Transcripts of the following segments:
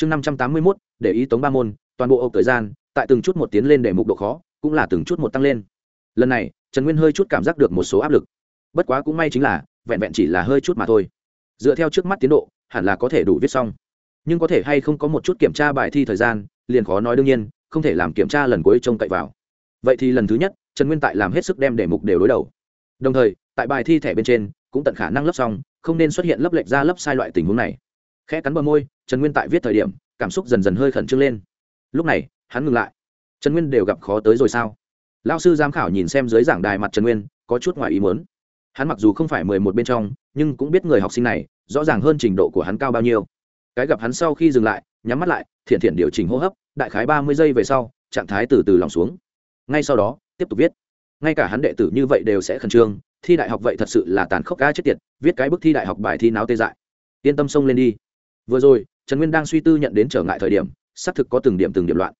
chương năm trăm tám mươi mốt, để ý tống ba môn, toàn bộ ốc thời gian, tại từng chút một tiến lên để mục độ khó, cũng là từng chút một tăng lên. Lần này, trần nguyên hơi chút cảm giác được một số áp lực. Bất quá cũng may chính là, vẹn vẹn chỉ là hơi chút mà thôi. Dựa theo trước mắt tiến độ, hẳn là có thể đủ viết xong. Nhưng có thể hay không có một chút kiểm tra bài thi thời gian, liền khó nói đương nhiên, không thể làm kiểm tra lần cuối trông cậy vào. Vậy thì lần thứ nhất, trần nguyên tại làm hết sức đem đề mục đều đối đầu. Đồng thời, tại bài thi thẻ bên trên, cũng tận khả năng lấp xong, không nên xuất hiện lấp lệch ra lấp sai loại tình huống này khẽ cắn bờ môi, trần nguyên tại viết thời điểm, cảm xúc dần dần hơi khẩn trương lên. Lúc này, hắn ngừng lại. Trần nguyên đều gặp khó tới rồi sao? Lao sư giám khảo nhìn xem dưới giảng đài mặt trần nguyên, có chút ngoài ý muốn. Hắn mặc dù không phải mười một bên trong, nhưng cũng biết người học sinh này, rõ ràng hơn trình độ của hắn cao bao nhiêu. Cái gặp hắn sau khi dừng lại, nhắm mắt lại, thiện thiện điều chỉnh hô hấp, đại khái ba mươi giây về sau, trạng thái từ từ lòng xuống. Ngay sau đó, tiếp tục viết. Ngay cả hắn đệ tử như vậy đều sẽ khẩn trương, thi đại học vậy thật sự là tàn khốc ca chết tiệt, viết cái bức thi đại học bài thi náo tê dại. Yên tâm xông lên đi vừa rồi, trần nguyên đang suy tư nhận đến trở ngại thời điểm, xác thực có từng điểm từng điểm loạn.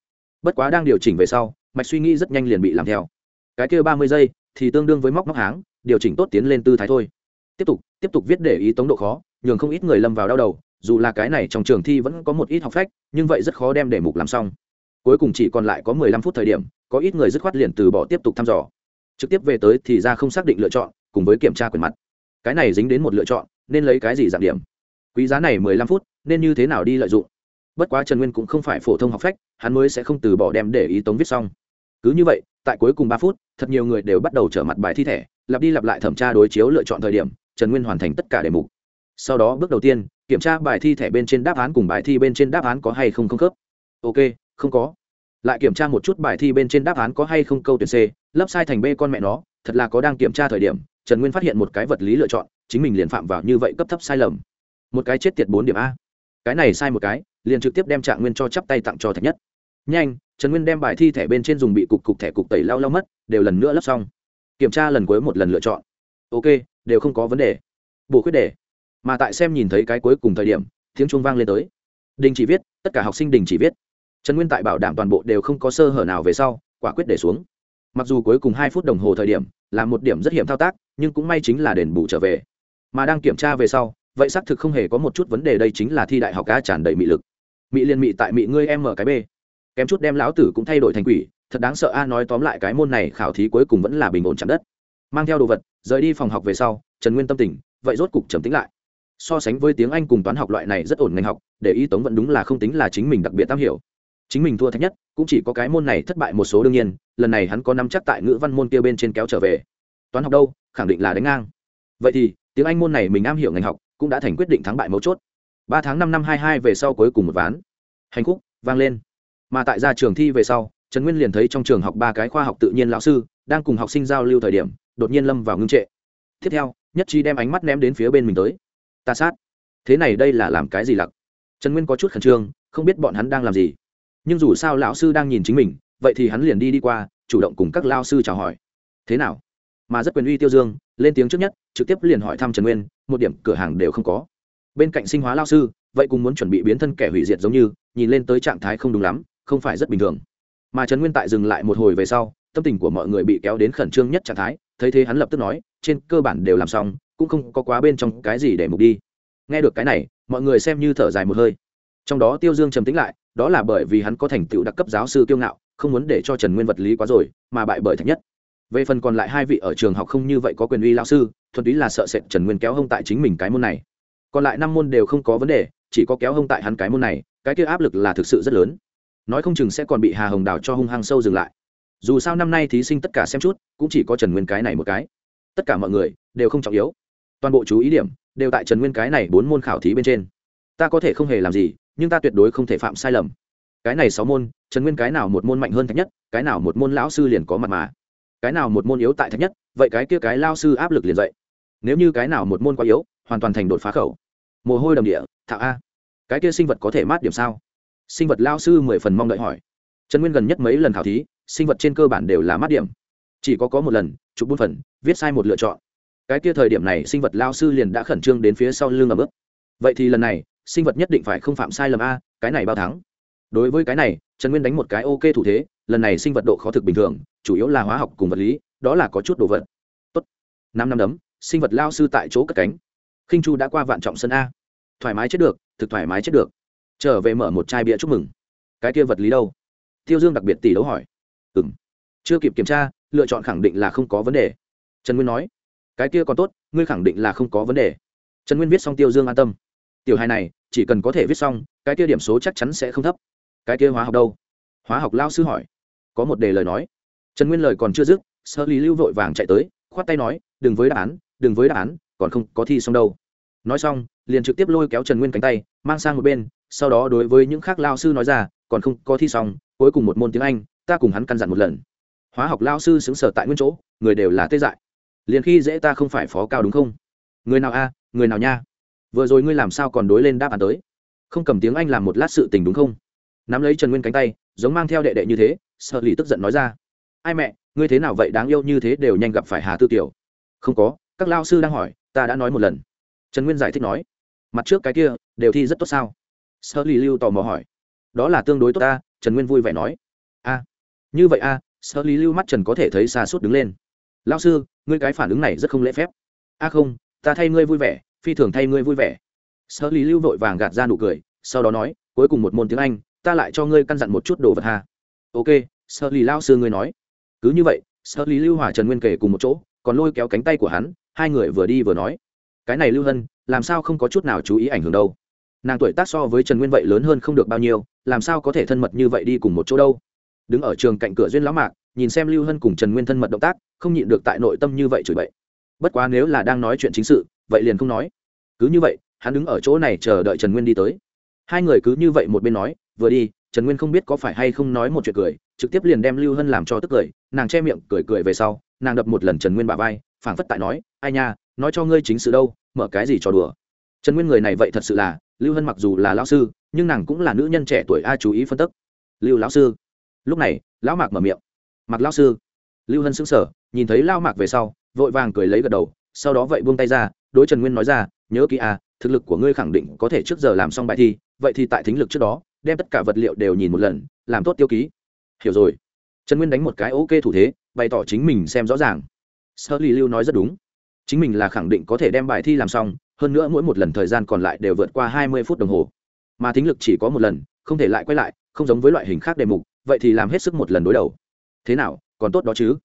Bất quá đang điều chỉnh về sau, mạch suy nghĩ rất nhanh liền bị làm theo. Cái kia ba mươi giây thì tương đương với móc móc háng, điều chỉnh tốt tiến lên tư thái thôi. Tiếp tục tiếp tục viết để ý tống độ khó, nhường không ít người lâm vào đau đầu, dù là cái này trong trường thi vẫn có một ít học phách, nhưng vậy rất khó đem đề mục làm xong. Cuối cùng chỉ còn lại có mười lăm phút thời điểm, có ít người dứt khoát liền từ bỏ tiếp tục thăm dò. Trực tiếp về tới thì ra không xác định lựa chọn, cùng với kiểm tra quyền mặt. Cái này dính đến một lựa chọn, nên lấy cái gì giảm điểm? Quý giá này mười lăm phút nên như thế nào đi lợi dụng? Bất quá trần nguyên cũng không phải phổ thông học phách, hắn mới sẽ không từ bỏ đem để ý tống viết xong cứ như vậy, tại cuối cùng ba phút, thật nhiều người đều bắt đầu trở mặt bài thi thẻ, lặp đi lặp lại thẩm tra đối chiếu lựa chọn thời điểm, trần nguyên hoàn thành tất cả đề mục. Sau đó bước đầu tiên, kiểm tra bài thi thẻ bên trên đáp án cùng bài thi bên trên đáp án có hay không không khớp. Ok, không có. Lại kiểm tra một chút bài thi bên trên đáp án có hay không câu tuyển c lấp sai thành b con mẹ nó, thật là có đang kiểm tra thời điểm, trần nguyên phát hiện một cái vật lý lựa chọn, chính mình liền phạm vào như vậy cấp thấp sai lầm. Một cái chết tiệt bốn điểm a cái này sai một cái, liền trực tiếp đem trạng nguyên cho chắp tay tặng cho thạch nhất. Nhanh, trần nguyên đem bài thi thẻ bên trên dùng bị cục cục thẻ cục tẩy lau lau mất, đều lần nữa lắp xong. Kiểm tra lần cuối một lần lựa chọn. Ok, đều không có vấn đề. Bổ khuyết đề. Mà tại xem nhìn thấy cái cuối cùng thời điểm, tiếng chuông vang lên tới. Đình chỉ viết, tất cả học sinh đình chỉ viết. Trần nguyên tại bảo đảm toàn bộ đều không có sơ hở nào về sau, quả quyết để xuống. Mặc dù cuối cùng hai phút đồng hồ thời điểm, là một điểm rất hiểm thao tác, nhưng cũng may chính là đền bù trở về. Mà đang kiểm tra về sau vậy xác thực không hề có một chút vấn đề đây chính là thi đại học ca tràn đầy mị lực. Mị liên mị tại mị ngươi em mở cái b. Kém chút đem lão tử cũng thay đổi thành quỷ, thật đáng sợ a nói tóm lại cái môn này khảo thí cuối cùng vẫn là bình ổn chạm đất. Mang theo đồ vật, rời đi phòng học về sau, trần nguyên tâm tình, vậy rốt cục trầm tính lại. So sánh với tiếng anh cùng toán học loại này rất ổn ngành học, để ý tống vẫn đúng là không tính là chính mình đặc biệt tam hiểu. Chính mình thua thách nhất, cũng chỉ có cái môn này thất bại một số đương nhiên, lần này hắn có nắm chắc tại ngữ văn môn kia bên trên kéo trở về. Toán học đâu, khẳng định là đánh ngang. Vậy thì, tiếng anh môn này mình am hiểu ngành học cũng đã thành quyết định thắng bại mấu chốt. Ba tháng năm năm hai hai về sau cuối cùng một ván. Hành khúc, vang lên. Mà tại ra trường thi về sau, trần nguyên liền thấy trong trường học ba cái khoa học tự nhiên lão sư đang cùng học sinh giao lưu thời điểm, đột nhiên lâm vào ngưng trệ. Tiếp theo, nhất trí đem ánh mắt ném đến phía bên mình tới. Ta sát. Thế này đây là làm cái gì lặc? Trần nguyên có chút khẩn trương, không biết bọn hắn đang làm gì. Nhưng dù sao lão sư đang nhìn chính mình, vậy thì hắn liền đi đi qua, chủ động cùng các lao sư chào hỏi. Thế nào? Mà rất quyền uy tiêu dương, lên tiếng trước nhất, trực tiếp liền hỏi thăm trần nguyên một điểm cửa hàng đều không có. Bên cạnh sinh hóa lao sư, vậy cùng muốn chuẩn bị biến thân kẻ hủy diệt giống như, nhìn lên tới trạng thái không đúng lắm, không phải rất bình thường. Mà trần nguyên tại dừng lại một hồi về sau, tâm tình của mọi người bị kéo đến khẩn trương nhất trạng thái, thấy thế hắn lập tức nói, trên cơ bản đều làm xong, cũng không có quá bên trong cái gì để mục đi. Nghe được cái này, mọi người xem như thở dài một hơi. Trong đó tiêu dương trầm tính lại, đó là bởi vì hắn có thành tựu đặc cấp giáo sư kiêu ngạo, không muốn để cho trần nguyên vật lý quá rồi, mà bại bởi thạch nhất. Về phần còn lại hai vị ở trường học không như vậy có quyền uy lao sư thuần túy là sợ sệt trần nguyên kéo hông tại chính mình cái môn này. Còn lại năm môn đều không có vấn đề, chỉ có kéo hông tại hắn cái môn này, cái kia áp lực là thực sự rất lớn. Nói không chừng sẽ còn bị hà hồng đào cho hung hăng sâu dừng lại. Dù sao năm nay thí sinh tất cả xem chút, cũng chỉ có trần nguyên cái này một cái. Tất cả mọi người đều không trọng yếu. Toàn bộ chú ý điểm đều tại trần nguyên cái này bốn môn khảo thí bên trên. Ta có thể không hề làm gì, nhưng ta tuyệt đối không thể phạm sai lầm. Cái này sáu môn, trần nguyên cái nào một môn mạnh hơn thạch nhất, cái nào một môn lão sư liền có mặt mà. Cái nào một môn yếu tại thạch nhất, vậy cái kia cái lao sư áp lực liền dậy nếu như cái nào một môn quá yếu, hoàn toàn thành đột phá khẩu. Mồ hôi đầm địa, thạo a. Cái kia sinh vật có thể mát điểm sao? Sinh vật lao sư mười phần mong đợi hỏi. Trần nguyên gần nhất mấy lần khảo thí, sinh vật trên cơ bản đều là mát điểm. Chỉ có có một lần, chụp bốn phần, viết sai một lựa chọn. Cái kia thời điểm này sinh vật lao sư liền đã khẩn trương đến phía sau lưng ẩm bước. vậy thì lần này, sinh vật nhất định phải không phạm sai lầm a, cái này bao thắng. Đối với cái này, trần nguyên đánh một cái ok thủ thế, lần này sinh vật độ khó thực bình thường, chủ yếu là hóa học cùng vật lý, đó là có chút đồ vật. Tốt. Năm năm đấm sinh vật lao sư tại chỗ cất cánh. Khinh chu đã qua vạn trọng sân a. Thoải mái chết được, thực thoải mái chết được. Trở về mở một chai bia chúc mừng. Cái kia vật lý đâu? Tiêu dương đặc biệt tỷ đấu hỏi. Ừ m chưa kịp kiểm tra, lựa chọn khẳng định là không có vấn đề. Trần nguyên nói. Cái kia còn tốt, ngươi khẳng định là không có vấn đề. Trần nguyên viết xong tiêu dương an tâm. Tiểu hai này, chỉ cần có thể viết xong, cái kia điểm số chắc chắn sẽ không thấp. Cái kia hóa học đâu? Hóa học lao sư hỏi. Có một đề lời nói. Trần nguyên lời còn chưa dứt sơ lý lưu vội vàng chạy tới, khoát tay nói, đừng với đáp án đừng với đáp án, còn không có thi xong đâu. Nói xong, liền trực tiếp lôi kéo trần nguyên cánh tay, mang sang một bên, sau đó đối với những khác lao sư nói ra, còn không có thi xong, cuối cùng một môn tiếng anh, ta cùng hắn căn dặn một lần. Hóa học lao sư xứng sở tại nguyên chỗ, người đều là tê dại. Liền khi dễ ta không phải phó cao đúng không? Người nào a, người nào nha? Vừa rồi ngươi làm sao còn đối lên đáp án tới? Không cầm tiếng anh làm một lát sự tình đúng không? Nắm lấy trần nguyên cánh tay, giống mang theo đệ đệ như thế, sợ lì tức giận nói ra. Ai mẹ, ngươi thế nào vậy? Đáng yêu như thế đều nhanh gặp phải hà tư tiểu. Không có các lao sư đang hỏi, ta đã nói một lần. Trần nguyên giải thích nói, mặt trước cái kia, đều thi rất tốt sao? Sơ lì lưu tò mò hỏi, đó là tương đối tốt ta. Trần nguyên vui vẻ nói, a, như vậy a. Sơ lý lưu mắt trần có thể thấy xa suốt đứng lên, lao sư, ngươi cái phản ứng này rất không lễ phép. A không, ta thay ngươi vui vẻ, phi thường thay ngươi vui vẻ. Sơ lý lưu vội vàng gạt ra nụ cười, sau đó nói, cuối cùng một môn tiếng anh, ta lại cho ngươi căn dặn một chút đồ vật ha. Ok sơ lý lao sư ngươi nói, cứ như vậy. Sơ lý lưu hòa trần nguyên kể cùng một chỗ, còn lôi kéo cánh tay của hắn hai người vừa đi vừa nói, cái này lưu hân, làm sao không có chút nào chú ý ảnh hưởng đâu? Nàng tuổi tác so với trần nguyên vậy lớn hơn không được bao nhiêu, làm sao có thể thân mật như vậy đi cùng một chỗ đâu? Đứng ở trường cạnh cửa duyên lão mạc, nhìn xem lưu hân cùng trần nguyên thân mật động tác, không nhịn được tại nội tâm như vậy chửi bậy. Bất quá nếu là đang nói chuyện chính sự, vậy liền không nói. Cứ như vậy, hắn đứng ở chỗ này chờ đợi trần nguyên đi tới. Hai người cứ như vậy một bên nói, vừa đi, trần nguyên không biết có phải hay không nói một chuyện cười, trực tiếp liền đem lưu hân làm cho tức cười, nàng che miệng cười cười về sau, nàng đập một lần trần nguyên bà vai phảng phất tại nói ai nha nói cho ngươi chính sự đâu mở cái gì cho đùa? Trần nguyên người này vậy thật sự là lưu hân mặc dù là lão sư nhưng nàng cũng là nữ nhân trẻ tuổi a chú ý phân tức. Lưu lão sư. Lúc này lão mạc mở miệng. Mặc lão sư. Lưu hân sững sờ, nhìn thấy lao mạc về sau vội vàng cười lấy gật đầu sau đó vậy buông tay ra đối trần nguyên nói ra nhớ kỹ à thực lực của ngươi khẳng định có thể trước giờ làm xong bài thi vậy thì tại thính lực trước đó đem tất cả vật liệu đều nhìn một lần làm tốt tiêu ký. Hiểu rồi. Trần nguyên đánh một cái ok thủ thế bày tỏ chính mình xem rõ ràng sơ lì lưu nói rất đúng. Chính mình là khẳng định có thể đem bài thi làm xong, hơn nữa mỗi một lần thời gian còn lại đều vượt qua hai mươi phút đồng hồ. Mà thính lực chỉ có một lần, không thể lại quay lại, không giống với loại hình khác đề mục, vậy thì làm hết sức một lần đối đầu. Thế nào, còn tốt đó chứ?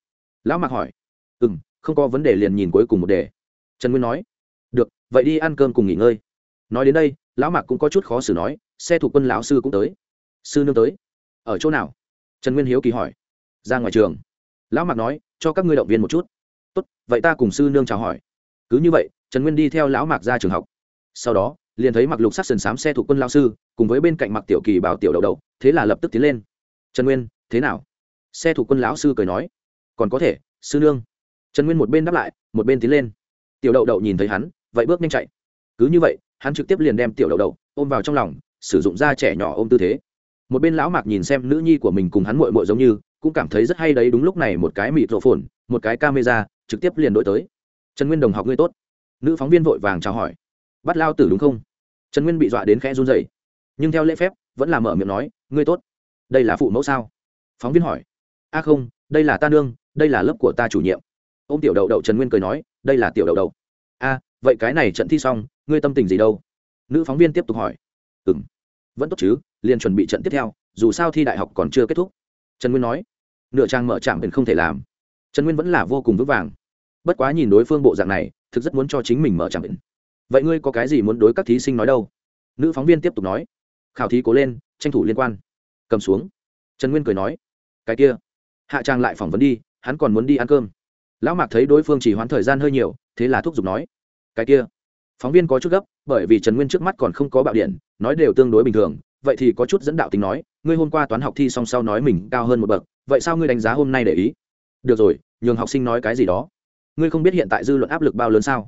Lão mạc hỏi. Ừ m không có vấn đề liền nhìn cuối cùng một đề. Trần nguyên nói. Được, vậy đi ăn cơm cùng nghỉ ngơi. Nói đến đây, lão mạc cũng có chút khó xử nói, xe thủ quân lão sư cũng tới. Sư nương tới. Ở chỗ nào? Trần nguyên hiếu kỳ hỏi. Ra ngoài trường. Lão mạc nói, cho các ngươi động viên một chút tốt, vậy ta cùng sư nương chào hỏi. Cứ như vậy, trần nguyên đi theo lão mạc ra trường học. Sau đó, liền thấy mặc lục sắc sần sám xe thủ quân lao sư, cùng với bên cạnh mặc tiểu kỳ bảo tiểu đậu đậu, thế là lập tức tiến lên. Trần nguyên, thế nào? Xe thủ quân lão sư cười nói. Còn có thể, sư nương. Trần nguyên một bên đáp lại, một bên tiến lên. Tiểu đậu đậu nhìn thấy hắn, vậy bước nhanh chạy. Cứ như vậy, hắn trực tiếp liền đem tiểu đậu đậu ôm vào trong lòng, sử dụng da trẻ nhỏ ôm tư thế. Một bên lão mạc nhìn xem nữ nhi của mình cùng hắn mội mội giống như, cũng cảm thấy rất hay đấy, đúng lúc này một cái mịt rộ phồn, một cái camera trực tiếp liền đổi tới. Trần nguyên đồng học ngươi tốt. Nữ phóng viên vội vàng chào hỏi. Bắt lao tử đúng không? Trần nguyên bị dọa đến khẽ run dày nhưng theo lễ phép, vẫn là mở miệng nói, ngươi tốt. Đây là phụ mẫu sao? Phóng viên hỏi. A không, đây là ta nương, đây là lớp của ta chủ nhiệm. Ô m tiểu đậu đậu trần nguyên cười nói, đây là tiểu đậu đậu. A, vậy cái này trận thi xong, ngươi tâm tình gì đâu? Nữ phóng viên tiếp tục hỏi. Ừ m vẫn tốt chứ, liền chuẩn bị trận tiếp theo, dù sao thi đại học còn chưa kết thúc. Trần nguyên nói. Nửa trang mở trạm biển không thể làm. Trần nguyên vẫn là vô cùng vững vàng bất quá nhìn đối phương bộ dạng này, thực rất muốn cho chính mình mở trạm biển vậy ngươi có cái gì muốn đối các thí sinh nói đâu? Nữ phóng viên tiếp tục nói. Khảo thí cố lên, tranh thủ liên quan. Cầm xuống. Trần nguyên cười nói. Cái kia. Hạ trang lại phỏng vấn đi, hắn còn muốn đi ăn cơm. Lão mạc thấy đối phương chỉ hoãn thời gian hơi nhiều, thế là thúc giục nói. Cái kia. Phóng viên có chút gấp, bởi vì trần nguyên trước mắt còn không có bạo điện, nói đều tương đối bình thường, vậy thì có chút dẫn đạo tính nói, ngươi hôm qua toán học thi song sau nói mình cao hơn một bậc, vậy sao ngươi đánh giá hôm nay để ý? Được rồi, nhường học sinh nói cái gì đó ngươi không biết hiện tại dư luận áp lực bao lớn sao?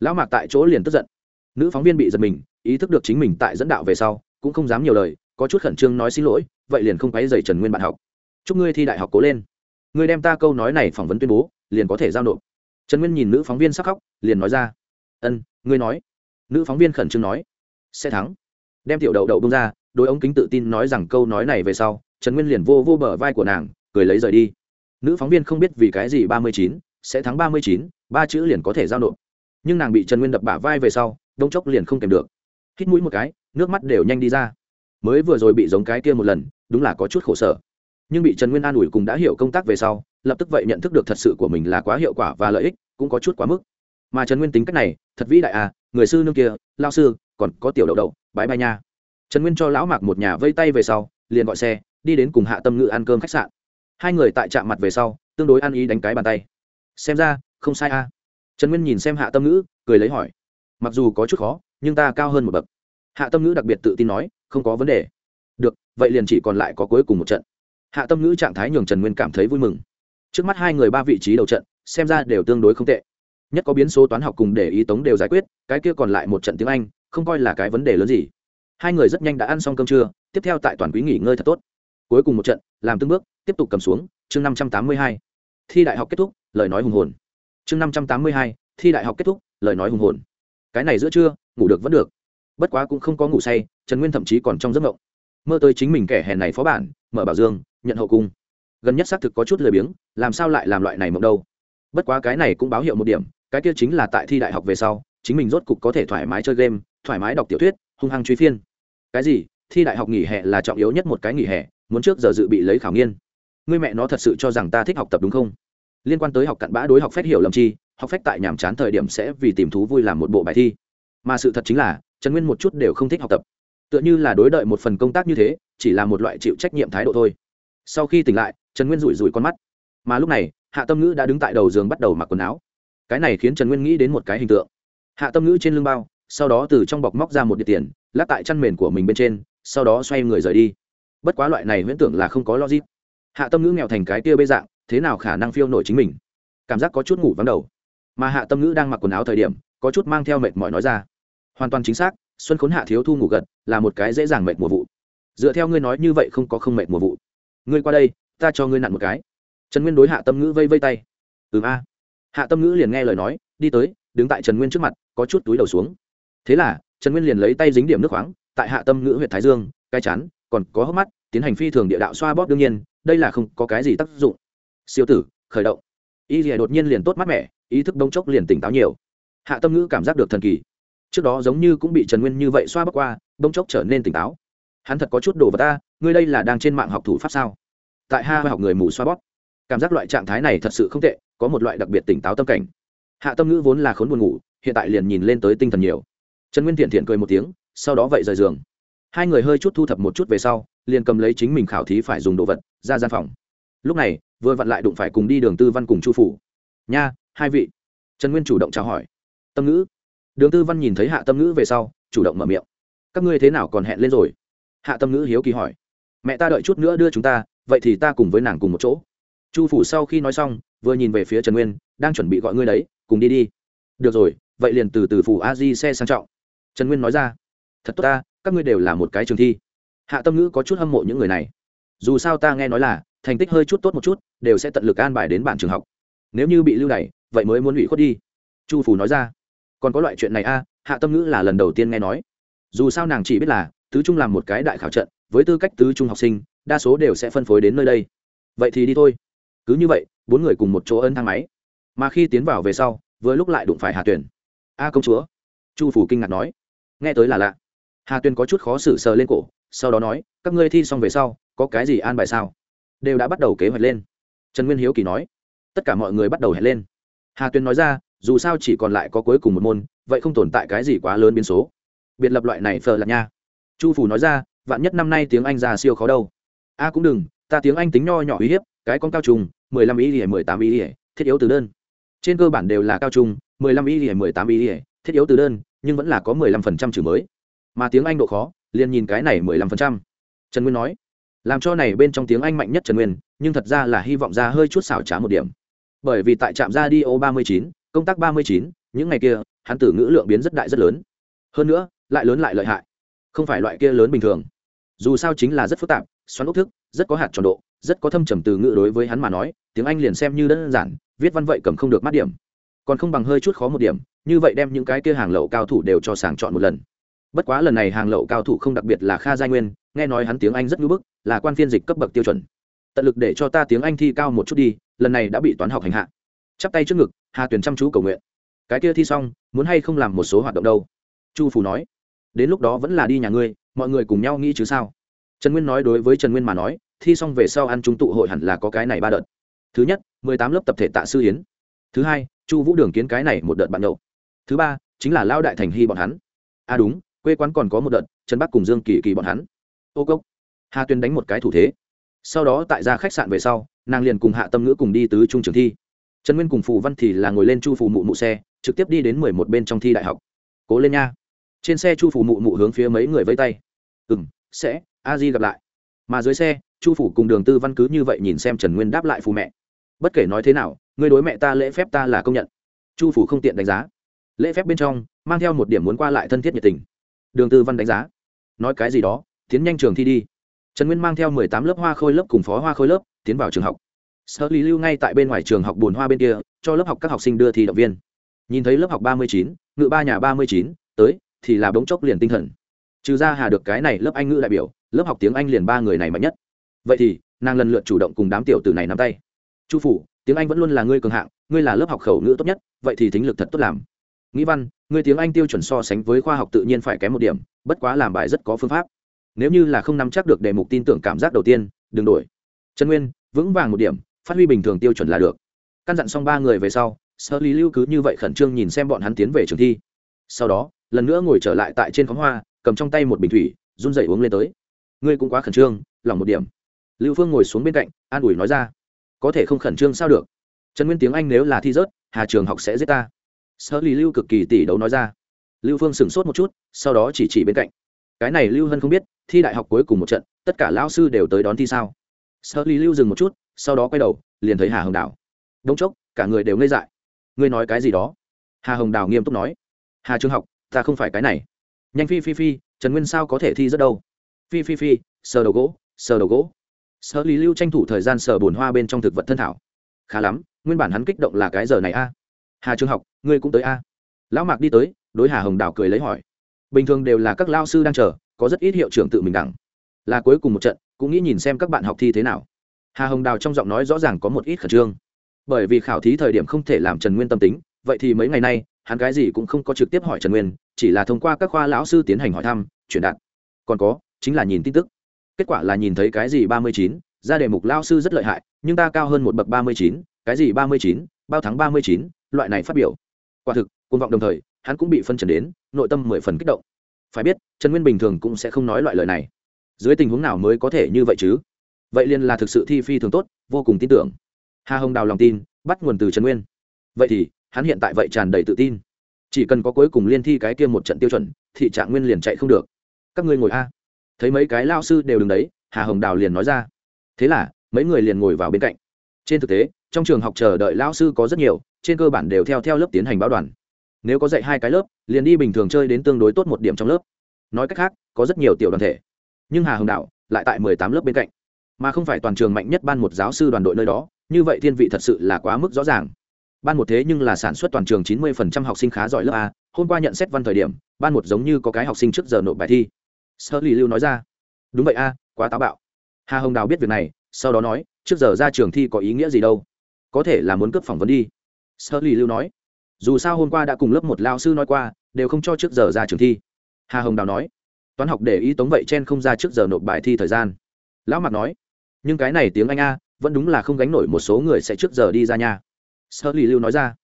Lão mạc tại chỗ liền tức giận. Nữ phóng viên bị giật mình, ý thức được chính mình tại dẫn đạo về sau, cũng không dám nhiều lời, có chút khẩn trương nói xin lỗi, vậy liền không quấy dày trần nguyên bạn học. Chúc ngươi thi đại học cố lên. Ngươi đem ta câu nói này phỏng vấn tuyên bố, liền có thể giao nộp. Trần nguyên nhìn nữ phóng viên sắc khóc, liền nói ra. Ân, ngươi nói. Nữ phóng viên khẩn trương nói. Sẽ thắng. Đem tiểu đậu đậu bông ra đôi ống kính tự tin nói rằng câu nói này về sau, trần nguyên liền vô vô bờ vai của nàng, cười lấy rời đi. Nữ phóng viên không biết vì cái gì ba mươi chín sẽ thắng ba mươi chín, ba chữ liền có thể giao nộp. Nhưng nàng bị trần nguyên đập bả vai về sau, đông chốc liền không kèm được. Hít mũi một cái, nước mắt đều nhanh đi ra. Mới vừa rồi bị giống cái kia một lần, đúng là có chút khổ sở. Nhưng bị trần nguyên an ủi cùng đã hiểu công tác về sau, lập tức vậy nhận thức được thật sự của mình là quá hiệu quả và lợi ích, cũng có chút quá mức. Mà trần nguyên tính cách này, thật vĩ đại à người sư nương kia, lao sư, còn có tiểu đậu đậu bãi bay nha. Trần nguyên cho lão mạc một nhà vây tay về sau, liền gọi xe, đi đến cùng hạ tâm ngữ ăn cơm khách sạn. Hai người tại chạm mặt về sau, tương đối ăn ý đánh cái bàn tay xem ra, không sai a. À. trần nguyên nhìn xem hạ tâm ngữ, cười lấy hỏi. Mặc dù có chút khó, nhưng ta cao hơn một bậc. Hạ tâm ngữ đặc biệt tự tin nói, không có vấn đề. Được, vậy liền chỉ còn lại có cuối cùng một trận. Hạ tâm ngữ trạng thái nhường trần nguyên cảm thấy vui mừng. Trước mắt hai người ba vị trí đầu trận, xem ra đều tương đối không tệ. Nhất có biến số toán học cùng để ý tống đều giải quyết, cái kia còn lại một trận tiếng anh, không coi là cái vấn đề lớn gì. Hai người rất nhanh đã ăn xong cơm trưa, tiếp theo tại toàn quý nghỉ ngơi thật tốt. Cuối cùng một trận, làm tương bước, tiếp tục cầm xuống, chương năm trăm tám mươi hai. Thi đại học kết thúc lời nói hùng hồn. Chương năm trăm tám mươi hai, thi đại học kết thúc, lời nói hùng hồn. Cái này giữa trưa, ngủ được vẫn được. Bất quá cũng không có ngủ say, trần nguyên thậm chí còn trong giấc mộng. Mơ tới chính mình kẻ hèn này phó bản, mở bảo dương, nhận hậu cung. Gần nhất xác thực có chút lười biếng, làm sao lại làm loại này mộng đâu? Bất quá cái này cũng báo hiệu một điểm, cái kia chính là tại thi đại học về sau, chính mình rốt cục có thể thoải mái chơi game, thoải mái đọc tiểu thuyết, hung hăng truy phiên. Cái gì? Thi đại học nghỉ hè là trọng yếu nhất một cái nghỉ hè, muốn trước giờ dự bị lấy khảo nghiên. Người mẹ nó thật sự cho rằng ta thích học tập đúng không? Liên quan tới học cặn bã đối học phép hiểu lầm chi, học phép tại nhàm chán thời điểm sẽ vì tìm thú vui làm một bộ bài thi. Mà sự thật chính là, trần nguyên một chút đều không thích học tập. Tựa như là đối đợi một phần công tác như thế, chỉ là một loại chịu trách nhiệm thái độ thôi. Sau khi tỉnh lại, trần nguyên rủi rủi con mắt. Mà lúc này, hạ tâm ngữ đã đứng tại đầu giường bắt đầu mặc quần áo. Cái này khiến trần nguyên nghĩ đến một cái hình tượng. Hạ tâm ngữ trên lưng bao, sau đó từ trong bọc móc ra một điện tiền lát tại chăn mền của mình bên trên, sau đó xoay người rời đi. Bất quá loại này huyễn tưởng là không có logic. Hạ tâm ngữ nghèo thành cái kia bê dạng thế nào khả năng phiêu nổi chính mình? Cảm giác có chút ngủ vắng đầu. Mà hạ tâm ngữ đang mặc quần áo thời điểm, có chút mang theo mệt mỏi nói ra. Hoàn toàn chính xác, xuân khốn hạ thiếu thu ngủ gật, là một cái dễ dàng mệt mùa vụ. Dựa theo ngươi nói như vậy không có không mệt mùa vụ. Ngươi qua đây, ta cho ngươi nặn một cái. Trần nguyên đối hạ tâm ngữ vây vây tay. Ừ a. Hạ tâm ngữ liền nghe lời nói, đi tới, đứng tại trần nguyên trước mặt, có chút túi đầu xuống. Thế là, trần nguyên liền lấy tay dính điểm nước khoáng, tại hạ tâm ngữ huyện thái dương cai chán, còn có hốc mắt, tiến hành phi thường địa đạo xoa bóp đương nhiên, đây là không có cái gì tác dụng siêu tử, khởi động. Y lìa đột nhiên liền tốt mắt mẻ ý thức đông chốc liền tỉnh táo nhiều. Hạ tâm ngữ cảm giác được thần kỳ. Trước đó giống như cũng bị trần nguyên như vậy xoa bóp qua đông chốc trở nên tỉnh táo. Hắn thật có chút đồ vào ta, ngươi đây là đang trên mạng học thủ pháp sao? Tại ha học người mù xoa bóp. Cảm giác loại trạng thái này thật sự không tệ, có một loại đặc biệt tỉnh táo tâm cảnh. Hạ tâm ngữ vốn là khốn buồn ngủ, hiện tại liền nhìn lên tới tinh thần nhiều. Trần nguyên thiện thiện cười một tiếng, sau đó vậy rời giường. Hai người hơi chút thu thập một chút về sau, liền cầm lấy chính mình khảo thí phải dùng đồ vật, ra gian phòng lúc này, vừa vặn lại đụng phải cùng đi đường tư văn cùng chu phủ. Nha, hai vị. Trần nguyên chủ động chào hỏi. Tâm ngữ. Đường tư văn nhìn thấy hạ tâm ngữ về sau, chủ động mở miệng. Các ngươi thế nào còn hẹn lên rồi? Hạ tâm ngữ hiếu kỳ hỏi. Mẹ ta đợi chút nữa đưa chúng ta, vậy thì ta cùng với nàng cùng một chỗ. Chu phủ sau khi nói xong, vừa nhìn về phía trần nguyên, đang chuẩn bị gọi ngươi đấy, cùng đi đi. Được rồi, vậy liền từ từ phủ a di xe sang trọng. Trần nguyên nói ra. Thật tốt ta, các ngươi đều là một cái trường thi. Hạ tâm ngữ có chút hâm mộ những người này. Dù sao ta nghe nói là thành tích hơi chút tốt một chút, đều sẽ tận lực an bài đến bản trường học. Nếu như bị lưu đày, vậy mới muốn ủy khuất đi. Chu phủ nói ra. Còn có loại chuyện này a, hạ tâm ngữ là lần đầu tiên nghe nói. Dù sao nàng chỉ biết là, tứ trung làm một cái đại khảo trận, với tư cách tứ trung học sinh, đa số đều sẽ phân phối đến nơi đây. Vậy thì đi thôi. Cứ như vậy, bốn người cùng một chỗ ân thang máy. Mà khi tiến vào về sau, vừa lúc lại đụng phải hà tuyền. A công chúa. Chu phủ kinh ngạc nói. Nghe tới là lạ. Hà tuyền có chút khó xử sờ lên cổ, sau đó nói, các ngươi thi xong về sau, có cái gì an bài sao? Đều đã bắt đầu kế hoạch lên. Trần nguyên hiếu kỳ nói. Tất cả mọi người bắt đầu hẹn lên. Hà Tuyên nói ra, dù sao chỉ còn lại có cuối cùng một môn, vậy không tồn tại cái gì quá lớn biến số. Biệt lập loại này phờ lạc nha. Chu phủ nói ra, vạn nhất năm nay tiếng anh già siêu khó đâu. A à, cũng đừng, ta tiếng anh tính nho nhỏ uy hiếp, cái con cao trùng, mười lăm ý ỉa mười tám ý ỉa thiết yếu từ đơn. Trên cơ bản đều là cao trung mười lăm ý ỉa mười tám ý ỉa thiết yếu từ đơn, nhưng vẫn là có mười lăm phần trăm chữ mới. Mà tiếng anh độ khó, liền nhìn cái này mười lăm phần trăm. Trần nguyên nói làm cho này bên trong tiếng anh mạnh nhất trần nguyên, nhưng thật ra là hy vọng ra hơi chút xảo trá một điểm. Bởi vì tại trạm ra đi ô ba mươi chín, công tác ba mươi chín, những ngày kia, hắn tử ngữ lượng biến rất đại rất lớn. Hơn nữa, lại lớn lại lợi hại. Không phải loại kia lớn bình thường. Dù sao chính là rất phức tạp, xoắn ốc thức, rất có hạt tròn độ, rất có thâm trầm từ ngữ đối với hắn mà nói, tiếng anh liền xem như đơn giản, viết văn vậy cầm không được mát điểm. Còn không bằng hơi chút khó một điểm, như vậy đem những cái kia hàng lậu cao thủ đều cho sàng chọn một lần. Bất quá lần này hàng lậu cao thủ không đặc biệt là kha giai nguyên nghe nói hắn tiếng anh rất ngưỡng bức, là quan phiên dịch cấp bậc tiêu chuẩn. Tận lực để cho ta tiếng anh thi cao một chút đi, lần này đã bị toán học hành hạ. Chắp tay trước ngực, hà tuyền chăm chú cầu nguyện. Cái kia thi xong, muốn hay không làm một số hoạt động đâu? Chu phù nói. Đến lúc đó vẫn là đi nhà ngươi, mọi người cùng nhau nghĩ chứ sao? Trần nguyên nói đối với trần nguyên mà nói, thi xong về sau ăn chúng tụ hội hẳn là có cái này ba đợt. Thứ nhất, mười tám lớp tập thể tạ sư hiến thứ hai, chu vũ đường kiến cái này một đợt bạn nhậu. Thứ ba, chính là lao đại thành hy bọn hắn. À đúng, quê quán còn có một đợt, trần bắc cùng dương kỳ kỳ bọn hắn ô cốc. Hà tuyên đánh một cái thủ thế. Sau đó tại ra khách sạn về sau, nàng liền cùng hạ tâm ngữ cùng đi tứ trung trường thi. Trần nguyên cùng phù văn thì là ngồi lên chu phù mụ mụ xe, trực tiếp đi đến mười một bên trong thi đại học. Cố lên nha. Trên xe chu phù mụ mụ hướng phía mấy người vây tay. Ừ m sẽ, a di gặp lại. Mà dưới xe, chu phủ cùng đường tư văn cứ như vậy nhìn xem trần nguyên đáp lại phù mẹ. Bất kể nói thế nào người đối mẹ ta lễ phép ta là công nhận. Chu phủ không tiện đánh giá. Lễ phép bên trong, mang theo một điểm muốn qua lại thân thiết nhiệt tình. Đường tư văn đánh giá. Nói cái gì đó? Tiến nhanh trường thi đi. Trần nguyên mang theo mười tám lớp hoa khôi lớp cùng phó hoa khôi lớp, tiến vào trường học. Sở lý lưu ngay tại bên ngoài trường học bồn hoa bên kia, cho lớp học các học sinh đưa thi động viên. Nhìn thấy lớp học ba mươi chín, ngự ba nhà ba mươi chín, tới, thì là bỗng chốc liền tinh thần. Trừ ra hà được cái này lớp anh ngữ đại biểu, lớp học tiếng anh liền ba người này mạnh nhất. Vậy thì, nàng lần lượt chủ động cùng đám tiểu tử này nắm tay. Chu phủ, tiếng anh vẫn luôn là ngươi cường hạng, ngươi là lớp học khẩu ngữ tốt nhất, vậy thì thính lực thật tốt làm. Nghĩ văn, ngươi tiếng anh tiêu chuẩn so sánh với khoa học tự nhiên phải kém một điểm, bất quá làm bài rất có phương pháp nếu như là không nắm chắc được đề mục tin tưởng cảm giác đầu tiên, đừng đổi. Trần nguyên, vững vàng một điểm, phát huy bình thường tiêu chuẩn là được. Căn dặn xong ba người về sau sơ lý lưu cứ như vậy khẩn trương nhìn xem bọn hắn tiến về trường thi. Sau đó, lần nữa ngồi trở lại tại trên khóm hoa, cầm trong tay một bình thủy, run dậy uống lên tới. Ngươi cũng quá khẩn trương, lòng một điểm. Lưu phương ngồi xuống bên cạnh, an ủi nói ra. Có thể không khẩn trương sao được? Trần nguyên tiếng anh nếu là thi rớt, hà trường học sẽ giết ta. Sơ lý lưu cực kỳ tỷ đấu nói ra. Lưu phương sửng sốt một chút, sau đó chỉ chỉ bên cạnh cái này lưu hân không biết, thi đại học cuối cùng một trận, tất cả lão sư đều tới đón thi sao? Sơ lý lưu dừng một chút, sau đó quay đầu, liền thấy hà hồng đào. Đông chốc, cả người đều ngây dại. Ngươi nói cái gì đó? Hà hồng đào nghiêm túc nói. Hà trường học, ta không phải cái này. Nhanh phi phi phi, trần nguyên sao có thể thi rất đâu? Phi phi phi, sờ đầu gỗ, sờ đầu gỗ. Sơ lý lưu tranh thủ thời gian sờ bồn hoa bên trong thực vật thân thảo. Khá lắm, nguyên bản hắn kích động là cái giờ này a. Hà trường học, ngươi cũng tới a. Lão mạc đi tới, đối hà hồng đào cười lấy hỏi bình thường đều là các lao sư đang chờ, có rất ít hiệu trưởng tự mình đẳng. Là cuối cùng một trận, cũng nghĩ nhìn xem các bạn học thi thế nào. Hà hồng đào trong giọng nói rõ ràng có một ít khẩn trương. Bởi vì khảo thí thời điểm không thể làm trần nguyên tâm tính, vậy thì mấy ngày nay, hắn cái gì cũng không có trực tiếp hỏi trần nguyên, chỉ là thông qua các khoa lão sư tiến hành hỏi thăm, truyền đạt. Còn có, chính là nhìn tin tức. Kết quả là nhìn thấy cái gì ba mươi chín, ra đề mục lao sư rất lợi hại, nhưng ta cao hơn một bậc ba mươi chín, cái gì ba mươi chín, bao tháng ba mươi chín, loại này phát biểu. Quả thực côn vọng đồng thời hắn cũng bị phân trần đến, nội tâm mười phần kích động. Phải biết, trần nguyên bình thường cũng sẽ không nói loại lời này. Dưới tình huống nào mới có thể như vậy chứ? Vậy liền là thực sự thi phi thường tốt, vô cùng tin tưởng. Hà hồng đào lòng tin, bắt nguồn từ trần nguyên. Vậy thì, hắn hiện tại vậy tràn đầy tự tin. Chỉ cần có cuối cùng liên thi cái kia một trận tiêu chuẩn, thì trạng nguyên liền chạy không được. Các ngươi ngồi a. Thấy mấy cái lao sư đều đứng đấy, hà hồng đào liền nói ra. Thế là, mấy người liền ngồi vào bên cạnh. Trên thực tế, trong trường học chờ đợi lao sư có rất nhiều, trên cơ bản đều theo theo lớp tiến hành báo đoàn nếu có dạy hai cái lớp, liền đi bình thường chơi đến tương đối tốt một điểm trong lớp. Nói cách khác, có rất nhiều tiểu đoàn thể. Nhưng hà hồng đạo lại tại mười tám lớp bên cạnh. Mà không phải toàn trường mạnh nhất ban một giáo sư đoàn đội nơi đó, như vậy thiên vị thật sự là quá mức rõ ràng. Ban một thế nhưng là sản xuất toàn trường chín mươi phần trăm học sinh khá giỏi lớp a, hôm qua nhận xét văn thời điểm, ban một giống như có cái học sinh trước giờ nộp bài thi. Sơ lì lưu nói ra, đúng vậy a, quá táo bạo. Hà hồng đào biết việc này, sau đó nói, trước giờ ra trường thi có ý nghĩa gì đâu? Có thể là muốn cướp phỏng vấn đi. Sơ lì lưu nói dù sao hôm qua đã cùng lớp một lao sư nói qua, đều không cho trước giờ ra trường thi. Hà hồng đào nói, toán học để ý tống vậy chen không ra trước giờ nộp bài thi thời gian. Lão mạc nói, nhưng cái này tiếng anh a, vẫn đúng là không gánh nổi một số người sẽ trước giờ đi ra nhà sơ lì lưu nói ra,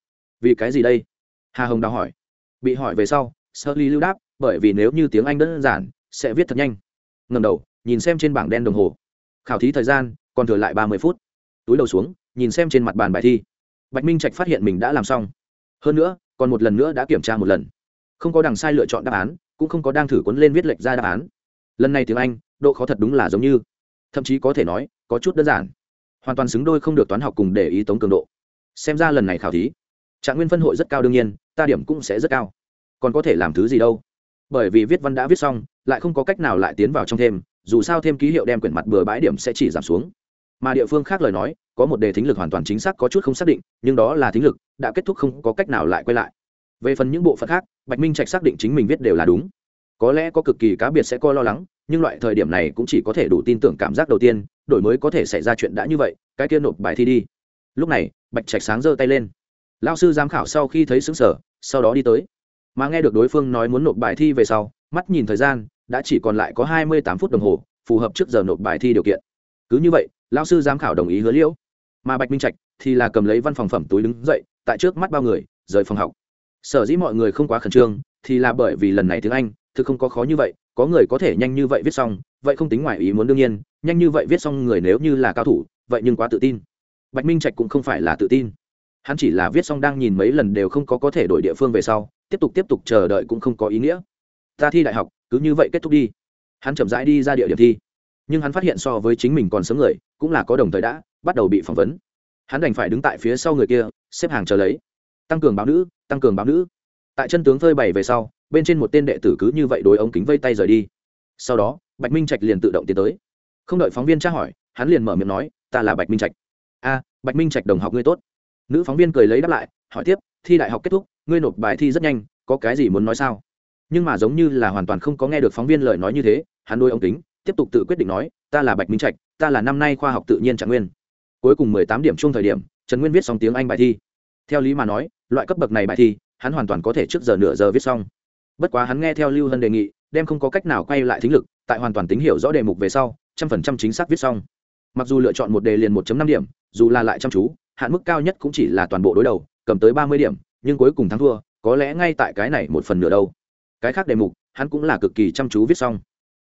vì cái gì đây? Hà hồng đào hỏi, bị hỏi về sau sơ lì lưu đáp, bởi vì nếu như tiếng anh đơn giản, sẽ viết thật nhanh. Ngầm đầu, nhìn xem trên bảng đen đồng hồ. Khảo thí thời gian, còn thừa lại ba mươi phút. Túi đầu xuống, nhìn xem trên mặt bàn bài thi. Bạch minh trạch phát hiện mình đã làm xong hơn nữa, còn một lần nữa đã kiểm tra một lần. Không có đằng sai lựa chọn đáp án, cũng không có đang thử cuốn lên viết lệch ra đáp án. Lần này tiếng anh, độ khó thật đúng là giống như, thậm chí có thể nói, có chút đơn giản. Hoàn toàn xứng đôi không được toán học cùng để ý tống cường độ. Xem ra lần này khảo thí, trạng nguyên phân hội rất cao đương nhiên, ta điểm cũng sẽ rất cao. Còn có thể làm thứ gì đâu? Bởi vì viết văn đã viết xong, lại không có cách nào lại tiến vào trong thêm, dù sao thêm ký hiệu đem quyển mặt bừa bãi điểm sẽ chỉ giảm xuống mà địa phương khác lời nói, có một đề thính lực hoàn toàn chính xác có chút không xác định, nhưng đó là thính lực, đã kết thúc không có cách nào lại quay lại. Về phần những bộ phận khác, bạch minh trạch xác định chính mình viết đều là đúng. Có lẽ có cực kỳ cá biệt sẽ coi lo lắng, nhưng loại thời điểm này cũng chỉ có thể đủ tin tưởng cảm giác đầu tiên, đổi mới có thể xảy ra chuyện đã như vậy, cái kia nộp bài thi đi. Lúc này, bạch trạch sáng giơ tay lên. Lao sư giám khảo sau khi thấy xứng sở sau đó đi tới. Mà nghe được đối phương nói muốn nộp bài thi về sau, mắt nhìn thời gian, đã chỉ còn lại có hai mươi tám phút đồng hồ, phù hợp trước giờ nộp bài thi điều kiện. Cứ như vậy lao sư giám khảo đồng ý hứa liễu. Mà bạch minh trạch thì là cầm lấy văn phòng phẩm túi đứng dậy, tại trước mắt bao người, rời phòng học. Sở dĩ mọi người không quá khẩn trương thì là bởi vì lần này tiếng anh, thực không có khó như vậy, có người có thể nhanh như vậy viết xong, vậy không tính ngoài ý muốn đương nhiên, nhanh như vậy viết xong người nếu như là cao thủ, vậy nhưng quá tự tin. Bạch minh trạch cũng không phải là tự tin. Hắn chỉ là viết xong đang nhìn mấy lần đều không có có thể đổi địa phương về sau, tiếp tục tiếp tục chờ đợi cũng không có ý nghĩa. Ta thi đại học, cứ như vậy kết thúc đi. Hắn chậm rãi đi ra địa điểm thi. Nhưng hắn phát hiện so với chính mình còn sớm người cũng là có đồng thời đã bắt đầu bị phỏng vấn. Hắn đành phải đứng tại phía sau người kia, xếp hàng chờ lấy. Tăng cường báo nữ, tăng cường báo nữ. Tại chân tướng phơi bày về sau, bên trên một tên đệ tử cứ như vậy đối ống kính vây tay rời đi. Sau đó, bạch minh trạch liền tự động tiến tới. Không đợi phóng viên tra hỏi, hắn liền mở miệng nói, ta là bạch minh trạch. A, bạch minh trạch đồng học ngươi tốt. Nữ phóng viên cười lấy đáp lại, hỏi tiếp, thi đại học kết thúc, ngươi nộp bài thi rất nhanh, có cái gì muốn nói sao? Nhưng mà giống như là hoàn toàn không có nghe được phóng viên lời nói như thế, hắn đôi ống kính, tiếp tục tự quyết định nói, ta là bạch minh trạch ta là năm nay khoa học tự nhiên trạng nguyên. Cuối cùng mười tám điểm chung thời điểm, trần nguyên viết xong tiếng anh bài thi. Theo lý mà nói, loại cấp bậc này bài thi, hắn hoàn toàn có thể trước giờ nửa giờ viết xong. Bất quá hắn nghe theo lưu hân đề nghị, đem không có cách nào quay lại thính lực, tại hoàn toàn tính hiểu rõ đề mục về sau, trăm phần trăm chính xác viết xong. Mặc dù lựa chọn một đề liền một năm điểm, dù là lại chăm chú, hạn mức cao nhất cũng chỉ là toàn bộ đối đầu, cầm tới ba mươi điểm, nhưng cuối cùng thắng thua, có lẽ ngay tại cái này một phần nửa đâu. Cái khác đề mục, hắn cũng là cực kỳ chăm chú viết xong.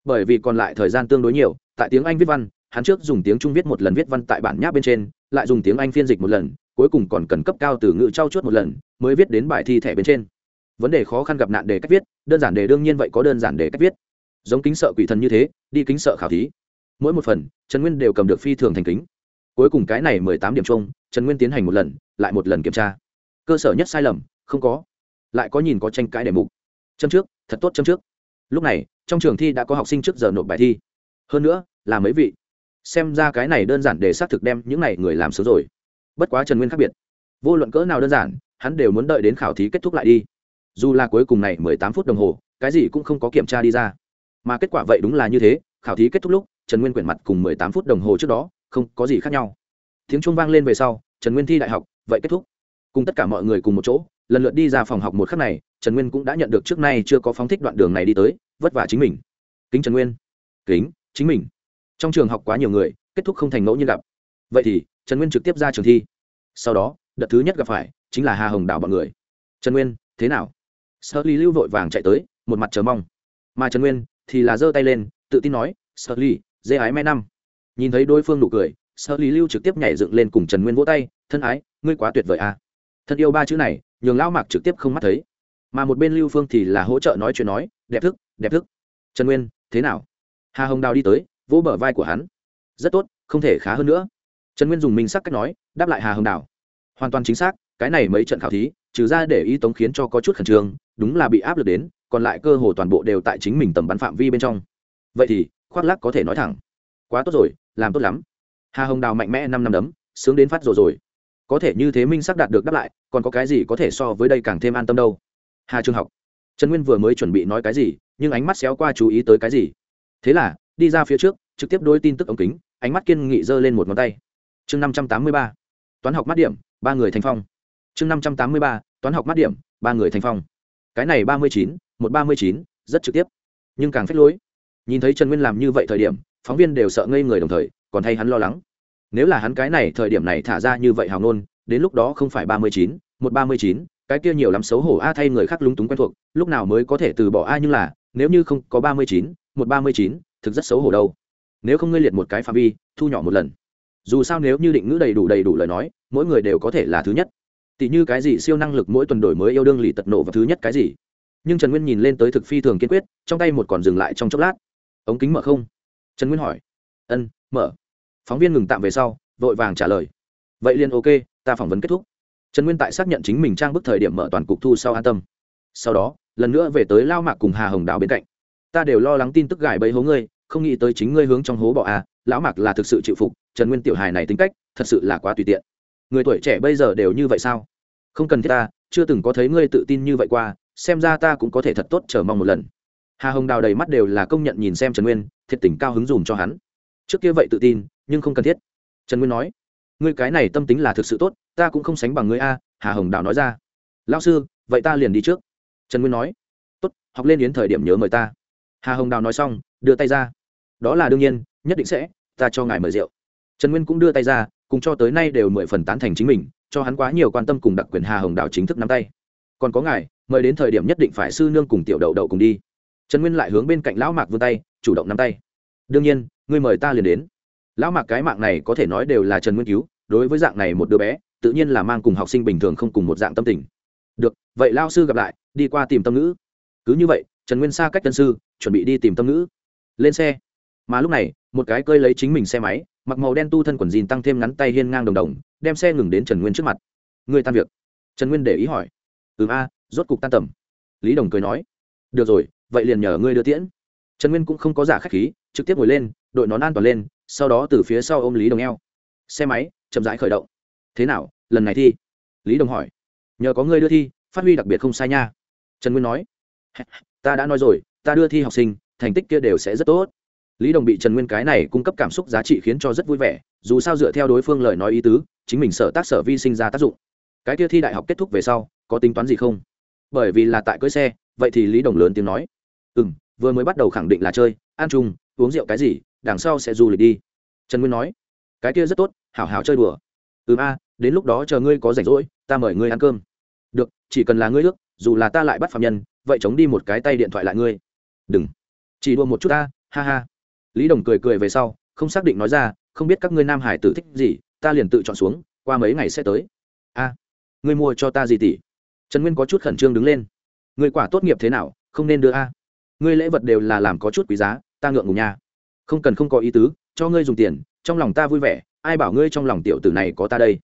Bởi vì còn lại thời gian tương đối nhiều, tại tiếng anh viết văn hắn trước dùng tiếng trung viết một lần viết văn tại bản nháp bên trên, lại dùng tiếng anh phiên dịch một lần, cuối cùng còn cần cấp cao từ ngữ trau chuốt một lần, mới viết đến bài thi thẻ bên trên. Vấn đề khó khăn gặp nạn để cách viết, đơn giản đề đương nhiên vậy có đơn giản để cách viết. Giống kính sợ quỷ thần như thế, đi kính sợ khảo thí. Mỗi một phần, trần nguyên đều cầm được phi thường thành kính. Cuối cùng cái này mười tám điểm chung, trần nguyên tiến hành một lần, lại một lần kiểm tra. Cơ sở nhất sai lầm, không có. Lại có nhìn có tranh cãi đề mục. Châm trước, thật tốt châm trước. Lúc này, trong trường thi đã có học sinh trước giờ nộp bài thi. Hơn nữa, là mấy vị? Xem ra cái này đơn giản để xác thực đem những này người làm sớm rồi. Bất quá trần nguyên khác biệt. Vô luận cỡ nào đơn giản, hắn đều muốn đợi đến khảo thí kết thúc lại đi. Dù là cuối cùng này mười tám phút đồng hồ, cái gì cũng không có kiểm tra đi ra. Mà kết quả vậy đúng là như thế, khảo thí kết thúc lúc, trần nguyên quyển mặt cùng mười tám phút đồng hồ trước đó, không có gì khác nhau. Tiếng trung vang lên về sau, trần nguyên thi đại học, vậy kết thúc. Cùng tất cả mọi người cùng một chỗ, lần lượt đi ra phòng học một khắc này, trần nguyên cũng đã nhận được trước nay chưa có phóng thích đoạn đường này đi tới, vất vả chính mình. Kính trần nguyên. Kính, chính mình trong trường học quá nhiều người, kết thúc không thành ngẫu nhiên gặp. Vậy thì, trần nguyên trực tiếp ra trường thi. Sau đó, đợt thứ nhất gặp phải chính là hà hồng đảo bọn người. Trần nguyên, thế nào? Sợ ly lưu vội vàng chạy tới, một mặt chờ mong. Mà trần nguyên thì là giơ tay lên, tự tin nói sợ ly, dê ái me năm. Nhìn thấy đối phương nụ cười sợ ly lưu trực tiếp nhảy dựng lên cùng trần nguyên vỗ tay, thân ái, ngươi quá tuyệt vời à. Thân yêu ba chữ này, nhường lão mạc trực tiếp không mắt thấy. Mà một bên lưu phương thì là hỗ trợ nói chuyện nói, đẹp thức đẹp thức. Trần nguyên, thế nào? Hà hồng đào đi tới vỗ bờ vai của hắn. Rất tốt, không thể khá hơn nữa. Trần nguyên dùng mình sắc cách nói, đáp lại hà hồng đào hoàn toàn chính xác, cái này mấy trận khảo thí, trừ ra để ý tống khiến cho có chút khẩn trương, đúng là bị áp lực đến, còn lại cơ hồ toàn bộ đều tại chính mình tầm bắn phạm vi bên trong. Vậy thì, khoác lắc có thể nói thẳng. Quá tốt rồi, làm tốt lắm. Hà hồng đào mạnh mẽ năm năm đấm, sướng đến phát rồi rồi. Có thể như thế minh sắc đạt được đáp lại, còn có cái gì có thể so với đây càng thêm an tâm đâu. Hà trường học. Trần nguyên vừa mới chuẩn bị nói cái gì, nhưng ánh mắt xéo qua chú ý tới cái gì? Thế là đi ra phía trước, trực tiếp đôi tin tức ống kính, ánh mắt kiên nghị giơ lên một ngón tay. Chương năm trăm tám mươi ba, toán học mắt điểm, ba người thành phong. Chương năm trăm tám mươi ba, toán học mắt điểm, ba người thành phong. Cái này ba mươi chín, một ba mươi chín, rất trực tiếp. Nhưng càng phách lối. Nhìn thấy trần nguyên làm như vậy thời điểm, phóng viên đều sợ ngây người đồng thời, còn thay hắn lo lắng. Nếu là hắn cái này thời điểm này thả ra như vậy hào nôn đến lúc đó không phải ba mươi chín, một ba mươi chín, cái kia nhiều lắm xấu hổ a thay người khác lúng túng quen thuộc, lúc nào mới có thể từ bỏ a nhưng là, nếu như không có ba mươi chín, một ba mươi chín thực rất xấu hổ đâu. Nếu không ngươi liệt một cái phạm vi, thu nhỏ một lần. Dù sao nếu như định ngữ đầy đủ đầy đủ lời nói, mỗi người đều có thể là thứ nhất. Tỷ như cái gì siêu năng lực mỗi tuần đổi mới yêu đương lì tật nổ và thứ nhất cái gì? Nhưng trần nguyên nhìn lên tới thực phi thường kiên quyết, trong tay một còn dừng lại trong chốc lát. Ống kính mở không? Trần nguyên hỏi. Ân, mở. Phóng viên ngừng tạm về sau, vội vàng trả lời. Vậy liền ok, ta phỏng vấn kết thúc. Trần nguyên tại xác nhận chính mình trang bức thời điểm mở toàn cục thu sau an tâm. Sau đó, lần nữa về tới lao mạc cùng hà hồng đào bên cạnh ta đều lo lắng tin tức gài bẫy hố ngươi, không nghĩ tới chính ngươi hướng trong hố bỏ à lão mạc là thực sự chịu phục, trần nguyên tiểu hài này tính cách, thật sự là quá tùy tiện. Người tuổi trẻ bây giờ đều như vậy sao? Không cần thiết ta, chưa từng có thấy ngươi tự tin như vậy qua, xem ra ta cũng có thể thật tốt chờ mong một lần. Hà hồng đào đầy mắt đều là công nhận nhìn xem trần nguyên, thiệt tình cao hứng dùm cho hắn. Trước kia vậy tự tin, nhưng không cần thiết. Trần nguyên nói, ngươi cái này tâm tính là thực sự tốt, ta cũng không sánh bằng ngươi a, hà hồng đào nói ra. Lao sư, vậy ta liền đi trước. Trần nguyên nói, tốt, học lên đến thời điểm nhớ mời ta hà hồng đào nói xong, đưa tay ra. Đó là đương nhiên, nhất định sẽ, ta cho ngài mời rượu. Trần nguyên cũng đưa tay ra, cùng cho tới nay đều mười phần tán thành chính mình, cho hắn quá nhiều quan tâm cùng đặc quyền hà hồng đào chính thức nắm tay. Còn có ngài, mời đến thời điểm nhất định phải sư nương cùng tiểu đậu đậu cùng đi. Trần nguyên lại hướng bên cạnh lão mạc vươn tay, chủ động nắm tay. Đương nhiên, ngươi mời ta liền đến. Lão mạc cái mạng này có thể nói đều là trần nguyên cứu, đối với dạng này một đứa bé, tự nhiên là mang cùng học sinh bình thường không cùng một dạng tâm tình. Được, vậy lao sư gặp lại, đi qua tìm tâm ngữ. Cứ như vậy trần nguyên xa cách tân sư, chuẩn bị đi tìm tâm ngữ. Lên xe. Mà lúc này, một cái cơi lấy chính mình xe máy, mặc màu đen tu thân quần jean tăng thêm ngắn tay hiên ngang đồng đồng, đem xe ngừng đến trần nguyên trước mặt. Người tan việc. Trần nguyên để ý hỏi. Ừ a, rốt cục tan tầm. Lý đồng cười nói. Được rồi, vậy liền nhờ ngươi đưa tiễn. Trần nguyên cũng không có giả k h á c h khí, trực tiếp ngồi lên, đội nón an toàn lên, sau đó từ phía sau ôm lý đồng eo. Xe máy, chậm rãi khởi động. Thế nào, lần này thi? Lý đồng hỏi. Nhờ có ngươi đưa thi, phát huy đặc biệt không sai nha. Trần nguyên nói ta đã nói rồi, ta đưa thi học sinh, thành tích kia đều sẽ rất tốt. Lý đồng bị trần nguyên cái này cung cấp cảm xúc giá trị khiến cho rất vui vẻ, dù sao dựa theo đối phương lời nói ý tứ, chính mình sở tác sở vi sinh ra tác dụng. Cái kia thi đại học kết thúc về sau, có tính toán gì không? Bởi vì là tại cưới xe, vậy thì lý đồng lớn tiếng nói. Ừ m vừa mới bắt đầu khẳng định là chơi, ăn chung, uống rượu cái gì, đằng sau sẽ du lịch đi. Trần nguyên nói. Cái kia rất tốt, hảo hảo chơi đùa. Ừ a, đến lúc đó chờ ngươi có rảnh rỗi, ta mời ngươi ăn cơm. Được, chỉ cần là ngươi ước dù là ta lại bắt phạm nhân, vậy chống đi một cái tay điện thoại lại ngươi. Đừng. Chỉ đua một chút ta, ha ha. Lý đồng cười cười về sau, không xác định nói ra, không biết các ngươi nam hải tử thích gì, ta liền tự chọn xuống, qua mấy ngày sẽ tới. A, ngươi mua cho ta gì tỷ? Trần nguyên có chút khẩn trương đứng lên. Người quả tốt nghiệp thế nào, không nên đưa a. Ngươi lễ vật đều là làm có chút quý giá, ta ngượng ngùng nha. Không cần không có ý tứ, cho ngươi dùng tiền, trong lòng ta vui vẻ, ai bảo ngươi trong lòng tiểu tử này có ta đây?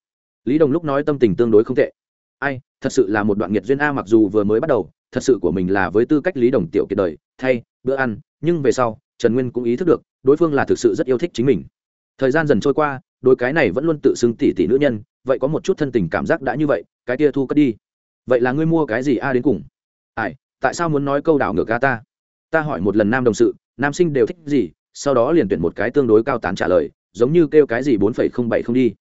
Lý đồng lúc nói tâm tình tương đối không tệ ai, thật sự là một đoạn nghiệt duyên a mặc dù vừa mới bắt đầu, thật sự của mình là với tư cách lý đồng tiểu kiệt đời, thay, bữa ăn, nhưng về sau, trần nguyên cũng ý thức được, đối phương là thực sự rất yêu thích chính mình. Thời gian dần trôi qua đôi cái này vẫn luôn tự xưng tỷ tỷ nữ nhân, vậy có một chút thân tình cảm giác đã như vậy, cái kia thu cất đi. Vậy là ngươi mua cái gì a đến cùng? Ai, tại sao muốn nói câu đảo ngược a ta? Ta hỏi một lần nam đồng sự, nam sinh đều thích gì, sau đó liền tuyển một cái tương đối cao tán trả lời, giống như kêu cái gì bốn phẩy không bảy không đi.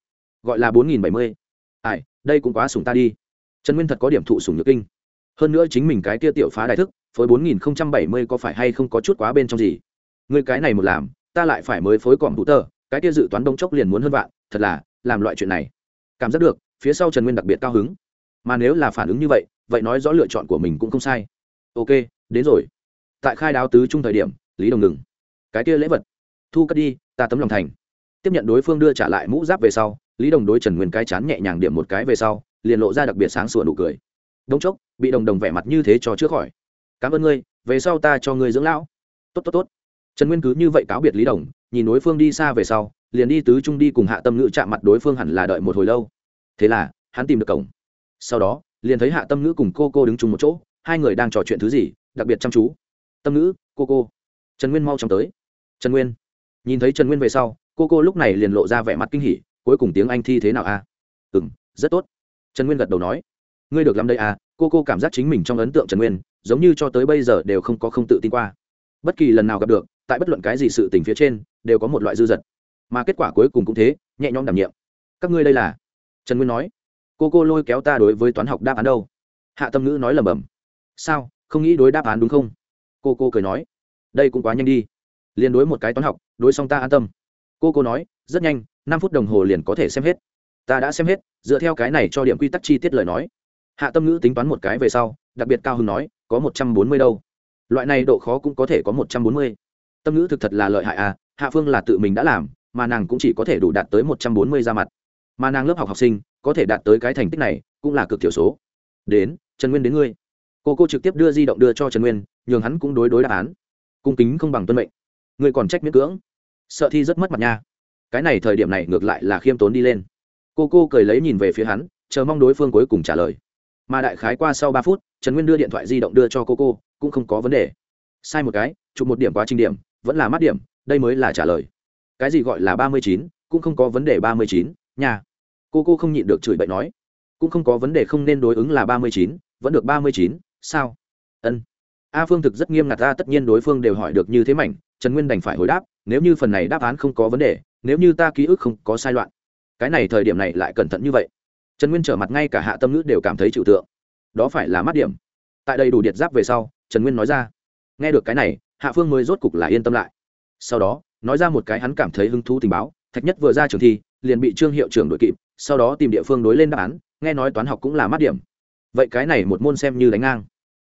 Gọi là bốn nghìn bảy mươi. Ai, đây cũng quá sùng ta đi trần nguyên thật có điểm thụ sùng nhược kinh. Hơn nữa chính mình cái kia tiểu phá đại thức, phối bốn nghìn không trăm bảy mươi có phải hay không có chút quá bên trong gì? Người cái này một làm, ta lại phải mới phối còm thủ tờ, cái kia dự toán đông chốc liền muốn hơn vạn, thật là, làm loại chuyện này. Cảm giác được, phía sau trần nguyên đặc biệt cao hứng. Mà nếu là phản ứng như vậy vậy nói rõ lựa chọn của mình cũng không sai. Ok, đến rồi. Tại khai đáo tứ trung thời điểm, lý đồng ngừng. Cái kia lễ vật. Thu cất đi, ta tấm lòng thành. Tiếp nhận đối phương đưa trả lại mũ giáp về sau, lý đồng đối trần nguyên cái chán nhẹ nhàng điểm một cái về sau liền lộ ra đặc biệt sáng sủa nụ cười. Đông chốc, bị đồng đồng vẻ mặt như thế cho trước khỏi. Cảm ơn ngươi, về sau ta cho ngươi dưỡng lão. Tốt tốt tốt. Trần nguyên cứ như vậy cáo biệt lý đồng, nhìn đối phương đi xa về sau, liền đi tứ trung đi cùng hạ tâm ngữ chạm mặt đối phương hẳn là đợi một hồi lâu. Thế là, hắn tìm được cổng. Sau đó, liền thấy hạ tâm ngữ cùng cô cô đứng chung một chỗ, hai người đang trò chuyện thứ gì, đặc biệt chăm chú. Tâm ngữ, cô cô. Trần nguyên mau chóng tới. Trần nguyên. Nhìn thấy trần nguyên về sau, cô cô lúc này liền lộ ra vẻ mặt kinh hỉ, cuối cùng tiếng anh thi thế nào a à? ừ m rất tốt trần nguyên gật đầu nói, ngươi được làm đây à cô cô cảm giác chính mình trong ấn tượng trần nguyên, giống như cho tới bây giờ đều không có không tự tin qua. Bất kỳ lần nào gặp được, tại bất luận cái gì sự tình phía trên, đều có một loại dư dật. Mà kết quả cuối cùng cũng thế, nhẹ nhõm đảm nhiệm. Các ngươi đây là? Trần nguyên nói, cô cô lôi kéo ta đối với toán học đáp án đâu? Hạ tâm ngữ nói lầm bầm sao, không nghĩ đối đáp án đúng không? Cô cô cười nói, đây cũng quá nhanh đi. Liền đối một cái toán học, đối xong ta an tâm. Cô cô nói, rất nhanh, năm phút đồng hồ liền có thể xem hết ta đã xem hết, dựa theo cái này cho điểm quy tắc chi tiết lời nói. Hạ tâm ngữ tính toán một cái về sau, đặc biệt cao hưng nói, có một trăm bốn mươi đâu. Loại này độ khó cũng có thể có một trăm bốn mươi. Tâm ngữ thực thật là lợi hại à hạ phương là tự mình đã làm, mà nàng cũng chỉ có thể đủ đạt tới một trăm bốn mươi ra mặt. Mà nàng lớp học học sinh, có thể đạt tới cái thành tích này, cũng là cực thiểu số. Đến, trần nguyên đến ngươi. Cô cô trực tiếp đưa di động đưa cho trần nguyên, nhường hắn cũng đối đối đáp án. Cung kính không bằng tuân mệnh. Ngươi còn trách miễn cưỡng. Sợ thi rất mất mặt nha. Cái này thời điểm này ngược lại là khiêm tốn đi lên cô cô cười lấy nhìn về phía hắn, chờ mong đối phương cuối cùng trả lời. Mà đại khái qua sau ba phút, trần nguyên đưa điện thoại di động đưa cho cô cô, cũng không có vấn đề. Sai một cái, chụp một điểm quá trình điểm, vẫn là mắt điểm, đây mới là trả lời. Cái gì gọi là ba mươi chín, cũng không có vấn đề ba mươi chín nhà cô cô không nhịn được chửi bậy nói. Cũng không có vấn đề không nên đối ứng là ba mươi chín, vẫn được ba mươi chín, sao? Ân. A phương thực rất nghiêm ngặt ta tất nhiên đối phương đều hỏi được như thế mảnh, trần nguyên đành phải hồi đáp, nếu như phần này đáp án không có vấn đề, nếu như ta ký ức không có sai loạn cái này thời điểm này lại cẩn thận như vậy. Trần nguyên trở mặt ngay cả hạ tâm ngữ đều cảm thấy chịu tượng. Đó phải là mắt điểm. Tại đây đủ điện giáp về sau, trần nguyên nói ra, nghe được cái này, hạ phương mới rốt cục là yên tâm lại. Sau đó, nói ra một cái hắn cảm thấy hứng thú tình báo, thạch nhất vừa ra trường thi, liền bị trương hiệu trưởng đội kịp, sau đó tìm địa phương đối lên đáp án, nghe nói toán học cũng là mát điểm. Vậy cái này một môn xem như đánh ngang.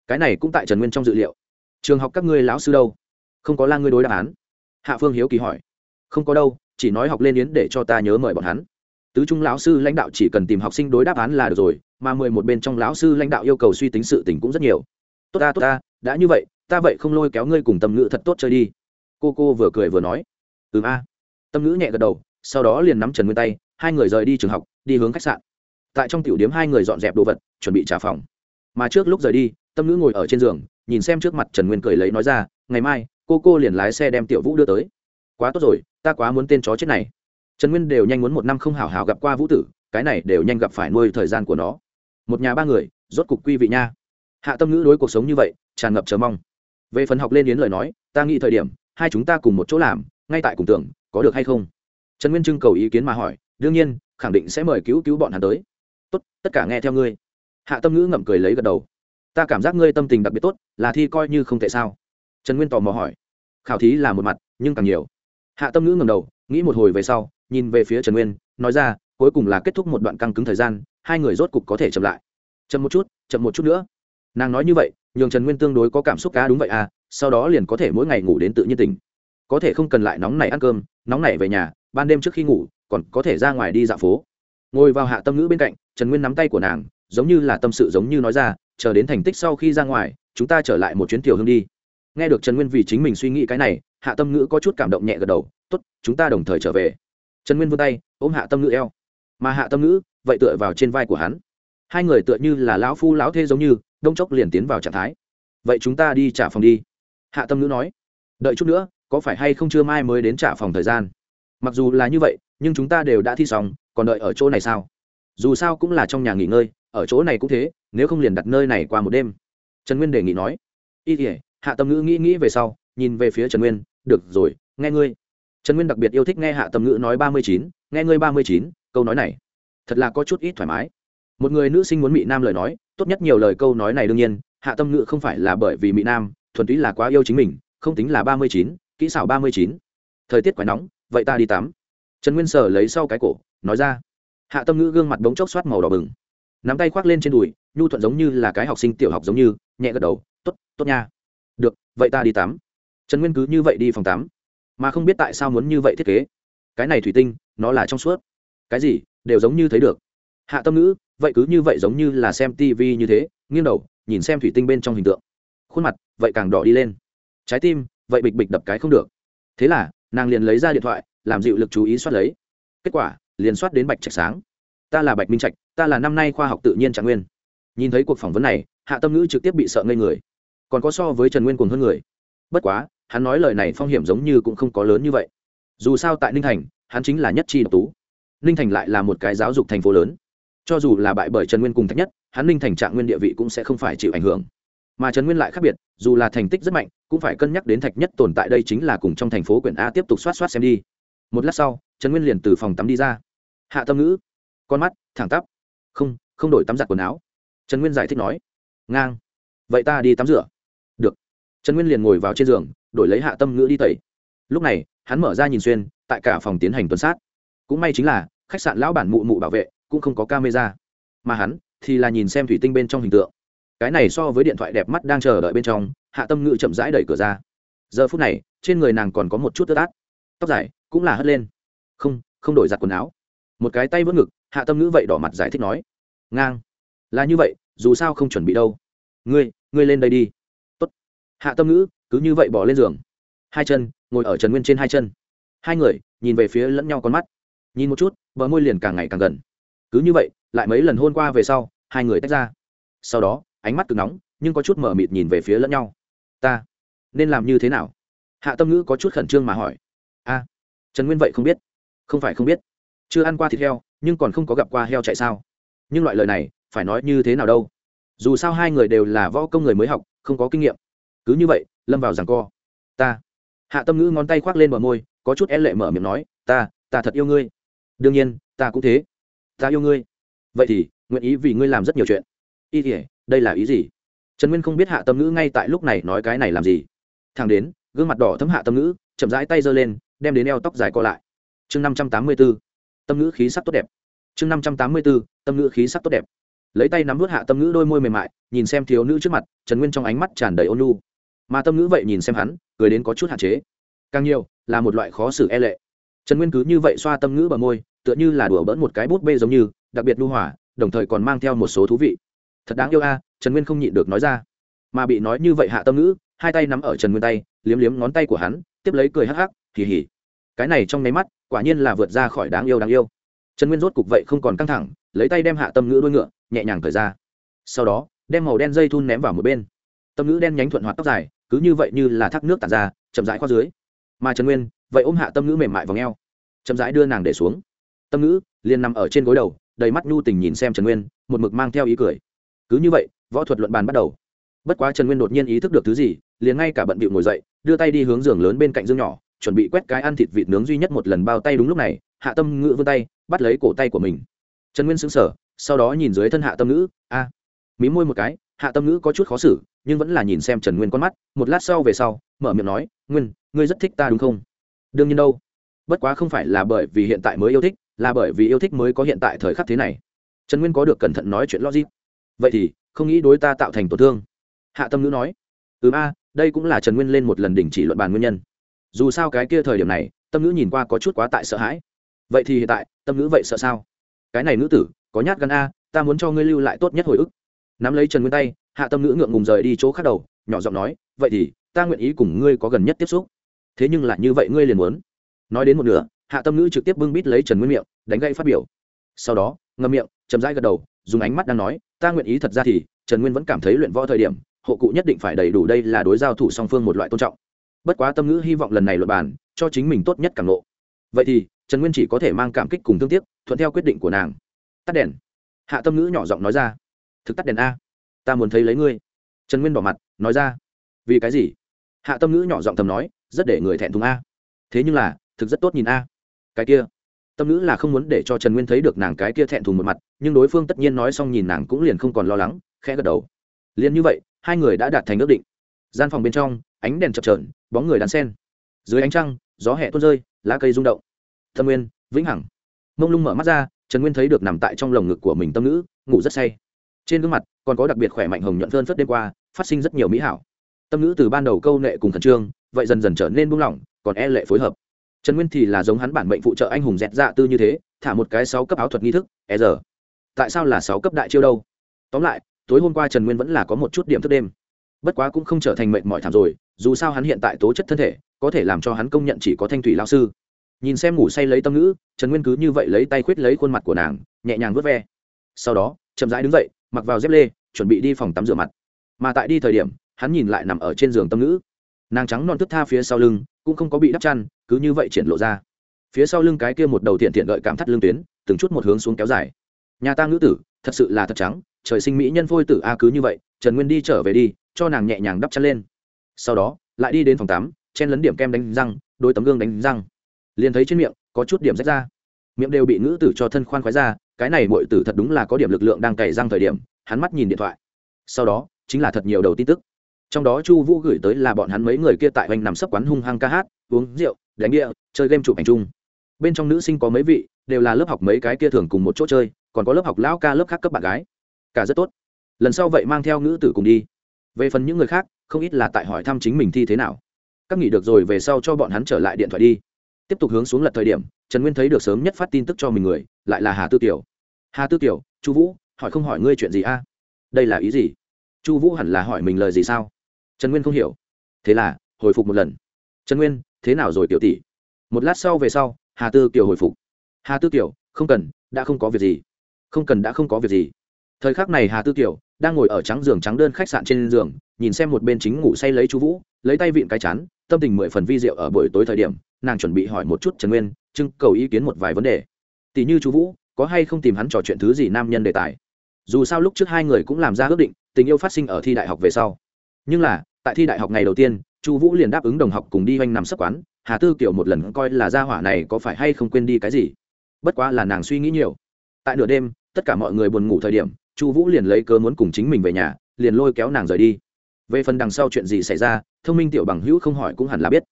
Cái này cũng tại trần nguyên trong dự liệu. Trường học các ngươi lão sư đâu? Không có la ngươi đối đáp án. Hạ phương hiếu kỳ hỏi. Không có đâu, chỉ nói học lên yến để cho ta nhớ mời bọn hắn tứ trung lão sư lãnh đạo chỉ cần tìm học sinh đối đáp án là được rồi, mà mười một bên trong lão sư lãnh đạo yêu cầu suy tính sự tình cũng rất nhiều. Tốt ta tốt ta, đã như vậy, ta vậy không lôi kéo ngươi cùng tâm ngữ thật tốt chơi đi. Cô cô vừa cười vừa nói. Ừ a. Tâm ngữ nhẹ gật đầu, sau đó liền nắm trần nguyên tay, hai người rời đi trường học, đi hướng khách sạn. Tại trong tiểu điếm hai người dọn dẹp đồ vật, chuẩn bị trả phòng. Mà trước lúc rời đi, tâm ngữ ngồi ở trên giường, nhìn xem trước mặt trần nguyên cười lấy nói ra, ngày mai, cô cô liền lái xe đem tiểu vũ đưa tới. Quá tốt rồi, ta quá muốn tên chó chết này trần nguyên đều nhanh muốn một năm không hào hào gặp qua vũ tử, cái này đều nhanh gặp phải nuôi thời gian của nó. Một nhà ba người, rốt cục quy vị nha. Hạ tâm ngữ đối cuộc sống như vậy, tràn ngập chờ mong. Về phần học lên yến lời nói, ta nghĩ thời điểm, hai chúng ta cùng một chỗ làm, ngay tại cùng tưởng, có được hay không? Trần nguyên trưng cầu ý kiến mà hỏi, đương nhiên, khẳng định sẽ mời cứu cứu bọn hắn tới. Tốt, tất cả nghe theo ngươi. Hạ tâm ngữ ngậm cười lấy gật đầu. Ta cảm giác ngươi tâm tình đặc biệt tốt, là thi coi như không tệ sao? Trần nguyên tò mò hỏi. Khảo thí là một mặt, nhưng càng nhiều. Hạ tâm ngữ ngầm đầu, nghĩ một hồi về sau nhìn về phía trần nguyên, nói ra, cuối cùng là kết thúc một đoạn căng cứng thời gian, hai người rốt cục có thể chậm lại. Chậm một chút, chậm một chút nữa. Nàng nói như vậy, nhường trần nguyên tương đối có cảm xúc cá đúng vậy à sau đó liền có thể mỗi ngày ngủ đến tự nhiên tình có thể không cần lại nóng này ăn cơm, nóng này về nhà, ban đêm trước khi ngủ, còn có thể ra ngoài đi dạo phố. Ngồi vào hạ tâm ngữ bên cạnh, trần nguyên nắm tay của nàng, giống như là tâm sự giống như nói ra, chờ đến thành tích sau khi ra ngoài, chúng ta trở lại một chuyến tiểu hương đi. Nghe được trần nguyên vì chính mình suy nghĩ cái này, hạ tâm ngữ có chút cảm động nhẹ gật đầu t ố t chúng ta đồng thời trở về trần nguyên vươn tay, ôm hạ tâm ngữ eo. Mà hạ tâm ngữ vậy tựa vào trên vai của hắn. Hai người tựa như là lão phu, lão thê giống như, đông chốc liền tiến vào trạng thái. Vậy chúng ta đi trả phòng đi. Hạ tâm ngữ nói. Đợi chút nữa, có phải hay không chưa mai mới đến trả phòng thời gian? Mặc dù là như vậy, nhưng chúng ta đều đã thi xong, còn đợi ở chỗ này sao? Dù sao cũng là trong nhà nghỉ ngơi, ở chỗ này cũng thế, nếu không liền đặt nơi này qua một đêm. Trần nguyên đề nghị nói. Y thể hạ tâm ngữ nghĩ nghĩ về sau, nhìn về phía trần nguyên. Được rồi, nghe ngươi trần nguyên đặc biệt yêu thích nghe hạ tâm ngữ nói ba mươi chín, nghe ngươi ba mươi chín, câu nói này, thật là có chút ít thoải mái. Một người nữ sinh muốn mỹ nam lời nói, tốt nhất nhiều lời câu nói này đương nhiên, hạ tâm ngữ không phải là bởi vì mỹ nam, thuần túy là quá yêu chính mình, không tính là ba mươi chín, kỹ xảo ba mươi chín. Thời tiết quái nóng, vậy ta đi tắm. Trần nguyên sở lấy sau cái cổ, nói ra. Hạ tâm ngữ gương mặt bóng chốc soát màu đỏ bừng. Nắm tay khoác lên trên đùi, nhu thuận giống như là cái học sinh tiểu học giống như, nhẹ gật đầu t ố t tốt nha. Được, vậy ta đi tắm. Trần nguyên cứ như vậy đi phòng tắm mà không biết tại sao muốn như vậy thiết kế. Cái này thủy tinh, nó là trong suốt. Cái gì, đều giống như thấy được. Hạ tâm ngữ, vậy cứ như vậy giống như là xem tv như thế, nghiêng đầu, nhìn xem thủy tinh bên trong hình tượng. Khuôn mặt, vậy càng đỏ đi lên. Trái tim, vậy bịch bịch đập cái không được. Thế là, nàng liền lấy ra điện thoại, làm dịu lực chú ý soát lấy. Kết quả, liền soát đến bạch trạch sáng. Ta là bạch minh trạch, ta là năm nay khoa học tự nhiên trạng nguyên. Nhìn thấy cuộc phỏng vấn này, hạ tâm ngữ trực tiếp bị sợ ngây người. Còn có so với trần nguyên cùng hơn người. Bất quá hắn nói lời này phong hiểm giống như cũng không có lớn như vậy. Dù sao tại ninh thành, hắn chính là nhất chi độc tú. Ninh thành lại là một cái giáo dục thành phố lớn. Cho dù là bại bởi trần nguyên cùng thạch nhất, hắn ninh thành trạng nguyên địa vị cũng sẽ không phải chịu ảnh hưởng. Mà trần nguyên lại khác biệt, dù là thành tích rất mạnh, cũng phải cân nhắc đến thạch nhất tồn tại đây chính là cùng trong thành phố quyển a tiếp tục soát soát xem đi. Một lát sau, trần nguyên liền từ phòng tắm đi ra. Hạ tâm ngữ. Con mắt, thẳng tắp. Không không đổi tắm giặt quần áo. Trần nguyên giải thích nói. Ngang. Vậy ta đi tắm rửa trần nguyên liền ngồi vào trên giường, đổi lấy hạ tâm ngữ đi tẩy. Lúc này, hắn mở ra nhìn xuyên, tại cả phòng tiến hành tuần sát. Cũng may chính là, khách sạn lão bản mụ mụ bảo vệ, cũng không có camera. Mà hắn, thì là nhìn xem thủy tinh bên trong hình tượng. Cái này so với điện thoại đẹp mắt đang chờ đợi bên trong, hạ tâm ngữ chậm rãi đẩy cửa ra. Giờ phút này, trên người nàng còn có một chút tơ tát tóc dài cũng là hất lên. Không không đổi giặt quần áo. Một cái tay vớt ngực, hạ tâm ngữ vậy đỏ mặt giải thích nói. Ngang. Là như vậy, dù sao không chuẩn bị đâu. Ngươi ngươi lên đây đi hạ tâm ngữ, cứ như vậy bỏ lên giường. Hai chân, ngồi ở trần nguyên trên hai chân. Hai người, nhìn về phía lẫn nhau con mắt. Nhìn một chút, bờ môi liền càng ngày càng gần. Cứ như vậy, lại mấy lần hôn qua về sau, hai người tách ra. Sau đó, ánh mắt cực nóng, nhưng có chút mở mịt nhìn về phía lẫn nhau. Ta, nên làm như thế nào? Hạ tâm ngữ có chút khẩn trương mà hỏi. A, trần nguyên vậy không biết. Không phải không biết. Chưa ăn qua thịt heo, nhưng còn không có gặp qua heo chạy sao? Nhưng loại lời này, phải nói như thế nào đâu? Dù sao hai người đều là võ công người mới học, không có kinh nghiệm cứ như vậy, lâm vào rằng co. Ta. Hạ tâm ngữ ngón tay khoác lên bờ môi, có chút e lệ mở miệng nói, ta ta thật yêu ngươi. Đương nhiên, ta cũng thế. Ta yêu ngươi. Vậy thì, nguyện ý vì ngươi làm rất nhiều chuyện. Y thể đây là ý gì? Trần nguyên không biết hạ tâm ngữ ngay tại lúc này nói cái này làm gì. Thằng đến, gương mặt đỏ thấm hạ tâm ngữ, chậm rãi tay giơ lên, đem đến eo tóc dài co lại. Chương năm trăm tám mươi b ố tâm ngữ khí sắc tốt đẹp. Chương năm trăm tám mươi b ố tâm ngữ khí sắc tốt đẹp. Lấy tay nắm vút hạ tâm ngữ đôi môi mềm mại, nhìn xem thiếu nữ trước mặt, trần nguyên trong ánh mắt tràn đầy ôn lu mà tâm ngữ vậy nhìn xem hắn, cười đến có chút hạn chế. Càng nhiều, là một loại khó xử e lệ. Trần nguyên cứ như vậy xoa tâm ngữ bờ môi, tựa như là đùa bỡn một cái bút bê giống như, đặc biệt lưu hỏa đồng thời còn mang theo một số thú vị. Thật đáng yêu a, trần nguyên không nhịn được nói ra. Mà bị nói như vậy hạ tâm ngữ, hai tay nắm ở trần nguyên tay, liếm liếm ngón tay của hắn, tiếp lấy cười hắc hắc, hì hỉ cái này trong nháy mắt, quả nhiên là vượt ra khỏi đáng yêu đáng yêu. Trần nguyên rốt cục vậy không còn căng thẳng, lấy tay đem hạ tâm ngữ đuôi ngựa, nhẹ nhàng thời ra. Sau đó, đem màu đen dây thun ném vào một bên. Tâm ngữ đen nhánh thuận hoạt tóc dài cứ như vậy như là thác nước tản ra, chậm rãi qua dưới. Mà trần nguyên, vậy ôm hạ tâm ngữ mềm mại vào ngheo, chậm rãi đưa nàng để xuống. Tâm ngữ liền nằm ở trên gối đầu, đầy mắt nhu tình nhìn xem trần nguyên, một mực mang theo ý cười. Cứ như vậy, võ thuật luận bàn bắt đầu. Bất quá trần nguyên đột nhiên ý thức được thứ gì, liền ngay cả bận bịu ngồi dậy, đưa tay đi hướng giường lớn bên cạnh giường nhỏ, chuẩn bị quét cái ăn thịt vịt nướng duy nhất một lần bao tay đúng lúc này, hạ tâm ngữ vươn tay, bắt lấy cổ tay của mình. Trần nguyên xứng sở sau đó nhìn dưới thân hạ tâm ngữ, a, mí môi một cái hạ tâm ngữ có chút khó xử, nhưng vẫn là nhìn xem trần nguyên con mắt, một lát sau về sau, mở miệng nói, nguyên, ngươi rất thích ta đúng không? Đương nhiên đâu. Bất quá không phải là bởi vì hiện tại mới yêu thích, là bởi vì yêu thích mới có hiện tại thời khắc thế này. Trần nguyên có được cẩn thận nói chuyện logic. Vậy thì, không nghĩ đối ta tạo thành tổn thương. Hạ tâm ngữ nói. Ừ a, đây cũng là trần nguyên lên một lần đình chỉ luận bàn nguyên nhân. Dù sao cái kia thời điểm này, tâm ngữ nhìn qua có chút quá tại sợ hãi. Vậy thì hiện tại, tâm ngữ vậy sợ sao? Cái này nữ tử, có nhát gan a, ta muốn cho ngươi lưu lại tốt nhất hồi ức nắm lấy trần nguyên tay, hạ tâm ngữ ngượng ngùng rời đi chỗ khác đầu, nhỏ giọng nói, vậy thì, ta nguyện ý cùng ngươi có gần nhất tiếp xúc. Thế nhưng lại như vậy ngươi liền muốn. Nói đến một nửa, hạ tâm ngữ trực tiếp bưng bít lấy trần nguyên miệng, đánh gây phát biểu. Sau đó ngâm miệng, chậm rãi gật đầu, dùng ánh mắt đang nói, ta nguyện ý thật ra thì, trần nguyên vẫn cảm thấy luyện võ thời điểm, hộ cụ nhất định phải đầy đủ đây là đối giao thủ song phương một loại tôn trọng. Bất quá tâm ngữ hy vọng lần này luật bàn, cho chính mình tốt nhất cảm lộ vậy thì, trần nguyên chỉ có thể mang cảm kích cùng thương tiếc, thuận theo quyết định của nàng. Tắt đèn. Hạ tâm ngữ nhỏ giọng nói ra thực tắt đèn a. Ta muốn thấy lấy ngươi. Trần nguyên bỏ mặt, nói ra. Vì cái gì? Hạ tâm ngữ nhỏ giọng thầm nói, rất để người thẹn thùng a. Thế nhưng là, thực rất tốt nhìn a. Cái kia. Tâm ngữ là không muốn để cho trần nguyên thấy được nàng cái kia thẹn thùng một mặt, nhưng đối phương tất nhiên nói xong nhìn nàng cũng liền không còn lo lắng, khẽ gật đầu. Liền như vậy, hai người đã đạt thành ước định. Gian phòng bên trong, ánh đèn chập trờn bóng người đàn sen. Dưới ánh trăng, gió hẹ tuôn rơi, lá cây rung động. Thâm nguyên, vĩnh hằng. Mông lung mở mắt ra, trần nguyên thấy được nằm tại trong lồng ngực của mình tâm ngữ, ngủ rất say trên gương mặt còn có đặc biệt khỏe mạnh hồng nhuận phơn phất đêm qua, phát sinh rất nhiều mỹ hảo. Tâm ngữ từ ban đầu câu nệ cùng khẩn trương, vậy dần dần trở nên buông lỏng, còn e lệ phối hợp. Trần nguyên thì là giống hắn bản mệnh phụ trợ anh hùng dẹt dạ tư như thế, thả một cái sáu cấp áo thuật nghi thức e giờ. Tại sao là sáu cấp đại chiêu đâu? Tóm lại, tối hôm qua trần nguyên vẫn là có một chút điểm thức đêm. Bất quá cũng không trở thành mệnh mọi thảm rồi, dù sao hắn hiện tại tố chất thân thể, có thể làm cho hắn công nhận chỉ có thanh thủy lao sư. Nhìn xem ngủ say lấy tâm ngữ, trần nguyên cứ như vậy lấy tay khuyết lấy khuôn mặt của nàng, nhẹ nhàng vớt ve. Sau đó, chậm rãi đứng dậy mặc vào dép lê, chuẩn bị đi phòng tắm rửa mặt. Mà tại đi thời điểm, hắn nhìn lại nằm ở trên giường tâm ngữ. Nàng trắng non thức tha phía sau lưng, cũng không có bị đắp chăn, cứ như vậy triển lộ ra. Phía sau lưng cái kia một đầu tiện tiện gợi cảm thắt lưng tuyến, từng chút một hướng xuống kéo dài. Nhà ta ngữ tử, thật sự là thật trắng, trời sinh mỹ nhân phôi tử a cứ như vậy, trần nguyên đi trở về đi, cho nàng nhẹ nhàng đắp chăn lên. Sau đó, lại đi đến phòng tắm, chen lấn điểm kem đánh răng, đôi tấm gương đánh răng. Liền thấy trên miệng có chút điểm rách ra. Miệng đều bị ngữ tử cho thân khoan khoái ra cái này muội tử thật đúng là có điểm lực lượng đang cày răng thời điểm, hắn mắt nhìn điện thoại. Sau đó, chính là thật nhiều đầu tin tức. Trong đó chu vũ gửi tới là bọn hắn mấy người kia tại oanh nằm sấp quán hung hăng ca hát, uống rượu, đánh địa chơi game chụp ảnh chung. Bên trong nữ sinh có mấy vị, đều là lớp học mấy cái kia thường cùng một chỗ chơi, còn có lớp học lão ca lớp khác cấp bạn gái. Cả rất tốt. Lần sau vậy mang theo ngữ tử cùng đi. Về phần những người khác, không ít là tại hỏi thăm chính mình thi thế nào. Các nghỉ được rồi về sau cho bọn hắn trở lại điện thoại đi. Tiếp tục hướng xuống lật thời điểm, trần nguyên thấy được sớm nhất phát tin tức cho mình người lại là hà tư tiểu. Hà tư tiểu, chu vũ, hỏi không hỏi ngươi chuyện gì a? Đây là ý gì? Chu vũ hẳn là hỏi mình lời gì sao? Trần nguyên không hiểu. Thế là, hồi phục một lần. Trần nguyên, thế nào rồi tiểu tỷ? Một lát sau về sau, hà tư kiều hồi phục. Hà tư kiều, không cần, đã không có việc gì. Không cần đã không có việc gì. Thời khắc này hà tư kiều đang ngồi ở trắng giường trắng đơn khách sạn trên giường, nhìn xem một bên chính ngủ say lấy chú vũ, lấy tay vịn cái chán, tâm tình mười phần vi diệu ở buổi tối thời điểm, nàng chuẩn bị hỏi một chút trần nguyên, trưng cầu ý kiến một vài vấn đề tỷ như chú vũ, có hay không tìm hắn trò chuyện thứ gì nam nhân đề tài? Dù sao lúc trước hai người cũng làm ra ước định, tình yêu phát sinh ở thi đại học về sau. Nhưng là, tại thi đại học ngày đầu tiên chu vũ liền đáp ứng đồng học cùng đi oanh nằm sấp quán, hà tư kiểu một lần coi là gia hỏa này có phải hay không quên đi cái gì? Bất quá là nàng suy nghĩ nhiều. Tại nửa đêm, tất cả mọi người buồn ngủ thời điểm chu vũ liền lấy cớ muốn cùng chính mình về nhà, liền lôi kéo nàng rời đi. Về phần đằng sau chuyện gì xảy ra, thông minh tiểu bằng hữu không hỏi cũng hẳn là biết.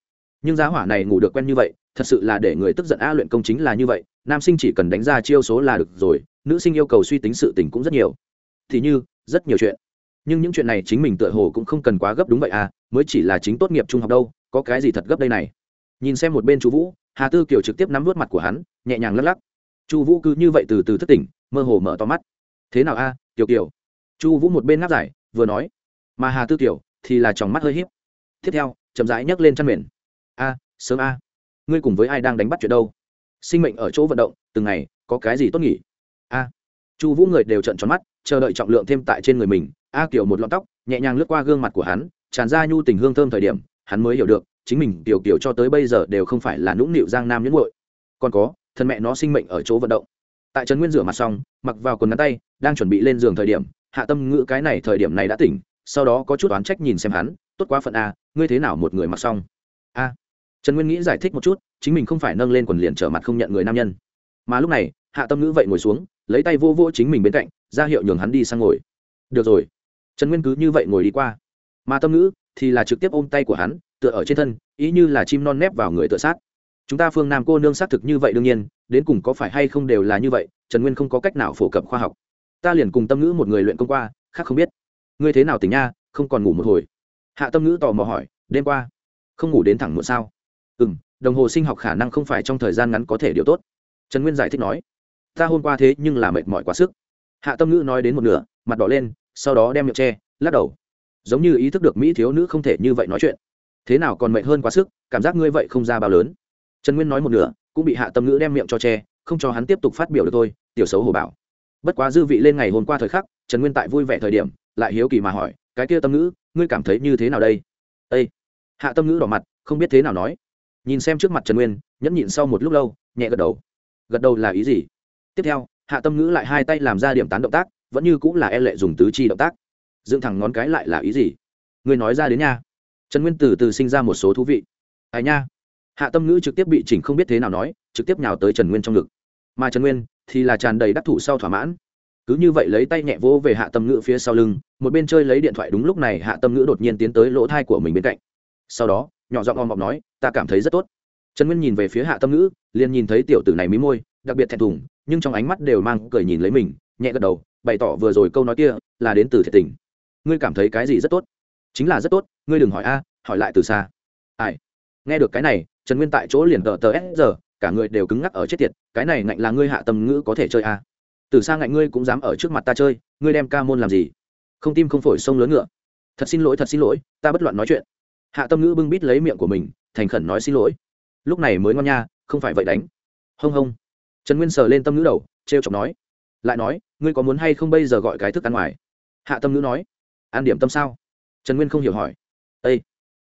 Nhưng giá hỏa này ngủ được quen như vậy thật sự là để người tức giận a luyện công chính là như vậy nam sinh chỉ cần đánh ra chiêu số là được rồi nữ sinh yêu cầu suy tính sự tình cũng rất nhiều. Thì như rất nhiều chuyện. Nhưng những chuyện này chính mình tựa hồ cũng không cần quá gấp đúng vậy à mới chỉ là chính tốt nghiệp trung học đâu có cái gì thật gấp đây này? Nhìn xem một bên chú vũ hà tư kiều trực tiếp nắm vớt mặt của hắn nhẹ nhàng lắc lắc. Chu vũ cứ như vậy từ từ thất tỉnh mơ hồ mở to mắt. Thế nào a à, kiều kiều? Chu vũ một bên ngáp giải vừa nói. Mà hà tư kiều thì là tròng mắt hơi h tiếp theo chậm rãi nhấc lên chăn mền. A sớm a ngươi cùng với ai đang đánh bắt chuyện đâu? Sinh mệnh ở chỗ vận động, từng ngày, có cái gì tốt nghỉ? A. Chu vũ người đều trận tròn mắt, chờ đợi trọng lượng thêm tại trên người mình. A kiểu một lọn tóc, nhẹ nhàng lướt qua gương mặt của hắn, tràn ra nhu tình hương thơm thời điểm, hắn mới hiểu được, chính mình tiểu kiểu cho tới bây giờ đều không phải là nũng nịu giang nam nhẫn muội. Còn có, thân mẹ nó sinh mệnh ở chỗ vận động. Tại trần nguyên rửa mặt xong, mặc vào quần ngắn tay, đang chuẩn bị lên giường thời điểm, hạ tâm ngữ cái này thời điểm này đã tỉnh, sau đó có chút oán trách nhìn xem hắn, tốt quá phận a, ngươi thế nào một người mặc xong? A trần nguyên nghĩ giải thích một chút, chính mình không phải nâng lên quần liền trở mặt không nhận người nam nhân. Mà lúc này, hạ tâm ngữ vậy ngồi xuống, lấy tay vô vô chính mình bên cạnh, ra hiệu nhường hắn đi sang ngồi. Được rồi. Trần nguyên cứ như vậy ngồi đi qua. Mà tâm ngữ thì là trực tiếp ôm tay của hắn, tựa ở trên thân, ý như là chim non nép vào người tựa sát. Chúng ta phương nam cô nương xác thực như vậy đương nhiên, đến cùng có phải hay không đều là như vậy, trần nguyên không có cách nào phổ cập khoa học. Ta liền cùng tâm ngữ một người luyện công qua, khác không biết. Ngươi thế nào tỉnh nha, không còn ngủ một hồi. Hạ tâm ngữ tò mò hỏi, đêm qua không ngủ đến thẳng muộn sao? Ừ m đồng hồ sinh học khả năng không phải trong thời gian ngắn có thể điều tốt. Trần nguyên giải thích nói, ta hôm qua thế nhưng là mệt mỏi quá sức. Hạ tâm ngữ nói đến một nửa, mặt đỏ lên, sau đó đem miệng che, lắc đầu. Giống như ý thức được mỹ thiếu nữ không thể như vậy nói chuyện. Thế nào còn mệt hơn quá sức, cảm giác ngươi vậy không ra bao lớn. Trần nguyên nói một nửa, cũng bị hạ tâm ngữ đem miệng cho che, không cho hắn tiếp tục phát biểu được thôi, tiểu xấu hồ bảo. Bất quá dư vị lên ngày hôm qua thời khắc, trần nguyên tại vui vẻ thời điểm, lại hiếu kỳ mà hỏi, cái kia tâm ngữ, ngươi cảm thấy như thế nào đây? Ây hạ tâm ngữ đỏ mặt, không biết thế nào nói nhìn xem trước mặt trần nguyên, nhẫn nhịn sau một lúc lâu, nhẹ gật đầu. Gật đầu là ý gì? Tiếp theo, hạ tâm ngữ lại hai tay làm ra điểm tán động tác, vẫn như cũng là e lệ dùng tứ chi động tác. Dựng thẳng ngón cái lại là ý gì? Người nói ra đến nha. Trần nguyên từ từ sinh ra một số thú vị. Ai nha? Hạ tâm ngữ trực tiếp bị chỉnh không biết thế nào nói, trực tiếp nhào tới trần nguyên trong ngực. Mà trần nguyên thì là tràn đầy đắc thủ sau thỏa mãn. Cứ như vậy lấy tay nhẹ vỗ về hạ tâm ngữ phía sau lưng, một bên chơi lấy điện thoại đúng lúc này hạ tâm ngữ đột nhiên tiến tới lỗ thai của mình bên cạnh. Sau đó, nhỏ giọng om om nói ta cảm thấy rất tốt. Trần nguyên nhìn về phía hạ tâm ngữ, liền nhìn thấy tiểu tử này mí môi, đặc biệt thẹn thùng, nhưng trong ánh mắt đều mang cười nhìn lấy mình, nhẹ gật đầu, bày tỏ vừa rồi câu nói kia là đến từ thiệt tình. Ngươi cảm thấy cái gì rất tốt? Chính là rất tốt, ngươi đừng hỏi a, hỏi lại từ xa. Ai? Nghe được cái này, trần nguyên tại chỗ liền tờ tờ s giờ, cả người đều cứng ngắc ở chết tiệt, cái này ngạnh là ngươi hạ tâm ngữ có thể chơi a? Từ xa ngạnh ngươi cũng dám ở trước mặt ta chơi, ngươi đem ca môn làm gì? Không tim không phổi sông lớn ngựa. Thật xin lỗi, thật xin lỗi, ta bất loạn nói chuyện. Hạ tâm ngữ bưng bít lấy miệng của mình thành khẩn nói xin lỗi. Lúc này mới ngon nha, không phải vậy đánh. Hông hông. Trần nguyên sờ lên tâm ngữ đầu t r e o chọc nói. Lại nói, ngươi có muốn hay không bây giờ gọi cái thức ăn ngoài? Hạ tâm ngữ nói. Ăn điểm tâm sao? Trần nguyên không hiểu hỏi. Â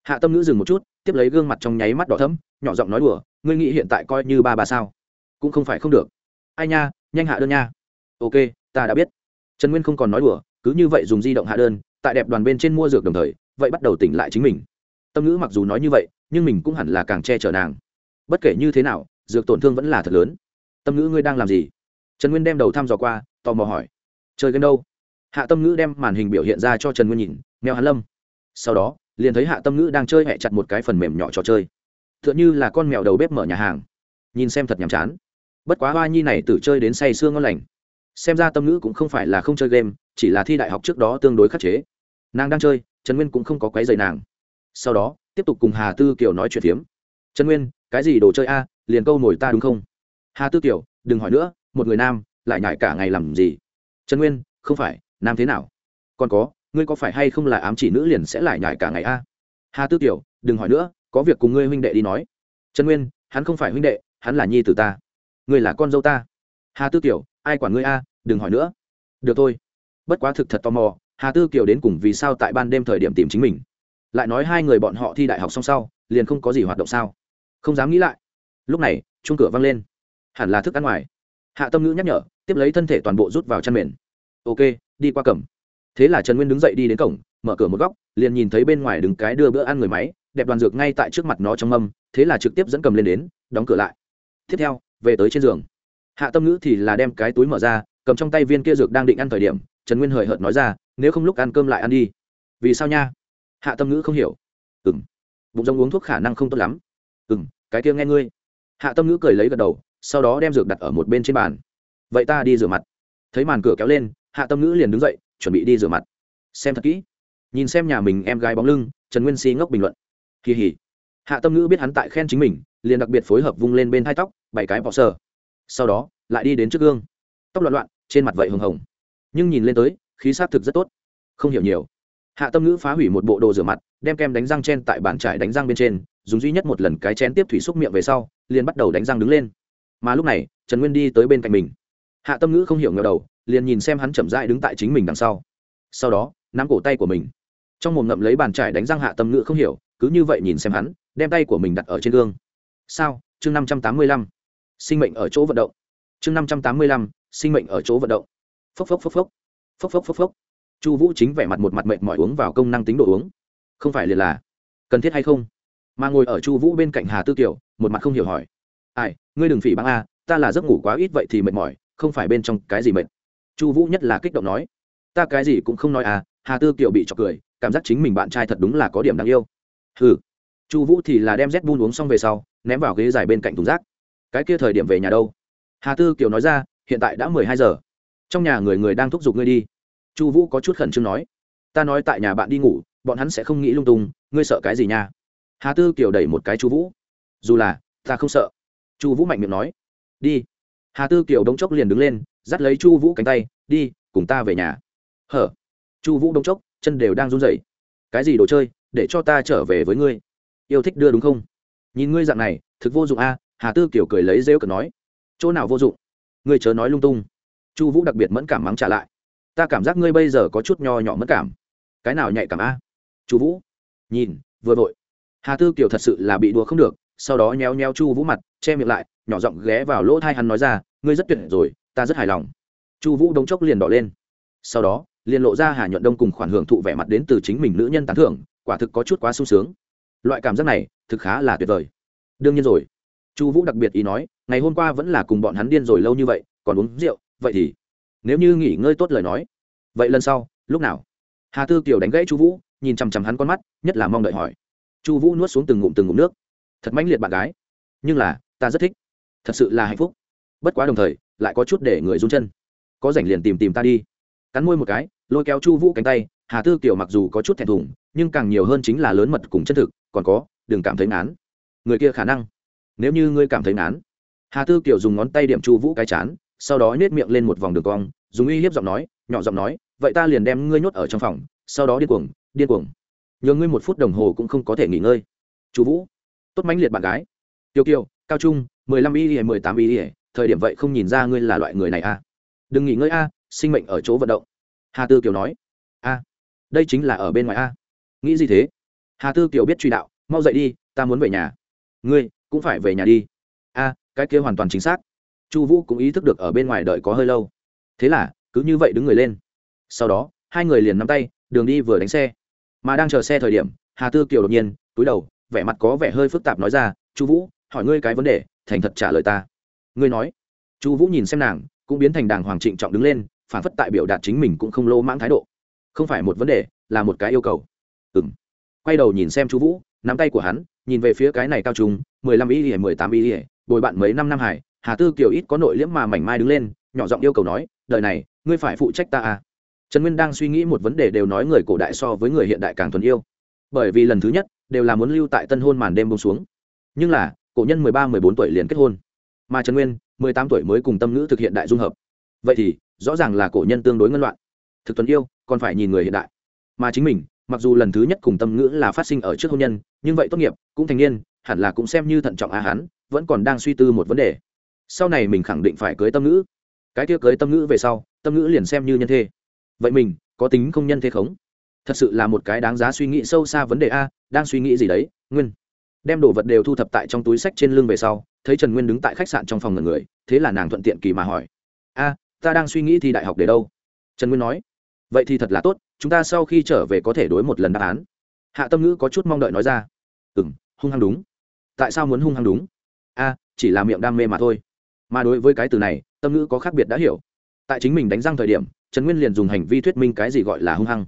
hạ tâm ngữ dừng một chút, tiếp lấy gương mặt trong nháy mắt đỏ thấm nhỏ giọng nói đùa, ngươi nghĩ hiện tại coi như ba bà sao? Cũng không phải không được. Ai nha, nhanh hạ đơn nha. Ok, ta đã biết. Trần nguyên không còn nói đùa, cứ như vậy dùng di động hạ đơn, tại đẹp đoàn bên trên mua dược đồng thời, vậy bắt đầu tỉnh lại chính mình. Tâm ngữ mặc dù nói như vậy nhưng mình cũng hẳn là càng che chở nàng. Bất kể như thế nào, dược tổn thương vẫn là thật lớn. Tâm ngữ ngươi đang làm gì? Trần nguyên đem đầu thăm dò qua, tò mò hỏi. Chơi game đâu? Hạ tâm ngữ đem màn hình biểu hiện ra cho trần nguyên nhìn, mèo hàn lâm. Sau đó, liền thấy hạ tâm ngữ đang chơi hẹ chặt một cái phần mềm nhỏ trò chơi. T h ư ợ n như là con mèo đầu bếp mở nhà hàng. Nhìn xem thật nhàm chán. Bất quá hoa nhi này tự chơi đến say sương ngon lành. Xem ra tâm ngữ cũng không phải là không chơi game, chỉ là thi đại học trước đó tương đối khắc chế. Nàng đang chơi, trần nguyên cũng không có quái dày nàng. Sau đó tiếp tục cùng hà tư kiều nói chuyện phiếm. Trần nguyên cái gì đồ chơi a? Liền câu nổi ta đúng không? Hà tư kiều đừng hỏi nữa một người nam lại nhải cả ngày làm gì? Trần nguyên không phải nam thế nào? Còn có ngươi có phải hay không là ám chỉ nữ liền sẽ lại nhải cả ngày a? Hà tư Kiều, đừng hỏi nữa có việc cùng ngươi huynh đệ đi nói. Trần nguyên hắn không phải huynh đệ hắn là nhi t ta. Ngươi là con dâu ta. Hà tư Kiều, ai quản ngươi a đừng hỏi nữa. Được thôi. Bất quá thực thật tò mò hà tư kiều đến cùng vì sao tại ban đêm thời điểm tìm chính mình? Lại nói hai người bọn họ thi đại học xong sau, liền không có gì hoạt động sao? Không dám nghĩ lại. Lúc này chung cửa văng lên. Hẳn là thức ăn ngoài. Hạ tâm ngữ nhắc nhở, tiếp lấy thân thể toàn bộ rút vào chăn mền. Ok, đi qua cổng. Thế là trần nguyên đứng dậy đi đến cổng, mở cửa một góc, liền nhìn thấy bên ngoài đứng cái đưa bữa ăn người máy, đẹp đoàn dược ngay tại trước mặt nó trong mâm, thế là trực tiếp dẫn cầm lên đến, đóng cửa lại. Tiếp theo, về tới trên giường. Hạ tâm ngữ thì là đem cái túi mở ra, cầm trong tay viên kia dược đang định ăn thời điểm, trần nguyên hời hợt nói ra, nếu không lúc ăn cơm lại ăn đi. Vì sao nha? Hạ tâm ngữ không hiểu. Ừ m bụng rông uống thuốc khả năng không tốt lắm. Ừ m cái kia nghe ngươi. Hạ tâm ngữ cười lấy gật đầu, sau đó đem dược đặt ở một bên trên bàn. Vậy ta đi rửa mặt. Thấy màn cửa kéo lên, hạ tâm ngữ liền đứng dậy, chuẩn bị đi rửa mặt. Xem thật kỹ. Nhìn xem nhà mình em gái bóng lưng, trần nguyên si ngốc bình luận. Kỳ hỉ. Hạ tâm ngữ biết hắn tại khen chính mình, liền đặc biệt phối hợp vung lên bên hai tóc, bảy cái bỏ sờ. Sau đó, lại đi đến trước gương. Tóc loạn loạn, trên mặt vậy hồng hồng. Nhưng nhìn lên tới, khí s á c thực rất tốt. Không hiểu nhiều hạ tâm ngữ phá hủy một bộ đồ rửa mặt, đem kem đánh răng chen tại bàn trải đánh răng bên trên, dùng duy nhất một lần cái chén tiếp thủy xúc miệng về sau, liền bắt đầu đánh răng đứng lên. Mà lúc này, trần nguyên đi tới bên cạnh mình. Hạ tâm ngữ không hiểu ngờ đầu, liền nhìn xem hắn chậm dại đứng tại chính mình đằng sau. Sau đó, nắm cổ tay của mình. Trong mồm ngậm lấy bàn trải đánh răng hạ tâm ngữ không hiểu, cứ như vậy nhìn xem hắn, đem tay của mình đặt ở trên gương. Sao? Chương năm trăm tám mươi lăm. Sinh mệnh ở chỗ vận động. Chương năm trăm tám mươi lăm, sinh mệnh ở chỗ vận động. Phốc phốc phốc phốc. Phốc phốc phốc phốc chu vũ chính vẻ mặt một mặt mệt mỏi uống vào công năng tính độ uống. Không phải liền là cần thiết hay không? Mà ngồi ở chu vũ bên cạnh hà tư kiều, một mặt không hiểu hỏi. Ai, ngươi đừng phỉ băng a, ta là giấc ngủ quá ít vậy thì mệt mỏi, không phải bên trong cái gì mệt. Chu vũ nhất là kích động nói. Ta cái gì cũng không nói à hà tư kiều bị trọc cười, cảm giác chính mình bạn trai thật đúng là có điểm đáng yêu. Ừ chu vũ thì là đem z bun uống xong về sau, ném vào ghế dài bên cạnh thùng rác. Cái kia thời điểm về nhà đâu? Hà tư kiều nói ra, hiện tại đã mười hai giờ. Trong nhà người người đang thúc giục ngươi đi chu vũ có chút khẩn trương nói, ta nói tại nhà bạn đi ngủ, bọn hắn sẽ không nghĩ lung tung, ngươi sợ cái gì nha? Hà tư kiều đẩy một cái chu vũ, dù là, ta không sợ. Chu vũ mạnh miệng nói, đi. Hà tư kiều đống chốc liền đứng lên, dắt lấy chu vũ cánh tay, đi, cùng ta về nhà. Hở? Chu vũ đống chốc, chân đều đang run rẩy. Cái gì đồ chơi, để cho ta trở về với ngươi? Yêu thích đưa đúng không? Nhìn ngươi dạng này, thực vô dụng a. Hà tư Kiều cười lấy rêu cờ nói, chỗ nào vô dụng? Ngươi chớ nói lung tung. Chu vũ đặc biệt mẫn cảm mắng trả lại ta cảm giác ngươi bây giờ có chút nho nhỏ mất cảm. Cái nào nhạy cảm a? Chu vũ. Nhìn, vừa vội. Hà tư kiều thật sự là bị đùa không được, sau đó nheo nheo chu vũ mặt, che miệng lại, nhỏ giọng ghé vào lỗ thai hắn nói ra, ngươi rất tuyệt rồi, ta rất hài lòng. Chu vũ đống chốc liền đỏ lên. Sau đó, liền lộ ra hà nhuận đông cùng khoản hưởng thụ vẻ mặt đến từ chính mình nữ nhân tán thưởng, quả thực có chút quá sung sướng. Loại cảm giác này, thực khá là tuyệt vời. Đương nhiên rồi. Chu vũ đặc biệt ý nói, ngày hôm qua vẫn là cùng bọn hắn điên rồi lâu như vậy, còn uống rượu, vậy thì nếu như nghỉ ngơi tốt lời nói. Vậy lần sau, lúc nào? Hà tư kiều đánh gãy chu vũ, nhìn chằm chằm hắn con mắt, nhất là mong đợi hỏi. Chu vũ nuốt xuống từng ngụm từng ngụm nước. Thật mãnh liệt bạn gái. Nhưng là, ta rất thích. Thật sự là hạnh phúc. Bất quá đồng thời, lại có chút để người run chân. Có rảnh liền tìm tìm ta đi. Cắn môi một cái, lôi kéo chu vũ cánh tay, hà tư kiều mặc dù có chút thẹn thùng, nhưng càng nhiều hơn chính là lớn mật cùng chân thực, còn có, đừng cảm thấy ngán. Người kia khả năng. Nếu như ngươi cảm thấy ngán. Hà tư kiều dùng ngón tay điểm chu vũ cái chán sau đó nhét miệng lên một vòng đường cong, dùng uy hiếp giọng nói, nhỏ giọng nói, vậy ta liền đem ngươi nhốt ở trong phòng, sau đó điên cuồng điên cuồng. Nhờ ngươi một phút đồng hồ cũng không có thể nghỉ ngơi. Chú vũ, tốt mãnh liệt bạn gái. Tiêu kiều, cao trung, mười lăm y ỉa mười tám y ỉa thời điểm vậy không nhìn ra ngươi là loại người này a à. đừng nghỉ ngơi a, sinh mệnh ở chỗ vận động. Hà tư kiều nói. A, đây chính là ở bên ngoài a. Nghĩ gì thế? Hà tư kiều biết truy đạo, mau dậy đi, ta muốn về nhà. Ngươi cũng phải về nhà đi. A, cái kia hoàn toàn chính xác chu vũ cũng ý thức được ở bên ngoài đợi có hơi lâu. Thế là, cứ như vậy đứng người lên. Sau đó, hai người liền nắm tay, đường đi vừa đánh xe. Mà đang chờ xe thời điểm, hà tư kiều đột nhiên, túi đầu, vẻ mặt có vẻ hơi phức tạp nói ra, chu vũ, hỏi ngươi cái vấn đề, thành thật trả lời ta. Ngươi nói. Chu vũ nhìn xem nàng, cũng biến thành đàng hoàng trịnh trọng đứng lên, phản phất tại biểu đạt chính mình cũng không lô mãng thái độ. Không phải một vấn đề, là một cái yêu cầu. Ừ m quay đầu nhìn xem chu vũ, nắm tay của hắn, nhìn về phía cái này cao trung, mười lăm ý ỉa mười tám ý ỉa bồi bạn mấy năm năm hải hà tư kiều ít có nội liễm mà mảnh mai đứng lên, nhỏ giọng yêu cầu nói, đời này, ngươi phải phụ trách ta à? Trần nguyên đang suy nghĩ một vấn đề đều nói người cổ đại so với người hiện đại càng thuần yêu. Bởi vì lần thứ nhất, đều là muốn lưu tại tân hôn màn đêm bông xuống. Nhưng là, cổ nhân mười ba, mười bốn tuổi liền kết hôn. Mà trần nguyên, mười tám tuổi mới cùng tâm ngữ thực hiện đại dung hợp. Vậy thì, rõ ràng là cổ nhân tương đối ngân loạn. Thực tuần yêu, còn phải nhìn người hiện đại. Mà chính mình, mặc dù lần thứ nhất cùng tâm ngữ là phát sinh ở trước hôn nhân, nhưng vậy tốt nghiệp, cũng thành niên, hẳn là cũng xem như thận trọng á hán vẫn còn đang suy tư một vấn đề sau này mình khẳng định phải cưới tâm ngữ. Cái kia cưới tâm ngữ về sau, tâm ngữ liền xem như nhân thê. Vậy mình, có tính không nhân thế khống thật sự là một cái đáng giá suy nghĩ sâu xa vấn đề a, đang suy nghĩ gì đấy, nguyên? Đem đồ vật đều thu thập tại trong túi sách trên lưng về sau, thấy trần nguyên đứng tại khách sạn trong phòng ngần người, thế là nàng thuận tiện kỳ mà hỏi. A, ta đang suy nghĩ thi đại học để đâu? Trần nguyên nói. Vậy thì thật là tốt, chúng ta sau khi trở về có thể đối một lần đáp án. Hạ tâm ngữ có chút mong đợi nói ra. Ừ m hung hăng đúng. Tại sao muốn hung hăng đúng? A, chỉ là miệng đam mê mà thôi mà đối với cái từ này, tâm ngữ có khác biệt đã hiểu. Tại chính mình đánh răng thời điểm, trần nguyên liền dùng hành vi thuyết minh cái gì gọi là hung hăng.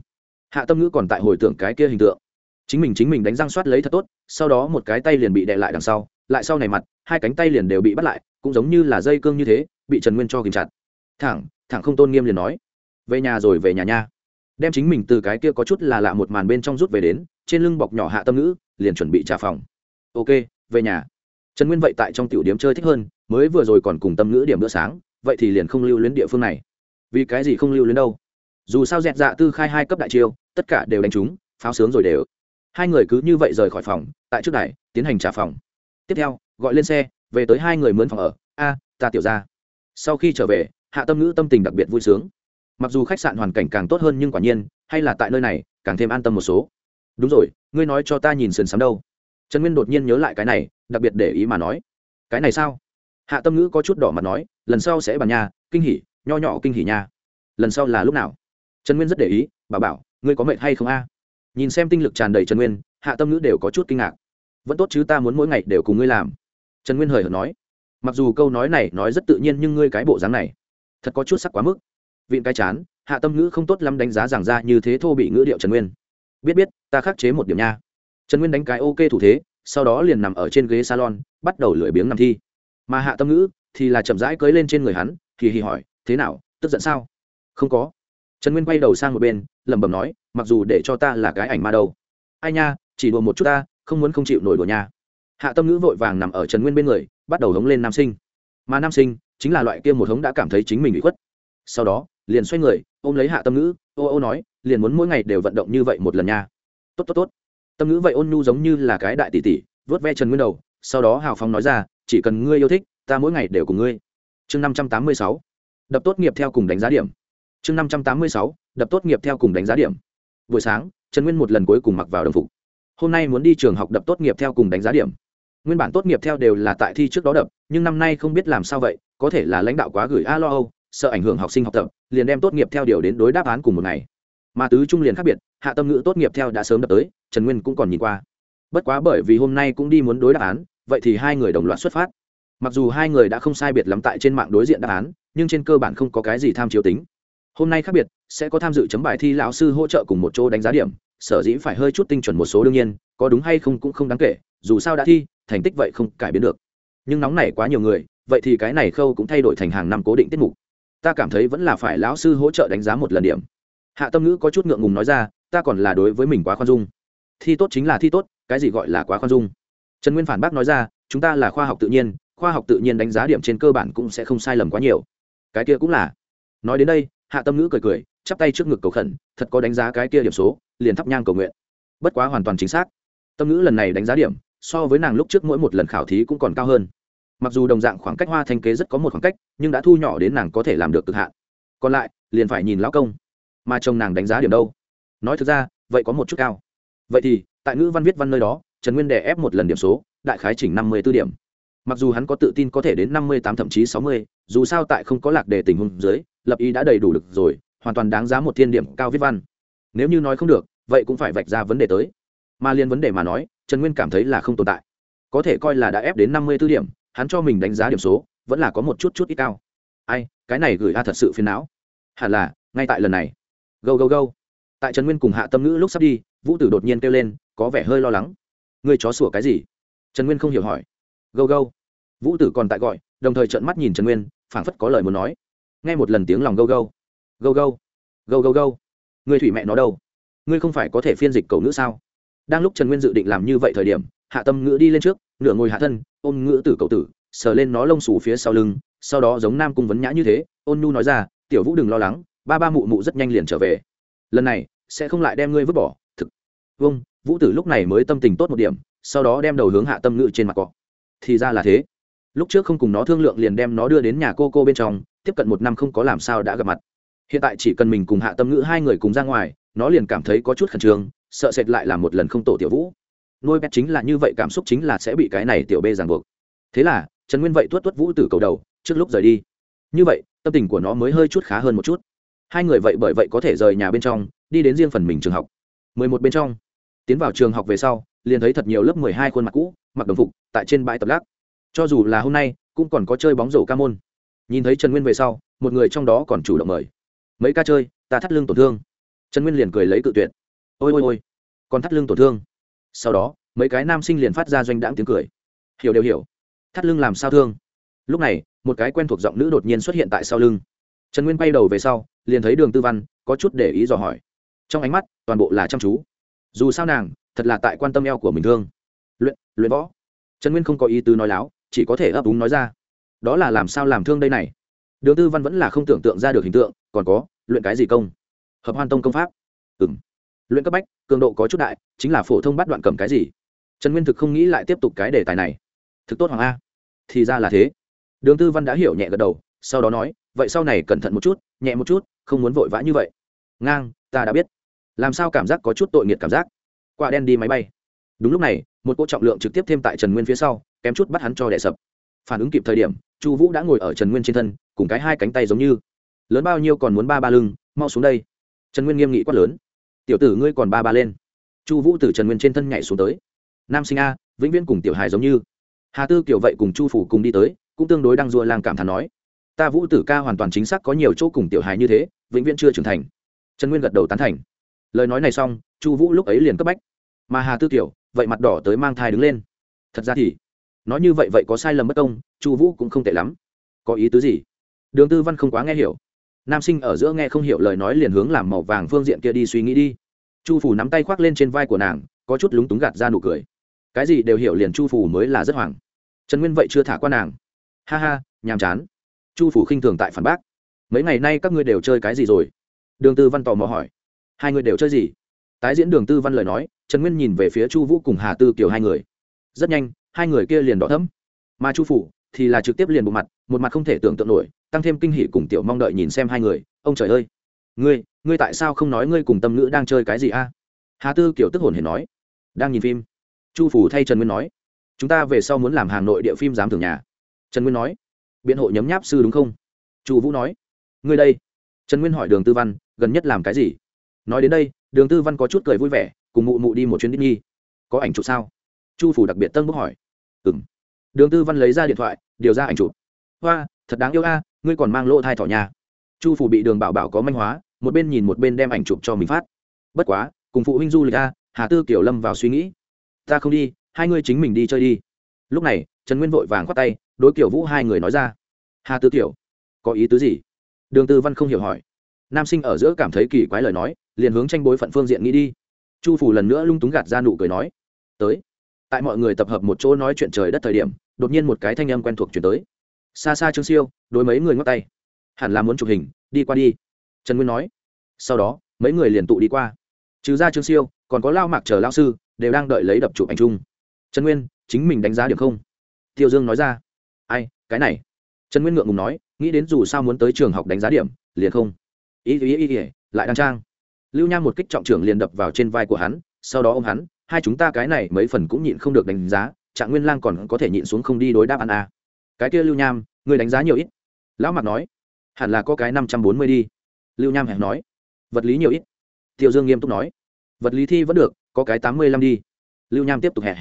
Hạ tâm ngữ còn tại hồi tưởng cái kia hình tượng. Chính mình chính mình đánh răng soát lấy thật tốt, sau đó một cái tay liền bị đè lại đằng sau, lại sau này mặt, hai cánh tay liền đều bị bắt lại, cũng giống như là dây cương như thế, bị trần nguyên cho kìm chặt. Thẳng thẳng không tôn nghiêm liền nói, về nhà rồi, về nhà nha. Đem chính mình từ cái kia có chút là lạ một màn bên trong rút về đến, trên lưng bọc nhỏ hạ tâm ngữ, liền chuẩn bị trả phòng. Ok, về nhà. Trần nguyên vậy tại trong tiểu điểm chơi thích hơn mới vừa rồi còn cùng tâm ngữ điểm bữa sáng, vậy thì liền không lưu luyến địa phương này. Vì cái gì không lưu luyến đâu? Dù sao dẹt dạ tư khai hai cấp đại chiêu, tất cả đều đánh trúng pháo sướng rồi đều. Hai người cứ như vậy rời khỏi phòng, tại trước đài, tiến hành trả phòng. Tiếp theo, gọi lên xe, về tới hai người mướn phòng ở. A, ta tiểu ra sau khi trở về, hạ tâm ngữ tâm tình đặc biệt vui sướng. Mặc dù khách sạn hoàn cảnh càng tốt hơn nhưng quả nhiên, hay là tại nơi này, càng thêm an tâm một số. Đúng rồi, ngươi nói cho ta nhìn sườn sắm đâu. Trần nguyên đột nhiên nhớ lại cái này, đặc biệt để ý mà nói. Cái này sao? Hạ tâm ngữ có chút đỏ mặt nói, lần sau sẽ bàn nhà kinh hỉ, nho nhỏ kinh hỉ nha. Lần sau là lúc nào? Trần nguyên rất để ý, bà bảo, ngươi có mệt hay không a? Nhìn xem tinh lực tràn đầy trần nguyên, hạ tâm ngữ đều có chút kinh ngạc. Vẫn tốt chứ ta muốn mỗi ngày đều cùng ngươi làm. Trần nguyên hời hợt nói, mặc dù câu nói này nói rất tự nhiên nhưng ngươi cái bộ dáng này, thật có chút sắc quá mức. Vịn cái chán, hạ tâm ngữ không tốt lắm đánh giá giảng ra như thế thô bị ngữ điệu trần nguyên. Biết biết, ta khắc chế một điểm nha. Trần nguyên đánh cái ok thủ thế, sau đó liền nằm ở trên ghế salon, bắt đầu lười biếng nằm thi mà hạ tâm ngữ thì là chậm rãi cưới lên trên người hắn thì hì hỏi, thế nào, tức giận sao? Không có. Trần nguyên quay đầu sang một bên, lẩm bẩm nói, mặc dù để cho ta là cái ảnh ma đâu. Ai nha, chỉ đùa một chút ta, không muốn không chịu nổi đùa nha. Hạ tâm ngữ vội vàng nằm ở trần nguyên bên người, bắt đầu hống lên nam sinh. Mà nam sinh chính là loại kia một hống đã cảm thấy chính mình bị khuất. Sau đó, liền xoay người, ôm lấy hạ tâm ngữ, ô ô nói, liền muốn mỗi ngày đều vận động như vậy một lần nha. Tốt tốt tốt. Tâm ngữ vậy ôn nhu giống như là cái đại tỷ tỷ vớt ve trần nguyên đầu sau đó hào phóng nói ra, chỉ cần ngươi yêu thích, ta mỗi ngày đều cùng ngươi. Chương năm trăm tám mươi sáu. Đập tốt nghiệp theo cùng đánh giá điểm. Chương năm trăm tám mươi sáu. Đập tốt nghiệp theo cùng đánh giá điểm. Buổi sáng, trần nguyên một lần cuối cùng mặc vào đồng phục. Hôm nay muốn đi trường học đập tốt nghiệp theo cùng đánh giá điểm. Nguyên bản tốt nghiệp theo đều là tại thi trước đó đập, nhưng năm nay không biết làm sao vậy, có thể là lãnh đạo quá gửi a lo âu, sợ ảnh hưởng học sinh học tập, liền đem tốt nghiệp theo điều đến đối đáp án cùng một ngày. Mà tứ trung liền khác biệt, hạ tâm ngữ tốt nghiệp theo đã sớm đập tới, trần nguyên cũng còn nhìn qua. Bất quá bởi vì hôm nay cũng đi muốn đối đáp án vậy thì hai người đồng loạt xuất phát. Mặc dù hai người đã không sai biệt lắm tại trên mạng đối diện đáp án, nhưng trên cơ bản không có cái gì tham chiếu tính. Hôm nay khác biệt, sẽ có tham dự chấm bài thi lão sư hỗ trợ cùng một chỗ đánh giá điểm, sở dĩ phải hơi chút tinh chuẩn một số đương nhiên, có đúng hay không cũng không đáng kể, dù sao đã thi, thành tích vậy không cải biến được. Nhưng nóng này quá nhiều người, vậy thì cái này khâu cũng thay đổi thành hàng năm cố định tiết mục. Ta cảm thấy vẫn là phải lão sư hỗ trợ đánh giá một lần điểm. Hạ tâm ngữ có chút ngượng ngùng nói ra, ta còn là đối với mình quá khoan dung. Thi tốt chính là thi tốt, cái gì gọi là quá khoan dung? Trần nguyên phản bác nói ra, chúng ta là khoa học tự nhiên, khoa học tự nhiên đánh giá điểm trên cơ bản cũng sẽ không sai lầm quá nhiều. Cái kia cũng là. Nói đến đây, hạ tâm ngữ cười cười, chắp tay trước ngực cầu khẩn, thật có đánh giá cái kia điểm số, liền thắp nhang cầu nguyện. Bất quá hoàn toàn chính xác. Tâm ngữ lần này đánh giá điểm, so với nàng lúc trước mỗi một lần khảo thí cũng còn cao hơn. Mặc dù đồng dạng khoảng cách hoa thanh kế rất có một khoảng cách, nhưng đã thu nhỏ đến nàng có thể làm được cực hạn. Còn lại, liền phải nhìn lão công. Mà chồng nàng đánh giá điểm đâu? Nói thực ra, vậy có một chút cao. Vậy thì, tại ngữ văn viết văn nơi đó trần nguyên đè ép một lần điểm số, đại khái chỉnh năm mươi b ố điểm. Mặc dù hắn có tự tin có thể đến năm mươi tám, thậm chí sáu mươi, dù sao tại không có lạc đề tình huống dưới, lập ý đã đầy đủ lực rồi, hoàn toàn đáng giá một thiên điểm cao viết văn. Nếu như nói không được, vậy cũng phải vạch ra vấn đề tới. Mà liên vấn đề mà nói, trần nguyên cảm thấy là không tồn tại. Có thể coi là đã ép đến năm mươi b ố điểm, hắn cho mình đánh giá điểm số, vẫn là có một chút chút ít cao. Ai, cái này gửi a thật sự phiền não. Hẳn là, ngay tại lần này. Go go go tại trần nguyên cùng hạ tâm ngữ lúc sắp đi, vũ tử đột nhiên kêu lên, có vẻ hơi lo lắng người chó sủa cái gì? Trần nguyên không hiểu hỏi. Gâu gâu. vũ tử còn tại gọi đồng thời trợn mắt nhìn trần nguyên phảng phất có lời muốn nói. Nghe một lần tiếng lòng gâu gâu, gâu gâu, gâu gâu gâu. người thủy mẹ nó đâu? Ngươi không phải có thể phiên dịch cầu ngữ sao? Đang lúc trần nguyên dự định làm như vậy thời điểm hạ tâm ngữ đi lên trước nửa ngồi hạ thân ôm ngữ tử cậu tử sờ lên nó lông xù phía sau lưng sau đó giống nam cung vấn nhã như thế ôn nhu nói ra tiểu vũ đừng lo lắng ba ba mụ mụ rất nhanh liền trở về. Lần này sẽ không lại đem ngươi vứt bỏ thực. Vâng vũ tử lúc này mới tâm tình tốt một điểm, sau đó đem đầu hướng hạ tâm ngữ trên mặt cọ. Thì ra là thế. Lúc trước không cùng nó thương lượng liền đem nó đưa đến nhà cô cô bên trong, tiếp cận một năm không có làm sao đã gặp mặt. Hiện tại chỉ cần mình cùng hạ tâm ngữ hai người cùng ra ngoài, nó liền cảm thấy có chút khẩn trương, sợ sệt lại là một lần không tổ tiểu vũ. Nuôi bé chính là như vậy cảm xúc chính là sẽ bị cái này tiểu bê ràng buộc. Thế là, trần nguyên vậy tuất tuất vũ từ cầu đầu, trước lúc rời đi. Như vậy, tâm tình của nó mới hơi chút khá hơn một chút. Hai người vậy bởi vậy có thể rời nhà bên trong, đi đến riêng phần mình trường học. Mười một bên trong tiến vào trường học về sau, liền thấy thật nhiều lớp mười hai khuôn mặt cũ, mặc đồng phục, tại trên bãi tập lắc. Cho dù là hôm nay, cũng còn có chơi bóng rổ ca môn. Nhìn thấy trần nguyên về sau, một người trong đó còn chủ động mời. Mấy ca chơi, ta thắt lưng tổn thương. Trần nguyên liền cười lấy cự tuyệt. Ôi ôi ôi, còn thắt lưng tổn thương. Sau đó, mấy cái nam sinh liền phát ra doanh đãng tiếng cười. Hiểu đều hiểu. Thắt lưng làm sao thương? Lúc này, một cái quen thuộc giọng nữ đột nhiên xuất hiện tại sau lưng. Trần nguyên bay đầu về sau, liền thấy đường tư văn, có chút để ý dò hỏi. Trong ánh mắt, toàn bộ là chăm chú dù sao nàng thật là tại quan tâm eo của mình thương. Luyện luyện võ. Trần nguyên không có ý tứ nói láo, chỉ có thể ấp úng nói ra. Đó là làm sao làm thương đây này? Đường tư văn vẫn là không tưởng tượng ra được hình tượng, còn có, luyện cái gì công? Hợp hoan tông công pháp. Ừ m luyện cấp bách, cường độ có chút đại, chính là phổ thông bắt đoạn cầm cái gì? Trần nguyên thực không nghĩ lại tiếp tục cái đề tài này. Thực tốt hoàng a. Thì ra là thế. Đường tư văn đã hiểu nhẹ gật đầu, sau đó nói, vậy sau này cẩn thận một chút, nhẹ một chút, không muốn vội vã như vậy. Ngang, ta đã biết làm sao cảm giác có chút tội nghiệt cảm giác? Quả đen đi máy bay. Đúng lúc này, một cô trọng lượng trực tiếp thêm tại trần nguyên phía sau, kém chút bắt hắn cho đẻ sập. Phản ứng kịp thời điểm, chu vũ đã ngồi ở trần nguyên trên thân, cùng cái hai cánh tay giống như. Lớn bao nhiêu còn muốn ba ba lưng, mau xuống đây. Trần nguyên nghiêm nghị quát lớn. Tiểu tử ngươi còn ba ba lên. Chu vũ từ trần nguyên trên thân nhảy xuống tới. Nam sinh a, vĩnh viễn cùng tiểu hài giống như. Hà tư kiểu vậy cùng chu phủ cùng đi tới, cũng tương đối đang dua lang cảm thán nói. Ta vũ tử ca hoàn toàn chính xác có nhiều chỗ cùng tiểu hài như thế, vĩnh viễn chưa trưởng thành. Trần nguyên gật đầu tán thành lời nói này xong, chu vũ lúc ấy liền cấp bách. Mà hà tư kiểu vậy mặt đỏ tới mang thai đứng lên. Thật ra thì, nói như vậy vậy có sai lầm bất công, chu vũ cũng không tệ lắm. Có ý tứ gì? Đường tư văn không quá nghe hiểu. Nam sinh ở giữa nghe không hiểu lời nói liền hướng làm màu vàng phương diện kia đi suy nghĩ đi. Chu phủ nắm tay khoác lên trên vai của nàng, có chút lúng túng gạt ra nụ cười. Cái gì đều hiểu liền chu phủ mới là rất hoảng. Trần nguyên vậy chưa thả qua nàng. Ha ha, nhàm chán. Chu phủ khinh thường tại phản bác. Mấy ngày nay các ngươi đều chơi cái gì rồi? Đường tư văn tò mò hỏi hai người đều chơi gì? Tái diễn đường tư văn lời nói, trần nguyên nhìn về phía chu vũ cùng hà tư kiều hai người. Rất nhanh, hai người kia liền đỏ thấm mà chu phủ thì là trực tiếp liền bộ mặt, một mặt không thể tưởng tượng nổi, tăng thêm kinh hỉ cùng tiểu mong đợi nhìn xem hai người. Ông trời ơi! Ngươi ngươi tại sao không nói ngươi cùng tâm nữ đang chơi cái gì a? Hà tư kiểu tức hồn hển nói. Đang nhìn phim. Chu phủ thay trần nguyên nói. Chúng ta về sau muốn làm hà nội địa phim giám thưởng nhà. Trần nguyên nói. Biện hộ nhấm nháp sư đúng không? Chu vũ nói. Ngươi đây. Trần nguyên hỏi đường tư văn, gần nhất làm cái gì? Nói đến đây, đường tư văn có chút cười vui vẻ, cùng mụ mụ đi một chuyến đi nhi có ảnh chụp sao? Chu phủ đặc biệt tân bốc hỏi. Ừ m đường tư văn lấy ra điện thoại, điều ra ảnh chụp. Hoa, thật đáng yêu a, ngươi còn mang lỗ thai thỏ nhà. Chu phủ bị đường bảo bảo có manh hóa, một bên nhìn một bên đem ảnh chụp cho mình phát. Bất quá, cùng phụ huynh du lịch a, hà tư kiểu lâm vào suy nghĩ. Ta không đi, hai ngươi chính mình đi chơi đi. Lúc này, trần nguyên vội vàng khoát tay, đối kiểu vũ hai người nói ra. Hà tư kiểu có ý tứ gì? Đường tư văn không hiểu hỏi. Nam sinh ở giữa cảm thấy kỳ quái lời nói liền hướng tranh bối phận phương diện nghĩ đi. Chu phủ lần nữa lung túng gạt ra nụ cười nói, tới. Tại mọi người tập hợp một chỗ nói chuyện trời đất thời điểm, đột nhiên một cái thanh âm quen thuộc chuyển tới. Xa xa trương siêu, đối mấy người ngóc tay. Hẳn là muốn chụp hình, đi qua đi. Trần nguyên nói. Sau đó, mấy người liền tụ đi qua. Trừ ra trương siêu, còn có lao mạc chờ lao sư, đều đang đợi lấy đập chụp ảnh chung. Trần nguyên, chính mình đánh giá điểm không? Tiêu dương nói ra. Ai, cái này? Trần nguyên ngượng ngùng nói, nghĩ đến dù sao muốn tới trường học đánh giá điểm, liền không. Ý ý ý ý, lại đăng trang lưu nham một kích trọng trưởng liền đập vào trên vai của hắn, sau đó ô m hắn, hai chúng ta cái này mấy phần cũng nhịn không được đánh giá, trạng nguyên lang còn có thể nhịn xuống không đi đối đáp ăn à. cái kia lưu nham, người đánh giá nhiều ít. Lão Mặc nói. Hẳn là có cái năm trăm bốn mươi đi. Lưu nham hẹn nói. Vật lý nhiều ít. Tiêu dương nghiêm túc nói. Vật lý thi vẫn được, có cái tám mươi lăm đi. Lưu nham tiếp tục hẹn.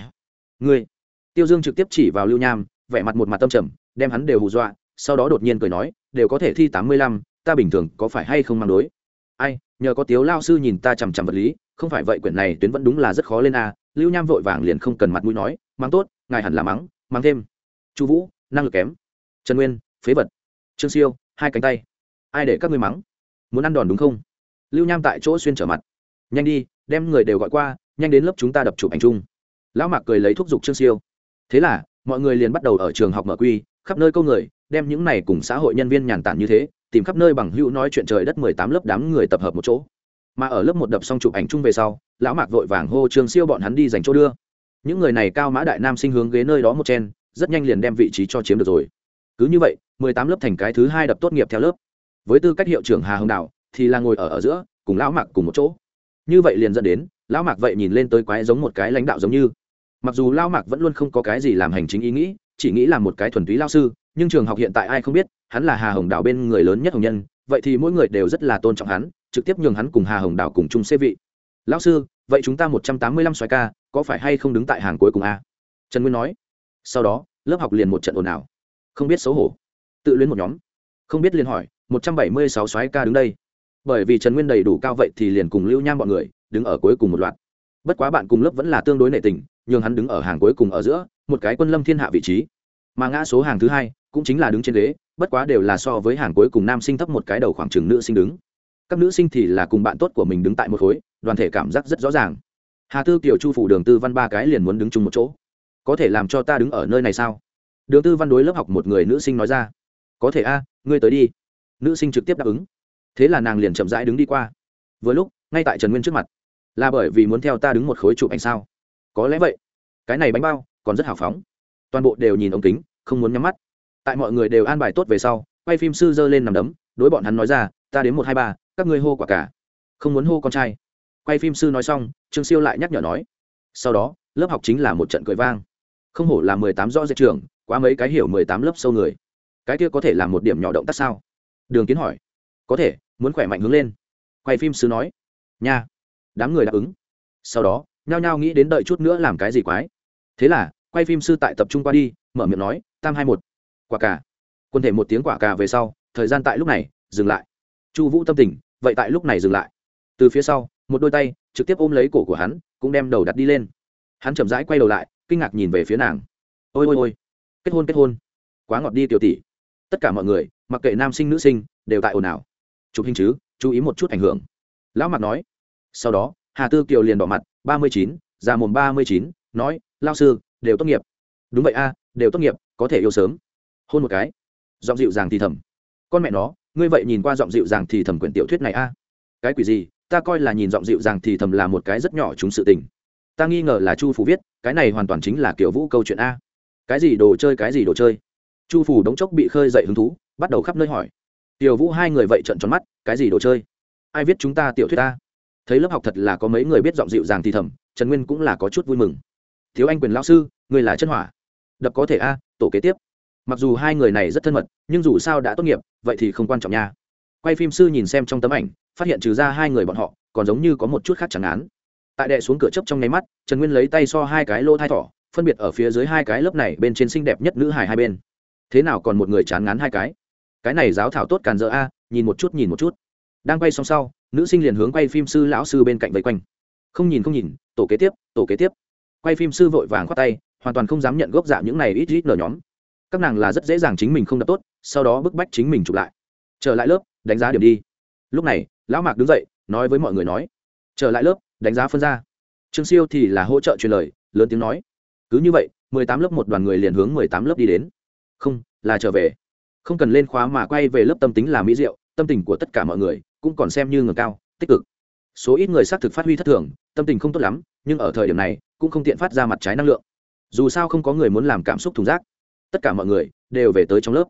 Người tiêu dương trực tiếp chỉ vào lưu nham, vẻ mặt một mặt tâm trầm, đem hắn đều hù dọa, sau đó đột nhiên cười nói, đều có thể thi tám mươi lăm, ta bình thường có phải hay không mang đối? Ai nhờ có tiếu lao sư nhìn ta chằm chằm vật lý, không phải vậy quyển này tuyến vẫn đúng là rất khó lên a. Lưu nham vội vàng liền không cần mặt mũi nói, mắng tốt, ngài hẳn là mắng mắng thêm. Chu vũ, năng lực kém. Trần nguyên, phế vật. Trương siêu, hai cánh tay. Ai để các ngươi mắng? Muốn ăn đòn đúng không? Lưu nham tại chỗ xuyên trở mặt. Nhanh đi, đem người đều gọi qua, nhanh đến lớp chúng ta đập chụp ảnh chung. Lão mạc cười lấy thuốc giục trương siêu. Thế là, mọi người liền bắt đầu ở trường học mở quy, khắp nơi câu người, đem những này cùng xã hội nhân viên nhàn tản như thế tìm khắp nơi bằng hữu nói chuyện trời đất mười tám lớp đám người tập hợp một chỗ. Mà ở lớp một đập xong chụp ảnh chung về sau, lão mạc vội vàng hô trương siêu bọn hắn đi dành chỗ đưa. Những người này cao mã đại nam sinh hướng ghế nơi đó một chen, rất nhanh liền đem vị trí cho chiếm được rồi. Cứ như vậy, mười tám lớp thành cái thứ hai đập tốt nghiệp theo lớp. Với tư cách hiệu trưởng hà hồng đạo, thì là ngồi ở ở giữa, cùng lão mạc cùng một chỗ. Như vậy liền dẫn đến, lão mạc vậy nhìn lên tới quái giống một cái lãnh đạo giống như. Mặc dù lão mạc vẫn luôn không có cái gì làm hành chính ý nghĩ, chỉ nghĩ là một cái thuần túy lao sư nhưng trường học hiện tại ai không biết, hắn là hà hồng đào bên người lớn nhất hồng nhân, vậy thì mỗi người đều rất là tôn trọng hắn, trực tiếp nhường hắn cùng hà hồng đào cùng chung xế vị. Lão sư, vậy chúng ta một trăm tám mươi lăm xoài ca, có phải hay không đứng tại hàng cuối cùng a? Trần nguyên nói. Sau đó, lớp học liền một trận ồn ào. Không biết xấu hổ. Tự luyến một nhóm. Không biết liền hỏi, một trăm bảy mươi sáu xoái ca đứng đây. Bởi vì trần nguyên đầy đủ cao vậy thì liền cùng lưu nham bọn người, đứng ở cuối cùng một loạt. Bất quá bạn cùng lớp vẫn là tương đối nệ tình, nhường hắn đứng ở hàng cuối cùng ở giữa, một cái quân lâm thiên hạ vị trí. Mà ngã số hàng thứ hai cũng chính là đứng trên ghế, bất quá đều là so với hàng cuối cùng nam sinh thấp một cái đầu khoảng chừng nữ sinh đứng. Các nữ sinh thì là cùng bạn tốt của mình đứng tại một khối, đoàn thể cảm giác rất rõ ràng. Hà tư kiều chu phủ đường tư văn ba cái liền muốn đứng chung một chỗ. Có thể làm cho ta đứng ở nơi này sao? Đường tư văn đối lớp học một người nữ sinh nói ra. Có thể a, ngươi tới đi. Nữ sinh trực tiếp đáp ứng. Thế là nàng liền chậm rãi đứng đi qua. Vừa lúc, ngay tại trần nguyên trước mặt. Là bởi vì muốn theo ta đứng một khối chụp ảnh sao? Có lẽ vậy. Cái này bánh bao còn rất hào phóng. Toàn bộ đều nhìn ống kính, không muốn nhắm mắt tại mọi người đều an bài tốt về sau, quay phim sư giơ lên nằm đấm, đối bọn hắn nói ra, ta đến một hai ba, các ngươi hô quả cả. Không muốn hô con trai. Quay phim sư nói xong, trương siêu lại nhắc nhở nói, sau đó, lớp học chính là một trận cười vang. Không hổ là mười tám rõ dạy trường, quá mấy cái hiểu mười tám lớp sâu người. Cái kia có thể là một điểm nhỏ động tác sao? Đường kiến hỏi. Có thể, muốn khỏe mạnh hướng lên. Quay phim sư nói, nha. Đám người đáp ứng. Sau đó, nhao nhao nghĩ đến đợi chút nữa làm cái gì quái. Thế là, quay phim sư tại tập trung qua đi, mở miệng nói, tam hai một quả cà quân thể một tiếng quả cà về sau, thời gian tại lúc này, dừng lại. Chu vũ tâm tình, vậy tại lúc này dừng lại. Từ phía sau, một đôi tay trực tiếp ôm lấy cổ của hắn, cũng đem đầu đặt đi lên. Hắn chậm rãi quay đầu lại, kinh ngạc nhìn về phía nàng. Ôi ôi ôi, kết hôn kết hôn. Quá ngọt đi, tiểu tỷ. Tất cả mọi người, mặc kệ nam sinh, nữ sinh, đều tại ồn ào. Chụp hình chứ, chú ý một chút ảnh hưởng. Lão mặt nói. Sau đó, hà tư kiều liền đỏ mặt, ba mươi chín, già mồm ba mươi chín, nói lao sư, đều tốt nghiệp. Đúng vậy a, đều tốt nghiệp, có thể yêu sớm hôn một cái. Giọng dịu dàng thì thầm. Con mẹ nó, ngươi vậy nhìn qua giọng dịu dàng thì thầm quyển tiểu thuyết này a? Cái quỷ gì? Ta coi là nhìn giọng dịu dàng thì thầm là một cái rất nhỏ chúng sự tình. Ta nghi ngờ là chu phủ viết, cái này hoàn toàn chính là kiểu vũ câu chuyện a. Cái gì đồ chơi, cái gì đồ chơi? Chu phủ đống chốc bị khơi dậy hứng thú, bắt đầu khắp nơi hỏi. Tiểu vũ hai người vậy trận tròn mắt, cái gì đồ chơi? Ai viết chúng ta tiểu thuyết ta thấy lớp học thật là có mấy người biết giọng dịu dàng thì thầm, trần nguyên cũng là có chút vui mừng. Thiếu anh quyền lão sư người là chân hỏa. Đập có thể a, tổ kế tiếp mặc dù hai người này rất thân mật, nhưng dù sao đã tốt nghiệp, vậy thì không quan trọng nha. Quay phim sư nhìn xem trong tấm ảnh, phát hiện trừ ra hai người bọn họ, còn giống như có một chút khác chẳng án. Tại đệ xuống cửa chấp trong nháy mắt, trần nguyên lấy tay so hai cái lô thai thỏ, phân biệt ở phía dưới hai cái lớp này bên trên xinh đẹp nhất nữ hài hai bên. Thế nào còn một người chán ngán hai cái? Cái này giáo thảo tốt càn dỡ a, nhìn một chút nhìn một chút. Đang quay xong sau, nữ sinh liền hướng quay phim sư lão sư bên cạnh vây quanh. Không nhìn không nhìn, tổ kế tiếp, tổ kế tiếp. Quay phim sư vội vàng khoát tay, hoàn toàn không dám nhận gốc dạ những này ít ít nở nhóm các nàng là rất dễ dàng chính mình không đập tốt, sau đó bức bách chính mình chụp lại. Trở lại lớp, đánh giá điểm đi. Lúc này, lão mạc đứng dậy, nói với mọi người nói, trở lại lớp, đánh giá phân ra. Trương siêu thì là hỗ trợ truyền lời, lớn tiếng nói, cứ như vậy, mười tám lớp một đoàn người liền hướng mười tám lớp đi đến. Không, là trở về. Không cần lên khóa mà quay về lớp tâm tính là mỹ diệu, tâm tình của tất cả mọi người cũng còn xem như ngừng cao, tích cực. Số ít người xác thực phát huy thất thường, tâm tình không tốt lắm, nhưng ở thời điểm này cũng không tiện phát ra mặt trái năng lượng. Dù sao không có người muốn làm cảm xúc thùng rác tất cả mọi người đều về tới trong lớp.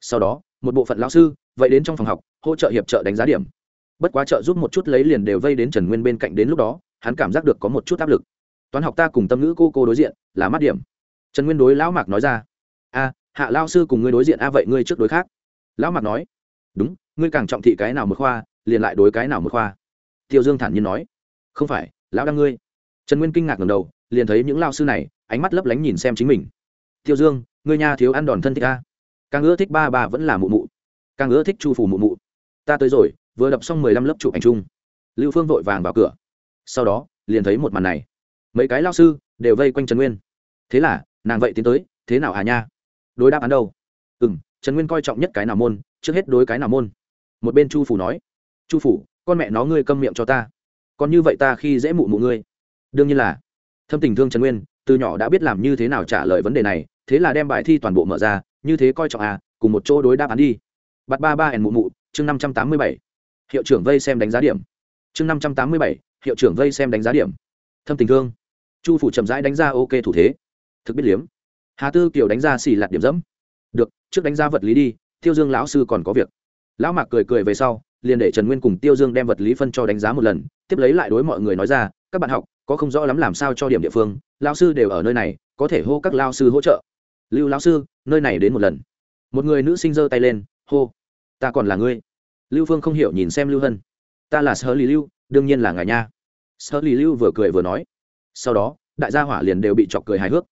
Sau đó, một bộ phận lão sư vậy đến trong phòng học, hỗ trợ hiệp trợ đánh giá điểm. Bất quá trợ giúp một chút lấy liền đều vây đến trần nguyên bên cạnh đến lúc đó, hắn cảm giác được có một chút áp lực. Toán học ta cùng tâm ngữ cô cô đối diện, là mắt điểm. Trần nguyên đối lão mạc nói ra, a, hạ lao sư cùng ngươi đối diện, a, vậy ngươi trước đối khác. Lão mạc nói, đúng, ngươi càng trọng thị cái nào một khoa, liền lại đối cái nào một khoa. Tiêu dương thản nhiên nói, không phải, lão đăng ngươi. Trần nguyên kinh ngạc ngầm đầu, liền thấy những lao sư này, ánh mắt lấp lánh nhìn xem chính mình. Tiêu dương ngươi nhà thiếu ăn đòn thân thích ta càng ưa thích ba bà vẫn là mụ mụ. Càng ưa thích chu phủ mụ mụ. Ta tới rồi, vừa đập xong mười lăm lớp chụp ảnh chung. Lưu phương vội vàng vào cửa. Sau đó, liền thấy một màn này. Mấy cái lao sư đều vây quanh trần nguyên. Thế là, nàng vậy tiến tới, thế nào hà nha? Đối đáp án đâu? Ừ m trần nguyên coi trọng nhất cái nào môn, trước hết đối cái nào môn. Một bên chu phủ nói, chu phủ con mẹ nó ngươi câm miệng cho ta. Còn như vậy ta khi dễ mụ mụ ngươi. Đương nhiên là, thâm tình thương trần nguyên, từ nhỏ đã biết làm như thế nào trả lời vấn đề này thế là đem bài thi toàn bộ mở ra, như thế coi trọng à cùng một chỗ đối đáp án đi. Bắt ba ba ẻn mụ mụ, chương năm trăm tám mươi bảy. Hiệu trưởng vây xem đánh giá điểm. Chương năm trăm tám mươi bảy, hiệu trưởng vây xem đánh giá điểm. Thâm tình thương. Chu phủ chậm rãi đánh ra ok thủ thế. Thực biết liếm. Hà tư kiều đánh ra xì lạt điểm dẫm. Được, trước đánh ra vật lý đi, tiêu dương lão sư còn có việc. Lão mạc cười cười về sau, liền để trần nguyên cùng tiêu dương đem vật lý phân cho đánh giá một lần, tiếp lấy lại đối mọi người nói ra, các bạn học, có không rõ lắm làm sao cho điểm địa phương lao sư đều ở nơi này, có thể hô các lao sư hỗ trợ lưu lão sư, nơi này đến một lần. Một người nữ sinh giơ tay lên, hô, ta còn là ngươi. Lưu phương không hiểu nhìn xem lưu hân. Ta là sơ lý lưu, đương nhiên là ngài nha. Sơ lý lưu vừa cười vừa nói. Sau đó, đại gia hỏa liền đều bị chọc cười hài hước.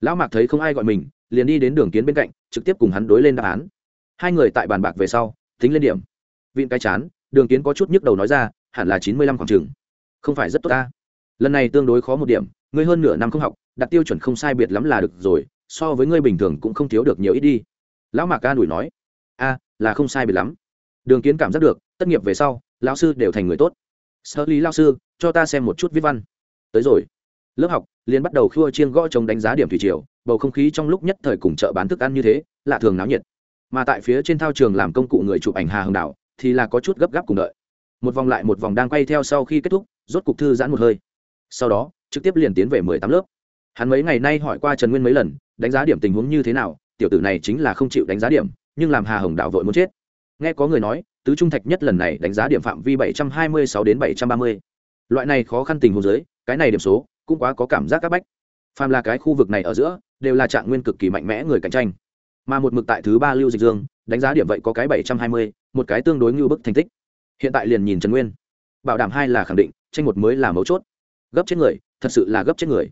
Lão mạc thấy không ai gọi mình, liền đi đến đường kiến bên cạnh, trực tiếp cùng hắn đối lên đáp án. Hai người tại bàn bạc về sau, tính lên điểm. Vịn cái chán, đường kiến có chút nhức đầu nói ra, hẳn là chín mươi lăm khoảng chừng không phải rất tốt ta. Lần này tương đối khó một điểm, ngươi hơn nửa năm không học, đặt tiêu chuẩn không sai biệt lắm là được rồi so với ngươi bình thường cũng không thiếu được nhiều ít đi. Lão mạc ca đuổi nói, a, là không sai biệt lắm. Đường kiến cảm giác được, tất nghiệp về sau, lão sư đều thành người tốt. Sơ lý lão sư, cho ta xem một chút viết văn. Tới rồi. Lớp học liền bắt đầu khua chiên gõ chồng đánh giá điểm thủy triều, bầu không khí trong lúc nhất thời cùng chợ bán thức ăn như thế, lạ thường náo nhiệt. Mà tại phía trên thao trường làm công cụ người chụp ảnh hà hồng đảo thì là có chút gấp gáp cùng đợi. Một vòng lại một vòng đang quay theo sau khi kết thúc, rốt cục thư giãn một hơi. Sau đó, trực tiếp liền tiến về mười tám lớp. Hắn mấy ngày nay hỏi qua trần nguyên mấy lần đánh giá điểm tình huống như thế nào, tiểu tử này chính là không chịu đánh giá điểm, nhưng làm hà hồng đảo vội muốn chết. Nghe có người nói, tứ trung thạch nhất lần này đánh giá điểm phạm vi bảy trăm hai mươi sáu đến bảy trăm ba mươi. Loại này khó khăn tình huống dưới, cái này điểm số cũng quá có cảm giác các bách. Phàm là cái khu vực này ở giữa, đều là trạng nguyên cực kỳ mạnh mẽ người cạnh tranh. Mà một mực tại thứ ba lưu dịch dương, đánh giá điểm vậy có cái bảy trăm hai mươi, một cái tương đối ngưu bức thành tích. Hiện tại liền nhìn trần nguyên. Bảo đảm hai là khẳng định, tranh một mới là mấu chốt. Gấp chết người, thật sự là gấp chết người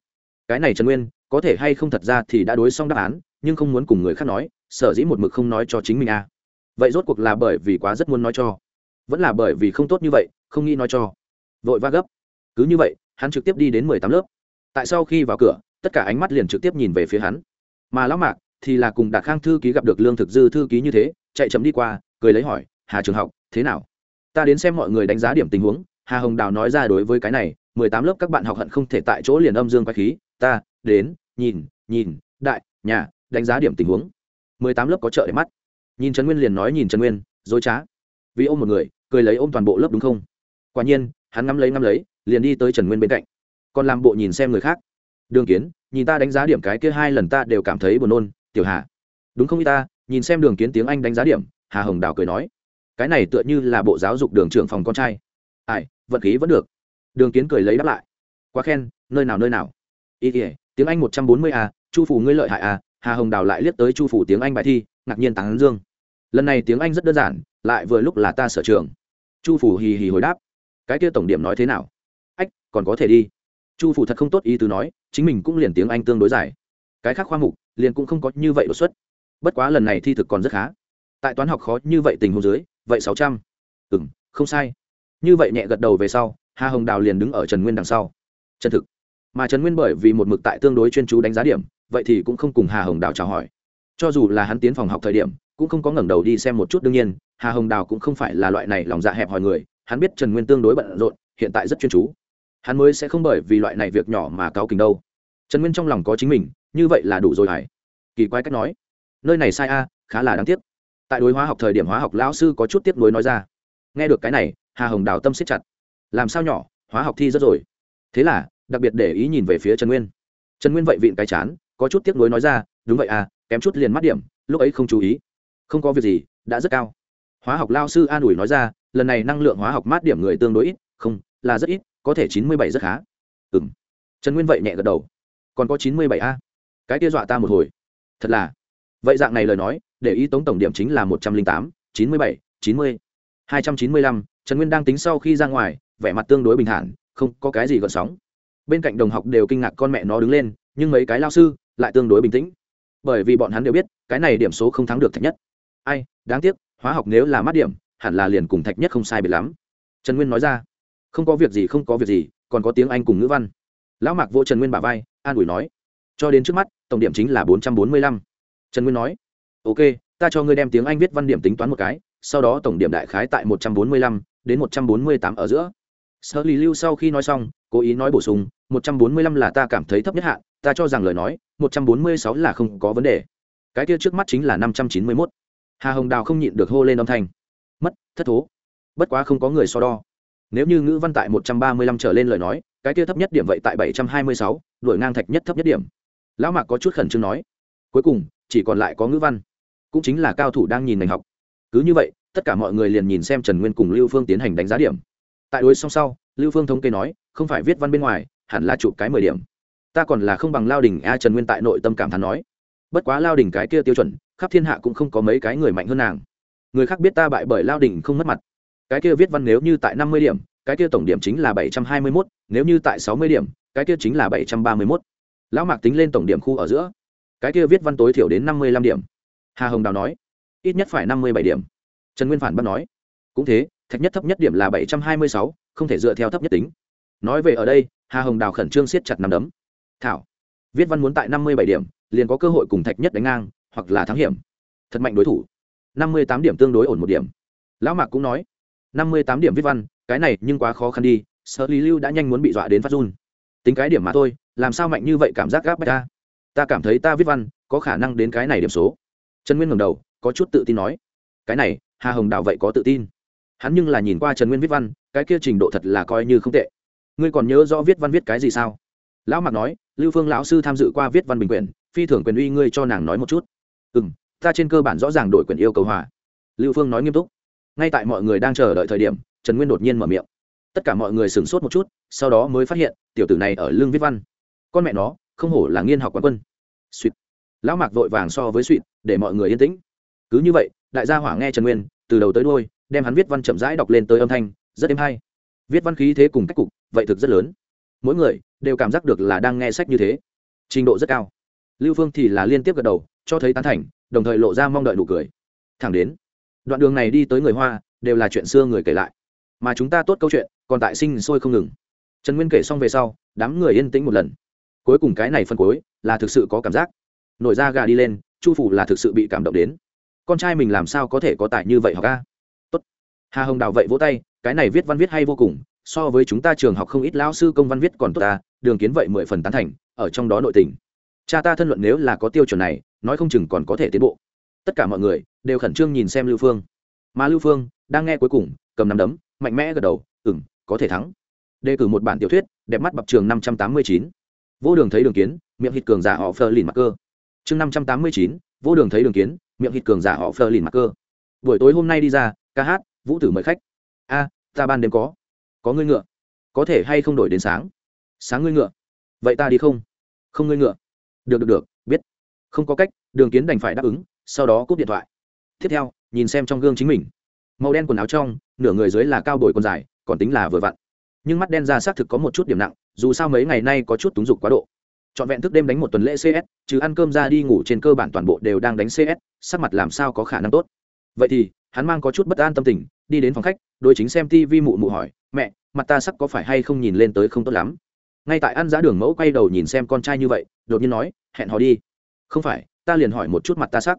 cái này trần nguyên, có thể hay không thật ra thì đã đối xong đáp án, nhưng không muốn cùng người khác nói, sở dĩ một mực không nói cho chính mình à. vậy rốt cuộc là bởi vì quá rất muốn nói cho. Vẫn là bởi vì không tốt như vậy, không nghĩ nói cho. Vội va gấp. Cứ như vậy, hắn trực tiếp đi đến mười tám lớp. Tại sau khi vào cửa, tất cả ánh mắt liền trực tiếp nhìn về phía hắn. Mà lão mạc thì là cùng đạt khang thư ký gặp được lương thực dư thư ký như thế, chạy chấm đi qua, cười lấy hỏi, hà trường học, thế nào? Ta đến xem mọi người đánh giá điểm tình huống. Hà hồng đào nói ra đối với cái này, mười tám lớp các bạn học hận không thể tại chỗ liền âm dương quay khí ta, đến, nhìn nhìn, đại, nhà, đánh giá điểm tình huống. Mười tám lớp có chợ để mắt. Nhìn trần nguyên liền nói nhìn trần nguyên, dối trá. Vì ôm một người, cười lấy ôm toàn bộ lớp đúng không? Quả nhiên, hắn ngắm lấy ngắm lấy, liền đi tới trần nguyên bên cạnh. Còn làm bộ nhìn xem người khác. Đường kiến, nhìn ta đánh giá điểm cái kia hai lần ta đều cảm thấy buồn nôn, tiểu hà. Đúng không y ta? Nhìn xem đường kiến tiếng anh đánh giá điểm, hà hồng đào cười nói. Cái này tựa như là bộ giáo dục đường trưởng phòng con trai. Ai, vận khí vẫn được. Đường kiến cười lấy đáp lại. Quá khen, nơi nào nơi nào ý ỉa tiếng anh một trăm bốn mươi a chu phủ ngươi lợi hại a hà hồng đào lại liếc tới chu phủ tiếng anh bài thi, ngạc nhiên tán dương. Lần này tiếng anh rất đơn giản, lại vừa lúc là ta sở trường. Chu phủ hì hì hồi đáp. Cái kia tổng điểm nói thế nào? Ách, còn có thể đi. Chu phủ thật không tốt ý tứ nói, chính mình cũng liền tiếng anh tương đối dài. Cái khác khoa mục, liền cũng không có như vậy đột xuất. Bất quá lần này thi thực còn rất khá. Tại toán học khó như vậy tình huống dưới, vậy sáu trăm. Ừ m không sai. Như vậy nhẹ gật đầu về sau, hà hồng đào liền đứng ở trần nguyên đằng sau. Chân thực mà trần nguyên bởi vì một mực tại tương đối chuyên chú đánh giá điểm, vậy thì cũng không cùng hà hồng đào chào hỏi. Cho dù là hắn tiến phòng học thời điểm, cũng không có ngẩng đầu đi xem một chút đương nhiên, hà hồng đào cũng không phải là loại này lòng dạ hẹp hòi người, hắn biết trần nguyên tương đối bận rộn, hiện tại rất chuyên chú. Hắn mới sẽ không bởi vì loại này việc nhỏ mà cáo kình đâu. Trần nguyên trong lòng có chính mình, như vậy là đủ rồi hải kỳ quái cách nói. Nơi này sai a, khá là đáng tiếc. Tại đối hóa học thời điểm hóa học lão sư có chút tiếp nối nói ra. Nghe được cái này, hà hồng đào tâm siết chặt. Làm sao nhỏ, hóa học thi rất rồi. Thế là đặc biệt để ý nhìn về phía trần nguyên. Trần nguyên vậy vịn cái chán, có chút tiếc nuối nói ra, đúng vậy à kém chút liền mắt điểm, lúc ấy không chú ý. Không có việc gì, đã rất cao. Hóa học lao sư an ủi nói ra, lần này năng lượng hóa học mát điểm người tương đối ít, không, là rất ít, có thể chín mươi bảy rất khá. Ừ m trần nguyên vậy nhẹ gật đầu. Còn có chín mươi bảy a? Cái kia dọa ta một hồi. Thật là. Vậy dạng này lời nói, để ý tống tổng điểm chính là một trăm linh tám, chín mươi bảy, chín mươi, hai trăm chín mươi lăm. Trần nguyên đang tính sau khi ra ngoài, vẻ mặt tương đối bình thản, không có cái gì gợn sóng bên cạnh đồng học đều kinh ngạc con mẹ nó đứng lên, nhưng mấy cái lao sư lại tương đối bình tĩnh. Bởi vì bọn hắn đều biết, cái này điểm số không thắng được thạch nhất. Ai, đáng tiếc, hóa học nếu là mát điểm, hẳn là liền cùng thạch nhất không sai biệt lắm. Trần nguyên nói ra, không có việc gì, không có việc gì, còn có tiếng anh cùng ngữ văn. Lão mạc vô trần nguyên bà vai, an ủi nói, cho đến trước mắt, tổng điểm chính là bốn trăm bốn mươi lăm. Trần nguyên nói, ok, ta cho ngươi đem tiếng anh viết văn điểm tính toán một cái, sau đó tổng điểm đại khái tại một trăm bốn mươi lăm đến một trăm bốn mươi tám ở giữa. Sơ lý lưu sau khi nói xong, cố ý nói bổ sung một trăm bốn mươi lăm là ta cảm thấy thấp nhất hạn, ta cho rằng lời nói, một trăm bốn mươi sáu là không có vấn đề. Cái kia trước mắt chính là năm trăm chín mươi mốt. Hà hồng đào không nhịn được hô lên âm thanh. Mất, thất thố. Bất quá không có người so đo. Nếu như ngữ văn tại một trăm ba mươi lăm trở lên lời nói, cái kia thấp nhất điểm vậy tại bảy trăm hai mươi sáu đổi ngang thạch nhất thấp nhất điểm. Lão mạc có chút khẩn trương nói. Cuối cùng, chỉ còn lại có ngữ văn. Cũng chính là cao thủ đang nhìn ngành học. Cứ như vậy, tất cả mọi người liền nhìn xem trần nguyên cùng lưu phương tiến hành đánh giá điểm. Tại đối song sau, lưu phương thống kê nói, không phải viết văn bên ngoài hẳn là chụp cái mười điểm. Ta còn là không bằng lao đình a trần nguyên tại nội tâm cảm thán nói. Bất quá lao đình cái kia tiêu chuẩn, khắp thiên hạ cũng không có mấy cái người mạnh hơn nàng. Người khác biết ta bại bởi lao đình không mất mặt. Cái kia viết văn nếu như tại năm mươi điểm, cái kia tổng điểm chính là bảy trăm hai mươi mốt, nếu như tại sáu mươi điểm, cái kia chính là bảy trăm ba mươi mốt. Lão mạc tính lên tổng điểm khu ở giữa. Cái kia viết văn tối thiểu đến năm mươi lăm điểm. Hà hồng đào nói, ít nhất phải năm mươi bảy điểm. Trần nguyên phản bác nói, cũng thế, thạch nhất thấp nhất điểm là bảy trăm hai mươi sáu, không thể dựa theo thấp nhất tính nói về ở đây, hà hồng đào khẩn trương siết chặt nằm đấm. Thảo, viết văn muốn tại năm mươi bảy điểm, liền có cơ hội cùng thạch nhất đánh ngang, hoặc là thắng hiểm. Thật mạnh đối thủ. năm mươi tám điểm tương đối ổn một điểm. Lão mạc cũng nói, năm mươi tám điểm viết văn, cái này nhưng quá khó khăn đi, sợ lý lưu đã nhanh muốn bị dọa đến phát run. Tính cái điểm mà thôi, làm sao mạnh như vậy cảm giác gáp bách ta? Ta cảm thấy ta viết văn có khả năng đến cái này điểm số. Trần nguyên ngầm đầu, có chút tự tin nói, cái này, hà hồng đào vậy có tự tin. Hắn nhưng là nhìn qua trần nguyên viết văn, cái kia trình độ thật là coi như không tệ ngươi còn nhớ rõ viết văn viết cái gì sao? Lão mạc nói, lưu phương lão sư tham dự qua viết văn bình quyền phi thường quyền uy ngươi cho nàng nói một chút. Ừ m ta trên cơ bản rõ ràng đổi quyền yêu cầu hòa. Lưu phương nói nghiêm túc. Ngay tại mọi người đang chờ đợi thời điểm, trần nguyên đột nhiên mở miệng. Tất cả mọi người sửng sốt một chút, sau đó mới phát hiện, tiểu tử này ở lương viết văn. Con mẹ nó, không hổ là nghiên học quán quân. Suýt lão mạc vội vàng so với suỵt để mọi người yên tĩnh. Cứ như vậy, đại gia hỏa nghe trần nguyên, từ đầu tới đôi đem hắn viết văn chậm rãi đọc lên tới âm thanh, rất êm hay viết văn khí thế cùng cách cục, vậy thực rất lớn. Mỗi người đều cảm giác được là đang nghe sách như thế. Trình độ rất cao. Lưu phương thì là liên tiếp gật đầu, cho thấy tán thành, đồng thời lộ ra mong đợi nụ cười. Thẳng đến, đoạn đường này đi tới người hoa, đều là chuyện xưa người kể lại. Mà chúng ta tốt câu chuyện, còn tại sinh sôi không ngừng. Trần nguyên kể xong về sau, đám người yên tĩnh một lần. Cuối cùng cái này phân cuối, là thực sự có cảm giác. Nổi da gà đi lên, chu phủ là thực sự bị cảm động đến. Con trai mình làm sao có thể có tài như vậy học ca? Tốt. Hà hồng đào vậy vỗ tay cái này viết văn viết hay vô cùng, so với chúng ta trường học không ít lão sư công văn viết còn tốt ta, đường kiến vậy mười phần tán thành, ở trong đó nội tình. Cha ta thân luận nếu là có tiêu chuẩn này, nói không chừng còn có thể tiến bộ. Tất cả mọi người đều khẩn trương nhìn xem lưu phương. Mà lưu phương đang nghe cuối cùng, cầm nắm đấm, mạnh mẽ gật đầu ừng có thể thắng. Đề cử một bản tiểu thuyết, đẹp mắt bập trường năm trăm tám mươi chín. Vô đường thấy đường kiến, miệng hít cường giả họ phờ lìn mặc cơ. Chương năm trăm tám mươi chín, vô đường thấy đường kiến, miệng hít cường giả họ phờ lìn mặc cơ. Buổi tối hôm nay đi ra, ca hát, vũ tử mời khách a, ta ban đêm có. Có ngươi ngựa. Có thể hay không đổi đến sáng? Sáng ngươi ngựa. Vậy ta đi không? Không ngươi ngựa. Được được được, biết. Không có cách, đường kiến đành phải đáp ứng, sau đó cúp điện thoại. Tiếp theo, nhìn xem trong gương chính mình. Màu đen quần áo trong, nửa người dưới là cao bồi quần dài, còn tính là vừa vặn. Nhưng mắt đen ra xác thực có một chút điểm nặng, dù sao mấy ngày nay có chút túng dục quá độ. Trọn vẹn thức đêm đánh một tuần lễ cs chứ ăn cơm ra đi ngủ trên cơ bản toàn bộ đều đang đánh cs sắc mặt làm sao có khả năng tốt? Vậy thì, hắn mang có chút bất an tâm tình đi đến phòng khách đôi chính xem tv mụ mụ hỏi, mẹ, mặt ta sắc có phải hay không nhìn lên tới không tốt lắm? Ngay tại ăn giá đường mẫu quay đầu nhìn xem con trai như vậy, đột nhiên nói, hẹn họ đi. Không phải, ta liền hỏi một chút mặt ta sắc.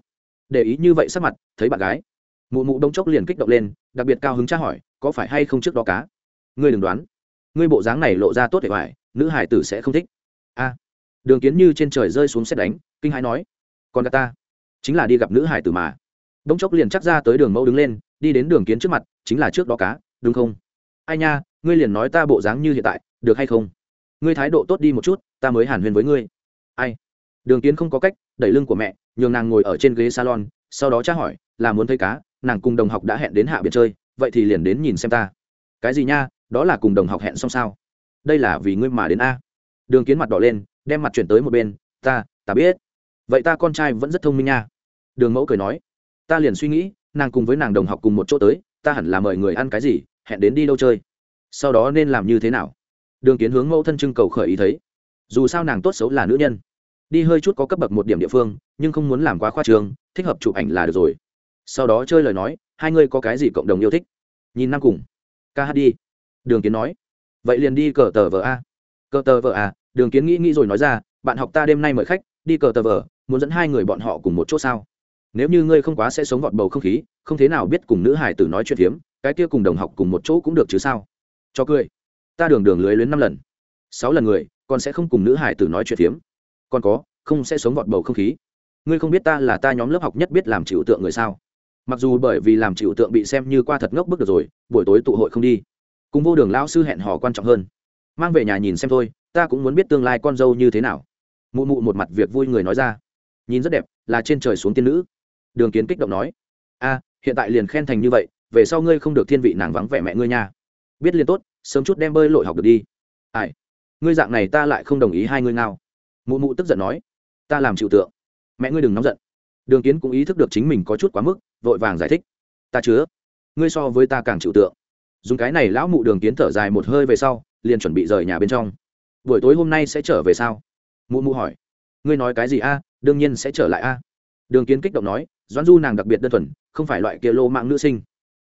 Để ý như vậy sắc mặt, thấy bạn gái. Mụ mụ đông chốc liền kích động lên, đặc biệt cao hứng tra hỏi, có phải hay không trước đó cá? Ngươi đừng đoán. Ngươi bộ dáng này lộ ra tốt để hoài, nữ hải tử sẽ không thích. A. Đường kiến như trên trời rơi xuống xét đánh, kinh hãi nói còn gà ta, chính là đi gặp nữ hải tử mà. Đông chốc liền chắc ra tới đường mẫu đứng lên đi đến đường kiến trước mặt, chính là trước đó cá, đúng không? Ai nha, ngươi liền nói ta bộ dáng như hiện tại, được hay không? Ngươi thái độ tốt đi một chút, ta mới hàn huyền với ngươi. Ai? Đường kiến không có cách, đẩy lưng của mẹ, nhường nàng ngồi ở trên ghế salon, sau đó tra hỏi, là muốn thấy cá, nàng cùng đồng học đã hẹn đến hạ biển chơi, vậy thì liền đến nhìn xem ta. Cái gì nha, đó là cùng đồng học hẹn xong sao? Đây là vì ngươi mà đến a. Đường kiến mặt đỏ lên, đem mặt chuyển tới một bên, ta ta biết. Vậy ta con trai vẫn rất thông minh nha. Đường mẫu cười nói, ta liền suy nghĩ nàng cùng với nàng đồng học cùng một chỗ tới, ta hẳn là mời người ăn cái gì, hẹn đến đi đâu chơi. Sau đó nên làm như thế nào? Đường kiến hướng mẫu thân trưng cầu khởi ý thấy. Dù sao nàng tốt xấu là nữ nhân. Đi hơi chút có cấp bậc một điểm địa phương, nhưng không muốn làm quá khoa trường thích hợp chụp ảnh là được rồi. Sau đó chơi lời nói, hai ngươi có cái gì cộng đồng yêu thích? Nhìn năm cùng. Ca hát đi. Đường kiến nói. Vậy liền đi cờ tờ vờ a. Cờ tờ vờ a, đường kiến nghĩ nghĩ rồi nói ra, bạn học ta đêm nay mời khách, đi cờ tờ vờ, muốn dẫn hai người bọn họ cùng một chỗ sao? Nếu như ngươi không quá sẽ sống vọt bầu không khí không thế nào biết cùng nữ hải tử nói chuyện hiếm, cái kia cùng đồng học cùng một chỗ cũng được chứ sao? Cho cười. Ta đường đường lưới luyến năm lần. Sáu lần người còn sẽ không cùng nữ hải tử nói chuyện hiếm. còn có không sẽ sống vọt bầu không khí. Ngươi không biết ta là ta nhóm lớp học nhất biết làm chịu tượng người sao? Mặc dù bởi vì làm chịu tượng bị xem như qua thật ngốc bước được rồi buổi tối tụ hội không đi. Cùng vô đường lão sư hẹn hò quan trọng hơn. Mang về nhà nhìn xem thôi ta cũng muốn biết tương lai con dâu như thế nào. Mụ mụ một mặt việc vui người nói ra. Nhìn rất đẹp là trên trời xuống tiên nữ đường kiến kích động nói, a, hiện tại liền khen thành như vậy, về sau ngươi không được thiên vị nàng vắng vẻ mẹ ngươi nha. Biết liền tốt, sớm chút đem bơi lội học được đi. Ai, ngươi dạng này ta lại không đồng ý hai ngươi nào mụ mụ tức giận nói, ta làm chịu tượng. Mẹ ngươi đừng nóng giận. Đường kiến cũng ý thức được chính mình có chút quá mức, vội vàng giải thích, ta chứa. Ngươi so với ta càng chịu tượng. Dùng cái này lão mụ đường kiến thở dài một hơi về sau, liền chuẩn bị rời nhà bên trong. Buổi tối hôm nay sẽ trở về sao? Mụ mụ hỏi, ngươi nói cái gì a? Đương nhiên sẽ trở lại a. Đường kiến kích động nói doãn du nàng đặc biệt đơn thuần, không phải loại kia lô mạng nữ sinh.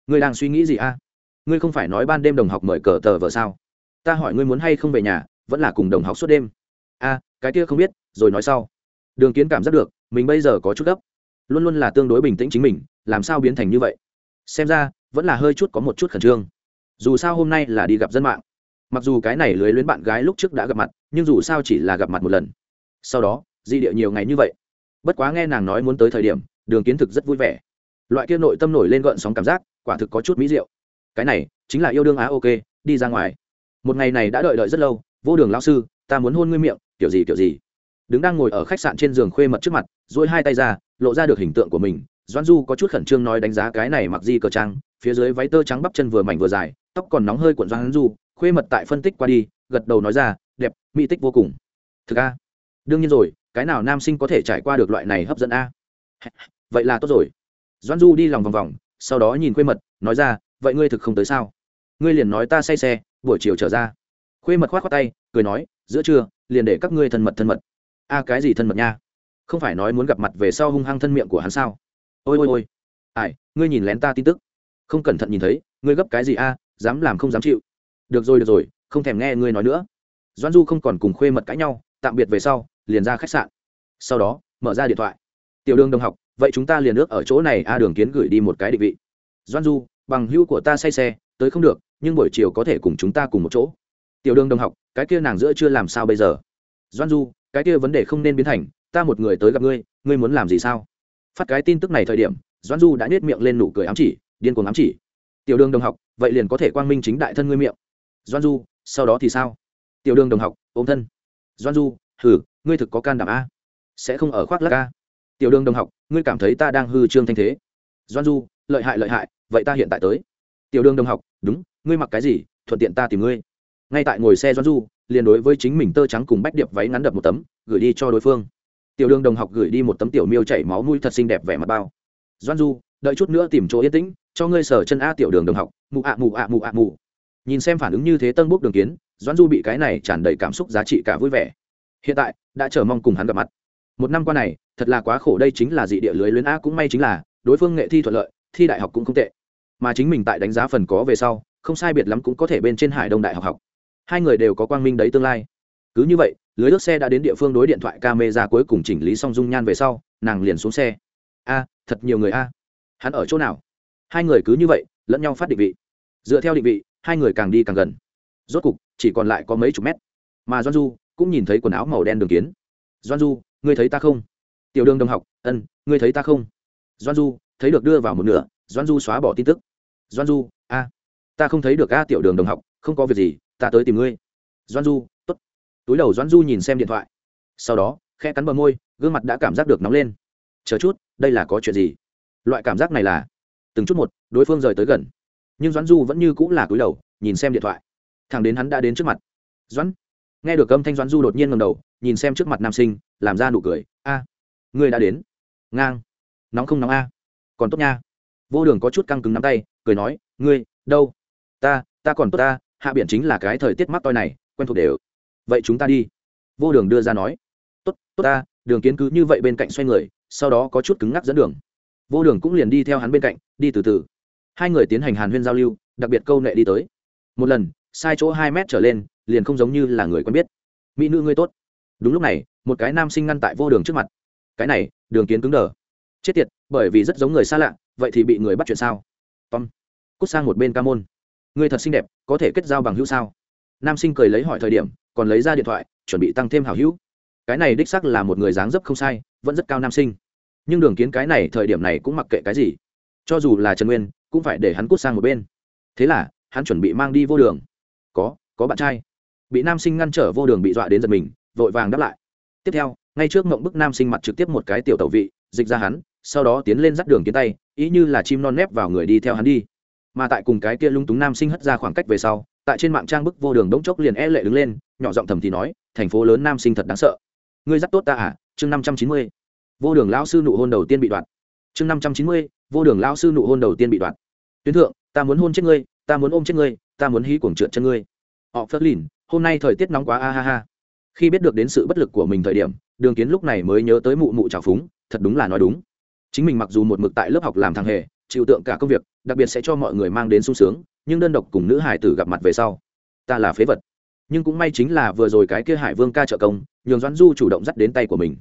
Ngươi đang suy nghĩ gì a? Ngươi không phải nói ban đêm đồng học mời cờ tờ vợ sao? Ta hỏi ngươi muốn hay không về nhà, vẫn là cùng đồng học suốt đêm. A, cái kia không biết, rồi nói sau. Đường kiến cảm giác được, mình bây giờ có chút gấp. Luôn luôn là tương đối bình tĩnh chính mình, làm sao biến thành như vậy? Xem ra, vẫn là hơi chút có một chút khẩn trương. Dù sao hôm nay là đi gặp dân mạng. Mặc dù cái này lưới luyến bạn gái lúc trước đã gặp mặt, nhưng dù sao chỉ là gặp mặt một lần. Sau đó di địa nhiều ngày như vậy. Bất quá nghe nàng nói muốn tới thời điểm đường kiến thực rất vui vẻ. Loại kia nội tâm nổi lên gợn sóng cảm giác, quả thực có chút mỹ diệu. Cái này, chính là yêu đương á, ok, đi ra ngoài. Một ngày này đã đợi đợi rất lâu, vô đường lao sư, ta muốn hôn ngươi miệng, kiểu gì kiểu gì. Đứng đang ngồi ở khách sạn trên giường khuê mật trước mặt dỗi hai tay ra, lộ ra được hình tượng của mình. Doan du có chút khẩn trương nói đánh giá cái này mặc di cờ trang, phía dưới váy tơ trắng bắp chân vừa mảnh vừa dài, tóc còn nóng hơi cuộn doan du, khuê mật tại phân tích qua đi, gật đầu nói ra, đẹp, mỹ tích vô cùng. Thực a. Đương nhiên rồi, cái nào nam sinh có thể trải qua được loại này hấp dẫn a? Vậy là tốt rồi. Doan du đi lòng vòng vòng, sau đó nhìn khuê mật, nói ra, vậy ngươi thực không tới sao? Ngươi liền nói ta say xe, buổi chiều trở ra. Khuê mật k h o á t k tay, cười nói, giữa trưa, liền để các ngươi thân mật thân mật. A, cái gì thân mật nha? Không phải nói muốn gặp mặt về sau hung hăng thân miệng của hắn sao? Ôi ôi ôi. Ai, ngươi nhìn lén ta tin tức. Không cẩn thận nhìn thấy, ngươi gấp cái gì a, dám làm không dám chịu. Được rồi được rồi, không thèm nghe ngươi nói nữa. Doan du không còn cùng khuê mật cãi nhau, tạm biệt về sau, liền ra khách sạn. Sau đó, mở ra điện thoại. Tiểu đường đồng học vậy chúng ta liền ước ở chỗ này a đường kiến gửi đi một cái định vị. Doan du, bằng hữu của ta say xe, tới không được, nhưng buổi chiều có thể cùng chúng ta cùng một chỗ. Tiểu đường đồng học, cái kia nàng giữa chưa làm sao bây giờ? Doan du, cái kia vấn đề không nên biến thành, ta một người tới gặp ngươi ngươi muốn làm gì sao? Phát cái tin tức này thời điểm, doan du đã nết miệng lên nụ cười ám chỉ, điên cuồng ám chỉ. Tiểu đường đồng học, vậy liền có thể quang minh chính đại thân ngươi miệng. Doan du, sau đó thì sao? Tiểu đường đồng học, ôm thân. Doan du hử ngươi thực có can đảm a. Sẽ không ở khoác lắc a tiểu đường đồng học, ngươi cảm thấy ta đang hư trương thanh thế. Doan du, lợi hại lợi hại, vậy ta hiện tại tới. Tiểu đường đồng học, đúng, ngươi mặc cái gì, thuận tiện ta tìm ngươi. Ngay tại ngồi xe doan du, liền đối với chính mình tơ trắng cùng bách điệp váy ngắn đập một tấm, gửi đi cho đối phương. Tiểu đường đồng học gửi đi một tấm tiểu miêu chảy máu mũi thật xinh đẹp vẻ mặt bao. Doan du, đợi chút nữa tìm chỗ yên tĩnh, cho ngươi sở chân a tiểu đường đồng học mụ ạ mụ ạ mụ ạ mụ nhìn xem phản ứng như thế tân bốc đường kiến, doan du bị cái này tràn đầy cảm xúc giá trị cả vui vẻ. Hiện tại, đã chờ mong cùng hắn gặp mặt một năm qua này, thật là quá khổ, đây chính là dị địa lưới luyến a cũng may chính là, đối phương nghệ thi thuận lợi, thi đại học cũng không tệ. Mà chính mình tại đánh giá phần có về sau, không sai biệt lắm cũng có thể bên trên hải đông đại học học. Hai người đều có quang minh đấy tương lai. Cứ như vậy, lưới ước xe đã đến địa phương đối điện thoại ca mê ra cuối cùng chỉnh lý xong dung nhan về sau, nàng liền xuống xe. A, thật nhiều người a. Hắn ở chỗ nào? Hai người cứ như vậy, lẫn nhau phát định vị. Dựa theo định vị, hai người càng đi càng gần. Rốt cục, chỉ còn lại có mấy chục mét. Mà doan du cũng nhìn thấy quần áo màu đen đường kiến. Doan du ngươi thấy ta không? Tiểu đường đồng học, ân, ngươi thấy ta không? Doan du, thấy được đưa vào một nửa doan du xóa bỏ tin tức. Doan du, a, ta không thấy được a, tiểu đường đồng học, không có việc gì, ta tới tìm ngươi. Doan du t ố t túi đầu doan du nhìn xem điện thoại. Sau đó khe cắn bờ môi, gương mặt đã cảm giác được nóng lên. Chờ chút, đây là có chuyện gì? Loại cảm giác này là, từng chút một, đối phương rời tới gần. Nhưng doãn du vẫn như cũng là cúi đầu, nhìn xem điện thoại. Thằng đến hắn đã đến trước mặt. Doãn nghe được âm thanh doãn du đột nhiên ngầm đầu, nhìn xem trước mặt nam sinh, làm ra nụ cười, a, ngươi đã đến. Ngang. Nóng không nóng a? Còn tốt nha. Vô đường có chút căng cứng nắm tay, cười nói, ngươi, đâu? Ta ta còn tốt ta, hạ biển chính là cái thời tiết mắc toi này, quen thuộc đều. Vậy chúng ta đi. Vô đường đưa ra nói, tốt tốt ta, đường kiến cứ như vậy bên cạnh xoay người, sau đó có chút cứng ngắc dẫn đường. Vô đường cũng liền đi theo hắn bên cạnh, đi từ từ. Hai người tiến hành hàn huyên giao lưu, đặc biệt câu nệ đi tới. Một lần, sai chỗ hai mét trở lên liền không giống như là người quen biết. Mỹ nữ ngươi tốt. Đúng lúc này, một cái nam sinh ngăn tại vô đường trước mặt. Cái này, đường kiến cứng đờ. Chết tiệt, bởi vì rất giống người xa lạ, vậy thì bị người bắt chuyện sao? Tom. Cút sang một bên ca môn. Ngươi thật xinh đẹp, có thể kết giao bằng hữu sao? Nam sinh cười lấy hỏi thời điểm, còn lấy ra điện thoại, chuẩn bị tăng thêm hảo hữu. Cái này đích sắc là một người dáng dấp không sai, vẫn rất cao nam sinh. Nhưng đường kiến cái này thời điểm này cũng mặc kệ cái gì. Cho dù là trần nguyên, cũng phải để hắn cút sang một bên. Thế là, hắn chuẩn bị mang đi vô đường. Có có bạn trai bị nam sinh ngăn trở vô đường bị dọa đến giật mình, vội vàng đáp lại. Tiếp theo, ngay trước mộng bức nam sinh mặt trực tiếp một cái tiểu tẩu vị, dịch ra hắn, sau đó tiến lên dắt đường kiến tay, ý như là chim non nép vào người đi theo hắn đi. Mà tại cùng cái kia lung túng nam sinh hất ra khoảng cách về sau, tại trên mạng trang bức vô đường đống chốc liền e lệ đứng lên, nhỏ giọng thầm thì nói, thành phố lớn nam sinh thật đáng sợ. Ngươi dắt tốt ta à? Chương năm trăm chín mươi, vô đường lão sư nụ hôn đầu tiên bị đoạn chương năm trăm chín mươi, vô đường lão sư nụ hôn đầu tiên bị đoạn tuyến thượng, ta muốn hôn chết ngươi, ta muốn ôm chết ngươi, ta muốn hí cuồng trượt chân ngươi. Họ phớt lìn hôm nay thời tiết nóng quá, a ha ha. Khi biết được đến sự bất lực của mình thời điểm, đường kiến lúc này mới nhớ tới mụ mụ trào phúng, thật đúng là nói đúng. Chính mình mặc dù một mực tại lớp học làm thằng hề, chịu tượng cả công việc, đặc biệt sẽ cho mọi người mang đến sung sướng, nhưng đơn độc cùng nữ hải tử gặp mặt về sau, ta là phế vật. Nhưng cũng may chính là vừa rồi cái kia hải vương ca trợ công, nhường doãn du chủ động dắt đến tay của mình.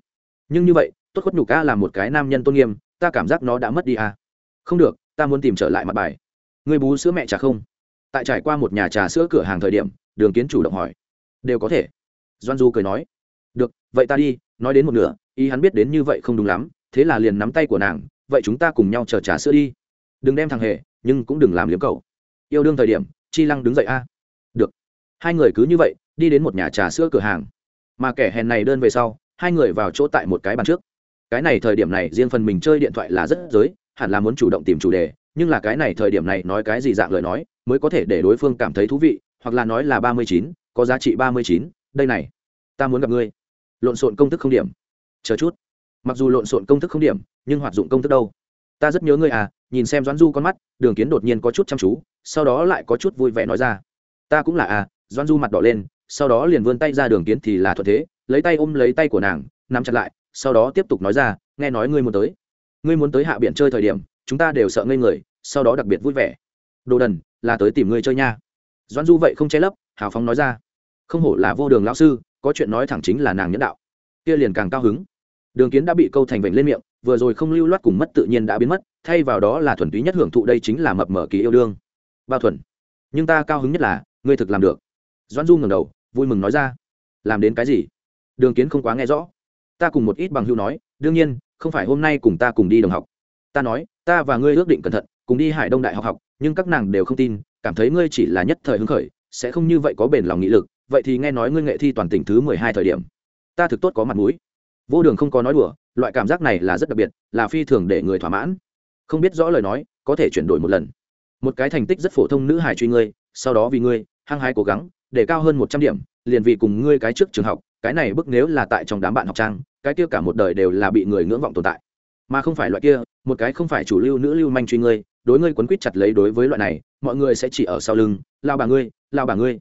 Nhưng như vậy, tốt khuất nhục ca là một cái nam nhân tôn nghiêm, ta cảm giác nó đã mất đi à. không được, ta muốn tìm trở lại mặt bài. Người bú sữa mẹ trà không? Tại trải qua một nhà trà sữa cửa hàng thời điểm đường kiến chủ động hỏi. Đều có thể. Doan du cười nói. Được, vậy ta đi, nói đến một nửa, ý hắn biết đến như vậy không đúng lắm, thế là liền nắm tay của nàng, vậy chúng ta cùng nhau chờ trà sữa đi. Đừng đem thằng hề, nhưng cũng đừng làm liếm cầu yêu đương thời điểm, chi lăng đứng dậy a. Được. Hai người cứ như vậy, đi đến một nhà trà sữa cửa hàng. Mà kẻ hèn này đơn về sau, hai người vào chỗ tại một cái bàn trước. Cái này thời điểm này, riêng phần mình chơi điện thoại là rất giới, hẳn là muốn chủ động tìm chủ đề, nhưng là cái này thời điểm này nói cái gì dạng lời nói, mới có thể để đối phương cảm thấy thú vị hoặc là nói là ba mươi chín, có giá trị ba mươi chín, đây này, ta muốn gặp ngươi. Lộn xộn công thức không điểm. Chờ chút. Mặc dù lộn xộn công thức không điểm, nhưng hoạt dụng công thức đâu? Ta rất nhớ ngươi à nhìn xem doãn du con mắt, đường kiến đột nhiên có chút chăm chú, sau đó lại có chút vui vẻ nói ra. Ta cũng là à doãn du mặt đỏ lên, sau đó liền vươn tay ra đường kiến thì là thuận thế, lấy tay ôm lấy tay của nàng, nắm chặt lại, sau đó tiếp tục nói ra, nghe nói ngươi muốn tới. Ngươi muốn tới hạ biển chơi thời điểm, chúng ta đều sợ ngây người, sau đó đặc biệt vui vẻ. Đồ đần, là tới tìm ngươi chơi nha. Doan du vậy không che lấp, hào phóng nói ra. Không hổ là vô đường lão sư, có chuyện nói thẳng chính là nàng nhẫn đạo. Kia liền càng cao hứng. Đường kiến đã bị câu thành vệnh lên miệng, vừa rồi không lưu loát cùng mất tự nhiên đã biến mất, thay vào đó là thuần túy nhất hưởng thụ đây chính là mập mở kỳ yêu đương. Bao thuần. Nhưng ta cao hứng nhất là, ngươi thực làm được. Doan du ngẩng đầu, vui mừng nói ra. Làm đến cái gì? Đường kiến không quá nghe rõ. Ta cùng một ít bằng hưu nói, đương nhiên, không phải hôm nay cùng ta cùng đi đồng học. Ta nói, ta và ngươi ước định cẩn thận, cùng đi hải đông đại học học, nhưng các nàng đều không tin cảm thấy ngươi chỉ là nhất thời hứng khởi, sẽ không như vậy có bền lòng nghị lực, vậy thì nghe nói ngươi nghệ thi toàn tỉnh thứ mười hai thời điểm. Ta thực tốt có mặt mũi. Vô đường không có nói đùa, loại cảm giác này là rất đặc biệt, là phi thường để người thỏa mãn. Không biết rõ lời nói, có thể chuyển đổi một lần. Một cái thành tích rất phổ thông nữ hải truy ngươi, sau đó vì ngươi, hăng hái cố gắng, để cao hơn một trăm điểm, liền vì cùng ngươi cái trước trường học, cái này bức nếu là tại trong đám bạn học trang, cái kia cả một đời đều là bị người ngưỡng vọng tồn tại. Mà không phải loại kia, một cái không phải chủ lưu nữ lưu manh truy ngươi đối ngươi quấn quýt chặt lấy đối với loại này, mọi người sẽ chỉ ở sau lưng lao bà ngươi lao bà ngươi.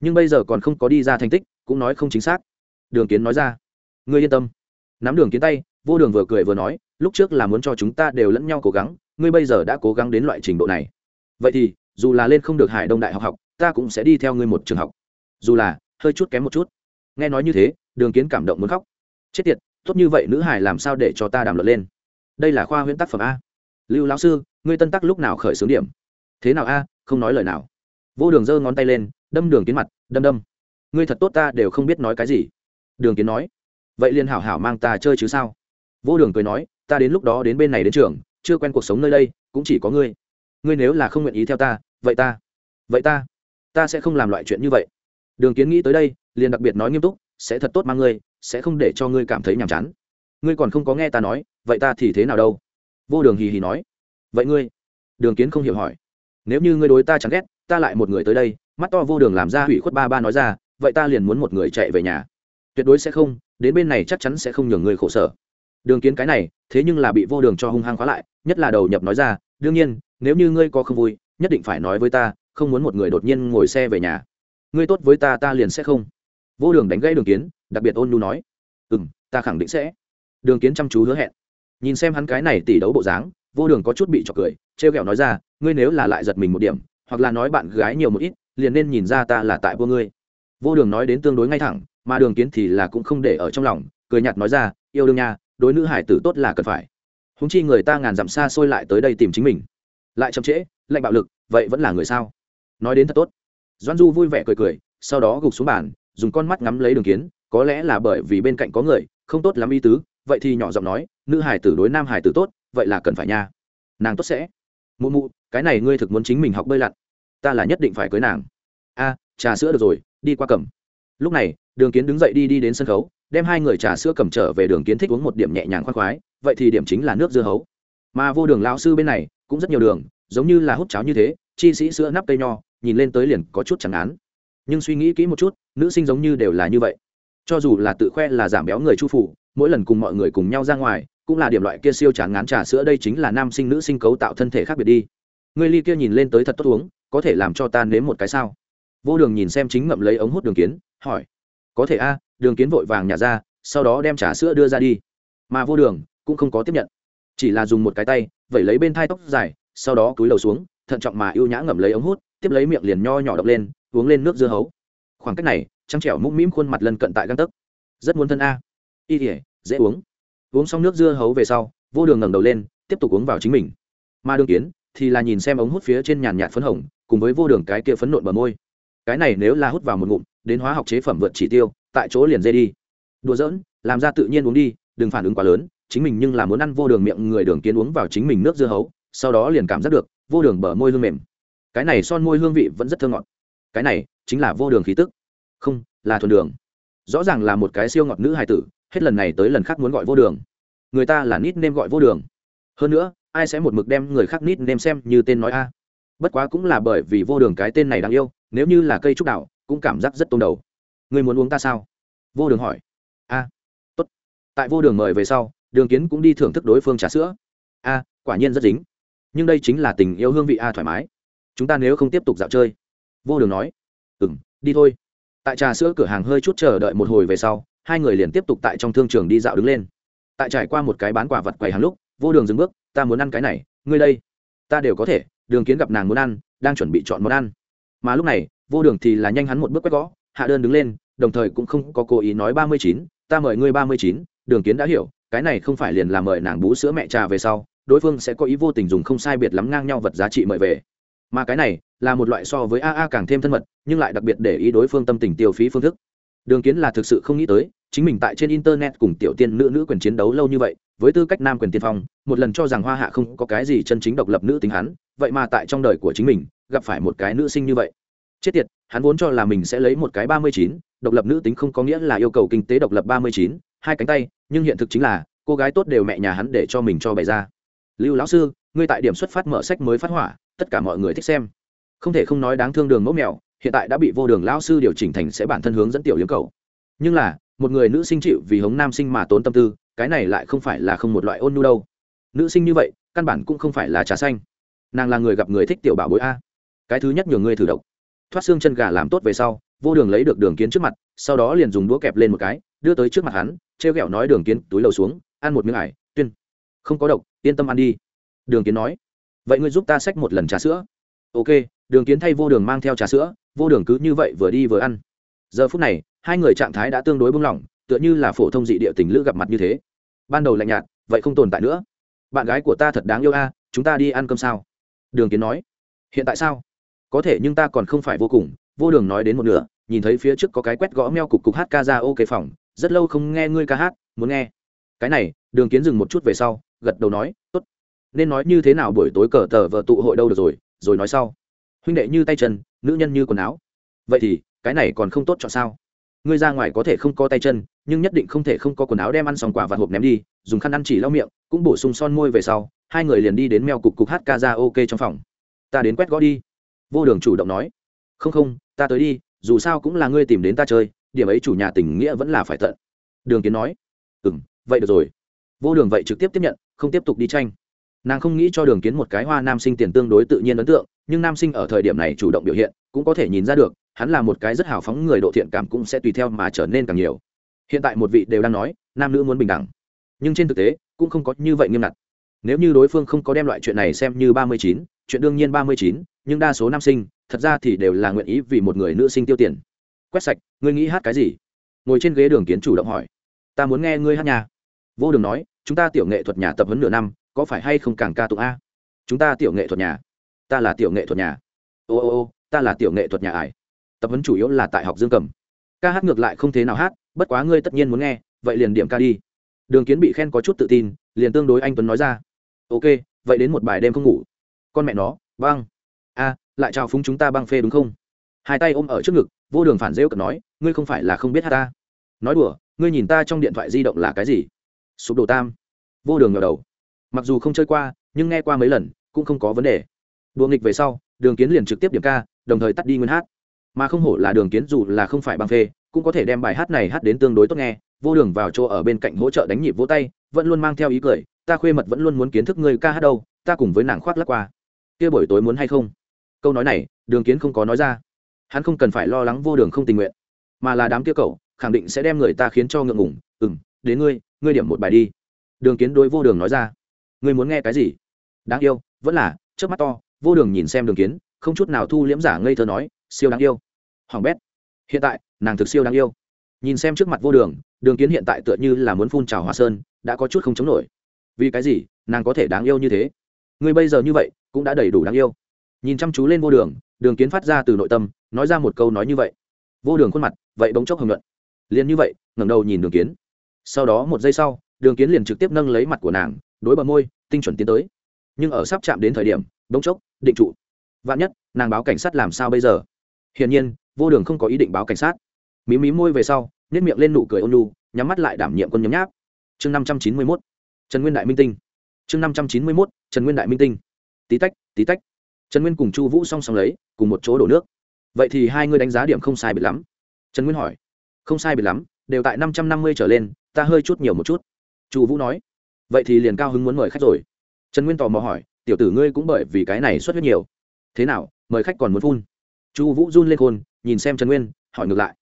Nhưng bây giờ còn không có đi ra thành tích, cũng nói không chính xác. Đường kiến nói ra, ngươi yên tâm. Nắm đường kiến tay, vô đường vừa cười vừa nói, lúc trước là muốn cho chúng ta đều lẫn nhau cố gắng, ngươi bây giờ đã cố gắng đến loại trình độ này. Vậy thì, dù là lên không được hải đông đại học học, ta cũng sẽ đi theo ngươi một trường học. Dù là, hơi chút kém một chút. Nghe nói như thế, đường kiến cảm động muốn khóc. Chết tiệt, tốt như vậy nữ hải làm sao để cho ta đàm luận lên? Đây là khoa huyễn tác phẩm a lưu lão sư, ngươi tân tắc lúc nào khởi xướng điểm? Thế nào a, không nói lời nào. Vô đường giơ ngón tay lên, đâm đường kiến mặt, đâm đâm. Ngươi thật tốt ta đều không biết nói cái gì. Đường kiến nói, vậy liền hảo hảo mang ta chơi chứ sao? Vô đường cười nói, ta đến lúc đó đến bên này đến trường, chưa quen cuộc sống nơi đây, cũng chỉ có ngươi. Ngươi nếu là không nguyện ý theo ta, vậy ta vậy ta ta sẽ không làm loại chuyện như vậy. Đường kiến nghĩ tới đây, liền đặc biệt nói nghiêm túc, sẽ thật tốt mang ngươi, sẽ không để cho ngươi cảm thấy nhàm chán. Ngươi còn không có nghe ta nói, vậy ta thì thế nào đâu? Vô đường hì hì nói, vậy ngươi? Đường kiến không hiểu hỏi, nếu như ngươi đối ta chẳng ghét, ta lại một người tới đây. Mắt to vô đường làm ra hủy khuất ba ba nói ra, vậy ta liền muốn một người chạy về nhà. Tuyệt đối sẽ không, đến bên này chắc chắn sẽ không nhường người khổ sở. Đường kiến cái này, thế nhưng là bị vô đường cho hung hăng khóa lại, nhất là đầu nhập nói ra, đương nhiên, nếu như ngươi có không vui, nhất định phải nói với ta, không muốn một người đột nhiên ngồi xe về nhà. Ngươi tốt với ta ta liền sẽ không. Vô đường đánh gãy đường kiến, đặc biệt ôn nhu nói ừ m ta khẳng định sẽ. Đường kiến chăm chú hứa hẹn nhìn xem hắn cái này tỷ đấu bộ dáng, vô đường có chút bị chọc cười, trêu ghẹo nói ra, ngươi nếu là lại giật mình một điểm, hoặc là nói bạn gái nhiều một ít, liền nên nhìn ra ta là tại vua ngươi. Vô đường nói đến tương đối ngay thẳng, mà đường kiến thì là cũng không để ở trong lòng, cười nhạt nói ra, yêu đương nha, đối nữ hải tử tốt là cần phải. Húng chi người ta ngàn dặm xa xôi lại tới đây tìm chính mình. Lại chậm trễ, lạnh bạo lực, vậy vẫn là người sao? Nói đến thật tốt. Doan du vui vẻ cười cười, sau đó gục xuống bàn, dùng con mắt ngắm lấy đường kiến, có lẽ là bởi vì bên cạnh có người, không tốt lắm ý tứ vậy thì nhỏ giọng nói, nữ hải tử đối nam hải tử tốt, vậy là cần phải nha. Nàng tốt sẽ. Mụ mụ, cái này ngươi thực muốn chính mình học bơi lặn. Ta là nhất định phải cưới nàng. A, trà sữa được rồi, đi qua cầm. Lúc này, đường kiến đứng dậy đi đi đến sân khấu, đem hai người trà sữa cầm trở về đường kiến thích uống một điểm nhẹ nhàng khoan khoái, vậy thì điểm chính là nước dưa hấu. Mà vô đường lao sư bên này, cũng rất nhiều đường, giống như là hút cháo như thế, chi sĩ sữa nắp cây nho, nhìn lên tới liền có chút chẳng án. Nhưng suy nghĩ kỹ một chút, nữ sinh giống như đều là như vậy. Cho dù là tự khoe là giảm béo người chu phủ mỗi lần cùng mọi người cùng nhau ra ngoài, cũng là điểm loại kia siêu chán ngán trà sữa, đây chính là nam sinh nữ sinh cấu tạo thân thể khác biệt đi. Người ly kia nhìn lên tới thật tốt uống, có thể làm cho ta nếm một cái sao? Vô đường nhìn xem chính ngậm lấy ống hút đường kiến, hỏi. Có thể a, đường kiến vội vàng nhả ra, sau đó đem trà sữa đưa ra đi. Mà vô đường cũng không có tiếp nhận. Chỉ là dùng một cái tay, vẩy lấy bên thai tóc dài, sau đó cúi đầu xuống, thận trọng mà ưu nhã ngậm lấy ống hút, tiếp lấy miệng liền nho nhỏ đập lên, uống lên nước dưa hấu. Khoảng cách này trăng trẻo mũm mĩm khuôn mặt lân cận tại găng tấc. Rất muốn thân a y thể dễ uống. Uống xong nước dưa hấu về sau, vô đường ngẩng đầu lên, tiếp tục uống vào chính mình. Mà đường kiến, thì là nhìn xem ống hút phía trên nhàn nhạt phấn hồng, cùng với vô đường cái kia phấn nộn bờ môi. Cái này nếu là hút vào một ngụm, đến hóa học chế phẩm vượt chỉ tiêu, tại chỗ liền dê đi. Đùa giỡn, làm ra tự nhiên uống đi, đừng phản ứng quá lớn, chính mình nhưng là muốn ăn vô đường miệng người đường kiến uống vào chính mình nước dưa hấu, sau đó liền cảm giác được, vô đường bờ môi hương mềm. Cái này son môi hương vị vẫn rất thơ ngọt. Cái này chính là vô đường khí tức. Không, là thuần đường. Rõ ràng là một cái siêu ngọt nữ hài tử hết lần này tới lần khác muốn gọi vô đường. Người ta là nít nêm gọi vô đường. Hơn nữa, ai sẽ một mực đem người khác nít nêm xem như tên nói a? Bất quá cũng là bởi vì vô đường cái tên này đáng yêu, nếu như là cây trúc đạo, cũng cảm giác rất tôn đầu. Người muốn uống ta sao? Vô đường hỏi. A, tốt. Tại vô đường mời về sau, đường kiến cũng đi thưởng thức đối phương trà sữa. A, quả nhiên rất dính. Nhưng đây chính là tình yêu hương vị a, thoải mái. Chúng ta nếu không tiếp tục dạo chơi. Vô đường nói. Ừ m đi thôi. Tại trà sữa cửa hàng hơi chút chờ đợi một hồi về sau hai người liền tiếp tục tại trong thương trường đi dạo đứng lên. Tại trải qua một cái bán quả vật quầy hàng lúc, vô đường dừng bước, ta muốn ăn cái này, ngươi đây. Ta đều có thể, đường kiến gặp nàng muốn ăn, đang chuẩn bị chọn món ăn. Mà lúc này, vô đường thì là nhanh hắn một bước quét gõ, hạ đơn đứng lên, đồng thời cũng không có cố ý nói ba mươi chín, ta mời ngươi ba mươi chín. Đường kiến đã hiểu, cái này không phải liền là mời nàng bú sữa mẹ trà về sau, đối phương sẽ có ý vô tình dùng không sai biệt lắm ngang nhau vật giá trị mời về. Mà cái này là một loại so với aa càng thêm thân mật, nhưng lại đặc biệt để ý đối phương tâm tình tiêu phí phương thức đường kiến là thực sự không nghĩ tới, chính mình tại trên internet cùng tiểu tiên nữ nữ quyền chiến đấu lâu như vậy, với tư cách nam quyền tiên phong, một lần cho rằng hoa hạ không có cái gì chân chính độc lập nữ tính hắn, vậy mà tại trong đời của chính mình, gặp phải một cái nữ sinh như vậy. Chết tiệt, hắn vốn cho là mình sẽ lấy một cái ba mươi chín, độc lập nữ tính không có nghĩa là yêu cầu kinh tế độc lập ba mươi chín, hai cánh tay, nhưng hiện thực chính là, cô gái tốt đều mẹ nhà hắn để cho mình cho bày ra. Lưu lão sư, ngươi tại điểm xuất phát mở sách mới phát hỏa, tất cả mọi người thích xem. Không thể không nói đáng thương đường mẫu mèo hiện tại đã bị vô đường lão sư điều chỉnh thành sẽ bản thân hướng dẫn tiểu liếm cầu. Nhưng là, một người nữ sinh chịu vì hống nam sinh mà tốn tâm tư, cái này lại không phải là không một loại ôn nhu đâu. Nữ sinh như vậy, căn bản cũng không phải là trà xanh. Nàng là người gặp người thích tiểu bảo bối a. Cái thứ nhất nhường ngươi thử độc. Thoát xương chân gà làm tốt về sau, vô đường lấy được đường kiến trước mặt, sau đó liền dùng đũa kẹp lên một cái, đưa tới trước mặt hắn, trêu ghẹo nói đường kiến, túi lầu xuống, ăn một miếng ải, tuyên. Không có độc, yên tâm ăn đi. Đường kiến nói. Vậy ngươi giúp ta xách một lần trà sữa. Ok, đường kiến thay vô đường mang theo trà sữa vô đường cứ như vậy vừa đi vừa ăn. Giờ phút này, hai người trạng thái đã tương đối bung lỏng, tựa như là phổ thông dị địa tình lữ gặp mặt như thế. Ban đầu lạnh nhạt, vậy không tồn tại nữa. Bạn gái của ta thật đáng yêu a, chúng ta đi ăn cơm sao? Đường kiến nói. Hiện tại sao? Có thể nhưng ta còn không phải vô cùng, vô đường nói đến một nửa, nhìn thấy phía trước có cái quét gõ meo cục cục hát ca ra ok phòng, rất lâu không nghe ngươi ca hát, muốn nghe. Cái này, đường kiến dừng một chút về sau, gật đầu nói, tốt. Nên nói như thế nào buổi tối cờ tờ vợ tụ hội đâu được rồi rồi nói sau. Huynh đệ như tay chân nữ nhân như quần áo. Vậy thì, cái này còn không tốt chọn sao? Ngươi ra ngoài có thể không có tay chân, nhưng nhất định không thể không có quần áo đem ăn xong quả và hộp ném đi, dùng khăn ăn chỉ lau miệng, cũng bổ sung son môi về sau, hai người liền đi đến meo cục cục hát ca ra ok trong phòng. Ta đến quét gõ đi. Vô đường chủ động nói. Không không, ta tới đi, dù sao cũng là ngươi tìm đến ta chơi, điểm ấy chủ nhà tình nghĩa vẫn là phải tận. Đường kiến nói. Ừ m vậy được rồi. Vô đường vậy trực tiếp tiếp nhận, không tiếp tục đi tranh nàng không nghĩ cho đường kiến một cái hoa nam sinh tiền tương đối tự nhiên ấn tượng, nhưng nam sinh ở thời điểm này chủ động biểu hiện, cũng có thể nhìn ra được, hắn là một cái rất hào phóng người độ thiện cảm cũng sẽ tùy theo mà trở nên càng nhiều. Hiện tại một vị đều đang nói, nam nữ muốn bình đẳng. Nhưng trên thực tế, cũng không có như vậy nghiêm ngặt. Nếu như đối phương không có đem loại chuyện này xem như ba mươi chín, chuyện đương nhiên ba mươi chín, nhưng đa số nam sinh, thật ra thì đều là nguyện ý vì một người nữ sinh tiêu tiền. Quét sạch, ngươi nghĩ hát cái gì? Ngồi trên ghế đường kiến chủ động hỏi. Ta muốn nghe ngươi hát nhà vô đường nói, chúng ta tiểu nghệ thuật nhà tập huấn nửa năm có phải hay không càng ca tụng a? Chúng ta tiểu nghệ thuật nhà. Ta là tiểu nghệ thuật nhà. Ô ô ô, ta là tiểu nghệ thuật nhà ải. Tập huấn chủ yếu là tại học dương cầm. Ca hát ngược lại không thế nào hát, bất quá ngươi tất nhiên muốn nghe, vậy liền điểm ca đi. Đường kiến bị khen có chút tự tin, liền tương đối anh tuấn nói ra. Ok, vậy đến một bài đêm không ngủ. Con mẹ nó, băng. A, lại chào phúng chúng ta băng phê đúng không? Hai tay ôm ở trước ngực, vô đường phản rêu cật nói, ngươi không phải là không biết hát ta. Nói đùa, ngươi nhìn ta trong điện thoại di động là cái gì? Sụp đổ tam. Vô đường ngờ đầu mặc dù không chơi qua, nhưng nghe qua mấy lần, cũng không có vấn đề. Đùa nghịch về sau, đường kiến liền trực tiếp điểm ca, đồng thời tắt đi nguyên hát. Mà không hổ là đường kiến dù là không phải bằng phê, cũng có thể đem bài hát này hát đến tương đối tốt nghe, vô đường vào chỗ ở bên cạnh hỗ trợ đánh nhịp vỗ tay, vẫn luôn mang theo ý cười, ta khuê mật vẫn luôn muốn kiến thức ngươi ca hát đâu, ta cùng với nàng khoác lắc qua. Kia buổi tối muốn hay không? Câu nói này, đường kiến không có nói ra. Hắn không cần phải lo lắng vô đường không tình nguyện, mà là đám kia cậu, khẳng định sẽ đem người ta khiến cho ngượng ngủng ừ m đến ngươi ngươi điểm một bài đi. Đường kiến đối vô đường nói ra ngươi muốn nghe cái gì? Đáng yêu, vẫn là trước mắt to, vô đường nhìn xem đường kiến, không chút nào thu liễm giả ngây thơ nói, siêu đáng yêu. Hoàng bét, hiện tại, nàng thực siêu đáng yêu. Nhìn xem trước mặt vô đường đường kiến hiện tại tựa như là muốn phun trào hoa sơn, đã có chút không chống nổi. Vì cái gì, nàng có thể đáng yêu như thế? Ngươi bây giờ như vậy, cũng đã đầy đủ đáng yêu. Nhìn chăm chú lên vô đường đường kiến phát ra từ nội tâm, nói ra một câu nói như vậy. Vô đường khuôn mặt, vậy bỗng chốc hồng luận liền như vậy, ngẩng đầu nhìn đường kiến. Sau đó một giây sau, đường kiến liền trực tiếp nâng lấy mặt của nàng đối bờ môi, tinh chuẩn tiến tới. Nhưng ở sắp chạm đến thời điểm, đống chốc, định trụ. Vạn nhất, nàng báo cảnh sát làm sao bây giờ? Hiển nhiên, vô đường không có ý định báo cảnh sát. Mí mí môi về sau nếp miệng lên nụ cười ôn lu nhắm mắt lại đảm nhiệm quân nhấm nháp. Chương năm trăm chín mươi mốt, trần nguyên đại minh tinh. Chương năm trăm chín mươi mốt, trần nguyên đại minh tinh. Tí tách tí tách. Trần nguyên cùng chu vũ song song lấy, cùng một chỗ đổ nước. Vậy thì hai người đánh giá điểm không sai biệt lắm. Trần nguyên hỏi. Không sai biệt lắm, đều tại năm trăm năm mươi trở lên, ta hơi chút nhiều một chút. Chu vũ nói vậy thì liền cao hứng muốn mời khách rồi. Trần nguyên tò mò hỏi, tiểu tử ngươi cũng bởi vì cái này xuất huyết nhiều. Thế nào, mời khách còn muốn phun? Chu vũ run lên khôn, nhìn xem trần nguyên, hỏi ngược lại,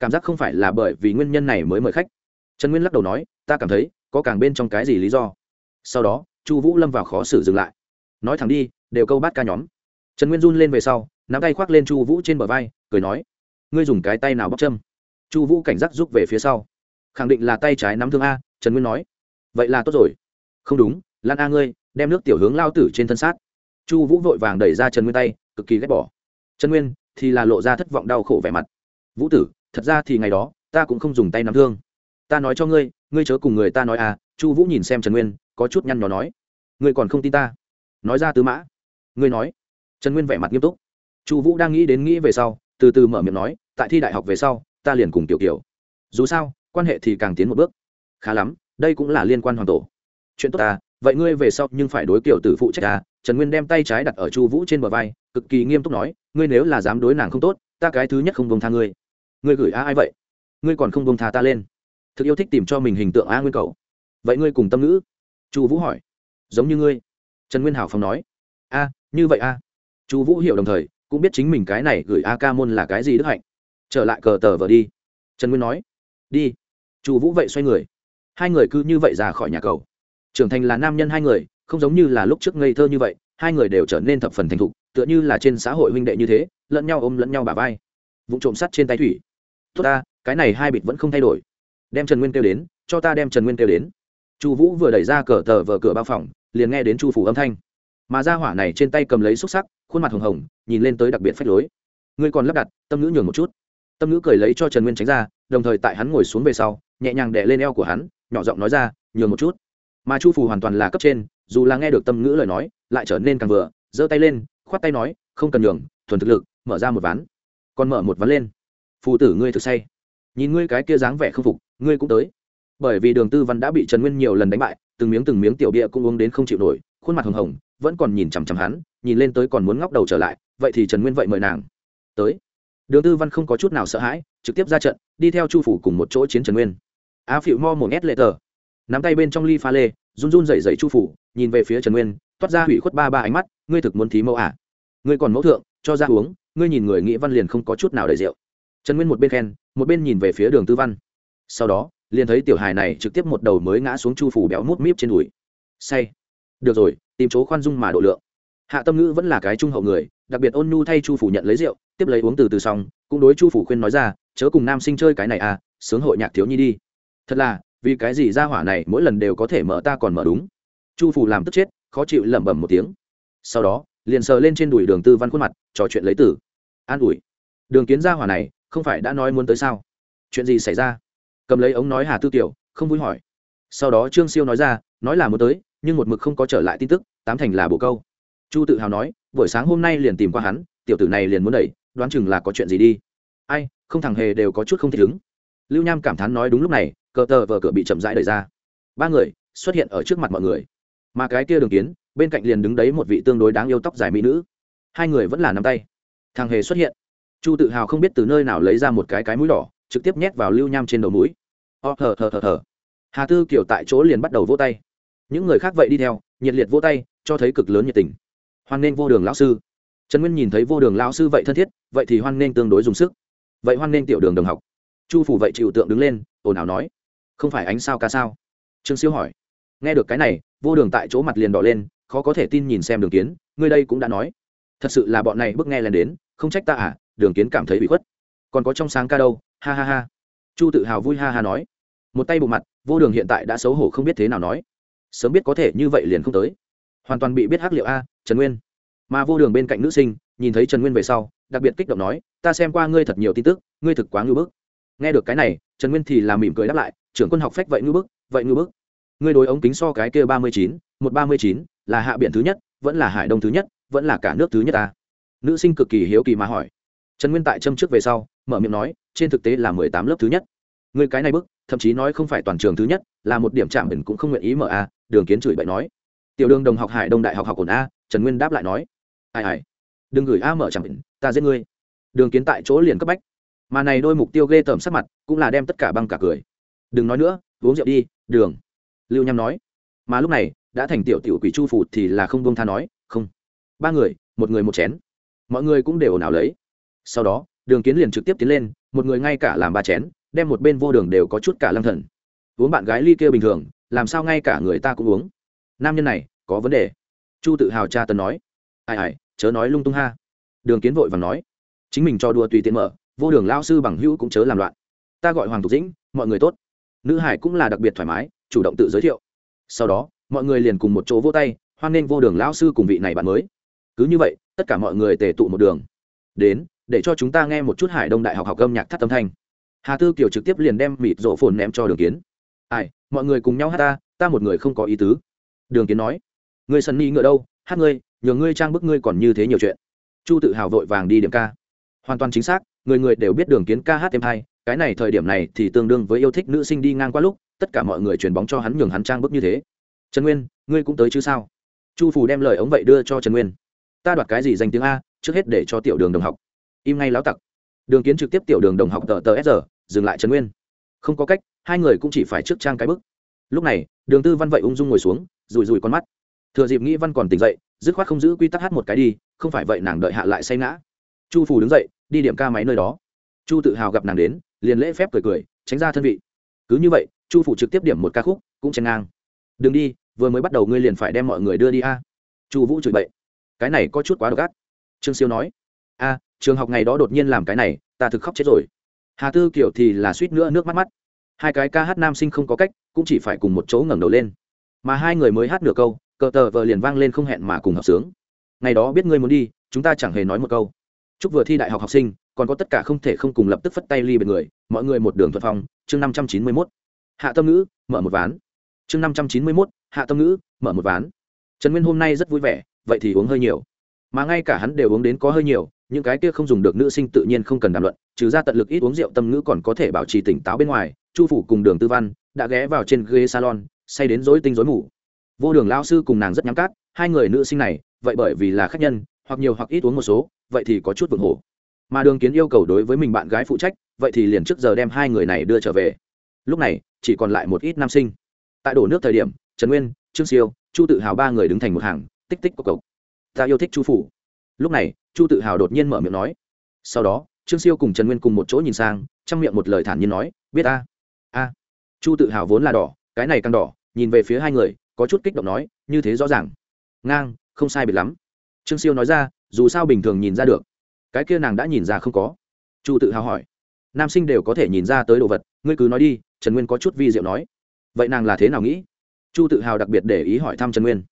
cảm giác không phải là bởi vì nguyên nhân này mới mời khách? Trần nguyên lắc đầu nói, ta cảm thấy, có càng bên trong cái gì lý do? Sau đó, chu vũ lâm vào khó xử dừng lại. Nói thẳng đi, đều câu bát ca nhóm. Trần nguyên run lên về sau, nắm tay khoác lên chu vũ trên bờ vai, cười nói, ngươi dùng cái tay nào bóc châm? Chu vũ cảnh giác rút về phía sau. Khẳng định là tay trái nắm thương a, trần nguyên nói vậy là tốt rồi. Không đúng, lan a ngươi, đem nước tiểu hướng lao tử trên thân sát chu vũ vội vàng đẩy ra trần nguyên tay, cực kỳ ghét bỏ. Trần nguyên thì là lộ ra thất vọng đau khổ vẻ mặt. Vũ tử, thật ra thì ngày đó, ta cũng không dùng tay nắm thương. Ta nói cho ngươi ngươi chớ cùng người ta nói à chu vũ nhìn xem trần nguyên, có chút nhăn nhó nói. Ngươi còn không tin ta. Nói ra tứ mã. Ngươi nói. Trần nguyên vẻ mặt nghiêm túc. Chu vũ đang nghĩ đến nghĩ về sau, từ từ mở miệng nói, tại thi đại học về sau, ta liền cùng tiểu kiểu dù sao, quan hệ thì càng tiến một bước. Khá lắm đây cũng là liên quan hoàn tổ. Chuyện tốt ta vậy ngươi về sau nhưng phải đối kiểu tử phụ trách ta trần nguyên đem tay trái đặt ở chu vũ trên bờ vai, cực kỳ nghiêm túc nói, ngươi nếu là dám đối nàng không tốt, ta cái thứ nhất không bông tha ngươi. Ngươi gửi a ai vậy? Ngươi còn không bông tha ta lên. Thực yêu thích tìm cho mình hình tượng a nguyên cầu. Vậy ngươi cùng tâm ngữ? Chu vũ hỏi. Giống như ngươi. Trần nguyên hảo phong nói. A, như vậy a. Chu vũ hiểu đồng thời, cũng biết chính mình cái này gửi a ca môn là cái gì đức hạnh. Trở lại cờ tờ vờ đi. Trần nguyên nói. Đi. Chu vũ vậy xoay người hai người cứ như vậy ra khỏi nhà cầu. Trưởng thành là nam nhân hai người, không giống như là lúc trước ngây thơ như vậy, hai người đều trở nên thập phần thành thục, tựa như là trên xã hội huynh đệ như thế, lẫn nhau ôm lẫn nhau bà vai. Vụ trộm sắt trên tay thủy. Tốt ta, cái này hai bịt vẫn không thay đổi. Đem trần nguyên kêu đến, cho ta đem trần nguyên kêu đến. Chu vũ vừa đẩy ra cờ tờ vờ cửa bao phòng, liền nghe đến chu phủ âm thanh. Mà ra hỏa này trên tay cầm lấy xúc sắc, khuôn mặt hồng hồng, nhìn lên tới đặc biệt phách lối. Ngươi còn lắp đặt, tâm ngữ nhường một chút. Tâm ngữ cười lấy cho trần nguyên tránh ra, đồng thời tại hắn ngồi xuống về sau, nhẹ nhàng đè lên eo của hắn nhỏ giọng nói ra, nhường một chút. Mà chu Phù hoàn toàn là cấp trên, dù là nghe được tâm ngữ lời nói, lại trở nên càng vừa, giơ tay lên, khoát tay nói, không cần nhường, thuần thực lực, mở ra một ván. Còn mở một ván lên. Phù tử ngươi thực say. Nhìn ngươi cái kia dáng vẻ không phục, ngươi cũng tới. Bởi vì đường tư văn đã bị trần nguyên nhiều lần đánh bại, từng miếng từng miếng tiểu bia cũng uống đến không chịu nổi, khuôn mặt hồng hồng, vẫn còn nhìn chằm chằm hắn, nhìn lên tới còn muốn ngóc đầu trở lại, vậy thì trần nguyên vậy mời nàng. Tới. Đường tư văn không có chút nào sợ hãi, trực tiếp ra trận, đi theo chu phủ cùng một chỗ chiến trần nguyên á phịu mo một ép lệ tờ. Nắm tay bên trong ly pha lê, run run dậy dậy chu phủ, nhìn về phía trần nguyên, toát ra hủy khuất ba ba ánh mắt, ngươi thực muốn thí mẫu à? Ngươi còn mẫu thượng, cho ra uống, ngươi nhìn người nghĩ văn liền không có chút nào đầy rượu. Trần nguyên một bên khen, một bên nhìn về phía đường tư văn. Sau đó, liền thấy tiểu hài này trực tiếp một đầu mới ngã xuống chu phủ béo mút míp trên đùi. Say. Được rồi, tìm chỗ khoan dung mà độ lượng. Hạ tâm ngữ vẫn là cái trung hậu người, đặc biệt ôn nhu thay chu phủ nhận lấy rượu, tiếp lấy uống từ từ xong, cũng đối chu phủ khuyên nói ra, chớ cùng nam sinh chơi cái này à sướng hội nhạc thiếu nhi đi thật là, vì cái gì ra hỏa này mỗi lần đều có thể mở ta còn mở đúng? Chu phủ làm tức chết, khó chịu lẩm bẩm một tiếng. Sau đó, liền sờ lên trên đùi đường tư văn khuôn mặt, trò chuyện lấy tử an ủi. Đường kiến ra hỏa này, không phải đã nói muốn tới sao? Chuyện gì xảy ra? Cầm lấy ống nói hà tư tiểu không vui hỏi. Sau đó trương siêu nói ra, nói là muốn tới, nhưng một mực không có trở lại tin tức, tám thành là bộ câu. Chu tự hào nói, buổi sáng hôm nay liền tìm qua hắn, tiểu tử này liền muốn đẩy, đoán chừng là có chuyện gì đi. Ai, không thằng hề đều có chút không thể ứng. Lưu nham cảm thán nói đúng lúc này cờ tờ vờ cửa bị chậm rãi đẩy ra. Ba người xuất hiện ở trước mặt mọi người. Mà cái kia đường kiến, bên cạnh liền đứng đấy một vị tương đối đáng yêu tóc dài mỹ nữ. Hai người vẫn là nắm tay. Thằng hề xuất hiện. Chu tự hào không biết từ nơi nào lấy ra một cái cái mũi đỏ, trực tiếp nhét vào lưu nham trên đầu mũi. Ờ, Ho thờ thờ thờ thờ hà tư kiểu tại chỗ liền bắt đầu vỗ tay. Những người khác vậy đi theo, nhiệt liệt vỗ tay, cho thấy cực lớn nhiệt tình. Hoan nghênh vô đường lão sư. Trần nguyên nhìn thấy vô đường lão sư vậy thân thiết, vậy thì hoan nghênh tương đối dùng sức. Vậy hoan nghênh tiểu đường đồng học. Chu phủ vậy chịu tượng đứng lên, ồn ào nói không phải ánh sao ca sao? Trương siêu hỏi. Nghe được cái này, vô đường tại chỗ mặt liền đỏ lên, khó có thể tin nhìn xem đường kiến, ngươi đây cũng đã nói. Thật sự là bọn này bước nghe lên đến, không trách ta à đường kiến cảm thấy bị khuất. Còn có trong sáng ca đâu, ha ha ha. Chu tự hào vui ha ha nói. Một tay bộ mặt, vô đường hiện tại đã xấu hổ không biết thế nào nói. Sớm biết có thể như vậy liền không tới. Hoàn toàn bị biết hắc liệu a, trần nguyên. Mà vô đường bên cạnh nữ sinh, nhìn thấy trần nguyên về sau, đặc biệt kích động nói, ta xem qua ngươi thật nhiều tin tức, ngươi thực quá ngưu bức nghe được cái này, trần nguyên thì làm mỉm cười đáp lại, trưởng quân học phách vậy ngư bức, vậy ngư bức. Ngươi đối ống kính so cái kia ba mươi chín, một ba mươi chín là hạ biển thứ nhất, vẫn là hải đông thứ nhất, vẫn là cả nước thứ nhất ta. Nữ sinh cực kỳ hiếu kỳ mà hỏi. Trần nguyên tại châm trước về sau, mở miệng nói, trên thực tế là mười tám lớp thứ nhất. Người cái này bức, thậm chí nói không phải toàn trường thứ nhất, là một điểm chạm bình cũng không nguyện ý mở a, đường kiến chửi bậy nói. Tiểu đường đồng học hải đông đại học học ổn a, trần nguyên đáp lại nói. Ai ai, đừng gửi a mở chạm bình ta giết ngươi. Đường kiến tại chỗ liền cấp bách mà này đôi mục tiêu ghê tởm sắc mặt cũng là đem tất cả băng cả cười. Đừng nói nữa, uống rượu đi, đường. Lưu nham nói. Mà lúc này, đã thành tiểu tiểu quỷ chu phủ thì là không buông tha nói, không. Ba người, một người một chén. Mọi người cũng đều nào lấy. Sau đó, đường kiến liền trực tiếp tiến lên, một người ngay cả làm ba chén, đem một bên vô đường đều có chút cả lăng thần. Uống bạn gái ly kia bình thường, làm sao ngay cả người ta cũng uống. Nam nhân này, có vấn đề. Chu tự hào cha tần nói. Ai ai, chớ nói lung tung ha. Đường kiến vội và nói. Chính mình cho đùa tùy tiện mở vô đường lao sư bằng hữu cũng chớ làm loạn. Ta gọi hoàng thục dĩnh, mọi người tốt. Nữ hải cũng là đặc biệt thoải mái, chủ động tự giới thiệu. Sau đó, mọi người liền cùng một chỗ vô tay, hoan nghênh vô đường lao sư cùng vị này bạn mới. Cứ như vậy, tất cả mọi người tề tụ một đường. Đến, để cho chúng ta nghe một chút hải đông đại học học âm nhạc thắt âm thanh. Hà tư kiều trực tiếp liền đem mịt rộ phồn ném cho đường kiến. Ai, mọi người cùng nhau hát ta ta một người không có ý tứ. Đường kiến nói người sân ni ngựa đâu? Hát ngươi, nhờ ngươi trang bức ngươi còn như thế nhiều chuyện. Chu tự hào vội vàng đi điểm ca. Hoàn toàn chính xác người người đều biết đường kiến ca hát thêm hai, cái này thời điểm này thì tương đương với yêu thích nữ sinh đi ngang qua lúc, tất cả mọi người chuyền bóng cho hắn nhường hắn trang bức như thế. Trần nguyên, ngươi cũng tới chứ sao? Chu phủ đem lời ống vậy đưa cho trần nguyên. Ta đoạt cái gì danh tiếng a, trước hết để cho tiểu đường đồng học. Im ngay láo tặc. Đường kiến trực tiếp tiểu đường đồng học tờ tờ sr dừng lại trần nguyên. Không có cách, hai người cũng chỉ phải trước trang cái bức. Lúc này, đường tư văn vậy ung dung ngồi xuống rùi rùi con mắt. Thừa dịp nghĩ văn còn tỉnh dậy, dứt khoát không giữ quy tắc hát một cái đi, không phải vậy nàng đợi hạ lại say ngã. Chu phù đứng dậy đi điểm ca máy nơi đó. Chu tự hào gặp nàng đến, liền lễ phép cười cười, tránh ra thân vị. Cứ như vậy, chu phủ trực tiếp điểm một ca khúc, cũng chèn ngang. Đừng đi, vừa mới bắt đầu ngươi liền phải đem mọi người đưa đi a. Chu vũ chửi bậy. Cái này có chút quá độc ác. Trương siêu nói. A, trường học ngày đó đột nhiên làm cái này, ta thực khóc chết rồi. Hà tư kiểu thì là suýt nữa nước mắt mắt. Hai cái ca hát nam sinh không có cách, cũng chỉ phải cùng một chỗ ngẩng đầu lên. Mà hai người mới hát nửa câu, cờ tờ vờ liền vang lên không hẹn mà cùng hợp sướng. Ngày đó biết ngươi muốn đi, chúng ta chẳng hề nói một câu chúc vừa thi đại học học sinh, còn có tất cả không thể không cùng lập tức phất tay ly biệt người, mọi người một đường thuận phong, chương năm trăm chín mươi mốt. Hạ tâm ngữ, mở một ván. Chương năm trăm chín mươi mốt, hạ tâm ngữ, mở một ván. Trần nguyên hôm nay rất vui vẻ, vậy thì uống hơi nhiều. Mà ngay cả hắn đều uống đến có hơi nhiều, những cái kia không dùng được nữ sinh tự nhiên không cần đàm luận, trừ ra tận lực ít uống rượu tâm ngữ còn có thể bảo trì tỉnh táo bên ngoài, chu phủ cùng đường tư văn đã ghé vào trên ghế salon, say đến rối tinh rối mù. Vô đường lao sư cùng nàng rất nhắm cát, hai người nữ sinh này, vậy bởi vì là khách nhân, hoặc nhiều hoặc ít uống một số vậy thì có chút vượng hổ. Mà đường kiến yêu cầu đối với mình bạn gái phụ trách, vậy thì liền trước giờ đem hai người này đưa trở về. Lúc này, chỉ còn lại một ít nam sinh. Tại đổ nước thời điểm, trần nguyên, trương siêu, chu tự hào ba người đứng thành một hàng, tích tích cộc cộc. Ta yêu thích chu phủ. Lúc này, chu tự hào đột nhiên mở miệng nói. Sau đó, trương siêu cùng trần nguyên cùng một chỗ nhìn sang, trong miệng một lời thản nhiên nói, biết a a. Chu tự hào vốn là đỏ, cái này càng đỏ, nhìn về phía hai người, có chút kích động nói, như thế rõ ràng. Ngang, không sai biệt lắm. Trương siêu nói ra dù sao bình thường nhìn ra được. Cái kia nàng đã nhìn ra không có. Chu tự hào hỏi. Nam sinh đều có thể nhìn ra tới đồ vật, ngươi cứ nói đi, trần nguyên có chút vi diệu nói. Vậy nàng là thế nào nghĩ? Chu tự hào đặc biệt để ý hỏi thăm trần nguyên.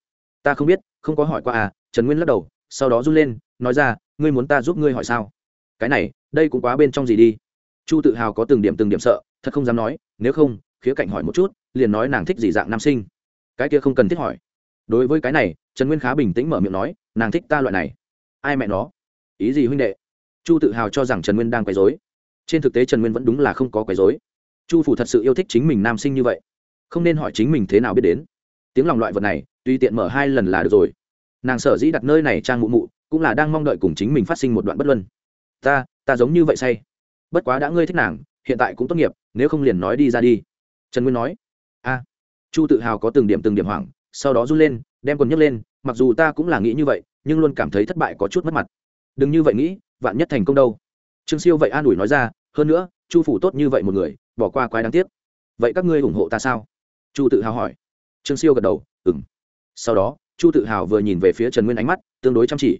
Ta không biết, không có hỏi qua à trần nguyên lắc đầu, sau đó run lên, nói ra, ngươi muốn ta giúp ngươi hỏi sao? Cái này, đây cũng quá bên trong gì đi. Chu tự hào có từng điểm từng điểm sợ, thật không dám nói, nếu không, khía cạnh hỏi một chút, liền nói nàng thích gì dạng nam sinh. Cái kia không cần thiết hỏi. Đối với cái này, trần nguyên khá bình tĩnh mở miệng nói, nàng thích ta loại này ai mẹ nó? Ý gì huynh đệ? Chu tự hào cho rằng trần nguyên đang quấy dối trên thực tế trần nguyên vẫn đúng là không có quấy dối chu phủ thật sự yêu thích chính mình nam sinh như vậy. Không nên hỏi chính mình thế nào biết đến. Tiếng lòng loại vật này, tùy tiện mở hai lần là được rồi. Nàng sở dĩ đặt nơi này trang mụ mụ, cũng là đang mong đợi cùng chính mình phát sinh một đoạn bất luân. Ta ta giống như vậy say. Bất quá đã ngươi thích nàng, hiện tại cũng tốt nghiệp, nếu không liền nói đi ra đi. Trần nguyên nói. A. Chu tự hào có từng điểm từng điểm hoảng, sau đó run lên, đem quần nhấc lên, mặc dù ta cũng là nghĩ như vậy nhưng luôn cảm thấy thất bại có chút mất mặt. Đừng như vậy nghĩ, vạn nhất thành công đâu. Trương siêu vậy an ủi nói ra, hơn nữa, chu phủ tốt như vậy một người, bỏ qua quái đáng tiếc. Vậy các ngươi ủng hộ ta sao? Chu tự hào hỏi. Trương siêu gật đầu ừng sau đó, chu tự hào vừa nhìn về phía trần nguyên ánh mắt, tương đối chăm chỉ.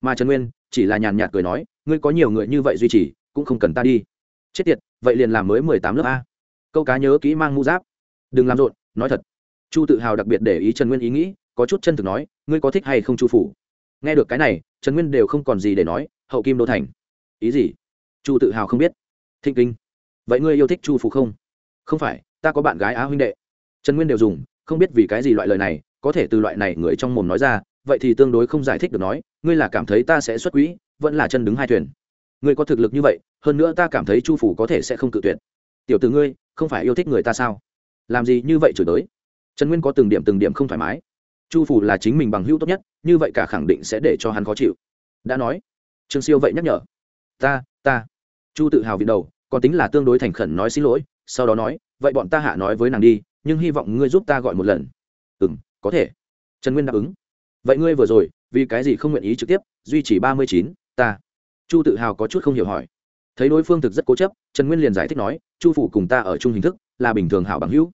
Mà trần nguyên chỉ là nhàn nhạt cười nói, ngươi có nhiều người như vậy duy trì, cũng không cần ta đi. Chết tiệt, vậy liền làm mới mười tám lớp a. Câu cá nhớ kỹ mang mũ giáp. Đừng làm rộn, nói thật. Chu tự hào đặc biệt để ý trần nguyên ý nghĩ, có chút chân thực nói, ngươi có thích hay không chu phủ? Nghe được cái này, trần nguyên đều không còn gì để nói, hậu kim đô thành. Ý gì? Chu tự hào không biết. Thịnh kinh. Vậy ngươi yêu thích chu phủ không? Không phải, ta có bạn gái á huynh đệ. Trần nguyên đều dùng, không biết vì cái gì loại lời này, có thể từ loại này người trong mồm nói ra, vậy thì tương đối không giải thích được nói, ngươi là cảm thấy ta sẽ xuất quỹ, vẫn là chân đứng hai thuyền. Ngươi có thực lực như vậy, hơn nữa ta cảm thấy chu phủ có thể sẽ không cự tuyệt. Tiểu từ ngươi, không phải yêu thích người ta sao? Làm gì như vậy chửi tới? Trần nguyên có từng điểm từng điểm không thoải mái chu phủ là chính mình bằng hữu tốt nhất, như vậy cả khẳng định sẽ để cho hắn khó chịu. Đã nói, trương siêu vậy nhắc nhở. Ta ta. Chu tự hào vì đầu, còn tính là tương đối thành khẩn nói xin lỗi, sau đó nói, vậy bọn ta hạ nói với nàng đi, nhưng hy vọng ngươi giúp ta gọi một lần. Ừ m có thể. Trần nguyên đáp ứng. Vậy ngươi vừa rồi, vì cái gì không nguyện ý trực tiếp, duy trì ba mươi chín, ta. Chu tự hào có chút không hiểu hỏi. Thấy đối phương thực rất cố chấp, trần nguyên liền giải thích nói, chu phủ cùng ta ở chung hình thức là bình thường hảo bằng hữu.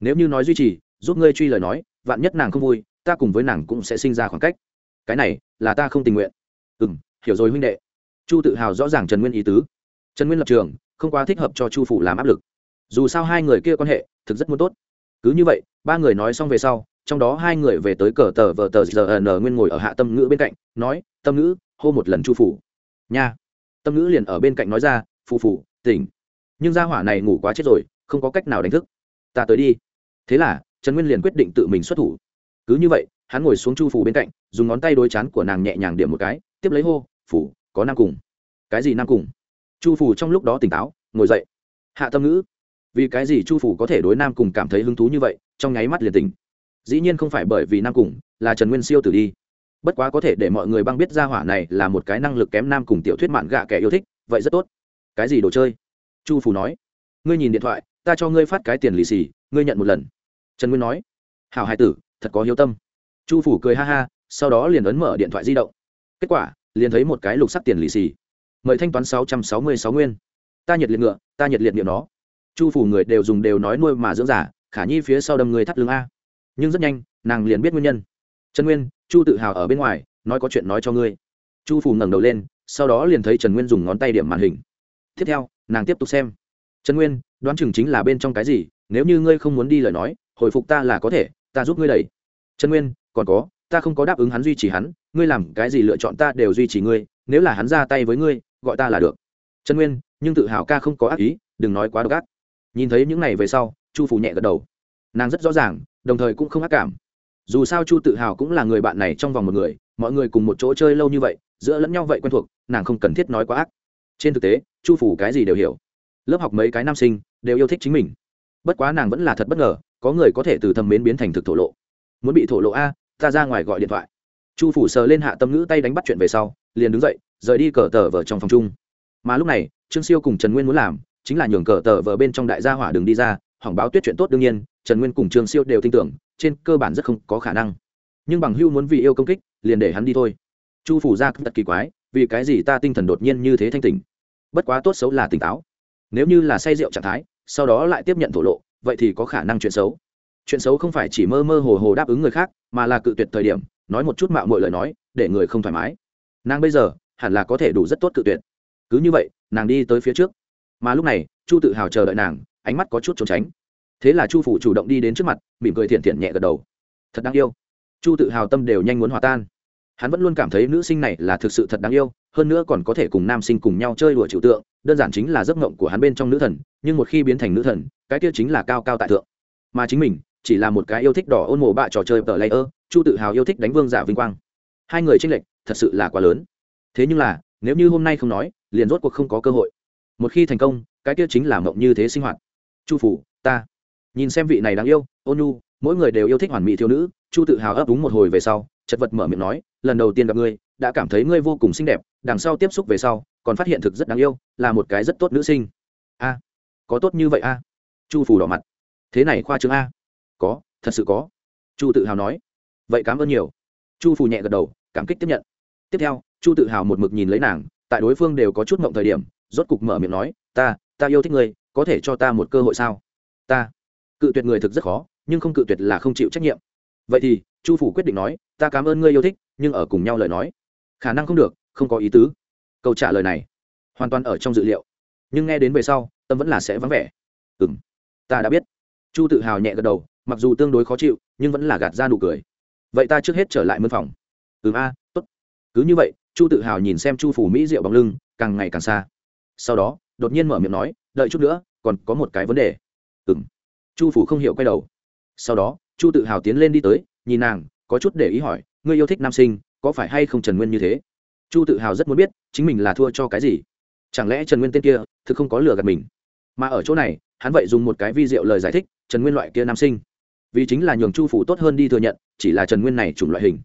Nếu như nói duy trì, giúp ngươi truy lời nói, vạn nhất nàng không vui ta cùng với nàng cũng sẽ sinh ra khoảng cách. Cái này, là ta không tình nguyện. Ừ m hiểu rồi huynh đệ. Chu tự hào rõ ràng trần nguyên ý tứ. Trần nguyên lập trường, không quá thích hợp cho chu phủ làm áp lực. Dù sao hai người kia quan hệ, thực rất muốn tốt. Cứ như vậy, ba người nói xong về sau, trong đó hai người về tới cờ tờ vờ tờ giờ n nguyên ngồi ở hạ tâm ngữ bên cạnh, nói, tâm ngữ, hô một lần chu phủ. Nha. Tâm ngữ liền ở bên cạnh nói ra, phù phủ tỉnh. Nhưng gia hỏa này ngủ quá chết rồi, không có cách nào đánh thức. Ta tới đi. Thế là, trần nguyên liền quyết định tự mình xuất thủ cứ như vậy, hắn ngồi xuống chu phủ bên cạnh, dùng ngón tay đôi chán của nàng nhẹ nhàng điểm một cái, tiếp lấy hô phủ có nam cùng. Cái gì nam cùng? Chu phủ trong lúc đó tỉnh táo, ngồi dậy. Hạ tâm ngữ. Vì cái gì chu phủ có thể đối nam cùng cảm thấy hứng thú như vậy, trong nháy mắt liền tỉnh. Dĩ nhiên không phải bởi vì nam cùng, là trần nguyên siêu tử đi. Bất quá có thể để mọi người băng biết ra hỏa này là một cái năng lực kém nam cùng tiểu thuyết mạn gạ kẻ yêu thích, vậy rất tốt. Cái gì đồ chơi? Chu phủ nói. Ngươi nhìn điện thoại, ta cho ngươi phát cái tiền lì xì, ngươi nhận một lần. Trần nguyên nói. Hào hai tử thật có hiếu tâm. Chu phủ cười ha ha, sau đó liền ấn mở điện thoại di động. Kết quả, liền thấy một cái lục sắc tiền lì xì. Mời thanh toán sáu trăm sáu mươi sáu nguyên. Ta nhiệt liệt ngựa, ta nhiệt liệt niệm nó. Chu phủ người đều dùng đều nói nuôi mà dưỡng giả, khả nhi phía sau đâm người thắt lưng a. Nhưng rất nhanh, nàng liền biết nguyên nhân. Trần nguyên, chu tự hào ở bên ngoài, nói có chuyện nói cho ngươi. Chu phủ ngẩng đầu lên, sau đó liền thấy trần nguyên dùng ngón tay điểm màn hình. Tiếp theo, nàng tiếp tục xem. Trần nguyên, đoán chừng chính là bên trong cái gì, nếu như ngươi không muốn đi lời nói, hồi phục ta là có thể ta giúp ngươi đẩy. Trần nguyên, còn có, ta không có đáp ứng hắn duy trì hắn, ngươi làm cái gì lựa chọn ta đều duy trì ngươi, nếu là hắn ra tay với ngươi, gọi ta là được. Trần nguyên, nhưng tự hào ca không có ác ý, đừng nói quá độc ác. Nhìn thấy những này về sau, chu phủ nhẹ gật đầu. Nàng rất rõ ràng, đồng thời cũng không ác cảm. Dù sao chu tự hào cũng là người bạn này trong vòng một người, mọi người cùng một chỗ chơi lâu như vậy, giữa lẫn nhau vậy quen thuộc, nàng không cần thiết nói quá ác. Trên thực tế, chu phủ cái gì đều hiểu. Lớp học mấy cái nam sinh đều yêu thích chính mình. Bất quá nàng vẫn là thật bất ngờ có người có thể từ thầm mến biến thành thực thổ lộ. Muốn bị thổ lộ a, ta ra ngoài gọi điện thoại. Chu phủ sờ lên hạ tâm ngữ tay đánh bắt chuyện về sau, liền đứng dậy, rời đi cờ tờ vờ trong phòng chung. Mà lúc này, trương siêu cùng trần nguyên muốn làm, chính là nhường cờ tờ vờ bên trong đại gia hỏa đường đi ra, hỏng báo tuyết chuyện tốt đương nhiên, trần nguyên cùng trương siêu đều tin tưởng, trên cơ bản rất không có khả năng. Nhưng bằng hưu muốn vì yêu công kích, liền để hắn đi thôi. Chu phủ ra cũng thật kỳ quái, vì cái gì ta tinh thần đột nhiên như thế thanh tỉnh? Bất quá tốt xấu là tỉnh táo. Nếu như là say rượu trạng thái, sau đó lại tiếp nhận thổ lộ vậy thì có khả năng chuyện xấu. Chuyện xấu không phải chỉ mơ mơ hồ hồ đáp ứng người khác, mà là cự tuyệt thời điểm, nói một chút mạo mọi lời nói, để người không thoải mái. Nàng bây giờ, hẳn là có thể đủ rất tốt cự tuyệt. Cứ như vậy, nàng đi tới phía trước. Mà lúc này, chu tự hào chờ đợi nàng, ánh mắt có chút trốn tránh. Thế là chu phủ chủ động đi đến trước mặt, mỉm cười thiện thiện nhẹ gật đầu. Thật đáng yêu. Chu tự hào tâm đều nhanh muốn hòa tan hắn vẫn luôn cảm thấy nữ sinh này là thực sự thật đáng yêu, hơn nữa còn có thể cùng nam sinh cùng nhau chơi đùa trừu tượng, đơn giản chính là giấc mộng của hắn bên trong nữ thần, nhưng một khi biến thành nữ thần, cái kia chính là cao cao tại thượng. Mà chính mình, chỉ là một cái yêu thích đỏ ôn mộ bạ trò chơi tờ layer chu tự hào yêu thích đánh vương giả vinh quang. Hai người tranh lệch, thật sự là quá lớn. Thế nhưng là, nếu như hôm nay không nói, liền rốt cuộc không có cơ hội. Một khi thành công, cái kia chính là mộng như thế sinh hoạt. Chu phủ, ta. Nhìn xem vị này đáng yêu, ôn nhu, mỗi người đều yêu thích hoàn mỹ thiếu nữ, chu tự hào ấp đúng một hồi về sau, chật vật mở miệng nói lần đầu tiên gặp ngươi, đã cảm thấy ngươi vô cùng xinh đẹp, đằng sau tiếp xúc về sau, còn phát hiện thực rất đáng yêu, là một cái rất tốt nữ sinh. A, có tốt như vậy a? Chu phủ đỏ mặt. Thế này khoa trương a? Có, thật sự có. Chu tự hào nói. Vậy cảm ơn nhiều. Chu phủ nhẹ gật đầu, cảm kích tiếp nhận. Tiếp theo, chu tự hào một mực nhìn lấy nàng, tại đối phương đều có chút mộng thời điểm, rốt cục mở miệng nói, ta ta yêu thích ngươi, có thể cho ta một cơ hội sao? Ta. Cự tuyệt người thực rất khó, nhưng không cự tuyệt là không chịu trách nhiệm. Vậy thì chu phủ quyết định nói, ta cảm ơn ngươi yêu thích, nhưng ở cùng nhau lời nói. Khả năng không được, không có ý tứ. Câu trả lời này, hoàn toàn ở trong dự liệu. Nhưng nghe đến về sau, tâm vẫn là sẽ vắng vẻ. Ừ m ta đã biết. Chu tự hào nhẹ gật đầu, mặc dù tương đối khó chịu, nhưng vẫn là gạt ra nụ cười. Vậy ta trước hết trở lại mân phòng. Ừ a t ố t cứ như vậy, chu tự hào nhìn xem chu phủ mỹ rượu bằng lưng, càng ngày càng xa. Sau đó, đột nhiên mở miệng nói, đợi chút nữa, còn có một cái vấn đề. Ừ m chu phủ không hiểu quay đầu. Sau đó, chu tự hào tiến lên đi tới nhìn nàng, có chút để ý hỏi, ngươi yêu thích nam sinh, có phải hay không trần nguyên như thế? Chu tự hào rất muốn biết, chính mình là thua cho cái gì? Chẳng lẽ trần nguyên tên kia, thực không có lừa gạt mình? Mà ở chỗ này, hắn vậy dùng một cái vi diệu lời giải thích, trần nguyên loại kia nam sinh, vì chính là nhường chu phủ tốt hơn đi thừa nhận, chỉ là trần nguyên này chủng loại hình.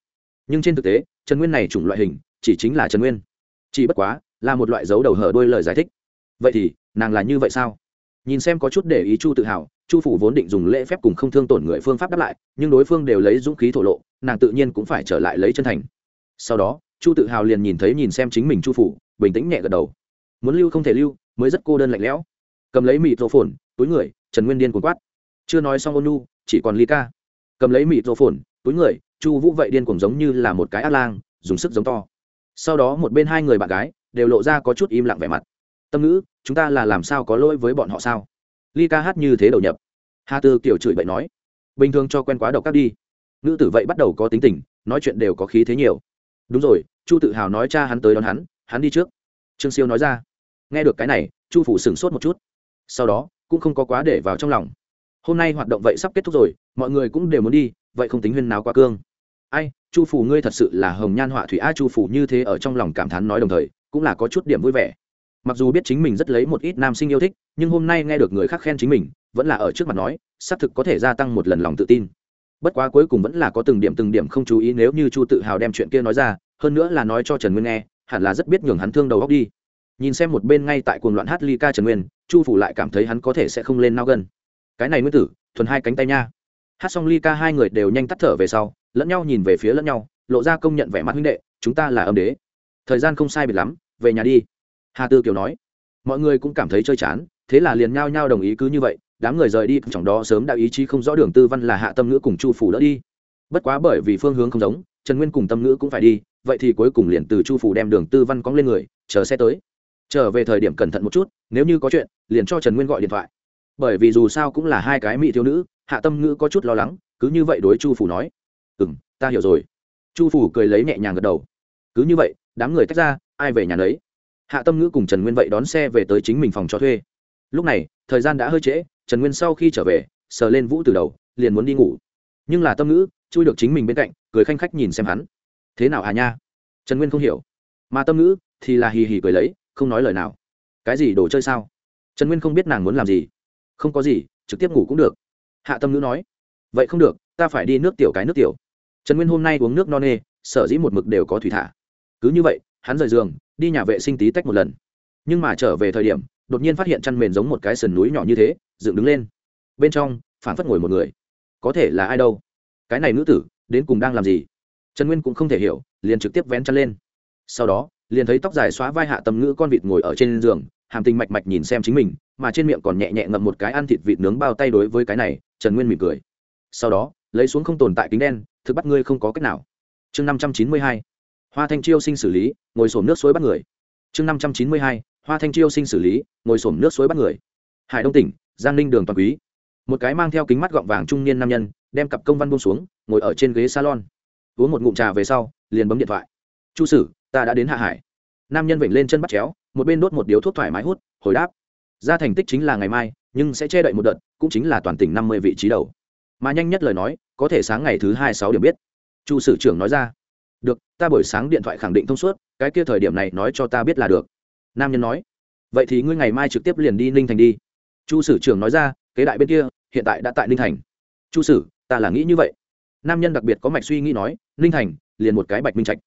Nhưng trên thực tế, trần nguyên này chủng loại hình, chỉ chính là trần nguyên. Chỉ bất quá, là một loại dấu đầu hở đôi lời giải thích. Vậy thì, nàng là như vậy sao? Nhìn xem có chút để ý chu tự hào chu phủ vốn định dùng lễ phép cùng không thương tổn người phương pháp đáp lại, nhưng đối phương đều lấy dũng khí thổ lộ, nàng tự nhiên cũng phải trở lại lấy chân thành. Sau đó, chu tự hào liền nhìn thấy nhìn xem chính mình chu phủ, bình tĩnh nhẹ gật đầu. Muốn lưu không thể lưu, mới rất cô đơn lạnh lẽo. Cầm lấy mịt rô phồn túi người, trần nguyên điên cuốn quát. Chưa nói xong ôn nu chỉ còn ly ca. Cầm lấy mịt rô phồn túi người, chu vũ vậy điên cuồng giống như là một cái ác lang, dùng sức giống to. Sau đó một bên hai người bạn gái đều lộ ra có chút im lặng vẻ mặt. Tâm ngữ, chúng ta là làm sao có lỗi với bọn họ sao? Ly ca hát như thế đầu nhập. Hà tư kiểu chửi bậy nói, bình thường cho quen quá độc các đi. Nữ tử vậy bắt đầu có tính tình, nói chuyện đều có khí thế nhiều. Đúng rồi, chu tự hào nói cha hắn tới đón hắn hắn đi trước. Trương siêu nói ra. Nghe được cái này, chu phủ sửng sốt một chút. Sau đó, cũng không có quá để vào trong lòng. Hôm nay hoạt động vậy sắp kết thúc rồi, mọi người cũng đều muốn đi, vậy không tính huyên nào quá cương. Ai, chu phủ ngươi thật sự là hồng nhan họa thủy a. Chu phủ như thế ở trong lòng cảm thán nói đồng thời, cũng là có chút điểm vui vẻ mặc dù biết chính mình rất lấy một ít nam sinh yêu thích, nhưng hôm nay nghe được người khác khen chính mình, vẫn là ở trước mặt nói, xác thực có thể gia tăng một lần lòng tự tin. Bất quá cuối cùng vẫn là có từng điểm từng điểm không chú ý nếu như chu tự hào đem chuyện kia nói ra, hơn nữa là nói cho trần nguyên nghe, hẳn là rất biết nhường hắn thương đầu góc đi. Nhìn xem một bên ngay tại cuồng loạn hát ly ca trần nguyên, chu phủ lại cảm thấy hắn có thể sẽ không lên nao gân. Cái này nguyên tử, thuần hai cánh tay nha. Hát xong ly ca hai người đều nhanh tắt thở về sau, lẫn nhau nhìn về phía lẫn nhau, lộ ra công nhận vẻ mặt huynh đệ, chúng ta là âm đế. Thời gian không sai biệt lắm, về nhà đi hà tư kiều nói, mọi người cũng cảm thấy chơi chán, thế là liền nhao nhao đồng ý cứ như vậy, đám người rời đi, trong đó sớm đã ý chí không rõ đường tư văn là hạ tâm ngữ cùng chu phủ đỡ đi. Bất quá bởi vì phương hướng không giống, trần nguyên cùng tâm ngữ cũng phải đi, vậy thì cuối cùng liền từ chu phủ đem đường tư văn cóng lên người, chờ xe tới. Trở về thời điểm cẩn thận một chút, nếu như có chuyện, liền cho trần nguyên gọi điện thoại. Bởi vì dù sao cũng là hai cái mỹ thiếu nữ, hạ tâm ngữ có chút lo lắng, cứ như vậy đối chu phủ nói ừ m ta hiểu rồi. Chu phủ cười lấy nhẹ nhàng gật đầu. Cứ như vậy, đám người tách ra, ai về nhà lấy hạ tâm ngữ cùng trần nguyên vậy đón xe về tới chính mình phòng cho thuê. Lúc này, thời gian đã hơi trễ, trần nguyên sau khi trở về, sờ lên vũ từ đầu, liền muốn đi ngủ. Nhưng là tâm ngữ, chui được chính mình bên cạnh, cười khanh khách nhìn xem hắn. Thế nào hà nha? Trần nguyên không hiểu. Mà tâm ngữ thì là hì hì cười lấy, không nói lời nào. Cái gì đồ chơi sao? Trần nguyên không biết nàng muốn làm gì. Không có gì, trực tiếp ngủ cũng được. Hạ tâm ngữ nói. Vậy không được, ta phải đi nước tiểu cái nước tiểu. Trần nguyên hôm nay uống nước no nê, sở dĩ một mực đều có thủy thả. Cứ như vậy, hắn rời giường đi nhà vệ sinh tí tách một lần. Nhưng mà trở về thời điểm, đột nhiên phát hiện chăn mền giống một cái sườn núi nhỏ như thế, dựng đứng lên. Bên trong phản phất ngồi một người. Có thể là ai đâu? Cái này nữ tử, đến cùng đang làm gì? Trần nguyên cũng không thể hiểu, liền trực tiếp vén chăn lên. Sau đó, liền thấy tóc dài xóa vai hạ tầm ngữ con vịt ngồi ở trên giường, hàm tình mạch mạch nhìn xem chính mình, mà trên miệng còn nhẹ nhẹ ngậm một cái ăn thịt vịt nướng bao tay đối với cái này, trần nguyên mỉm cười. Sau đó, lấy xuống không tồn tại kính đen, thực bắt ngươi không có cách nào. Chương năm trăm chín mươi hai hoa thanh chiêu sinh xử lý, ngồi sổm nước suối bắt người. Chương năm trăm chín mươi hai, hoa thanh chiêu sinh xử lý, ngồi sổm nước suối bắt người. Hải đông tỉnh, giang ninh đường toàn quý. Một cái mang theo kính mắt gọng vàng trung niên nam nhân, đem cặp công văn buông xuống, ngồi ở trên ghế salon. Uống một ngụm trà về sau, liền bấm điện thoại. Chu sử, ta đã đến hạ hải. Nam nhân vểnh lên chân bắt chéo, một bên đốt một điếu thuốc thoải mái hút, hồi đáp. Ra thành tích chính là ngày mai, nhưng sẽ che đậy một đợt, cũng chính là toàn tỉnh năm mươi vị trí đầu. Mà nhanh nhất lời nói, có thể sáng ngày thứ hai sáu điểm biết. Chu sử trưởng nói ra được, ta buổi sáng điện thoại khẳng định thông suốt, cái kia thời điểm này nói cho ta biết là được. Nam nhân nói. Vậy thì ngươi ngày mai trực tiếp liền đi ninh thành đi. Chu sử trưởng nói ra, kế đại bên kia, hiện tại đã tại ninh thành. Chu sử, ta là nghĩ như vậy. Nam nhân đặc biệt có mạch suy nghĩ nói, ninh thành, liền một cái bạch minh trạch.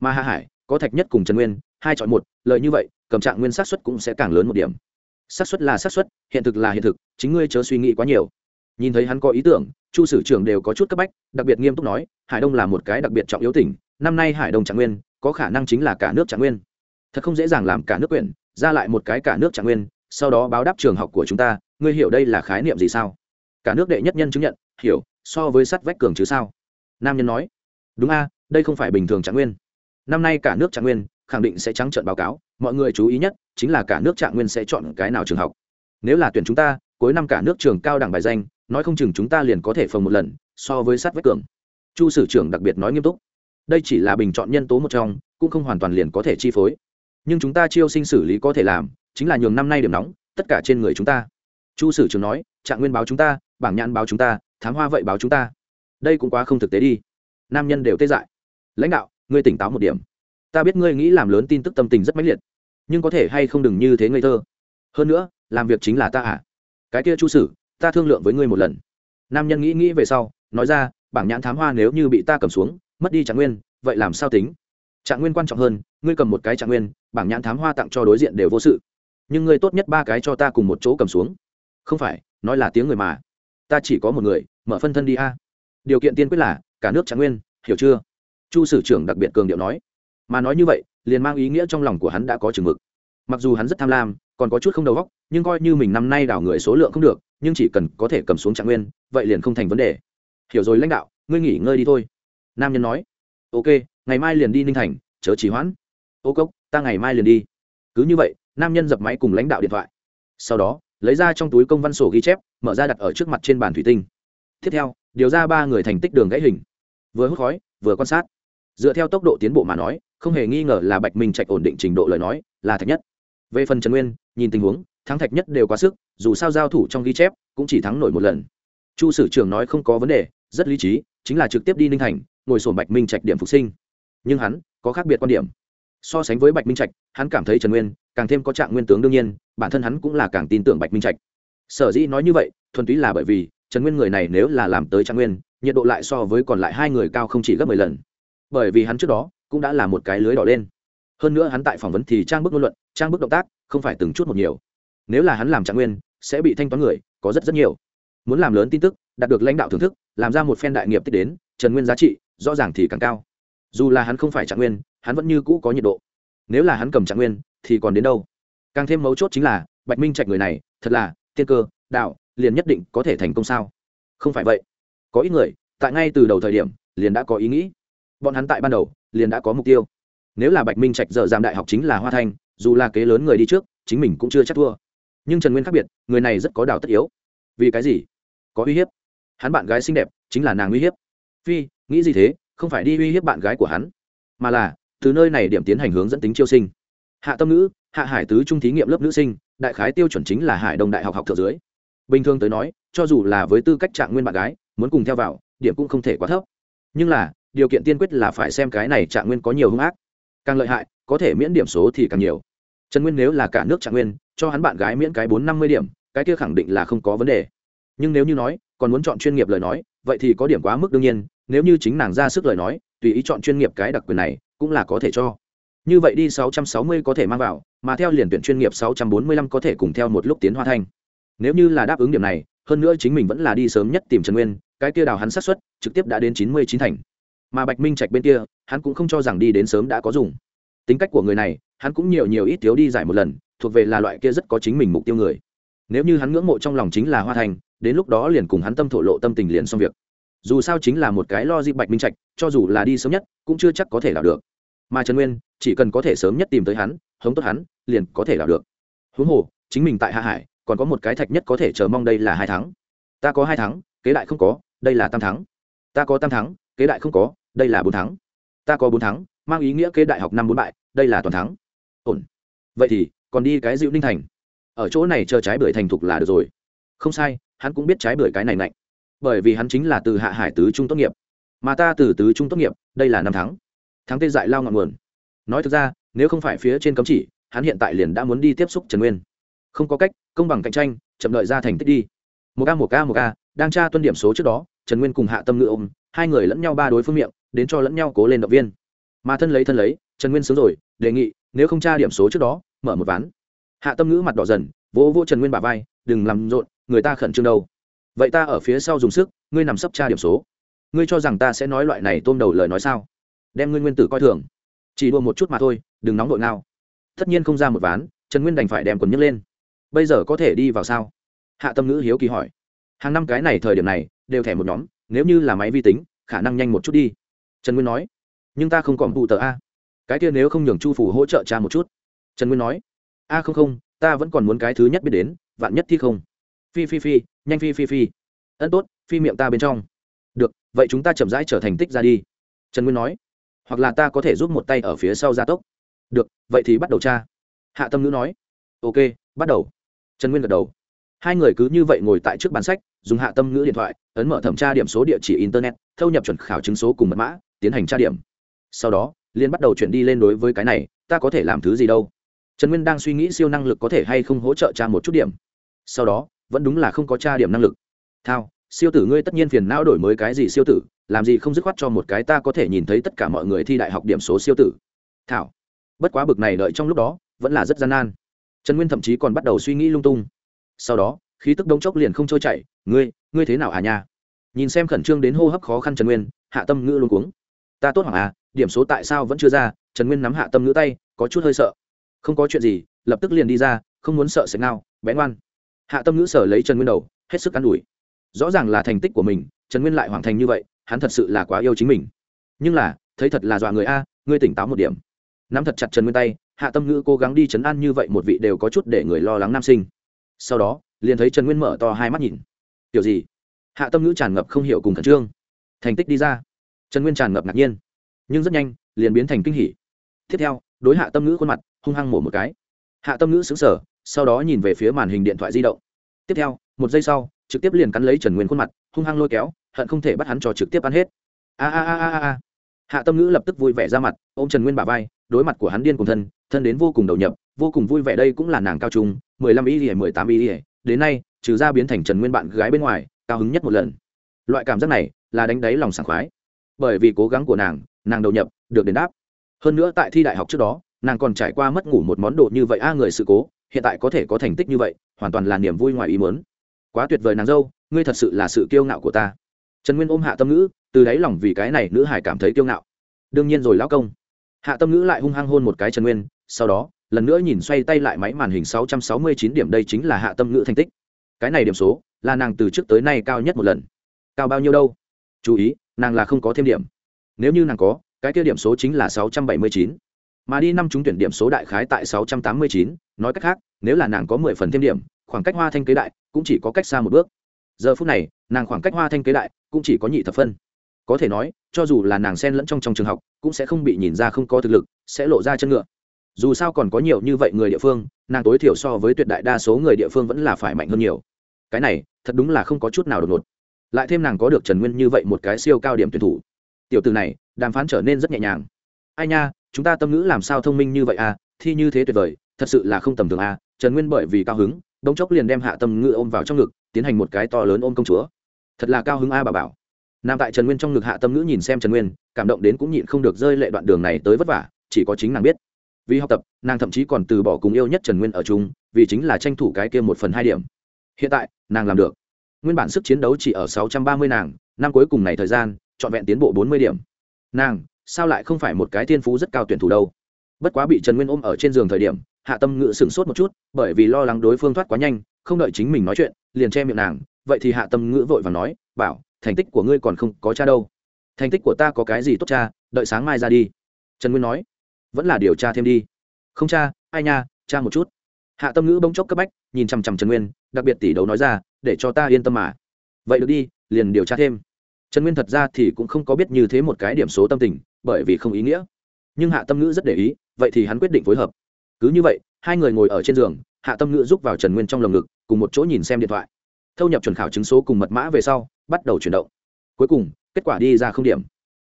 Mà hạ hải, có thạch nhất cùng trần nguyên, hai chọn một, lợi như vậy, cầm trạng nguyên sát suất cũng sẽ càng lớn một điểm. Xác suất là xác suất, hiện thực là hiện thực, chính ngươi chớ suy nghĩ quá nhiều. Nhìn thấy hắn có ý tưởng, chu sử trưởng đều có chút cấp bách, đặc biệt nghiêm túc nói, hải đông là một cái đặc biệt trọng yếu tỉnh năm nay hải đông trạng nguyên, có khả năng chính là cả nước trạng nguyên. Thật không dễ dàng làm cả nước quyển, ra lại một cái cả nước trạng nguyên, sau đó báo đáp trường học của chúng ta, ngươi hiểu đây là khái niệm gì sao? Cả nước đệ nhất nhân chứng nhận, hiểu, so với sắt vách cường chứ sao? Nam nhân nói, đúng a, đây không phải bình thường trạng nguyên. Năm nay cả nước trạng nguyên, khẳng định sẽ trắng trợn báo cáo, mọi người chú ý nhất chính là cả nước trạng nguyên sẽ chọn cái nào trường học. Nếu là tuyển chúng ta, cuối năm cả nước trường cao đẳng bài danh, nói không chừng chúng ta liền có thể phồng một lần, so với sát vách cường. Chu sử trưởng đặc biệt nói nghiêm túc đây chỉ là bình chọn nhân tố một trong, cũng không hoàn toàn liền có thể chi phối. Nhưng chúng ta chiêu sinh xử lý có thể làm, chính là nhường năm nay điểm nóng, tất cả trên người chúng ta. Chu sử trưởng nói, trạng nguyên báo chúng ta, bảng nhãn báo chúng ta, thám hoa vậy báo chúng ta. Đây cũng quá không thực tế đi. Nam nhân đều tê dại. Lãnh đạo, ngươi tỉnh táo một điểm. Ta biết ngươi nghĩ làm lớn tin tức tâm tình rất mãnh liệt, nhưng có thể hay không đừng như thế ngây thơ. Hơn nữa, làm việc chính là ta à? Cái kia chu sử, ta thương lượng với ngươi một lần. Nam nhân nghĩ nghĩ về sau, nói ra, bảng nhãn thám hoa nếu như bị ta cầm xuống mất đi trạng nguyên, vậy làm sao tính? Trạng nguyên quan trọng hơn, ngươi cầm một cái trạng nguyên, bảng nhãn thám hoa tặng cho đối diện đều vô sự. Nhưng ngươi tốt nhất ba cái cho ta cùng một chỗ cầm xuống. Không phải, nói là tiếng người mà. Ta chỉ có một người, mở phân thân đi a. Điều kiện tiên quyết là, cả nước trạng nguyên, hiểu chưa? Chu sử trưởng đặc biệt cường điệu nói. Mà nói như vậy, liền mang ý nghĩa trong lòng của hắn đã có chừng mực. Mặc dù hắn rất tham lam, còn có chút không đầu góc nhưng coi như mình năm nay đảo người số lượng không được, nhưng chỉ cần có thể cầm xuống trạng nguyên, vậy liền không thành vấn đề. Hiểu rồi lãnh đạo, ngươi nghỉ ngơi đi thôi nam nhân nói, ok, ngày mai liền đi ninh thành, chớ chỉ hoãn. Ô cốc, ta ngày mai liền đi. Cứ như vậy, nam nhân dập máy cùng lãnh đạo điện thoại. Sau đó, lấy ra trong túi công văn sổ ghi chép, mở ra đặt ở trước mặt trên bàn thủy tinh. Tiếp theo, điều ra ba người thành tích đường gãy hình. Vừa hút khói, vừa quan sát. Dựa theo tốc độ tiến bộ mà nói, không hề nghi ngờ là bạch minh trạch ổn định trình độ lời nói, là thạch nhất. Về phần trần nguyên, nhìn tình huống, thắng thạch nhất đều quá sức, dù sao giao thủ trong ghi chép cũng chỉ thắng nổi một lần. Chu sử trưởng nói không có vấn đề, rất lý trí, chính là trực tiếp đi ninh thành ngồi sổn bạch minh trạch điểm phục sinh. Nhưng hắn có khác biệt quan điểm. So sánh với bạch minh trạch, hắn cảm thấy trần nguyên càng thêm có trạng nguyên tướng đương nhiên, bản thân hắn cũng là càng tin tưởng bạch minh trạch. Sở dĩ nói như vậy, thuần túy là bởi vì trần nguyên người này nếu là làm tới trạng nguyên, nhiệt độ lại so với còn lại hai người cao không chỉ gấp mười lần. Bởi vì hắn trước đó cũng đã là một cái lưới đỏ lên. Hơn nữa hắn tại phỏng vấn thì trang bức ngôn luận, trang bức động tác không phải từng chút một nhiều. Nếu là hắn làm trạng nguyên, sẽ bị thanh toán người, có rất rất nhiều. Muốn làm lớn tin tức, đạt được lãnh đạo thưởng thức, làm ra một phen đại nghiệp tích đến, trần nguyên giá trị rõ ràng thì càng cao. Dù là hắn không phải trạng nguyên, hắn vẫn như cũ có nhiệt độ. Nếu là hắn cầm trạng nguyên, thì còn đến đâu? Càng thêm mấu chốt chính là, bạch minh trạch người này, thật là, tiên cơ, đạo, liền nhất định có thể thành công sao? Không phải vậy. Có ít người, tại ngay từ đầu thời điểm, liền đã có ý nghĩ. Bọn hắn tại ban đầu, liền đã có mục tiêu. Nếu là bạch minh trạch giờ giam đại học chính là hoa thanh, dù là kế lớn người đi trước, chính mình cũng chưa chắc thua. Nhưng trần nguyên khác biệt, người này rất có đạo tất yếu. Vì cái gì? Có uy hiếp. Hắn bạn gái xinh đẹp, chính là nàng uy hiếp. Phi nghĩ gì thế? Không phải đi uy hiếp bạn gái của hắn, mà là từ nơi này điểm tiến hành hướng dẫn tính chiêu sinh. Hạ tâm nữ hạ hải tứ trung thí nghiệm lớp nữ sinh, đại khái tiêu chuẩn chính là hải đông đại học học thượng dưới. Bình thường tới nói, cho dù là với tư cách trạng nguyên bạn gái, muốn cùng theo vào, điểm cũng không thể quá thấp. Nhưng là, điều kiện tiên quyết là phải xem cái này trạng nguyên có nhiều hung ác. Càng lợi hại, có thể miễn điểm số thì càng nhiều. Trần nguyên nếu là cả nước trạng nguyên, cho hắn bạn gái miễn cái bốn năm mươi điểm, cái kia khẳng định là không có vấn đề. Nhưng nếu như nói, còn muốn chọn chuyên nghiệp lời nói, vậy thì có điểm quá mức đương nhiên nếu như chính nàng ra sức lời nói, tùy ý chọn chuyên nghiệp cái đặc quyền này, cũng là có thể cho. Như vậy đi 660 có thể mang vào, mà theo liền tuyển chuyên nghiệp 645 có thể cùng theo một lúc tiến hoa thanh nếu như là đáp ứng điểm này, hơn nữa chính mình vẫn là đi sớm nhất tìm trần nguyên, cái kia đào hắn sát xuất trực tiếp đã đến 99 thành. Mà bạch minh trạch bên kia, hắn cũng không cho rằng đi đến sớm đã có dùng. Tính cách của người này, hắn cũng nhiều nhiều ít thiếu đi giải một lần, thuộc về là loại kia rất có chính mình mục tiêu người. Nếu như hắn ngưỡng mộ trong lòng chính là hoa thành, đến lúc đó liền cùng hắn tâm thổ lộ tâm tình liền xong việc dù sao chính là một cái lo di bạch minh trạch, cho dù là đi sớm nhất, cũng chưa chắc có thể đảo được. Mà trần nguyên, chỉ cần có thể sớm nhất tìm tới hắn, hống tốt hắn, liền có thể đảo được. Huống hồ, chính mình tại hạ hải, còn có một cái thạch nhất có thể chờ mong đây là hai tháng ta có hai tháng kế đại không có, đây là tam tháng ta có tam tháng kế đại không có, đây là bốn tháng ta có bốn tháng mang ý nghĩa kế đại học năm bốn bại, đây là toàn thắng. Ổn. Vậy thì, còn đi cái dịu ninh thành. Ở chỗ này chờ trái bưởi thành thục là được rồi. Không sai, hắn cũng biết trái bưởi cái này mạnh bởi vì hắn chính là từ hạ hải tứ trung tốt nghiệp. Mà ta từ tứ trung tốt nghiệp, đây là năm tháng. Tháng tê dại lao ngọn nguồn. Nói thực ra, nếu không phải phía trên cấm chỉ, hắn hiện tại liền đã muốn đi tiếp xúc trần nguyên. Không có cách, công bằng cạnh tranh, chậm đợi ra thành tích đi. Một a một a một a, đang tra tuân điểm số trước đó, trần nguyên cùng hạ tâm ngự ôm, hai người lẫn nhau ba đối phương miệng, đến cho lẫn nhau cố lên động viên. Mà thân lấy thân lấy, trần nguyên sướng rồi, đề nghị, nếu không tra điểm số trước đó, mở một ván. Hạ tâm ngữ mặt đỏ dần, vỗ vỗ trần nguyên bà vai, đừng làm rộn, người ta khẩn trương đâu vậy ta ở phía sau dùng sức, ngươi nằm sấp tra điểm số. Ngươi cho rằng ta sẽ nói loại này tôm đầu lời nói sao? Đem ngươi nguyên tử coi thường. Chỉ đua một chút mà thôi, đừng nóng đội nào tất nhiên không ra một ván, trần nguyên đành phải đem quần nhấc lên. Bây giờ có thể đi vào sao? Hạ tâm ngữ hiếu kỳ hỏi. Hàng năm cái này thời điểm này, đều thẻ một nhóm, nếu như là máy vi tính, khả năng nhanh một chút đi. Trần nguyên nói. Nhưng ta không còn vụ tờ a. Cái kia nếu không nhường chu phủ hỗ trợ cha một chút. Trần nguyên nói. A không không, ta vẫn còn muốn cái thứ nhất biết đến, vạn nhất thi không phi phi phi, nhanh phi phi phi. Ân tốt, phi miệng ta bên trong. Được, vậy chúng ta chậm rãi trở thành tích ra đi. Trần nguyên nói. Hoặc là ta có thể giúp một tay ở phía sau gia tốc. Được, vậy thì bắt đầu cha. Hạ tâm ngữ nói. Ok, bắt đầu. Trần nguyên gật đầu. Hai người cứ như vậy ngồi tại trước bàn sách, dùng hạ tâm ngữ điện thoại, ấn mở thẩm tra điểm số địa chỉ internet, thâu nhập chuẩn khảo chứng số cùng mật mã, tiến hành tra điểm. Sau đó liên bắt đầu chuyển đi lên đối với cái này, ta có thể làm thứ gì đâu? Trần nguyên đang suy nghĩ siêu năng lực có thể hay không hỗ trợ cha một chút điểm. Sau đó vẫn đúng là không có tra điểm năng lực. Thao, siêu tử ngươi tất nhiên phiền não đổi mới cái gì siêu tử, làm gì không dứt khoát cho một cái ta có thể nhìn thấy tất cả mọi người thi đại học điểm số siêu tử. Thảo, bất quá bực này đợi trong lúc đó, vẫn là rất gian nan. Trần nguyên thậm chí còn bắt đầu suy nghĩ lung tung. Sau đó, khí tức đông chốc liền không trôi chảy, ngươi ngươi thế nào à nha? Nhìn xem khẩn trương đến hô hấp khó khăn trần nguyên, hạ tâm ngữ luôn cuống. Ta tốt hoàng à điểm số tại sao vẫn chưa ra? Trần nguyên nắm hạ tâm ngữ tay, có chút hơi sợ. Không có chuyện gì, lập tức liền đi ra, không muốn sợ sệt nào bé ngoan hạ tâm ngữ sở lấy trần nguyên đầu, hết sức ă n ủi. Rõ ràng là thành tích của mình, trần nguyên lại hoàn thành như vậy, hắn thật sự là quá yêu chính mình. Nhưng là, thấy thật là dọa người a, ngươi tỉnh táo một điểm. Nắm thật chặt trần nguyên tay, hạ tâm ngữ cố gắng đi chấn an như vậy một vị đều có chút để người lo lắng nam sinh. Sau đó, liền thấy trần nguyên mở to hai mắt nhìn. Kiểu gì? Hạ tâm ngữ tràn ngập không hiểu cùng khẩn trương. Thành tích đi ra. Trần nguyên tràn ngập ngạc nhiên. Nhưng rất nhanh, liền biến thành kinh hỉ. Tiếp theo, đối hạ tâm ngữ khuôn mặt, hung hăng mổ một cái. Hạ tâm ngữ xứng sở sau đó nhìn về phía màn hình điện thoại di động. Tiếp theo, một giây sau, trực tiếp liền cắn lấy trần nguyên khuôn mặt, hung hăng lôi kéo, hận không thể bắt hắn cho trực tiếp ăn hết. A a a a a hạ tâm ngữ lập tức vui vẻ ra mặt ô m trần nguyên bà vai, đối mặt của hắn điên cùng thân thân đến vô cùng đầu nhập, vô cùng vui vẻ đây cũng là nàng cao trung, mười lăm ý ỉa mười tám ý ỉa đến nay, trừ ra biến thành trần nguyên bạn gái bên ngoài, cao hứng nhất một lần. Loại cảm giác này là đánh đáy lòng sảng khoái. Bởi vì cố gắng của nàng nàng đầu nhập, được đền đáp. Hơn nữa tại thi đại học trước đó, nàng còn trải qua mất ngủ một món đồ như vậy, a, người sự cố hiện tại có thể có thành tích như vậy hoàn toàn là niềm vui ngoài ý muốn. Quá tuyệt vời nàng dâu ngươi thật sự là sự kiêu ngạo của ta. Trần nguyên ôm hạ tâm ngữ từ đáy lòng vì cái này nữ hải cảm thấy kiêu ngạo. Đương nhiên rồi lão công. Hạ tâm ngữ lại hung hăng hôn một cái trần nguyên sau đó lần nữa nhìn xoay tay lại máy màn hình 669 điểm đây chính là hạ tâm ngữ thành tích. Cái này điểm số là nàng từ trước tới nay cao nhất một lần. Cao bao nhiêu đâu? Chú ý nàng là không có thêm điểm. Nếu như nàng có cái kia điểm số chính là 679. mà đi năm trúng tuyển điểm số đại khái tại 689, nói cách khác, nếu là nàng có 10 phần thêm điểm, khoảng cách hoa thanh kế đại cũng chỉ có cách xa một bước. Giờ phút này, nàng khoảng cách hoa thanh kế đại cũng chỉ có nhị thập phân. Có thể nói, cho dù là nàng sen lẫn trong trong trường học, cũng sẽ không bị nhìn ra không có thực lực, sẽ lộ ra chân ngựa. Dù sao còn có nhiều như vậy người địa phương, nàng tối thiểu so với tuyệt đại đa số người địa phương vẫn là phải mạnh hơn nhiều. Cái này, thật đúng là không có chút nào đột ngột. Lại thêm nàng có được trần nguyên như vậy một cái siêu cao điểm tuyển thủ. Tiểu từ này, đàm phán trở nên rất nhẹ nhàng. Ai nha, chúng ta tâm ngữ làm sao thông minh như vậy à thi như thế tuyệt vời thật sự là không tầm thường a, trần nguyên bởi vì cao hứng đống chốc liền đem hạ tâm ngữ ôm vào trong ngực, tiến hành một cái to lớn ôm công chúa. Thật là cao hứng a bà bảo. Nam tại trần nguyên trong ngực hạ tâm ngữ nhìn xem trần nguyên, cảm động đến cũng nhịn không được rơi lệ đoạn đường này tới vất vả, chỉ có chính nàng biết. Vì học tập, nàng thậm chí còn từ bỏ cùng yêu nhất trần nguyên ở chung, vì chính là tranh thủ cái kia một phần hai điểm. Hiện tại, nàng làm được. Nguyên bản sức chiến đấu chỉ ở sáu trăm ba mươi nàng, năm cuối cùng này thời gian, trọn vẹn tiến bộ bốn mươi điểm. Nàng, sao lại không phải một cái thiên phú rất cao tuyển thủ đâu? Bất quá bị trần nguyên ôm ở trên giường thời điểm hạ tâm ngữ sửng sốt một chút, bởi vì lo lắng đối phương thoát quá nhanh, không đợi chính mình nói chuyện, liền che miệng nàng, vậy thì hạ tâm ngữ vội và nói, bảo, thành tích của ngươi còn không có cha đâu. Thành tích của ta có cái gì tốt cha, đợi sáng mai ra đi. Trần nguyên nói, vẫn là điều tra thêm đi. Không cha, ai nha, cha một chút. Hạ tâm ngữ bỗng chốc cấp bách, nhìn chằm chằm trần nguyên, đặc biệt tỷ đấu nói ra, để cho ta yên tâm mà. Vậy được đi, liền điều tra thêm. Trần nguyên thật ra thì cũng không có biết như thế một cái điểm số tâm tình, bởi vì không ý nghĩa. Nhưng hạ tâm ngữ rất để ý, vậy thì hắn quyết định phối hợp cứ như vậy, hai người ngồi ở trên giường, hạ tâm ngữ giúp vào trần nguyên trong lồng ngực, cùng một chỗ nhìn xem điện thoại. Thâu nhập chuẩn khảo chứng số cùng mật mã về sau, bắt đầu chuyển động. Cuối cùng, kết quả đi ra không điểm.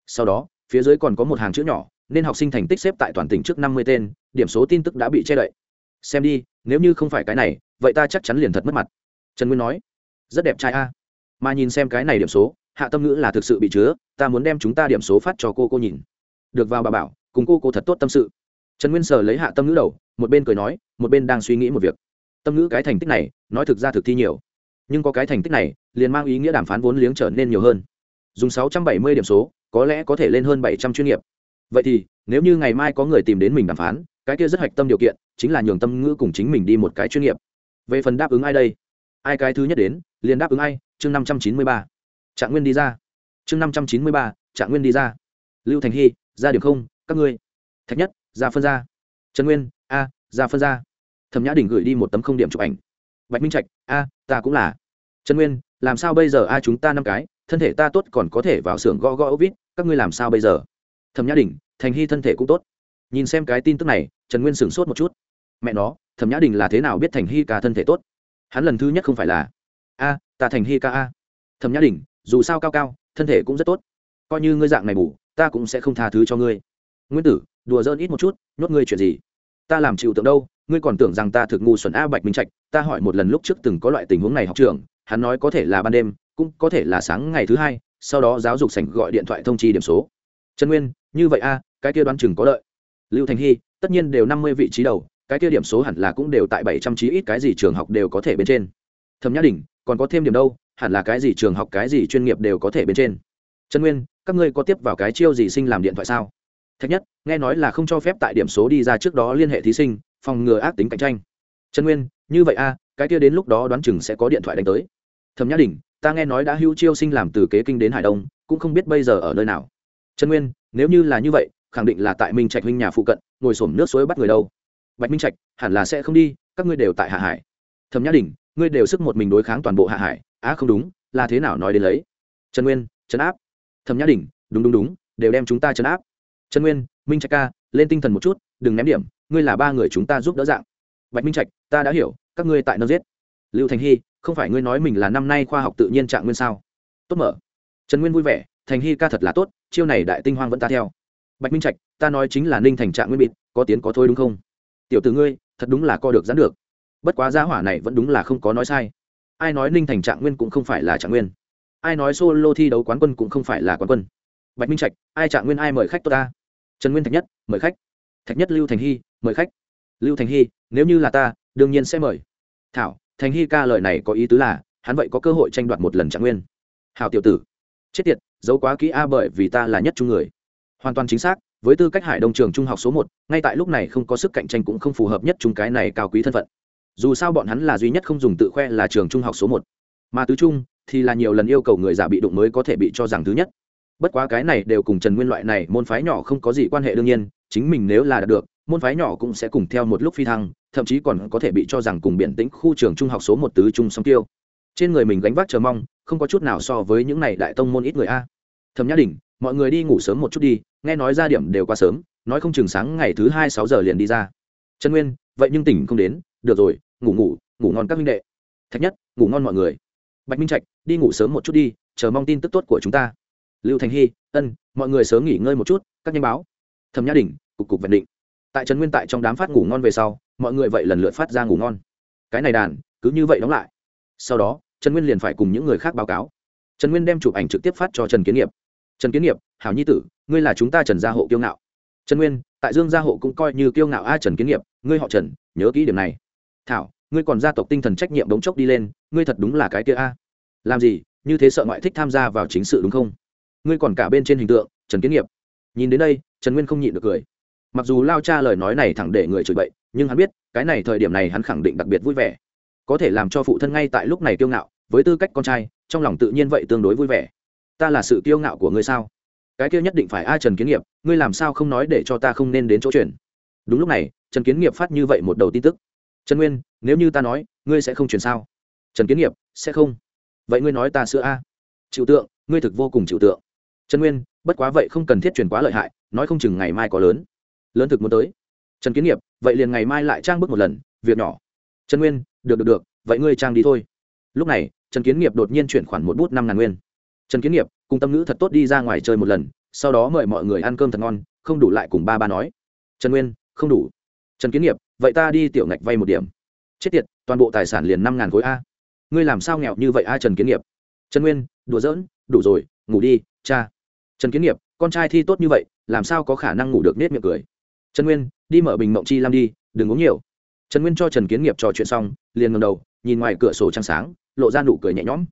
Sau đó, phía dưới còn có một hàng chữ nhỏ, nên học sinh thành tích xếp tại toàn tỉnh trước năm mươi tên, điểm số tin tức đã bị che đậy. Xem đi, nếu như không phải cái này, vậy ta chắc chắn liền thật mất mặt. Trần nguyên nói, rất đẹp trai a. Mà nhìn xem cái này điểm số, hạ tâm ngữ là thực sự bị chứa, ta muốn đem chúng ta điểm số phát cho cô cô nhìn. Được vào bà bảo, cùng cô cô thật tốt tâm sự trần nguyên sờ lấy hạ tâm ngữ đầu, một bên cười nói, một bên đang suy nghĩ một việc. Tâm ngữ cái thành tích này, nói thực ra thực thi nhiều. Nhưng có cái thành tích này, liền mang ý nghĩa đàm phán vốn liếng trở nên nhiều hơn. Dùng sáu trăm bảy mươi điểm số, có lẽ có thể lên hơn bảy trăm chuyên nghiệp. Vậy thì, nếu như ngày mai có người tìm đến mình đàm phán, cái kia rất hạch tâm điều kiện, chính là nhường tâm ngữ cùng chính mình đi một cái chuyên nghiệp. Về phần đáp ứng ai đây? Ai cái thứ nhất đến, liền đáp ứng ai? Chương năm trăm chín mươi ba. Trạng nguyên đi ra. Chương năm trăm chín mươi ba, trạng nguyên đi ra. Lưu thành hy, ra điểm không, các ngươi. Thạch nhất ra phân ra. Trần nguyên a ra phân ra. Thẩm nhã đình gửi đi một tấm không điểm chụp ảnh. Bạch minh trạch a ta cũng là. Trần nguyên làm sao bây giờ? A chúng ta năm cái thân thể ta tốt còn có thể vào xưởng gõ gõ ốc vít các ngươi làm sao bây giờ? Thẩm nhã đình thành hy thân thể cũng tốt. Nhìn xem cái tin tức này trần nguyên sửng sốt một chút. Mẹ nó thẩm nhã đình là thế nào biết thành hy ca thân thể tốt? Hắn lần thứ nhất không phải là a ta thành hy ca a. Thẩm nhã đình dù sao cao cao thân thể cũng rất tốt. Coi như ngươi dạng này ngủ, ta cũng sẽ không tha thứ cho ngươi. Nguyên tử đùa dơn ít một chút, nhốt ngươi chuyện gì? Ta làm chịu tượng đâu, ngươi còn tưởng rằng ta thực ngu xuẩn a bạch minh trạch, ta hỏi một lần lúc trước từng có loại tình huống này học trường hắn nói có thể là ban đêm, cũng có thể là sáng ngày thứ hai, sau đó giáo dục sảnh gọi điện thoại thông chi điểm số. Trần nguyên, như vậy a, cái kia đoán chừng có lợi. Lưu thành hy, tất nhiên đều năm mươi vị trí đầu, cái kia điểm số hẳn là cũng đều tại bảy trăm trí ít cái gì trường học đều có thể bên trên. Thẩm nhã đình, còn có thêm điểm đâu, hẳn là cái gì trường học, cái gì chuyên nghiệp đều có thể bên trên. Trần nguyên, các ngươi có tiếp vào cái chiêu gì sinh làm điện thoại sao? Thạch nhất, nghe nói là không cho phép tại điểm số đi ra trước đó liên hệ thí sinh, phòng ngừa ác tính cạnh tranh. Trần nguyên, như vậy a cái kia đến lúc đó đoán chừng sẽ có điện thoại đánh tới. Thẩm nhã đình ta nghe nói đã hưu chiêu sinh làm từ kế kinh đến hải đông, cũng không biết bây giờ ở nơi nào. Trần nguyên, nếu như là như vậy, khẳng định là tại minh trạch huynh nhà phụ cận, ngồi xổm nước suối bắt người đâu. Bạch minh trạch, hẳn là sẽ không đi, các ngươi đều tại hạ hải. Thẩm nhã đình ngươi đều sức một mình đối kháng toàn bộ hạ hải, á không đúng, là thế nào nói đến lấy? Trần nguyên trấn áp. Thẩm nhã đình đúng đúng đúng, đều đem chúng ta trấn áp trần nguyên, minh trạch ca, lên tinh thần một chút, đừng ném điểm, ngươi là ba người chúng ta giúp đỡ dạng. Bạch minh trạch, ta đã hiểu, các ngươi tại nơi giết. Lưu thành hy, không phải ngươi nói mình là năm nay khoa học tự nhiên trạng nguyên sao? Tốt mở. Trần nguyên vui vẻ, thành hy ca thật là tốt, chiêu này đại tinh hoang vẫn ta theo. Bạch minh trạch, ta nói chính là ninh thành trạng nguyên bịt, có tiến có thôi đúng không? Tiểu t ử ngươi, thật đúng là co được dán được. Bất quá giá hỏa này vẫn đúng là không có nói sai. Ai nói ninh thành trạng nguyên cũng không phải là trạng nguyên? Ai nói solo thi đấu quán quân cũng không phải là quán quân? Bạch minh trạch, ai trạng nguyên ai mời khách tốt ta? Trần nguyên thạch nhất, mời khách. Thạch nhất lưu thành hy, mời khách. Lưu thành hy, nếu như là ta, đương nhiên sẽ mời. Thảo, thành hy ca lời này có ý tứ là, hắn vậy có cơ hội tranh đoạt một lần trạng nguyên. Hào tiểu tử, chết tiệt, giấu quá kỹ a bởi vì ta là nhất trung người. Hoàn toàn chính xác, với tư cách hải đông trường trung học số một, ngay tại lúc này không có sức cạnh tranh cũng không phù hợp nhất chúng cái này cao quý thân phận. Dù sao bọn hắn là duy nhất không dùng tự khoe là trường trung học số một. Mà tứ trung thì là nhiều lần yêu cầu người giả bị đụng mới có thể bị cho rằng thứ nhất bất quá cái này đều cùng trần nguyên loại này môn phái nhỏ không có gì quan hệ đương nhiên, chính mình nếu là đạt được, môn phái nhỏ cũng sẽ cùng theo một lúc phi thăng, thậm chí còn có thể bị cho rằng cùng biển tĩnh khu trường trung học số một tứ trung song tiêu. Trên người mình gánh vác chờ mong, không có chút nào so với những này đại tông môn ít người a. Thầm nhã đình, mọi người đi ngủ sớm một chút đi, nghe nói ra điểm đều qua sớm, nói không chừng sáng ngày thứ hai sáu giờ liền đi ra. Trần nguyên, vậy nhưng tỉnh không đến, được rồi, ngủ ngủ ngủ ngon các minh đệ. Thạch nhất, ngủ ngon mọi người. Bạch minh trạch, đi ngủ sớm một chút đi, chờ mong tin tức tốt của chúng ta lưu thành hy, ân, mọi người sớm nghỉ ngơi một chút, các nhanh báo. Thẩm nhã đình cục cục vẹn định. Tại trần nguyên tại trong đám phát ngủ ngon về sau, mọi người vậy lần lượt phát ra ngủ ngon. Cái này đàn, cứ như vậy đóng lại. Sau đó trần nguyên liền phải cùng những người khác báo cáo. Trần nguyên đem chụp ảnh trực tiếp phát cho trần kiến nghiệp. Trần kiến nghiệp, hảo nhi tử, ngươi là chúng ta trần gia hộ kiêu ngạo. Trần nguyên, tại dương gia hộ cũng coi như kiêu ngạo a trần kiến nghiệp, ngươi họ trần, nhớ kỹ điểm này. Thảo, ngươi còn gia tộc tinh thần trách nhiệm bỗng chốc đi lên, ngươi thật đúng là cái kia a. Làm gì, như thế sợ ngoại thích tham gia vào chính sự đúng không? Ngươi còn cả bên trên hình tượng, trần kiến nghiệp. Nhìn đến đây, trần nguyên không nhịn được cười. Mặc dù lao cha lời nói này thẳng để người chửi bậy, nhưng hắn biết, cái này thời điểm này hắn khẳng định đặc biệt vui vẻ. Có thể làm cho phụ thân ngay tại lúc này kiêu ngạo, với tư cách con trai, trong lòng tự nhiên vậy tương đối vui vẻ. Ta là sự kiêu ngạo của ngươi sao? Cái kia nhất định phải ai trần kiến nghiệp, ngươi làm sao không nói để cho ta không nên đến chỗ chuyển đúng lúc này, trần kiến nghiệp phát như vậy một đầu tin tức. Trần nguyên, nếu như ta nói, ngươi sẽ không chuyển sao? Trần kiến nghiệp, sẽ không. Vậy ngươi nói ta sữa a? Chịu tượng, ngươi thực vô cùng chịu tượng trần nguyên, bất quá vậy không cần thiết chuyển quá lợi hại, nói không chừng ngày mai có lớn. Lớn thực muốn tới. Trần kiến nghiệp, vậy liền ngày mai lại trang bước một lần, việc nhỏ. Trần nguyên, được được được, vậy ngươi trang đi thôi. Lúc này, trần kiến nghiệp đột nhiên chuyển khoản một bút năm ngàn nguyên. Trần kiến nghiệp, cùng tâm ngữ thật tốt đi ra ngoài chơi một lần, sau đó mời mọi người ăn cơm thật ngon, không đủ lại cùng ba ba nói. Trần nguyên, không đủ. Trần kiến nghiệp, vậy ta đi tiểu ngạch vay một điểm. Chết tiệt, toàn bộ tài sản liền năm ngàn khối a. Ngươi làm sao nghèo như vậy a trần kiến nghiệp? Trần nguyên, đùa giỡn, đủ rồi, ngủ đi, cha trần kiến nghiệp, con trai thi tốt như vậy, làm sao có khả năng ngủ được nết miệng cười? Trần nguyên, đi mở bình mộng chi lam đi, đừng uống nhiều. Trần nguyên cho trần kiến nghiệp trò chuyện xong, liền ngầm đầu, nhìn ngoài cửa sổ trăng sáng, lộ ra nụ cười nhẹ nhõm.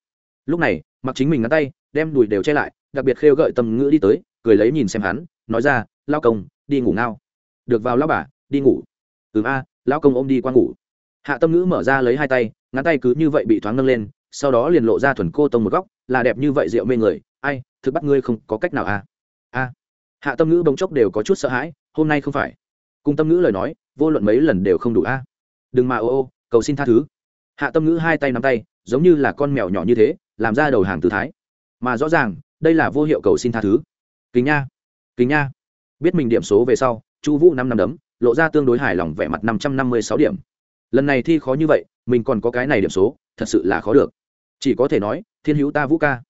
Lúc này, mặc chính mình ngắn tay, đem đùi đều che lại, đặc biệt khêu gợi tâm ngữ đi tới, cười lấy nhìn xem hắn, nói ra lao công, đi ngủ ngao. Được vào lao bà, đi ngủ. Ừ a lao công ôm đi qua ngủ. Hạ tâm ngữ mở ra lấy hai tay ngắn tay cứ như vậy bị thoáng nâng lên, sau đó liền lộ ra thuần cô tông một góc, là đẹp như vậy rượu mê người ai, thực bắt ngươi không có cách nào à? A. Hạ tâm ngữ bỗng chốc đều có chút sợ hãi, hôm nay không phải. Cùng tâm ngữ lời nói, vô luận mấy lần đều không đủ a. Đừng mà, ô ô, cầu xin tha thứ. Hạ tâm ngữ hai tay nắm tay, giống như là con mèo nhỏ như thế, làm ra đầu hàng tự thái. Mà rõ ràng, đây là vô hiệu cầu xin tha thứ. Kính nha kính nha. Biết mình điểm số về sau, chu vũ năm năm đấm, lộ ra tương đối hài lòng vẻ mặt năm trăm năm mươi sáu điểm. Lần này thi khó như vậy, mình còn có cái này điểm số, thật sự là khó được. Chỉ có thể nói, thiên hữu ta vũ ca.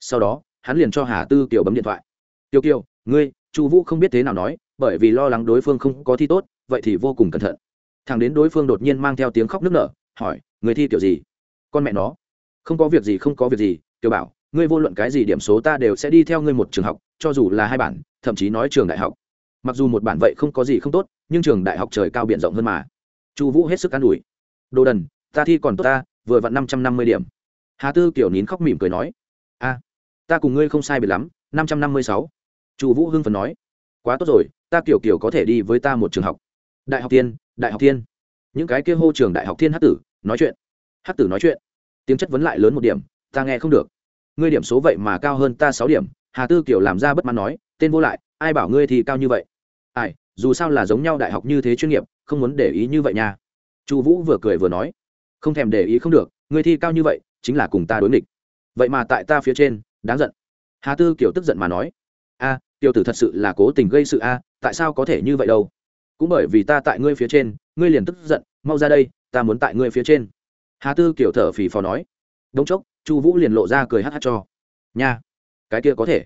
Sau đó hắn liền cho hà tư kiều bấm điện thoại. Tiêu kiều, ngươi, chu vũ không biết thế nào nói, bởi vì lo lắng đối phương không có thi tốt, vậy thì vô cùng cẩn thận. Thằng đến đối phương đột nhiên mang theo tiếng khóc nức nở, hỏi, người thi kiểu gì? Con mẹ nó. Không có việc gì, không có việc gì, kiều bảo, ngươi vô luận cái gì điểm số ta đều sẽ đi theo ngươi một trường học, cho dù là hai bản, thậm chí nói trường đại học. Mặc dù một bản vậy không có gì không tốt, nhưng trường đại học trời cao b i ể n rộng hơn mà. Chu vũ hết sức an ủi. Đồ đần, ta thi còn tốt ta, vừa vặn năm trăm năm mươi điểm. Hà tư kiểu nín khóc mỉm cười nói. A ta cùng ngươi không sai biệt lắm, năm trăm năm mươi sáu. Chu vũ hưng phần nói. Quá tốt rồi, ta kiểu kiểu có thể đi với ta một trường học. Đại học tiên, đại học tiên. Những cái kia hô trường đại học thiên hát tử, nói chuyện. Hát tử nói chuyện. Tiếng chất vấn lại lớn một điểm, ta nghe không được. Ngươi điểm số vậy mà cao hơn ta sáu điểm, hà tư kiểu làm ra bất mãn nói, tên vô lại, ai bảo ngươi thì cao như vậy? Ai, dù sao là giống nhau đại học như thế chuyên nghiệp, không muốn để ý như vậy nha. Chu vũ vừa cười vừa nói. Không thèm để ý không được, ngươi thi cao như vậy, chính là cùng ta đối nghịch. Vậy mà tại ta phía trên đáng giận. Hà tư kiểu tức giận mà nói, a, tiểu tử thật sự là cố tình gây sự a, tại sao có thể như vậy đâu? Cũng bởi vì ta tại ngươi phía trên, ngươi liền tức giận, mau ra đây, ta muốn tại ngươi phía trên. Hà tư kiểu thở phì phò nói. Đống chốc, chu vũ liền lộ ra cười hát hát cho. Nha, cái kia có thể,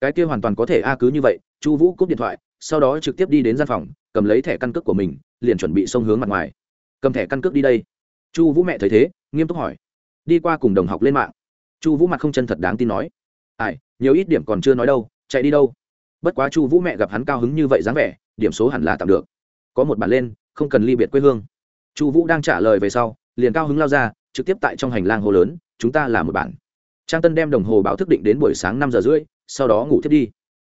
cái kia hoàn toàn có thể a, cứ như vậy. Chu vũ cúp điện thoại, sau đó trực tiếp đi đến gian phòng, cầm lấy thẻ căn cước của mình, liền chuẩn bị xông hướng mặt ngoài. Cầm thẻ căn cước đi đây. Chu vũ mẹ thấy thế, nghiêm túc hỏi. Đi qua cùng đồng học lên mạng. Chu vũ mặt không chân thật đáng tin nói ai, nhiều ít điểm còn chưa nói đâu, chạy đi đâu. Bất quá chu vũ mẹ gặp hắn cao hứng như vậy dáng vẻ, điểm số hẳn là tạm được. Có một bản lên, không cần ly biệt quê hương. Chu vũ đang trả lời về sau, liền cao hứng lao ra, trực tiếp tại trong hành lang hồ lớn, chúng ta là một bản. Trang tân đem đồng hồ báo thức định đến buổi sáng năm giờ rưỡi, sau đó ngủ thiết đi.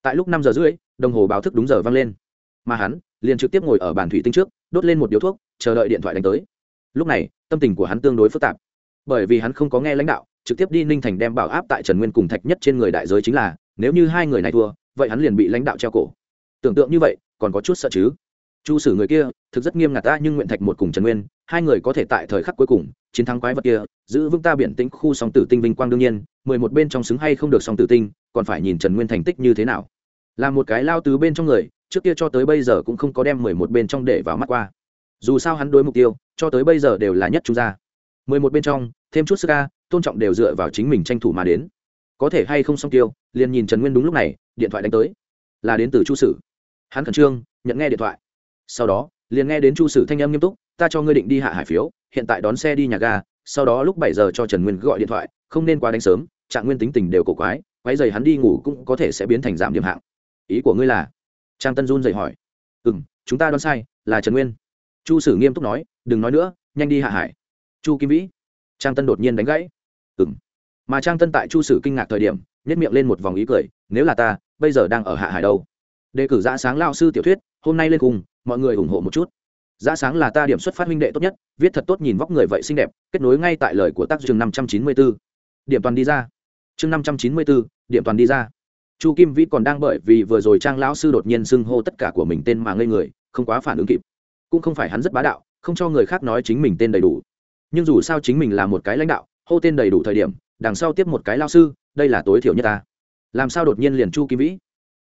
Tại lúc năm giờ rưỡi, đồng hồ báo thức đúng giờ vang lên. Mà hắn, liền trực tiếp ngồi ở bàn thủy tinh trước, đốt lên một điếu thuốc, chờ đợi điện thoại đánh tới. Lúc này, tâm tình của hắn tương đối phức tạp. Bởi vì hắn không có nghe lãnh đạo trực tiếp đi ninh thành đem bảo áp tại trần nguyên cùng thạch nhất trên người đại giới chính là, nếu như hai người này thua, vậy hắn liền bị lãnh đạo treo cổ. Tưởng tượng như vậy, còn có chút sợ chứ? Chu sử người kia, thực rất nghiêm ngặt ta, nhưng nguyện thạch một cùng trần nguyên, hai người có thể tại thời khắc cuối cùng, chiến thắng quái vật kia, giữ vững ta biển tĩnh khu song tử tinh vinh quang đương nhiên, mười một bên trong xứng hay không được song tử tinh, còn phải nhìn trần nguyên thành tích như thế nào. Là một cái lao tứ bên trong người, trước kia cho tới bây giờ cũng không có đem mười một bên trong để vào mắt qua. Dù sao hắn đối mục tiêu, cho tới bây giờ đều là nhất chúng gia. Mười một bên trong, thêm chút sức ca tôn trọng đều dựa vào chính mình tranh thủ mà đến. Có thể hay không song tiêu, liền nhìn trần nguyên đúng lúc này, điện thoại đánh tới. Là đến từ chu sử. Hắn khẩn trương, nhận nghe điện thoại. Sau đó, liền nghe đến chu sử thanh âm nghiêm túc, ta cho ngươi định đi hạ hải phiếu, hiện tại đón xe đi nhà ga, sau đó lúc bảy giờ cho trần nguyên gọi điện thoại, không nên quá đánh sớm, trạng nguyên tính tình đều cổ quái quái dày hắn đi ngủ cũng có thể sẽ biến thành giảm điểm hạng. Ý của ngươi là? Trang tân run dậy hỏi. Ừ m chúng ta đoán sai, là trần nguyên. Chu sử nghiêm túc nói, đừng nói nữa, nhanh đi hạ hải. Chu kim vĩ. Trang tân đột nhiên đánh gãy ừng mà trang tân tại chu sử kinh ngạc thời điểm nhét miệng lên một vòng ý cười, nếu là ta, bây giờ đang ở hạ hải đâu? Đề cử giã sáng lao sư tiểu thuyết, hôm nay lên cùng, mọi người ủng hộ một chút. Giã sáng là ta điểm xuất phát huynh đệ tốt nhất, viết thật tốt nhìn vóc người vậy xinh đẹp, kết nối ngay tại lời của tác chương năm trăm chín mươi b ố điểm toàn đi ra. Chương năm trăm chín mươi b ố điểm toàn đi ra. Chu kim vĩ còn đang bởi vì vừa rồi trang lão sư đột nhiên xưng hô tất cả của mình tên mà ngây người, không quá phản ứng kịp. Cũng không phải hắn rất bá đạo, không cho người khác nói chính mình tên đầy đủ. Nhưng dù sao chính mình là một cái lãnh đạo hô tên đầy đủ thời điểm, đằng sau tiếp một cái lao sư, đây là tối thiểu nhất ta. Làm sao đột nhiên liền chu kim vĩ?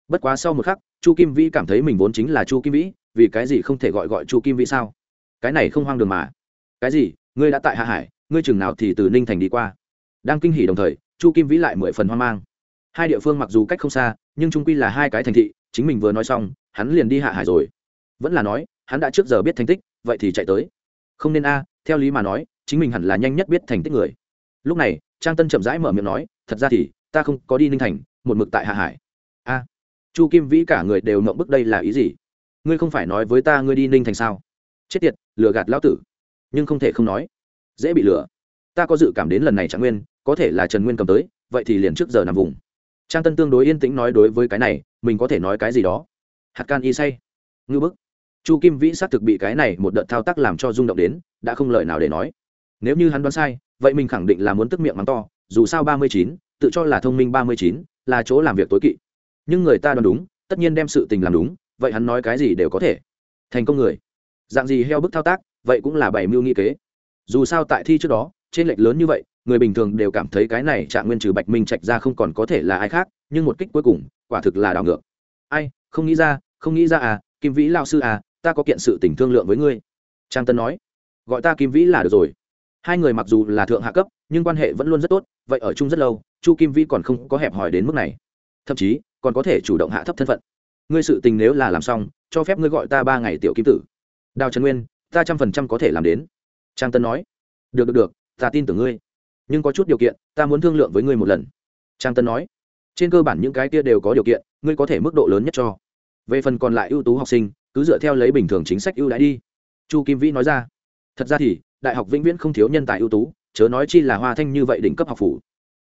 Bất quá sau một khắc, chu kim vĩ cảm thấy mình vốn chính là chu kim vĩ, vì cái gì không thể gọi gọi chu kim vĩ sao? Cái này không hoang đường mà. Cái gì? Ngươi đã tại hạ hải, ngươi chừng nào thì từ ninh thành đi qua? Đang kinh hỉ đồng thời, chu kim vĩ lại mười phần hoang mang. Hai địa phương mặc dù cách không xa, nhưng trung quy là hai cái thành thị, chính mình vừa nói xong, hắn liền đi hạ hải rồi. Vẫn là nói, hắn đã trước giờ biết thành tích, vậy thì chạy tới. Không nên a, theo lý mà nói, chính mình hẳn là nhanh nhất biết thành tích người lúc này, trang tân chậm rãi mở miệng nói, thật ra thì, ta không có đi ninh thành, một mực tại hạ hải. A, chu kim vĩ cả người đều mộng bức đây là ý gì? Ngươi không phải nói với ta ngươi đi ninh thành sao? Chết tiệt, lừa gạt lão tử. Nhưng không thể không nói, dễ bị lừa. Ta có dự cảm đến lần này trạng nguyên, có thể là trần nguyên cầm tới, vậy thì liền trước giờ nằm vùng. Trang tân tương đối yên tĩnh nói đối với cái này, mình có thể nói cái gì đó? Hạt can y say. Ngư bức. Chu kim vĩ xác thực bị cái này một đợt thao tác làm cho rung động đến, đã không lời nào để nói nếu như hắn đoán sai, vậy mình khẳng định là muốn tức miệng mắng to, dù sao ba mươi chín, tự cho là thông minh ba mươi chín là chỗ làm việc tối kỵ. Nhưng người ta đoán đúng, tất nhiên đem sự tình làm đúng, vậy hắn nói cái gì đều có thể. Thành công người. Dạng gì heo bức thao tác, vậy cũng là bảy mưu nghi kế. Dù sao tại thi trước đó, trên lệch lớn như vậy, người bình thường đều cảm thấy cái này trạng nguyên trừ bạch minh trạch ra không còn có thể là ai khác, nhưng một kích cuối cùng, quả thực là đảo ngược. Ai, không nghĩ ra, không nghĩ ra à kim vĩ lao sư à ta có kiện sự tình thương lượng với ngươi. Trang tân nói. Gọi ta kim vĩ là được rồi hai người mặc dù là thượng hạ cấp, nhưng quan hệ vẫn luôn rất tốt, vậy ở chung rất lâu, chu kim Vi còn không có hẹp hòi đến mức này. Thậm chí, còn có thể chủ động hạ thấp thân phận. Ngươi sự tình nếu là làm xong, cho phép ngươi gọi ta ba ngày tiểu kim tử. Đào trần nguyên, ta trăm phần trăm có thể làm đến. Trang tân nói. Được được được, ta tin tưởng ngươi. Nhưng có chút điều kiện, ta muốn thương lượng với ngươi một lần. Trang tân nói. Trên cơ bản những cái kia đều có điều kiện, ngươi có thể mức độ lớn nhất cho. Về phần còn lại ưu tú học sinh, cứ dựa theo lấy bình thường chính sách ưu đãi đi. Chu kim vĩ nói ra. Thật ra thì đại học vĩnh viễn không thiếu nhân tài ưu tú, chớ nói chi là hoa thanh như vậy đỉnh cấp học phủ.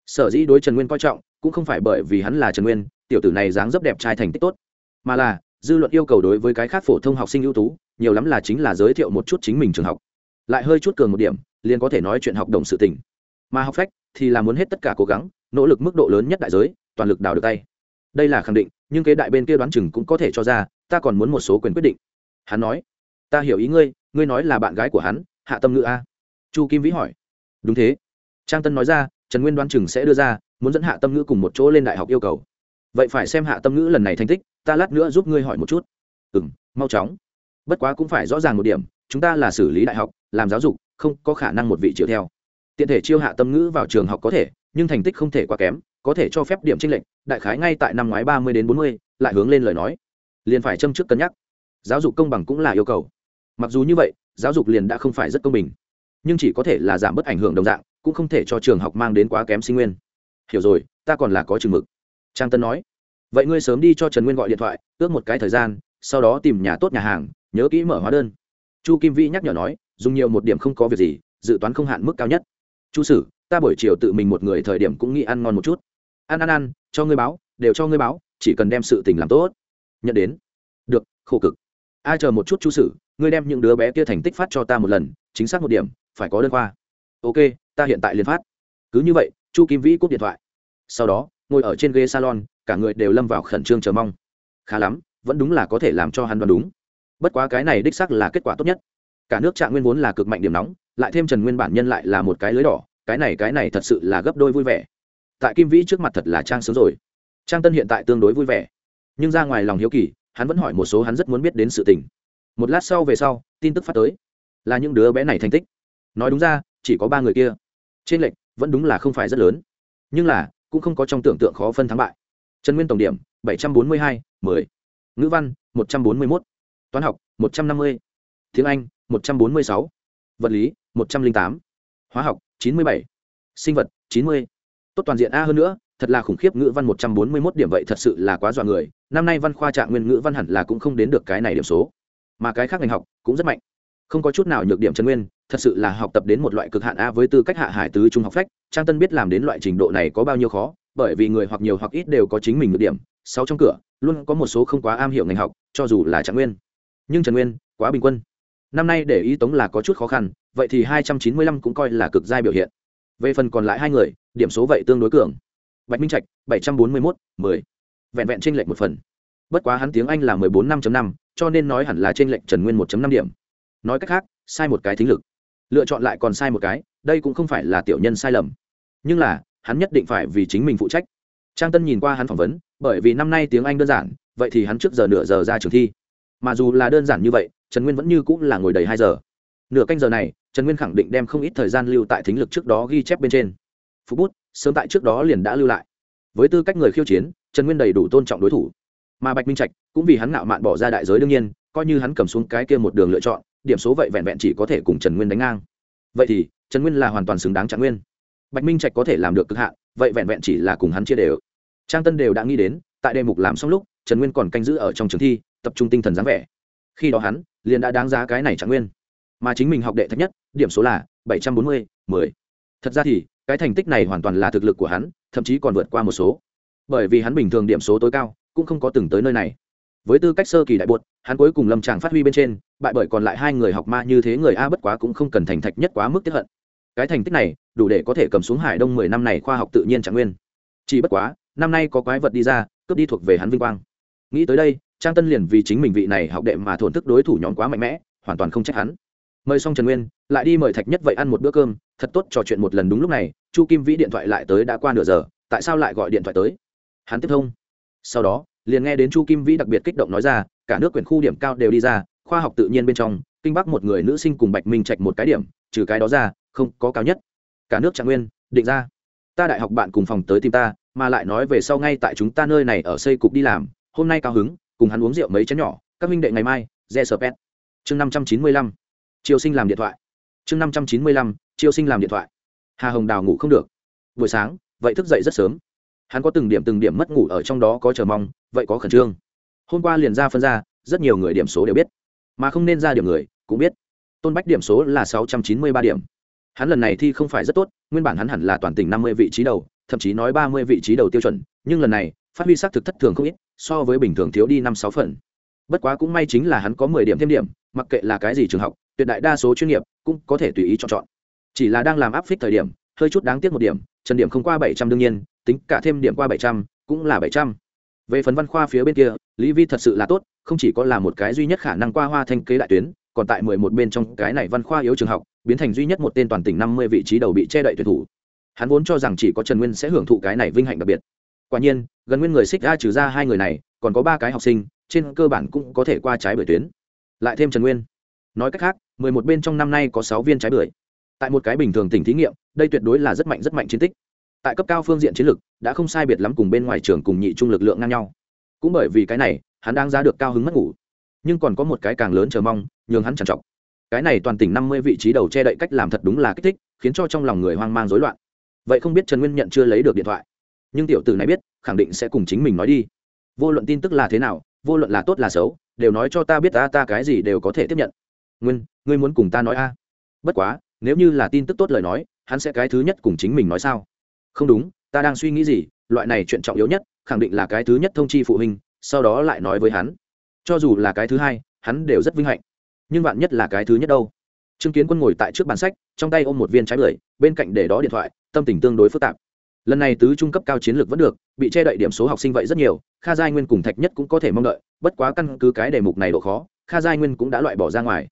Sở dĩ đối trần nguyên coi trọng, cũng không phải bởi vì hắn là trần nguyên, tiểu tử này dáng dấp đẹp trai thành tích tốt, mà là, dư luận yêu cầu đối với cái khác phổ thông học sinh ưu tú, nhiều lắm là chính là giới thiệu một chút chính mình trường học. Lại hơi chút cường một điểm, liền có thể nói chuyện học đồng sự tình. Mà học phách thì là muốn hết tất cả cố gắng, nỗ lực mức độ lớn nhất đại giới, toàn lực đào được tay. Đây là khẳng định, nhưng kế đại bên kia đoán chừng cũng có thể cho ra, ta còn muốn một số quyền quyết định. Hắn nói, ta hiểu ý ngươi ngươi nói là bạn gái của hắn hạ tâm ngữ a. Chu kim vĩ hỏi. Đúng thế. Trang tân nói ra, trần nguyên đoán chừng sẽ đưa ra, muốn dẫn hạ tâm ngữ cùng một chỗ lên đại học yêu cầu. Vậy phải xem hạ tâm ngữ lần này thành tích, ta lát nữa giúp ngươi hỏi một chút. Ừ m mau chóng. Bất quá cũng phải rõ ràng một điểm, chúng ta là xử lý đại học, làm giáo dục, không có khả năng một vị chịu theo. Tiện thể chiêu hạ tâm ngữ vào trường học có thể, nhưng thành tích không thể quá kém, có thể cho phép điểm tranh lệch, đại khái ngay tại năm ngoái ba mươi đến bốn mươi, lại hướng lên lời nói. Liền phải châm trước cân nhắc. Giáo dục công bằng cũng là yêu cầu. Mặc dù như vậy giáo dục liền đã không phải rất công bình. Nhưng chỉ có thể là giảm bớt ảnh hưởng đồng dạng, cũng không thể cho trường học mang đến quá kém sinh nguyên. Hiểu rồi, ta còn là có chừng mực. Trang tân nói, vậy ngươi sớm đi cho trần nguyên gọi điện thoại, ước một cái thời gian, sau đó tìm nhà tốt nhà hàng, nhớ kỹ mở hóa đơn. Chu kim Vi nhắc nhở nói, dùng nhiều một điểm không có việc gì, dự toán không hạn mức cao nhất. Chu sử, ta buổi chiều tự mình một người thời điểm cũng nghĩ ăn ngon một chút. Ăn ăn ăn, cho ngươi báo, đều cho ngươi báo, chỉ cần đem sự tình làm tốt. Nhận đến. Được, khổ cực. Ai chờ một chút chu sử ngươi đem những đứa bé kia thành tích phát cho ta một lần, chính xác một điểm, phải có đơn khoa. Ok, ta hiện tại liền phát. Cứ như vậy, chu kim vĩ cúp điện thoại. Sau đó, ngồi ở trên ghế salon, cả người đều lâm vào khẩn trương chờ mong. Khá lắm, vẫn đúng là có thể làm cho hắn đoán đúng. Bất quá cái này đích xác là kết quả tốt nhất. Cả nước trạng nguyên vốn là cực mạnh điểm nóng, lại thêm trần nguyên bản nhân lại là một cái lưới đỏ, cái này cái này thật sự là gấp đôi vui vẻ. Tại kim vĩ trước mặt thật là trang sướng rồi. Trang tân hiện tại tương đối vui vẻ. Nhưng ra ngoài lòng hiếu kỳ, hắn vẫn hỏi một số hắn rất muốn biết đến sự tình một lát sau về sau, tin tức phát tới. Là những đứa bé này thành tích. Nói đúng ra, chỉ có ba người kia. Trên lệnh vẫn đúng là không phải rất lớn. Nhưng là, cũng không có trong tưởng tượng khó phân thắng bại. Trần nguyên tổng điểm, bảy trăm bốn mươi hai, mười. Ngữ văn, một trăm bốn mươi một toán học, một trăm năm mươi. Tiếng anh, một trăm bốn mươi sáu. Vật lý, một trăm linh tám. Hóa học, chín mươi bảy. Sinh vật, chín mươi. Tốt toàn diện a hơn nữa, thật là khủng khiếp ngữ văn một trăm bốn mươi một điểm vậy thật sự là quá dọa người. Năm nay văn khoa trạng nguyên ngữ văn hẳn là cũng không đến được cái này điểm số mà cái khác ngành học cũng rất mạnh. Không có chút nào nhược điểm chân nguyên, thật sự là học tập đến một loại cực hạn a với tư cách hạ hải tứ trung học phách, trang tân biết làm đến loại trình độ này có bao nhiêu khó, bởi vì người hoặc nhiều hoặc ít đều có chính mình nhược điểm, sáu trong cửa, luôn có một số không quá am hiểu ngành học, cho dù là trạng nguyên. Nhưng trần nguyên, quá bình quân. Năm nay để ý tống là có chút khó khăn, vậy thì hai trăm chín mươi lăm cũng coi là cực giai biểu hiện. Về phần còn lại hai người, điểm số vậy tương đối cường. Bạch minh trạch, bảy trăm bốn mươi mốt, mười. Vẹn vẹn t r ê n lệch một phần bất quá hắn tiếng anh là mười bốn năm năm, cho nên nói hẳn là trên lệnh trần nguyên một năm điểm. Nói cách khác, sai một cái thính lực. Lựa chọn lại còn sai một cái, đây cũng không phải là tiểu nhân sai lầm. Nhưng là, hắn nhất định phải vì chính mình phụ trách. Trang tân nhìn qua hắn phỏng vấn, bởi vì năm nay tiếng anh đơn giản, vậy thì hắn trước giờ nửa giờ ra trường thi. Mà dù là đơn giản như vậy, trần nguyên vẫn như cũng là ngồi đầy hai giờ. Nửa canh giờ này, trần nguyên khẳng định đem không ít thời gian lưu tại thính lực trước đó ghi chép bên trên. Phú bút, sớm tại trước đó liền đã lưu lại. Với tư cách người khiêu chiến, trần nguyên đầy đủ tôn trọng đối thủ mà bạch minh trạch cũng vì hắn ngạo mạn bỏ ra đại giới đương nhiên, coi như hắn cầm xuống cái kia một đường lựa chọn, điểm số vậy vẹn vẹn chỉ có thể cùng trần nguyên đánh ngang. Vậy thì, trần nguyên là hoàn toàn xứng đáng trạng nguyên. Bạch minh trạch có thể làm được cực hạn, vậy vẹn vẹn chỉ là cùng hắn chia đều. Trang tân đều đã nghĩ đến, tại đề mục làm xong lúc, trần nguyên còn canh giữ ở trong trường thi, tập trung tinh thần dáng vẻ. Khi đó hắn, liền đã đáng giá cái này trạng nguyên. Mà chính mình học đệ thấp nhất, điểm số là bảy trăm bốn mươi, mười. Thật ra thì, cái thành tích này hoàn toàn là thực lực của hắn, thậm chí còn vượt qua một số. Bởi vì hắn bình thường điểm số tối cao cũng không có từng tới nơi này. Với tư cách sơ kỳ đại bột hắn cuối cùng lâm tràng phát huy bên trên, bại bởi còn lại hai người học ma như thế người a bất quá cũng không cần thành thạch nhất quá mức tiếp hận. Cái thành tích này, đủ để có thể cầm xuống hải đông mười năm này khoa học tự nhiên trạng nguyên. Chỉ bất quá, năm nay có quái vật đi ra, cướp đi thuộc về hắn vinh quang. Nghĩ tới đây, trang tân liền vì chính mình vị này học đệ mà thổn thức đối thủ nhóm quá mạnh mẽ, hoàn toàn không trách hắn. Mời xong trần nguyên, lại đi mời thạch nhất vậy ăn một bữa cơm, thật tốt trò chuyện một lần đúng lúc này, chu kim vĩ điện thoại lại tới đã qua nửa giờ, tại sao lại gọi điện thoại tới? Hắn tiếp thông sau đó, liền nghe đến chu kim vĩ đặc biệt kích động nói ra, cả nước quyển khu điểm cao đều đi ra, khoa học tự nhiên bên trong, kinh bắc một người nữ sinh cùng bạch minh trạch một cái điểm, trừ cái đó ra, không có cao nhất. Cả nước trạng nguyên, định ra. Ta đại học bạn cùng phòng tới tìm ta, mà lại nói về sau ngay tại chúng ta nơi này ở xây cục đi làm, hôm nay cao hứng, cùng hắn uống rượu mấy chén nhỏ, các minh đệ ngày mai, re sờ pet. Chương năm trăm chín mươi lăm, triều sinh làm điện thoại. Chương năm trăm chín mươi lăm, triều sinh làm điện thoại. Hà hồng đào ngủ không được. Buổi sáng, vậy thức dậy rất sớm hắn có từng điểm từng điểm mất ngủ ở trong đó có chờ mong, vậy có khẩn trương. Hôm qua liền ra phân ra, rất nhiều người điểm số đều biết, mà không nên ra điểm người cũng biết. Tôn bách điểm số là sáu trăm chín mươi ba điểm. Hắn lần này thi không phải rất tốt, nguyên bản hắn hẳn là toàn tỉnh năm mươi vị trí đầu, thậm chí nói ba mươi vị trí đầu tiêu chuẩn, nhưng lần này, phát huy xác thực thất thường không ít, so với bình thường thiếu đi năm sáu phần. Bất quá cũng may chính là hắn có mười điểm thêm điểm, mặc kệ là cái gì trường học, tuyệt đại đa số chuyên nghiệp cũng có thể tùy ý chọn chọn. Chỉ là đang làm áp phích thời điểm hơi chút đáng tiếc một điểm, trần điểm không qua bảy trăm đương nhiên, tính cả thêm điểm qua bảy trăm cũng là bảy trăm. Về phần văn khoa phía bên kia, lý vi thật sự là tốt, không chỉ có là một cái duy nhất khả năng qua hoa thanh kế đại tuyến, còn tại mười một bên trong cái này văn khoa yếu trường học, biến thành duy nhất một tên toàn tỉnh năm mươi vị trí đầu bị che đậy tuyển thủ. Hắn vốn cho rằng chỉ có trần nguyên sẽ hưởng thụ cái này vinh hạnh đặc biệt. Quả nhiên, gần nguyên người xích ra trừ ra hai người này, còn có ba cái học sinh, trên cơ bản cũng có thể qua trái bưởi tuyến. Lại thêm trần nguyên. Nói cách khác, mười một bên trong năm nay có sáu viên trái bưởi tại một cái bình thường tỉnh thí nghiệm, đây tuyệt đối là rất mạnh rất mạnh chiến tích. Tại cấp cao phương diện chiến lược, đã không sai biệt lắm cùng bên ngoài trường cùng nhị trung lực lượng ngang nhau. Cũng bởi vì cái này, hắn đang ra được cao hứng mất ngủ. Nhưng còn có một cái càng lớn chờ mong, nhường hắn trằn trọc. Cái này toàn tỉnh năm mươi vị trí đầu che đậy cách làm thật đúng là kích thích, khiến cho trong lòng người hoang mang rối loạn. Vậy không biết trần nguyên nhận chưa lấy được điện thoại? Nhưng tiểu tử này biết, khẳng định sẽ cùng chính mình nói đi. Vô luận tin tức là thế nào, vô luận là tốt là xấu, đều nói cho ta biết ta ta cái gì đều có thể tiếp nhận. Nguyên, ngươi muốn cùng ta nói a? Bất quá nếu như là tin tức tốt lời nói, hắn sẽ cái thứ nhất cùng chính mình nói sao? Không đúng, ta đang suy nghĩ gì, loại này chuyện trọng yếu nhất, khẳng định là cái thứ nhất thông chi phụ huynh, sau đó lại nói với hắn. Cho dù là cái thứ hai, hắn đều rất vinh hạnh. Nhưng bạn nhất là cái thứ nhất đâu? Chứng kiến quân ngồi tại trước bàn sách, trong tay ôm một viên trái bưởi, bên cạnh để đó điện thoại, tâm tình tương đối phức tạp. Lần này tứ trung cấp cao chiến lược vẫn được, bị che đậy điểm số học sinh vậy rất nhiều, kha giai nguyên cùng thạch nhất cũng có thể mong đợi, bất quá căn cứ cái đề mục này độ khó, kha giai nguyên cũng đã loại bỏ ra ngoài.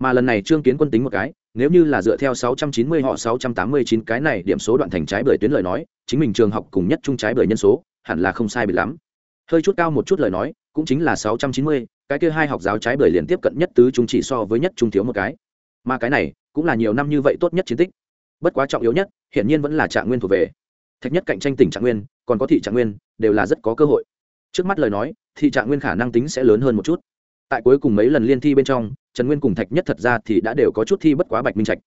Mà lần này trương kiến quân tính một cái nếu như là dựa theo 690 họ 689 cái này điểm số đoạn thành trái bưởi tuyến lời nói chính mình trường học cùng nhất trung trái bưởi nhân số hẳn là không sai biệt lắm. Hơi chút cao một chút lời nói cũng chính là 690, cái kia hai học giáo trái bưởi liền tiếp cận nhất tứ trung chỉ so với nhất trung thiếu một cái. Mà cái này cũng là nhiều năm như vậy tốt nhất chiến tích. Bất quá trọng yếu nhất hiển nhiên vẫn là trạng nguyên thuộc về. Thạch nhất cạnh tranh tỉnh trạng nguyên còn có thị trạng nguyên đều là rất có cơ hội. Trước mắt lời nói thị trạng nguyên khả năng tính sẽ lớn hơn một chút. Tại cuối cùng mấy lần liên thi bên trong trần nguyên cùng thạch nhất thật ra thì đã đều có chút thi bất quá bạch minh trạch.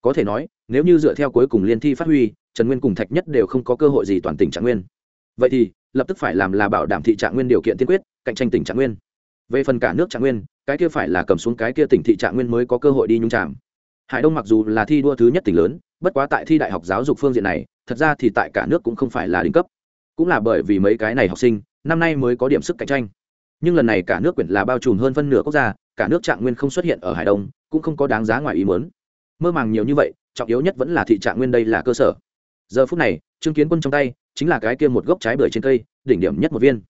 Có thể nói, nếu như dựa theo cuối cùng liên thi phát huy, trần nguyên cùng thạch nhất đều không có cơ hội gì toàn tỉnh trạng nguyên. Vậy thì, lập tức phải làm là bảo đảm thị trạng nguyên điều kiện tiên quyết, cạnh tranh tỉnh trạng nguyên. Về phần cả nước trạng nguyên, cái kia phải là cầm xuống cái kia tỉnh thị trạng nguyên mới có cơ hội đi nhung tràm hải đông mặc dù là thi đua thứ nhất tỉnh lớn, bất quá tại thi đại học giáo dục phương diện này, thật ra thì tại cả nước cũng không phải là đỉnh cấp. Cũng là bởi vì mấy cái này học sinh, năm nay mới có điểm sức cạnh tranh. Nhưng lần này cả nước quyển là bao trùm hơn phân nửa quốc gia cả nước trạng nguyên không xuất hiện ở hải đông, cũng không có đáng giá ngoài ý muốn. Mơ màng nhiều như vậy, trọng yếu nhất vẫn là thị trạng nguyên đây là cơ sở. Giờ phút này chứng kiến quân trong tay, chính là cái kia một gốc trái bưởi trên cây, đỉnh điểm nhất một viên.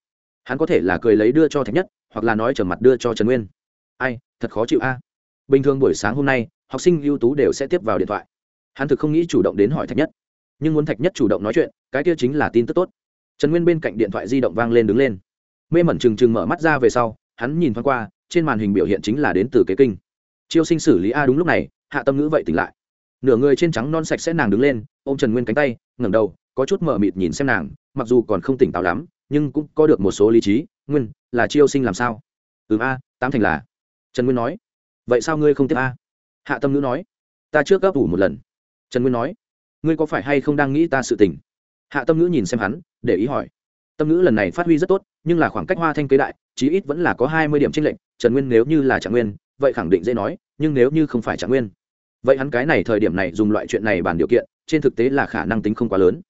Hắn có thể là cười lấy đưa cho thạch nhất, hoặc là nói trở mặt đưa cho trần nguyên. Ai, thật khó chịu a. Bình thường buổi sáng hôm nay, học sinh ưu tú đều sẽ tiếp vào điện thoại. Hắn thực không nghĩ chủ động đến hỏi thạch nhất. Nhưng muốn thạch nhất chủ động nói chuyện, cái kia chính là tin tức tốt. Trần nguyên bên cạnh điện thoại di động vang lên đứng lên. Mê mẩn trừng trừng mở mắt ra về sau, hắn nhìn thoáng qua trên màn hình biểu hiện chính là đến từ kế kinh. Chiêu sinh xử lý a đúng lúc này, hạ tâm ngữ vậy tỉnh lại. Nửa người trên trắng non sạch sẽ nàng đứng lên ô m trần nguyên cánh tay, ngẩng đầu, có chút mờ mịt nhìn xem nàng, mặc dù còn không tỉnh táo lắm, nhưng cũng có được một số lý trí. Nguyên, là chiêu sinh làm sao? Ừ a, tám thành là. Trần nguyên nói. Vậy sao ngươi không tiếp a? Hạ tâm ngữ nói. Ta trước gấp ủ một lần. Trần nguyên nói. Ngươi có phải hay không đang nghĩ ta sự tình? Hạ tâm ngữ nhìn xem hắn, để ý hỏi tâm ngữ lần này phát huy rất tốt, nhưng là khoảng cách hoa thanh kế đại, chí ít vẫn là có hai mươi điểm tranh lệch, trần nguyên nếu như là trạng nguyên, vậy khẳng định dễ nói, nhưng nếu như không phải trạng nguyên, vậy hắn cái này thời điểm này dùng loại chuyện này bàn điều kiện, trên thực tế là khả năng tính không quá lớn.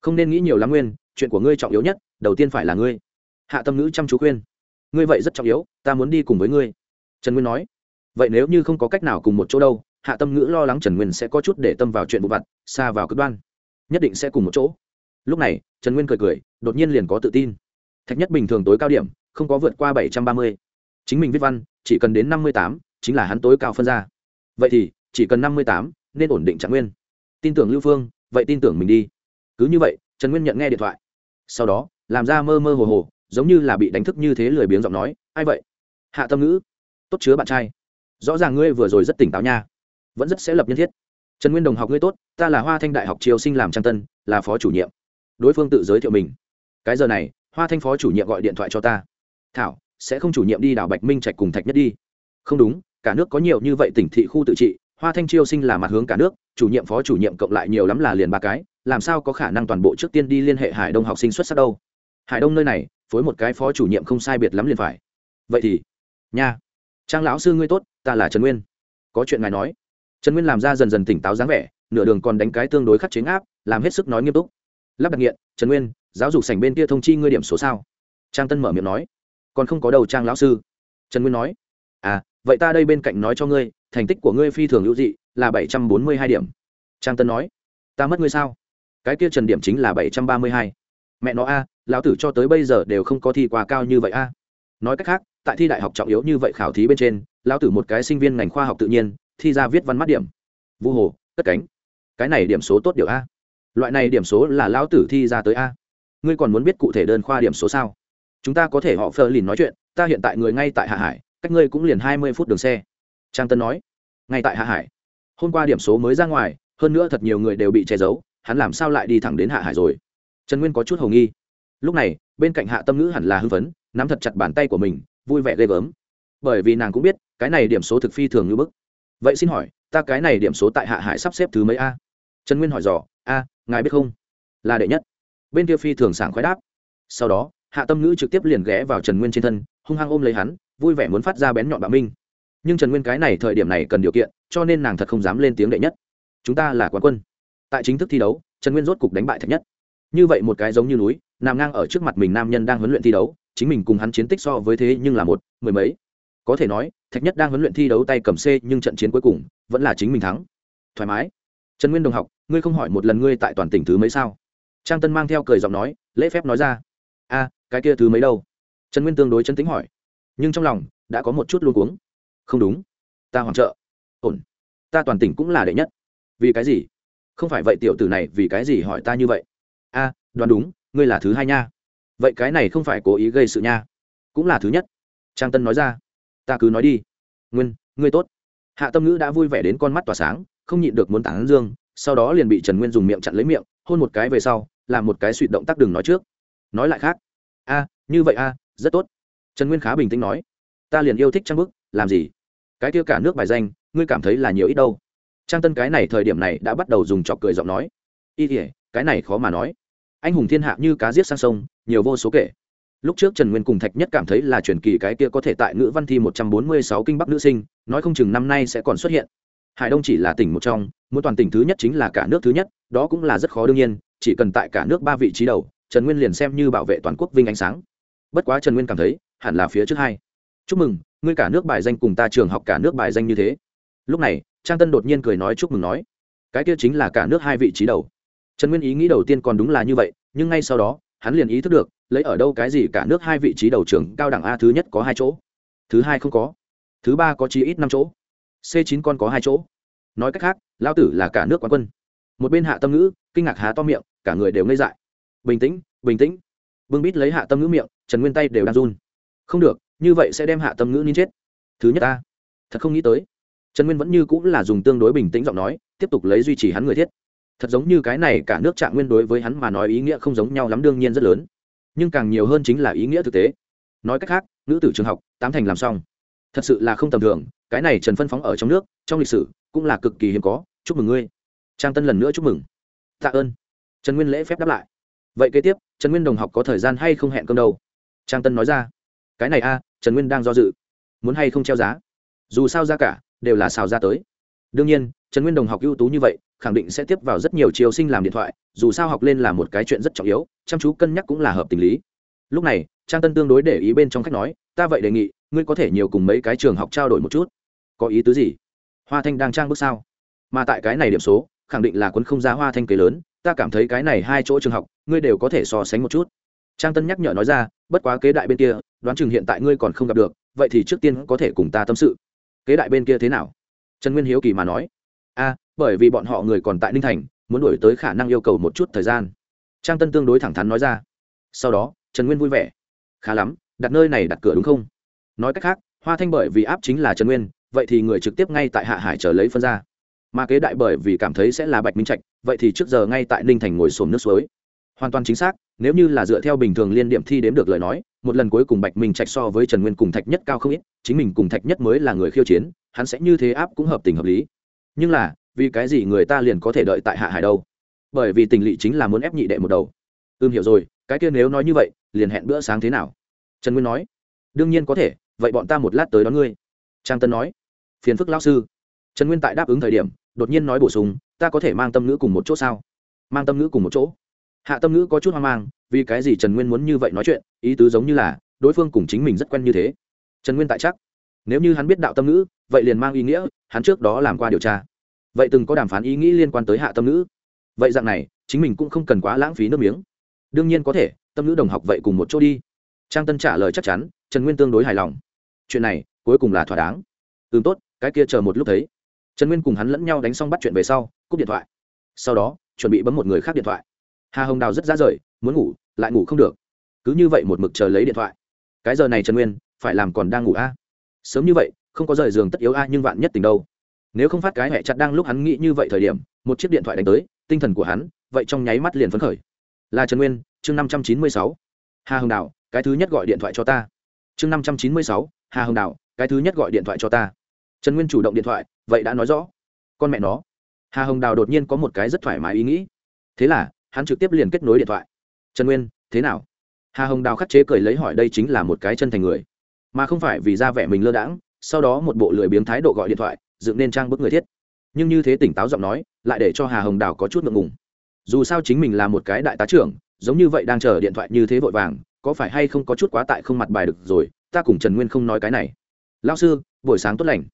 Không nên nghĩ nhiều lắm nguyên, chuyện của ngươi trọng yếu nhất, đầu tiên phải là ngươi. Hạ tâm ngữ chăm chú khuyên. Ngươi vậy rất trọng yếu, ta muốn đi cùng với ngươi. Trần nguyên nói. Vậy nếu như không có cách nào cùng một chỗ đâu, hạ tâm ngữ lo lắng trần nguyên sẽ có chút để tâm vào chuyện vụ vặt, xa vào cực đoan. Nhất định sẽ cùng một chỗ. Lúc này, trần nguyên cười cười đột nhiên liền có tự tin. Thạch nhất bình thường tối cao điểm, không có vượt qua bảy trăm ba mươi. Chính mình viết văn, chỉ cần đến năm mươi tám, chính là hắn tối cao phân ra. Vậy thì, chỉ cần năm mươi tám, nên ổn định trạng nguyên. Tin tưởng lưu phương, vậy tin tưởng mình đi. Cứ như vậy, trần nguyên nhận nghe điện thoại. Sau đó, làm ra mơ mơ hồ hồ, giống như là bị đánh thức như thế lười biếng giọng nói, ai vậy? Hạ tâm ngữ. Tốt chứa bạn trai. Rõ ràng ngươi vừa rồi rất tỉnh táo nha. Vẫn rất sẽ lập nhân thiết. Trần nguyên đồng học ngươi tốt, ta là hoa thanh đại học triều sinh làm trang tân, là phó chủ nhiệm. Đối phương tự giới thiệu mình cái giờ này, hoa thanh phó chủ nhiệm gọi điện thoại cho ta. Thảo, sẽ không chủ nhiệm đi đảo bạch minh trạch cùng thạch nhất đi. Không đúng, cả nước có nhiều như vậy tỉnh thị khu tự trị, hoa thanh Chiêu sinh là mặt hướng cả nước, chủ nhiệm phó chủ nhiệm cộng lại nhiều lắm là liền ba cái, làm sao có khả năng toàn bộ trước tiên đi liên hệ hải đông học sinh xuất sắc đâu? Hải đông nơi này, phối một cái phó chủ nhiệm không sai biệt lắm liền phải. Vậy thì, nha. Trang lão sư ngươi tốt, ta là trần nguyên. Có chuyện ngài nói. Trần nguyên làm ra dần dần tỉnh táo dáng vẻ, nửa đường còn đánh cái tương đối khắc chế áp làm hết sức nói nghiêm túc. Lắp đặt nghiện, trần nguyên giáo dục sảnh bên kia thông chi ngươi điểm số sao? Trang tân mở miệng nói. Còn không có đầu trang lão sư. Trần nguyên nói. À vậy ta đây bên cạnh nói cho ngươi, thành tích của ngươi phi thường hữu dị, là bảy trăm bốn mươi hai điểm. Trang tân nói. Ta mất ngươi sao? Cái kia trần điểm chính là bảy trăm ba mươi hai. Mẹ nó a, lão tử cho tới bây giờ đều không có thi qua cao như vậy a. Nói cách khác, tại thi đại học trọng yếu như vậy khảo thí bên trên, lão tử một cái sinh viên ngành khoa học tự nhiên, thi ra viết văn mắt điểm. Vu hồ cất cánh. Cái này điểm số tốt điều a. Loại này điểm số là lão tử thi ra tới a ngươi còn muốn biết cụ thể đơn khoa điểm số sao? Chúng ta có thể họ phờ lìn nói chuyện, ta hiện tại người ngay tại hạ hải, cách ngươi cũng liền hai mươi phút đường xe. Trang tân nói. Ngay tại hạ hải. Hôm qua điểm số mới ra ngoài, hơn nữa thật nhiều người đều bị che giấu, hắn làm sao lại đi thẳng đến hạ hải rồi? Trần nguyên có chút h ầ nghi. Lúc này, bên cạnh hạ tâm ngữ hẳn là hưng phấn, nắm thật chặt bàn tay của mình, vui vẻ ghê gớm. Bởi vì nàng cũng biết, cái này điểm số thực phi thường như bức. Vậy xin hỏi, ta cái này điểm số tại hạ hải sắp xếp thứ mấy a? Trần nguyên hỏi dò. A, ngài biết không? Là đệ nhất bên kia phi thường sảng khoái đáp. Sau đó, hạ tâm ngữ trực tiếp liền ghé vào trần nguyên trên thân, hung hăng ôm lấy hắn, vui vẻ muốn phát ra bén nhọn bạo minh. Nhưng trần nguyên cái này thời điểm này cần điều kiện, cho nên nàng thật không dám lên tiếng đệ nhất. Chúng ta là quán quân. Tại chính thức thi đấu, trần nguyên rốt cục đánh bại thạch nhất. Như vậy một cái giống như núi, nằm ngang ở trước mặt mình nam nhân đang huấn luyện thi đấu, chính mình cùng hắn chiến tích so với thế nhưng là một, mười mấy. Có thể nói, thạch nhất đang huấn luyện thi đấu tay cầm c nhưng trận chiến cuối cùng vẫn là chính mình thắng. Thoải mái. Trần nguyên đồng học, ngươi không hỏi một lần ngươi tại toàn tỉnh thứ mấy sao? Trang tân mang theo cười giọng nói, lễ phép nói ra. A, cái kia thứ mấy đâu? Trần nguyên tương đối chân tính hỏi. Nhưng trong lòng, đã có một chút luôn cuống. Không đúng, ta hoảng trợ. Ổn, ta toàn tỉnh cũng là đệ nhất. Vì cái gì? Không phải vậy tiểu tử này vì cái gì hỏi ta như vậy? A, đoán đúng, ngươi là thứ hai nha. Vậy cái này không phải cố ý gây sự nha. Cũng là thứ nhất. Trang tân nói ra. Ta cứ nói đi. Nguyên, ngươi tốt. Hạ tâm ngữ đã vui vẻ đến con mắt tỏa sáng, không nhịn được muốn tản dương, sau đó liền bị trần nguyên dùng miệng chặn lấy miệng hôn một cái về sau làm một cái suy động tác đừng nói trước. Nói lại khác. A, như vậy a, rất tốt. Trần nguyên khá bình tĩnh nói. Ta liền yêu thích trang bức, làm gì? Cái kia cả nước bài danh, ngươi cảm thấy là nhiều ít đâu. Trang tân cái này thời điểm này đã bắt đầu dùng trọc cười giọng nói. Y ỉa cái này khó mà nói. Anh hùng thiên hạ như cá giết sang sông, nhiều vô số kể. Lúc trước trần nguyên cùng thạch nhất cảm thấy là truyền kỳ cái kia có thể tại ngữ văn thi một trăm bốn mươi sáu kinh bắc nữ sinh, nói không chừng năm nay sẽ còn xuất hiện hải đông chỉ là tỉnh một trong, muốn toàn tỉnh thứ nhất chính là cả nước thứ nhất, đó cũng là rất khó đương nhiên, chỉ cần tại cả nước ba vị trí đầu, trần nguyên liền xem như bảo vệ toàn quốc vinh ánh sáng. Bất quá trần nguyên cảm thấy, hẳn là phía trước hai. Chúc mừng, ngươi cả nước bài danh cùng ta trường học cả nước bài danh như thế. Lúc này, trang tân đột nhiên cười nói chúc mừng nói, cái kia chính là cả nước hai vị trí đầu. Trần nguyên ý nghĩ đầu tiên còn đúng là như vậy, nhưng ngay sau đó, hắn liền ý thức được, lấy ở đâu cái gì cả nước hai vị trí đầu trường cao đẳng a thứ nhất có hai chỗ, thứ hai không có, thứ ba có chí ít năm chỗ c chín con có hai chỗ. Nói cách khác lao tử là cả nước quán quân. Một bên hạ tâm ngữ, kinh ngạc há to miệng, cả người đều ngây dại. Bình tĩnh bình tĩnh. Bưng bít lấy hạ tâm ngữ miệng, trần nguyên tay đều đang run. Không được, như vậy sẽ đem hạ tâm ngữ nín chết. Thứ nhất ta. Thật không nghĩ tới. Trần nguyên vẫn như cũng là dùng tương đối bình tĩnh giọng nói, tiếp tục lấy duy trì hắn người thiết. Thật giống như cái này cả nước trạng nguyên đối với hắn mà nói ý nghĩa không giống nhau lắm đương nhiên rất lớn. Nhưng càng nhiều hơn chính là ý nghĩa thực tế. Nói cách khác, nữ tử trường học, tám thành làm xong. Thật sự là không tầm thường cái này trần phân phóng ở trong nước, trong lịch sử, cũng là cực kỳ hiếm có. Chúc mừng ngươi. Trang tân lần nữa chúc mừng. Tạ ơn. Trần nguyên lễ phép đáp lại. Vậy kế tiếp, trần nguyên đồng học có thời gian hay không hẹn cơm đâu? Trang tân nói ra. Cái này a, trần nguyên đang do dự. Muốn hay không treo giá? Dù sao ra cả, đều là xào ra tới. Đương nhiên, trần nguyên đồng học ưu tú như vậy, khẳng định sẽ tiếp vào rất nhiều chiều sinh làm điện thoại, dù sao học lên là một cái chuyện rất trọng yếu, chăm chú cân nhắc cũng là hợp tình lý. Lúc này, trang tân tương đối để ý bên trong khách nói, ta vậy đề nghị, ngươi có thể nhiều cùng mấy cái trường học trao đổi một chút có ý tứ gì? Hoa thanh đang trang bước sao? Mà tại cái này điểm số, khẳng định là quân không giá hoa thanh kế lớn, ta cảm thấy cái này hai chỗ trường học, ngươi đều có thể so sánh một chút. Trang tân nhắc nhở nói ra, bất quá kế đại bên kia, đoán chừng hiện tại ngươi còn không gặp được, vậy thì trước tiên có thể cùng ta tâm sự. Kế đại bên kia thế nào? Trần nguyên hiếu kỳ mà nói. A, bởi vì bọn họ người còn tại ninh thành, muốn đổi tới khả năng yêu cầu một chút thời gian. Trang tân tương đối thẳng thắn nói ra. Sau đó, trần nguyên vui vẻ. Khá lắm, đặt nơi này đặt cửa đúng không? Nói cách khác, hoa thanh bởi vì áp chính là trần nguyên vậy thì người trực tiếp ngay tại hạ hải chờ lấy phân ra. Mà kế đại bởi vì cảm thấy sẽ là bạch minh trạch, vậy thì trước giờ ngay tại ninh thành ngồi xổm nước suối. Hoàn toàn chính xác, nếu như là dựa theo bình thường liên điểm thi đếm được lời nói, một lần cuối cùng bạch minh trạch so với trần nguyên cùng thạch nhất cao không ít, chính mình cùng thạch nhất mới là người khiêu chiến, hắn sẽ như thế áp cũng hợp tình hợp lý. Nhưng là, vì cái gì người ta liền có thể đợi tại hạ hải đâu? Bởi vì tình lỵ chính là muốn ép nhị đệ một đầu. Ưm hiểu rồi, cái kia nếu nói như vậy, liền hẹn bữa sáng thế nào? Trần nguyên nói. Đương nhiên có thể, vậy bọn ta một lát tới đón ngươi. Trang tân nói phiền phức lão sư. Trần nguyên tại đáp ứng thời điểm, đột nhiên nói bổ sung, ta có thể mang tâm ngữ cùng một chỗ sao? Mang tâm ngữ cùng một chỗ? Hạ tâm ngữ có chút hoang mang, vì cái gì trần nguyên muốn như vậy nói chuyện, ý tứ giống như là, đối phương cùng chính mình rất quen như thế. Trần nguyên tại chắc, nếu như hắn biết đạo tâm ngữ, vậy liền mang ý nghĩa, hắn trước đó làm qua điều tra. Vậy từng có đàm phán ý nghĩ liên quan tới hạ tâm ngữ. Vậy dạng này, chính mình cũng không cần quá lãng phí nước miếng. Đương nhiên có thể, tâm ngữ đồng học vậy cùng một chỗ đi. Trang tân trả lời chắc chắn, trần nguyên tương đối hài lòng. Chuyện này, cuối cùng là thỏa đáng. Ừ tốt cái kia chờ một lúc thấy. Trần nguyên cùng hắn lẫn nhau đánh xong bắt chuyện về sau, cúp điện thoại. Sau đó, chuẩn bị bấm một người khác điện thoại. Hà hồng đào rất ra rời, muốn ngủ, lại ngủ không được. Cứ như vậy một mực chờ lấy điện thoại. Cái giờ này trần nguyên, phải làm còn đang ngủ a. Sớm như vậy, không có rời giường tất yếu a, nhưng vạn nhất tình đâu. Nếu không phát cái hẹ chặt đang lúc hắn nghĩ như vậy thời điểm, một chiếc điện thoại đánh tới, tinh thần của hắn, vậy trong nháy mắt liền phấn khởi. Là trần nguyên, chương năm trăm chín mươi sáu. Hà hồng đào, cái thứ nhất gọi điện thoại cho ta. Chương năm trăm chín mươi sáu, hà hồng đào, cái thứ nhất gọi điện thoại cho ta trần nguyên chủ động điện thoại, vậy đã nói rõ. Con mẹ nó. Hà hồng đào đột nhiên có một cái rất thoải mái ý nghĩ. Thế là, hắn trực tiếp liền kết nối điện thoại. Trần nguyên, thế nào? Hà hồng đào khắc chế cười lấy hỏi đây chính là một cái chân thành người. Mà không phải vì ra vẻ mình lơ đãng, sau đó một bộ lười biếng thái độ gọi điện thoại, dựng nên trang bức người thiết. Nhưng như thế tỉnh táo giọng nói, lại để cho hà hồng đào có chút ngượng ngùng. Dù sao chính mình là một cái đại tá trưởng, giống như vậy đang chờ điện thoại như thế vội vàng, có phải hay không có chút quá tại không mặt bài được rồi, ta cùng trần nguyên không nói cái này. Lao sư, buổi sáng tốt lành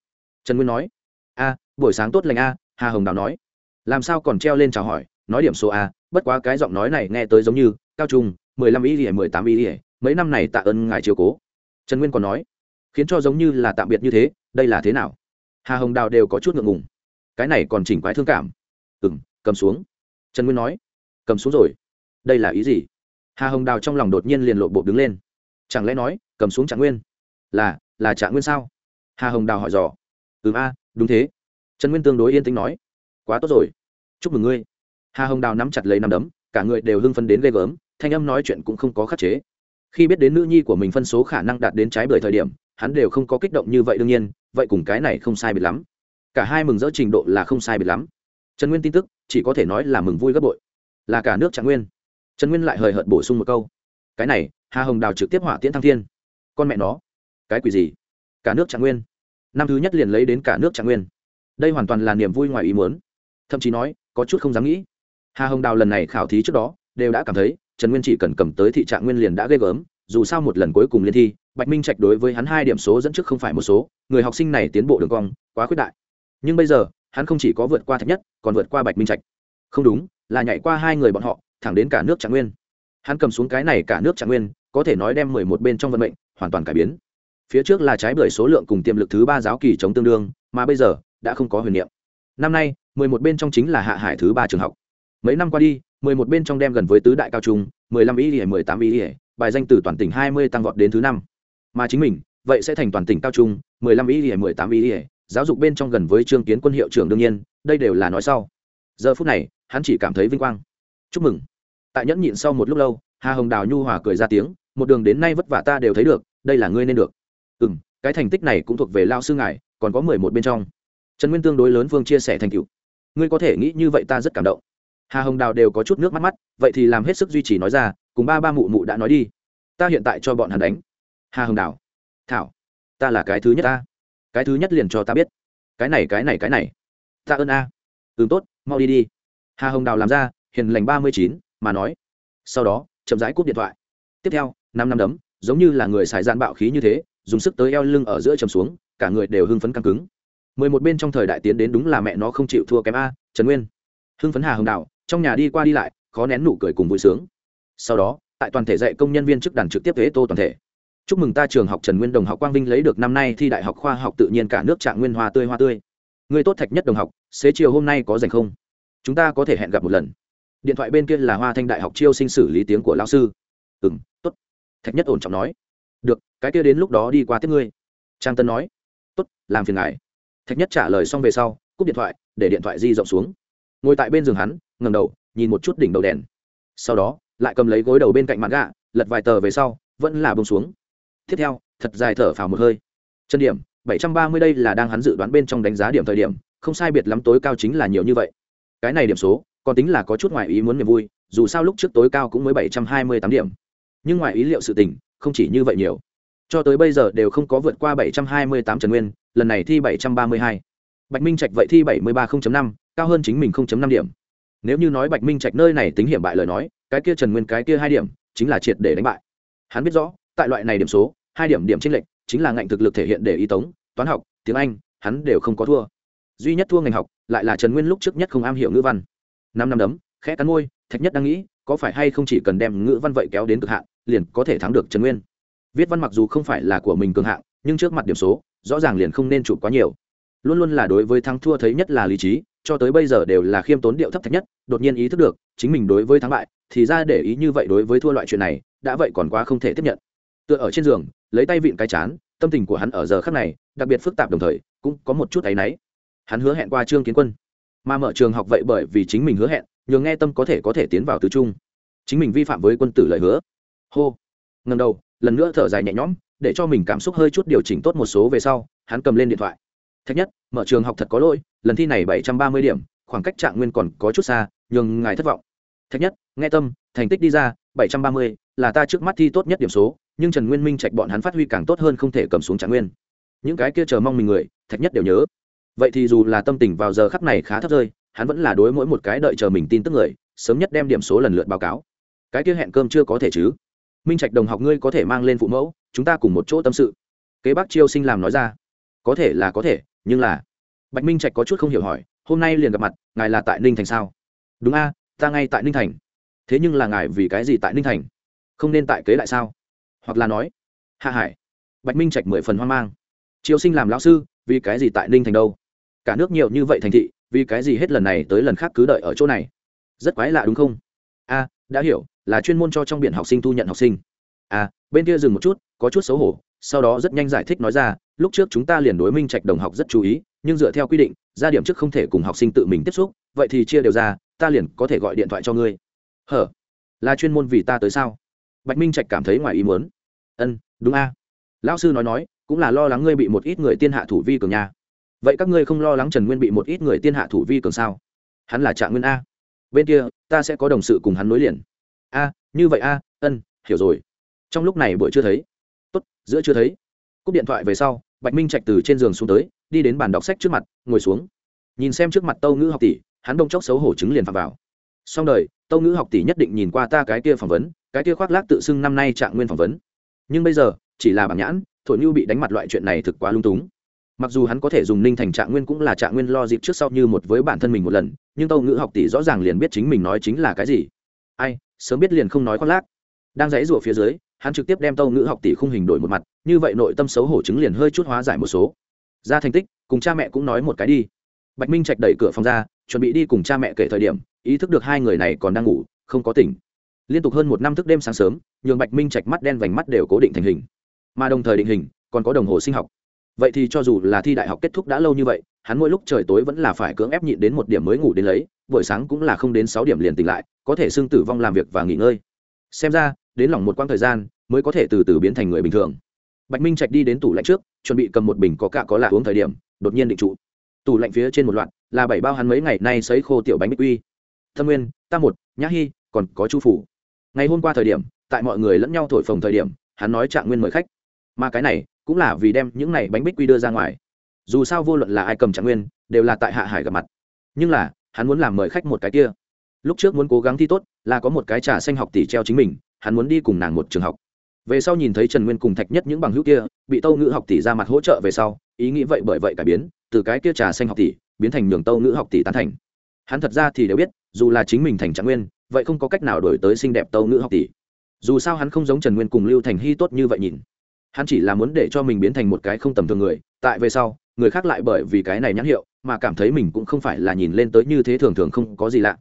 trần nguyên nói, a, buổi sáng tốt lành a, hà hồng đào nói. Làm sao còn treo lên chào hỏi, nói điểm số a, bất quá cái giọng nói này nghe tới giống như cao trung, mười lăm ý ỉa mười tám ý ỉa mấy năm này tạ ơn ngài chiều cố. Trần nguyên còn nói, khiến cho giống như là tạm biệt như thế, đây là thế nào? Hà hồng đào đều có chút ngượng ngùng. Cái này còn chỉnh quái thương cảm. Ừ m cầm xuống. Trần nguyên nói, cầm xuống rồi. Đây là ý gì? Hà hồng đào trong lòng đột nhiên liền lộ bộ đứng lên. Chẳng lẽ nói, cầm xuống trạng nguyên? Là là trạng nguyên sao? Hà hồng đào hỏi dò ừ a, đúng thế. Trần nguyên tương đối yên tĩnh nói. Quá tốt rồi. Chúc mừng ngươi. Hà hồng đào nắm chặt lấy nắm đấm, cả người đều hưng phấn đến ghê gớm, thanh âm nói chuyện cũng không có khắc chế. Khi biết đến nữ nhi của mình phân số khả năng đạt đến trái bởi thời điểm, hắn đều không có kích động như vậy đương nhiên, vậy cùng cái này không sai biệt lắm. Cả hai mừng rỡ trình độ là không sai biệt lắm. Trần nguyên tin tức, chỉ có thể nói là mừng vui gấp bội. Là cả nước trạng nguyên. Trần nguyên lại hời hợt bổ sung một câu. Cái này, hà hồng đào trực tiếp hỏa tiễn thăng thiên. Con mẹ nó. Cái quỷ gì? Cả nước trạng nguyên năm thứ nhất liền lấy đến cả nước trạng nguyên. Đây hoàn toàn là niềm vui ngoài ý muốn. Thậm chí nói, có chút không dám nghĩ. Hà hồng đào lần này khảo thí trước đó, đều đã cảm thấy, trần nguyên chỉ cần cầm tới thị trạng nguyên liền đã ghê gớm, dù sao một lần cuối cùng liên thi, bạch minh trạch đối với hắn hai điểm số dẫn trước không phải một số, người học sinh này tiến bộ đường cong, quá khuyết đại. Nhưng bây giờ, hắn không chỉ có vượt qua thạch nhất, còn vượt qua bạch minh trạch. Không đúng, là nhảy qua hai người bọn họ, thẳng đến cả nước trạng nguyên. Hắn cầm xuống cái này cả nước trạng nguyên, có thể nói đem mười một bên trong vận mệnh hoàn toàn cải biến phía trước là trái bưởi số lượng cùng tiềm lực thứ ba giáo kỳ chống tương đương, mà bây giờ, đã không có huyền niệm. Năm nay, mười một bên trong chính là hạ hải thứ ba trường học. Mấy năm qua đi, mười một bên trong đem gần với tứ đại cao trung, mười lăm ý ỉa mười tám ý ỉa bài danh từ toàn tỉnh hai mươi tăng vọt đến thứ năm. Mà chính mình, vậy sẽ thành toàn tỉnh cao trung, mười lăm ý ỉa mười tám ý ỉa giáo dục bên trong gần với trương kiến quân hiệu trưởng đương nhiên, đây đều là nói sau. Giờ phút này, hắn chỉ cảm thấy vinh quang. Chúc mừng. Tại nhẫn nhịn sau một lúc lâu, hà hồng đào nhu hòa cười ra tiếng, một đường đến nay vất vả ta đều thấy được, đây là ngươi nên được ừ m cái thành tích này cũng thuộc về lao sư ngài, còn có mười một bên trong. Trần nguyên tương đối lớn phương chia sẻ thành cựu ngươi có thể nghĩ như vậy ta rất cảm động. Hà hồng đào đều có chút nước mắt mắt, vậy thì làm hết sức duy trì nói ra, cùng ba ba mụ mụ đã nói đi. Ta hiện tại cho bọn hắn đánh. Hà hồng đào. Thảo, ta là cái thứ nhất ta. Cái thứ nhất liền cho ta biết. Cái này cái này cái này. Ta ơn a. Ừ tốt, mau đi đi. Hà hồng đào làm ra, hiền lành ba mươi chín, mà nói. Sau đó, chậm rãi cúp điện thoại. Tiếp theo, năm năm đấm, giống như là người xài gian bạo khí như thế dùng sức tới eo lưng ở giữa chầm xuống, cả người đều hưng phấn căng cứng. Mười một bên trong thời đại tiến đến đúng là mẹ nó không chịu thua kém a, trần nguyên. Hưng phấn hà hồng đạo, trong nhà đi qua đi lại, khó nén nụ cười cùng vui sướng. Sau đó, tại toàn thể dạy công nhân viên chức đàn trực tiếp thuế tô toàn thể. Chúc mừng ta trường học trần nguyên đồng học quang vinh lấy được năm nay thi đại học khoa học tự nhiên cả nước trạng nguyên hoa tươi hoa tươi. Người tốt thạch nhất đồng học, xế chiều hôm nay có dành không? Chúng ta có thể hẹn gặp một lần. Điện thoại bên kia là hoa thanh đại học chiêu sinh xử lý tiếng của lão sư. Ừ m t ố t thạch nhất ổn trọng nói cái kia đến lúc đó đi qua tiếp ngươi. Trang tân nói. Tốt, làm phiền ngài. Thạch nhất trả lời xong về sau cúp điện thoại để điện thoại di rộng xuống. Ngồi tại bên giường hắn ngầm đầu nhìn một chút đỉnh đầu đèn. Sau đó lại cầm lấy gối đầu bên cạnh mặt gạ lật vài tờ về sau vẫn là bông xuống. Tiếp theo thật dài thở phào một hơi. Chân điểm bảy trăm ba mươi đây là đang hắn dự đoán bên trong đánh giá điểm thời điểm không sai biệt lắm tối cao chính là nhiều như vậy. Cái này điểm số còn tính là có chút ngoài ý muốn niềm vui dù sao lúc trước tối cao cũng mới bảy trăm hai mươi tám điểm. Nhưng ngoài ý liệu sự tình không chỉ như vậy nhiều cho tới bây giờ đều không có vượt qua bảy trăm hai mươi tám trần nguyên, lần này thi bảy trăm ba mươi hai. Bạch minh trạch vậy thi bảy mươi ba năm, cao hơn chính mình 0.5 điểm. Nếu như nói bạch minh trạch nơi này tính hiểm bại lời nói, cái kia trần nguyên cái kia hai điểm, chính là triệt để đánh bại. Hắn biết rõ, tại loại này điểm số, hai điểm điểm tranh lệch, chính là ngạnh thực lực thể hiện để ý tống, toán học, tiếng anh, hắn đều không có thua. Duy nhất thua ngành học, lại là trần nguyên lúc trước nhất không am hiểu ngữ văn. Năm năm đấm, khẽ cắn môi, thạch nhất đang nghĩ, có phải hay không chỉ cần đem ngữ văn vậy kéo đến cực hạn, liền có thể thắng được trần nguyên viết văn mặc dù không phải là của mình cường hạng, nhưng trước mặt điểm số, rõ ràng liền không nên chụp quá nhiều. Luôn luôn là đối với thắng thua thấy nhất là lý trí, cho tới bây giờ đều là khiêm tốn điệu thấp thạch nhất, đột nhiên ý thức được, chính mình đối với thắng bại, thì ra để ý như vậy đối với thua loại chuyện này, đã vậy còn quá không thể tiếp nhận. Tựa ở trên giường, lấy tay vịn cái chán, tâm tình của hắn ở giờ khắc này, đặc biệt phức tạp đồng thời, cũng có một chút áy náy. Hắn hứa hẹn qua trương kiến quân. Mà mở trường học vậy bởi vì chính mình hứa hẹn, nhường nghe tâm có thể có thể tiến vào tứ trung. Chính mình vi phạm với quân tử lời hứa. Hô. Ngần đầu lần nữa thở dài nhẹ nhõm, để cho mình cảm xúc hơi chút điều chỉnh tốt một số về sau, hắn cầm lên điện thoại. Thách nhất, mở trường học thật có lỗi, lần thi này bảy trăm ba mươi điểm, khoảng cách trạng nguyên còn có chút xa nhường ngài thất vọng. Thách nhất, nghe tâm, thành tích đi ra, bảy trăm ba mươi, là ta trước mắt thi tốt nhất điểm số, nhưng trần nguyên minh trạch bọn hắn phát huy càng tốt hơn không thể cầm xuống trạng nguyên. Những cái kia chờ mong mình người, thạch nhất đều nhớ. Vậy thì dù là tâm tình vào giờ khắc này khá thấp rơi, hắn vẫn là đối mỗi một cái đợi chờ mình tin tức người, sớm nhất đem điểm số lần lượt báo cáo. Cái kia hẹn cơm chưa có thể chứ? Minh trạch đồng học ngươi có thể mang lên phụ mẫu, chúng ta cùng một chỗ tâm sự. Kế bác chiêu sinh làm nói ra. Có thể là có thể, nhưng là, bạch minh trạch có chút không hiểu hỏi, hôm nay liền gặp mặt, ngài là tại ninh thành sao? Đúng a, ta ngay tại ninh thành. Thế nhưng là ngài vì cái gì tại ninh thành? Không nên tại kế lại sao? Hoặc là nói, hạ hải, bạch minh trạch mười phần hoang mang. Chiêu sinh làm lão sư, vì cái gì tại ninh thành đâu? Cả nước nhiều như vậy thành thị, vì cái gì hết lần này tới lần khác cứ đợi ở chỗ này? Rất quái lạ đúng không? A đã hiểu là chuyên môn cho trong biển học sinh thu nhận học sinh. À, bên kia dừng một chút có chút xấu hổ sau đó rất nhanh giải thích nói ra lúc trước chúng ta liền đối minh trạch đồng học rất chú ý nhưng dựa theo quy định ra điểm trước không thể cùng học sinh tự mình tiếp xúc vậy thì chia đều ra ta liền có thể gọi điện thoại cho ngươi. Hở? Là chuyên môn vì ta tới sao? Bạch minh trạch cảm thấy ngoài ý muốn. Ân đúng a. Lão sư nói nói cũng là lo lắng ngươi bị một ít người tiên hạ thủ vi cường nha. Vậy các ngươi không lo lắng trần nguyên bị một ít người tiên hạ thủ vi cường sao? Hắn là trạng nguyên a bên kia, ta sẽ có đồng sự cùng hắn nối liền. A, như vậy a, ân, hiểu rồi. Trong lúc này buổi chưa thấy. Tốt, giữa chưa thấy. Cúp điện thoại về sau, bạch minh trạch từ trên giường xuống tới, đi đến bàn đọc sách trước mặt, ngồi xuống. Nhìn xem trước mặt tâu ngữ học tỷ, hắn đông chốc xấu hổ chứng liền phạm vào. Xong đời, tâu ngữ học tỷ nhất định nhìn qua ta cái kia phỏng vấn, cái kia khoác lác tự xưng năm nay trạng nguyên phỏng vấn. Nhưng bây giờ, chỉ là bản nhãn, thổi như bị đánh mặt loại chuyện này thực quá lung túng mặc dù hắn có thể dùng ninh thành trạng nguyên cũng là trạng nguyên lo dịp trước sau như một với bản thân mình một lần, nhưng tâu ngữ học tỷ rõ ràng liền biết chính mình nói chính là cái gì. Ai, sớm biết liền không nói khoác lác. Đang dãy rủa phía dưới, hắn trực tiếp đem tâu ngữ học tỷ khung hình đổi một mặt, như vậy nội tâm xấu hổ chứng liền hơi chút hóa giải một số. Ra thành tích, cùng cha mẹ cũng nói một cái đi. Bạch minh trạch đẩy cửa phòng ra, chuẩn bị đi cùng cha mẹ kể thời điểm, ý thức được hai người này còn đang ngủ, không có tỉnh. Liên tục hơn một năm thức đêm sáng sớm, nhường bạch minh trạch mắt đen vành mắt đều cố định thành hình. Mà đồng thời định hình, còn có đồng hồ sinh học vậy thì cho dù là thi đại học kết thúc đã lâu như vậy, hắn mỗi lúc trời tối vẫn là phải cưỡng ép nhịn đến một điểm mới ngủ đến lấy, buổi sáng cũng là không đến sáu điểm liền tỉnh lại, có thể xưng tử vong làm việc và nghỉ ngơi. Xem ra, đến lòng một quãng thời gian, mới có thể từ từ biến thành người bình thường. Bạch minh trạch đi đến tủ lạnh trước, chuẩn bị cầm một bình có cạ có lạ uống thời điểm, đột nhiên định trụ. Tủ lạnh phía trên một loạt, là bảy bao hắn mấy ngày nay sấy khô tiểu bánh bích quy. Thâm nguyên ta một, nhã hy còn có chu phủ. Ngày hôm qua thời điểm, tại mọi người lẫn nhau thổi phồng thời điểm, hắn nói trạng nguyên mời khách. Mà cái này cũng là vì đem những này bánh bích quy đưa ra ngoài. Dù sao vô luận là ai cầm trạng nguyên, đều là tại hạ hải gặp mặt. Nhưng là, hắn muốn làm mời khách một cái kia. Lúc trước muốn cố gắng thi tốt, là có một cái trà xanh học tỷ treo chính mình, hắn muốn đi cùng nàng một trường học. Về sau nhìn thấy trần nguyên cùng thạch nhất những bằng hữu kia, bị tâu ngữ học tỷ ra mặt hỗ trợ về sau, ý nghĩ vậy bởi vậy cải biến, từ cái kia trà xanh học tỷ, biến thành nhường tâu ngữ học tỷ tán thành. Hắn thật ra thì đều biết, dù là chính mình thành trạng nguyên, vậy không có cách nào đổi tới xinh đẹp tâu ngữ học tỷ. Dù sao hắn không giống trần nguyên cùng lưu thành hy tốt như vậy nhìn hắn chỉ là muốn để cho mình biến thành một cái không tầm thường người, tại về sau, người khác lại bởi vì cái này nhãn hiệu, mà cảm thấy mình cũng không phải là nhìn lên tới như thế thường thường không có gì lạ.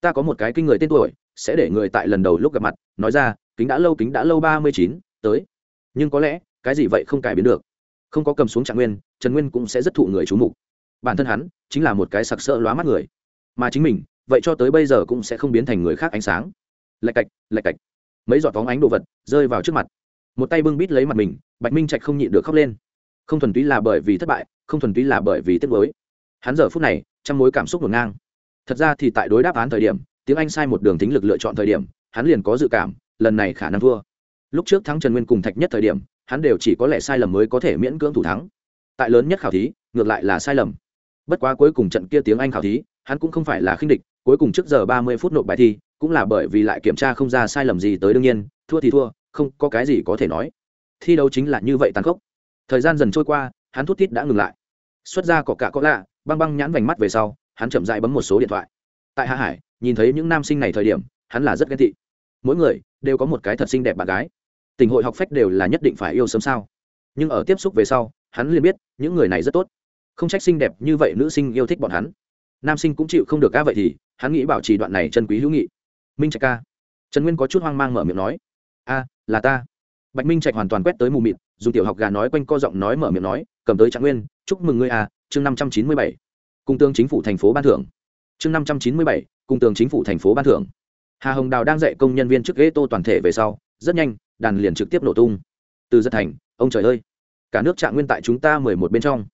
Ta có một cái kinh người tên tuổi, sẽ để người tại lần đầu lúc gặp mặt, nói ra, kính đã lâu, kính đã lâu, ba mươi chín, tới. Nhưng có lẽ, cái gì vậy không cải biến được. Không có cầm xuống trạng nguyên, trần nguyên cũng sẽ rất thụ người c h mục. Bản thân hắn, chính là một cái sặc sỡ lóa mắt người. Mà chính mình, vậy cho tới bây giờ cũng sẽ không biến thành người khác ánh sáng. Lạch cạch lạch cạch. Mấy giọt phóng ánh đồ vật rơi vào trước mặt một tay bưng bít lấy mặt mình, bạch minh trạch không nhịn được khóc lên. Không thuần túy là bởi vì thất bại, không thuần túy là bởi vì tiếc mới hắn giờ phút này trong mối cảm xúc ngổn ngang. Thật ra thì tại đối đáp án thời điểm, tiếng anh sai một đường tính lực lựa chọn thời điểm, hắn liền có dự cảm, lần này khả năng thua. Lúc trước thắng trần nguyên cùng thạch nhất thời điểm, hắn đều chỉ có lẽ sai lầm mới có thể miễn cưỡng thủ thắng. Tại lớn nhất khảo thí, ngược lại là sai lầm. Bất quá cuối cùng trận kia tiếng anh khảo thí, hắn cũng không phải là khinh địch, cuối cùng trước giờ ba mươi phút nộp bài thi, cũng là bởi vì lại kiểm tra không ra sai lầm gì tới đương nhiên, thua thì thua không có cái gì có thể nói. Thi đấu chính là như vậy tàn khốc. Thời gian dần trôi qua, hắn thút tít đã ngừng lại. Xuất ra cọ cạ có lạ, băng băng nhãn vành mắt về sau, hắn chậm dại bấm một số điện thoại. Tại hạ hải, nhìn thấy những nam sinh này thời điểm, hắn là rất ghen tị. Mỗi người đều có một cái thật xinh đẹp bạn gái. Tình hội học phách đều là nhất định phải yêu sớm sao. Nhưng ở tiếp xúc về sau, hắn liền biết những người này rất tốt. Không trách xinh đẹp như vậy nữ sinh yêu thích bọn hắn. Nam sinh cũng chịu không được ca vậy thì, hắn nghĩ bảo trì đoạn này chân quý hữu nghị. Minh trạch ca. Trần nguyên có chút hoang mang mở miệng nói. A là ta. Bạch minh trạch hoàn toàn quét tới mù mịt dùng tiểu học gà nói quanh co giọng nói mở miệng nói cầm tới trạng nguyên chúc mừng ngươi à, chương năm trăm chín mươi bảy. Cung tương chính phủ thành phố ban thưởng. Chương năm trăm chín mươi bảy cung tương chính phủ thành phố ban thưởng. Hà hồng đào đang dạy công nhân viên trước ghế tô toàn thể về sau rất nhanh đàn liền trực tiếp nổ tung. Từ giật thành ông trời ơi cả nước trạng nguyên tại chúng ta mười một bên trong.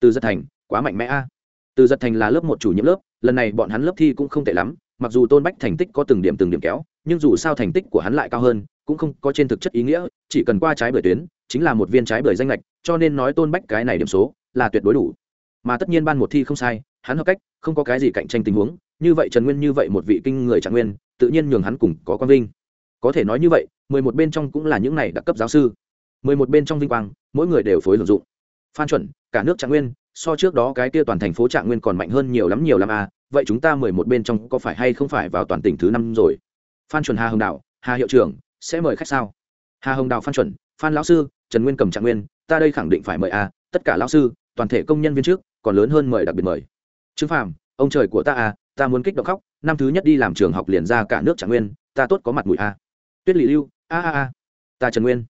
Từ giật thành quá mạnh mẽ a. Từ giật thành là lớp một chủ nhiệm lớp lần này bọn hắn lớp thi cũng không tệ lắm mặc dù tôn bách thành tích có từng điểm từng điểm kéo nhưng dù sao thành tích của hắn lại cao hơn cũng không có trên thực chất ý nghĩa, chỉ cần qua trái bưởi tuyến, chính là một viên trái bưởi danh lệch, cho nên nói tôn bách cái này điểm số là tuyệt đối đủ. Mà tất nhiên ban một thi không sai, hắn hợp cách, không có cái gì cạnh tranh tình huống, như vậy trần nguyên như vậy một vị kinh người trạng nguyên, tự nhiên nhường hắn cùng có quang vinh. Có thể nói như vậy, mười một bên trong cũng là những này đặc cấp giáo sư. mười một bên trong vinh quang, mỗi người đều phối hưởng dụng. Phan chuẩn, cả nước trạng nguyên, so trước đó cái kia toàn thành phố trạng nguyên còn mạnh hơn nhiều lắm nhiều lắm à vậy chúng ta mười một bên trong có phải hay không phải vào toàn tỉnh thứ năm rồi? Phan chuẩn hà hồng đạo, hà hiệu trưởng sẽ mời khách sao? Hà hồng Đào, phan chuẩn phan lão sư trần nguyên cầm trạng nguyên ta đây khẳng định phải mời à tất cả lão sư toàn thể công nhân viên trước còn lớn hơn mời đặc biệt mời. Trương phàm ông trời của ta à ta muốn kích động khóc năm thứ nhất đi làm trường học liền ra cả nước trạng nguyên ta tốt có mặt mũi à. Tuyết lị lưu a a a. Ta trần nguyên.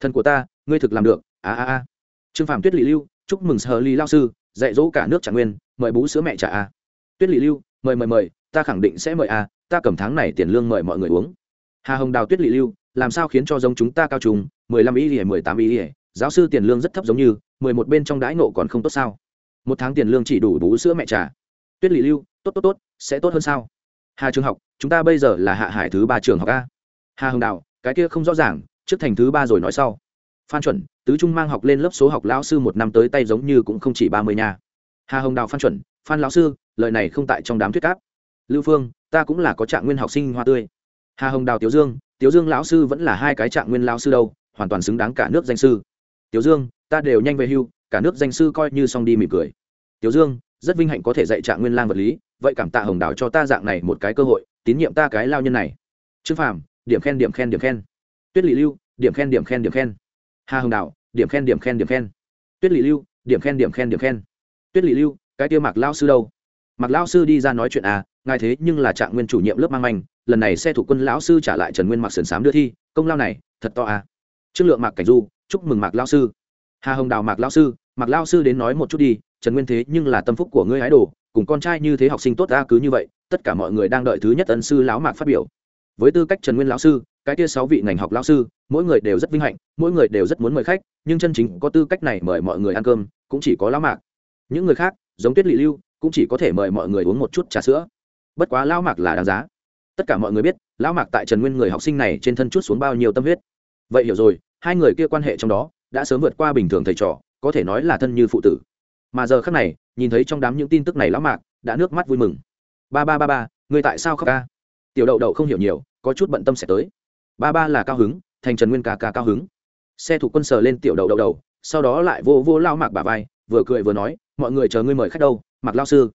Thân của ta ngươi thực làm được a a a. Trương phàm tuyết lị lưu chúc mừng sở ly lao sư dạy dỗ cả nước trạng nguyên mời bú sữa mẹ trả a tuyết lị lưu mời mời mời ta khẳng định sẽ mời a ta cầm tháng này tiền lương mời mọi người uống. Hà hồng đào tuyết lị lưu làm sao khiến cho giống chúng ta cao trùng, mười lăm ý ỉa mười tám ý ỉa giáo sư tiền lương rất thấp giống như, mười một bên trong đãi nộ còn không tốt sao? Một tháng tiền lương chỉ đủ bú sữa mẹ trà. tuyết lị lưu, tốt tốt tốt, sẽ tốt hơn sao? Hà trường học, chúng ta bây giờ là hạ hải thứ ba trường học a. Hà hồng đào cái kia không rõ ràng, trước thành thứ ba rồi nói sau. Phan chuẩn, tứ trung mang học lên lớp số học lão sư một năm tới tay giống như cũng không chỉ ba mươi nha. Hà hồng đào phan chuẩn, phan lão sư, lời này không tại trong đám thuyết cáp lưu phương, ta cũng là có trạng nguyên học sinh hoa tươi. Hà hồng đào tiểu dương tiểu dương lão sư vẫn là hai cái trạng nguyên lão sư đâu, hoàn toàn xứng đáng cả nước danh sư. Tiểu dương, ta đều nhanh về hưu, cả nước danh sư coi như xong đi mỉm cười. Tiểu dương, rất vinh hạnh có thể dạy trạng nguyên lang vật lý, vậy cảm tạ hồng đào cho ta dạng này một cái cơ hội, tín nhiệm ta cái lao nhân này. Trương phàm, điểm khen điểm khen điểm khen. Tuyết lị lưu, điểm khen điểm khen điểm khen. Hà hồng đào, điểm khen điểm khen điểm khen. Tuyết lị lưu, điểm khen điểm khen điểm khen. Tuyết lị lưu, cái kia mạc lao sư đâu? Mạc lão sư đi ra nói chuyện à ngài thế nhưng là trạng nguyên chủ nhiệm lớp mang manh, lần này xe thủ quân lão sư trả lại trần nguyên mặc sườn sám đưa thi, công lao này, thật to à. Trương lượng mạc cảnh du, chúc mừng mạc lão sư. Hà hồng đào mạc lão sư, mạc lão sư đến nói một chút đi, trần nguyên thế nhưng là tâm phúc của ngươi hái đồ, cùng con trai như thế học sinh tốt ta cứ như vậy, tất cả mọi người đang đợi thứ nhất ân sư lão mạc phát biểu. Với tư cách trần nguyên lão sư, cái kia sáu vị ngành học lão sư, mỗi người đều rất vinh hạnh, mỗi người đều rất muốn mời khách, nhưng chân chính có tư cách này mời mọi người ăn cơm, cũng chỉ có lão mạc. Những người khác, giống tuyết lị lưu cũng chỉ có thể mời mọi người uống một chút trà sữa. Bất quá lão mạc là đáng giá. Tất cả mọi người biết, lão mạc tại trần nguyên người học sinh này trên thân chút xuống bao nhiêu tâm huyết. Vậy hiểu rồi, hai người kia quan hệ trong đó, đã sớm vượt qua bình thường thầy trò, có thể nói là thân như phụ tử. Mà giờ khác này, nhìn thấy trong đám những tin tức này lão mạc, đã nước mắt vui mừng. Ba ba ba ba, người tại sao khóc ca? Tiểu đậu đậu không hiểu nhiều, có chút bận tâm sẽ tới. Ba ba là cao hứng, thành trần nguyên ca ca cao hứng. Xe thủ quân sờ lên tiểu đậu đậu đầu, sau đó lại vô vô lao mạc bà vai vừa cười vừa nói, mọi người chờ ngươi mời khách đâu mặc lao sư.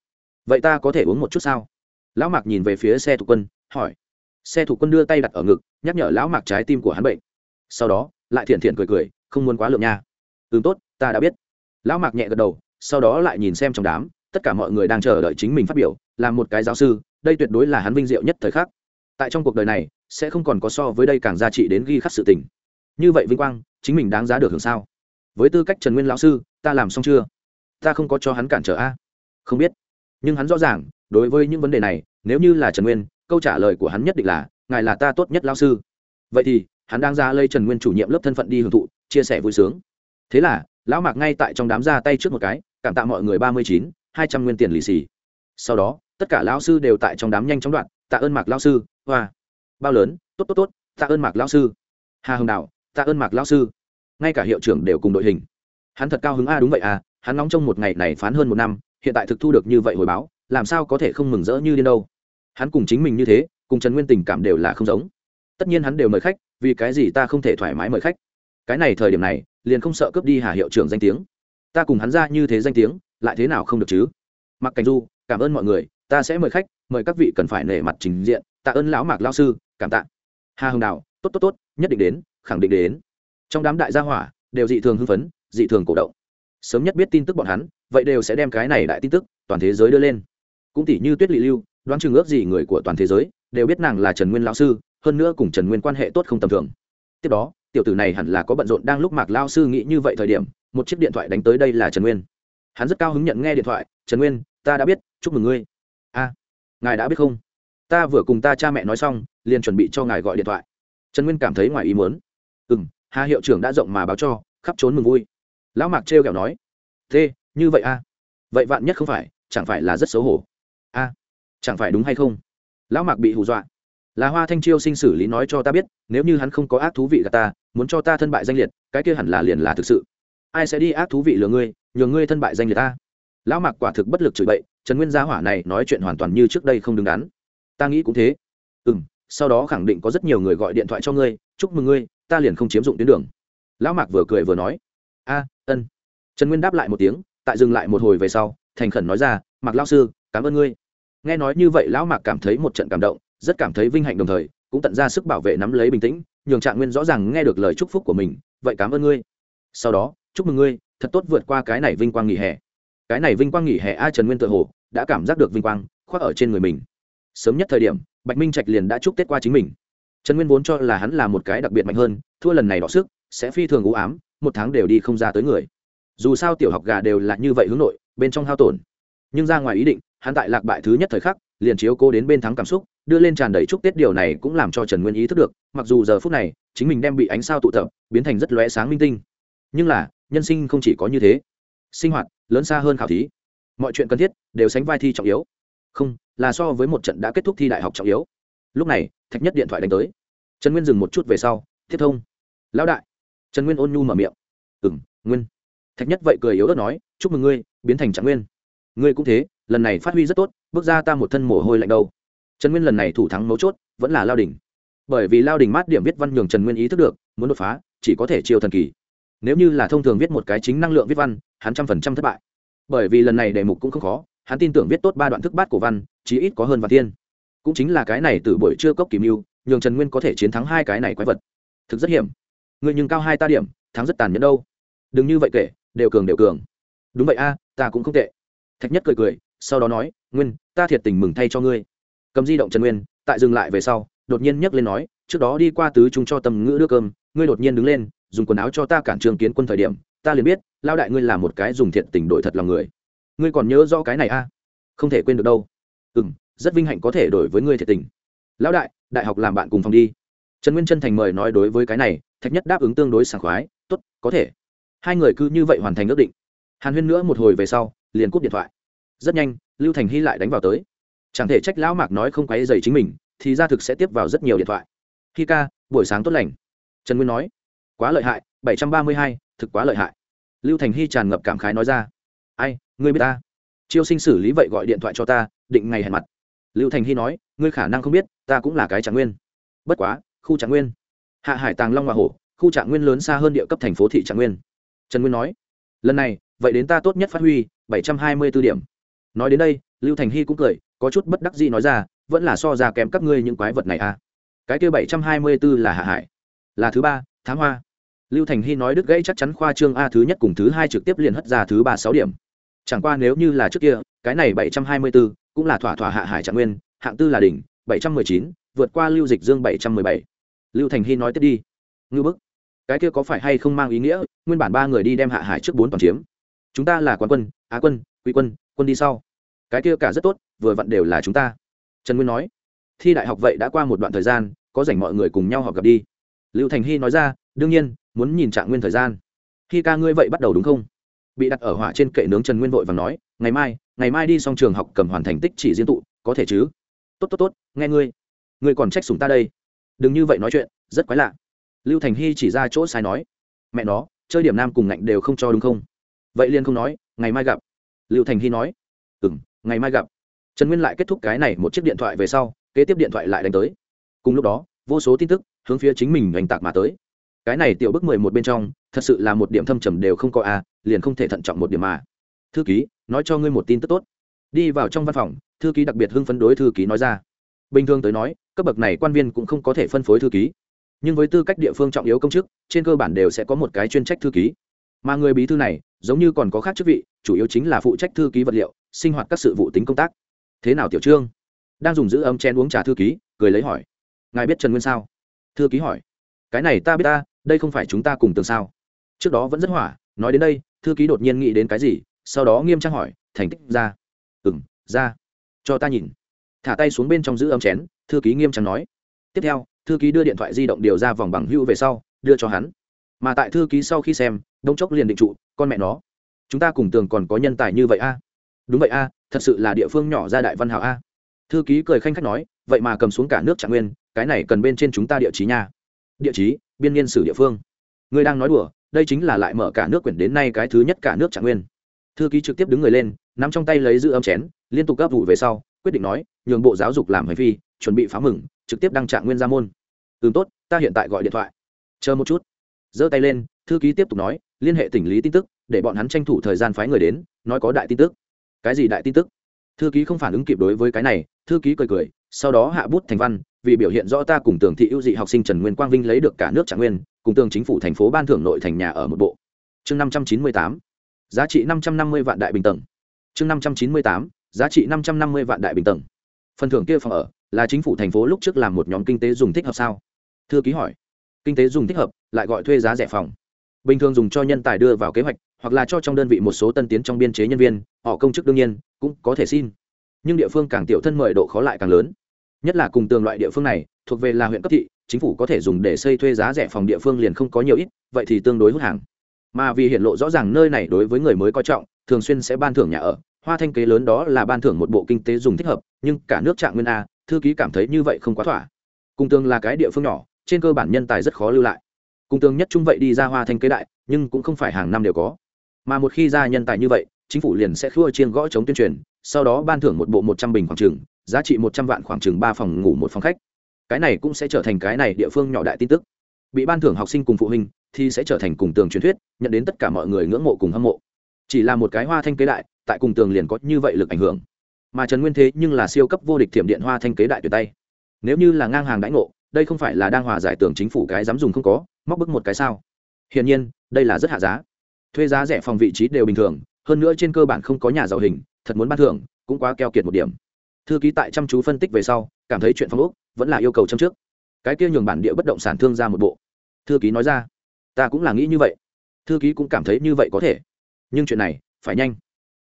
Vậy ta có thể uống một chút sao? Lão mạc nhìn về phía xe thủ quân, hỏi. Xe thủ quân đưa tay đặt ở ngực, nhắc nhở lão mạc trái tim của hắn bệnh. Sau đó, lại thiện thiện cười cười, không muốn quá lượng nha. Ừ tốt, ta đã biết. Lão mạc nhẹ gật đầu, sau đó lại nhìn xem trong đám, tất cả mọi người đang chờ đợi chính mình phát biểu làm một cái giáo sư, đây tuyệt đối là hắn vinh diệu nhất thời khắc. Tại trong cuộc đời này, sẽ không còn có so với đây càng giá trị đến ghi khắc sự tình. Như vậy vinh quang, chính mình đáng giá được hưởng sao? Với tư cách trần nguyên lão sư, ta làm xong chưa? Ta không có cho hắn cản trở a. Không biết. Nhưng hắn rõ ràng, đối với những vấn đề này, nếu như là trần nguyên, câu trả lời của hắn nhất định là, ngài là ta tốt nhất lão sư. Vậy thì, hắn đang ra lây trần nguyên chủ nhiệm lớp thân phận đi hưởng thụ, chia sẻ vui sướng. Thế là, lão mạc ngay tại trong đám ra tay trước một cái, cảm tạ mọi người ba mươi chín, hai trăm nguyên tiền lì xì. Sau đó, tất cả lão sư đều tại trong đám nhanh chóng đoạn, tạ ơn mạc lão sư, hoa. Bao lớn, tốt tốt tốt, tạ ơn mạc lão sư. Hà hồng đạo, tạ ơn mạc lão sư ngay cả hiệu trưởng đều cùng đội hình. Hắn thật cao hứng a đúng vậy à hắn nóng trong một ngày này phán hơn một năm, hiện tại thực thu được như vậy hồi báo, làm sao có thể không mừng rỡ như điên đâu? Hắn cùng chính mình như thế, cùng trần nguyên tình cảm đều là không giống. Tất nhiên hắn đều mời khách, vì cái gì ta không thể thoải mái mời khách? Cái này thời điểm này, liền không sợ cướp đi hà hiệu trưởng danh tiếng. Ta cùng hắn ra như thế danh tiếng, lại thế nào không được chứ? Mặc cảnh du, cảm ơn mọi người, ta sẽ mời khách, mời các vị cần phải nể mặt trình diện. Tạ ơn lão mạc lao sư, cảm tạ. Hà hồng đào tốt tốt tốt, nhất định đến, khẳng định đến trong đám đại gia hỏa, đều dị thường hưng phấn, dị thường cổ động. Sớm nhất biết tin tức bọn hắn, vậy đều sẽ đem cái này đại tin tức, toàn thế giới đưa lên. Cũng tỷ như tuyết lị lưu, đoán chừng ước gì người của toàn thế giới, đều biết nàng là trần nguyên lão sư, hơn nữa cùng trần nguyên quan hệ tốt không tầm thường. Tiếp đó, tiểu tử này hẳn là có bận rộn đang lúc mạc lao sư nghĩ như vậy thời điểm, một chiếc điện thoại đánh tới đây là trần nguyên. Hắn rất cao hứng nhận nghe điện thoại, trần nguyên, ta đã biết, chúc mừng ngươi. A, ngài đã biết không? Ta vừa cùng ta cha mẹ nói xong, liền chuẩn bị cho ngài gọi điện thoại. Trần nguyên cảm thấy ngoài ý muốn. Ừ m hà hiệu trưởng đã rộng mà báo cho, khắp trốn mừng vui. Lão mạc trêu kẹo nói, thế, như vậy a vậy vạn nhất không phải, chẳng phải là rất xấu hổ? A, chẳng phải đúng hay không? Lão mạc bị hù dọa. Là hoa thanh chiêu sinh xử lý nói cho ta biết, nếu như hắn không có ác thú vị gà ta, muốn cho ta thân bại danh liệt, cái kia hẳn là liền là thực sự. Ai sẽ đi ác thú vị lừa ngươi, nhờ ngươi thân bại danh liệt ta? Lão mạc quả thực bất lực chửi bậy, trần nguyên gia hỏa này nói chuyện hoàn toàn như trước đây không đứng đắn. Ta nghĩ cũng thế. Ừ m sau đó khẳng định có rất nhiều người gọi điện thoại cho ngươi, chúc mừng ngươi ta liền không chiếm dụng tuyến đường. Lão mạc vừa cười vừa nói, a, ân. Trần nguyên đáp lại một tiếng, tại dừng lại một hồi về sau, thành khẩn nói ra, mạc lão sư, cảm ơn ngươi. Nghe nói như vậy, lão mạc cảm thấy một trận cảm động, rất cảm thấy vinh hạnh đồng thời, cũng tận ra sức bảo vệ nắm lấy bình tĩnh, nhường trạng nguyên rõ ràng nghe được lời chúc phúc của mình, vậy cảm ơn ngươi. Sau đó, chúc mừng ngươi, thật tốt vượt qua cái này vinh quang nghỉ hè. Cái này vinh quang nghỉ hè a trần nguyên tự hồ đã cảm giác được vinh quang khoác ở trên người mình. Sớm nhất thời điểm, bạch minh trạch liền đã chúc tết qua chính mình trần nguyên vốn cho là hắn là một cái đặc biệt mạnh hơn, thua lần này đọ sức, sẽ phi thường u ám, một tháng đều đi không ra tới người. Dù sao tiểu học gà đều là như vậy hướng nội, bên trong hao tổn. Nhưng ra ngoài ý định, hắn tại lạc bại thứ nhất thời khắc, liền chiếu cố đến bên thắng cảm xúc, đưa lên tràn đầy chúc tết điều này cũng làm cho trần nguyên ý thức được, mặc dù giờ phút này, chính mình đem bị ánh sao tụ tập, biến thành rất lóe sáng minh tinh. Nhưng là, nhân sinh không chỉ có như thế. Sinh hoạt, lớn xa hơn khảo thí. Mọi chuyện cần thiết, đều sánh vai thi trọng yếu. Không, là so với một trận đã kết thúc thi đại học trọng yếu lúc này, thạch nhất điện thoại đánh tới. Trần nguyên dừng một chút về sau, tiếp thông. Lão đại. Trần nguyên ôn nhu mở miệng. Ừ m nguyên. Thạch nhất vậy cười yếu ớt nói, chúc mừng ngươi, biến thành trạng nguyên. Ngươi cũng thế, lần này phát huy rất tốt, bước ra ta một thân mồ hôi lạnh đâu. Trần nguyên lần này thủ thắng mấu chốt, vẫn là lao đình. Bởi vì lao đình mát điểm viết văn nhường trần nguyên ý thức được, muốn đột phá, chỉ có thể chiêu thần kỳ. Nếu như là thông thường viết một cái chính năng lượng viết văn, hắn trăm phần trăm thất bại. Bởi vì lần này đề mục cũng không khó, hắn tin tưởng viết tốt ba đoạn thức bát của văn, chí ít có hơn văn thiên cũng chính là cái này từ buổi trưa cốc kỳ mưu nhường trần nguyên có thể chiến thắng hai cái này quái vật. Thực rất hiểm. Người nhưng cao hai ta điểm, thắng rất tàn nhẫn đâu. Đừng như vậy kể, đều cường đều cường. Đúng vậy a, ta cũng không tệ. Thạch nhất cười cười, sau đó nói, nguyên, ta thiệt tình mừng thay cho ngươi. Cầm di động trần nguyên, tại dừng lại về sau, đột nhiên nhấc lên nói, trước đó đi qua tứ chúng cho tầm ngữ đưa cơm, ngươi đột nhiên đứng lên, dùng quần áo cho ta cản trường kiến quân thời điểm, ta liền biết lao đại ngươi là một cái dùng thiện tình đổi thật lòng người. Ngươi còn nhớ rõ cái này a? Không thể quên được đâu. Ừ m rất vinh hạnh có thể đổi với ngươi thiệt tình. Lão đại đại học làm bạn cùng phòng đi. Trần nguyên chân thành mời nói đối với cái này, thạch nhất đáp ứng tương đối sảng khoái t ố t có thể. Hai người cứ như vậy hoàn thành ước định. Hàn huyên nữa một hồi về sau, liền cúp điện thoại. Rất nhanh, lưu thành hy lại đánh vào tới. Chẳng thể trách lão mạc nói không quáy dày chính mình, thì ra thực sẽ tiếp vào rất nhiều điện thoại. Khi ca, buổi sáng tốt lành. Trần nguyên nói. Quá lợi hại, bảy trăm ba mươi hai, thực quá lợi hại. Lưu thành hy tràn ngập cảm khái nói ra. Ai, ngươi biết ta? Chiêu sinh xử lý vậy gọi điện thoại cho ta, định ngày hẹn mặt lưu thành hy nói, ngươi khả năng không biết, ta cũng là cái trạng nguyên. Bất quá, khu trạng nguyên? Hạ hải tàng long và hổ, khu trạng nguyên lớn xa hơn địa cấp thành phố thị trạng nguyên. Trần nguyên nói, lần này, vậy đến ta tốt nhất phát huy, bảy trăm hai mươi b ố điểm. Nói đến đây, lưu thành hy cũng cười, có chút bất đắc dĩ nói ra, vẫn là so ra kém các ngươi những quái vật này à. Cái kia bảy trăm hai mươi b ố là hạ hải, là thứ ba, thám hoa. Lưu thành hy nói đứt gãy chắc chắn khoa trương a thứ nhất cùng thứ hai trực tiếp liền hất ra thứ ba sáu điểm. Chẳng qua nếu như là trước kia, cái này bảy trăm hai mươi b ố cũng là thỏa thỏa hạ hải trạng nguyên, hạng tư là đỉnh, bảy trăm mười chín, vượt qua lưu dịch dương bảy trăm mười bảy. Lưu thành hy nói tiếp đi. Ngư bức, cái kia có phải hay không mang ý nghĩa, nguyên bản ba người đi đem hạ hải trước bốn toàn chiếm. Chúng ta là quán quân, á quân, quý quân quân đi sau. Cái kia cả rất tốt, vừa vặn đều là chúng ta. Trần nguyên nói. Thi đại học vậy đã qua một đoạn thời gian, có dành mọi người cùng nhau họp gặp đi. Lưu thành hy nói ra, đương nhiên, muốn nhìn trạng nguyên thời gian. Khi ca ngươi vậy bắt đầu đúng không? Bị đặt ở hỏa trên kệ nướng trần nguyên vội và nói, ngày mai ngày mai đi xong trường học cầm hoàn thành tích chỉ riêng tụ có thể chứ? Tốt tốt tốt nghe ngươi. Ngươi còn trách sùng ta đây. Đừng như vậy nói chuyện rất quái lạ. Lưu thành hy chỉ ra chỗ sai nói. Mẹ nó chơi điểm nam cùng ngạnh đều không cho đúng không? Vậy liên không nói ngày mai gặp. Lưu thành hy nói. Ừ m ngày mai gặp. Trần nguyên lại kết thúc cái này một chiếc điện thoại về sau kế tiếp điện thoại lại đánh tới. Cùng lúc đó vô số tin tức hướng phía chính mình oanh tạc mà tới. Cái này tiểu bức mười một bên trong thật sự là một điểm thâm trầm đều không có a à, liền không thể thận trọng một điểm mà. Thư ký nói cho ngươi một tin tức tốt. Đi vào trong văn phòng, thư ký đặc biệt hưng phấn đối thư ký nói ra. Bình thường tới nói, cấp bậc này quan viên cũng không có thể phân phối thư ký. Nhưng với tư cách địa phương trọng yếu công chức, trên cơ bản đều sẽ có một cái chuyên trách thư ký. Mà người bí thư này, giống như còn có khác chức vị, chủ yếu chính là phụ trách thư ký vật liệu, sinh hoạt các sự vụ tính công tác. Thế nào tiểu trương? Đang dùng giữ ấm chén uống trà thư ký, cười lấy hỏi. Ngài biết trần nguyên sao? Thư ký hỏi. Cái này ta biết ta, đây không phải chúng ta cùng tường sao. Trước đó vẫn rất hỏa, nói đến đây, thư ký đột nhiên nghĩ đến cái gì sau đó nghiêm trang hỏi, thành tích ra? Ừng ra. Cho ta nhìn. Thả tay xuống bên trong giữ ấm chén, thư ký nghiêm trang nói. Tiếp theo, thư ký đưa điện thoại di động điều ra vòng bằng hữu về sau, đưa cho hắn. Mà tại thư ký sau khi xem đông chốc liền định trụ, con mẹ nó, chúng ta cùng tường còn có nhân tài như vậy a? Đúng vậy a, thật sự là địa phương nhỏ ra đại văn hảo a. Thư ký cười khanh khách nói, vậy mà cầm xuống cả nước trạng nguyên, cái này cần bên trên chúng ta địa chí nha. Địa chí? Biên niên sử địa phương. Ngươi đang nói đùa, đây chính là lại mở cả nước quyển đến nay cái thứ nhất cả nước trạng nguyên thư ký trực tiếp đứng người lên, nắm trong tay lấy giữ âm chén, liên tục gấp vụ về sau, quyết định nói, nhường bộ giáo dục làm hành vi, chuẩn bị phá mừng, trực tiếp đăng trạng nguyên ra môn. Ừ tốt, ta hiện tại gọi điện thoại. Chờ một chút. Giơ tay lên, thư ký tiếp tục nói, liên hệ tỉnh lý tin tức, để bọn hắn tranh thủ thời gian phái người đến, nói có đại tin tức. Cái gì đại tin tức? Thư ký không phản ứng kịp đối với cái này, thư ký cười cười, sau đó hạ bút thành văn, vì biểu hiện rõ ta cùng tường thị ưu dị học sinh trần nguyên quang vinh lấy được cả nước trạng nguyên, cùng tường chính phủ thành phố ban thưởng nội thành nhà ở một bộ. Chương năm trăm chín mươi tám giá trị năm trăm năm mươi vạn đại bình tầng. Chương năm trăm chín mươi tám, giá trị năm trăm năm mươi vạn đại bình tầng. Phần thưởng kia phòng ở là chính phủ thành phố lúc trước làm một nhóm kinh tế dùng thích hợp sao? Thư ký hỏi. Kinh tế dùng thích hợp, lại gọi thuê giá rẻ phòng. Bình thường dùng cho nhân tài đưa vào kế hoạch, hoặc là cho trong đơn vị một số tân tiến trong biên chế nhân viên, họ công chức đương nhiên cũng có thể xin. Nhưng địa phương càng tiểu thân mời độ khó lại càng lớn. Nhất là cùng tường loại địa phương này, thuộc về là huyện cấp thị, chính phủ có thể dùng để xây thuê giá rẻ phòng địa phương liền không có nhiều ít, vậy thì tương đối hút hàng mà vì hiện lộ rõ ràng nơi này đối với người mới coi trọng, thường xuyên sẽ ban thưởng nhà ở. Hoa thanh kế lớn đó là ban thưởng một bộ kinh tế dùng thích hợp, nhưng cả nước trạng nguyên a, thư ký cảm thấy như vậy không quá thỏa. Cung tương là cái địa phương nhỏ, trên cơ bản nhân tài rất khó lưu lại. Cung tương nhất trung vậy đi ra hoa thanh kế đại, nhưng cũng không phải hàng năm đều có. Mà một khi ra nhân tài như vậy, chính phủ liền sẽ khua chiên gõ chống tuyên truyền, sau đó ban thưởng một bộ một trăm bình khoảng trừng giá trị một trăm vạn khoảng trừng ba phòng ngủ một phòng khách. Cái này cũng sẽ trở thành cái này địa phương nhỏ đại tin tức. Bị ban thưởng học sinh cùng phụ huynh thì sẽ trở thành cùng tường truyền thuyết, nhận đến tất cả mọi người ngưỡng mộ cùng hâm mộ. Chỉ là một cái hoa thanh kế đại, tại cùng tường liền có như vậy lực ảnh hưởng. Mà trần nguyên thế nhưng là siêu cấp vô địch thiểm điện hoa thanh kế đại tuyệt tay. Nếu như là ngang hàng đãi ngộ, đây không phải là đang hòa giải tưởng chính phủ cái dám dùng không có, móc bức một cái sao? Hiển nhiên, đây là rất hạ giá. Thuê giá rẻ phòng vị trí đều bình thường, hơn nữa trên cơ bản không có nhà giàu hình, thật muốn ban thưởng, cũng quá keo kiệt một điểm. Thư ký tại chăm chú phân tích về sau, cảm thấy chuyện phong úc vẫn là yêu cầu châm trước. Cái kia nhường bản địa bất động sản thương ra một bộ. Thư ký nói ra ta cũng là nghĩ như vậy. Thư ký cũng cảm thấy như vậy có thể. Nhưng chuyện này, phải nhanh.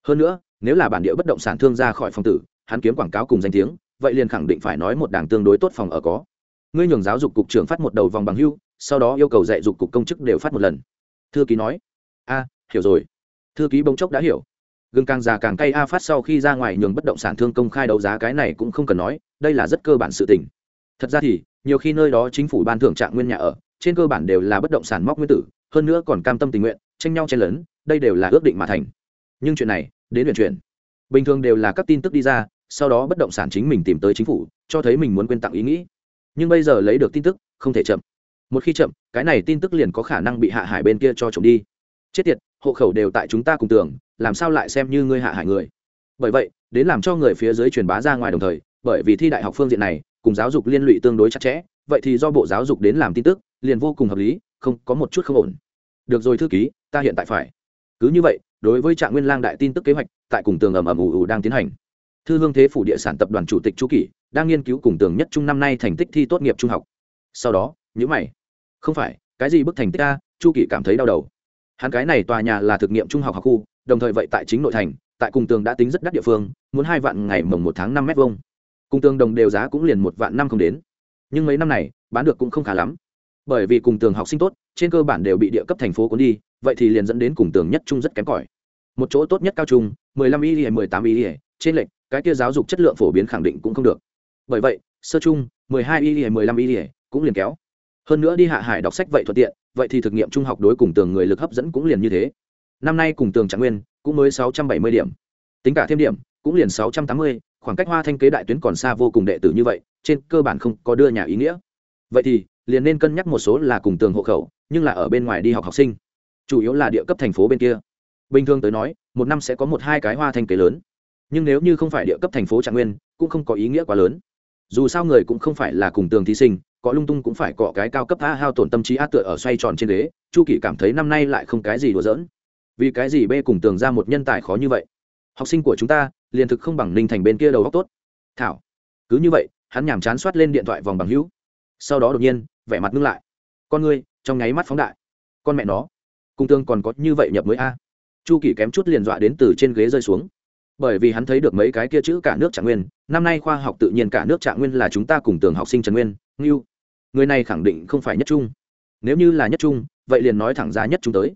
Hơn nữa, nếu là bản địa bất động sản thương ra khỏi phòng tử, hắn kiếm quảng cáo cùng danh tiếng, vậy liền khẳng định phải nói một đảng tương đối tốt phòng ở có. Ngươi nhường giáo dục cục trưởng phát một đầu vòng bằng hưu, sau đó yêu cầu dạy dục cục công chức đều phát một lần. Thư ký nói, a, hiểu rồi. Thư ký bỗng chốc đã hiểu. Gừng càng già càng cay a phát sau khi ra ngoài nhường bất động sản thương công khai đấu giá cái này cũng không cần nói, đây là rất cơ bản sự tình. Thật ra thì, nhiều khi nơi đó chính phủ ban thưởng trạng nguyên nhà ở trên cơ bản đều là bất động sản móc nguyên tử, hơn nữa còn cam tâm tình nguyện, tranh nhau chen lấn, đây đều là ước định mà thành. Nhưng chuyện này, đến luyện chuyển. Bình thường đều là các tin tức đi ra, sau đó bất động sản chính mình tìm tới chính phủ, cho thấy mình muốn quyên tặng ý nghĩ. Nhưng bây giờ lấy được tin tức, không thể chậm. Một khi chậm, cái này tin tức liền có khả năng bị hạ hải bên kia cho trộm đi. Chết tiệt, hộ khẩu đều tại chúng ta cùng tưởng, làm sao lại xem như ngươi hạ hải người? Bởi vậy, đến làm cho người phía dưới truyền bá ra ngoài đồng thời, bởi vì thi đại học phương diện này, cùng giáo dục liên lụy tương đối chặt chẽ, vậy thì do bộ giáo dục đến làm tin tức liền vô cùng hợp lý, không, có một chút không ổn. Được rồi thư ký, ta hiện tại phải. Cứ như vậy, đối với trạng nguyên lang đại tin tức kế hoạch, tại cùng tường ầm ầm ù ù đang tiến hành. Thư hương thế phủ địa sản tập đoàn chủ tịch chu kỷ, đang nghiên cứu cùng tường nhất trung năm nay thành tích thi tốt nghiệp trung học. Sau đó nhữ mày. Không phải, cái gì bức thành tích a, chu kỷ cảm thấy đau đầu. Hắn cái này tòa nhà là thực nghiệm trung học học khu, đồng thời vậy tại chính nội thành, tại cùng tường đã tính rất đắt địa phương, muốn hai vạn ngày mồng một tháng năm m hai cùng tường đồng đều giá cũng liền một vạn năm không đến. Nhưng mấy năm này, bán được cũng không khá lắm bởi vì cùng tường học sinh tốt, trên cơ bản đều bị địa cấp thành phố cuốn đi, vậy thì liền dẫn đến cùng tường nhất trung rất kém cỏi. Một chỗ tốt nhất cao trung, mười lăm y hay mười tám y trên lệnh cái kia giáo dục chất lượng phổ biến khẳng định cũng không được. Bởi vậy, sơ trung, mười hai y hay mười lăm y cũng liền kéo. Hơn nữa đi hạ hải đọc sách vậy thuận tiện, vậy thì thực nghiệm trung học đối cùng tường người lực hấp dẫn cũng liền như thế. Năm nay cùng tường trạng nguyên cũng mới sáu trăm bảy mươi điểm. Tính cả thêm điểm cũng liền sáu trăm tám mươi, khoảng cách hoa thanh kế đại tuyến còn xa vô cùng đệ tử như vậy, trên cơ bản không có đưa nhà ý nghĩa. Vậy thì liền nên cân nhắc một số là cùng tường hộ khẩu, nhưng là ở bên ngoài đi học học sinh. Chủ yếu là địa cấp thành phố bên kia. Bình thường tới nói, một năm sẽ có một hai cái hoa thanh kế lớn. Nhưng nếu như không phải địa cấp thành phố trạng nguyên, cũng không có ý nghĩa quá lớn. Dù sao người cũng không phải là cùng tường thí sinh, có lung tung cũng phải cọ cái cao cấp tha hao tổn tâm trí a tựa ở xoay tròn trên ghế, chu kỷ cảm thấy năm nay lại không cái gì đùa giỡn. Vì cái gì b cùng tường ra một nhân tài khó như vậy? Học sinh của chúng ta, liền thực không bằng ninh thành bên kia đầu góc tốt. Thảo, cứ như vậy, hắn nhàm chán soát lên điện thoại vòng bằng hữu. Sau đó đột nhiên vẻ mặt ngưng lại. Con ngươi trong nháy mắt phóng đại. Con mẹ nó, cung tương còn có như vậy nhập mới a? Chu kỳ kém chút liền dọa đến từ trên ghế rơi xuống. Bởi vì hắn thấy được mấy cái kia chữ cả nước trạng nguyên, năm nay khoa học tự nhiên cả nước trạng nguyên là chúng ta cùng tường học sinh trần nguyên, ngưu. Người này khẳng định không phải nhất trung. Nếu như là nhất trung, vậy liền nói thẳng ra nhất trung tới.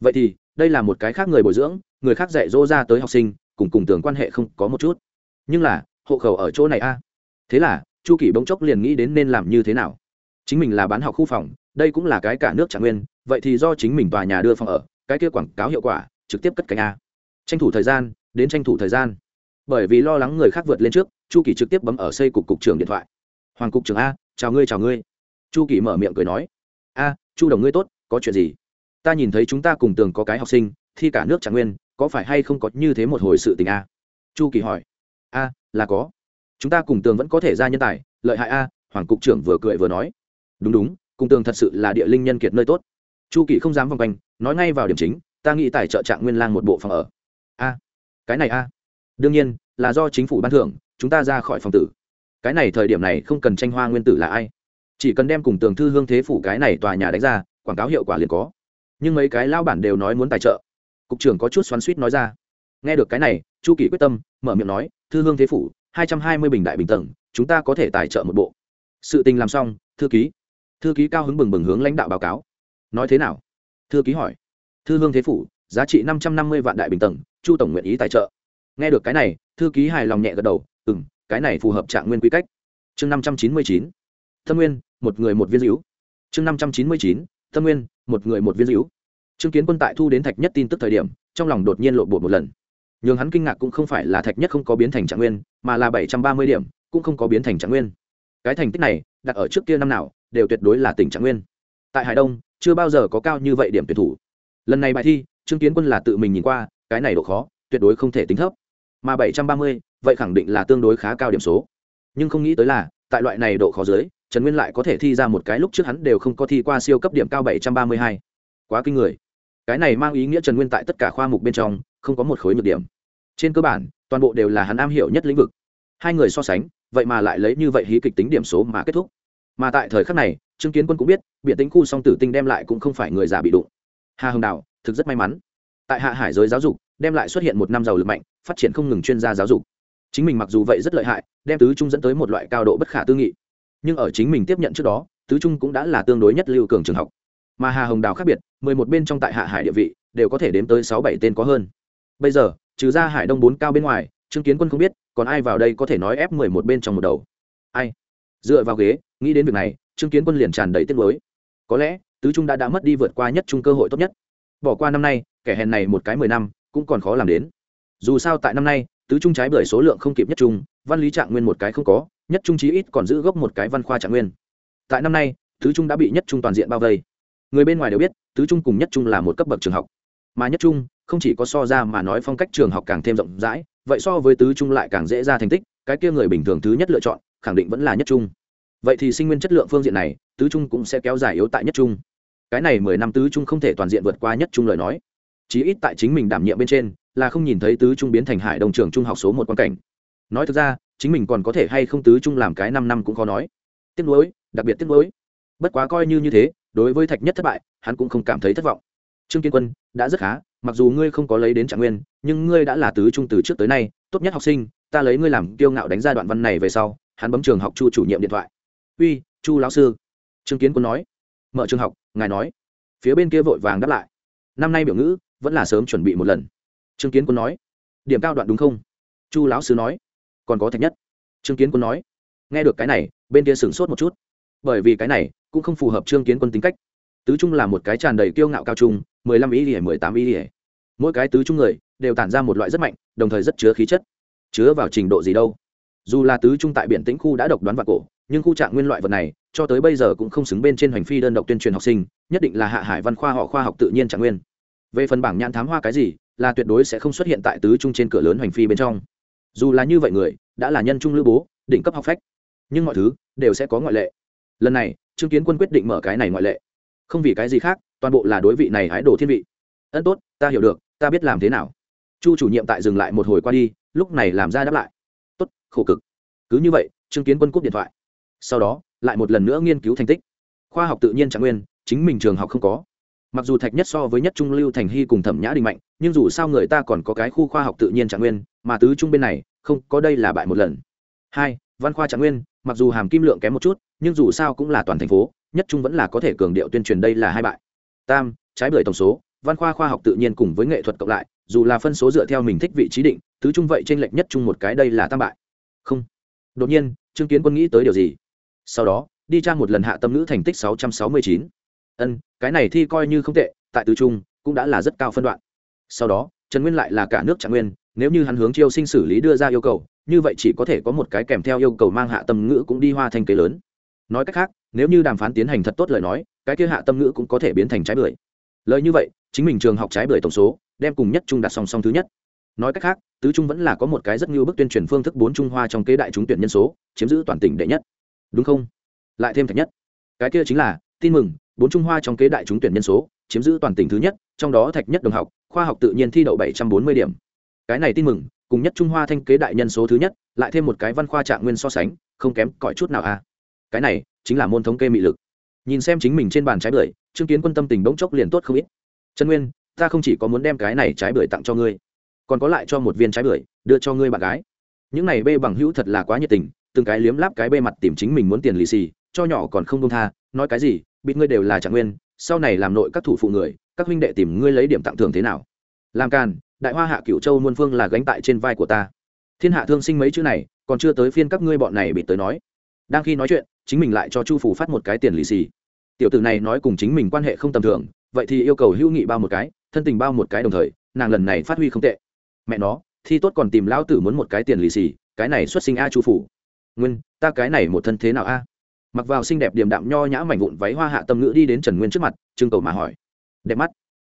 Vậy thì, đây là một cái khác người bồi dưỡng, người khác dạy dỗ ra tới học sinh, cùng cùng tường quan hệ không có một chút. Nhưng là, hộ khẩu ở chỗ này a? Thế là, chu kỳ bỗng chốc liền nghĩ đến nên làm như thế nào chính mình là bán học khu phòng, đây cũng là cái cả nước trạng nguyên, vậy thì do chính mình tòa nhà đưa phòng ở, cái kia quảng cáo hiệu quả, trực tiếp cất cánh a. Tranh thủ thời gian, đến tranh thủ thời gian. Bởi vì lo lắng người khác vượt lên trước, chu kỳ trực tiếp bấm ở xây cục cục trưởng điện thoại. Hoàng cục trưởng a, chào ngươi chào ngươi. Chu kỳ mở miệng cười nói. A, chu đồng ngươi tốt, có chuyện gì? Ta nhìn thấy chúng ta cùng tường có cái học sinh, thi cả nước trạng nguyên, có phải hay không có như thế một hồi sự tình a? Chu kỳ hỏi. A, là có. Chúng ta cùng tường vẫn có thể ra nhân tài, lợi hại a, hoàng cục trưởng vừa cười vừa nói đúng đúng, cùng tường thật sự là địa linh nhân kiệt nơi tốt. Chu kỳ không dám vòng quanh, nói ngay vào điểm chính, ta nghĩ tài trợ trạng nguyên lang một bộ phòng ở. A, cái này a. Đương nhiên, là do chính phủ ban thưởng, chúng ta ra khỏi phòng tử. Cái này thời điểm này không cần tranh hoa nguyên tử là ai. Chỉ cần đem cùng tường thư hương thế phủ cái này tòa nhà đánh ra, quảng cáo hiệu quả liền có. Nhưng mấy cái lao bản đều nói muốn tài trợ. Cục trưởng có chút xoắn suýt nói ra. Nghe được cái này, chu kỳ quyết tâm, mở miệng nói, thư hương thế phủ, hai trăm hai mươi bình đại bình tầng, chúng ta có thể tài trợ một bộ. Sự tình làm xong, thư ký thư ký cao hứng bừng bừng hướng lãnh đạo báo cáo. Nói thế nào? Thư ký hỏi. Thư hương thế phủ, giá trị năm trăm năm mươi vạn đại bình tầng, chu tổng nguyện ý tài trợ. Nghe được cái này, thư ký hài lòng nhẹ gật đầu. Ừ m cái này phù hợp trạng nguyên quy cách. Chương năm trăm chín mươi chín. Thâm nguyên, một người một viên hữu chương năm trăm chín mươi chín. Thâm nguyên, một người một viên hữu chứng kiến quân tại thu đến thạch nhất tin tức thời điểm, trong lòng đột nhiên lộ bột một lần. N h ư n g hắn kinh ngạc cũng không phải là thạch nhất không có biến thành trạng nguyên, mà là bảy trăm ba mươi điểm, cũng không có biến thành trạng nguyên. Cái thành tích này, đặt ở trước kia năm nào đều tuyệt đối là tỉnh trạng nguyên. Tại hải đông, chưa bao giờ có cao như vậy điểm tuyển thủ. Lần này bài thi, trương kiến quân là tự mình nhìn qua, cái này độ khó, tuyệt đối không thể tính thấp. Mà bảy trăm ba mươi, vậy khẳng định là tương đối khá cao điểm số. Nhưng không nghĩ tới là, tại loại này độ khó dưới, trần nguyên lại có thể thi ra một cái lúc trước hắn đều không có thi qua siêu cấp điểm cao bảy trăm ba mươi hai. Quá kinh người. Cái này mang ý nghĩa trần nguyên tại tất cả khoa mục bên trong, không có một khối nhược điểm. Trên cơ bản, toàn bộ đều là hắn am hiểu nhất lĩnh vực. Hai người so sánh, vậy mà lại lấy như vậy hí kịch tính điểm số mà kết thúc mà tại thời khắc này chứng kiến quân cũng biết, biện tính khu song tử tinh đem lại cũng không phải người già bị đụng. Hà hồng đào, thực rất may mắn. Tại hạ hải giới giáo dục, đem lại xuất hiện một năm giàu lực mạnh, phát triển không ngừng chuyên gia giáo dục. Chính mình mặc dù vậy rất lợi hại, đem tứ trung dẫn tới một loại cao độ bất khả tư nghị. Nhưng ở chính mình tiếp nhận trước đó, tứ trung cũng đã là tương đối nhất lưu cường trường học. Mà hà hồng đào khác biệt, mười một bên trong tại hạ hải địa vị, đều có thể đếm tới sáu bảy tên có hơn. Bây giờ, trừ ra hải đông bốn cao bên ngoài chứng kiến quân không biết, còn ai vào đây có thể nói ép mười một bên trong một đầu. Ai? Dựa vào ghế nghĩ đến việc này chứng kiến quân liền tràn đầy tiết mới có lẽ, tứ trung đã đã mất đi vượt qua nhất trung cơ hội tốt nhất. Bỏ qua năm nay, kẻ hèn này một cái mười năm, cũng còn khó làm đến. Dù sao tại năm nay, tứ trung trái bởi số lượng không kịp nhất trung, văn lý trạng nguyên một cái không có, nhất trung chí ít còn giữ gốc một cái văn khoa trạng nguyên. Tại năm nay, tứ trung đã bị nhất trung toàn diện bao vây. Người bên ngoài đều biết, tứ trung cùng nhất trung là một cấp bậc trường học. Mà nhất trung, không chỉ có so ra mà nói phong cách trường học càng thêm rộng rãi, vậy so với tứ trung lại càng dễ ra thành tích, cái kia người bình thường thứ nhất lựa chọn, khẳng định vẫn là nhất trung vậy thì sinh nguyên chất lượng phương diện này, tứ trung cũng sẽ kéo dài yếu tại nhất trung. Cái này mười năm tứ trung không thể toàn diện vượt qua nhất trung lời nói. Chí ít tại chính mình đảm nhiệm bên trên, là không nhìn thấy tứ trung biến thành hải đồng trường trung học số một quan cảnh. Nói thực ra, chính mình còn có thể hay không tứ trung làm cái năm năm cũng khó nói. Tiếc nuối, đặc biệt tiếc nuối. Bất quá coi như như thế, đối với thạch nhất thất bại, hắn cũng không cảm thấy thất vọng. Trương kiên quân, đã rất khá, mặc dù ngươi không có lấy đến trạng nguyên, nhưng ngươi đã là tứ trung từ trước tới nay, tốt nhất học sinh, ta lấy ngươi làm kiêu ngạo đánh ra đoạn văn này về sau, hắn bấm trường học chu chủ nhiệm điện thoại uy, chu lão sư. Trương kiến quân nói. Mở trường học, ngài nói. Phía bên kia vội vàng đáp lại. Năm nay biểu ngữ, vẫn là sớm chuẩn bị một lần. Trương kiến quân nói. Điểm cao đoạn đúng không? Chu lão sư nói. Còn có thạch nhất. Trương kiến quân nói. Nghe được cái này, bên kia sửng sốt một chút. Bởi vì cái này, cũng không phù hợp trương kiến quân tính cách. Tứ trung là một cái tràn đầy kiêu ngạo cao trung, mười lăm ý ỉa mười tám ý ỉa mỗi cái tứ trung người, đều tản ra một loại rất mạnh, đồng thời rất chứa khí chất. Chứa vào trình độ gì đâu. Dù là tứ trung tại biển tĩnh khu đã độc đoán và cổ nhưng khu trạng nguyên loại vật này, cho tới bây giờ cũng không xứng bên trên hành phi đơn độc tuyên truyền học sinh, nhất định là hạ hải văn khoa họ khoa học tự nhiên trạng nguyên. Về phần bảng nhãn thám hoa cái gì, là tuyệt đối sẽ không xuất hiện tại tứ trung trên cửa lớn hành phi bên trong. Dù là như vậy người, đã là nhân trung lữ bố định cấp học phách. Nhưng mọi thứ đều sẽ có ngoại lệ. Lần này, trương kiến quân quyết định mở cái này ngoại lệ. Không vì cái gì khác, toàn bộ là đối vị này hái đồ thiên vị. Ân tốt, ta hiểu được, ta biết làm thế nào. Chu chủ nhiệm tại dừng lại một hồi qua đi, lúc này làm ra đáp lại. Tốt, khổ cực. Cứ như vậy, trương kiến quân cúp điện thoại sau đó, lại một lần nữa nghiên cứu thành tích. Khoa học tự nhiên trạng nguyên, chính mình trường học không có. Mặc dù thạch nhất so với nhất trung lưu thành hy cùng thẩm nhã đình mạnh, nhưng dù sao người ta còn có cái khu khoa học tự nhiên trạng nguyên, mà tứ trung bên này, không, có đây là bại một lần. Hai, văn khoa trạng nguyên, mặc dù hàm kim lượng kém một chút, nhưng dù sao cũng là toàn thành phố, nhất trung vẫn là có thể cường điệu tuyên truyền đây là hai bại. Tam, trái bưởi tổng số, văn khoa khoa học tự nhiên cùng với nghệ thuật cộng lại, dù là phân số dựa theo mình thích vị trí định, tứ trung vậy trên lệch nhất trung một cái đây là tam bại. Không. Đột nhiên, trương kiến quân nghĩ tới điều gì? Sau đó, đi tra một lần hạ tâm ngữ thành tích sáu trăm sáu mươi chín. Ân, cái này thi coi như không tệ, tại tứ trung, cũng đã là rất cao phân đoạn. Sau đó, trần nguyên lại là cả nước trạng nguyên, nếu như hắn hướng chiêu sinh xử lý đưa ra yêu cầu, như vậy chỉ có thể có một cái kèm theo yêu cầu mang hạ tâm ngữ cũng đi hoa thành kế lớn. Nói cách khác, nếu như đàm phán tiến hành thật tốt lời nói, cái kia hạ tâm ngữ cũng có thể biến thành trái bưởi. Lời như vậy, chính mình trường học trái bưởi tổng số, đem cùng nhất trung đặt song song thứ nhất. Nói cách khác, tứ trung vẫn là có một cái rất như bức tuyên truyền phương thức bốn trung hoa trong kế đại trúng tuyển nhân số, chiếm giữ toàn tỉnh đệ nhất đúng không? Lại thêm thạch nhất. Cái kia chính là, tin mừng, bốn trung hoa trong kế đại trúng tuyển nhân số, chiếm giữ toàn tỉnh thứ nhất, trong đó thạch nhất đồng học, khoa học tự nhiên thi đậu bảy trăm bốn mươi điểm. Cái này tin mừng, cùng nhất trung hoa thanh kế đại nhân số thứ nhất, lại thêm một cái văn khoa trạng nguyên so sánh, không kém cỏi chút nào a à. cái này, chính là môn thống kê mị lực. Nhìn xem chính mình trên bàn trái bưởi chứng kiến quân tâm tình bỗng chốc liền tốt không ít. Trần nguyên, ta không chỉ có muốn đem cái này trái bưởi tặng cho ngươi, còn có lại cho một viên trái bưởi, đưa cho ngươi bạn gái. Những này bê bằng hữu thật là quá nhiệt tình từng cái liếm láp cái bê mặt tìm chính mình muốn tiền lì xì, cho nhỏ còn không đông tha, nói cái gì, bịt ngươi đều là trạng nguyên, sau này làm nội các thủ phụ người, các huynh đệ tìm ngươi lấy điểm tặng thưởng thế nào? Làm càn, đại hoa hạ cửu châu muôn phương là gánh tại trên vai của ta. Thiên hạ thương sinh mấy chữ này, còn chưa tới phiên các ngươi bọn này bị tới nói. Đang khi nói chuyện, chính mình lại cho chu phủ phát một cái tiền lì xì. Tiểu tử này nói cùng chính mình quan hệ không tầm thường, vậy thì yêu cầu hữu nghị bao một cái, thân tình bao một cái đồng thời, nàng lần này phát huy không tệ. Mẹ nó, thi tốt còn tìm lão tử muốn một cái tiền lì xì, cái này xuất sinh a chu phủ nguyên, ta cái này một thân thế nào a? À? Mặc vào xinh đẹp điềm đạm nho nhã mảnh vụn váy hoa hạ tâm ngữ đi đến trần nguyên trước mặt, trưng cầu mà hỏi. Đẹp mắt.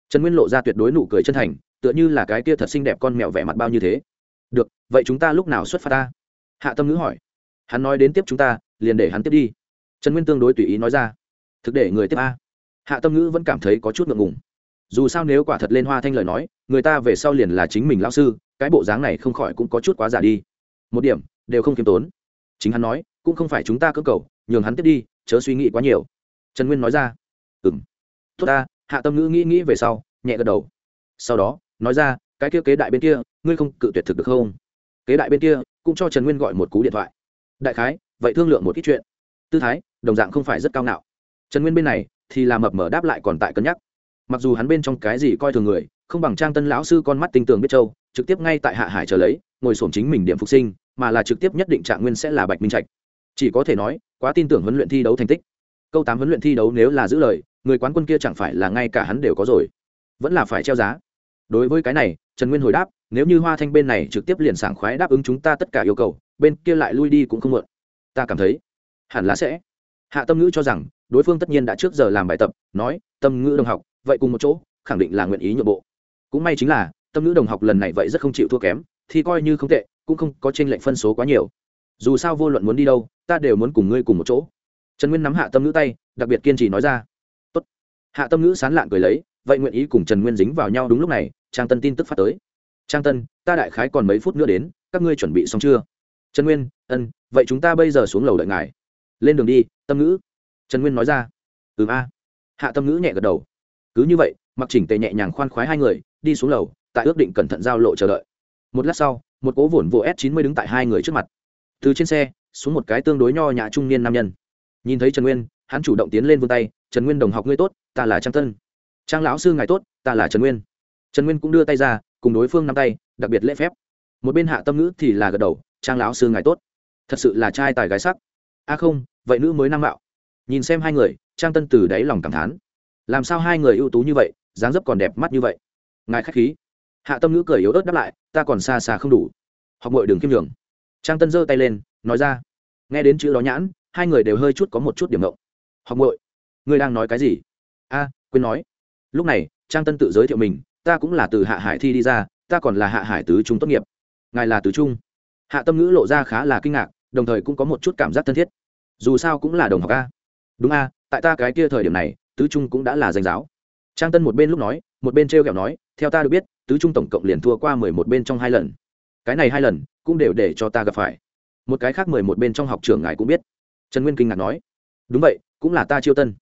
Trần nguyên lộ ra tuyệt đối nụ cười chân thành, tựa như là cái kia thật xinh đẹp con mèo vẻ mặt bao như thế. Được, vậy chúng ta lúc nào xuất phát ta? Hạ tâm ngữ hỏi. Hắn nói đến tiếp chúng ta, liền để hắn tiếp đi. Trần nguyên tương đối tùy ý nói ra. Thực để người tiếp a. Hạ tâm ngữ vẫn cảm thấy có chút ngượng ngùng. Dù sao nếu quả thật lên hoa thanh lời nói, người ta về sau liền là chính mình lao sư, cái bộ dáng này không khỏi cũng có chút quá giả đi. Một điểm, đều không khiêm tốn chính hắn nói, cũng không phải chúng ta cơ cầu, nhường hắn tiếp đi, chớ suy nghĩ quá nhiều. Trần nguyên nói ra ừ m tốt ta. Hạ tâm ngữ nghĩ nghĩ về sau, nhẹ gật đầu. Sau đó, nói ra, cái kia kế đại bên kia, ngươi không cự tuyệt thực được không? Kế đại bên kia, cũng cho trần nguyên gọi một cú điện thoại. Đại khái, vậy thương lượng một ít chuyện. Tư thái, đồng dạng không phải rất cao ngạo. Trần nguyên bên này, thì là mập mở đáp lại còn tại cân nhắc. Mặc dù hắn bên trong cái gì coi thường người, không bằng trang tân lão sư con mắt tinh tường biết châu, trực tiếp ngay tại hạ hải chờ lấy, ngồi sổm chính mình điểm phục sinh mà là trực tiếp nhất định trạng nguyên sẽ là bạch minh trạch. Chỉ có thể nói, quá tin tưởng huấn luyện thi đấu thành tích. Câu tám huấn luyện thi đấu nếu là giữ lời, người quán quân kia chẳng phải là ngay cả hắn đều có rồi. Vẫn là phải treo giá. Đối với cái này, trần nguyên hồi đáp, nếu như hoa thanh bên này trực tiếp liền sảng khoái đáp ứng chúng ta tất cả yêu cầu, bên kia lại lui đi cũng không mượn ta cảm thấy, hẳn là sẽ. Hạ tâm ngữ cho rằng, đối phương tất nhiên đã trước giờ làm bài tập, nói, tâm ngữ đồng học, vậy cùng một chỗ, khẳng định là nguyện ý nhượng bộ. Cũng may chính là, tâm ngữ đồng học lần này vậy rất không chịu thua kém, thì coi như không tệ cũng không có trên lệnh lệch phân số quá nhiều. Dù sao vô luận muốn đi đâu, ta đều muốn cùng ngươi cùng một chỗ. Trần nguyên nắm hạ tâm ngữ tay, đặc biệt kiên trì nói ra. Tốt. hạ tâm ngữ sán lạng cười lấy, vậy nguyện ý cùng trần nguyên dính vào nhau đúng lúc này, trang tân tin tức phát tới. Trang tân, ta đại khái còn mấy phút nữa đến, các ngươi chuẩn bị xong chưa? Trần nguyên, ân, vậy chúng ta bây giờ xuống lầu đợi ngài. Lên đường đi, tâm ngữ. Trần nguyên nói ra. Ừm a. Hạ tâm ngữ nhẹ gật đầu. Cứ như vậy, mặc chỉnh tề nhẹ nhàng khoan khoái hai người, đi xuống lầu, tại ước định cẩn thận giao lộ chờ đợi. Một lát sau một cố vồn vụ s 90 đứng tại hai người trước mặt. Từ trên xe, xuống một cái tương đối nho nhã trung niên nam nhân. Nhìn thấy trần nguyên, hắn chủ động tiến lên vươn tay, trần nguyên đồng học ngươi tốt, ta là trang tân. Trang lão sư ngài tốt, ta là trần nguyên. Trần nguyên cũng đưa tay ra, cùng đối phương nắm tay, đặc biệt lễ phép. Một bên hạ tâm ngữ thì là gật đầu, trang lão sư ngài tốt. Thật sự là trai tài gái sắc. A không, vậy nữ mới năng mạo. Nhìn xem hai người, trang tân từ đáy lòng cảm thán. Làm sao hai người ưu tú như vậy, dáng dấp còn đẹp mắt như vậy? Ngài k h á c h khí hạ tâm ngữ cười yếu ớt đáp lại ta còn xa xa không đủ. Học mọi đường kim đường trang tân giơ tay lên nói ra nghe đến chữ đó nhãn hai người đều hơi chút có một chút điểm ngộng. Học Mội, ngươi đang nói cái gì? A quên nói. Lúc này trang tân tự giới thiệu mình ta cũng là từ hạ hải thi đi ra ta còn là hạ hải tứ trung tốt nghiệp. Ngài là tứ trung? Hạ tâm ngữ lộ ra khá là kinh ngạc đồng thời cũng có một chút cảm giác thân thiết. Dù sao cũng là đồng học a. Đúng a tại ta cái kia thời điểm này tứ trung cũng đã là danh giáo. Trang tân một bên lúc nói một bên t r e o kẹo nói theo ta được biết tứ trung tổng cộng liền thua qua mười một bên trong hai lần. Cái này hai lần, cũng đều để cho ta gặp phải. Một cái khác mười một bên trong học trường ngài cũng biết. Trần nguyên kinh ngạc nói, đúng vậy, cũng là ta chiêu tân.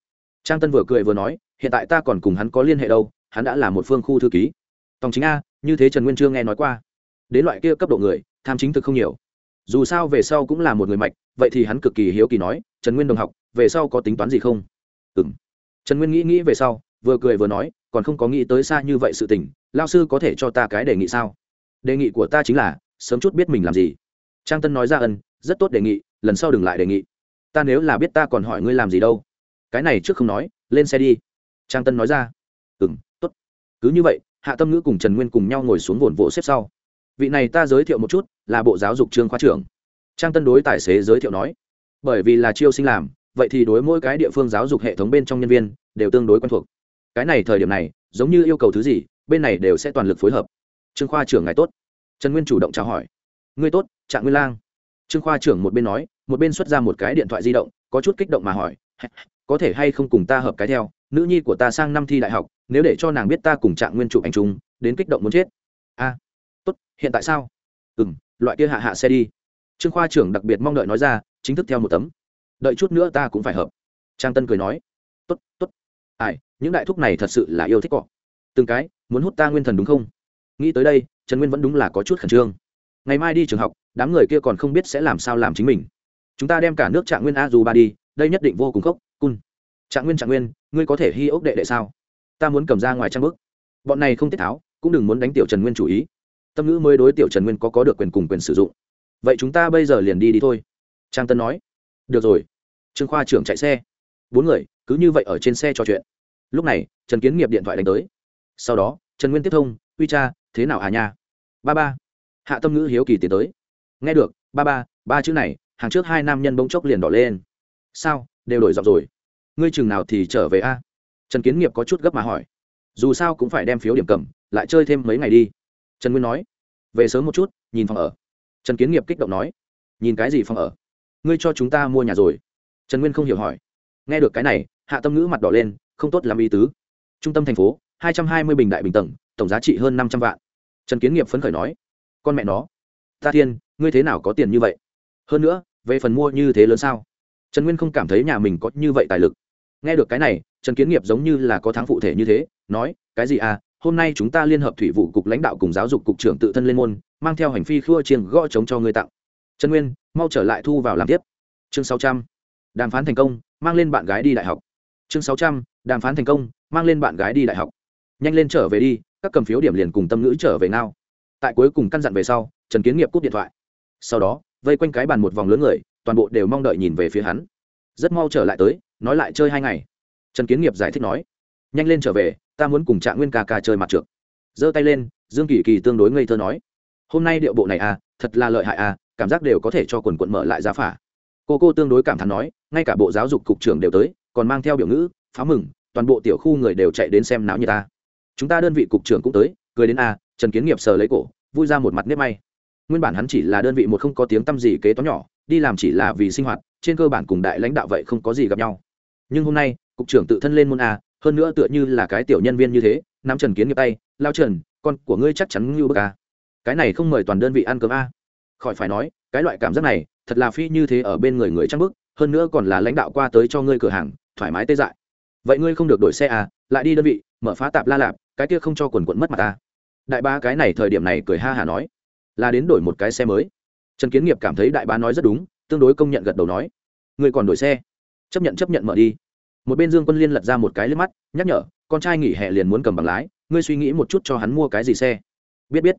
Trang tân vừa cười vừa nói, hiện tại ta còn cùng hắn có liên hệ đâu, hắn đã là một phương khu thư ký. Tòng chính a, như thế trần nguyên chưa nghe nói qua. Đến loại kia cấp độ người, tham chính thực không nhiều. Dù sao về sau cũng là một người mạch, vậy thì hắn cực kỳ hiếu kỳ nói, trần nguyên đồng học, về sau có tính toán gì không? Ừ m trần nguyên nghĩ nghĩ về sau, vừa cười vừa nói, còn không có nghĩ tới xa như vậy sự tình lao sư có thể cho ta cái đề nghị sao? Đề nghị của ta chính là, sớm chút biết mình làm gì. Trang tân nói ra ân, rất tốt đề nghị, lần sau đừng lại đề nghị. Ta nếu là biết ta còn hỏi ngươi làm gì đâu. Cái này trước không nói, lên xe đi. Trang tân nói ra. Ừ m t ố t cứ như vậy, hạ tâm ngữ cùng trần nguyên cùng nhau ngồi xuống vồn vỗ xếp sau. Vị này ta giới thiệu một chút, là bộ giáo dục Trương khoa trưởng. Trang tân đối tài xế giới thiệu nói. Bởi vì là chiêu sinh làm, vậy thì đối mỗi cái địa phương giáo dục hệ thống bên trong nhân viên, đều tương đối quen thuộc. Cái này thời điểm này, giống như yêu cầu thứ gì bên này đều sẽ toàn lực phối hợp. Trương khoa trưởng ngài tốt. Trần nguyên chủ động chào hỏi. Ngươi tốt, trạng nguyên lang. Trương khoa trưởng một bên nói, một bên xuất ra một cái điện thoại di động, có chút kích động mà hỏi có thể hay không cùng ta hợp cái theo? Nữ nhi của ta sang năm thi đại học, nếu để cho nàng biết ta cùng trạng nguyên chụp ảnh chúng đến kích động muốn chết. A, tốt, hiện tại sao? Ừ m loại kia hạ hạ xe đi. Trương khoa trưởng đặc biệt mong đợi nói ra, chính thức theo một tấm. Đợi chút nữa ta cũng phải hợp. Trang tân cười nói, tốt tốt. Ai, những đại thúc này thật sự là yêu thích cọ. Từng cái muốn hút ta nguyên thần đúng không? Nghĩ tới đây, trần nguyên vẫn đúng là có chút khẩn trương. Ngày mai đi trường học, đám người kia còn không biết sẽ làm sao làm chính mình. Chúng ta đem cả nước trạng nguyên a dù ba đi, đây nhất định vô cùng khốc, cun. Trạng nguyên trạng nguyên, ngươi có thể hy ốc đệ đệ sao? Ta muốn cầm ra ngoài trang bức. Bọn này không tiết tháo, cũng đừng muốn đánh tiểu trần nguyên chủ ý. Tâm ngữ mới đối tiểu trần nguyên có có được quyền cùng quyền sử dụng. Vậy chúng ta bây giờ liền đi đi thôi. Trang tân nói. Được rồi. Trương khoa trưởng chạy xe. Bốn người cứ như vậy ở trên xe trò chuyện. Lúc này, trần kiến nghiệp điện thoại đánh tới sau đó, trần nguyên tiếp thông, uy cha, thế nào hà nha? Ba ba. Hạ tâm ngữ hiếu kỳ tiến tới. Nghe được, ba ba ba chữ này, hàng trước hai nam nhân bỗng chốc liền đỏ lên. Sao, đều đổi giọng rồi? Ngươi chừng nào thì trở về a? Trần kiến nghiệp có chút gấp mà hỏi. Dù sao cũng phải đem phiếu điểm cầm, lại chơi thêm mấy ngày đi. Trần nguyên nói. Về sớm một chút, nhìn phòng ở. Trần kiến nghiệp kích động nói. Nhìn cái gì phòng ở? Ngươi cho chúng ta mua nhà rồi. Trần nguyên không hiểu hỏi. Nghe được cái này, hạ tâm ngữ mặt đỏ lên, không tốt làm ý tứ. Trung tâm thành phố hai trăm hai mươi bình đại bình tầng, tổng giá trị hơn năm trăm vạn. Trần kiến nghiệp phấn khởi nói, con mẹ nó, ta thiên, ngươi thế nào có tiền như vậy? Hơn nữa, về phần mua như thế lớn sao? Trần nguyên không cảm thấy nhà mình có như vậy tài lực. Nghe được cái này, trần kiến nghiệp giống như là có thắng phụ thể như thế, nói, cái gì à hôm nay chúng ta liên hợp thủy vụ cục lãnh đạo cùng giáo dục cục trưởng tự thân lên môn, mang theo hành phi khua chiêng gõ chống cho ngươi tặng. Trần nguyên, mau trở lại thu vào làm tiếp. Chương sáu trăm, đàm phán thành công, mang lên bạn gái đi đại học. Chương sáu trăm, đàm phán thành công, mang lên bạn gái đi đại học nhanh lên trở về đi, các cầm phiếu điểm liền cùng tâm ngữ trở về ngao. Tại cuối cùng căn dặn về sau, trần kiến nghiệp cúp điện thoại. Sau đó, vây quanh cái bàn một vòng lớn người, toàn bộ đều mong đợi nhìn về phía hắn. Rất mau trở lại tới, nói lại chơi hai ngày. Trần kiến nghiệp giải thích nói, nhanh lên trở về, ta muốn cùng trạng nguyên ca ca chơi mặt trượt. Giơ tay lên, dương kỳ kỳ tương đối ngây thơ nói, hôm nay điệu bộ này à thật là lợi hại à cảm giác đều có thể cho quần quận mở lại giá phả. Cô cô tương đối cảm thán nói, ngay cả bộ giáo dục cục trưởng đều tới, còn mang theo biểu ngữ, phá mừng, toàn bộ tiểu khu người đều chạy đến xem não như ta chúng ta đơn vị cục trưởng cũng tới, cười đến a, trần kiến nghiệp sờ lấy cổ, vui ra một mặt nếp may. Nguyên bản hắn chỉ là đơn vị một không có tiếng t â m gì kế toán nhỏ, đi làm chỉ là vì sinh hoạt, trên cơ bản cùng đại lãnh đạo vậy không có gì gặp nhau. Nhưng hôm nay, cục trưởng tự thân lên môn a, hơn nữa tựa như là cái tiểu nhân viên như thế, nắm trần kiến nghiệp tay, lao trần, con của ngươi chắc chắn như bức a. Cái này không mời toàn đơn vị ăn cơm a. Khỏi phải nói, cái loại cảm giác này, thật là phi như thế ở bên người người trang bức, hơn nữa còn là lãnh đạo qua tới cho ngươi cửa hàng, thoải mái tê dại. Vậy ngươi không được đổi xe à lại đi đơn vị, mở phá tạp la lạp cái kia không cho quần quận mất mặt ta. Đại ba cái này thời điểm này cười ha hả nói, là đến đổi một cái xe mới. Trần kiến nghiệp cảm thấy đại bá nói rất đúng, tương đối công nhận gật đầu nói, người còn đổi xe. Chấp nhận chấp nhận mở đi. Một bên dương quân liên lật ra một cái lên mắt, nhắc nhở, con trai nghỉ hè liền muốn cầm bằng lái, ngươi suy nghĩ một chút cho hắn mua cái gì xe. Biết biết.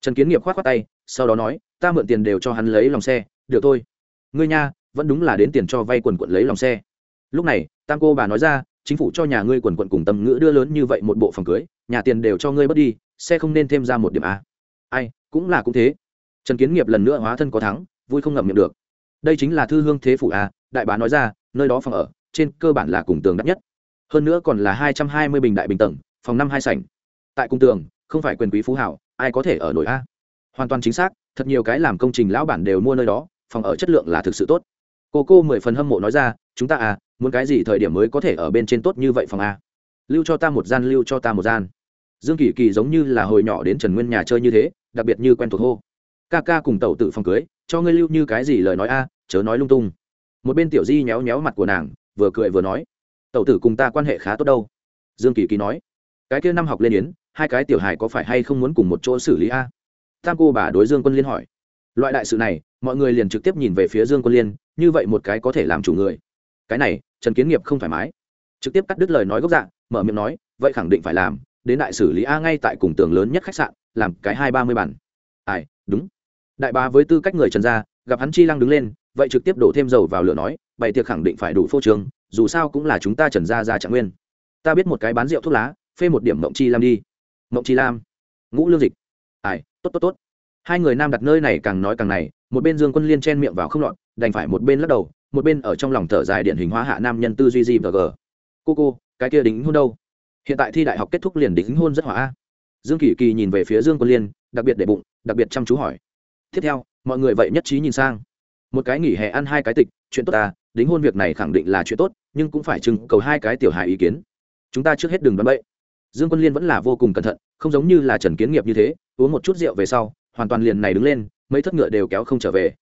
Trần kiến nghiệp k h o á t k tay, sau đó nói, ta mượn tiền đều cho hắn lấy lòng xe, được thôi. Ngươi nha, vẫn đúng là đến tiền cho vay quần quận lấy lòng xe. Lúc này, tam cô bà nói ra, chính phủ cho nhà ngươi quần quận cùng tâm ngữ đưa lớn như vậy một bộ phòng cưới nhà tiền đều cho ngươi bớt đi, xe không nên thêm ra một điểm a. Ai, cũng là cũng thế. Trần kiến nghiệp lần nữa hóa thân có thắng, vui không ngậm miệng được. Đây chính là thư hương thế phủ a, đại bá nói ra, nơi đó phòng ở, trên cơ bản là cùng tường đắt nhất. Hơn nữa còn là hai trăm hai mươi bình đại bình tầng, phòng năm hai sảnh. Tại cung tường, không phải quyền quý phú hảo, ai có thể ở nổi a. Hoàn toàn chính xác, thật nhiều cái làm công trình lão bản đều mua nơi đó, phòng ở chất lượng là thực sự tốt. Cô cô mười phần hâm mộ nói ra, chúng ta à muốn cái gì thời điểm mới có thể ở bên trên tốt như vậy phòng a? Lưu cho ta một gian, lưu cho ta một gian dương kỳ kỳ giống như là hồi nhỏ đến trần nguyên nhà chơi như thế, đặc biệt như quen thuộc hô. Ca ca cùng tẩu tự phòng cưới, cho ngươi lưu như cái gì lời nói a, chớ nói lung tung. Một bên tiểu di nhéo nhéo mặt của nàng, vừa cười vừa nói, tẩu tử cùng ta quan hệ khá tốt đâu. Dương kỳ kỳ nói, cái kia năm học lên yến, hai cái tiểu hài có phải hay không muốn cùng một chỗ xử lý a? Tam cô bà đối dương quân liên hỏi. Loại đại sự này, mọi người liền trực tiếp nhìn về phía dương quân liên, như vậy một cái có thể làm chủ người. Cái này, trần kiến nghiệp không thoải mái. Trực tiếp cắt đứt lời nói gốc dạng mở miệng nói, vậy khẳng định phải làm đến đại xử lý a ngay tại cùng tường lớn nhất khách sạn, làm cái hai ba mươi bản ai, đúng. Đại bá với tư cách người trần gia, gặp hắn chi lăng đứng lên, vậy trực tiếp đổ thêm dầu vào lửa nói, bày tiệc khẳng định phải đủ phô trường dù sao cũng là chúng ta trần gia ra trạng nguyên. Ta biết một cái bán rượu thuốc lá, phê một điểm mộng chi lam đi. Mộng chi lam. Ngũ lương dịch. Ai, tốt tốt tốt. Hai người nam đặt nơi này càng nói càng này, một bên dương quân liên chen miệng vào không lọt, đành phải một bên lắc đầu, một bên ở trong lòng thở dài điện hình hóa hạ nam nhân tư duy gì và g cô cô, cái kia đính hôn đâu? Hiện tại thi đại học kết thúc liền đính hôn rất hỏa dương kỳ kỳ nhìn về phía dương quân liên, đặc biệt để bụng, đặc biệt chăm chú hỏi. Tiếp theo, mọi người vậy nhất trí nhìn sang. Một cái nghỉ hè ăn hai cái tịch, chuyện tốt ta đính hôn việc này khẳng định là chuyện tốt, nhưng cũng phải trưng cầu hai cái tiểu hài ý kiến. Chúng ta trước hết đừng đoán bậy. Dương quân liên vẫn là vô cùng cẩn thận, không giống như là trần kiến nghiệp như thế, uống một chút rượu về sau, hoàn toàn liền này đứng lên, mấy thất ngựa đều kéo không trở về.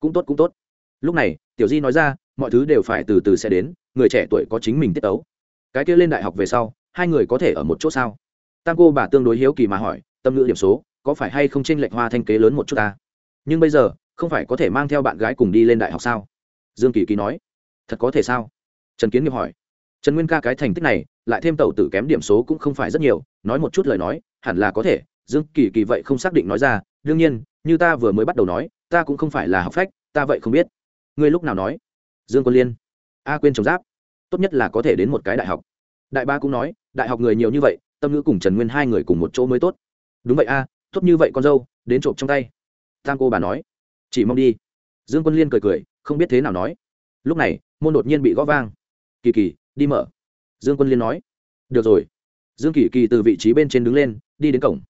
Cũng tốt cũng tốt. Lúc này, tiểu di nói ra, mọi thứ đều phải từ từ sẽ đến, người trẻ tuổi có chính mình tiết ấu cái kia lên đại học về sau hai người có thể ở một chỗ sao? Tam cô bà tương đối hiếu kỳ mà hỏi, tâm ngữ điểm số, có phải hay không trên lệch hoa thanh kế lớn một chút ta? Nhưng bây giờ, không phải có thể mang theo bạn gái cùng đi lên đại học sao? Dương kỳ kỳ nói. Thật có thể sao? Trần kiến nghiệp hỏi. Trần nguyên ca cái thành tích này, lại thêm tàu tử kém điểm số cũng không phải rất nhiều, nói một chút lời nói, hẳn là có thể. Dương kỳ kỳ vậy không xác định nói ra, đương nhiên, như ta vừa mới bắt đầu nói, ta cũng không phải là học phách, ta vậy không biết. Ngươi lúc nào nói? Dương quân liên. A, quên trồng giáp. Tốt nhất là có thể đến một cái đại học đại ba cũng nói, đại học người nhiều như vậy, tâm ngữ cùng trần nguyên hai người cùng một chỗ mới tốt. Đúng vậy a, tốt như vậy con dâu, đến trộm trong tay. Tam cô bà nói. Chỉ mong đi. Dương quân liên cười cười, không biết thế nào nói. Lúc này, môn đột nhiên bị gõ vang. Kỳ kỳ, đi mở. Dương quân liên nói. Được rồi. Dương kỳ kỳ từ vị trí bên trên đứng lên, đi đến cổng.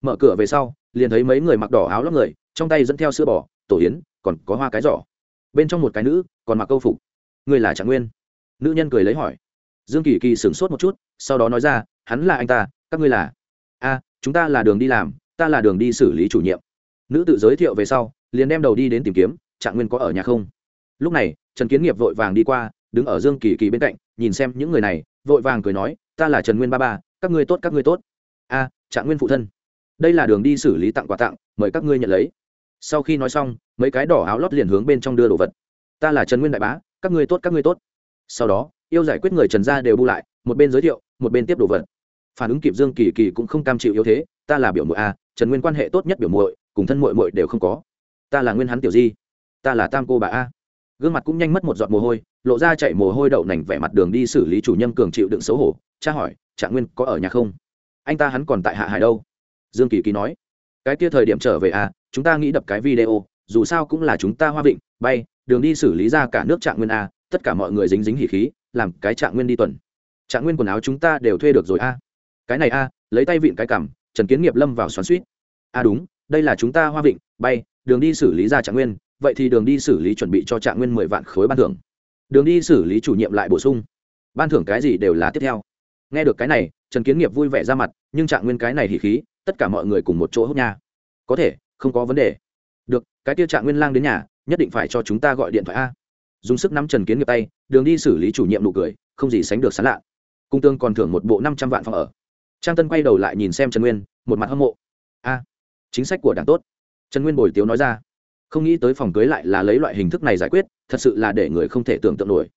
Mở cửa về sau, liền thấy mấy người mặc đỏ áo lóc người, trong tay dẫn theo sữa bò, tổ yến, còn có hoa cái giỏ. Bên trong một cái nữ, còn mặc câu phục. Người là trạng nguyên. Nữ nhân cười lấy hỏi dương kỳ kỳ sửng sốt một chút, sau đó nói ra, hắn là anh ta, các ngươi là? A, chúng ta là đường đi làm, ta là đường đi xử lý chủ nhiệm. Nữ tự giới thiệu về sau, liền đem đầu đi đến tìm kiếm, trạng nguyên có ở nhà không? Lúc này, trần kiến nghiệp vội vàng đi qua, đứng ở dương kỳ kỳ bên cạnh, nhìn xem những người này, vội vàng cười nói, ta là trần nguyên ba ba, các ngươi tốt, các ngươi tốt. A, trạng nguyên phụ thân. Đây là đường đi xử lý tặng quà tặng, mời các ngươi nhận lấy. Sau khi nói xong, mấy cái đỏ áo lót liền hướng bên trong đưa đồ vật. Ta là trần nguyên đại bá, các ngươi tốt, các ngươi tốt. Sau đó yêu giải quyết người trần gia đều bu lại, một bên giới thiệu, một bên tiếp đồ vật. Phản ứng kịp dương kỳ kỳ cũng không cam chịu yếu thế, ta là biểu muội a, trần nguyên quan hệ tốt nhất biểu muội, cùng thân muội muội đều không có. Ta là nguyên hắn tiểu di, ta là tam cô bà a. Gương mặt cũng nhanh mất một giọt mồ hôi, lộ ra chạy mồ hôi đậu nành vẻ mặt đường đi xử lý chủ nhân cường chịu đựng xấu hổ, cha hỏi trạng nguyên có ở nhà không? Anh ta hắn còn tại hạ hải đâu. Dương kỳ kỳ nói, cái kia thời điểm trở về à chúng ta nghĩ đập cái video, dù sao cũng là chúng ta hoa vịnh, bay, đường đi xử lý ra cả nước trạng nguyên a, tất cả mọi người dính dính hỉ khí làm cái trạng nguyên đi tuần. Trạng nguyên quần áo chúng ta đều thuê được rồi a. Cái này a, lấy tay vịn cái cằm, trần kiến nghiệp lâm vào xoắn suýt a đúng, đây là chúng ta hoa vịnh bay, đường đi xử lý ra trạng nguyên, vậy thì đường đi xử lý chuẩn bị cho trạng nguyên mười vạn khối ban thưởng. Đường đi xử lý chủ nhiệm lại bổ sung. Ban thưởng cái gì đều là tiếp theo. Nghe được cái này, trần kiến nghiệp vui vẻ ra mặt, nhưng trạng nguyên cái này hỉ khí, tất cả mọi người cùng một chỗ hút nha. Có thể, không có vấn đề. Được, cái tiêu trạng nguyên lang đến nhà, nhất định phải cho chúng ta gọi điện thoại a dùng sức nắm trần kiến nghiệp tay, đường đi xử lý chủ nhiệm nụ cười, không gì sánh được sán lạ. Cung tương còn thưởng một bộ năm trăm vạn phòng ở. Trang tân quay đầu lại nhìn xem trần nguyên, một mặt hâm mộ. A, chính sách của đảng tốt. Trần nguyên bồi tiếu nói ra. Không nghĩ tới phòng cưới lại là lấy loại hình thức này giải quyết, thật sự là để người không thể tưởng tượng nổi.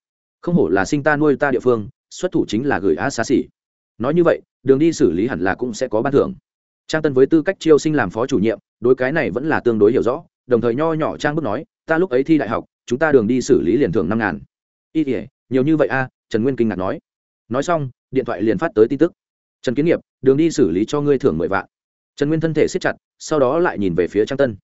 Không hổ là sinh ta nuôi ta địa phương, xuất thủ chính là gửi á xa xỉ. Nói như vậy, đường đi xử lý hẳn là cũng sẽ có ban thưởng. Trang tân với tư cách chiêu sinh làm phó chủ nhiệm, đối cái này vẫn là tương đối hiểu rõ, đồng thời nho nhỏ trang bước nói, ta lúc ấy thi đại học chúng ta đường đi xử lý liền thưởng năm ngàn. Y tỉa nhiều như vậy a trần nguyên kinh ngạc nói. Nói xong, điện thoại liền phát tới tin tức. Trần kiến nghiệp, đường đi xử lý cho ngươi thưởng mười vạn. Trần nguyên thân thể siết chặt, sau đó lại nhìn về phía trang tân.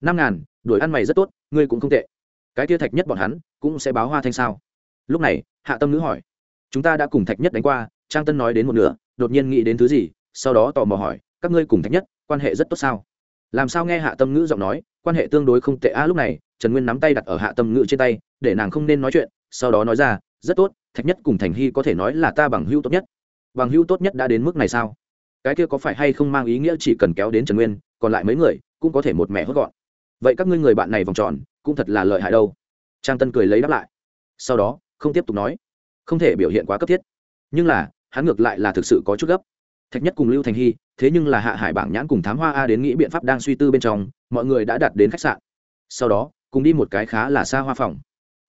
Năm ngàn, đuổi ăn mày rất tốt, ngươi cũng không tệ. Cái tia thạch nhất bọn hắn, cũng sẽ báo hoa thanh sao? Lúc này, hạ tâm nữ hỏi. Chúng ta đã cùng thạch nhất đánh qua, trang tân nói đến một nửa, đột nhiên nghĩ đến thứ gì, sau đó tò mò hỏi, các ngươi cùng thạch nhất, quan hệ rất tốt sao? Làm sao nghe hạ tâm ngữ giọng nói, quan hệ tương đối không tệ a lúc này trần nguyên nắm tay đặt ở hạ tâm ngữ trên tay, để nàng không nên nói chuyện, sau đó nói ra, rất tốt, thạch nhất cùng thành hy có thể nói là ta bằng hữu tốt nhất. Bằng hữu tốt nhất đã đến mức này sao? Cái kia có phải hay không mang ý nghĩa chỉ cần kéo đến trần nguyên, còn lại mấy người cũng có thể một mẹ hốt gọn? Vậy các ngươi người bạn này vòng tròn, cũng thật là lợi hại đâu. Trang tân cười lấy đáp lại. Sau đó, không tiếp tục nói. Không thể biểu hiện quá cấp thiết. Nhưng là, hắn ngược lại là thực sự có chút gấp. Thạch nhất cùng lưu thành hy, thế nhưng là hạ hải bảng nhãn cùng thám hoa a đến nghĩ biện pháp đang suy tư bên trong, mọi người đã đặt đến khách sạn. Sau đó cùng đi một cái khá là xa hoa phòng.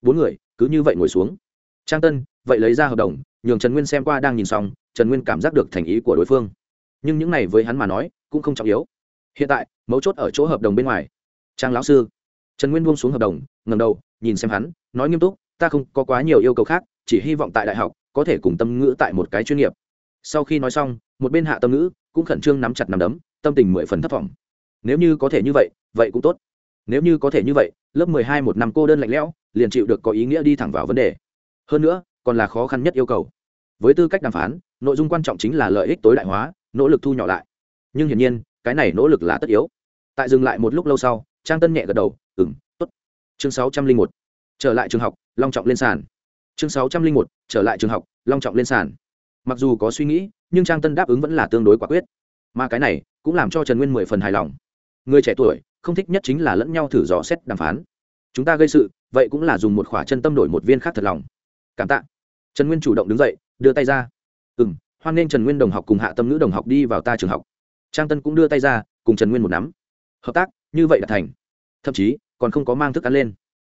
Bốn người, cứ như vậy ngồi xuống. Trang tân, vậy lấy ra hợp đồng, nhường trần nguyên xem qua đang nhìn xong, trần nguyên cảm giác được thành ý của đối phương. Nhưng những này với hắn mà nói, cũng không trọng yếu. Hiện tại, mấu chốt ở chỗ hợp đồng bên ngoài. Trang lão sư. Trần nguyên buông xuống hợp đồng ngầm đầu, nhìn xem hắn, nói nghiêm túc, ta không có quá nhiều yêu cầu khác, chỉ hy vọng tại đại học, có thể cùng tâm ngữ tại một cái chuyên nghiệp. Sau khi nói xong, một bên hạ tâm ngữ, cũng khẩn trương nắm chặt nắm đấm, tâm tình mười phần thất vọng. Nếu như có thể như vậy vậy cũng tốt nếu như có thể như vậy, lớp mười hai một năm cô đơn lạnh lẽo, liền chịu được có ý nghĩa đi thẳng vào vấn đề. Hơn nữa, còn là khó khăn nhất yêu cầu. Với tư cách đàm phán, nội dung quan trọng chính là lợi ích tối đại hóa, nỗ lực thu nhỏ lại. Nhưng hiển nhiên, cái này nỗ lực là tất yếu. Tại dừng lại một lúc lâu sau, trang tân nhẹ gật đầu ừng t ố t chương sáu trăm linh một, trở lại trường học, long trọng lên sàn. Chương sáu trăm linh một, trở lại trường học, long trọng lên sàn. Mặc dù có suy nghĩ, nhưng trang tân đáp ứng vẫn là tương đối quả quyết. Mà cái này cũng làm cho trần nguyên mười phần hài lòng. Người trẻ tuổi không thích nhất chính là lẫn nhau thử dò xét đàm phán. Chúng ta gây sự, vậy cũng là dùng một khỏa chân tâm đổi một viên khác thật lòng. Cảm tạ. Trần nguyên chủ động đứng dậy, đưa tay ra. Ừ m hoan nghênh trần nguyên đồng học cùng hạ tâm nữ đồng học đi vào ta trường học. Trang tân cũng đưa tay ra, cùng trần nguyên một nắm. Hợp tác, như vậy đã thành. Thậm chí, còn không có mang thức ăn lên.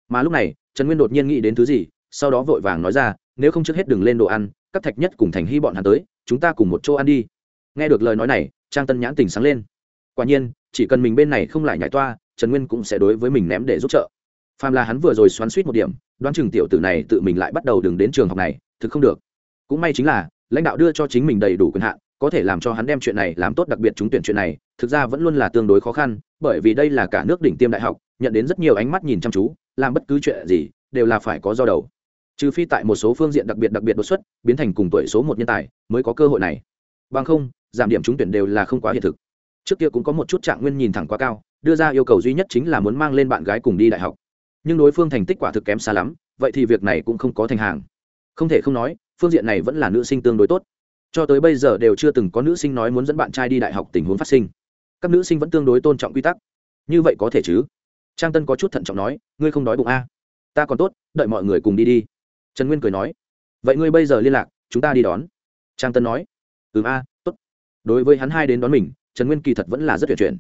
Mà lúc này, trần nguyên đột nhiên nghĩ đến thứ gì, sau đó vội vàng nói ra, nếu không trước hết đừng lên đồ ăn, các thạch nhất cùng thành hy bọn hắn tới, chúng ta cùng một chỗ ăn đi. Nghe được lời nói này, trang tân nhãn tình sáng lên quả nhiên, chỉ cần mình bên này không lại nhảy toa, trần nguyên cũng sẽ đối với mình ném để giúp trợ. Phàm là hắn vừa rồi xoắn suýt một điểm, đoán chừng tiểu tử này tự mình lại bắt đầu đừng đến trường học này, thực không được. Cũng may chính là, lãnh đạo đưa cho chính mình đầy đủ quyền hạn, có thể làm cho hắn đem chuyện này làm tốt, đặc biệt trúng tuyển chuyện này, thực ra vẫn luôn là tương đối khó khăn, bởi vì đây là cả nước đỉnh tiêm đại học, nhận đến rất nhiều ánh mắt nhìn chăm chú, làm bất cứ chuyện gì, đều là phải có do đầu. Trừ phi tại một số phương diện đặc biệt đặc biệt đột xuất, biến thành cùng tuổi số một nhân tài, mới có cơ hội này. Bằng không, giảm điểm trúng tuyển đều là không quá hiện thực trước kia cũng có một chút trạng nguyên nhìn thẳng quá cao, đưa ra yêu cầu duy nhất chính là muốn mang lên bạn gái cùng đi đại học. Nhưng đối phương thành tích quả thực kém xa lắm, vậy thì việc này cũng không có thành hàng. Không thể không nói, phương diện này vẫn là nữ sinh tương đối tốt. Cho tới bây giờ đều chưa từng có nữ sinh nói muốn dẫn bạn trai đi đại học tình huống phát sinh. Các nữ sinh vẫn tương đối tôn trọng quy tắc. Như vậy có thể chứ? Trang tân có chút thận trọng nói, ngươi không đói bụng a ta còn tốt, đợi mọi người cùng đi đi. Trần nguyên cười nói, vậy ngươi bây giờ liên lạc, chúng ta đi đón. Trang tân nói ừ a, tốt. Đối với hắn hai đến đón mình trần nguyên kỳ thật vẫn là rất tuyệt chuyển.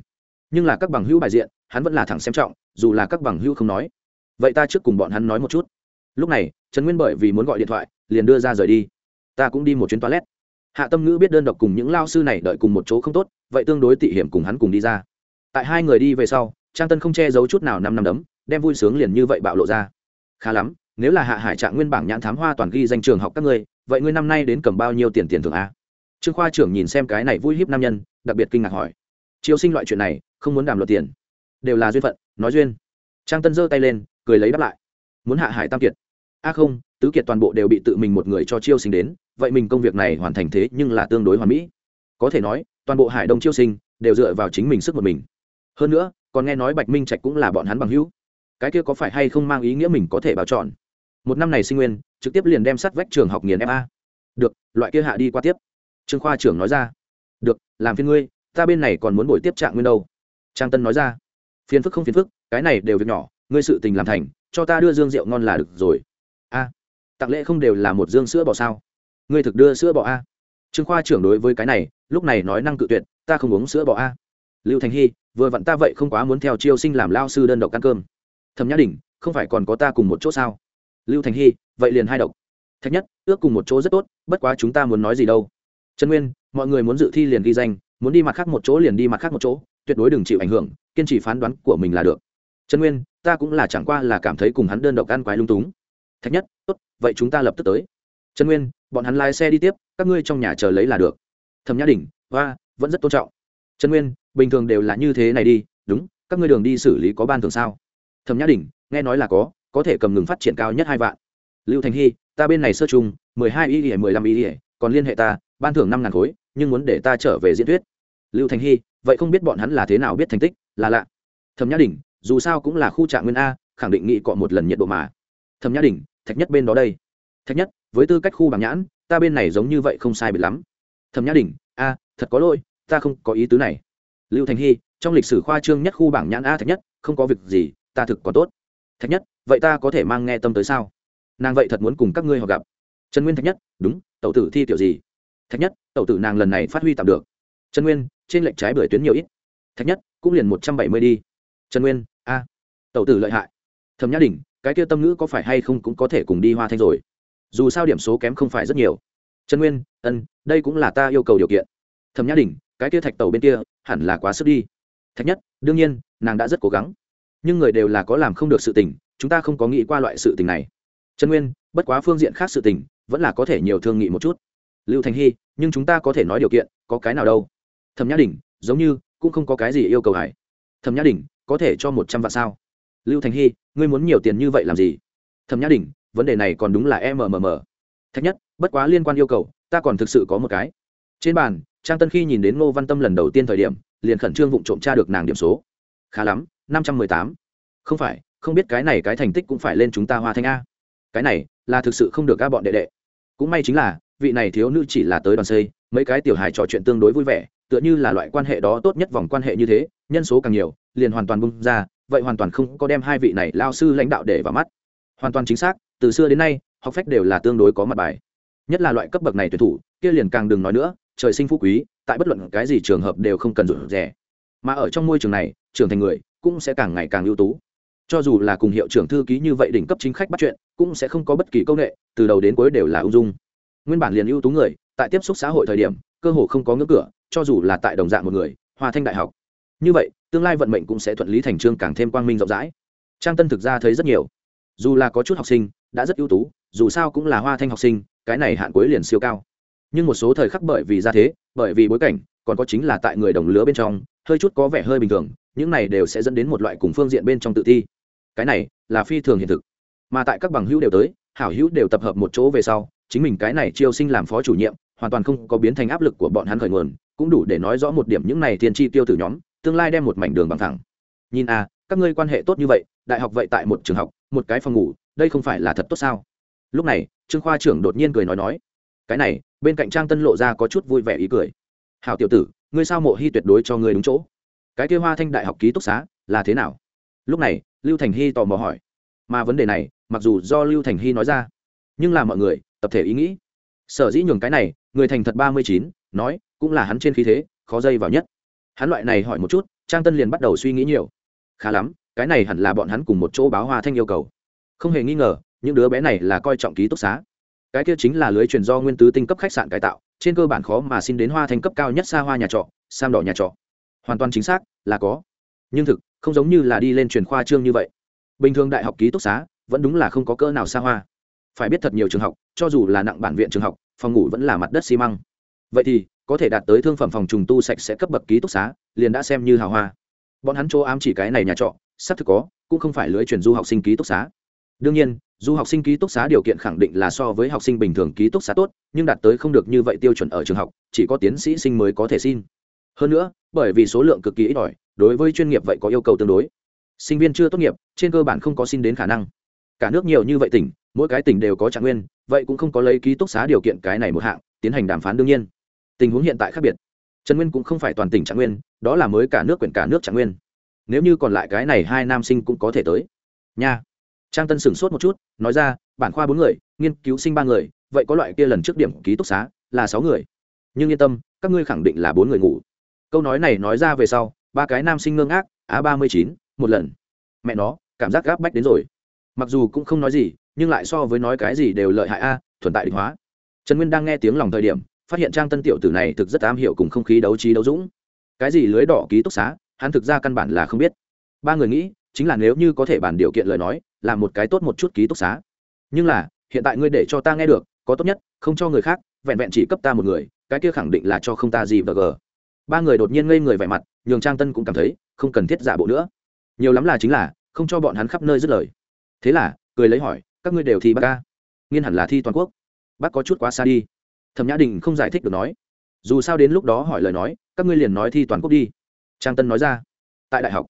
Nhưng là các bằng hữu bài diện, hắn vẫn là thẳng xem trọng, dù là các bằng hữu không nói. Vậy ta trước cùng bọn hắn nói một chút. Lúc này, trần nguyên bởi vì muốn gọi điện thoại, liền đưa ra rời đi. Ta cũng đi một chuyến toilet. Hạ tâm ngữ biết đơn độc cùng những lao sư này đợi cùng một chỗ không tốt, vậy tương đối tị hiểm cùng hắn cùng đi ra. Tại hai người đi về sau, trang tân không che giấu chút nào năm năm đấm, đem vui sướng liền như vậy bạo lộ ra. Khá lắm, nếu là hạ hải trạng nguyên bảng nhãn thám hoa toàn ghi danh trường học các ngươi, vậy ngươi năm nay đến cầm bao nhiêu tiền tiền thưởng a? Trương khoa trưởng nhìn xem cái này vui hiếp nam nhân đặc biệt kinh ngạc hỏi. Chiêu sinh loại chuyện này, không muốn đàm luật tiền. Đều là duyên phận, nói duyên. Trang tân giơ tay lên, cười lấy đáp lại. Muốn hạ hải tam kiệt. A không, tứ kiệt toàn bộ đều bị tự mình một người cho chiêu sinh đến, vậy mình công việc này hoàn thành thế nhưng là tương đối hoàn mỹ. Có thể nói, toàn bộ hải đông chiêu sinh đều dựa vào chính mình sức một mình. Hơn nữa, còn nghe nói bạch minh trạch cũng là bọn hắn bằng hữu. Cái kia có phải hay không mang ý nghĩa mình có thể bảo chọn? Một năm này sinh nguyên, trực tiếp liền đem sát vách trường học nghiền fa được, loại kia hạ đi qua tiếp. Trương khoa trưởng nói ra được, làm phiên ngươi, ta bên này còn muốn buổi tiếp trạng nguyên đâu. Trang tân nói ra. Phiền phức không phiền phức, cái này đều việc nhỏ, ngươi sự tình làm thành, cho ta đưa dương rượu ngon là được rồi. A, tặng lễ không đều là một dương sữa bò sao? Ngươi thực đưa sữa bò a. Trương khoa trưởng đối với cái này, lúc này nói năng cự tuyệt, ta không uống sữa bò a. Lưu thành hy, vừa vặn ta vậy không quá muốn theo chiêu sinh làm lao sư đơn độc ăn cơm. Thẩm nhã đình không phải còn có ta cùng một chỗ sao? Lưu thành hy, vậy liền hai độc. Thạch nhất, ước cùng một chỗ rất tốt, bất quá chúng ta muốn nói gì đâu. Trần nguyên mọi người muốn dự thi liền ghi danh, muốn đi mặt khác một chỗ liền đi mặt khác một chỗ, tuyệt đối đừng chịu ảnh hưởng, kiên trì phán đoán của mình là được. Trần nguyên, ta cũng là chẳng qua là cảm thấy cùng hắn đơn độc ăn quái lung túng. Thạch nhất, tốt, vậy chúng ta lập tức tới. Trần nguyên, bọn hắn lái xe đi tiếp, các ngươi trong nhà chờ lấy là được. Thẩm nhã đình và vẫn rất tôn trọng. Trần nguyên, bình thường đều là như thế này đi, đúng, các ngươi đường đi xử lý có ban thường sao? Thẩm nhã đình nghe nói là có có thể cầm ngừng phát triển cao nhất hai vạn. Lưu thành hy, ta bên này sơ chung mười hai ý ỉa mười lăm ý ỉa còn liên hệ ta, ban thưởng năm ngàn khối nhưng muốn để ta trở về diễn thuyết. Lưu thành hy, vậy không biết bọn hắn là thế nào biết thành tích, là lạ. Thẩm nhã đình, dù sao cũng là khu trạng nguyên a, khẳng định nghị cọ một lần nhiệt độ mà. Thẩm nhã đình, thạch nhất bên đó đây. Thạch nhất, với tư cách khu bằng nhãn, ta bên này giống như vậy không sai biệt lắm. Thẩm nhã đình, a, thật có lỗi, ta không có ý tứ này. Lưu thành hy, trong lịch sử khoa trương nhất khu bảng nhãn a thạch nhất, không có việc gì, ta thực có tốt. Thạch nhất, vậy ta có thể mang nghe tâm tới sao? Nàng vậy thật muốn cùng các ngươi họ gặp. Trần nguyên thạch nhất, đúng, tẩu tử thi kiểu gì? Thạch nhất tẩu tử nàng lần này phát huy tạm được trần nguyên trên lệnh trái bưởi tuyến nhiều ít thạch nhất cũng liền một trăm bảy mươi đi trần nguyên a tẩu tử lợi hại thẩm nhã đình cái kia tâm ngữ có phải hay không cũng có thể cùng đi hoa thanh rồi dù sao điểm số kém không phải rất nhiều trần nguyên ân đây cũng là ta yêu cầu điều kiện thẩm nhã đình cái kia thạch tàu bên kia hẳn là quá sức đi thạch nhất đương nhiên nàng đã rất cố gắng nhưng người đều là có làm không được sự tình chúng ta không có nghĩ qua loại sự tình này trần nguyên bất quá phương diện khác sự tình vẫn là có thể nhiều thương nghị một chút lưu thành hy, nhưng chúng ta có thể nói điều kiện, có cái nào đâu. Thẩm nhã đình, giống như, cũng không có cái gì yêu cầu hải thẩm nhã đình, có thể cho một trăm vạn sao? Lưu thành hy, ngươi muốn nhiều tiền như vậy làm gì? Thẩm nhã đình, vấn đề này còn đúng là mmm thách nhất, bất quá liên quan yêu cầu, ta còn thực sự có một cái. Trên bàn, trang tân khi nhìn đến ngô văn tâm lần đầu tiên thời điểm, liền khẩn trương vụng trộm tra được nàng điểm số. Khá lắm, năm trăm mười tám. Không phải, không biết cái này cái thành tích cũng phải lên chúng ta hoa thanh a. Cái này, là thực sự không được ca bọn đệ đệ. Cũng may chính là vị này thiếu nữ chỉ là tới đoàn xây, mấy cái tiểu hài trò chuyện tương đối vui vẻ, tựa như là loại quan hệ đó tốt nhất vòng quan hệ như thế, nhân số càng nhiều, liền hoàn toàn bung ra, vậy hoàn toàn không có đem hai vị này lao sư lãnh đạo để vào mắt. Hoàn toàn chính xác, từ xưa đến nay, học phách đều là tương đối có mặt bài. Nhất là loại cấp bậc này tuyển thủ, kia liền càng đừng nói nữa, trời sinh phú quý, tại bất luận cái gì trường hợp đều không cần rủi rẻ mà ở trong môi trường này, trưởng thành người, cũng sẽ càng ngày càng ưu tú. Cho dù là cùng hiệu trưởng thư ký như vậy đỉnh cấp chính khách bắt chuyện, cũng sẽ không có bất kỳ công nghệ, từ đầu đến cuối đều là ung dung nguyên bản liền ưu tú người, tại tiếp xúc xã hội thời điểm, cơ hồ không có ngưỡng cửa, cho dù là tại đồng dạng một người, hoa thanh đại học. Như vậy, tương lai vận mệnh cũng sẽ thuận lý thành trương càng thêm quang minh rộng rãi. Trang tân thực ra thấy rất nhiều. Dù là có chút học sinh, đã rất ưu tú, dù sao cũng là hoa thanh học sinh, cái này hạn cuối liền siêu cao. Nhưng một số thời khắc bởi vì ra thế, bởi vì bối cảnh, còn có chính là tại người đồng lứa bên trong, hơi chút có vẻ hơi bình thường, những này đều sẽ dẫn đến một loại cùng phương diện bên trong tự thi. Cái này là phi thường hiện thực. Mà tại các bằng hữu đều tới, hảo hữu đều tập hợp một chỗ về sau chính mình cái này chiêu sinh làm phó chủ nhiệm, hoàn toàn không có biến thành áp lực của bọn hắn khởi nguồn, cũng đủ để nói rõ một điểm những này tiên tri tiêu tử nhóm, tương lai đem một mảnh đường bằng thẳng. Nhìn a các ngươi quan hệ tốt như vậy, đại học vậy tại một trường học, một cái phòng ngủ, đây không phải là thật tốt sao? Lúc này, trương khoa trưởng đột nhiên cười nói nói, cái này, bên cạnh trang tân lộ ra có chút vui vẻ ý cười. Hào tiểu tử, ngươi sao mộ hy tuyệt đối cho ngươi đúng chỗ? Cái kia hoa thanh đại học ký túc xá, là thế nào? Lúc này, lưu thành hy tò mò hỏi. Mà vấn đề này, mặc dù do lưu thành hy nói ra, nhưng là mọi người tập thể ý nghĩ. Sở dĩ nhường cái này, người thành thật ba mươi chín, nói, cũng là hắn trên khí thế, khó dây vào nhất. Hắn loại này hỏi một chút, trang tân liền bắt đầu suy nghĩ nhiều. Khá lắm, cái này hẳn là bọn hắn cùng một chỗ báo hoa thanh yêu cầu. Không hề nghi ngờ, những đứa bé này là coi trọng ký túc xá. Cái kia chính là lưới truyền do nguyên tứ tinh cấp khách sạn cải tạo, trên cơ bản khó mà xin đến hoa thanh cấp cao nhất xa hoa nhà trọ, sam đỏ nhà trọ. Hoàn toàn chính xác, là có. Nhưng thực, không giống như là đi lên truyền khoa trương như vậy. Bình thường đại học ký túc xá, vẫn đúng là không có cỡ nào xa hoa phải biết thật nhiều trường học, cho dù là nặng bản viện trường học, phòng ngủ vẫn là mặt đất xi măng. Vậy thì, có thể đạt tới thương phẩm phòng trùng tu sạch sẽ cấp bậc ký túc xá, liền đã xem như hào hoa. Bọn hắn chỗ ám chỉ cái này nhà trọ sắp thực có, cũng không phải lưới truyền du học sinh ký túc xá. Đương nhiên, du học sinh ký túc xá điều kiện khẳng định là so với học sinh bình thường ký túc xá tốt, nhưng đạt tới không được như vậy tiêu chuẩn ở trường học, chỉ có tiến sĩ sinh mới có thể xin. Hơn nữa, bởi vì số lượng cực kỳ ít ỏi, đối với chuyên nghiệp vậy có yêu cầu tương đối. Sinh viên chưa tốt nghiệp, trên cơ bản không có xin đến khả năng. Cả nước nhiều như vậy tỉnh mỗi cái tỉnh đều có trạng nguyên, vậy cũng không có lấy ký túc xá điều kiện cái này một hạng, tiến hành đàm phán đương nhiên. Tình huống hiện tại khác biệt. Trần nguyên cũng không phải toàn tỉnh trạng nguyên, đó là mới cả nước quyển cả nước trạng nguyên. Nếu như còn lại cái này hai nam sinh cũng có thể tới. Nha. Trang tân sửng sốt một chút, nói ra, bản khoa bốn người, nghiên cứu sinh ba người, vậy có loại kia lần trước điểm ký túc xá là sáu người. Nhưng yên tâm, các ngươi khẳng định là bốn người ngủ. Câu nói này nói ra về sau, ba cái nam sinh ngưng ác a ba mươi chín, một lần. Mẹ nó, cảm giác gáp bách đến rồi. Mặc dù cũng không nói gì nhưng lại so với nói cái gì đều lợi hại a, thuần tại định hóa. Trần nguyên đang nghe tiếng lòng thời điểm, phát hiện trang tân tiểu tử này thực rất am hiểu cùng không khí đấu trí đấu dũng. Cái gì lưới đỏ ký túc xá, hắn thực ra căn bản là không biết. Ba người nghĩ, chính là nếu như có thể bàn điều kiện lời nói là một cái tốt một chút ký túc xá. Nhưng là, hiện tại ngươi để cho ta nghe được, có tốt nhất, không cho người khác, vẹn vẹn chỉ cấp ta một người, cái kia khẳng định là cho không ta gì và gờ. Ba người đột nhiên ngây người vẻ mặt, nhường trang tân cũng cảm thấy, không cần thiết giả bộ nữa. Nhiều lắm là chính là, không cho bọn hắn khắp nơi dứt lời. Thế là, cười lấy hỏi các ngươi đều thi bác ca. Nghiên hẳn là thi toàn quốc. Bác có chút quá xa đi. Thẩm nhã đình không giải thích được nói. Dù sao đến lúc đó hỏi lời nói, các ngươi liền nói thi toàn quốc đi. Trang tân nói ra. Tại đại học,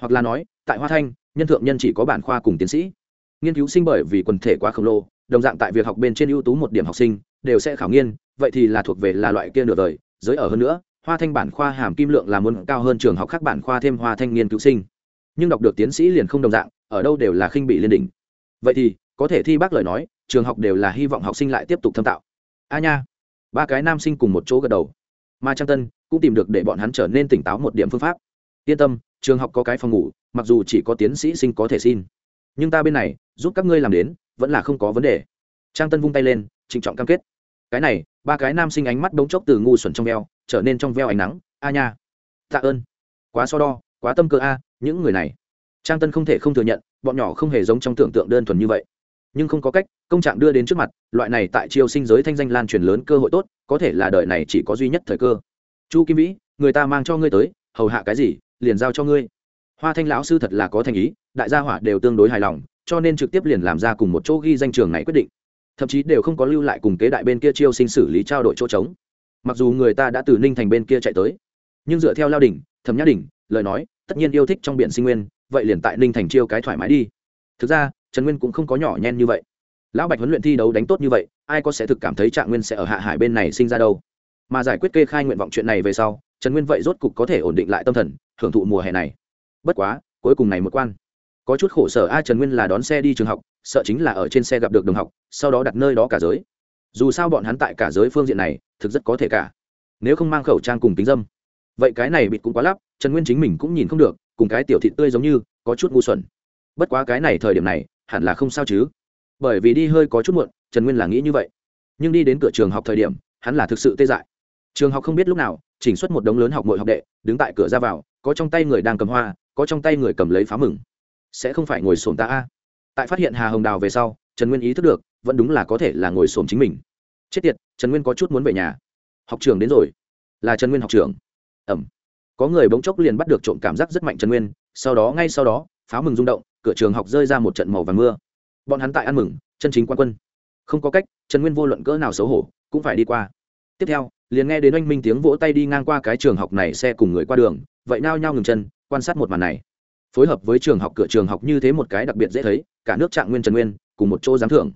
hoặc là nói, tại hoa thanh, nhân thượng nhân chỉ có bản khoa cùng tiến sĩ. Nghiên cứu sinh bởi vì quần thể quá khổng lồ, đồng dạng tại việc học bên trên ưu tú một điểm học sinh, đều sẽ khảo nghiên, vậy thì là thuộc về là loại kia nửa đời. Giới ở hơn nữa, hoa thanh bản khoa hàm kim lượng là muốn cao hơn trường học khác bản khoa thêm hoa thanh nghiên cứu sinh. Nhưng đọc được tiến sĩ liền không đồng dạng, ở đâu đều là khinh bị liên đỉnh. Vậy thì có thể thi bác lời nói, trường học đều là hy vọng học sinh lại tiếp tục thâm tạo. A nha. Ba cái nam sinh cùng một chỗ gật đầu. Mà trang tân cũng tìm được để bọn hắn trở nên tỉnh táo một điểm phương pháp. Yên tâm, trường học có cái phòng ngủ, mặc dù chỉ có tiến sĩ sinh có thể xin. Nhưng ta bên này, giúp các ngươi làm đến, vẫn là không có vấn đề. Trang tân vung tay lên, trịnh trọng cam kết. Cái này, ba cái nam sinh ánh mắt bỗng chốc từ ngu xuẩn trong veo, trở nên trong veo ánh nắng. A nha. Tạ ơn. Quá so đo, quá tâm cơ a, những người này. Trang tân không thể không thừa nhận, bọn nhỏ không hề giống trong tưởng tượng đơn thuần như vậy nhưng không có cách, công trạng đưa đến trước mặt, loại này tại triều sinh giới thanh danh lan truyền lớn cơ hội tốt, có thể là đời này chỉ có duy nhất thời cơ. Chu kim vĩ, người ta mang cho ngươi tới, hầu hạ cái gì, liền giao cho ngươi. Hoa thanh lão sư thật là có thành ý, đại gia hỏa đều tương đối hài lòng, cho nên trực tiếp liền làm ra cùng một chỗ ghi danh trường này quyết định. Thậm chí đều không có lưu lại cùng kế đại bên kia chiêu sinh xử lý trao đổi chỗ trống. Mặc dù người ta đã từ ninh thành bên kia chạy tới, nhưng dựa theo lao đình thẩm nhã đình lời nói, tất nhiên yêu thích trong biển sinh nguyên, vậy liền tại ninh thành chiêu cái thoải mái đi. Thực ra trần nguyên cũng không có nhỏ nhen như vậy. Lão bạch huấn luyện thi đấu đánh tốt như vậy, ai có sẽ thực cảm thấy trạng nguyên sẽ ở hạ hải bên này sinh ra đâu? Mà giải quyết kê khai nguyện vọng chuyện này về sau, trần nguyên vậy rốt cục có thể ổn định lại tâm thần, hưởng thụ mùa hè này. Bất quá, cuối cùng này một quan. Có chút khổ sở a trần nguyên là đón xe đi trường học, sợ chính là ở trên xe gặp được đồng học, sau đó đặt nơi đó cả giới. Dù sao bọn hắn tại cả giới phương diện này, thực rất có thể cả. Nếu không mang khẩu trang cùng tính dâm. Vậy cái này bịt cũng quá lắp, trần nguyên chính mình cũng nhìn không được, cùng cái tiểu thị tươi giống như, có chút ngu xuẩn. Bất quá cái này thời điểm này hẳn là không sao chứ. Bởi vì đi hơi có chút muộn, trần nguyên là nghĩ như vậy. Nhưng đi đến cửa trường học thời điểm, hắn là thực sự tê dại. Trường học không biết lúc nào, chỉnh xuất một đống lớn học mội học đệ, đứng tại cửa ra vào, có trong tay người đang cầm hoa, có trong tay người cầm lấy phá mừng. Sẽ không phải ngồi xổm ta a? Tại phát hiện hà hồng đào về sau, trần nguyên ý thức được, vẫn đúng là có thể là ngồi xổm chính mình. Chết tiệt, trần nguyên có chút muốn về nhà. Học trường đến rồi. Là trần nguyên học trường. Ẩm. Có người bỗng chốc liền bắt được trộm cảm giác rất mạnh trần nguyên, sau đó, ngay sau đó pháo mừng rung động cửa trường học rơi ra một trận màu và mưa. Bọn hắn tại ăn mừng, chân chính quan quân. Không có cách, trần nguyên vô luận cỡ nào xấu hổ, cũng phải đi qua. Tiếp theo, liền nghe đến oanh minh tiếng vỗ tay đi ngang qua cái trường học này xe cùng người qua đường, vậy nao nhao ngừng chân, quan sát một màn này. Phối hợp với trường học cửa trường học như thế một cái đặc biệt dễ thấy, cả nước trạng nguyên trần nguyên, cùng một chỗ giám thưởng.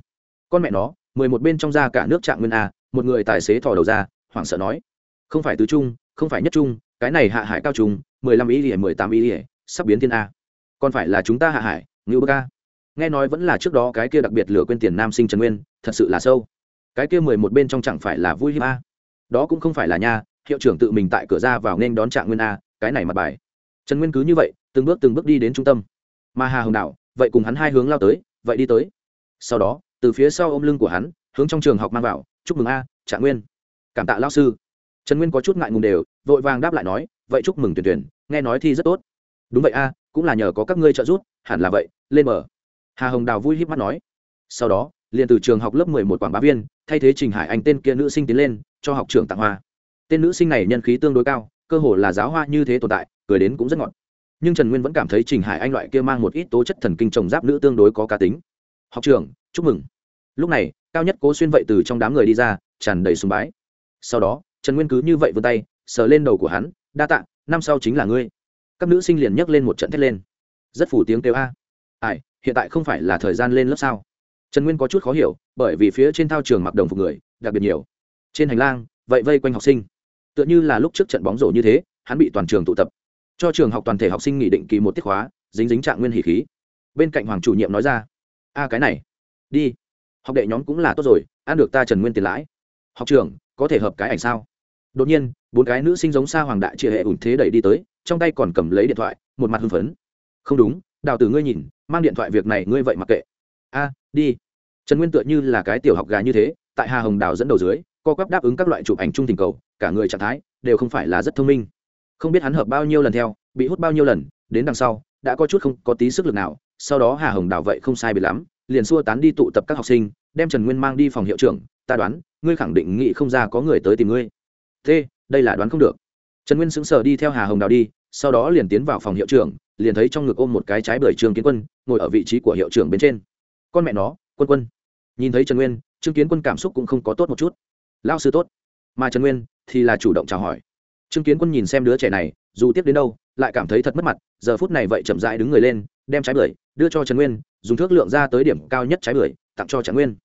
Con mẹ nó, mười một bên trong ra cả nước trạng nguyên a, một người tài xế thò đầu ra, hoảng sợ nói. Không phải tứ trung, không phải nhất trung, cái này hạ hải cao trung, mười lăm ý ỉa mười tám ý ỉa sắp biến thiên a còn phải là chúng ta hạ hải, ngưu bơ ca. Nghe nói vẫn là trước đó cái kia đặc biệt lừa quên tiền nam sinh trần nguyên, thật sự là sâu. Cái kia mười một bên trong chẳng phải là vui hiếp a? Đó cũng không phải là nha, hiệu trưởng tự mình tại cửa ra vào nên đón trạng nguyên a, cái này mặt bài. Trần nguyên cứ như vậy, từng bước từng bước đi đến trung tâm. Mà hà hồng đạo vậy cùng hắn hai hướng lao tới, vậy đi tới. Sau đó, từ phía sau ôm lưng của hắn, hướng trong trường học mang vào, chúc mừng a, trạng nguyên. Cảm tạ lao sư. Trần nguyên có chút ngại ngùng đều, vội vàng đáp lại nói, vậy chúc mừng tuyển tuyển nghe nói thi rất tốt. Đúng vậy a cũng là nhờ có các ngươi trợ giúp, hẳn là vậy, lên mở hà hồng đào vui híp mắt nói. Sau đó, liền từ trường học lớp mười một quảng bá viên, thay thế trình hải anh tên kia nữ sinh tiến lên, cho học trưởng tặng hoa. Tên nữ sinh này nhân khí tương đối cao, cơ hồ là giáo hoa như thế tồn tại, cười đến cũng rất ngọt. Nhưng trần nguyên vẫn cảm thấy trình hải anh loại kia mang một ít tố chất thần kinh trồng giáp nữ tương đối có cá tính. Học trưởng, chúc mừng. Lúc này, cao nhất cố xuyên vậy từ trong đám người đi ra, tràn đầy sùng bái. Sau đó, trần nguyên cứ như vậy vươn tay, sờ lên đầu của hắn, đa tạ, năm sau chính là ngươi các nữ sinh liền nhấc lên một trận thét lên. Rất phủ tiếng kêu a. Ai, hiện tại không phải là thời gian lên lớp sao? Trần nguyên có chút khó hiểu, bởi vì phía trên thao trường mặc đồng phục người, đặc biệt nhiều. Trên hành lang, vậy vây quanh học sinh. Tựa như là lúc trước trận bóng rổ như thế, hắn bị toàn trường tụ tập. Cho trường học toàn thể học sinh nghỉ định kỳ một tiết khóa, dính dính trạng nguyên hỉ khí. Bên cạnh hoàng chủ nhiệm nói ra, a, cái này, đi. Học đệ nhóm cũng là tốt rồi, ăn được ta trần nguyên tiền lãi. Học trường, có thể hợp cái ảnh sao? Đột nhiên, bốn cái nữ sinh giống xa hoàng đại chia hệ ủn thế đẩy đi tới trong tay còn cầm lấy điện thoại, một mặt hưng phấn. Không đúng, đào tử ngươi nhìn, mang điện thoại việc này ngươi vậy mặc kệ. A, đi. Trần nguyên tựa như là cái tiểu học gà như thế, tại hà hồng đào dẫn đầu dưới, co quắp đáp ứng các loại chụp ảnh chung tình cầu, cả người trạng thái đều không phải là rất thông minh. Không biết hắn hợp bao nhiêu lần theo, bị hút bao nhiêu lần, đến đằng sau, đã có chút không có tí sức lực nào, sau đó hà hồng đào vậy không sai bị lắm, liền xua tán đi tụ tập các học sinh, đem trần nguyên mang đi phòng hiệu trưởng, ta đoán, ngươi khẳng định nghĩ không ra có người tới tìm ngươi. Thế, đây là đoán không được trần nguyên sững sờ đi theo hà hồng đào đi, sau đó liền tiến vào phòng hiệu trưởng, liền thấy trong ngực ôm một cái trái bưởi trương kiến quân, ngồi ở vị trí của hiệu trưởng bên trên. Con mẹ nó, quân quân. Nhìn thấy trần nguyên, trương kiến quân cảm xúc cũng không có tốt một chút. Lao sư tốt. Mà trần nguyên thì là chủ động chào hỏi. Trương kiến quân nhìn xem đứa trẻ này, dù tiếp đến đâu, lại cảm thấy thật mất mặt, giờ phút này vậy chậm rãi đứng người lên, đem trái bưởi đưa cho trần nguyên, dùng thước lượng ra tới điểm cao nhất trái bưởi, tặng cho trần nguyên.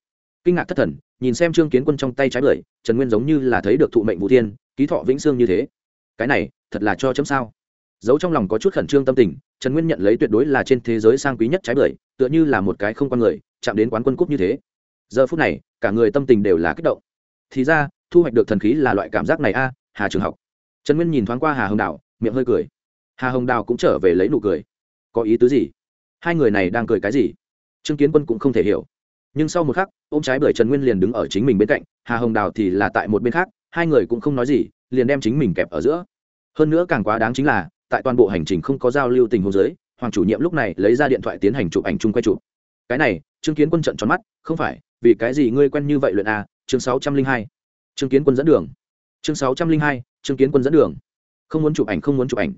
Kinh ngạc thất thần, nhìn xem trương kiến quân trong tay trái bưởi, trần nguyên giống như là thấy được thụ mệnh vũ thiên, ký thọ vĩnh sương như thế cái này, thật là cho chấm sao? Giấu trong lòng có chút khẩn trương tâm tình, trần nguyên nhận lấy tuyệt đối là trên thế giới sang quý nhất trái bưởi, tựa như là một cái không con người, chạm đến quán quân cúp như thế. Giờ phút này, cả người tâm tình đều là kích động. Thì ra, thu hoạch được thần khí là loại cảm giác này a, hà trường học. Trần nguyên nhìn thoáng qua hà hồng đào, miệng hơi cười. Hà hồng đào cũng trở về lấy nụ cười. Có ý tứ gì? Hai người này đang cười cái gì? Trương kiến quân cũng không thể hiểu. Nhưng sau một khắc, ôm trái bưởi trần nguyên liền đứng ở chính mình bên cạnh, hà hồng đào thì là tại một bên khác hai người cũng không nói gì, liền đem chính mình kẹp ở giữa. Hơn nữa càng quá đáng chính là, tại toàn bộ hành trình không có giao lưu tình huống giới hoàng chủ nhiệm lúc này lấy ra điện thoại tiến hành chụp ảnh chung quay chụp. Cái này chứng kiến quân trận tròn mắt, không phải, vì cái gì ngươi quen như vậy luyện a chương sáu trăm linh hai. Chứng kiến quân dẫn đường. Chương sáu trăm linh hai chứng kiến quân dẫn đường. Không muốn chụp ảnh, không muốn chụp ảnh.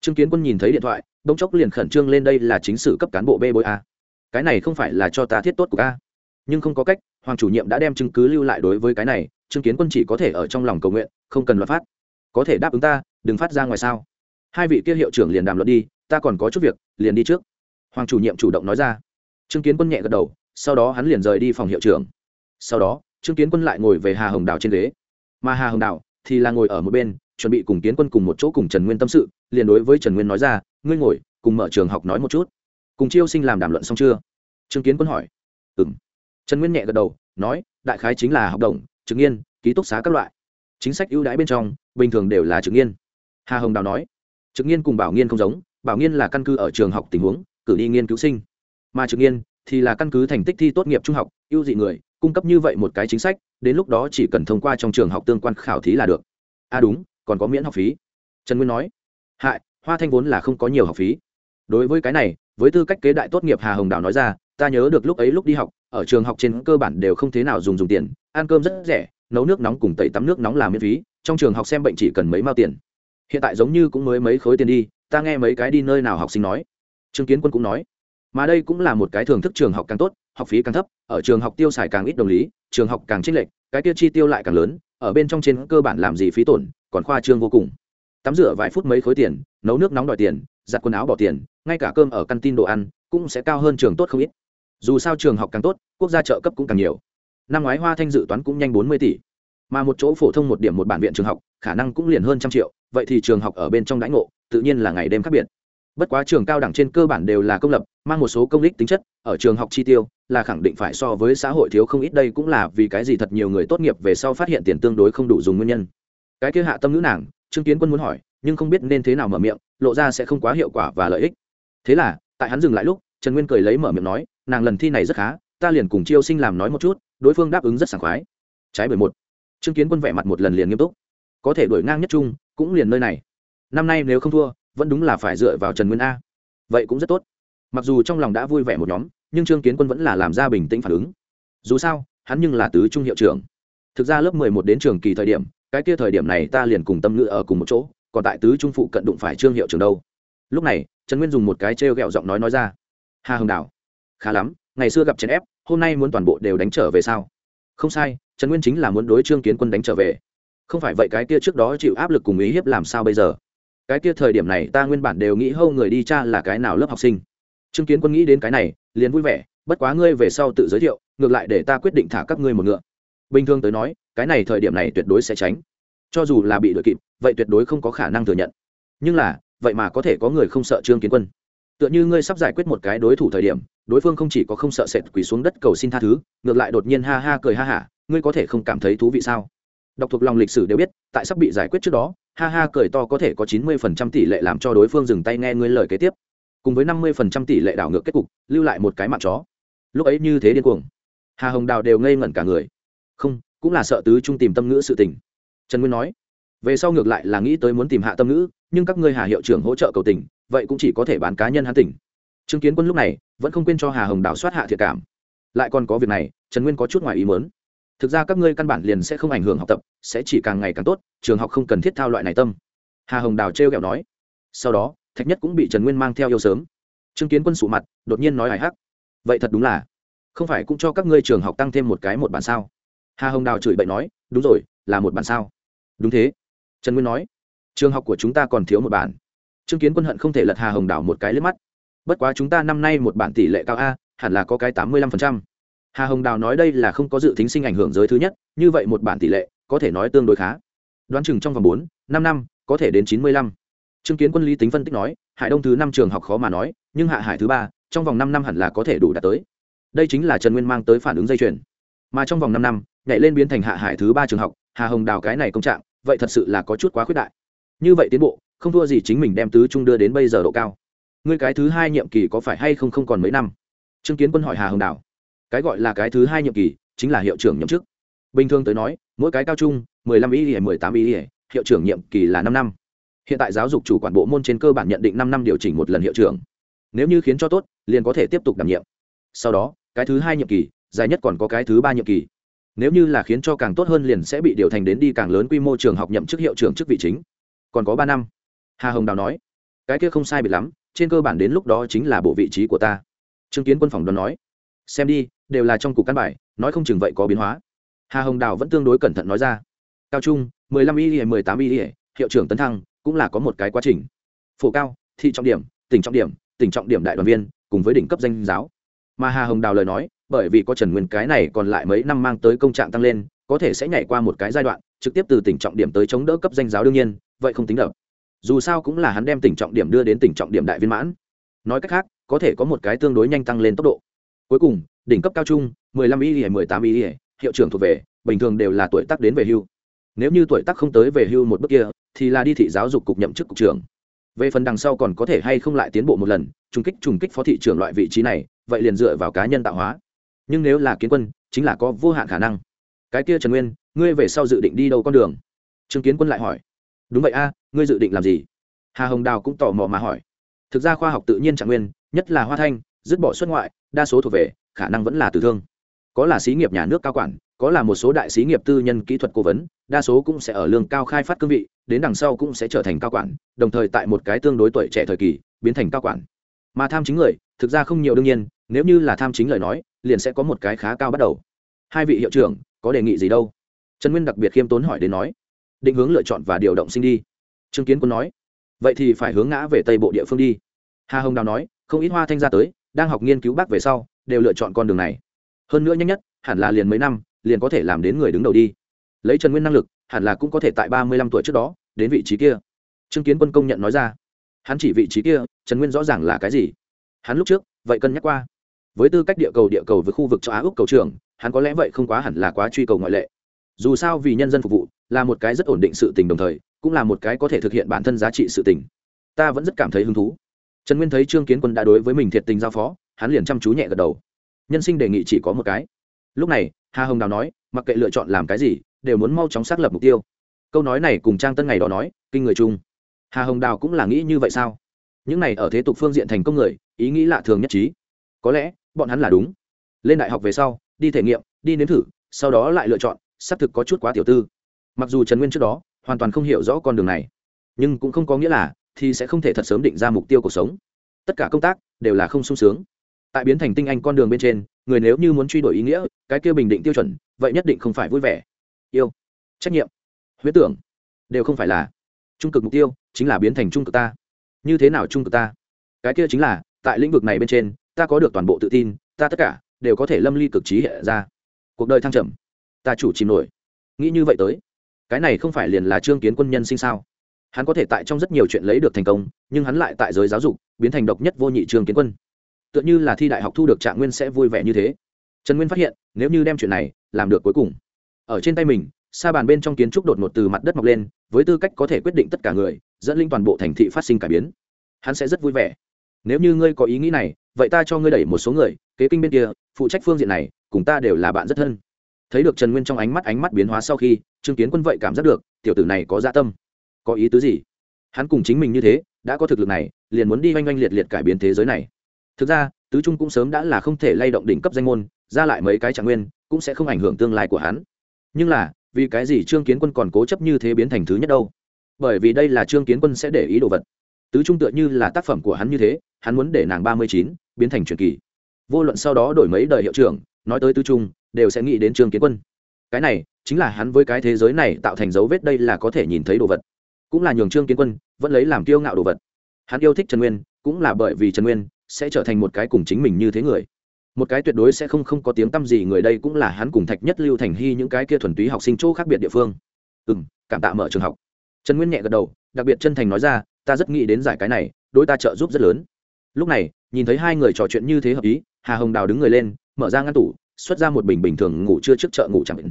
Chứng kiến quân nhìn thấy điện thoại, bỗng chốc liền khẩn trương lên đây là chính sử cấp cán bộ b bối a cái này không phải là cho ta thiết tốt của a nhưng không có cách, hoàng chủ nhiệm đã đem chứng cứ lưu lại đối với cái này chứng kiến quân chỉ có thể ở trong lòng cầu nguyện, không cần luật phát. Có thể đáp ứng ta, đừng phát ra ngoài sao. Hai vị kia hiệu trưởng liền đàm luận đi, ta còn có chút việc, liền đi trước. Hoàng chủ nhiệm chủ động nói ra. Chứng kiến quân nhẹ gật đầu, sau đó hắn liền rời đi phòng hiệu trưởng. Sau đó chứng kiến quân lại ngồi về hà hồng đào trên ghế. Mà hà hồng đào thì là ngồi ở một bên, chuẩn bị cùng kiến quân cùng một chỗ cùng trần nguyên tâm sự, liền đối với trần nguyên nói ra, ngươi ngồi, cùng mở trường học nói một chút. Cùng chiêu sinh làm đàm luận xong chưa? Chứng kiến quân hỏi. Ừ m trần nguyên nhẹ gật đầu, nói, đại khái chính là học đồng chứng nghiên, ký túc xá các loại. Chính sách ưu đãi bên trong, bình thường đều là chứng nghiên. Hà hồng đào nói chứng nghiên cùng bảo nghiên không giống, bảo nghiên là căn cứ ở trường học tình huống, cử đi nghiên cứu sinh. Mà chứng nghiên thì là căn cứ thành tích thi tốt nghiệp trung học, ưu dị người, cung cấp như vậy một cái chính sách, đến lúc đó chỉ cần thông qua trong trường học tương quan khảo thí là được. À đúng, còn có miễn học phí. Trần nguyên nói, hại, hoa thanh vốn là không có nhiều học phí. Đối với cái này, với tư cách kế đại tốt nghiệp hà hồng đào nói ra, ta nhớ được lúc ấy lúc đi học ở trường học trên cơ bản đều không thế nào dùng dùng tiền, ăn cơm rất rẻ, nấu nước nóng cùng tẩy tắm nước nóng làm miễn phí, trong trường học xem bệnh chỉ cần mấy mao tiền. Hiện tại giống như cũng mới mấy khối tiền đi, ta nghe mấy cái đi nơi nào học sinh nói. Trương kiến quân cũng nói, mà đây cũng là một cái thưởng thức trường học càng tốt, học phí càng thấp, ở trường học tiêu xài càng ít đồng lý, trường học càng chênh lệch, cái tiêu chi tiêu lại càng lớn, ở bên trong trên cơ bản làm gì phí tổn, còn khoa trương vô cùng. Tắm rửa vài phút mấy khối tiền, nấu nước nóng đòi tiền, giặt quần áo bỏ tiền, ngay cả cơm ở căn tin đồ ăn cũng sẽ cao hơn trường tốt không ít dù sao trường học càng tốt, quốc gia trợ cấp cũng càng nhiều. Năm ngoái hoa thanh dự toán cũng nhanh bốn mươi tỷ. Mà một chỗ phổ thông một điểm một bản viện trường học, khả năng cũng liền hơn trăm triệu, vậy thì trường học ở bên trong đãi ngộ, tự nhiên là ngày đêm khác biệt. Bất quá trường cao đẳng trên cơ bản đều là công lập, mang một số công lý tính chất, ở trường học chi tiêu là khẳng định phải so với xã hội thiếu không ít, đây cũng là vì cái gì thật nhiều người tốt nghiệp về sau phát hiện tiền tương đối không đủ dùng nguyên nhân. Cái kia hạ tâm nữ nàng, trương kiến quân muốn hỏi, nhưng không biết nên thế nào mở miệng, lộ ra sẽ không quá hiệu quả và lợi ích. Thế là, tại hắn dừng lại lúc, trần nguyên cười lấy mở miệng nói nàng lần thi này rất khá ta liền cùng chiêu sinh làm nói một chút đối phương đáp ứng rất sảng khoái. Trái bởi một trương kiến quân vẻ mặt một lần liền nghiêm túc. Có thể đổi ngang nhất trung, cũng liền nơi này. Năm nay nếu không thua vẫn đúng là phải dựa vào trần nguyên a. Vậy cũng rất tốt. Mặc dù trong lòng đã vui vẻ một nhóm nhưng trương kiến quân vẫn là làm ra bình tĩnh phản ứng. Dù sao hắn nhưng là tứ trung hiệu trưởng. Thực ra lớp mười một đến trường kỳ thời điểm cái kia thời điểm này ta liền cùng tâm ngữ ở cùng một chỗ còn tại tứ trung phụ cận đụng phải trương hiệu trưởng đâu. Lúc này trần nguyên dùng một cái t r e o g ẹ o giọng nói nói ra. Hà hồng đào khá lắm, ngày xưa gặp chèn ép, hôm nay muốn toàn bộ đều đánh trở về sao? Không sai, trần nguyên chính là muốn đối trương kiến quân đánh trở về. Không phải vậy cái kia trước đó chịu áp lực cùng ý hiếp làm sao bây giờ? Cái kia thời điểm này ta nguyên bản đều nghĩ hâu người đi cha là cái nào lớp học sinh. Trương kiến quân nghĩ đến cái này, liền vui vẻ, bất quá ngươi về sau tự giới thiệu, ngược lại để ta quyết định thả các ngươi một ngựa. Bình thường tới nói, cái này thời điểm này tuyệt đối sẽ tránh. Cho dù là bị đội kịp, vậy tuyệt đối không có khả năng thừa nhận. Nhưng là, vậy mà có thể có người không sợ trương kiến quân. Tựa như ngươi sắp giải quyết một cái đối thủ thời điểm đối phương không chỉ có không sợ sệt quỳ xuống đất cầu xin tha thứ, ngược lại đột nhiên ha ha cười ha hả, ngươi có thể không cảm thấy thú vị sao? Đọc thuộc lòng lịch sử đều biết, tại sắp bị giải quyết trước đó, ha ha cười to có thể có chín mươi phần trăm tỷ lệ làm cho đối phương dừng tay nghe ngươi lời kế tiếp. Cùng với năm mươi phần trăm tỷ lệ đảo ngược kết cục, lưu lại một cái mạng chó. Lúc ấy như thế điên cuồng. Hà hồng đào đều ngây ngẩn cả người. Không, cũng là sợ tứ trung tìm tâm ngữ sự tình. Trần nguyên nói, về sau ngược lại là nghĩ tới muốn tìm hạ tâm ngữ, nhưng các ngươi hà hiệu trưởng hỗ trợ cầu tình, vậy cũng chỉ có thể bán cá nhân hắn tỉnh chứng kiến quân lúc này vẫn không quên cho hà hồng đào soát hạ thiệt cảm. Lại còn có việc này, trần nguyên có chút ngoài ý mớn thực ra các ngươi căn bản liền sẽ không ảnh hưởng học tập, sẽ chỉ càng ngày càng tốt, trường học không cần thiết thao loại này tâm. Hà hồng đào trêu kẹo nói. Sau đó, thạch nhất cũng bị trần nguyên mang theo yêu sớm. Chứng kiến quân sụ mặt, đột nhiên nói hài hắc vậy thật đúng là, không phải cũng cho các ngươi trường học tăng thêm một cái một bản sao? Hà hồng đào chửi bậy nói, đúng rồi, là một bản sao? Đúng thế. Trần nguyên nói, trường học của chúng ta còn thiếu một bản. Chứng kiến quân hận không thể lật hà hồng đào một cái lướt mắt bất quá chúng ta năm nay một bản tỷ lệ cao a, hẳn là có cái tám mươi lăm phần trăm. Hà hồng đào nói đây là không có dự tính sinh ảnh hưởng giới thứ nhất, như vậy một bản tỷ lệ, có thể nói tương đối khá. Đoán chừng trong vòng bốn, năm năm, có thể đến chín mươi lăm. Chứng kiến quân lý tính phân tích nói, hải đông thứ năm trường học khó mà nói, nhưng hạ hải thứ ba, trong vòng năm năm hẳn là có thể đủ đạt tới. Đây chính là trần nguyên mang tới phản ứng dây chuyền. Mà trong vòng năm năm, nhảy lên biến thành hạ hải thứ ba trường học, hà hồng đào cái này công trạng, vậy thật sự là có chút quá khuyết đại. Như vậy tiến bộ, không thua gì chính mình đem tứ trung đưa đến bây giờ độ cao ngươi cái thứ hai nhiệm kỳ có phải hay không không còn mấy năm? Trương kiến quân hỏi hà hồng đào. Cái gọi là cái thứ hai nhiệm kỳ chính là hiệu trưởng nhậm chức. Bình thường tới nói, mỗi cái cao trung, mười lăm ý ỉa mười tám ý ỉa hiệu trưởng nhiệm kỳ là năm năm. Hiện tại giáo dục chủ quản bộ môn trên cơ bản nhận định năm năm điều chỉnh một lần hiệu trưởng. Nếu như khiến cho tốt, liền có thể tiếp tục đảm nhiệm. Sau đó, cái thứ hai nhiệm kỳ, dài nhất còn có cái thứ ba nhiệm kỳ. Nếu như là khiến cho càng tốt hơn liền sẽ bị điều thành đến đi càng lớn quy mô trường học nhậm chức hiệu trưởng chức vị chính. Còn có ba năm. Hà hồng đào nói, cái kia không sai biệt lắm trên cơ bản đến lúc đó chính là bộ vị trí của ta. Trương kiến quân phòng đoán nói, xem đi, đều là trong cục căn bài, nói không chừng vậy có biến hóa. Hà hồng đào vẫn tương đối cẩn thận nói ra, cao trung, mười lăm y mười tám y hiệu trưởng tấn thăng cũng là có một cái quá trình. Phổ cao, thị trọng điểm, tỉnh trọng điểm, tỉnh trọng điểm đại đoàn viên, cùng với đỉnh cấp danh giáo. Mà hà hồng đào lời nói, bởi vì có trần nguyên cái này còn lại mấy năm mang tới công trạng tăng lên, có thể sẽ nhảy qua một cái giai đoạn, trực tiếp từ tỉnh trọng điểm tới chống đỡ cấp danh giáo đương nhiên, vậy không tính đập dù sao cũng là hắn đem tỉnh trọng điểm đưa đến tỉnh trọng điểm đại viên mãn. Nói cách khác, có thể có một cái tương đối nhanh tăng lên tốc độ. Cuối cùng, đỉnh cấp cao trung, mười lăm y mười tám y, hiệu trưởng thuộc về, bình thường đều là tuổi tác đến về hưu. Nếu như tuổi tác không tới về hưu một bước kia, thì là đi thị giáo dục cục nhậm chức cục trưởng. Về phần đằng sau còn có thể hay không lại tiến bộ một lần, trùng kích trùng kích phó thị trưởng loại vị trí này, vậy liền dựa vào cá nhân tạo hóa. Nhưng nếu là kiến quân, chính là có vô hạn khả năng. Cái kia trần nguyên, ngươi về sau dự định đi đâu con đường? Trương kiến quân lại hỏi đúng vậy a, ngươi dự định làm gì? Hà hồng đào cũng tò mò mà hỏi. Thực ra khoa học tự nhiên trạng nguyên, nhất là hoa thanh, dứt bỏ xuất ngoại, đa số thuộc về, khả năng vẫn là tử thương. Có là xí nghiệp nhà nước cao quản, có là một số đại xí nghiệp tư nhân kỹ thuật cố vấn, đa số cũng sẽ ở lương cao khai phát cương vị, đến đằng sau cũng sẽ trở thành cao quản, đồng thời tại một cái tương đối tuổi trẻ thời kỳ, biến thành cao quản. Mà tham chính người, thực ra không nhiều đương nhiên, nếu như là tham chính lời nói, liền sẽ có một cái khá cao bắt đầu. Hai vị hiệu trưởng, có đề nghị gì đâu? Trần nguyên đặc biệt khiêm tốn hỏi đến nói định hướng lựa chọn và điều động sinh đi. Trương kiến quân nói, vậy thì phải hướng ngã về tây bộ địa phương đi. Hà hồng đào nói, không ít hoa thanh gia tới, đang học nghiên cứu bác về sau, đều lựa chọn con đường này. Hơn nữa nhanh nhất, hẳn là liền mấy năm, liền có thể làm đến người đứng đầu đi. Lấy trần nguyên năng lực, hẳn là cũng có thể tại ba mươi lăm tuổi trước đó, đến vị trí kia. Trương kiến quân công nhận nói ra. Hắn chỉ vị trí kia, trần nguyên rõ ràng là cái gì? Hắn lúc trước, vậy cân nhắc qua. Với tư cách địa cầu địa cầu với khu vực châu á úc cầu trường hắn có lẽ vậy không quá hẳn là quá truy cầu ngoại lệ. Dù sao vì nhân dân phục vụ là một cái rất ổn định sự tình đồng thời, cũng là một cái có thể thực hiện bản thân giá trị sự tình. Ta vẫn rất cảm thấy hứng thú. Trần nguyên thấy trương kiến quân đã đối với mình thiệt tình giao phó, hắn liền chăm chú nhẹ gật đầu. Nhân sinh đề nghị chỉ có một cái. Lúc này, hà hồng đào nói, mặc kệ lựa chọn làm cái gì, đều muốn mau chóng xác lập mục tiêu. Câu nói này cùng trang tân ngày đó nói, kinh người chung. Hà hồng đào cũng là nghĩ như vậy sao? Những này ở thế tục phương diện thành công người, ý nghĩ lạ thường nhất trí. Có lẽ, bọn hắn là đúng. Lên đại học về sau, đi thể nghiệm, đi nếm thử, sau đó lại lựa chọn, xác thực có chút quá tiểu tư mặc dù trần nguyên trước đó hoàn toàn không hiểu rõ con đường này, nhưng cũng không có nghĩa là thì sẽ không thể thật sớm định ra mục tiêu cuộc sống. Tất cả công tác đều là không sung sướng. Tại biến thành tinh anh con đường bên trên, người nếu như muốn truy đuổi ý nghĩa, cái kia bình định tiêu chuẩn, vậy nhất định không phải vui vẻ. Yêu, trách nhiệm, huyết tưởng đều không phải là trung cực mục tiêu, chính là biến thành trung cực ta. Như thế nào trung cực ta? Cái kia chính là tại lĩnh vực này bên trên, ta có được toàn bộ tự tin, ta tất cả đều có thể lâm ly cực trí hệ ra. Cuộc đời thăng trầm, ta chủ chìm nổi. Nghĩ như vậy tới cái này không phải liền là trương kiến quân nhân sinh sao? Hắn có thể tại trong rất nhiều chuyện lấy được thành công, nhưng hắn lại tại giới giáo dục, biến thành độc nhất vô nhị trương kiến quân. Tựa như là thi đại học thu được trạng nguyên sẽ vui vẻ như thế. Trần nguyên phát hiện, nếu như đem chuyện này làm được cuối cùng. Ở trên tay mình, sa bàn bên trong kiến trúc đột ngột từ mặt đất mọc lên, với tư cách có thể quyết định tất cả người, dẫn linh toàn bộ thành thị phát sinh cải biến. Hắn sẽ rất vui vẻ. Nếu như ngươi có ý nghĩ này, vậy ta cho ngươi đẩy một số người, kế kinh bên kia, phụ trách phương diện này, cùng ta đều là bạn rất thân thấy được trần nguyên trong ánh mắt ánh mắt biến hóa sau khi chứng kiến quân vậy cảm giác được, tiểu tử này có dạ tâm. Có ý tứ gì? Hắn cùng chính mình như thế, đã có thực lực này, liền muốn đi oanh oanh liệt liệt cải biến thế giới này. Thực ra, tứ trung cũng sớm đã là không thể lay động đỉnh cấp danh môn, ra lại mấy cái trạng nguyên, cũng sẽ không ảnh hưởng tương lai của hắn. Nhưng là, vì cái gì trương kiến quân còn cố chấp như thế biến thành thứ nhất đâu? Bởi vì đây là trương kiến quân sẽ để ý đồ vật. Tứ trung tựa như là tác phẩm của hắn như thế, hắn muốn để nàng ba mươi chín biến thành truyền kỳ. Vô luận sau đó đổi mấy đời hiệu trưởng, nói tới tứ trung đều sẽ nghĩ đến trương kiến quân. Cái này chính là hắn với cái thế giới này tạo thành dấu vết đây là có thể nhìn thấy đồ vật. Cũng là nhường trương kiến quân vẫn lấy làm kiêu ngạo đồ vật. Hắn yêu thích trần nguyên, cũng là bởi vì trần nguyên sẽ trở thành một cái cùng chính mình như thế người. Một cái tuyệt đối sẽ không không có tiếng tăm gì người đây cũng là hắn cùng thạch nhất lưu thành hy những cái kia thuần túy học sinh chỗ khác biệt địa phương. Ừ m cảm tạ mở trường học. Trần nguyên nhẹ gật đầu, đặc biệt chân thành nói ra, ta rất nghĩ đến giải cái này đôi ta trợ giúp rất lớn. Lúc này, nhìn thấy hai người trò chuyện như thế hợp ý, hà hồng đào đứng người lên, mở ra ngăn tủ xuất ra một bình bình thường ngủ chưa trước chợ ngủ chẳng định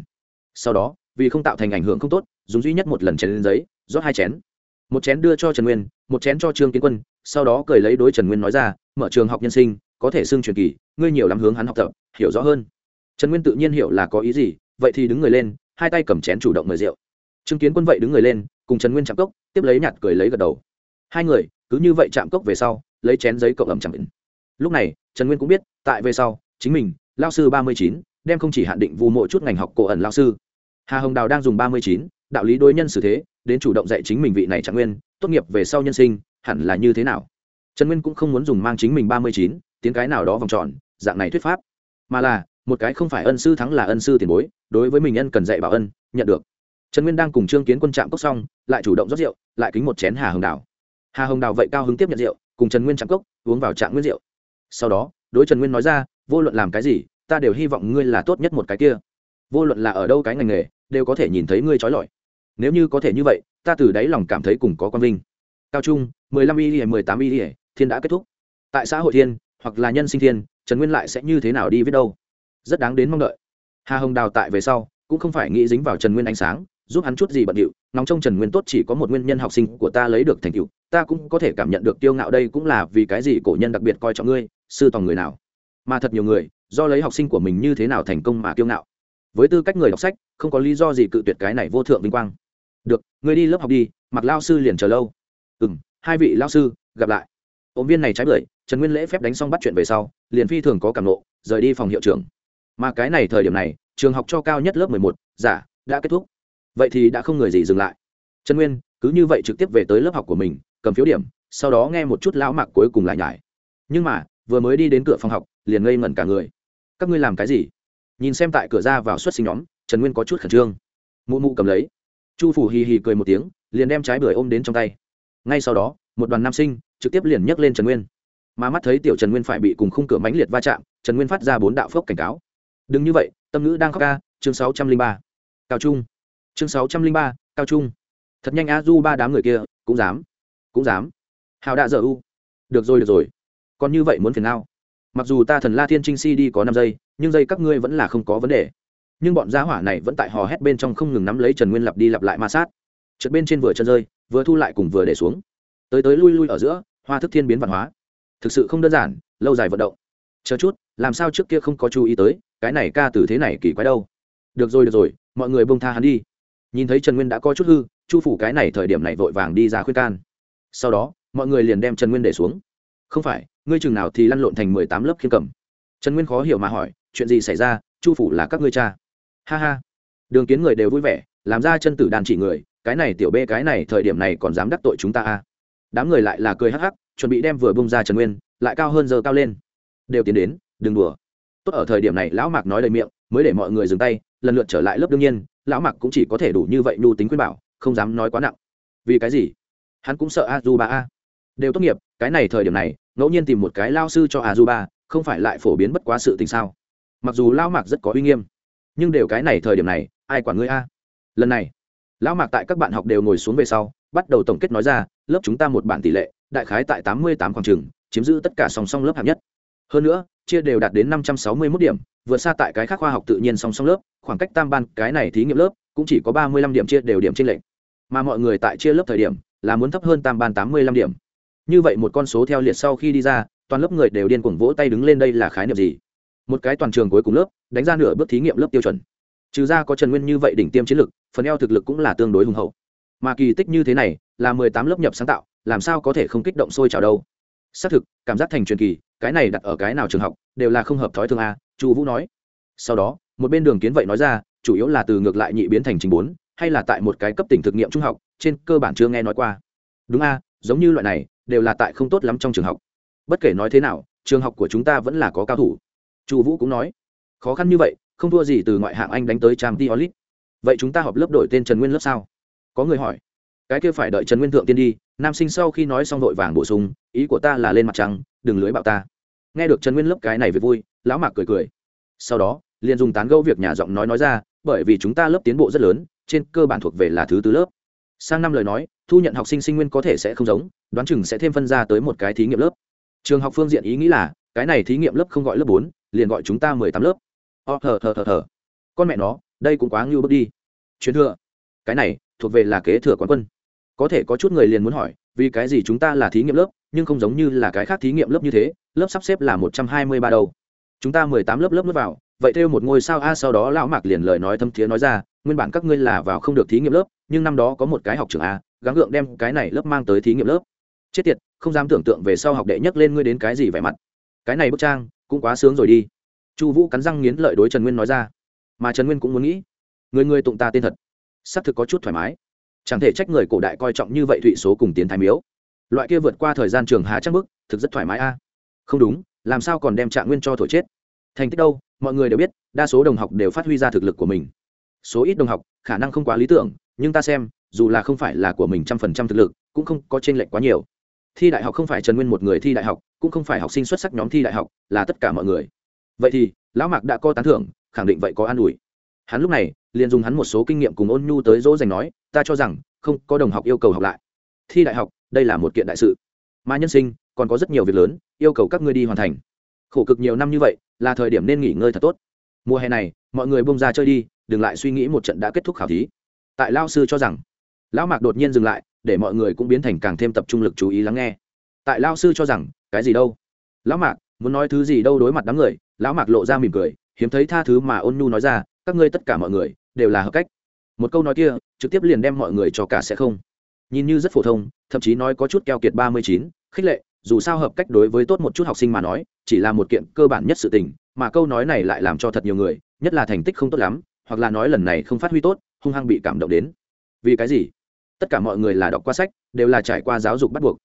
sau đó, vì không tạo thành ảnh hưởng không tốt, dùng duy nhất một lần chén lên giấy, rót hai chén. Một chén đưa cho trần nguyên, một chén cho trương kiến quân, sau đó cười lấy đối trần nguyên nói ra, mở trường học nhân sinh, có thể xưng truyền kỳ, ngươi nhiều lắm hướng hắn học tập, hiểu rõ hơn. Trần nguyên tự nhiên hiểu là có ý gì, vậy thì đứng người lên, hai tay cầm chén chủ động mời rượu. Trương kiến quân vậy đứng người lên, cùng trần nguyên chạm cốc, tiếp lấy nhạt cười lấy gật đầu. Hai người, cứ như vậy chạm cốc về sau, lấy chén giấy cộng ẩm chẳng định lúc này, trần nguyên cũng biết, tại về sau, chính mình lao sư ba mươi chín, đem không chỉ hạn định vu mộ chút ngành học cổ ẩn lao sư. Hà hồng đào đang dùng ba mươi chín, đạo lý đối nhân xử thế, đến chủ động dạy chính mình vị này trạng nguyên, tốt nghiệp về sau nhân sinh, hẳn là như thế nào? Trần nguyên cũng không muốn dùng mang chính mình ba mươi chín tiếng cái nào đó vòng tròn, dạng này thuyết pháp. Mà là, một cái không phải ân sư thắng là ân sư tiền bối, đối với mình ân cần dạy bảo ân, nhận được. Trần nguyên đang cùng trương kiến quân trạm cốc xong, lại chủ động rót rượu, lại kính một chén hà hồng đào. Hà hồng đào vậy cao hứng tiếp nhận rượu, cùng trần nguyên trạm cốc, uống vào trạng nguyên rượu. Sau đó, đối trần nguyên nói ra vô luận làm cái gì, ta đều hy vọng ngươi là tốt nhất một cái kia. Vô luận là ở đâu cái ngành nghề, đều có thể nhìn thấy ngươi trói lọi. Nếu như có thể như vậy, ta từ đáy lòng cảm thấy cùng có quang vinh. Cao trung, mười lăm y mười tám y thiên đã kết thúc. Tại xã hội thiên, hoặc là nhân sinh thiên, trần nguyên lại sẽ như thế nào đi viết đâu? Rất đáng đến mong đợi. Hà hồng đào tại về sau, cũng không phải nghĩ dính vào trần nguyên ánh sáng, giúp hắn chút gì bận điệu, nóng trong trần nguyên tốt chỉ có một nguyên nhân học sinh của ta lấy được thành tựu. Ta cũng có thể cảm nhận được tiêu ngạo đây cũng là vì cái gì cổ nhân đặc biệt coi trọng ngươi, sư tòng người nào? Mà thật nhiều người, do lấy học sinh của mình như thế nào thành công mà kiêu ngạo. Với tư cách người đọc sách, không có lý do gì cự tuyệt cái này vô thượng vinh quang. Được, người đi lớp học đi, mặc lao sư liền chờ lâu. Ừ m hai vị lao sư, gặp lại. Ốm viên này trái bưởi, trần nguyên lễ phép đánh xong bắt chuyện về sau, liền phi thường có cảm nộ, rời đi phòng hiệu trưởng. Mà cái này thời điểm này, trường học cho cao nhất lớp mười một, giả, đã kết thúc. Vậy thì đã không người gì dừng lại. Trần nguyên, cứ như vậy trực tiếp về tới lớp học của mình, cầm phiếu điểm, sau đó nghe một chút lão mạc cuối cùng lại nhải. Nhưng mà, vừa mới đi đến cửa phòng học liền ngây ngẩn cả người. Các ngươi làm cái gì? Nhìn xem tại cửa ra vào xuất sinh nhóm, trần nguyên có chút khẩn trương. Mụ mụ cầm lấy. Chu phủ hì hì cười một tiếng, liền đem trái bưởi ôm đến trong tay. Ngay sau đó, một đoàn nam sinh trực tiếp liền nhấc lên trần nguyên. Mà mắt thấy tiểu trần nguyên phải bị cùng khung cửa mãnh liệt va chạm, trần nguyên phát ra bốn đạo phốc cảnh cáo. Đừng như vậy, tâm ngữ đang khóc ca, chương sáu trăm linh ba. Cao trung. Chương sáu trăm linh ba, cao trung. Thật nhanh a du ba đám người kia, cũng dám. Cũng dám. Hào đạ dở u. Được rồi được rồi. Còn như vậy muốn phiền nào mặc dù ta thần la thiên trinh si đi có năm giây, nhưng dây các ngươi vẫn là không có vấn đề. Nhưng bọn gia hỏa này vẫn tại hò hét bên trong không ngừng nắm lấy trần nguyên lặp đi lặp lại ma sát. Trượt bên trên vừa chân rơi, vừa thu lại cùng vừa để xuống. Tới tới lui lui ở giữa, hoa thức thiên biến văn hóa. Thực sự không đơn giản, lâu dài vận động. Chờ chút, làm sao trước kia không có chú ý tới, cái này ca từ thế này kỳ quái đâu. Được rồi được rồi, mọi người bông tha hắn đi. Nhìn thấy trần nguyên đã có chút hư, chu phủ cái này thời điểm này vội vàng đi ra khuyên can. Sau đó, mọi người liền đem trần nguyên để xuống không phải, ngươi chừng nào thì lăn lộn thành mười tám lớp khiêm cầm. Trần nguyên khó hiểu mà hỏi, chuyện gì xảy ra, chu phủ là các ngươi cha. Ha ha. Đường kiến người đều vui vẻ, làm ra chân tử đàn chỉ người, cái này tiểu bê, cái này thời điểm này còn dám đắc tội chúng ta à? Đám người lại là cười hắc hắc, chuẩn bị đem vừa bung ra trần nguyên, lại cao hơn giờ cao lên. Đều tiến đến, đừng đùa. Tốt ở thời điểm này, lão mạc nói đầy miệng, mới để mọi người dừng tay, lần lượt trở lại lớp đương nhiên, lão mạc cũng chỉ có thể đủ như vậy nhu tính khuyên bảo, không dám nói quá nặng. Vì cái gì? Hắn cũng sợ a du ba a đều tốt nghiệp, cái này thời điểm này, ngẫu nhiên tìm một cái lao sư cho a du ba không phải lại phổ biến bất quá sự tình sao? Mặc dù lao mạc rất có uy nghiêm, nhưng đều cái này thời điểm này, ai quản ngươi a? Lần này, lão mạc tại các bạn học đều ngồi xuống về sau, bắt đầu tổng kết nói ra, lớp chúng ta một bản tỷ lệ, đại khái tại tám mươi tám khoảng trường, chiếm giữ tất cả song song lớp hạng nhất. Hơn nữa, chia đều đạt đến năm trăm sáu mươi mốt điểm, vượt xa tại cái khác khoa học tự nhiên song song lớp, khoảng cách tam ban cái này thí nghiệm lớp cũng chỉ có ba mươi lăm điểm chia đều điểm trên lệnh mà mọi người tại chia lớp thời điểm là muốn thấp hơn tam ban tám mươi lăm điểm như vậy một con số theo liệt sau khi đi ra, toàn lớp người đều điên cuồng vỗ tay đứng lên đây là khái niệm gì? Một cái toàn trường cuối cùng lớp, đánh ra nửa bước thí nghiệm lớp tiêu chuẩn. Trừ ra có trần nguyên như vậy đỉnh tiêm chiến lực, phần eo thực lực cũng là tương đối hùng hậu. Mà kỳ tích như thế này, là mười tám lớp nhập sáng tạo, làm sao có thể không kích động sôi trào đâu? Xác thực, cảm giác thành truyền kỳ, cái này đặt ở cái nào trường học, đều là không hợp thói thường a, chu vũ nói. Sau đó, một bên đường kiến vậy nói ra, chủ yếu là từ ngược lại nhị biến thành trình bốn, hay là tại một cái cấp tỉnh thực nghiệm trung học, trên cơ bản chưa nghe nói qua. Đúng a, giống như loại này đều là tại không tốt lắm trong trường học. Bất kể nói thế nào, trường học của chúng ta vẫn là có cao thủ. Chu vũ cũng nói, khó khăn như vậy, không thua gì từ ngoại hạng anh đánh tới trang t olit vậy chúng ta họp lớp đổi tên trần nguyên lớp sao? Có người hỏi. Cái kia phải đợi trần nguyên thượng tiên đi, nam sinh sau khi nói xong vội vàng bổ sung, ý của ta là lên mặt trăng, đừng lưới bạo ta. Nghe được trần nguyên lớp cái này về vui, lão mạc cười cười. Sau đó, liền dùng tán gẫu việc nhà giọng nói nói ra, bởi vì chúng ta lớp tiến bộ rất lớn, trên cơ bản thuộc về là thứ tư lớp. Sang năm lời nói, thu nhận học sinh sinh nguyên có thể sẽ không giống đoán chừng sẽ thêm phân ra tới một cái thí nghiệm lớp. Trường học phương diện ý nghĩ là, cái này thí nghiệm lớp không gọi lớp bốn, liền gọi chúng ta mười tám lớp. O thờ thờ thờ thờ. Con mẹ nó, đây cũng quá ngưu bước đi. Chuyến thừa. Cái này, thuộc về là kế thừa quán quân. Có thể có chút người liền muốn hỏi, vì cái gì chúng ta là thí nghiệm lớp, nhưng không giống như là cái khác thí nghiệm lớp như thế, lớp sắp xếp là một trăm hai mươi ba đầu chúng ta mười tám lớp lớp lớp vào, vậy theo một ngôi sao a sau đó lão mạc liền lời nói thâm thiế nói ra, nguyên bản các ngươi là vào không được thí nghiệm lớp, nhưng năm đó có một cái học trường a, gắng gượng đem cái này lớp mang tới thí nghiệm lớp chết tiệt, không dám tưởng tượng về sau học đệ nhắc lên ngươi đến cái gì vẻ mặt. Cái này bức trang cũng quá sướng rồi đi. Chu vũ cắn răng nghiến lợi đối trần nguyên nói ra. Mà trần nguyên cũng muốn nghĩ, người người tụng ta tên thật, xác thực có chút thoải mái. Chẳng thể trách người cổ đại coi trọng như vậy thụy số cùng tiến thái miếu. Loại kia vượt qua thời gian trường hạ chắc bức, thực rất thoải mái a. Không đúng, làm sao còn đem trạng nguyên cho thổi chết? Thành tích đâu, mọi người đều biết, đa số đồng học đều phát huy ra thực lực của mình. Số ít đồng học, khả năng không quá lý tưởng, nhưng ta xem, dù là không phải là của mình trăm phần trăm thực lực, cũng không có t r ê n lệch quá nhiều thi đại học không phải trần nguyên một người thi đại học, cũng không phải học sinh xuất sắc nhóm thi đại học, là tất cả mọi người. Vậy thì, lão mạc đã có tán thưởng, khẳng định vậy có an ủi. Hắn lúc này, liền dùng hắn một số kinh nghiệm cùng ôn nhu tới dỗ dành nói, ta cho rằng, không có đồng học yêu cầu học lại. Thi đại học, đây là một kiện đại sự. Mà nhân sinh, còn có rất nhiều việc lớn, yêu cầu các ngươi đi hoàn thành. Khổ cực nhiều năm như vậy, là thời điểm nên nghỉ ngơi thật tốt. Mùa hè này, mọi người bông ra chơi đi, đừng lại suy nghĩ một trận đã kết thúc khảo thí. Tại lao sư cho rằng, lão mạc đột nhiên dừng lại để mọi người cũng biến thành càng thêm tập trung lực chú ý lắng nghe. Tại lao sư cho rằng, cái gì đâu? Lão mạc, muốn nói thứ gì đâu đối mặt đám người, lão mạc lộ ra mỉm cười, hiếm thấy tha thứ mà ôn nhu nói ra, các ngươi tất cả mọi người, đều là hợp cách. Một câu nói kia, trực tiếp liền đem mọi người cho cả sẽ không. Nhìn như rất phổ thông, thậm chí nói có chút keo kiệt ba mươi chín, khích lệ, dù sao hợp cách đối với tốt một chút học sinh mà nói, chỉ là một kiện cơ bản nhất sự tình, mà câu nói này lại làm cho thật nhiều người, nhất là thành tích không tốt lắm, hoặc là nói lần này không phát huy tốt, hung hăng bị cảm động đến. Vì cái gì? Tất cả mọi người là đọc qua sách, đều là trải qua giáo dục bắt buộc.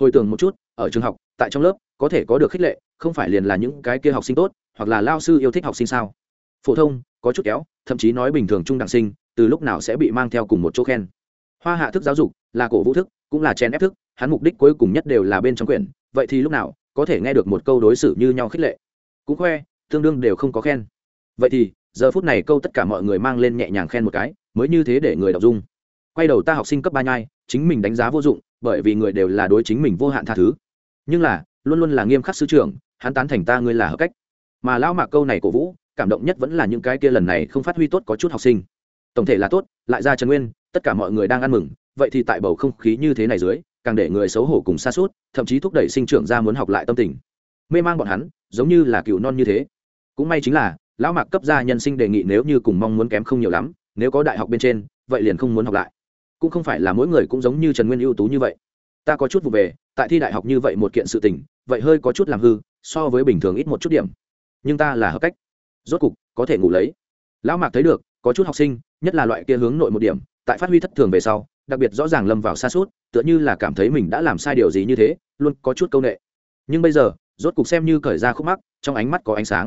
Hồi tưởng một chút, ở trường học, tại trong lớp, có thể có được khích lệ, không phải liền là những cái kia học sinh tốt, hoặc là lao sư yêu thích học sinh sao? Phổ thông, có chút kéo, thậm chí nói bình thường trung đẳng sinh, từ lúc nào sẽ bị mang theo cùng một chỗ khen. Hoa hạ thức giáo dục, là cổ vũ thức, cũng là chen ép thức, hắn mục đích cuối cùng nhất đều là bên trong quyển, vậy thì lúc nào, có thể nghe được một câu đối xử như nhau khích lệ. Cũng khoe, tương đương đều không có khen. Vậy thì, giờ phút này câu tất cả mọi người mang lên nhẹ nhàng khen một cái, mới như thế để người đọc dung quay đầu ta học sinh cấp ba nhai, chính mình đánh giá vô dụng, bởi vì người đều là đối chính mình vô hạn tha thứ. Nhưng là, luôn luôn là nghiêm khắc sư trưởng, hắn tán thành ta ngươi là hợp cách. Mà lão mạc câu này cổ vũ, cảm động nhất vẫn là những cái kia lần này không phát huy tốt có chút học sinh. Tổng thể là tốt, lại ra trần nguyên, tất cả mọi người đang ăn mừng, vậy thì tại bầu không khí như thế này dưới, càng để người xấu hổ cùng xa suốt thậm chí thúc đẩy sinh trưởng ra muốn học lại tâm tình. Mê mang bọn hắn, giống như là cựu non như thế. Cũng may chính là, lão mạc cấp ra nhân sinh đề nghị nếu như cùng mong muốn kém không nhiều lắm, nếu có đại học bên trên, vậy liền không muốn học lại cũng không phải là mỗi người cũng giống như trần nguyên ưu tú như vậy. Ta có chút vụ về, tại thi đại học như vậy một kiện sự tình, vậy hơi có chút làm hư, so với bình thường ít một chút điểm. Nhưng ta là hợp cách. Rốt cục, có thể ngủ lấy. Lão mạc thấy được, có chút học sinh, nhất là loại kia hướng nội một điểm, tại phát huy thất thường về sau, đặc biệt rõ ràng lâm vào xa suốt tựa như là cảm thấy mình đã làm sai điều gì như thế, luôn có chút c â u n ệ nhưng bây giờ, rốt cục xem như cởi ra khúc mắc, trong ánh mắt có ánh sáng.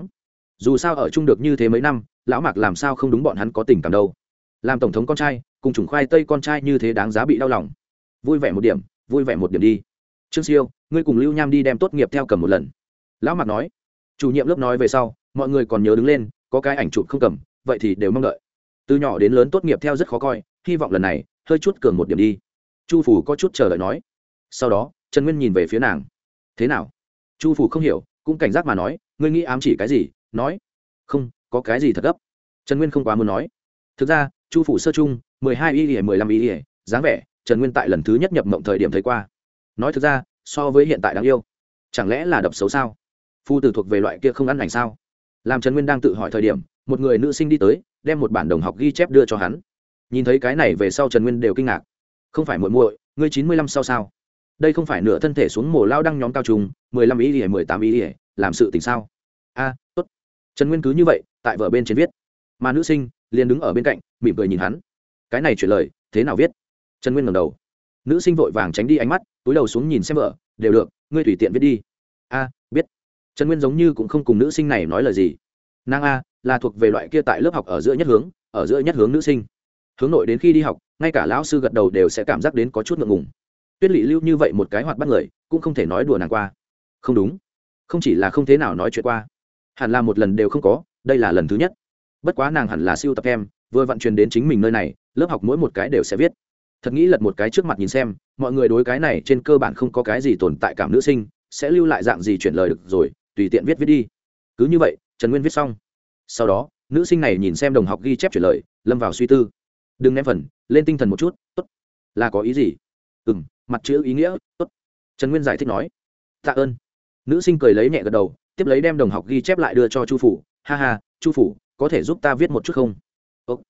Dù sao ở chung được như thế mấy năm, lão mạc làm sao không đúng bọn hắn có tình cảm đâu. Làm tổng thống con trai cùng chủng khoai tây con trai như thế đáng giá bị đau lòng. Vui vẻ một điểm, vui vẻ một điểm đi. Trương siêu, ngươi cùng lưu nham đi đem tốt nghiệp theo cầm một lần. Lão mạc nói. Chủ nhiệm lớp nói về sau, mọi người còn nhớ đứng lên, có cái ảnh chụp không cầm, vậy thì đều mong đợi. Từ nhỏ đến lớn tốt nghiệp theo rất khó coi, hy vọng lần này, hơi chút cường một điểm đi. Chu phủ có chút chờ đợi nói. Sau đó, trần nguyên nhìn về phía nàng. Thế nào? Chu phủ không hiểu, cũng cảnh giác mà nói, ngươi nghĩ ám chỉ cái gì? Nói. Không, có cái gì thật gấp. Trần nguyên không quá muốn nói. Thực ra chu phủ sơ trung, mười hai y ỉa mười lăm y ỉa dáng vẻ trần nguyên tại lần thứ nhất nhập mộng thời điểm thấy qua. Nói thực ra so với hiện tại đáng yêu. Chẳng lẽ là đập xấu sao? Phu tử thuộc về loại kia không ăn ảnh sao? Làm trần nguyên đang tự hỏi thời điểm một người nữ sinh đi tới đem một bản đồng học ghi chép đưa cho hắn. Nhìn thấy cái này về sau trần nguyên đều kinh ngạc. Không phải muội muội ngươi chín mươi lăm sau sao? Đây không phải nửa thân thể xuống mổ lao đăng nhóm cao trùng mười lăm ý ỉa mười tám ý ỉa làm sự tình sao? A tốt. Trần nguyên cứ như vậy tại vợ bên trên viết. Mà nữ sinh liền đứng ở bên cạnh, mỉm cười nhìn hắn. Cái này chuyển lời, thế nào viết? Trần nguyên ngẩng đầu. Nữ sinh vội vàng tránh đi ánh mắt, túi đầu xuống nhìn xem vợ, đều được, ngươi tùy tiện viết đi. A, biết. Trần nguyên giống như cũng không cùng nữ sinh này nói lời gì. Nàng a, là thuộc về loại kia tại lớp học ở giữa nhất hướng, ở giữa nhất hướng nữ sinh. Hướng nội đến khi đi học, ngay cả lão sư gật đầu đều sẽ cảm giác đến có chút ngượng ngùng. Tuyết lỵ lưu như vậy một cái hoạt bắt người, cũng không thể nói đùa nàng qua. Không đúng. Không chỉ là không thế nào nói chuyện qua. Hẳn là một lần đều không có, đây là lần thứ nhất bất quá nàng hẳn là siêu tập em, vừa vận chuyển đến chính mình nơi này, lớp học mỗi một cái đều sẽ viết. Thật nghĩ lật một cái trước mặt nhìn xem, mọi người đối cái này trên cơ bản không có cái gì tồn tại cảm nữ sinh, sẽ lưu lại dạng gì chuyển lời được rồi, tùy tiện viết viết đi. Cứ như vậy, trần nguyên viết xong. Sau đó, nữ sinh này nhìn xem đồng học ghi chép chuyển lời, lâm vào suy tư. Đừng ném phần, lên tinh thần một chút, tốt. Là có ý gì? Ừ m mặt chữ ý nghĩa, tốt. Trần nguyên giải thích nói. Tạ ơn. Nữ sinh cười lấy nhẹ gật đầu, tiếp lấy đem đồng học ghi chép lại đưa cho chu phủ. Ha ha, chu phủ có thể giúp ta viết một chút không? Ốc,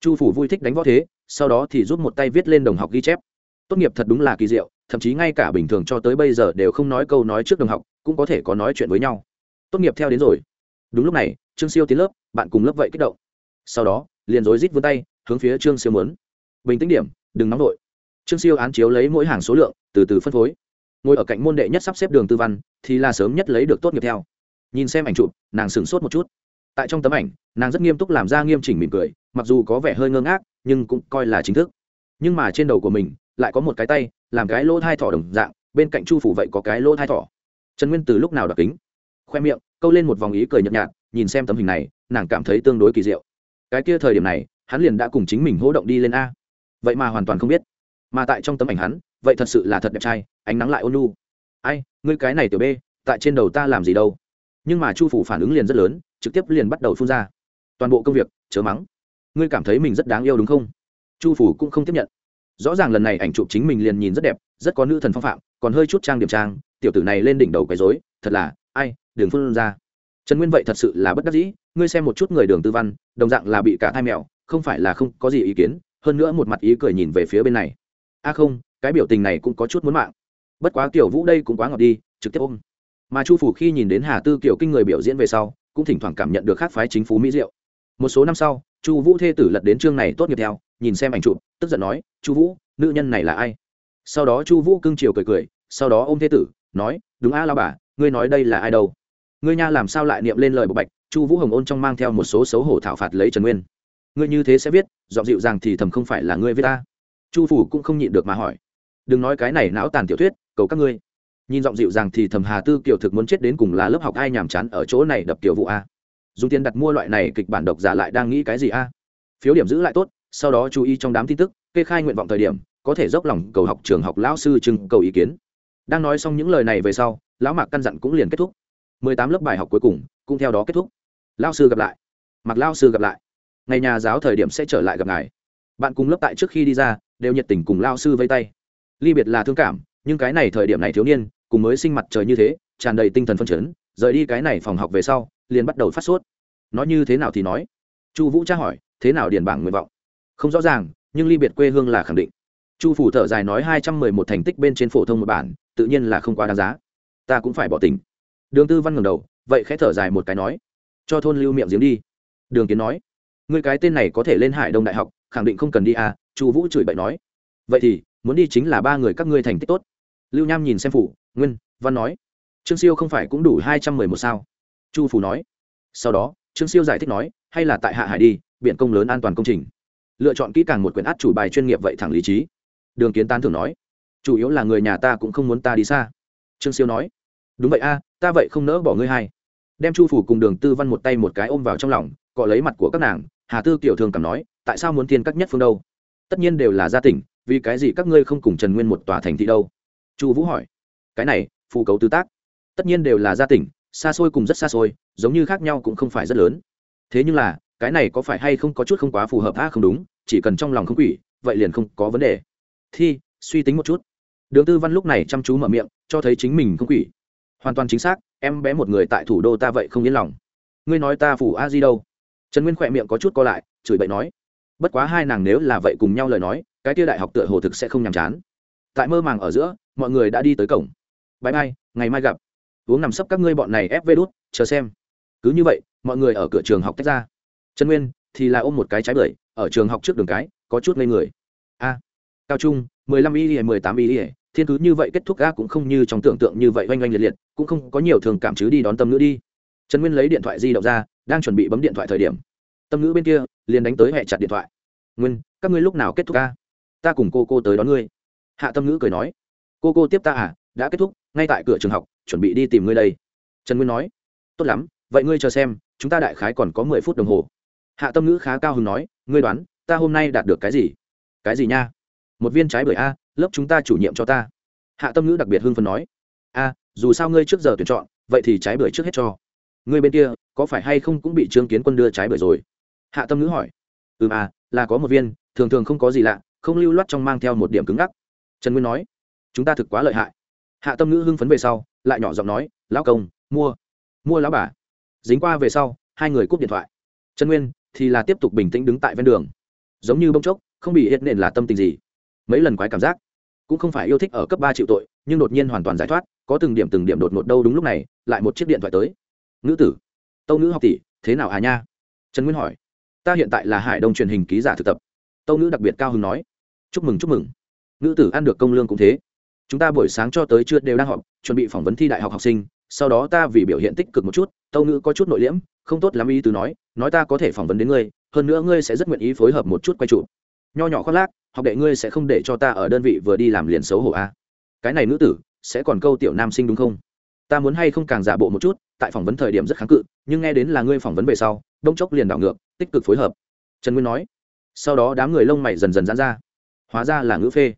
chu phủ vui thích đánh võ thế sau đó thì giúp một tay viết lên đồng học ghi chép. Tốt nghiệp thật đúng là kỳ diệu thậm chí ngay cả bình thường cho tới bây giờ đều không nói câu nói trước đồng học cũng có thể có nói chuyện với nhau. Tốt nghiệp theo đến rồi. Đúng lúc này trương siêu tiến lớp bạn cùng lớp vậy kích động. Sau đó liền rối rít vươn tay hướng phía trương siêu muốn. Bình tĩnh điểm đừng nóng nổi trương siêu án chiếu lấy mỗi hàng số lượng từ từ phân phối. Ngồi ở cạnh môn đệ nhất sắp xếp đường tư văn thì là sớm nhất lấy được tốt nghiệp theo. Nhìn xem ảnh chụp nàng sửng sốt một chút tại trong tấm ảnh, nàng rất nghiêm túc làm ra nghiêm chỉnh mỉm cười, mặc dù có vẻ hơi ngơ ngác, nhưng cũng coi là chính thức. Nhưng mà trên đầu của mình, lại có một cái tay, làm cái lỗ thai thỏ đồng dạng, bên cạnh chu phủ vậy có cái lỗ thai thỏ. Trần nguyên từ lúc nào đặc kính? Khoe miệng, câu lên một vòng ý cười nhợt nhạt, nhìn xem tấm hình này, nàng cảm thấy tương đối kỳ diệu. Cái kia thời điểm này, hắn liền đã cùng chính mình hỗ động đi lên a. Vậy mà hoàn toàn không biết. Mà tại trong tấm ảnh hắn, vậy thật sự là thật đẹp trai, ánh nắng lại ôn lu ai, ngươi cái này tiểu b tại trên đầu ta làm gì đâu? Nhưng mà chu phủ phản ứng liền rất lớn trực tiếp liền bắt đầu phun ra. Toàn bộ công việc, chớ mắng. Ngươi cảm thấy mình rất đáng yêu đúng không? Chu phủ cũng không tiếp nhận. Rõ ràng lần này ảnh chụp chính mình liền nhìn rất đẹp, rất có nữ thần phong phạm, còn hơi chút trang điểm trang, tiểu tử này lên đỉnh đầu quấy dối thật là, ai đường phun ra. Trần nguyên vậy thật sự là bất đắc dĩ, ngươi xem một chút người đường tư văn, đồng dạng là bị cả thai mèo, không phải là không có gì ý kiến, hơn nữa một mặt ý cười nhìn về phía bên này. A không, cái biểu tình này cũng có chút muốn mạng. Bất quá tiểu vũ đây cũng quá ngọt đi, trực tiếp ôm. Mà chu phủ khi nhìn đến hà tư kiểu kinh người biểu diễn về sau cũng thỉnh thoảng cảm nhận được khác phái chính phủ mỹ diệu. Một số năm sau chu vũ thê tử lật đến chương này tốt nghiệp theo nhìn xem ảnh chụp tức giận nói chu vũ nữ nhân này là ai? Sau đó chu vũ cưng chiều cười cười sau đó ôm thê tử nói đúng a à, lao bà ngươi nói đây là ai đâu? Ngươi nha làm sao lại niệm lên lời bộc bạch? Chu vũ hồng ôn trong mang theo một số xấu hổ thảo phạt lấy trần nguyên. Ngươi như thế sẽ viết dọn dịu rằng thì thầm không phải là ngươi viết ta? Chu phủ cũng không nhịn được mà hỏi. Đừng nói cái này não tàn tiểu thuyết cầu các ngươi nhìn giọng dịu dàng thì thầm hà tư kiều thực muốn chết đến cùng là lớp học ai nhàm chán ở chỗ này đập kiểu vụ a. Dùng tiền đặt mua loại này kịch bản độc giả lại đang nghĩ cái gì a? Phiếu điểm giữ lại tốt, sau đó chú ý trong đám tin tức, kê khai nguyện vọng thời điểm, có thể dốc lòng cầu học trường học lão sư trưng cầu ý kiến. Đang nói xong những lời này về sau, lão mạc căn dặn cũng liền kết thúc. Mười tám lớp bài học cuối cùng, cũng theo đó kết thúc. Lao sư gặp lại. Mặc lao sư gặp lại. Ngày nhà giáo thời điểm sẽ trở lại gặp ngài. Bạn cùng lớp tại trước khi đi ra, đều nhiệt tình cùng lao sư vây tay. Ly biệt là thương cảm, nhưng cái này thời điểm này thiếu niên cùng mới sinh mặt trời như thế, tràn đầy tinh thần phân chấn, rời đi cái này phòng học về sau, liền bắt đầu phát sốt. Nói như thế nào thì nói? Chu vũ tra hỏi, thế nào điền bảng nguyện vọng? Không rõ ràng, nhưng ly biệt quê hương là khẳng định. Chu phủ thở dài nói hai trăm mười một thành tích bên trên phổ thông một bản, tự nhiên là không quá đáng giá. Ta cũng phải bỏ tỉnh. Đường tư văn ngầm đầu, vậy khẽ thở dài một cái nói, cho thôn lưu miệng giếng đi. Đường kiến nói người cái tên này có thể lên hải đông đại học, khẳng định không cần đi à chu vũ chửi bậy nói. Vậy thì, muốn đi chính là ba người các ngươi thành tích tốt. Lưu nham nhìn xem phủ nguyên, văn nói. Trương siêu không phải cũng đủ hai trăm mười một sao? Chu phủ nói. Sau đó, trương siêu giải thích nói, hay là tại hạ hải đi biện công lớn an toàn công trình. Lựa chọn kỹ càng một quyển át chủ bài chuyên nghiệp vậy thẳng lý trí. Đường kiến tán thường nói. Chủ yếu là người nhà ta cũng không muốn ta đi xa. Trương siêu nói. Đúng vậy a, ta vậy không nỡ bỏ ngươi hai đem chu phủ cùng đường tư văn một tay một cái ôm vào trong lòng, cọ lấy mặt của các nàng. Hà tư kiểu thường cảm nói, tại sao muốn thiên các nhất phương đâu? Tất nhiên đều là gia tỉnh, vì cái gì các ngươi không cùng trần nguyên một tòa thành thị đâu? Chu vũ hỏi cái này, phù cấu tứ tác. Tất nhiên đều là gia tỉnh, xa xôi cùng rất xa xôi, giống như khác nhau cũng không phải rất lớn. Thế nhưng là, cái này có phải hay không có chút không quá phù hợp? A không đúng, chỉ cần trong lòng không quỷ, vậy liền không có vấn đề. Thi, suy tính một chút. Đường tư văn lúc này chăm chú mở miệng, cho thấy chính mình không quỷ. Hoàn toàn chính xác, em bé một người tại thủ đô ta vậy không yên lòng. Ngươi nói ta phủ a di đâu? Trần nguyên khỏe miệng có chút co lại, chửi bậy nói. Bất quá hai nàng nếu là vậy cùng nhau lời nói, cái tia đại học tựa hồ thực sẽ không nhàm chán. Tại mơ màng ở giữa, mọi người đã đi tới cổng bãi mai ngày mai gặp. Uống nằm sấp các ngươi bọn này ép vê đốt chờ xem. Cứ như vậy, mọi người ở cửa trường học tách ra. Trần nguyên thì là ôm một cái trái bưởi, ở trường học trước đường cái, có chút ngây người. A, cao trung, mười lăm y mười tám y thiên cứ như vậy kết thúc ga cũng không như trong tưởng tượng như vậy oanh oanh liệt liệt, cũng không có nhiều thường cảm chứ đi đón tâm ngữ đi. Trần nguyên lấy điện thoại di động ra, đang chuẩn bị bấm điện thoại thời điểm. Tâm ngữ bên kia, liền đánh tới hẹ chặt điện thoại. Nguyên, các ngươi lúc nào kết thúc ga ta cùng cô cô tới đón ngươi. Hạ tâm ngữ cười nói. Cô cô tiếp ta à? Đã kết thúc ngay tại cửa trường học, chuẩn bị đi tìm ngươi đây. Trần nguyên nói. Tốt lắm, vậy ngươi chờ xem, chúng ta đại khái còn có mười phút đồng hồ. Hạ tâm ngữ khá cao hứng nói, ngươi đoán, ta hôm nay đạt được cái gì? Cái gì nha? Một viên trái bưởi a, lớp chúng ta chủ nhiệm cho ta. Hạ tâm ngữ đặc biệt hưng phấn nói. A, dù sao ngươi trước giờ tuyển chọn, vậy thì trái bưởi trước hết cho. Ngươi bên kia, có phải hay không cũng bị trương kiến quân đưa trái bưởi rồi? Hạ tâm ngữ hỏi. Ừ à là có một viên, thường thường không có gì lạ, không lưu loát trong mang theo một điểm cứng ngắc. Trần nguyên nói. Chúng ta thực quá lợi hại hạ tâm ngữ hưng phấn về sau, lại nhỏ giọng nói, lão công, mua mua lão bà. Dính qua về sau, hai người cúp điện thoại. Trần nguyên thì là tiếp tục bình tĩnh đứng tại ven đường. Giống như bông chốc, không bị hiện nền là tâm tình gì. Mấy lần quái cảm giác, cũng không phải yêu thích ở cấp ba chịu tội, nhưng đột nhiên hoàn toàn giải thoát, có từng điểm từng điểm đột ngột đâu đúng lúc này, lại một chiếc điện thoại tới. Ngữ tử, tâu ngữ học tỷ, thế nào hà nha? Trần nguyên hỏi. Ta hiện tại là hải đông truyền hình ký giả thực tập. Tâu ngữ đặc biệt cao hưng nói. Chúc mừng chúc mừng. Ngữ tử ăn được công lương cũng thế chúng ta buổi sáng cho tới trưa đều đang họp, chuẩn bị phỏng vấn thi đại học học sinh, sau đó ta vì biểu hiện tích cực một chút, tâu ngữ có chút nội liễm, không tốt lắm ý từ nói nói ta có thể phỏng vấn đến ngươi, hơn nữa ngươi sẽ rất nguyện ý phối hợp một chút quay trụ. Nho nhỏ khoác lác, học đệ ngươi sẽ không để cho ta ở đơn vị vừa đi làm liền xấu hổ a à. cái này nữ tử, sẽ còn câu tiểu nam sinh đúng không? Ta muốn hay không càng giả bộ một chút, tại phỏng vấn thời điểm rất kháng cự, nhưng nghe đến là ngươi phỏng vấn về sau đông chốc liền đảo ngược, tích cực phối hợp. Trần nguyên nói. Sau đó đám người lông mày dần dần dán ra. Hóa ra là ngữ phê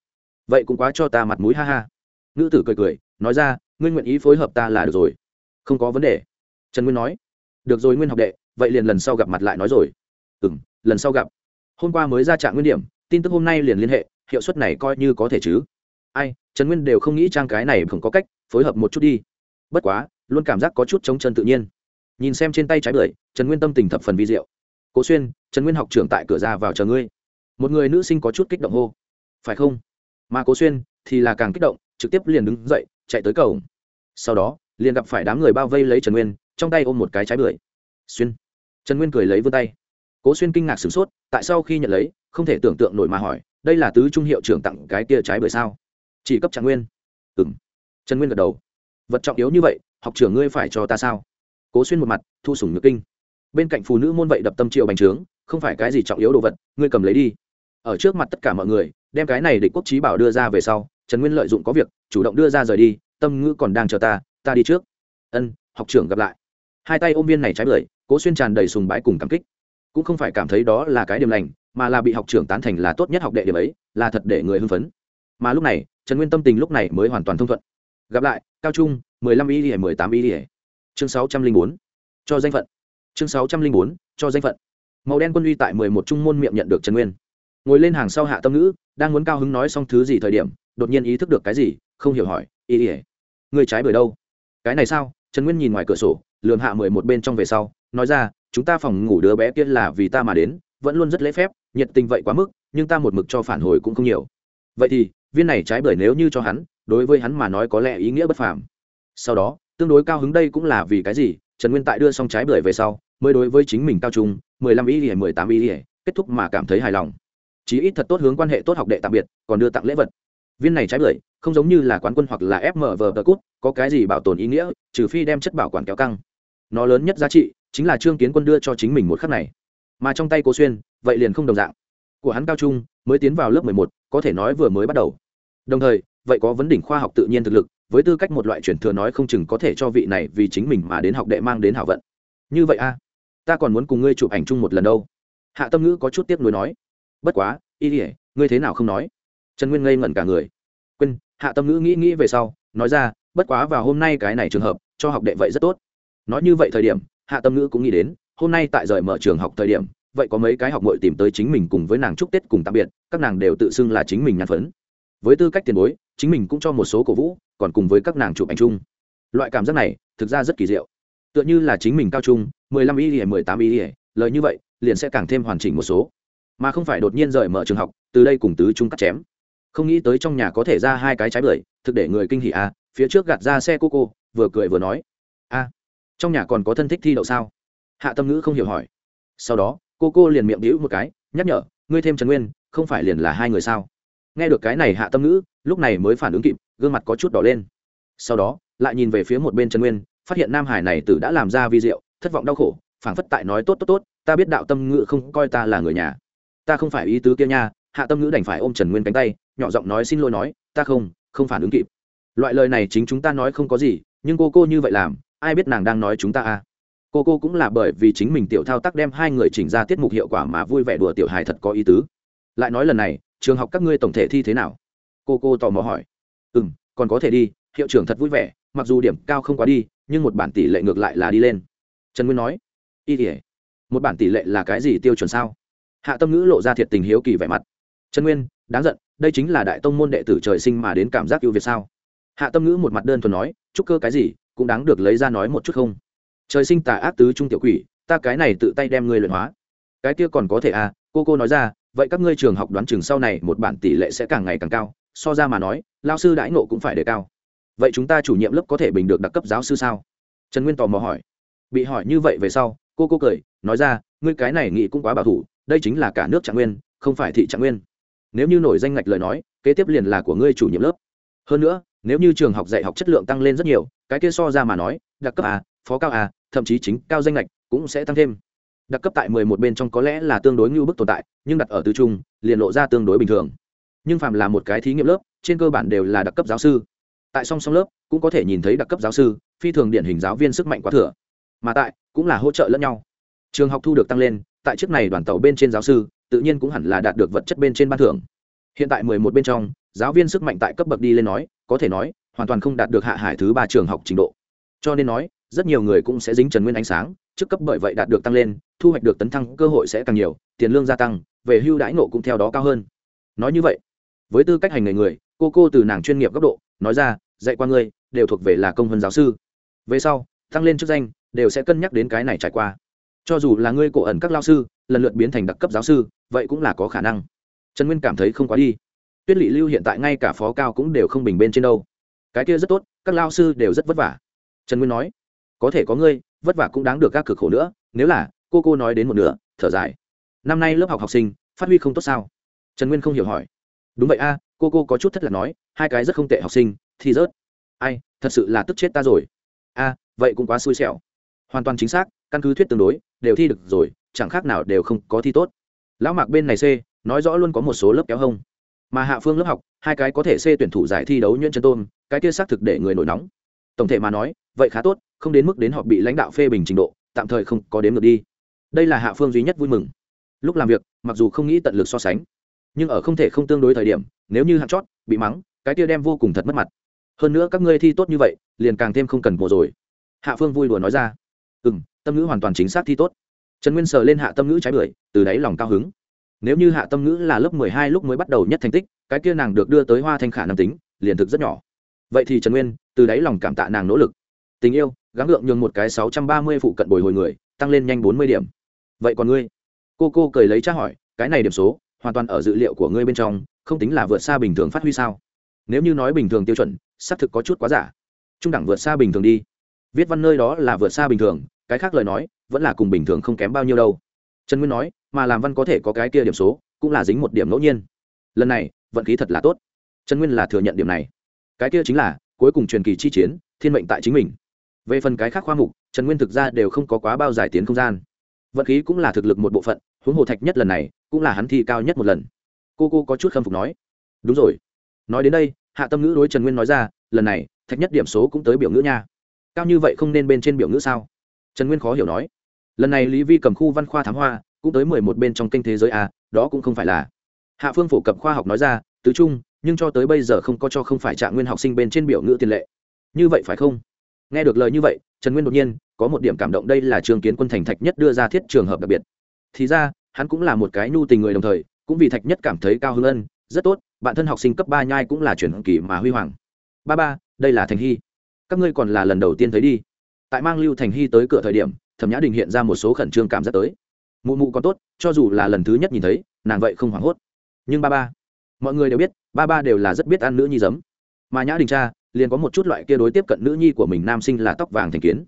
vậy cũng quá cho ta mặt mũi, ha ha. Nữ tử cười cười, nói ra, ngươi nguyện ý phối hợp ta là được rồi. Không có vấn đề. Trần nguyên nói, được rồi nguyên học đệ, vậy liền lần sau gặp mặt lại nói rồi. Ừ m lần sau gặp. Hôm qua mới ra trạng nguyên điểm, tin tức hôm nay liền liên hệ, hiệu suất này coi như có thể chứ. Ai, trần nguyên đều không nghĩ trang cái này không có cách, phối hợp một chút đi. Bất quá, luôn cảm giác có chút chống chân tự nhiên. Nhìn xem trên tay trái bưởi, trần nguyên tâm tình thập phần vi diệu. Cố xuyên, trần nguyên học trưởng tại cửa ra vào chờ ngươi. Một người nữ sinh có chút kích động hô. Phải không? Mà cố xuyên thì là càng kích động, trực tiếp liền đứng dậy, chạy tới cầu. Sau đó, liền gặp phải đám người bao vây lấy trần nguyên, trong tay ôm một cái trái bưởi. Xuyên. Trần nguyên cười lấy vươn tay. Cố xuyên kinh ngạc sửng sốt, tại sao khi nhận lấy, không thể tưởng tượng nổi mà hỏi, đây là tứ trung hiệu trưởng tặng cái kia trái bưởi sao? Chỉ cấp trạng nguyên. Ừ m trần nguyên gật đầu. Vật trọng yếu như vậy, học trưởng ngươi phải cho ta sao? Cố xuyên một mặt, thu sủng nhược kinh. Bên cạnh phụ nữ môn vậy đập tâm triệu bành trướng, không phải cái gì trọng yếu đồ vật, ngươi cầm lấy đi. Ở trước mặt tất cả mọi người đem cái này để quốc trí bảo đưa ra về sau, trần nguyên lợi dụng có việc, chủ động đưa ra rời đi, tâm ngữ còn đang chờ ta ta đi trước. Ân, học trưởng gặp lại. Hai tay ôm viên này trái bưởi, cố xuyên tràn đầy sùng bái cùng cảm kích. Cũng không phải cảm thấy đó là cái điểm lành, mà là bị học trưởng tán thành là tốt nhất học đệ điểm ấy, là thật để người hưng phấn. Mà lúc này, trần nguyên tâm tình lúc này mới hoàn toàn thông thuận. Gặp lại, cao trung, mười lăm y mười tám y chương sáu trăm linh bốn, cho danh phận. Chương sáu trăm linh bốn, cho danh phận. Màu đen quân uy tại mười một trung môn miệng nhận được trần nguyên ngồi lên hàng sau hạ tâm ngữ, đang muốn cao hứng nói xong thứ gì thời điểm, đột nhiên ý thức được cái gì, không hiểu hỏi, ý ỉa người trái bởi đâu? Cái này sao? Trần nguyên nhìn ngoài cửa sổ lường hạ mười một bên trong về sau, nói ra, chúng ta phòng ngủ đứa bé kia là vì ta mà đến, vẫn luôn rất lễ phép, nhiệt tình vậy quá mức, nhưng ta một mực cho phản hồi cũng không nhiều. Vậy thì, viên này trái bưởi nếu như cho hắn, đối với hắn mà nói có lẽ ý nghĩa bất phàm. Sau đó, tương đối cao hứng đây cũng là vì cái gì, trần nguyên tại đưa xong trái bưởi về sau, mới đối với chính mình cao trung, mười lăm ý ỉa mười tám ý ỉa kết thúc mà cảm thấy hài lòng chí ít thật tốt hướng quan hệ tốt học đệ tạm biệt, còn đưa tặng lễ vật. Viên này trái bưởi, không giống như là quán quân hoặc là fmv tờ cút, có cái gì bảo tồn ý nghĩa, trừ phi đem chất bảo quản kéo căng. Nó lớn nhất giá trị, chính là trương kiến quân đưa cho chính mình một khắc này. Mà trong tay cố xuyên, vậy liền không đồng dạng. Của hắn cao trung, mới tiến vào lớp mười một, có thể nói vừa mới bắt đầu. Đồng thời, vậy có vấn đỉnh khoa học tự nhiên thực lực, với tư cách một loại chuyển thừa nói không chừng có thể cho vị này vì chính mình mà đến học đệ mang đến hảo vận. Như vậy a, ta còn muốn cùng ngươi chụp ảnh chung một lần đâu. Hạ tâm ngữ có chút tiếc nuối nói bất quá, y ỉa ngươi thế nào không nói? Trần nguyên ngây ngẩn cả người. Quên, hạ tâm ngữ nghĩ nghĩ về sau, nói ra, bất quá vào hôm nay cái này trường hợp, cho học đệ vậy rất tốt. Nói như vậy thời điểm, hạ tâm ngữ cũng nghĩ đến, hôm nay tại rời mở trường học thời điểm, vậy có mấy cái học mội tìm tới chính mình cùng với nàng chúc tết cùng tạm biệt, các nàng đều tự xưng là chính mình nhàn phấn. Với tư cách tiền bối, chính mình cũng cho một số cổ vũ, còn cùng với các nàng chụp ảnh chung. Loại cảm giác này, thực ra rất kỳ diệu. Tựa như là chính mình cao trung, mười lăm y ỉa mười tám y ỉa lời như vậy, liền sẽ càng thêm hoàn chỉnh một số mà không phải đột nhiên rời mở trường học, từ đây cùng tứ chúng cắt chém. Không nghĩ tới trong nhà có thể ra hai cái trái bưởi, thực để người kinh hỉ à phía trước gạt ra xe cô cô, vừa cười vừa nói. A trong nhà còn có thân thích thi đậu sao? Hạ tâm ngữ không hiểu hỏi. Sau đó, cô cô liền miệng đĩu một cái, nhắc nhở, ngươi thêm trần nguyên, không phải liền là hai người sao? Nghe được cái này hạ tâm ngữ, lúc này mới phản ứng kịp, gương mặt có chút đỏ lên. Sau đó, lại nhìn về phía một bên trần nguyên, phát hiện nam hải này tử đã làm ra vi diệu, thất vọng đau khổ, phảng phất tại nói, tốt tốt tốt, ta biết đạo tâm ngữ không coi ta là người nhà ta không phải ý tứ kia nha, hạ tâm ngữ đành phải ôm trần nguyên cánh tay, nhỏ giọng nói xin lỗi nói, ta không không phản ứng kịp. Loại lời này chính chúng ta nói không có gì, nhưng cô cô như vậy làm, ai biết nàng đang nói chúng ta à? Cô cô cũng là bởi vì chính mình tiểu thao tác đem hai người chỉnh ra tiết mục hiệu quả mà vui vẻ đùa tiểu hài thật có ý tứ. Lại nói lần này, trường học các ngươi tổng thể thi thế nào? Cô cô tò mò hỏi. Ừ m còn có thể đi, hiệu trưởng thật vui vẻ, mặc dù điểm cao không quá đi, nhưng một bản tỷ lệ ngược lại là đi lên. Trần nguyên nói. Y tỉa một bản tỷ lệ là cái gì tiêu chuẩn sao? Hạ tâm ngữ lộ ra thiệt tình hiếu kỳ vẻ mặt. Trần nguyên, đáng giận, đây chính là đại tông môn đệ tử trời sinh mà đến cảm giác ưu việt sao? Hạ tâm ngữ một mặt đơn thuần nói, chúc cơ cái gì, cũng đáng được lấy ra nói một chút không? Trời sinh tà ác tứ trung tiểu quỷ, ta cái này tự tay đem ngươi luyện hóa. Cái kia còn có thể à? Cô cô nói ra, vậy các ngươi trường học đoán chừng sau này một bản tỷ lệ sẽ càng ngày càng cao, so ra mà nói, lao sư đãi nộ cũng phải đề cao. Vậy chúng ta chủ nhiệm lớp có thể bình được đặc cấp giáo sư sao? Trần nguyên tò mò hỏi. Bị hỏi như vậy về sau, cô cô cười, nói ra, ngươi cái này nghĩ cũng quá bảo thủ đây chính là cả nước trạng nguyên, không phải thị trạng nguyên. Nếu như nổi danh ngạch lời nói, kế tiếp liền là của ngươi chủ nhiệm lớp. Hơn nữa, nếu như trường học dạy học chất lượng tăng lên rất nhiều, cái kia so ra mà nói, đặc cấp a, phó cao a, thậm chí chính cao danh lệch cũng sẽ tăng thêm. Đặc cấp tại mười một bên trong có lẽ là tương đối ngưu bức tồn tại, nhưng đặt ở tứ trung, liền lộ ra tương đối bình thường. Nhưng phạm là một cái thí nghiệm lớp, trên cơ bản đều là đặc cấp giáo sư. Tại song song lớp, cũng có thể nhìn thấy đặc cấp giáo sư, phi thường điển hình giáo viên sức mạnh quá thừa. Mà tại, cũng là hỗ trợ lẫn nhau. Trường học thu được tăng lên tại trước này đoàn tàu bên trên giáo sư, tự nhiên cũng hẳn là đạt được vật chất bên trên ban thưởng. Hiện tại mười một bên trong, giáo viên sức mạnh tại cấp bậc đi lên nói, có thể nói, hoàn toàn không đạt được hạ hải thứ ba trường học trình độ. Cho nên nói, rất nhiều người cũng sẽ dính trần nguyên ánh sáng, trước cấp bởi vậy đạt được tăng lên, thu hoạch được tấn thăng cơ hội sẽ càng nhiều, tiền lương gia tăng, về hưu đãi nộ cũng theo đó cao hơn. Nói như vậy, với tư cách hành nghề người, cô cô từ nàng chuyên nghiệp góc độ, nói ra, dạy qua ngươi, đều thuộc về là công vân giáo sư. Về sau, tăng lên chức danh, đều sẽ cân nhắc đến cái này trải qua cho dù là ngươi cổ ẩn các lao sư, lần lượt biến thành đặc cấp giáo sư, vậy cũng là có khả năng. Trần nguyên cảm thấy không quá đi. Tuyết lị lưu hiện tại ngay cả phó cao cũng đều không bình bên trên đâu. Cái kia rất tốt, các lao sư đều rất vất vả. Trần nguyên nói, có thể có ngươi, vất vả cũng đáng được các cực khổ nữa, nếu là, cô cô nói đến một nửa, thở dài. Năm nay lớp học học sinh, phát huy không tốt sao? Trần nguyên không hiểu hỏi. Đúng vậy a, cô cô có chút thất lạc nói, hai cái rất không tệ học sinh, thì rớt. Ai, thật sự là tức chết ta rồi. A, vậy cũng quá xui xẻo. Hoàn toàn chính xác căn cứ thuyết tương đối, đều thi được rồi, chẳng khác nào đều không có thi tốt. Lão mạc bên này c, nói rõ luôn có một số lớp kéo hông. Mà hạ phương lớp học, hai cái có thể c tuyển thủ giải thi đấu nhuyễn chân tôn cái kia xác thực để người nổi nóng. Tổng thể mà nói, vậy khá tốt, không đến mức đến họ bị lãnh đạo phê bình trình độ, tạm thời không có đếm được đi. Đây là hạ phương duy nhất vui mừng. Lúc làm việc, mặc dù không nghĩ tận lực so sánh, nhưng ở không thể không tương đối thời điểm, nếu như hạng chót, bị mắng, cái kia đem vô cùng thật mất mặt. Hơn nữa các ngươi thi tốt như vậy, liền càng thêm không cần mùa rồi. Hạ phương vui đùa nói ra ừ m tâm ngữ hoàn toàn chính xác thi tốt. Trần nguyên sờ lên hạ tâm ngữ trái bưởi, từ đáy lòng cao hứng. Nếu như hạ tâm ngữ là lớp mười hai lúc mới bắt đầu nhất thành tích, cái kia nàng được đưa tới hoa thanh khả nam tính, liền thực rất nhỏ. Vậy thì trần nguyên, từ đáy lòng cảm tạ nàng nỗ lực. Tình yêu, gắng gượng nhường một cái sáu trăm ba mươi phụ cận bồi hồi người, tăng lên nhanh bốn mươi điểm. Vậy còn ngươi? Cô cô cười lấy tra hỏi, cái này điểm số, hoàn toàn ở dữ liệu của ngươi bên trong, không tính là vượt xa bình thường phát huy sao? Nếu như nói bình thường tiêu chuẩn, xác thực có chút quá giả. Trung đẳng vượt xa bình thường đi viết văn nơi đó là vượt xa bình thường, cái khác lời nói, vẫn là cùng bình thường không kém bao nhiêu đâu. Trần nguyên nói, mà làm văn có thể có cái kia điểm số, cũng là dính một điểm ngẫu nhiên. Lần này, vận khí thật là tốt. Trần nguyên là thừa nhận điểm này. Cái kia chính là, cuối cùng truyền kỳ chi chiến, thiên mệnh tại chính mình. Về phần cái khác khoa mục, trần nguyên thực ra đều không có quá bao giải tiến không gian. Vận khí cũng là thực lực một bộ phận, huống hồ thạch nhất lần này, cũng là hắn thi cao nhất một lần. Cô cô có chút khâm phục nói. Đúng rồi. Nói đến đây, hạ tâm ngữ đối trần nguyên nói ra, lần này, thạch nhất điểm số cũng tới biểu ngữ nha cao như vậy không nên bên trên biểu ngữ sao? Trần nguyên khó hiểu nói. Lần này lý vi cầm khu văn khoa thám hoa, cũng tới mười một bên trong kênh thế giới a, đó cũng không phải là. Hạ phương phổ cập khoa học nói ra, tứ trung, nhưng cho tới bây giờ không có cho không phải trạng nguyên học sinh bên trên biểu ngữ tiền lệ. Như vậy phải không? Nghe được lời như vậy, trần nguyên đột nhiên có một điểm cảm động, đây là trường kiến quân thành thạch nhất đưa ra thiết trường hợp đặc biệt. Thì ra, hắn cũng là một cái nhu tình người đồng thời, cũng vì thạch nhất cảm thấy cao hưng ân, rất tốt, bạn thân học sinh cấp ba nhai cũng là chuyển kỳ mà huy hoàng. Ba ba, đây là thành hy các ngươi còn là lần đầu tiên thấy đi. Tại mang lưu thành hy tới cửa thời điểm, thẩm nhã đình hiện ra một số khẩn trương cảm giác tới. Mụ mụ còn tốt, cho dù là lần thứ nhất nhìn thấy, nàng vậy không hoảng hốt. Nhưng ba ba, mọi người đều biết, ba ba đều là rất biết ăn nữ nhi giấm. Mà nhã đình cha, liền có một chút loại kia đối tiếp cận nữ nhi của mình nam sinh là tóc vàng thành kiến.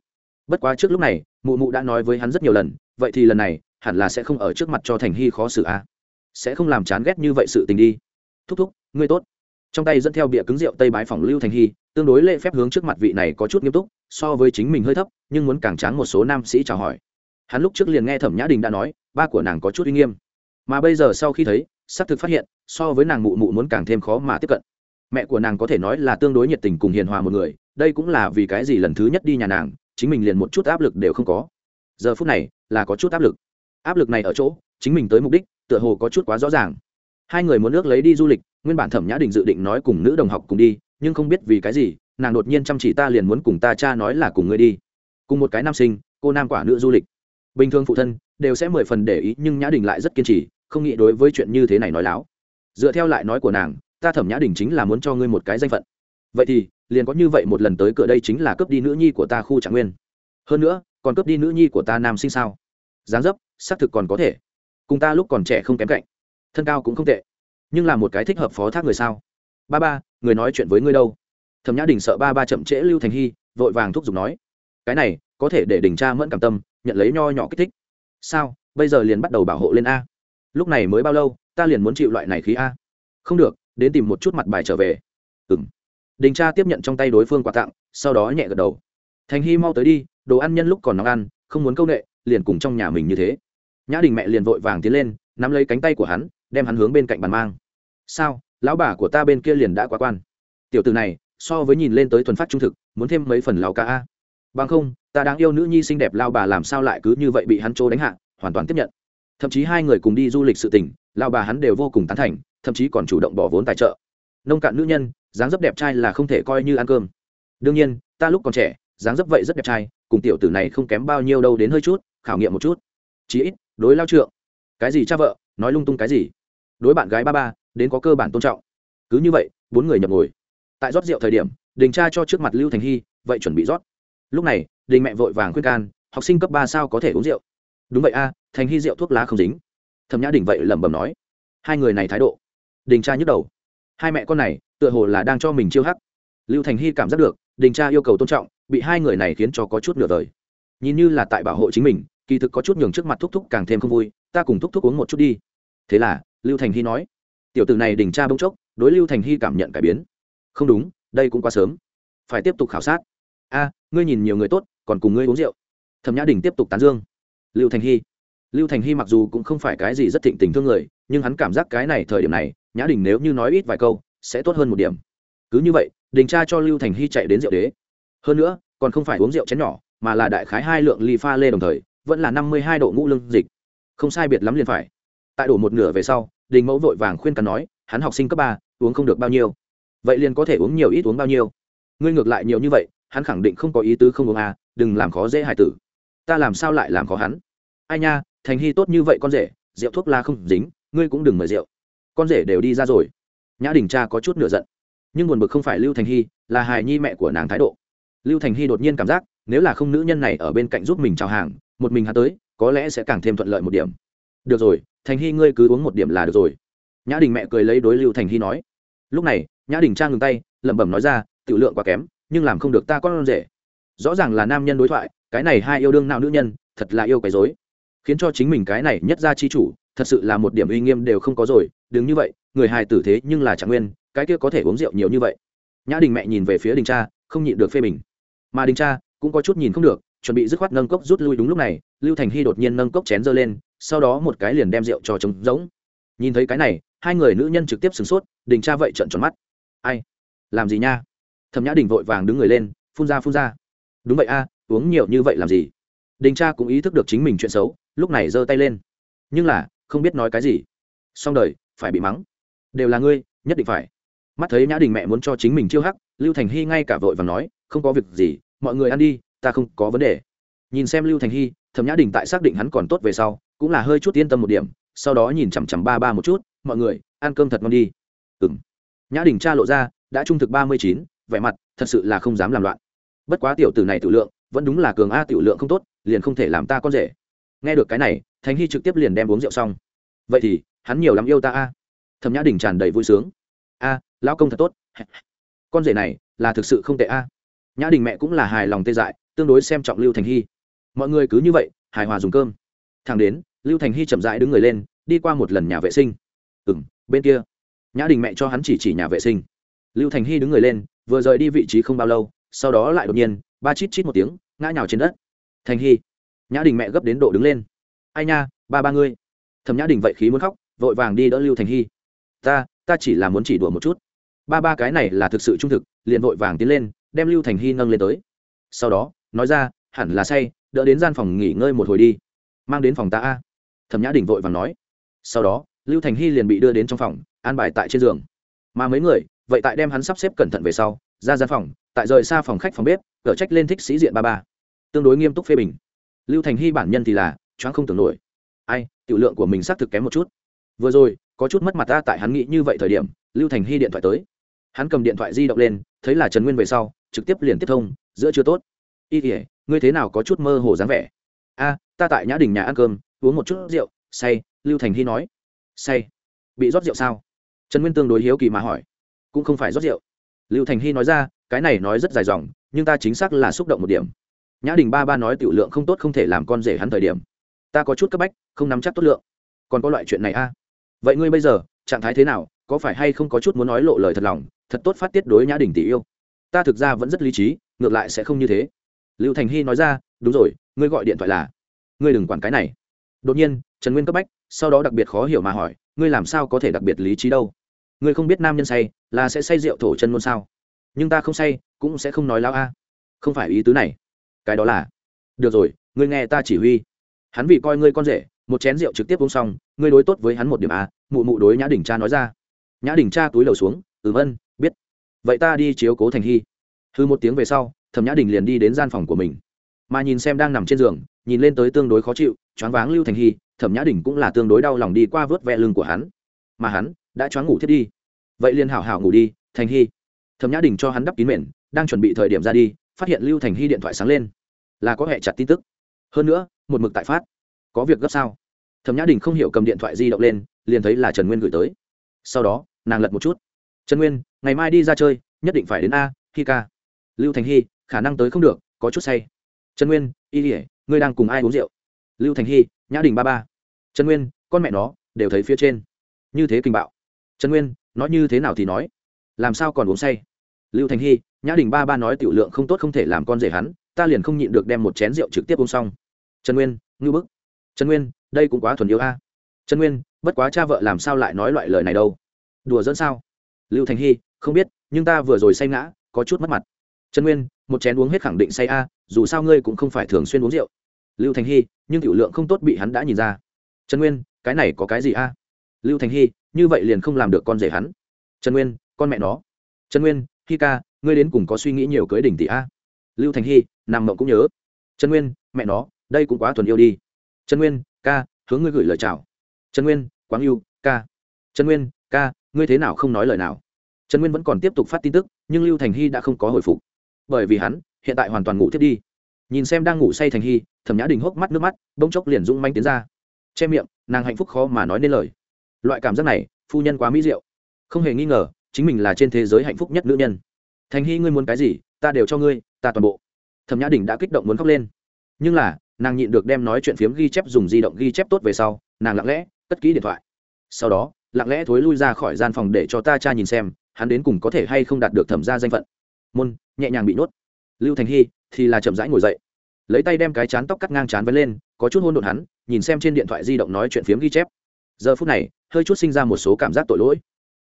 Bất quá trước lúc này, mụ mụ đã nói với hắn rất nhiều lần, vậy thì lần này, hẳn là sẽ không ở trước mặt cho thành hy khó xử a sẽ không làm chán ghét như vậy sự tình đi. Thúc thúc, ngươi tốt. Trong tay dẫn theo bịa cứng rượu tây bái phòng lưu thành hy tương đối lễ phép hướng trước mặt vị này có chút nghiêm túc, so với chính mình hơi thấp, nhưng muốn càng tráng một số nam sĩ chào hỏi. Hắn lúc trước liền nghe thẩm nhã đình đã nói, ba của nàng có chút uy nghiêm. Mà bây giờ sau khi thấy, xác thực phát hiện, so với nàng mụ mụ muốn càng thêm khó mà tiếp cận. Mẹ của nàng có thể nói là tương đối nhiệt tình cùng hiền hòa một người, đây cũng là vì cái gì lần thứ nhất đi nhà nàng, chính mình liền một chút áp lực đều không có. Giờ phút này, là có chút áp lực. Áp lực này ở chỗ, chính mình tới mục đích, tựa hồ có chút quá rõ ràng. Hai người muốn nước lấy đi du lịch, nguyên bản thẩm nhã đình dự định nói cùng nữ đồng học cùng đi nhưng không biết vì cái gì, nàng đột nhiên chăm chỉ ta liền muốn cùng ta cha nói là cùng ngươi đi. Cùng một cái nam sinh, cô nam quả nữ du lịch. Bình thường phụ thân đều sẽ mười phần để ý nhưng nhã đình lại rất kiên trì, không nghĩ đối với chuyện như thế này nói láo. Dựa theo lại nói của nàng, ta thẩm nhã đình chính là muốn cho ngươi một cái danh phận. Vậy thì, liền có như vậy một lần tới cửa đây chính là cướp đi nữ nhi của ta khu trạng nguyên. Hơn nữa, còn cướp đi nữ nhi của ta nam sinh sao? Dáng dấp, xác thực còn có thể. Cùng ta lúc còn trẻ không kém cạnh. Thân cao cũng không tệ. Nhưng là một cái thích hợp phó thác người sao? Ba ba người nói chuyện với ngươi đâu? Thẩm nhã đình sợ ba ba chậm trễ lưu thành hy, vội vàng thúc giục nói. Cái này, có thể để đình cha mẫn cảm tâm, nhận lấy nho nhỏ kích thích. Sao? Bây giờ liền bắt đầu bảo hộ lên a. Lúc này mới bao lâu, ta liền muốn chịu loại này khí a? Không được, đến tìm một chút mặt bài trở về. Ừng đình cha tiếp nhận trong tay đối phương quà tặng, sau đó nhẹ gật đầu. Thành hy mau tới đi, đồ ăn nhân lúc còn nóng ăn, không muốn c â u n ệ liền cùng trong nhà mình như thế. Nhã đình mẹ liền vội vàng tiến lên, nắm lấy cánh tay của hắn, đem hắn hướng bên cạnh bàn mang. Sao? Lão bà của ta bên kia liền đã quá quan. Tiểu từ này, so với nhìn lên tới thuần phát trung thực, muốn thêm mấy phần lão ca a. Bằng không, ta đáng yêu nữ nhi xinh đẹp lao bà làm sao lại cứ như vậy bị hắn trô đánh hạ, hoàn toàn tiếp nhận. Thậm chí hai người cùng đi du lịch sự tình lao bà hắn đều vô cùng tán thành, thậm chí còn chủ động bỏ vốn tài trợ. Nông cạn nữ nhân, dáng dấp đẹp trai là không thể coi như ăn cơm. Đương nhiên, ta lúc còn trẻ, dáng dấp vậy rất đẹp trai, cùng tiểu tử này không kém bao nhiêu đâu đến hơi chút, khảo nghiệm một chút. Chí ít, đối lao trượng. Cái gì cha vợ, nói lung tung cái gì? Đối bạn gái ba ba, đến có cơ bản tôn trọng. Cứ như vậy, bốn người nhập ngồi. Tại rót rượu thời điểm, đình cha cho trước mặt lưu thành hy, vậy chuẩn bị rót. Lúc này, đình mẹ vội vàng khuyên can, học sinh cấp ba sao có thể uống rượu? Đúng vậy a, thành hy rượu thuốc lá không dính. Thẩm nhã đình vậy lẩm bẩm nói. Hai người này thái độ. Đình cha nhức đầu. Hai mẹ con này, tựa hồ là đang cho mình chiêu hắc. Lưu thành hy cảm giác được, đình cha yêu cầu tôn trọng, bị hai người này khiến cho có chút nửa đời nhìn như là tại bảo hộ chính mình, kỳ thực có chút nhường trước mặt thúc thúc càng thêm không vui, ta cùng thúc thúc uống một chút đi. Thế là lưu thành hy nói, tiểu tử này đỉnh cha bỗng chốc, đối lưu thành hy cảm nhận cải biến. Không đúng, đây cũng quá sớm. Phải tiếp tục khảo sát. A, ngươi nhìn nhiều người tốt, còn cùng ngươi uống rượu. Thẩm nhã đình tiếp tục tán dương. Lưu thành hy. Lưu thành hy mặc dù cũng không phải cái gì rất thịnh tình thương người, nhưng hắn cảm giác cái này thời điểm này, nhã đình nếu như nói ít vài câu, sẽ tốt hơn một điểm. Cứ như vậy đình cha cho lưu thành hy chạy đến rượu đế. Hơn nữa, còn không phải uống rượu chén nhỏ, mà là đại khái hai lượng ly pha lê đồng thời, vẫn là năm mươi hai độ ngũ lương dịch. Không sai biệt lắm liền phải tại đổ một nửa về sau, đình mẫu vội vàng khuyên cắn nói, hắn học sinh cấp ba, uống không được bao nhiêu. Vậy liền có thể uống nhiều ít uống bao nhiêu. Ngươi ngược lại nhiều như vậy, hắn khẳng định không có ý tứ không uống à đừng làm khó dễ hải tử. Ta làm sao lại làm khó hắn? Ai nha, thành hy tốt như vậy con rể, rượu thuốc la không dính, ngươi cũng đừng mời rượu. Con rể đều đi ra rồi. Nhã đình cha có chút nửa giận. Nhưng buồn bực không phải lưu thành hy, là hài nhi mẹ của nàng thái độ. Lưu thành hy đột nhiên cảm giác, nếu là không nữ nhân này ở bên cạnh giúp mình chào hàng, một mình hắn tới, có lẽ sẽ càng thêm thuận lợi một điểm được rồi, thành hy ngươi cứ uống một điểm là được rồi. Nhã đình mẹ cười lấy đối lưu thành hy nói. Lúc này, nhã đình cha ngừng tay, lẩm bẩm nói ra tự lượng quá kém, nhưng làm không được ta con rể. Rõ ràng là nam nhân đối thoại, cái này hai yêu đương nào nữ nhân, thật là yêu cái dối khiến cho chính mình cái này nhất ra chi chủ, thật sự là một điểm uy nghiêm đều không có rồi, đừng như vậy, người hài tử thế nhưng là trạng nguyên, cái kia có thể uống rượu nhiều như vậy. Nhã đình mẹ nhìn về phía đình cha, không nhịn được phê bình. Mà đình cha cũng có chút nhìn không được chuẩn bị dứt khoát nâng cốc rút lui đúng lúc này, lưu thành hy đột nhiên nâng cốc chén dơ lên, sau đó một cái liền đem rượu cho trống giống nhìn thấy cái này, hai người nữ nhân trực tiếp sửng sốt, đình cha vậy trận tròn mắt. Ai? Làm gì nha? Thẩm nhã đình vội vàng đứng người lên, phun ra phun ra. Đúng vậy a, uống nhiều như vậy làm gì? Đình cha cũng ý thức được chính mình chuyện xấu, lúc này giơ tay lên. Nhưng là, không biết nói cái gì. Xong đời, phải bị mắng. Đều là ngươi, nhất định phải. Mắt thấy nhã đình mẹ muốn cho chính mình chiêu hắc, lưu thành hy ngay cả vội và nói, không có việc gì, mọi người ăn đi ta không có vấn đề. Nhìn xem lưu thành hy, thẩm nhã đình tại xác định hắn còn tốt về sau, cũng là hơi chút yên tâm một điểm, sau đó nhìn chằm chằm ba ba một chút, mọi người, ăn cơm thật ngon đi. Ừng nhã đình cha lộ ra, đã trung thực ba mươi chín, vẻ mặt thật sự là không dám làm loạn. Bất quá tiểu tử này tự lượng, vẫn đúng là cường a, tiểu lượng không tốt, liền không thể làm ta con rể. Nghe được cái này, thành hy trực tiếp liền đem uống rượu xong. Vậy thì, hắn nhiều lắm yêu ta a. Thẩm nhã đình tràn đầy vui sướng. A, lão công thật tốt. Con rể này là thực sự không tệ a. Nhã đình mẹ cũng là hài lòng tê dại tương đối xem trọng lưu thành hy. Mọi người cứ như vậy, hài hòa dùng cơm. Thằng đến, lưu thành hy chậm rãi đứng người lên, đi qua một lần nhà vệ sinh. Ừ m bên kia. Nhã đình mẹ cho hắn chỉ chỉ nhà vệ sinh. Lưu thành hy đứng người lên, vừa rời đi vị trí không bao lâu, sau đó lại đột nhiên, ba chít chít một tiếng, ngã nhào trên đất. Thành hy. Nhã đình mẹ gấp đến độ đứng lên. Ai nha, ba ba ngươi. Thầm nhã đình vậy khí muốn khóc, vội vàng đi đỡ lưu thành hy. Ta ta chỉ là muốn chỉ đùa một chút. Ba ba cái này là thực sự trung thực, liền vội vàng tiến lên, đem lưu thành hy nâng lên tới. Sau đó nói ra, hẳn là say, đỡ đến gian phòng nghỉ ngơi một hồi đi. Mang đến phòng ta a. Thẩm nhã đình vội vàng nói. Sau đó, lưu thành hy liền bị đưa đến trong phòng, an bài tại trên giường. Mà mấy người, vậy tại đem hắn sắp xếp cẩn thận về sau, ra gian phòng, tại rời xa phòng khách phòng bếp cở trách lên thích sĩ diện ba ba. Tương đối nghiêm túc phê bình. Lưu thành hy bản nhân thì là, choáng không tưởng nổi. Ai, tiểu lượng của mình xác thực kém một chút. Vừa rồi, có chút mất mặt ta tại hắn nghĩ như vậy thời điểm, lưu thành hy điện thoại tới. Hắn cầm điện thoại di động lên, thấy là trần nguyên về sau, trực tiếp liền tiếp thông, giữa chưa tốt y tỉa ngươi thế nào có chút mơ hồ dáng vẻ? A, ta tại nhã đình nhà ăn cơm, uống một chút rượu, say, lưu thành hy nói. Say? Bị rót rượu sao? Trần nguyên tương đối hiếu kỳ mà hỏi. Cũng không phải rót rượu. Lưu thành hy nói ra, cái này nói rất dài dòng, nhưng ta chính xác là xúc động một điểm. Nhã đình ba ba nói tiểu lượng không tốt không thể làm con rể hắn thời điểm. Ta có chút cấp bách, không nắm chắc tốt lượng. Còn có loại chuyện này a? Vậy ngươi bây giờ, trạng thái thế nào? Có phải hay không có chút muốn nói lộ lời thật lòng? Thật tốt phát tiết đối nhã đình tỷ yêu. Ta thực ra vẫn rất lý trí, ngược lại sẽ không như thế lưu thành hy nói ra, đúng rồi, ngươi gọi điện thoại là, ngươi đừng quản cái này. Đột nhiên, trần nguyên cấp bách, sau đó đặc biệt khó hiểu mà hỏi, ngươi làm sao có thể đặc biệt lý trí đâu? Ngươi không biết nam nhân say là sẽ say rượu thổ chân luôn sao? Nhưng ta không say, cũng sẽ không nói lao a. Không phải ý tứ này. Cái đó là, được rồi, ngươi nghe ta chỉ huy. Hắn vì coi ngươi con rể, một chén rượu trực tiếp uống xong, ngươi đối tốt với hắn một điểm a. Mụ mụ đối nhã đình cha nói ra. Nhã đình cha túi lầu xuống, ừm, ân, biết. Vậy ta đi chiếu cố thành hy. Hư một tiếng về sau thẩm nhã đình liền đi đến gian phòng của mình mà nhìn xem đang nằm trên giường nhìn lên tới tương đối khó chịu choáng váng lưu thành hy thẩm nhã đình cũng là tương đối đau lòng đi qua vớt ve lưng của hắn mà hắn đã choáng ngủ thiết đi vậy liền hảo hảo ngủ đi thành hy thẩm nhã đình cho hắn đắp kín mền đang chuẩn bị thời điểm ra đi phát hiện lưu thành hy điện thoại sáng lên là có hệ chặt tin tức hơn nữa một mực tại phát có việc gấp sao thẩm nhã đình không hiểu cầm điện thoại di động lên liền thấy là trần nguyên gửi tới sau đó nàng lật một chút trần nguyên ngày mai đi ra chơi nhất định phải đến a khi ca lưu thành hy khả năng tới không được, có chút say. Trần nguyên, y ỉa ngươi đang cùng ai uống rượu? Lưu thành hy, nhã đình ba ba. Trần nguyên, con mẹ nó, đều thấy phía trên. Như thế kinh bạo. Trần nguyên, nói như thế nào thì nói? Làm sao còn uống say? Lưu thành hy, nhã đình ba ba nói tiểu lượng không tốt không thể làm con rể hắn, ta liền không nhịn được đem một chén rượu trực tiếp uống xong. Trần nguyên, ngư bức. Trần nguyên, đây cũng quá thuần yêu a. Trần nguyên, bất quá cha vợ làm sao lại nói loại lời này đâu? Đùa dẫn sao? Lưu thành hy, không biết, nhưng ta vừa rồi say ngã, có chút mất mặt. Trần nguyên một chén uống hết khẳng định say a, dù sao ngươi cũng không phải thường xuyên uống rượu. Lưu thành hy, nhưng tiểu lượng không tốt bị hắn đã nhìn ra. Trần nguyên, cái này có cái gì a? Lưu thành hy, như vậy liền không làm được con rể hắn. Trần nguyên, con mẹ nó. Trần nguyên, hi ca, ngươi đến cùng có suy nghĩ nhiều cưới đỉnh tỷ a? Lưu thành hy, nằm mộng cũng nhớ. Trần nguyên, mẹ nó, đây cũng quá thuần yêu đi. Trần nguyên, ca, hướng ngươi gửi lời chào. Trần nguyên, quáng yêu, ca. Trần nguyên, ca, ngươi thế nào không nói lời nào? Trần nguyên vẫn còn tiếp tục phát tin tức, nhưng lưu thành hy đã không có hồi phục bởi vì hắn hiện tại hoàn toàn ngủ thiết đi. Nhìn xem đang ngủ say thành hy, thẩm nhã đình hốc mắt nước mắt, bỗng chốc liền rung manh tiến ra. Che miệng, nàng hạnh phúc khó mà nói nên lời. Loại cảm giác này, phu nhân quá mỹ diệu. Không hề nghi ngờ, chính mình là trên thế giới hạnh phúc nhất nữ nhân. Thành hy, ngươi muốn cái gì, ta đều cho ngươi, ta toàn bộ. Thẩm nhã đình đã kích động muốn khóc lên. Nhưng là, nàng nhịn được đem nói chuyện phiếm ghi chép dùng di động ghi chép tốt về sau, nàng lặng lẽ, cất kỹ điện thoại. Sau đó, lặng lẽ thối lui ra khỏi gian phòng để cho ta cha nhìn xem, hắn đến cùng có thể hay không đạt được thẩm ra danh phận môn, nhẹ nhàng bị nuốt. lưu thành hy thì là chậm rãi ngồi dậy, lấy tay đem cái chán tóc cắt ngang chán vấn lên, có chút hôn đột hắn, nhìn xem trên điện thoại di động nói chuyện phiếm ghi chép. Giờ phút này, hơi chút sinh ra một số cảm giác tội lỗi.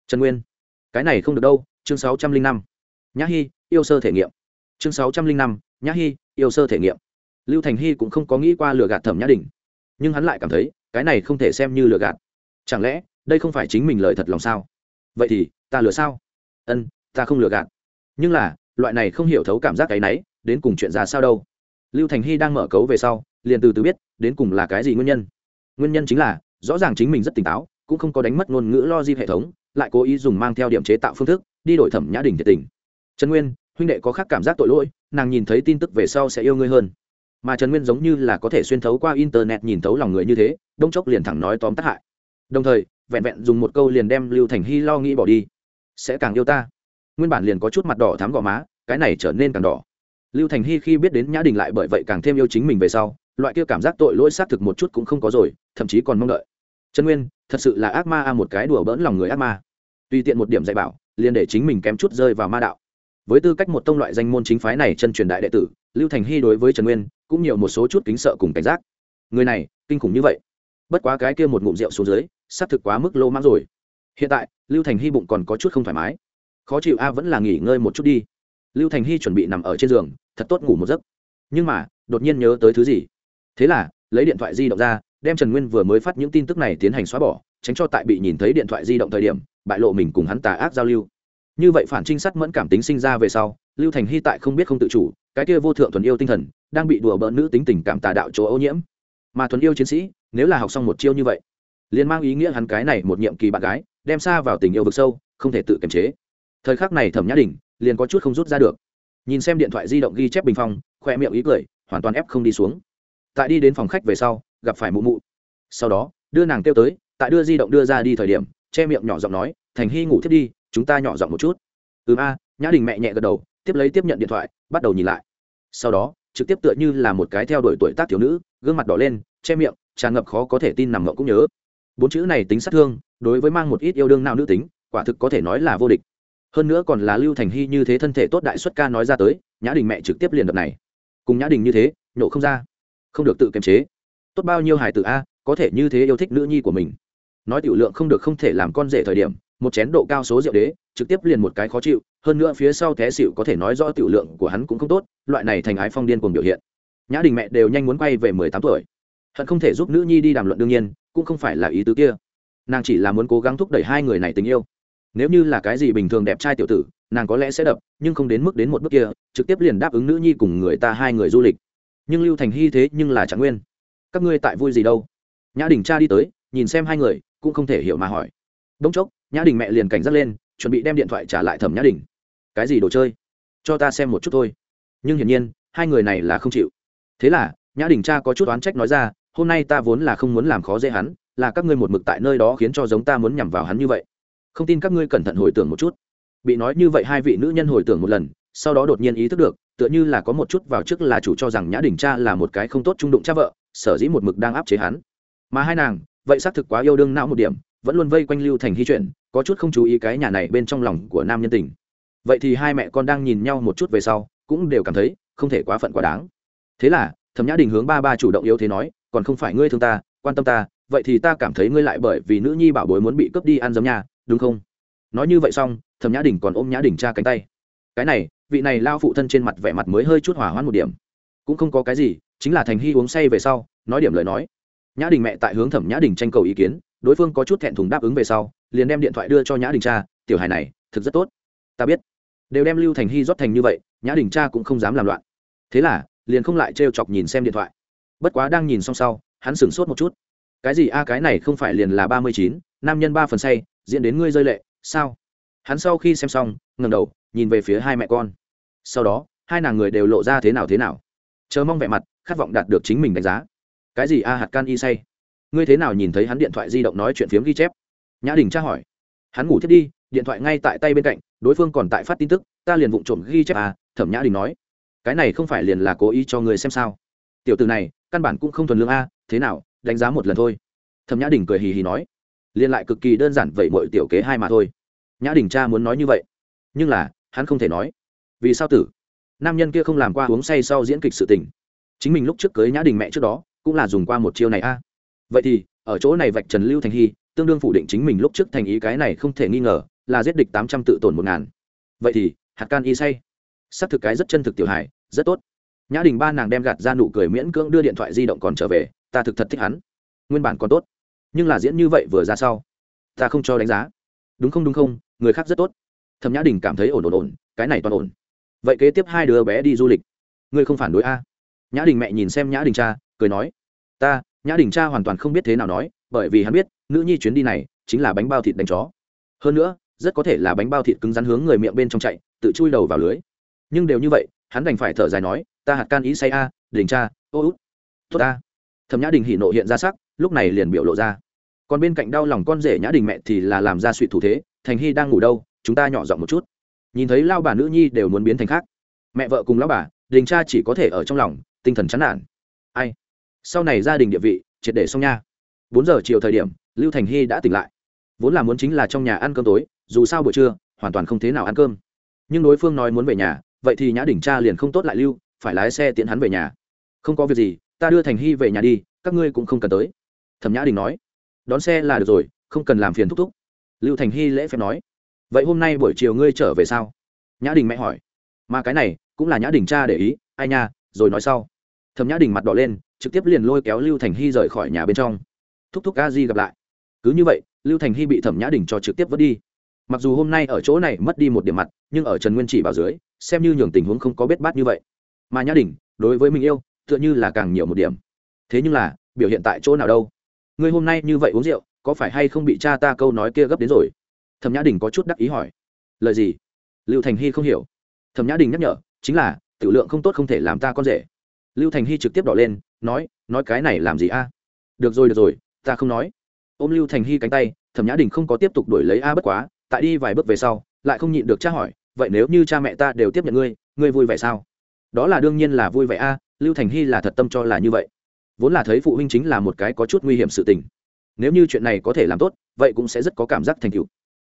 Trần nguyên, cái này không được đâu, chương sáu trăm linh năm. Nhã hy yêu sơ thể nghiệm. Chương sáu trăm linh năm, nhã hy yêu sơ thể nghiệm. Lưu thành hy cũng không có nghĩ qua lừa gạt thẩm nhã đình, nhưng hắn lại cảm thấy, cái này không thể xem như lừa gạt. Chẳng lẽ, đây không phải chính mình lời thật lòng sao? Vậy thì, ta lừa sao? Ân, ta không lừa gạt nhưng là, loại này không hiểu thấu cảm giác cái náy, đến cùng chuyện ra sao đâu. Lưu thành hy đang mở cấu về sau, liền từ từ biết, đến cùng là cái gì nguyên nhân. Nguyên nhân chính là, rõ ràng chính mình rất tỉnh táo, cũng không có đánh mất ngôn ngữ lo di hệ thống, lại cố ý dùng mang theo điểm chế tạo phương thức, đi đổi thẩm nhã đình thiệt tình. Trần nguyên, huynh đệ có khác cảm giác tội lỗi, nàng nhìn thấy tin tức về sau sẽ yêu ngươi hơn. Mà trần nguyên giống như là có thể xuyên thấu qua internet nhìn thấu lòng người như thế, đông chốc liền thẳng nói tóm tắt hại. Đồng thời, vẹn vẹn dùng một câu liền đem lưu thành hy lo nghĩ bỏ đi. Sẽ càng yêu ta nguyên bản liền có chút mặt đỏ thám gò má, cái này trở nên càng đỏ. Lưu thành hy khi biết đến nhã đình lại bởi vậy càng thêm yêu chính mình về sau, loại kia cảm giác tội lỗi xác thực một chút cũng không có rồi, thậm chí còn mong đợi. Trần nguyên, thật sự là ác ma a, một cái đùa bỡn lòng người ác ma. Tùy tiện một điểm dạy bảo, liền để chính mình kém chút rơi vào ma đạo. Với tư cách một tông loại danh môn chính phái này chân truyền đại đệ tử, lưu thành hy đối với trần nguyên cũng nhiều một số chút kính sợ cùng cảnh giác. Người này, kinh khủng như vậy. Bất quá cái kia một ngụm rượu xuống dưới, xác thực quá mức lô mãng rồi. Hiện tại, lưu thành hy bụng còn có chút không thoải mái khó chịu a vẫn là nghỉ ngơi một chút đi. Lưu thành hy chuẩn bị nằm ở trên giường, thật tốt ngủ một giấc. Nhưng mà, đột nhiên nhớ tới thứ gì? Thế là, lấy điện thoại di động ra, đem trần nguyên vừa mới phát những tin tức này tiến hành xóa bỏ, tránh cho tại bị nhìn thấy điện thoại di động thời điểm, bại lộ mình cùng hắn tà ác giao lưu. Như vậy phản trinh sát mẫn cảm tính sinh ra về sau, lưu thành hy tại không biết không tự chủ, cái kia vô thượng thuần yêu tinh thần, đang bị đùa bỡn nữ tính tình cảm tà đạo chỗ ô nhiễm. Mà thuần yêu chiến sĩ, nếu là học xong một chiêu như vậy, liền mang ý nghĩa hắn cái này một nhiệm kỳ bạn gái, đem xa vào tình yêu vực sâu, không thể tự kiềm chế thời khắc này thẩm nhã đình liền có chút không rút ra được. Nhìn xem điện thoại di động ghi chép bình phong khoe miệng ý cười, hoàn toàn ép không đi xuống. Tại đi đến phòng khách về sau, gặp phải mụ mụ. Sau đó, đưa nàng kêu tới, tại đưa di động đưa ra đi thời điểm, che miệng nhỏ giọng nói, thành hy ngủ thiết đi, chúng ta nhỏ giọng một chút. Ừ a. Nhã đình mẹ nhẹ gật đầu, tiếp lấy tiếp nhận điện thoại, bắt đầu nhìn lại. Sau đó, trực tiếp tựa như là một cái theo đuổi tuổi tác thiếu nữ, gương mặt đỏ lên, che miệng, tràn ngập khó có thể tin nằm ngậu cũng nhớ. Bốn chữ này tính sát thương, đối với mang một ít yêu đương nào nữ tính, quả thực có thể nói là vô địch hơn nữa còn là lưu thành hy như thế thân thể tốt đại xuất ca nói ra tới, nhã đình mẹ trực tiếp liền đập này. Cùng nhã đình như thế, nhổ không ra. Không được tự kiềm chế. Tốt bao nhiêu hài tử a, có thể như thế yêu thích nữ nhi của mình. Nói tiểu lượng không được không thể làm con rể thời điểm, một chén độ cao số rượu đế, trực tiếp liền một cái khó chịu, hơn nữa phía sau té xịu có thể nói rõ tiểu lượng của hắn cũng không tốt, loại này thành ái phong điên cùng biểu hiện. Nhã đình mẹ đều nhanh muốn quay về mười tám tuổi. Hận không thể giúp nữ nhi đi đàm luận đương nhiên, cũng không phải là ý tứ kia. Nàng chỉ là muốn cố gắng thúc đẩy hai người này tình yêu nếu như là cái gì bình thường đẹp trai tiểu tử, nàng có lẽ sẽ đập, nhưng không đến mức đến một bước kia, trực tiếp liền đáp ứng nữ nhi cùng người ta hai người du lịch. Nhưng lưu thành hy thế nhưng là trạng nguyên. Các ngươi tại vui gì đâu? Nhã đình cha đi tới, nhìn xem hai người, cũng không thể hiểu mà hỏi. Đống chốc, nhã đình mẹ liền cảnh giác lên, chuẩn bị đem điện thoại trả lại thẩm nhã đình. Cái gì đồ chơi? Cho ta xem một chút thôi. Nhưng hiển nhiên, hai người này là không chịu. Thế là, nhã đình cha có chút oán trách nói ra, hôm nay ta vốn là không muốn làm khó dễ hắn, là các ngươi một mực tại nơi đó khiến cho giống ta muốn nhằm vào hắn như vậy không tin các ngươi cẩn thận hồi tưởng một chút. Bị nói như vậy hai vị nữ nhân hồi tưởng một lần, sau đó đột nhiên ý thức được, tựa như là có một chút vào trước là chủ cho rằng nhã đình cha là một cái không tốt trung đụng cha vợ, sở dĩ một mực đang áp chế hắn. Mà hai nàng, vậy xác thực quá yêu đương não một điểm, vẫn luôn vây quanh lưu thành hy chuyện, có chút không chú ý cái nhà này bên trong lòng của nam nhân tình. Vậy thì hai mẹ con đang nhìn nhau một chút về sau, cũng đều cảm thấy không thể quá phận quá đáng. Thế là, thẩm nhã đình hướng ba ba chủ động yếu thế nói, còn không phải ngươi thương ta, quan tâm ta, vậy thì ta cảm thấy ngươi lại bởi vì nữ nhi bảo bối muốn bị cướp đi ăn giống nhà đúng không? Nói như vậy xong, thẩm nhã đình còn ôm nhã đình cha cánh tay. Cái này, vị này lao phụ thân trên mặt vẻ mặt mới hơi chút hỏa hoãn một điểm. Cũng không có cái gì, chính là thành hy uống say về sau, nói điểm lời nói. Nhã đình mẹ tại hướng thẩm nhã đình tranh cầu ý kiến, đối phương có chút thẹn thùng đáp ứng về sau, liền đem điện thoại đưa cho nhã đình cha, tiểu hài này, thực rất tốt. Ta biết. Đều đem lưu thành hy rót thành như vậy, nhã đình cha cũng không dám làm loạn. Thế là, liền không lại trêu chọc nhìn xem điện thoại. Bất quá đang nhìn xong sau, hắn sửng sốt một chút. Cái gì? A, cái này không phải liền là ba mươi chín, nam nhân ba phần say diễn đến ngươi rơi lệ, sao? Hắn sau khi xem xong ngầm đầu, nhìn về phía hai mẹ con. Sau đó, hai nàng người đều lộ ra thế nào thế nào. Chờ mong vẻ mặt, khát vọng đạt được chính mình đánh giá. Cái gì a hạt can y say? Ngươi thế nào nhìn thấy hắn điện thoại di động nói chuyện phiếm ghi chép? Nhã đình tra hỏi. Hắn ngủ thiết đi, điện thoại ngay tại tay bên cạnh, đối phương còn tại phát tin tức, ta liền vụng trộm ghi chép à thẩm nhã đình nói. Cái này không phải liền là cố ý cho người xem sao? Tiểu từ này, căn bản cũng không thuần lương a, thế nào, đánh giá một lần thôi. Thẩm nhã đình cười hì hì nói liền lại cực kỳ đơn giản vậy mọi tiểu kế hai mà thôi. Nhã đình cha muốn nói như vậy, nhưng là, hắn không thể nói. Vì sao tử? Nam nhân kia không làm qua uống say sau diễn kịch sự tình. Chính mình lúc trước cưới nhã đình mẹ trước đó, cũng là dùng qua một chiêu này a. Vậy thì, ở chỗ này vạch trần lưu thành hy, tương đương phủ định chính mình lúc trước thành ý cái này không thể nghi ngờ, là giết địch tám trăm tự tổn một ngàn. Vậy thì, hạt can y say. S thực cái rất chân thực tiểu hài, rất tốt. Nhã đình ba nàng đem gạt ra nụ cười miễn cưỡng đưa điện thoại di động còn trở về, ta thực thật thích hắn. Nguyên bản còn tốt nhưng là diễn như vậy vừa ra sau, ta không cho đánh giá. Đúng không đúng không, người khác rất tốt. Thẩm nhã đình cảm thấy ổn ổn ổn, cái này toàn ổn. Vậy kế tiếp hai đứa bé đi du lịch. Ngươi không phản đối a? Nhã đình mẹ nhìn xem nhã đình cha, cười nói, ta, nhã đình cha hoàn toàn không biết thế nào nói, bởi vì hắn biết, nữ nhi chuyến đi này chính là bánh bao thịt đánh chó. Hơn nữa, rất có thể là bánh bao thịt cứng rắn hướng người miệng bên trong chạy, tự chui đầu vào lưới. Nhưng đều như vậy, hắn đành phải thở dài nói, ta hạt can ý say a, đình cha, ô út, tốt ta thẩm nhã đình hỉ nộ hiện ra sắc lúc này liền biểu lộ ra. Còn bên cạnh đau lòng con rể nhã đình mẹ thì là làm ra suy thủ thế, thành hy đang ngủ đâu? Chúng ta nhỏ giọng một chút. Nhìn thấy lao bà nữ nhi đều muốn biến thành khác. Mẹ vợ cùng lao bà, đình cha chỉ có thể ở trong lòng, tinh thần chán nản. Ai? Sau này gia đình địa vị, triệt để xong nha. Bốn giờ chiều thời điểm, lưu thành hy đã tỉnh lại. Vốn là muốn chính là trong nhà ăn cơm tối, dù sao buổi trưa, hoàn toàn không thế nào ăn cơm. Nhưng đối phương nói muốn về nhà, vậy thì nhã đỉnh cha liền không tốt lại lưu, phải lái xe tiễn hắn về nhà. Không có việc gì, ta đưa thành hy về nhà đi, các ngươi cũng không cần tới thẩm nhã đình nói, đón xe là được rồi, không cần làm phiền thúc thúc. Lưu thành hy lễ phép nói, vậy hôm nay buổi chiều ngươi trở về sao? Nhã đình mẹ hỏi. Mà cái này cũng là nhã đình cha để ý, ai nha, rồi nói sau. Thẩm nhã đình mặt đỏ lên, trực tiếp liền lôi kéo lưu thành hy rời khỏi nhà bên trong. Thúc thúc a di gặp lại. Cứ như vậy, lưu thành hy bị thẩm nhã đình cho trực tiếp vớt đi. Mặc dù hôm nay ở chỗ này mất đi một điểm mặt, nhưng ở trần nguyên chỉ bảo dưới, xem như nhường tình huống không có bết bát như vậy. Mà nhã đình, đối với mình yêu, tựa như là càng nhiều một điểm. Thế nhưng là, biểu hiện tại chỗ nào đâu? Ngươi hôm nay như vậy uống rượu, có phải hay không bị cha ta câu nói kia gấp đến rồi? Thẩm nhã đình có chút đắc ý hỏi. Lời gì? Lưu thành hy không hiểu. Thẩm nhã đình nhắc nhở, chính là, tiểu lượng không tốt không thể làm ta con rể. Lưu thành hy trực tiếp đỏ lên, nói nói cái này làm gì a? Được rồi được rồi, ta không nói. Ôm lưu thành hy cánh tay, thẩm nhã đình không có tiếp tục đuổi lấy a bất quá, tại đi vài bước về sau, lại không nhịn được cha hỏi, vậy nếu như cha mẹ ta đều tiếp nhận ngươi ngươi vui vẻ sao? Đó là đương nhiên là vui vẻ a, lưu thành hy là thật tâm cho là như vậy vốn là thấy phụ huynh chính là một cái có chút nguy hiểm sự tình. Nếu như chuyện này có thể làm tốt, vậy cũng sẽ rất có cảm giác thành tựu.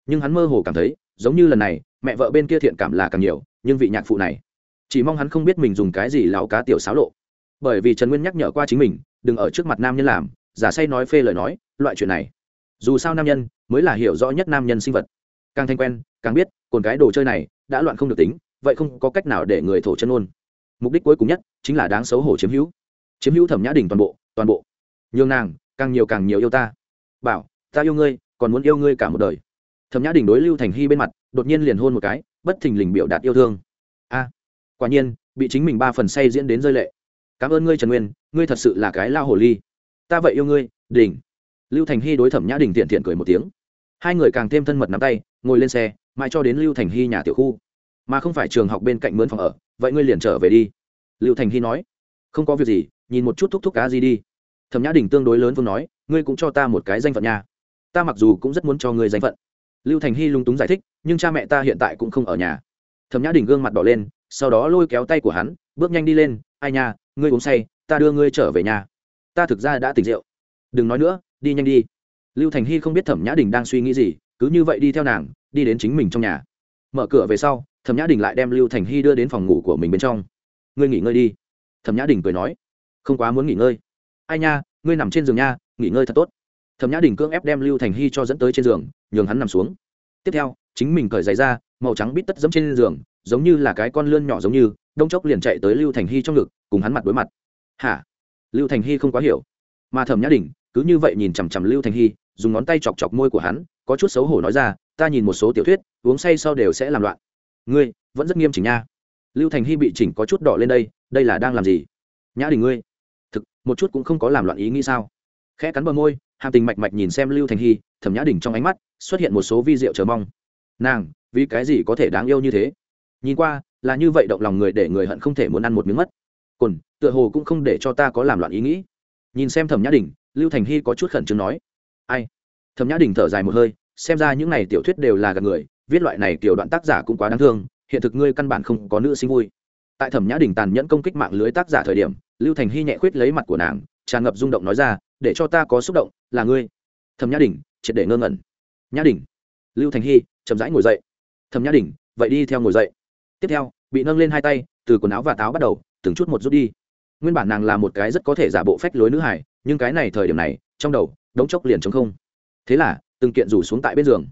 Nhưng hắn mơ hồ cảm thấy, giống như lần này, mẹ vợ bên kia thiện cảm là càng nhiều, nhưng vị nhạc phụ này, chỉ mong hắn không biết mình dùng cái gì lão cá tiểu xáo lộ. Bởi vì trần nguyên nhắc nhở qua chính mình, đừng ở trước mặt nam nhân làm, giả say nói phê lời nói, loại chuyện này. Dù sao nam nhân mới là hiểu rõ nhất nam nhân sinh vật. Càng thanh quen, càng biết, còn cái đồ chơi này, đã loạn không được tính, vậy không có cách nào để người thổ chân ôn. Mục đích cuối cùng nhất chính là đáng xấu hổ chiếm hữu chiếm hữu thẩm nhã đình toàn bộ toàn bộ. Nhường nàng, càng nhiều càng nhiều yêu ta. Bảo, ta yêu ngươi, còn muốn yêu ngươi cả một đời. Thẩm nhã đình đối lưu thành hy bên mặt, đột nhiên liền hôn một cái, bất thình lình biểu đạt yêu thương. A, quả nhiên, bị chính mình ba phần say diễn đến rơi lệ. Cảm ơn ngươi, trần nguyên, ngươi thật sự là cái lao hồ ly. Ta vậy yêu ngươi đình lưu thành hy đối thẩm nhã đình tiện tiện cười một tiếng. Hai người càng thêm thân mật nắm tay, ngồi lên xe, mãi cho đến lưu thành hy nhà tiểu khu. Mà không phải trường học bên cạnh mướn phòng ở, vậy ngươi liền trở về đi. Lưu thành hy nói, không có việc gì nhìn một chút thúc thúc cá gì đi. Thẩm nhã đình tương đối lớn vương nói, ngươi cũng cho ta một cái danh phận nha. Ta mặc dù cũng rất muốn cho ngươi danh phận. Lưu thành hy lung túng giải thích, nhưng cha mẹ ta hiện tại cũng không ở nhà. Thẩm nhã đình gương mặt đỏ lên, sau đó lôi kéo tay của hắn, bước nhanh đi lên, ai nha, ngươi uống say, ta đưa ngươi trở về nhà. Ta thực ra đã tỉnh rượu. Đừng nói nữa, đi nhanh đi. Lưu thành hy không biết thẩm nhã đình đang suy nghĩ gì, cứ như vậy đi theo nàng, đi đến chính mình trong nhà. Mở cửa về sau, thẩm nhã đình lại đem lưu thành hy đưa đến phòng ngủ của mình bên trong. Ngươi nghỉ ngơi đi. Thẩm nhã đình cười nói không quá muốn nghỉ ngơi. Ai nha, ngươi nằm trên giường nha, nghỉ ngơi thật tốt. Thẩm nhã đình cưỡng ép đem lưu thành hy cho dẫn tới trên giường, nhường hắn nằm xuống. Tiếp theo, chính mình cởi giày ra, màu trắng bít tất dẫm trên giường, giống như là cái con lươn nhỏ giống như, đông chốc liền chạy tới lưu thành hy trong ngực, cùng hắn mặt đối mặt. Hả? Lưu thành hy không quá hiểu. Mà thẩm nhã đình, cứ như vậy nhìn chằm chằm lưu thành hy, dùng ngón tay chọc chọc môi của hắn, có chút xấu hổ nói ra, ta nhìn một số tiểu thuyết, uống say sau đều sẽ làm loạn. Ngươi, vẫn rất nghiêm chỉnh nha. Lưu thành hy bị chỉnh có chút đỏ lên đây đây là đang làm gì? Nhã đình ngươi một chút cũng không có làm loạn ý nghĩ sao? Khẽ cắn bờ môi, hàm tình mạch mạch nhìn xem lưu thành hy, thẩm nhã đình trong ánh mắt xuất hiện một số vi rượu chờ mong. Nàng, vì cái gì có thể đáng yêu như thế? Nhìn qua, là như vậy động lòng người để người hận không thể muốn ăn một miếng mất. Cồn tựa hồ cũng không để cho ta có làm loạn ý nghĩ. Nhìn xem thẩm nhã đình, lưu thành hy có chút khẩn trương nói. Ai? Thẩm nhã đình thở dài một hơi, xem ra những n à y tiểu thuyết đều là gần người, viết loại này tiểu đoạn tác giả cũng quá đáng thương, hiện thực ngươi căn bản không có nữ sinh vui. Tại thẩm nhã đình tàn nhẫn công kích mạng lưới tác giả thời điểm lưu thành hy nhẹ khuyết lấy mặt của nàng tràn ngập rung động nói ra, để cho ta có xúc động, là ngươi. Thẩm nhã đình triệt để ngơ ngẩn. Nhã đình lưu thành hy chậm rãi ngồi dậy. Thẩm nhã đình vậy đi theo ngồi dậy. Tiếp theo, bị nâng lên hai tay, từ quần áo và táo bắt đầu, từng chút một rút đi. Nguyên bản nàng là một cái rất có thể giả bộ phách lối nữ hải nhưng cái này thời điểm này, trong đầu, đống chốc liền chống không. Thế là, từng kiện rủ xuống tại bên giường.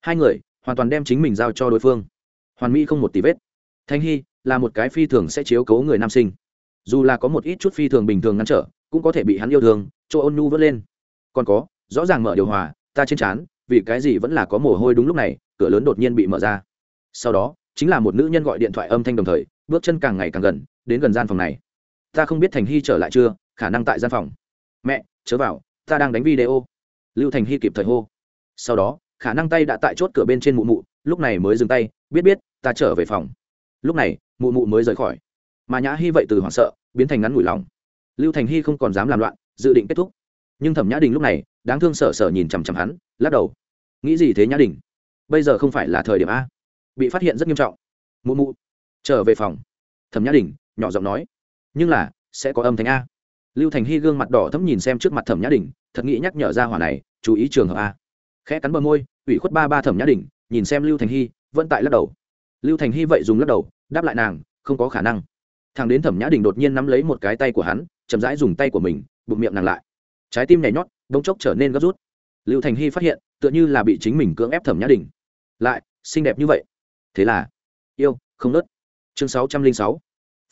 Hai người, hoàn toàn đem chính mình giao cho đối phương. Hoàn mỹ không một tí vết. Thanh hy là một cái phi thường sẽ chiếu cố người nam sinh dù là có một ít chút phi thường bình thường ngăn trở, cũng có thể bị hắn yêu thương cho ôn nhu vớt lên. Còn có, rõ ràng mở điều hòa, ta trên trán, vì cái gì vẫn là có mồ hôi đúng lúc này, cửa lớn đột nhiên bị mở ra. Sau đó, chính là một nữ nhân gọi điện thoại âm thanh đồng thời, bước chân càng ngày càng gần, đến gần gian phòng này. Ta không biết thành hy trở lại chưa, khả năng tại gian phòng. Mẹ, chớ vào, ta đang đánh video. Lưu thành hy kịp thời hô. Sau đó, khả năng tay đã tại chốt cửa bên trên mụ mụ, lúc này mới dừng tay, biết biết, ta trở về phòng. Lúc này, mụ mụ mới rời khỏi mà nhã hy vậy từ hoảng sợ biến thành ngắn ngủi lòng lưu thành hy không còn dám làm loạn dự định kết thúc nhưng thẩm nhã đình lúc này đáng thương sợ sợ nhìn chằm chằm hắn lắc đầu nghĩ gì thế nhã đình bây giờ không phải là thời điểm a bị phát hiện rất nghiêm trọng mụ mụ trở về phòng thẩm nhã đình nhỏ giọng nói nhưng là sẽ có âm thanh a lưu thành hy gương mặt đỏ thấm nhìn xem trước mặt thẩm nhã đình thật nghĩ nhắc nhở ra hỏa này chú ý trường hợp a khẽ cắn bờ môi ủy khuất ba ba thẩm nhã đình nhìn xem lưu thành hy vẫn tại lắc đầu lưu thành hy vậy dùng lắc đầu đáp lại nàng không có khả năng thằng đến thẩm nhã đình đột nhiên nắm lấy một cái tay của hắn, chậm rãi dùng tay của mình, bụng miệng nàng lại. Trái tim nhảy nhót, bỗng chốc trở nên gấp rút. Lưu thành hy phát hiện, tựa như là bị chính mình cưỡng ép thẩm nhã đình. Lại, xinh đẹp như vậy. Thế là, yêu, không nớt. Chương sáu trăm linh sáu,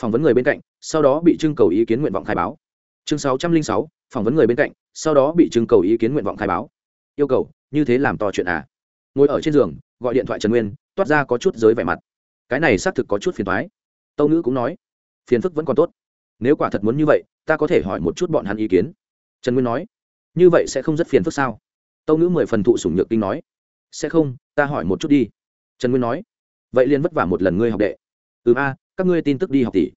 phỏng vấn người bên cạnh, sau đó bị trưng cầu ý kiến nguyện vọng khai báo. Chương sáu trăm linh sáu, phỏng vấn người bên cạnh, sau đó bị trưng cầu ý kiến nguyện vọng khai báo. Yêu cầu, như thế làm to chuyện à? Ngồi ở trên giường, gọi điện thoại trần nguyên, toát ra có chút giới vẻ mặt. Cái này xác thực có chút phiền thoái tâu nữ cũng nói phiền phức vẫn còn tốt. Nếu quả thật muốn như vậy, ta có thể hỏi một chút bọn hắn ý kiến. Trần nguyên nói. Như vậy sẽ không rất phiền phức sao? Tâu ngữ mười phần thụ sủng nhược kinh nói. Sẽ không, ta hỏi một chút đi. Trần nguyên nói. Vậy liền vất vả một lần ngươi học đệ. Ừ a, các ngươi tin tức đi học tỷ.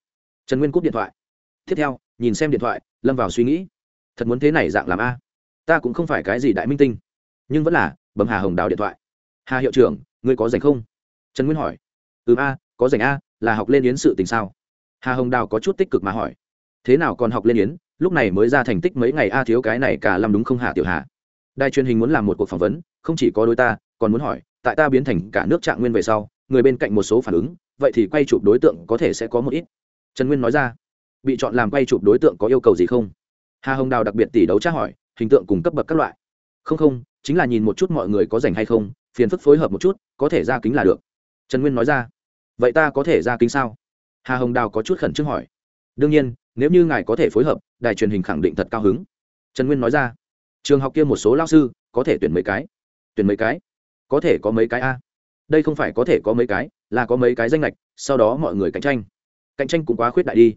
Trần nguyên cúp điện thoại. Tiếp theo, nhìn xem điện thoại, lâm vào suy nghĩ. Thật muốn thế này dạng làm a? Ta cũng không phải cái gì đại minh tinh. Nhưng vẫn là, bấm hà hồng đào điện thoại. Hà hiệu trưởng, ngươi có dành không? Trần nguyên hỏi. Ừ a, có dành a, là học lên yến sự tình sao? Hà hồng đào có chút tích cực mà hỏi, thế nào còn học lên yến? Lúc này mới ra thành tích mấy ngày a, thiếu cái này cả làm đúng không hà tiểu hà? Đài truyền hình muốn làm một cuộc phỏng vấn, không chỉ có đôi ta, còn muốn hỏi, tại ta biến thành cả nước trạng nguyên về sau, người bên cạnh một số phản ứng, vậy thì quay chụp đối tượng có thể sẽ có một ít. Trần nguyên nói ra, bị chọn làm quay chụp đối tượng có yêu cầu gì không? Hà hồng đào đặc biệt tỷ đấu tra hỏi, hình tượng cùng cấp bậc các loại. Không không, chính là nhìn một chút mọi người có rảnh hay không, phiền phức phối hợp một chút, có thể ra kính là được. Trần nguyên nói ra, vậy ta có thể ra kính sao? Hà hồng đào có chút khẩn trương hỏi đương nhiên nếu như ngài có thể phối hợp đài truyền hình khẳng định thật cao hứng trần nguyên nói ra trường học kia một số lao sư có thể tuyển mấy cái tuyển mấy cái có thể có mấy cái a đây không phải có thể có mấy cái là có mấy cái danh lệch sau đó mọi người cạnh tranh cạnh tranh cũng quá khuyết đại đi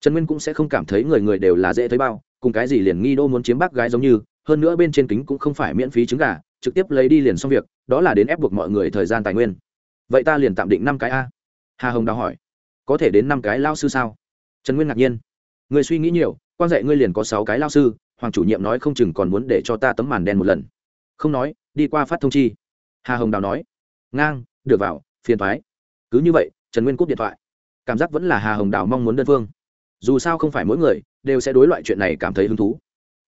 trần nguyên cũng sẽ không cảm thấy người người đều là dễ thấy bao cùng cái gì liền nghi đô muốn chiếm bác gái giống như hơn nữa bên trên kính cũng không phải miễn phí trứng gà trực tiếp lấy đi liền xong việc đó là đến ép buộc mọi người thời gian tài nguyên vậy ta liền tạm định năm cái a hà hồng đào hỏi có thể đến năm cái lao sư sao? Trần nguyên ngạc nhiên. Người suy nghĩ nhiều, quan dạy ngươi liền có sáu cái lao sư, hoàng chủ nhiệm nói không chừng còn muốn để cho ta tấm màn đen một lần. Không nói, đi qua phát thông chi. Hà hồng đào nói. Ngang, được vào, phiền thoái. Cứ như vậy, trần nguyên cúp điện thoại. Cảm giác vẫn là hà hồng đào mong muốn đơn phương. Dù sao không phải mỗi người, đều sẽ đối loại chuyện này cảm thấy hứng thú.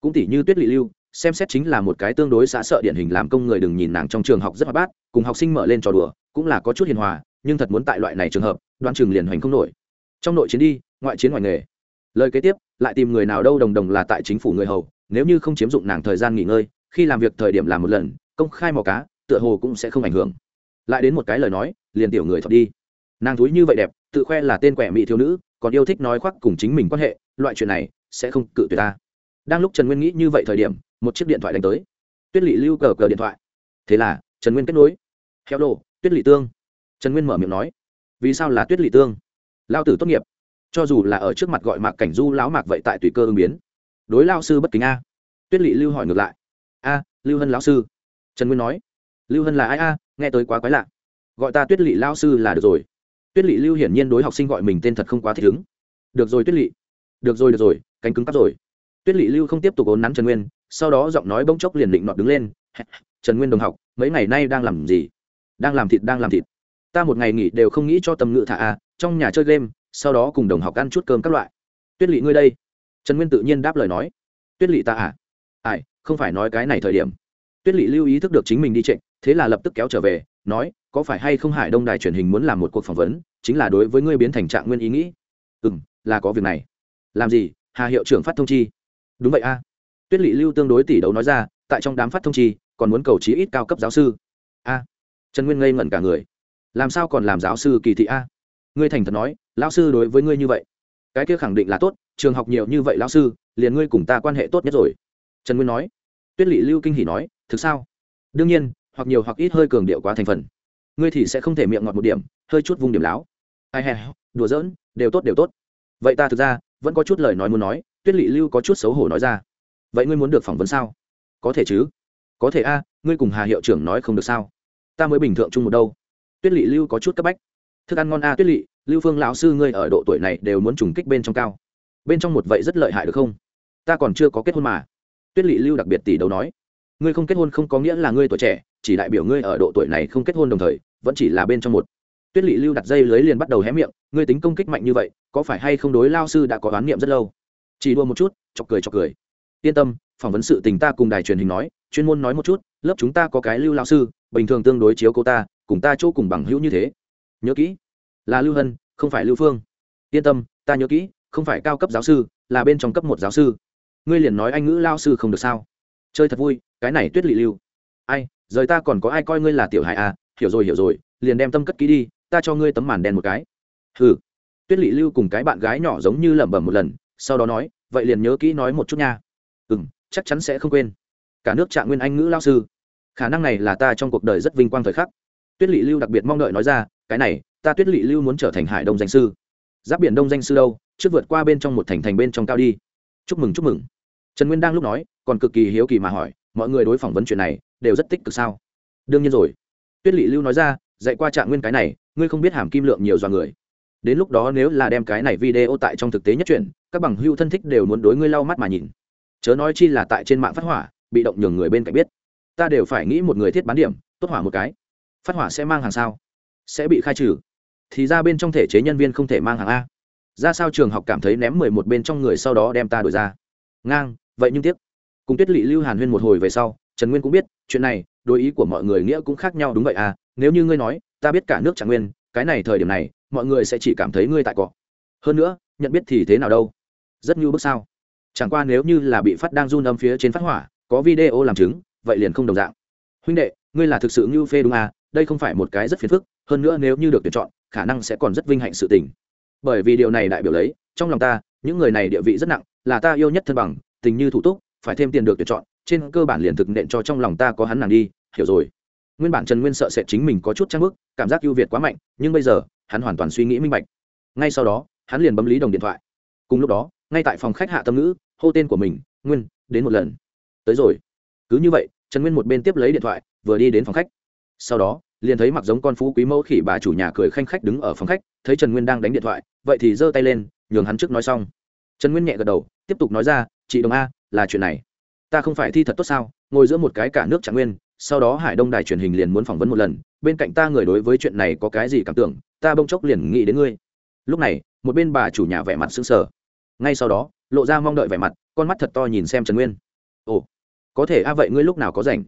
Cũng tỷ như tuyết lị lưu, xem xét chính là một cái tương đối xã sợ điển hình làm công người đừng nhìn nàng trong trường học rất hoạt bát, cùng học sinh mở lên trò đùa, cũng là có chút hiền hòa nhưng thật muốn tại loại này trường hợp đoan trường liền hoành không nổi. Trong nội chiến đi, ngoại chiến ngoài nghề. Lời kế tiếp, lại tìm người nào đâu đồng đồng là tại chính phủ người hầu, nếu như không chiếm dụng nàng thời gian nghỉ ngơi, khi làm việc thời điểm làm một lần, công khai mò cá, tựa hồ cũng sẽ không ảnh hưởng. Lại đến một cái lời nói, liền tiểu người thật đi. Nàng thúi như vậy đẹp, tự khoe là tên quẻ mỹ thiếu nữ, còn yêu thích nói khoác cùng chính mình quan hệ, loại chuyện này sẽ không cự tuyệt ta. Đang lúc trần nguyên nghĩ như vậy thời điểm, một chiếc điện thoại đánh tới. Tuyết lỵ lưu cờ cờ điện thoại. Thế là, trần nguyên kết nối. Heo đồ tuyết lỵ tương trần nguyên mở miệng nói, vì sao là tuyết lỵ tương? Lao tử tốt nghiệp. Cho dù là ở trước mặt gọi mạc cảnh du lão mạc vậy tại tùy cơ ứng biến. Đối lao sư bất kính a. Tuyết lỵ lưu hỏi ngược lại, a, lưu hân lão sư? Trần nguyên nói, lưu hân là ai a? Nghe tới quá quái lạ. Gọi ta tuyết lỵ lao sư là được rồi. Tuyết lỵ lưu hiển nhiên đối học sinh gọi mình tên thật không quá thích ứng. Được rồi tuyết lỵ. Được rồi được rồi, cánh cứng cắp rồi. Tuyết lỵ lưu không tiếp tục ốn nắn trần nguyên, sau đó giọng nói bỗng chốc liền định nọt đứng lên. Trần nguyên đồng học, mấy ngày nay đang làm gì? Đang làm thịt, đang làm thịt ta một ngày nghỉ đều không nghĩ cho tầm ngự thả a, trong nhà chơi game, sau đó cùng đồng học ăn chút cơm các loại. Tuyết lỵ ngươi đây. Trần nguyên tự nhiên đáp lời nói. Tuyết lỵ ta à? Ai, không phải nói cái này thời điểm. Tuyết lỵ lưu ý thức được chính mình đi trịnh, thế là lập tức kéo trở về, nói, có phải hay không hải đông đài truyền hình muốn làm một cuộc phỏng vấn, chính là đối với ngươi biến thành trạng nguyên ý nghĩ. Ừ m là có việc này. Làm gì? Hà hiệu trưởng phát thông chi. Đúng vậy a. Tuyết lỵ lưu tương đối tỷ đấu nói ra, tại trong đám phát thông chi, còn muốn cầu trí ít cao cấp giáo sư. A. Trần nguyên ngây ngẩn cả người làm sao còn làm giáo sư kỳ thị a? Ngươi thành thật nói, lão sư đối với ngươi như vậy. Cái kia khẳng định là tốt, trường học nhiều như vậy lão sư, liền ngươi cùng ta quan hệ tốt nhất rồi. Trần nguyên nói. Tuyết lỵ lưu kinh hỉ nói, thực sao? Đương nhiên, hoặc nhiều hoặc ít hơi cường điệu quá thành phần. Ngươi thì sẽ không thể miệng ngọt một điểm, hơi chút vung điểm láo. Ai hè, đùa giỡn, đều tốt đều tốt. Vậy ta thực ra, vẫn có chút lời nói muốn nói, tuyết lỵ lưu có chút xấu hổ nói ra. Vậy ngươi muốn được phỏng vấn sao? Có thể chứ. Có thể a, ngươi cùng hà hiệu trưởng nói không được sao? Ta mới bình thượng chung một đâu tuyết lỵ lưu có chút cấp bách. Thức ăn ngon a, tuyết lỵ lưu phương lão sư ngươi ở độ tuổi này đều muốn trùng kích bên trong cao. Bên trong một vậy rất lợi hại được không? Ta còn chưa có kết hôn mà. Tuyết lỵ lưu đặc biệt tỷ đầu nói. Ngươi không kết hôn không có nghĩa là ngươi tuổi trẻ, chỉ đại biểu ngươi ở độ tuổi này không kết hôn đồng thời, vẫn chỉ là bên trong một. Tuyết lỵ lưu đặt dây lưới liền bắt đầu hé miệng, ngươi tính công kích mạnh như vậy, có phải hay không đối lao sư đã có oán niệm rất lâu? Chỉ đua một chút, chọc cười chọc cười. Yên tâm, phỏng vấn sự tình ta cùng đài truyền hình nói, chuyên môn nói một chút, lớp chúng ta có cái lưu lao sư bình thường tương đối chiếu cô ta, cùng ta chỗ cùng bằng hữu như thế. Nhớ kỹ, là lưu hân, không phải lưu phương. Yên tâm, ta nhớ kỹ, không phải cao cấp giáo sư, là bên trong cấp một giáo sư. Ngươi liền nói anh ngữ lao sư không được sao? Chơi thật vui, cái này tuyết lị lưu. Ai, rời ta còn có ai coi ngươi là tiểu hại à? Hiểu rồi hiểu rồi, liền đem tâm cất Ký đi, ta cho ngươi tấm màn đen một cái. Hừ. Tuyết lị lưu cùng cái bạn gái nhỏ giống như lẩm bẩm một lần, sau đó nói, vậy liền nhớ kỹ nói một chút nha. Ừ m chắc chắn sẽ không quên. Cả nước trạng nguyên anh ngữ lao sư khả năng này là ta trong cuộc đời rất vinh quang thời khắc. Tuyết lị lưu đặc biệt mong đợi nói ra, cái này, ta tuyết lị lưu muốn trở thành hải đông danh sư. Giáp biển đông danh sư đâu, trước vượt qua bên trong một thành thành bên trong cao đi. Chúc mừng chúc mừng. Trần nguyên đang lúc nói, còn cực kỳ hiếu kỳ mà hỏi, mọi người đối phỏng vấn chuyện này, đều rất tích cực sao? Đương nhiên rồi. Tuyết lị lưu nói ra, dạy qua trạng nguyên cái này, ngươi không biết hàm kim lượng nhiều do người. Đến lúc đó nếu là đem cái này video tại trong thực tế nhất truyện các bằng hưu thân thích đều muốn đối ngươi lau mắt mà nhìn. Chớ nói chi là tại trên mạng phát hỏa, bị động nhường người bên cạnh biết ta đều phải nghĩ một người thiết bán điểm, tốt hỏa một cái. Phát hỏa sẽ mang hàng sao? Sẽ bị khai trừ. Thì ra bên trong thể chế nhân viên không thể mang hàng a. Ra sao trường học cảm thấy ném mười một bên trong người sau đó đem ta đổi ra? Ngang, vậy nhưng tiếc. Cùng tuyết lỵ lưu hàn huyên một hồi về sau, trần nguyên cũng biết, chuyện này, đối ý của mọi người nghĩa cũng khác nhau đúng vậy à nếu như ngươi nói, ta biết cả nước trạng nguyên, cái này thời điểm này, mọi người sẽ chỉ cảm thấy ngươi tại cọ. Hơn nữa, nhận biết thì thế nào đâu? Rất như bước sao chẳng qua nếu như là bị phát đang run âm phía trên phát hỏa, có video làm chứng vậy liền không đồng dạng. Huynh đệ, ngươi là thực sự như phê đúng à đây không phải một cái rất phiền phức, hơn nữa nếu như được tuyển chọn, khả năng sẽ còn rất vinh hạnh sự tình. Bởi vì điều này đại biểu lấy, trong lòng ta, những người này địa vị rất nặng, là ta yêu nhất thân bằng, tình như thủ túc, phải thêm tiền được tuyển chọn, trên cơ bản liền thực nện cho trong lòng ta có hắn nàng đi, hiểu rồi. Nguyên bản trần nguyên sợ sẽ chính mình có chút trang bức cảm giác ưu việt quá mạnh, nhưng bây giờ, hắn hoàn toàn suy nghĩ minh bạch. Ngay sau đó, hắn liền bấm lý đồng điện thoại. Cùng lúc đó, ngay tại phòng khách hạ tâm ngữ, hô tên của mình, nguyên, đến một lần. Tới rồi cứ như vậy, trần nguyên một bên tiếp lấy điện thoại, vừa đi đến phòng khách. Sau đó, liền thấy mặc giống con phú quý mẫu khỉ bà chủ nhà cười khanh khách đứng ở phòng khách, thấy trần nguyên đang đánh điện thoại, vậy thì giơ tay lên, nhường hắn trước nói xong. Trần nguyên nhẹ gật đầu, tiếp tục nói ra, chị đồng a, là chuyện này. Ta không phải thi thật tốt sao, ngồi giữa một cái cả nước trạng nguyên, sau đó hải đông đài truyền hình liền muốn phỏng vấn một lần, bên cạnh ta người đối với chuyện này có cái gì cảm tưởng, ta bông chốc liền nghĩ đến ngươi. Lúc này, một bên bà chủ nhà vẻ mặt sững sờ. Ngay sau đó, lộ ra mong đợi vẻ mặt, con mắt thật to nhìn xem trần nguyên. Ồ có thể, a, vậy ngươi lúc nào có rảnh?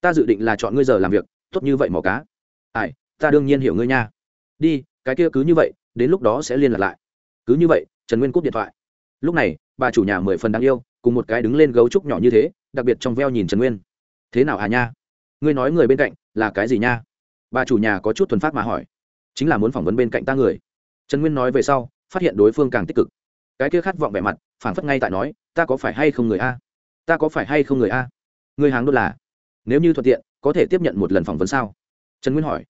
Ta dự định là chọn ngươi giờ làm việc, tốt như vậy mỏ cá. Ai, ta đương nhiên hiểu ngươi nha. Đi, cái kia cứ như vậy, đến lúc đó sẽ liên lạc lại. Cứ như vậy, trần nguyên cúp điện thoại. Lúc này, bà chủ nhà mười phần đáng yêu, cùng một cái đứng lên gấu trúc nhỏ như thế, đặc biệt trong veo nhìn trần nguyên. Thế nào hà nha? Ngươi nói người bên cạnh, là cái gì nha? Bà chủ nhà có chút thuần phát mà hỏi. Chính là muốn phỏng vấn bên cạnh ta người. Trần nguyên nói về sau, phát hiện đối phương càng tích cực. Cái kia khát vọng vẻ mặt phản phất ngay tại nói, ta có phải hay không người a? Ta có phải hay không người a? Người hàng đô là? Nếu như thuận tiện, có thể tiếp nhận một lần phỏng vấn sao? Trần nguyên hỏi.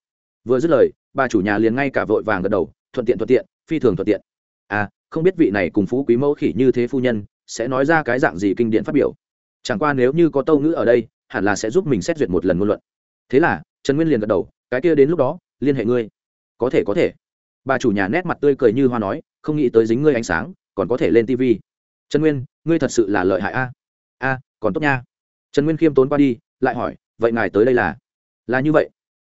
Vừa dứt lời, bà chủ nhà liền ngay cả vội vàng gật đầu, thuận tiện thuận tiện, phi thường thuận tiện. À không biết vị này cùng phú quý mẫu khỉ như thế phu nhân, sẽ nói ra cái dạng gì kinh điển phát biểu? Chẳng qua nếu như có tâu ngữ ở đây, hẳn là sẽ giúp mình xét duyệt một lần ngôn luận. Thế là, trần nguyên liền gật đầu, cái kia đến lúc đó, liên hệ ngươi. Có thể có thể. Bà chủ nhà nét mặt tươi cười như hoa nói, không nghĩ tới dính ngươi ánh sáng, còn có thể lên tv trần nguyên, ngươi thật sự là lợi hại a a, còn tốt nha. Trần nguyên khiêm tốn qua đi, lại hỏi, vậy ngài tới đây là? Là như vậy.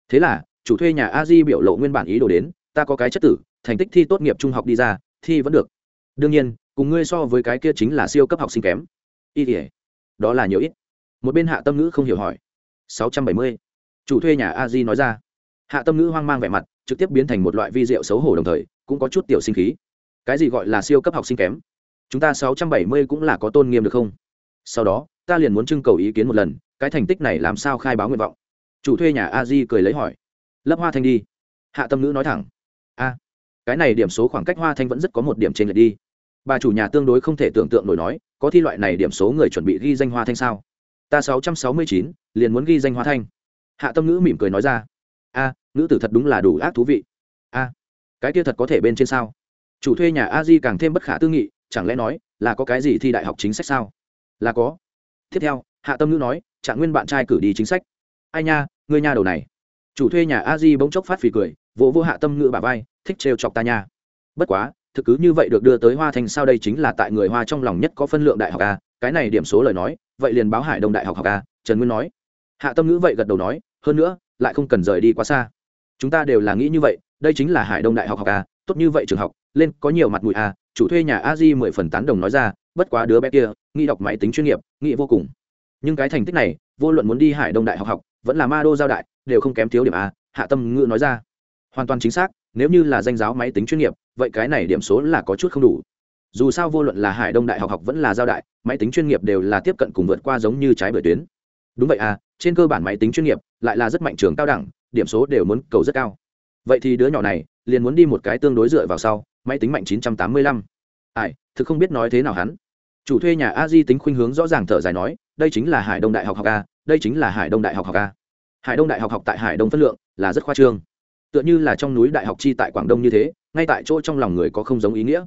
Thế là, chủ thuê nhà a di biểu lộ nguyên bản ý đồ đến, ta có cái chất tử, thành tích thi tốt nghiệp trung học đi ra, thi vẫn được. Đương nhiên, cùng ngươi so với cái kia chính là siêu cấp học sinh kém. Y tỉa đó là nhiều ít. Một bên hạ tâm ngữ không hiểu hỏi. Sáu trăm bảy mươi. Chủ thuê nhà a di nói ra. Hạ tâm ngữ hoang mang vẻ mặt, trực tiếp biến thành một loại vi rượu xấu hổ đồng thời, cũng có chút tiểu sinh khí. Cái gì gọi là siêu cấp học sinh kém? Chúng ta sáu trăm bảy mươi cũng là có tôn nghiêm được không? Sau đó, ta liền muốn trưng cầu ý kiến một lần, cái thành tích này làm sao khai báo nguyện vọng? Chủ thuê nhà a di cười lấy hỏi. Lấp hoa thanh đi. Hạ tâm ngữ nói thẳng. A, cái này điểm số khoảng cách hoa thanh vẫn rất có một điểm trên lệch đi. Bà chủ nhà tương đối không thể tưởng tượng nổi nói, có thi loại này điểm số người chuẩn bị ghi danh hoa thanh sao? Ta sáu trăm sáu mươi chín, liền muốn ghi danh hoa thanh. Hạ tâm ngữ mỉm cười nói ra. A, ngữ tử thật đúng là đủ ác thú vị. A, cái kia thật có thể bên trên sao? Chủ thuê nhà a di càng thêm bất khả tư nghị, chẳng lẽ nói là có cái gì thi đại học chính sách sao? Là có. Tiếp theo, hạ tâm ngữ nói trạng nguyên bạn trai cử đi chính sách. Ai nha, ngươi nha đầu này. Chủ thuê nhà a di bỗng chốc phát phì cười, vỗ vô hạ tâm ngữ bà vai, thích trêu chọc ta nha. Bất quá, thực cứ như vậy được đưa tới hoa thành sao đây chính là tại người hoa trong lòng nhất có phân lượng đại học a, cái này điểm số lời nói, vậy liền báo hải đông đại học học a, trần nguyên nói. Hạ tâm ngữ vậy gật đầu nói, hơn nữa, lại không cần rời đi quá xa. Chúng ta đều là nghĩ như vậy, đây chính là hải đông đại học học a, tốt như vậy trường học, lên có nhiều mặt mũi a. Chủ thuê nhà a di mười phần tán đồng nói ra bất quá đứa bé kia, nghĩ đọc máy tính chuyên nghiệp, nghĩ vô cùng. Nhưng cái thành tích này, vô luận muốn đi hải đông đại học học, vẫn là ma đô giao đại, đều không kém thiếu điểm a, hạ tâm ngữ nói ra. Hoàn toàn chính xác, nếu như là danh giáo máy tính chuyên nghiệp, vậy cái này điểm số là có chút không đủ. Dù sao vô luận là hải đông đại học học vẫn là giao đại, máy tính chuyên nghiệp đều là tiếp cận cùng vượt qua giống như trái bưởi tuyến. Đúng vậy à trên cơ bản máy tính chuyên nghiệp lại là rất mạnh trường cao đẳng, điểm số đều muốn cầu rất cao. Vậy thì đứa nhỏ này, liền muốn đi một cái tương đối dựa vào sau, máy tính mạnh 985. ai, thực không biết nói thế nào hắn chủ thuê nhà a di tính khuynh hướng rõ ràng thở dài nói, đây chính là hải đông đại học học a, đây chính là hải đông đại học học a. Hải đông đại học học tại hải đông phân lượng là rất khoa trương. Tựa như là trong núi đại học chi tại quảng đông như thế, ngay tại chỗ trong lòng người có không giống ý nghĩa.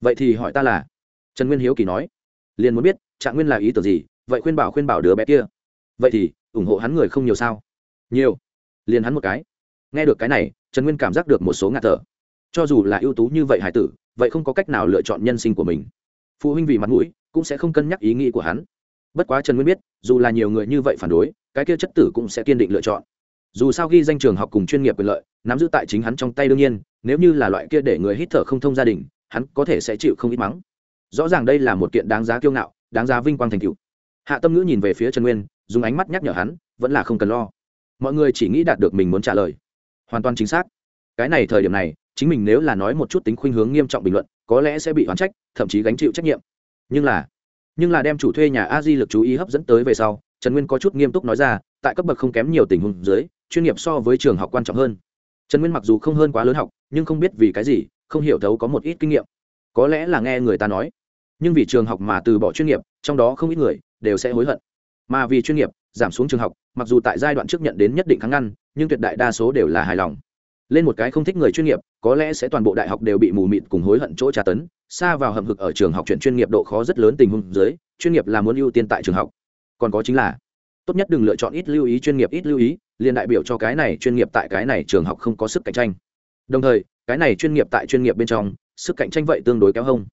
Vậy thì hỏi ta là? Trần nguyên hiếu kỳ nói. Liền muốn biết, trạng nguyên là ý tưởng gì, vậy khuyên bảo khuyên bảo đứa bé kia. Vậy thì, ủng hộ hắn người không nhiều sao? Nhiều. Liền hắn một cái. Nghe được cái này, trần nguyên cảm giác được một số ngạt thở. Cho dù là ưu tú như vậy hải tử, vậy không có cách nào lựa chọn nhân sinh của mình. Phụ huynh vì mặt mũi cũng sẽ không cân nhắc ý nghĩ của hắn. Bất quá trần nguyên biết, dù là nhiều người như vậy phản đối, cái kia chất tử cũng sẽ kiên định lựa chọn. Dù sao ghi danh trường học cùng chuyên nghiệp quyền lợi, nắm giữ tại chính hắn trong tay đương nhiên, nếu như là loại kia để người hít thở không thông gia đình, hắn có thể sẽ chịu không ít mắng. Rõ ràng đây là một kiện đáng giá kiêu ngạo, đáng giá vinh quang thành cựu hạ tâm ngữ nhìn về phía trần nguyên, dùng ánh mắt nhắc nhở hắn, vẫn là không cần lo. Mọi người chỉ nghĩ đạt được mình muốn trả lời. Hoàn toàn chính xác. Cái này thời điểm này, chính mình nếu là nói một chút tính khuynh hướng nghiêm trọng bình luận, có lẽ sẽ bị oán trách, thậm chí gánh chịu trách nhiệm nhưng là nhưng là đem chủ thuê nhà a di lực chú ý hấp dẫn tới về sau, trần nguyên có chút nghiêm túc nói ra, tại cấp bậc không kém nhiều tình huống dưới, chuyên nghiệp so với trường học quan trọng hơn. Trần nguyên mặc dù không hơn quá lớn học, nhưng không biết vì cái gì, không hiểu thấu có một ít kinh nghiệm. Có lẽ là nghe người ta nói, nhưng vì trường học mà từ bỏ chuyên nghiệp, trong đó không ít người đều sẽ hối hận. Mà vì chuyên nghiệp, giảm xuống trường học, mặc dù tại giai đoạn trước nhận đến nhất định kháng ngăn, nhưng tuyệt đại đa số đều là hài lòng. Lên một cái không thích người chuyên nghiệp, có lẽ sẽ toàn bộ đại học đều bị mù mịt cùng hối hận chỗ tra tấn xa vào hầm hực ở trường học chuyện chuyên nghiệp độ khó rất lớn tình huống dưới, chuyên nghiệp là muốn ưu tiên tại trường học. Còn có chính là, tốt nhất đừng lựa chọn ít lưu ý chuyên nghiệp ít lưu ý, liền đại biểu cho cái này chuyên nghiệp tại cái này trường học không có sức cạnh tranh. Đồng thời, cái này chuyên nghiệp tại chuyên nghiệp bên trong, sức cạnh tranh vậy tương đối kéo hông.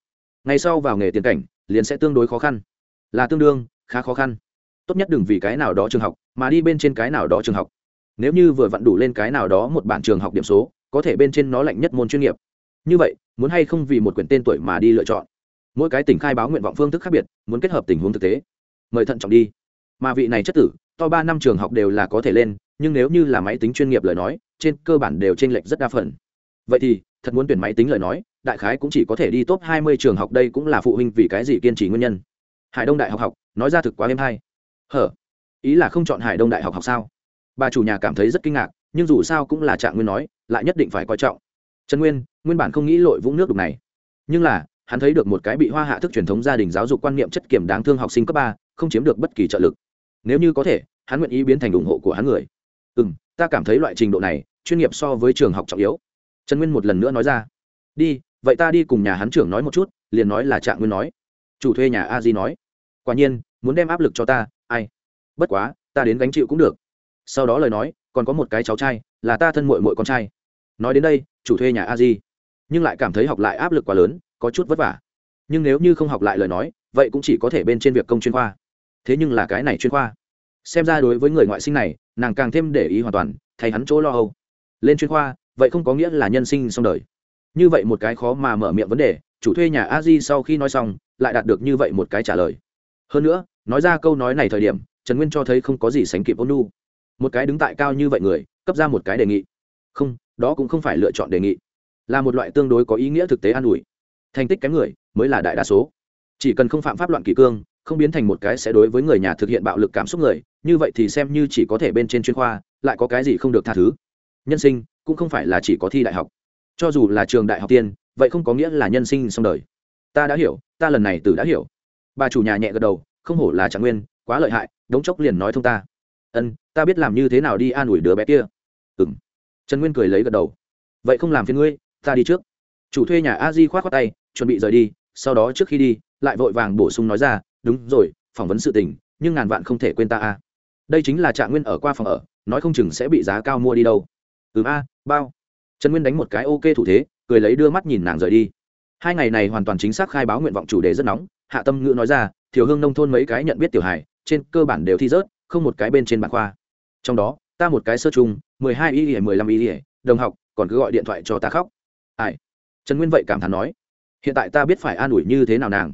Ngày sau vào nghề tiền cảnh, liền sẽ tương đối khó khăn. Là tương đương, khá khó khăn. Tốt nhất đừng vì cái nào đó trường học, mà đi bên trên cái nào đó trường học. Nếu như vừa vặn đủ lên cái nào đó một bản trường học điểm số, có thể bên trên nó lạnh nhất môn chuyên nghiệp. Như vậy muốn hay không vì một quyển tên tuổi mà đi lựa chọn. Mỗi cái tỉnh khai báo nguyện vọng phương thức khác biệt, muốn kết hợp tình huống thực tế. Mời thận trọng đi. Mà vị này chất tử, to ba năm trường học đều là có thể lên, nhưng nếu như là máy tính chuyên nghiệp lời nói, trên cơ bản đều t r ê n lệch rất đa phần. Vậy thì, thật muốn tuyển máy tính lời nói, đại khái cũng chỉ có thể đi top hai mươi trường học đây cũng là phụ huynh vì cái gì kiên trì nguyên nhân. Hải đông đại học học, nói ra thực quá êm hay. Hở? Ý là không chọn hải đông đại học học sao? Bà chủ nhà cảm thấy rất kinh ngạc, nhưng dù sao cũng là trạng nguyên nói, lại nhất định phải coi trọng trần nguyên nguyên bản không nghĩ lội vũng nước đục này. Nhưng là, hắn thấy được một cái bị hoa hạ thức truyền thống gia đình giáo dục quan niệm chất kiểm đáng thương học sinh cấp ba, không chiếm được bất kỳ trợ lực. Nếu như có thể, hắn nguyện ý biến thành ủng hộ của hắn người. Ừ m ta cảm thấy loại trình độ này, chuyên nghiệp so với trường học trọng yếu. Trần nguyên một lần nữa nói ra. Đi, vậy ta đi cùng nhà hắn trưởng nói một chút, liền nói là trạng nguyên nói. Chủ thuê nhà a di nói. Quả nhiên, muốn đem áp lực cho ta, ai? Bất quá, ta đến gánh chịu cũng được. Sau đó lời nói, còn có một cái cháu trai, là ta thân mội mội con trai. Nói đến đây chủ thuê nhà a di. Nhưng lại cảm thấy học lại áp lực quá lớn, có chút vất vả. Nhưng nếu như không học lại lời nói, vậy cũng chỉ có thể bên trên việc công chuyên khoa. Thế nhưng là cái này chuyên khoa. Xem ra đối với người ngoại sinh này, nàng càng thêm để ý hoàn toàn, thay hắn chỗ lo âu. Lên chuyên khoa, vậy không có nghĩa là nhân sinh xong đời. Như vậy một cái khó mà mở miệng vấn đề, chủ thuê nhà a di sau khi nói xong, lại đạt được như vậy một cái trả lời. Hơn nữa, nói ra câu nói này thời điểm, trần nguyên cho thấy không có gì sánh kịp ôn nu một cái đứng tại cao như vậy người, cấp ra một cái đề nghị. Không đó cũng không phải lựa chọn đề nghị, là một loại tương đối có ý nghĩa thực tế an ủi. Thành tích kém người mới là đại đa số. Chỉ cần không phạm pháp loạn kỷ cương, không biến thành một cái sẽ đối với người nhà thực hiện bạo lực cảm xúc người, như vậy thì xem như chỉ có thể bên trên chuyên khoa, lại có cái gì không được tha thứ. Nhân sinh cũng không phải là chỉ có thi đại học. Cho dù là trường đại học tiên, vậy không có nghĩa là nhân sinh xong đời. Ta đã hiểu, ta lần này từ đã hiểu. Bà chủ nhà nhẹ gật đầu, không hổ là trạng nguyên, quá lợi hại, đống chốc liền nói thông ta. Ân, ta biết làm như thế nào đi an ủi đứa bé kia trần nguyên cười lấy gật đầu. Vậy không làm phiền ngươi, ta đi trước. Chủ thuê nhà a di k h o á t khoác tay, chuẩn bị rời đi, sau đó trước khi đi, lại vội vàng bổ sung nói ra, đúng rồi, phỏng vấn sự tình, nhưng ngàn vạn không thể quên ta a. Đây chính là trạng nguyên ở qua phòng ở, nói không chừng sẽ bị giá cao mua đi đâu. Ừ a, bao. Trần nguyên đánh một cái ok thủ thế, cười lấy đưa mắt nhìn nàng rời đi. Hai ngày này hoàn toàn chính xác khai báo nguyện vọng chủ đề rất nóng, hạ tâm ngữ nói ra thiểu hương nông thôn mấy cái nhận biết tiểu hài, trên cơ bản đều thi rớt, không một cái bên trên bản khoa. Trong đó ta một cái sơ chung, mười hai y ỉa mười lăm y ỉa đồng học, còn cứ gọi điện thoại cho ta khóc. Ai? Trần nguyên vậy cảm thán nói. Hiện tại ta biết phải an ủi như thế nào nàng.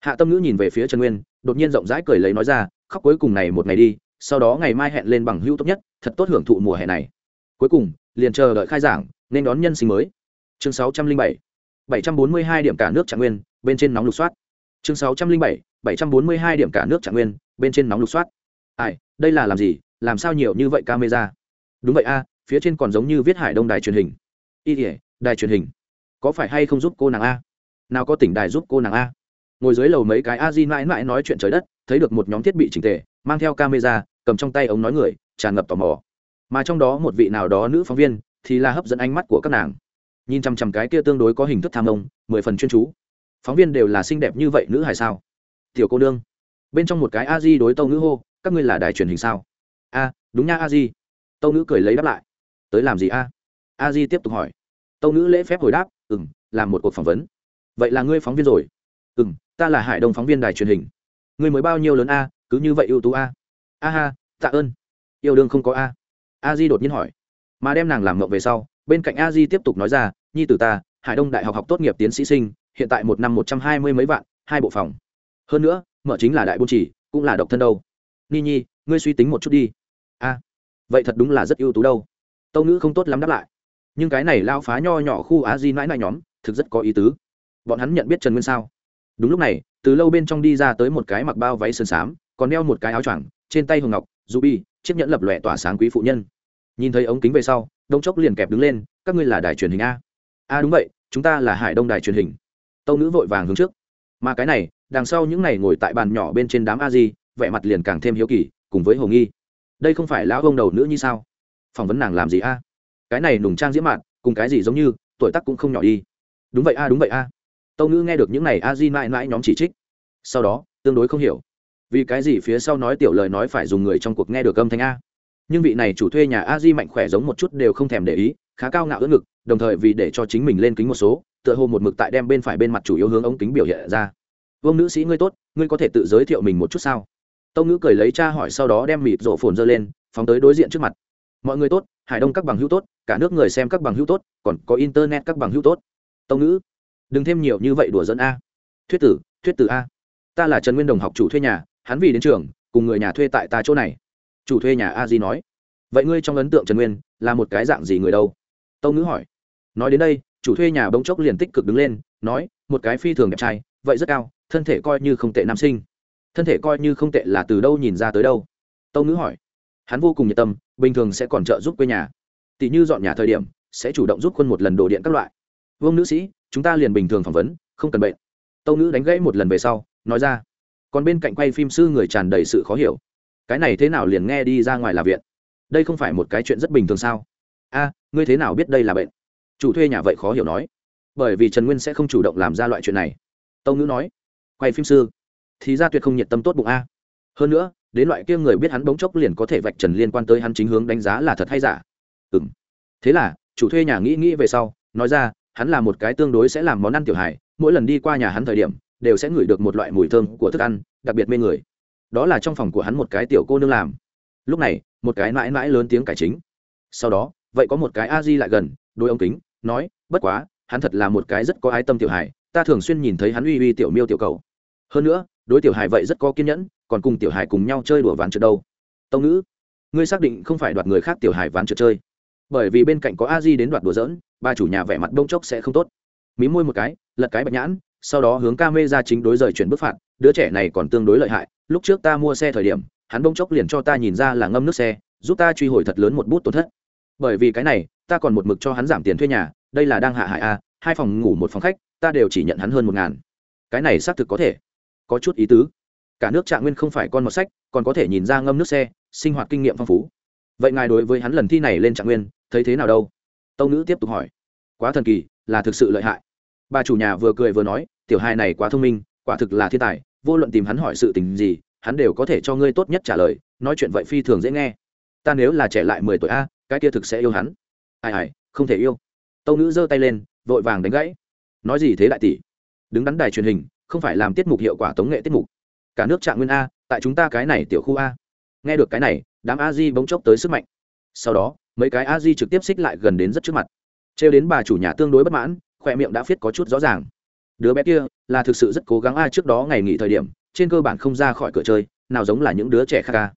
Hạ tâm ngữ nhìn về phía trần nguyên, đột nhiên rộng rãi cười lấy nói ra, khóc cuối cùng này một ngày đi, sau đó ngày mai hẹn lên bằng hữu tốt nhất, thật tốt hưởng thụ mùa hè này. Cuối cùng, liền chờ đợi khai giảng, nên đón nhân sinh mới. Chương sáu trăm linh bảy bảy trăm bốn mươi hai điểm cả nước trạng nguyên, bên trên nóng lục soát. Chương sáu trăm linh bảy bảy trăm bốn mươi hai điểm cả nước trạng nguyên, bên trên nóng lục soát. Ai, đây là làm gì? Làm sao nhiều như vậy camera? Đúng vậy a, phía trên còn giống như viết hải đông đài truyền hình. Y ỉa đài truyền hình. Có phải hay không giúp cô nàng a? Nào có tỉnh đài giúp cô nàng a? Ngồi dưới lầu mấy cái a di mãi mãi nói chuyện trời đất, thấy được một nhóm thiết bị trình tề, mang theo camera, cầm trong tay ống nói người, tràn ngập tò mò. Mà trong đó một vị nào đó nữ phóng viên, thì là hấp dẫn ánh mắt của các nàng. Nhìn chằm chằm cái kia tương đối có hình thức tham ông, mười phần chuyên chú. Phóng viên đều là xinh đẹp như vậy nữ hài sao? Tiểu cô nương. Bên trong một cái a di đối tâu ngữ hô, các ngươi là đài truyền hình sao? A, đúng nha, a di. Tâu nữ cười lấy đáp lại. Tới làm gì a? A di tiếp tục hỏi. Tâu nữ lễ phép hồi đáp ừ m làm một cuộc phỏng vấn. Vậy là ngươi phóng viên rồi? Ừ m ta là hải đông phóng viên đài truyền hình. Ngươi mới bao nhiêu lớn a, cứ như vậy ưu tú a? A ha, tạ ơn. Yêu đương không có a. A di đột nhiên hỏi. Mà đem nàng làm ngộng về sau, bên cạnh a di tiếp tục nói ra, nhi tử ta, hải đông đại học học tốt nghiệp tiến sĩ sinh, hiện tại một năm một trăm hai mươi mấy vạn, hai bộ phòng. Hơn nữa, mở chính là đại bôn chỉ, cũng là độc thân đâu. Ni nhi, ngươi suy tính một chút đi a vậy thật đúng là rất ưu tú đâu. Tâu ngữ không tốt lắm đáp lại. Nhưng cái này lao phá nho nhỏ khu á di mãi mãi nhóm, thực rất có ý tứ. Bọn hắn nhận biết trần nguyên sao? Đúng lúc này, từ lâu bên trong đi ra tới một cái mặc bao váy sơn xám còn đeo một cái áo choàng, trên tay hồng ngọc du bi, chiếc nhẫn lập lòe tỏa sáng quý phụ nhân. Nhìn thấy ống kính về sau, đông chốc liền kẹp đứng lên, các ngươi là đài truyền hình a. A đúng vậy, chúng ta là hải đông đài truyền hình. Tâu nữ vội vàng hướng trước. Mà cái này, đằng sau những này ngồi tại bàn nhỏ bên trên đám a di, vẻ mặt liền càng thêm hiếu kỳ, cùng với hồ nghi đây không phải lão ông đầu nữ như sao? Phỏng vấn nàng làm gì a? Cái này nùng trang diễm mạn, cùng cái gì giống như, tuổi tác cũng không nhỏ đi. Đúng vậy a, đúng vậy a. Tâu ngữ nghe được những này a di mãi mãi nhóm chỉ trích. Sau đó, tương đối không hiểu. Vì cái gì phía sau nói tiểu lời nói phải dùng người trong cuộc nghe được âm thanh a? Nhưng vị này chủ thuê nhà a di mạnh khỏe giống một chút đều không thèm để ý, khá cao ngạo ưỡn ngực, đồng thời vì để cho chính mình lên kính một số, tựa hồ một mực tại đem bên phải bên mặt chủ yếu hướng ống kính biểu hiện ra. Vương nữ sĩ ngươi tốt, ngươi có thể tự giới thiệu mình một chút sao? Tâu ngữ cười lấy cha hỏi sau đó đem mịt rổ phồn dơ lên, phóng tới đối diện trước mặt. Mọi người tốt, hải đông các bằng hữu tốt, cả nước người xem các bằng hữu tốt, còn có internet các bằng hữu tốt. Tâu ngữ, đừng thêm nhiều như vậy đùa dẫn a. Thuyết tử thuyết tử a. Ta là trần nguyên đồng học chủ thuê nhà, hắn vì đến trường, cùng người nhà thuê tại ta chỗ này. Chủ thuê nhà a di nói. Vậy ngươi trong ấn tượng trần nguyên là một cái dạng gì người đâu? Tâu ngữ hỏi. Nói đến đây, chủ thuê nhà bỗng chốc liền tích cực đứng lên, nói, một cái phi thường đẹp trai, vậy rất cao, thân thể coi như không tệ nam sinh thân thể coi như không tệ là từ đâu nhìn ra tới đâu. Tâu ngữ hỏi. Hắn vô cùng nhiệt tâm, bình thường sẽ còn trợ giúp quê nhà. Tỷ như dọn nhà thời điểm, sẽ chủ động giúp quân một lần đồ điện các loại. Vương nữ sĩ, chúng ta liền bình thường phỏng vấn, không cần bệnh. Tâu ngữ đánh gãy một lần về sau, nói ra. Còn bên cạnh quay phim sư người tràn đầy sự khó hiểu. Cái này thế nào liền nghe đi ra ngoài là viện? Đây không phải một cái chuyện rất bình thường sao? A, ngươi thế nào biết đây là bệnh? Chủ thuê nhà vậy khó hiểu nói. Bởi vì trần nguyên sẽ không chủ động làm ra loại chuyện này. Tâu ngữ nói. Quay phim sư thì ra tuyệt không nhiệt tâm tốt bụng a. Hơn nữa, đến loại kia người biết hắn bỗng chốc liền có thể vạch trần liên quan tới hắn chính hướng đánh giá là thật hay giả. Ừ m thế là, chủ thuê nhà nghĩ nghĩ về sau, nói ra, hắn là một cái tương đối sẽ làm món ăn tiểu hài, mỗi lần đi qua nhà hắn thời điểm, đều sẽ ngửi được một loại mùi thơm của thức ăn, đặc biệt mê người. Đó là trong phòng của hắn một cái tiểu cô nương làm. Lúc này, một cái mãi mãi lớn tiếng cải chính. Sau đó, vậy có một cái a di lại gần đôi ông kính, nói, bất quá, hắn thật là một cái rất có ái tâm tiểu hài, ta thường xuyên nhìn thấy hắn uy uy tiểu miêu tiểu cầu. Hơn nữa đối tiểu hài vậy rất có kiên nhẫn, còn cùng tiểu hài cùng nhau chơi đùa ván trượt đâu. Tông ngữ, ngươi xác định không phải đoạt người khác tiểu hài ván trượt chơi. Bởi vì bên cạnh có a di đến đoạt đùa dỡn ba chủ nhà vẻ mặt đông chốc sẽ không tốt. Mí môi một cái, lật cái bạch nhãn, sau đó hướng ca mê ra chính đối rời chuyển bức phạt, đứa trẻ này còn tương đối lợi hại, lúc trước ta mua xe thời điểm, hắn đông chốc liền cho ta nhìn ra là ngâm nước xe, giúp ta truy hồi thật lớn một bút tổn thất. Bởi vì cái này, ta còn một mực cho hắn giảm tiền thuê nhà, đây là đang hạ hại a, hai phòng ngủ một phòng khách, ta đều chỉ nhận hắn hơn một ngàn. Cái này xác thực có thể có chút ý tứ. Cả nước trạng nguyên không phải con một sách, còn có thể nhìn ra ngâm nước xe, sinh hoạt kinh nghiệm phong phú. Vậy ngài đối với hắn lần thi này lên trạng nguyên, thấy thế nào đâu? Tâu nữ tiếp tục hỏi. Quá thần kỳ, là thực sự lợi hại. Bà chủ nhà vừa cười vừa nói, tiểu hai này quá thông minh, quả thực là thiên tài, vô luận tìm hắn hỏi sự tình gì, hắn đều có thể cho ngươi tốt nhất trả lời, nói chuyện vậy phi thường dễ nghe. Ta nếu là trẻ lại mười tuổi a, cái kia thực sẽ yêu hắn. Ai ai, không thể yêu. Tâu nữ giơ tay lên, vội vàng đánh gãy. Nói gì thế đại tỷ? Đứng đắn đài truyền hình không phải làm tiết mục hiệu quả tống nghệ tiết mục. Cả nước trạng nguyên a, tại chúng ta cái này tiểu khu a. Nghe được cái này, đám a di bỗng chốc tới sức mạnh. Sau đó, mấy cái a di trực tiếp xích lại gần đến rất trước mặt. Trêu đến bà chủ nhà tương đối bất mãn khỏe miệng đã viết có chút rõ ràng. Đứa bé kia là thực sự rất cố gắng a trước đó ngày nghỉ thời điểm, trên cơ bản không ra khỏi cửa chơi, nào giống là những đứa trẻ khác a.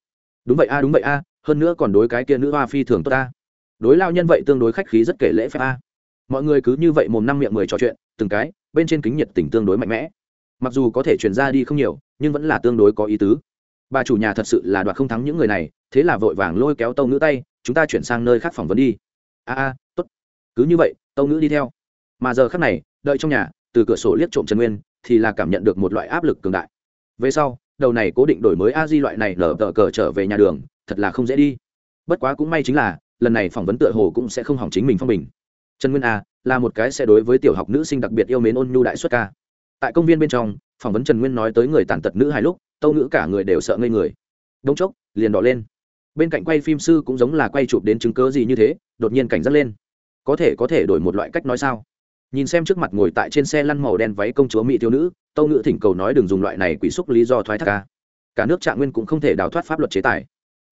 Đúng vậy a, đúng vậy a, hơn nữa còn đối cái kia nữ hoa phi thường tốt a. Đối lao nhân vậy tương đối khách khí rất kể lễ phép a. Mọi người cứ như vậy mồm năm miệng mười trò chuyện, từng cái, bên trên kính nhiệt tình tương đối mạnh mẽ mặc dù có thể chuyển ra đi không nhiều, nhưng vẫn là tương đối có ý tứ. Bà chủ nhà thật sự là đoạt không thắng những người này, thế là vội vàng lôi kéo tâu nữ tay, chúng ta chuyển sang nơi khác phỏng vấn đi. A a, tốt. Cứ như vậy, tâu nữ đi theo. Mà giờ khác này, đợi trong nhà, từ cửa sổ liếc trộm trần nguyên, thì là cảm nhận được một loại áp lực cường đại. Về sau, đầu này cố định đổi mới a di loại này lở tờ cờ trở về nhà đường, thật là không dễ đi. Bất quá cũng may chính là, lần này phỏng vấn tựa hồ cũng sẽ không hỏng chính mình phong bình. Trần nguyên a, là một cái sẽ đối với tiểu học nữ sinh đặc biệt yêu mến ôn nhu đại xuất ca tại công viên bên trong, phỏng vấn trần nguyên nói tới người tàn tật nữ hai lúc, tâu nữ cả người đều sợ ngây người. Đông chốc, liền đỏ lên. Bên cạnh quay phim sư cũng giống là quay chụp đến chứng cớ gì như thế, đột nhiên cảnh giác lên. Có thể có thể đổi một loại cách nói sao? Nhìn xem trước mặt ngồi tại trên xe lăn màu đen váy công chúa mỹ thiếu nữ, tâu nữ thỉnh cầu nói đừng dùng loại này quỷ xúc lý do thoái thác ca. Cả nước trạng nguyên cũng không thể đào thoát pháp luật chế tài.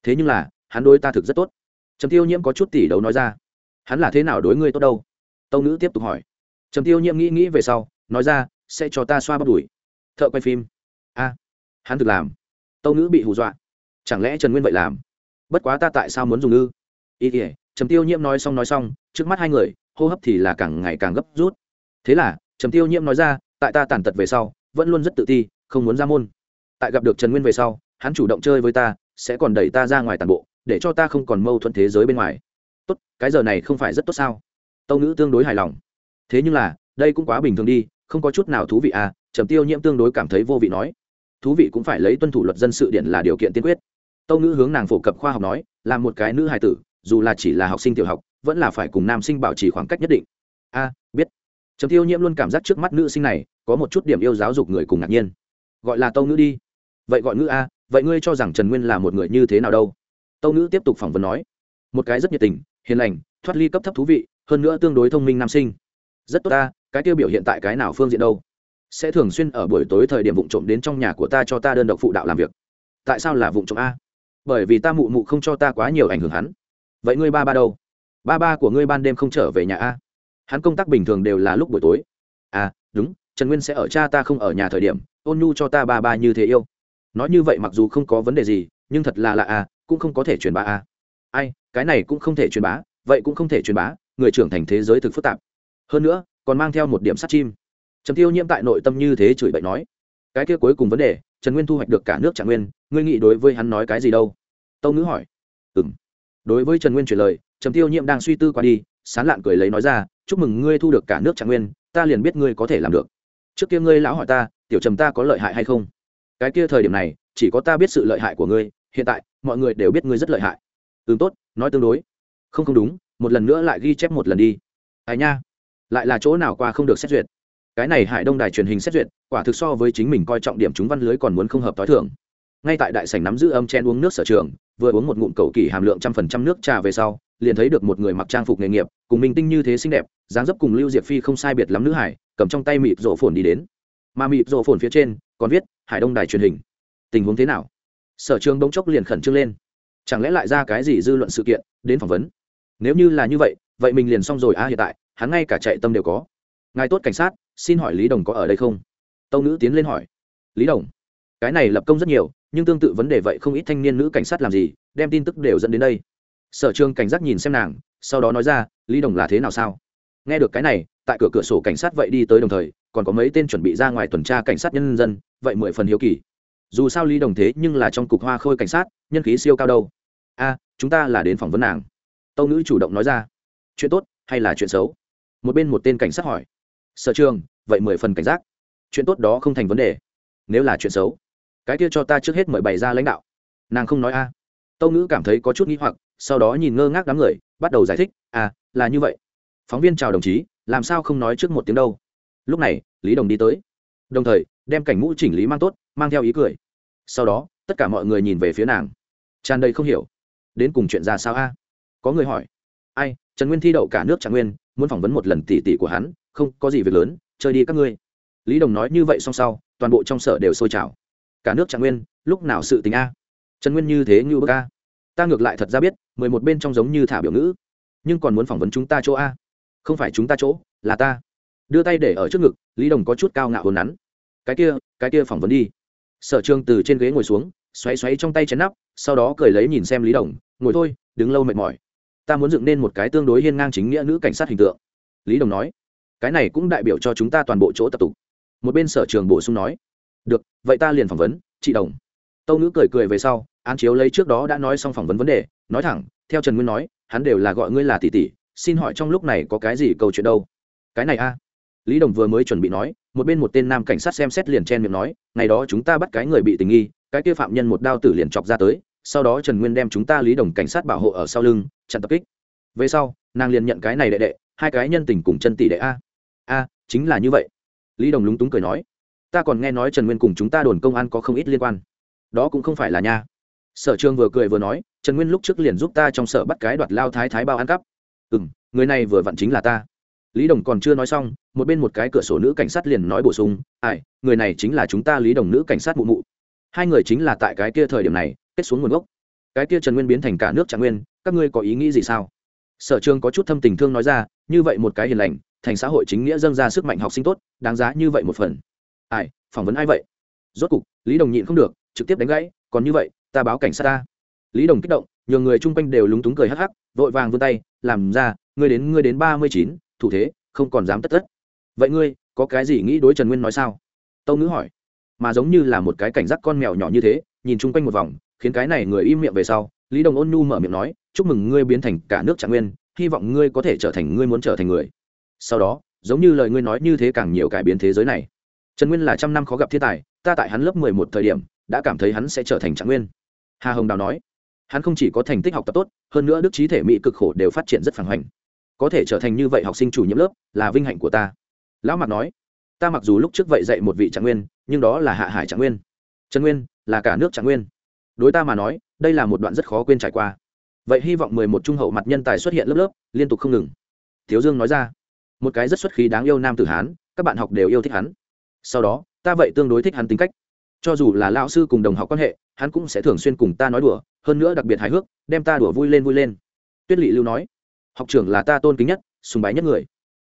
Thế nhưng là, hắn đối ta thực rất tốt. Trầm tiêu nhiễm có chút tỷ đấu nói ra. Hắn là thế nào đối ngươi tốt đâu? Tâu nữ tiếp tục hỏi. Trầm tiêu nhiễm nghĩ nghĩ về sau, nói ra sẽ cho ta xoa bắp đùi. Thợ quay phim. A, hắn thực làm. Tâu nữ bị hù dọa. Chẳng lẽ trần nguyên vậy làm? Bất quá ta tại sao muốn dùng ư ý ỉa trầm tiêu nhiễm nói xong nói xong, trước mắt hai người, hô hấp thì là càng ngày càng gấp rút. Thế là, trầm tiêu nhiễm nói ra, tại ta tàn tật về sau, vẫn luôn rất tự ti, không muốn ra môn. Tại gặp được trần nguyên về sau, hắn chủ động chơi với ta, sẽ còn đẩy ta ra ngoài tàn bộ, để cho ta không còn mâu thuẫn thế giới bên ngoài. Tốt, cái giờ này không phải rất tốt sao? Tâu nữ tương đối hài lòng. Thế nhưng là, đây cũng quá bình thường đi không có chút nào thú vị à trầm tiêu nhiễm tương đối cảm thấy vô vị nói. Thú vị cũng phải lấy tuân thủ luật dân sự điện là điều kiện tiên quyết. Tâu nữ hướng nàng phổ cập khoa học nói, là một cái nữ hài tử, dù là chỉ là học sinh tiểu học, vẫn là phải cùng nam sinh bảo trì khoảng cách nhất định. A biết. Trầm tiêu nhiễm luôn cảm giác trước mắt nữ sinh này, có một chút điểm yêu giáo dục người cùng ngạc nhiên. Gọi là tâu nữ đi. Vậy gọi ngữ a vậy ngươi cho rằng trần nguyên là một người như thế nào đâu? Tâu nữ tiếp tục phỏng vấn nói. Một cái rất nhiệt tình, hiền lành, thoát ly cấp thấp thú vị, hơn nữa tương đối thông minh nam sinh. Rất tốt ta cái tiêu biểu hiện tại cái nào phương diện đâu? Sẽ thường xuyên ở buổi tối thời điểm vụ trộm đến trong nhà của ta cho ta đơn độc phụ đạo làm việc. Tại sao là vụ trộm a? Bởi vì ta mụ mụ không cho ta quá nhiều ảnh hưởng hắn. Vậy ngươi ba ba đâu? Ba ba của ngươi ban đêm không trở về nhà a? Hắn công tác bình thường đều là lúc buổi tối. À đúng, trần nguyên sẽ ở cha ta không ở nhà thời điểm, ôn nhu cho ta ba ba như thế yêu. Nói như vậy mặc dù không có vấn đề gì, nhưng thật là lạ à cũng không có thể truyền bá à ai, cái này cũng không thể truyền bá, vậy cũng không thể truyền bá, người trưởng thành thế giới thực phức tạp. Hơn nữa còn mang theo một điểm sát chim. Trầm tiêu nhiễm tại nội tâm như thế chửi bậy nói, cái kia cuối cùng vấn đề, trần nguyên thu hoạch được cả nước trạng nguyên, ngươi nghĩ đối với hắn nói cái gì đâu? Tâu nữ hỏi ừ m đối với trần nguyên chuyển lời, trầm tiêu nhiễm đang suy tư qua đi, sán lạn cười lấy nói ra, chúc mừng ngươi thu được cả nước trạng nguyên, ta liền biết ngươi có thể làm được. Trước kia ngươi lão hỏi ta, tiểu trầm ta có lợi hại hay không? Cái kia thời điểm này, chỉ có ta biết sự lợi hại của ngươi, hiện tại, mọi người đều biết ngươi rất lợi hại. Ừ tốt, nói tương đối. Không không đúng, một lần nữa lại ghi chép một lần đi. Ai nha lại là chỗ nào qua không được xét duyệt. Cái này hải đông đài truyền hình xét duyệt quả thực so với chính mình coi trọng điểm chúng văn lưới còn muốn không hợp t h i thưởng ngay tại đại sảnh nắm giữ âm chen uống nước sở trường vừa uống một ngụm cầu kỳ hàm lượng trăm phần trăm nước trà về sau liền thấy được một người mặc trang phục nghề nghiệp cùng minh tinh như thế xinh đẹp dáng dấp cùng lưu diệp phi không sai biệt lắm nữ hải cầm trong tay mịt rổ phồn đi đến. Mà mịt rổ phồn phía trên còn viết hải đông đài truyền hình. Tình huống thế nào? Sở trường đống chốc liền khẩn trương lên. Chẳng lẽ lại ra cái gì dư luận sự kiện đến phỏng vấn? Nếu như là như vậy vậy mình liền xong rồi a à, hiện tại hắn ngay cả chạy tâm đều có. Ngài tốt cảnh sát, xin hỏi lý đồng có ở đây không? Tâu nữ tiến lên hỏi. Lý đồng, cái này lập công rất nhiều, nhưng tương tự vấn đề vậy không ít thanh niên nữ cảnh sát làm gì, đem tin tức đều dẫn đến đây. Sở trường cảnh giác nhìn xem nàng, sau đó nói ra, lý đồng là thế nào sao? Nghe được cái này, tại cửa cửa sổ cảnh sát vậy đi tới đồng thời, còn có mấy tên chuẩn bị ra ngoài tuần tra cảnh sát nhân dân, vậy mười phần hiếu kỳ. Dù sao lý đồng thế nhưng là trong cục hoa khôi cảnh sát, nhân khí siêu cao đâu. A, chúng ta là đến phỏng vấn nàng. Tâu nữ chủ động nói ra. Chuyện tốt hay là chuyện xấu? Một bên một tên cảnh sát hỏi. Sở trường, vậy mười phần cảnh giác. Chuyện tốt đó không thành vấn đề. Nếu là chuyện xấu, cái kia cho ta trước hết mời bày ra lãnh đạo. Nàng không nói a. À. tâu ngữ cảm thấy có chút n g h i hoặc, sau đó nhìn ngơ ngác đám người, bắt đầu giải thích à là như vậy. Phóng viên chào đồng chí, làm sao không nói trước một tiếng đâu? Lúc này, lý đồng đi tới. Đồng thời, đem cảnh mũ chỉnh lý mang tốt, mang theo ý cười. Sau đó, tất cả mọi người nhìn về phía nàng. Tràn đầy không hiểu. Đến cùng chuyện ra sao a? Có người hỏi. Ai, trần nguyên thi đậu cả nước trạng nguyên muốn phỏng vấn một lần tỉ tỉ của hắn, không có gì việc lớn, chơi đi các ngươi. Lý đồng nói như vậy xong sau, toàn bộ trong sở đều sôi trào. Cả nước trạng nguyên, lúc nào sự tình a? Trần nguyên như thế như bơ ca ta ngược lại thật ra biết, mười một bên trong giống như thả biểu ngữ. Nhưng còn muốn phỏng vấn chúng ta chỗ a? Không phải chúng ta chỗ, là ta. Đưa tay để ở trước ngực, lý đồng có chút cao ngạo hồn nắn. Cái kia cái kia phỏng vấn đi. Sở trường từ trên ghế ngồi xuống, xoáy xoáy trong tay chén nắp, sau đó cười lấy nhìn xem lý đồng, ngồi thôi, đứng lâu mệt mỏi ta muốn dựng nên một cái tương đối hiên ngang chính nghĩa nữ cảnh sát hình tượng. Lý đồng nói, cái này cũng đại biểu cho chúng ta toàn bộ chỗ tập tục. Một bên sở trường bổ sung nói, được, vậy ta liền phỏng vấn, chị đồng. Tâu nữ cười cười về sau, án chiếu lấy trước đó đã nói xong phỏng vấn vấn đề, nói thẳng, theo trần nguyên nói, hắn đều là gọi ngươi là tỷ tỷ, xin hỏi trong lúc này có cái gì câu chuyện đâu? Cái này a. Lý đồng vừa mới chuẩn bị nói, một bên một tên nam cảnh sát xem xét liền chen miệng nói, ngày đó chúng ta bắt cái người bị tình nghi, cái kia phạm nhân một đao tử liền chọc ra tới sau đó trần nguyên đem chúng ta lý đồng cảnh sát bảo hộ ở sau lưng, chặn tập kích. Về sau, nàng liền nhận cái này đệ đệ, hai cái nhân tình cùng chân tỷ đệ a. A, chính là như vậy. Lý đồng lúng túng cười nói. Ta còn nghe nói trần nguyên cùng chúng ta đồn công an có không ít liên quan. Đó cũng không phải là nha. Sở trường vừa cười vừa nói, trần nguyên lúc trước liền giúp ta trong sở bắt cái đoạt lao thái thái bao ăn cắp. Ừ m người này vừa vặn chính là ta. Lý đồng còn chưa nói xong, một bên một cái cửa sổ nữ cảnh sát liền nói bổ sung, ai, người này chính là chúng ta lý đồng nữ cảnh sát mụ mụ. Hai người chính là tại cái kia thời điểm này kết xuống nguồn gốc. Cái kia trần nguyên biến thành cả nước trạng nguyên, các ngươi có ý nghĩ gì sao? Sở trường có chút thâm tình thương nói ra, như vậy một cái hiền lành, thành xã hội chính nghĩa dâng ra sức mạnh học sinh tốt, đáng giá như vậy một phần. Ai, phỏng vấn ai vậy? Rốt cục, lý đồng nhịn không được, trực tiếp đánh gãy, còn như vậy, ta báo cảnh sát ta. Lý đồng kích động nhiều người chung quanh đều lúng túng cười hắc hắc, vội vàng vươn tay, làm ra, ngươi đến ngươi đến ba mươi chín, thủ thế, không còn dám tất tất. Vậy ngươi, có cái gì nghĩ đối trần nguyên nói sao? Tâu ngữ hỏi. Mà giống như là một cái cảnh giác con mèo nhỏ như thế, nhìn chung quanh một vòng khiến cái này người im miệng về sau, lý đồng ôn nhu mở miệng nói, chúc mừng ngươi biến thành cả nước trạng nguyên, hy vọng ngươi có thể trở thành, ngươi muốn trở thành người. Sau đó, giống như lời ngươi nói như thế càng nhiều cải biến thế giới này. Trần nguyên là trăm năm khó gặp thiên tài, ta tại hắn lớp mười một thời điểm, đã cảm thấy hắn sẽ trở thành trạng nguyên. Hà hồng đào nói, hắn không chỉ có thành tích học tập tốt, hơn nữa đức trí thể mỹ cực khổ đều phát triển rất phản hoành. Có thể trở thành như vậy học sinh chủ nhiệm lớp, là vinh hạnh của ta. Lão mạc nói, ta mặc dù lúc trước vậy dạy một vị trạng nguyên, nhưng đó là hạ hải trạng nguyên. Trần nguyên là cả nước trạng nguyên đối ta mà nói, đây là một đoạn rất khó quên trải qua. Vậy hy vọng mười một trung hậu mặt nhân tài xuất hiện lớp lớp, liên tục không ngừng. Thiếu dương nói ra, một cái rất xuất khí đáng yêu nam tử hán, các bạn học đều yêu thích hắn. Sau đó, ta vậy tương đối thích hắn tính cách. Cho dù là lão sư cùng đồng học quan hệ, hắn cũng sẽ thường xuyên cùng ta nói đùa, hơn nữa đặc biệt hài hước, đem ta đùa vui lên vui lên. Tuyết lỵ lưu nói, học trưởng là ta tôn kính nhất, sùng bái nhất người.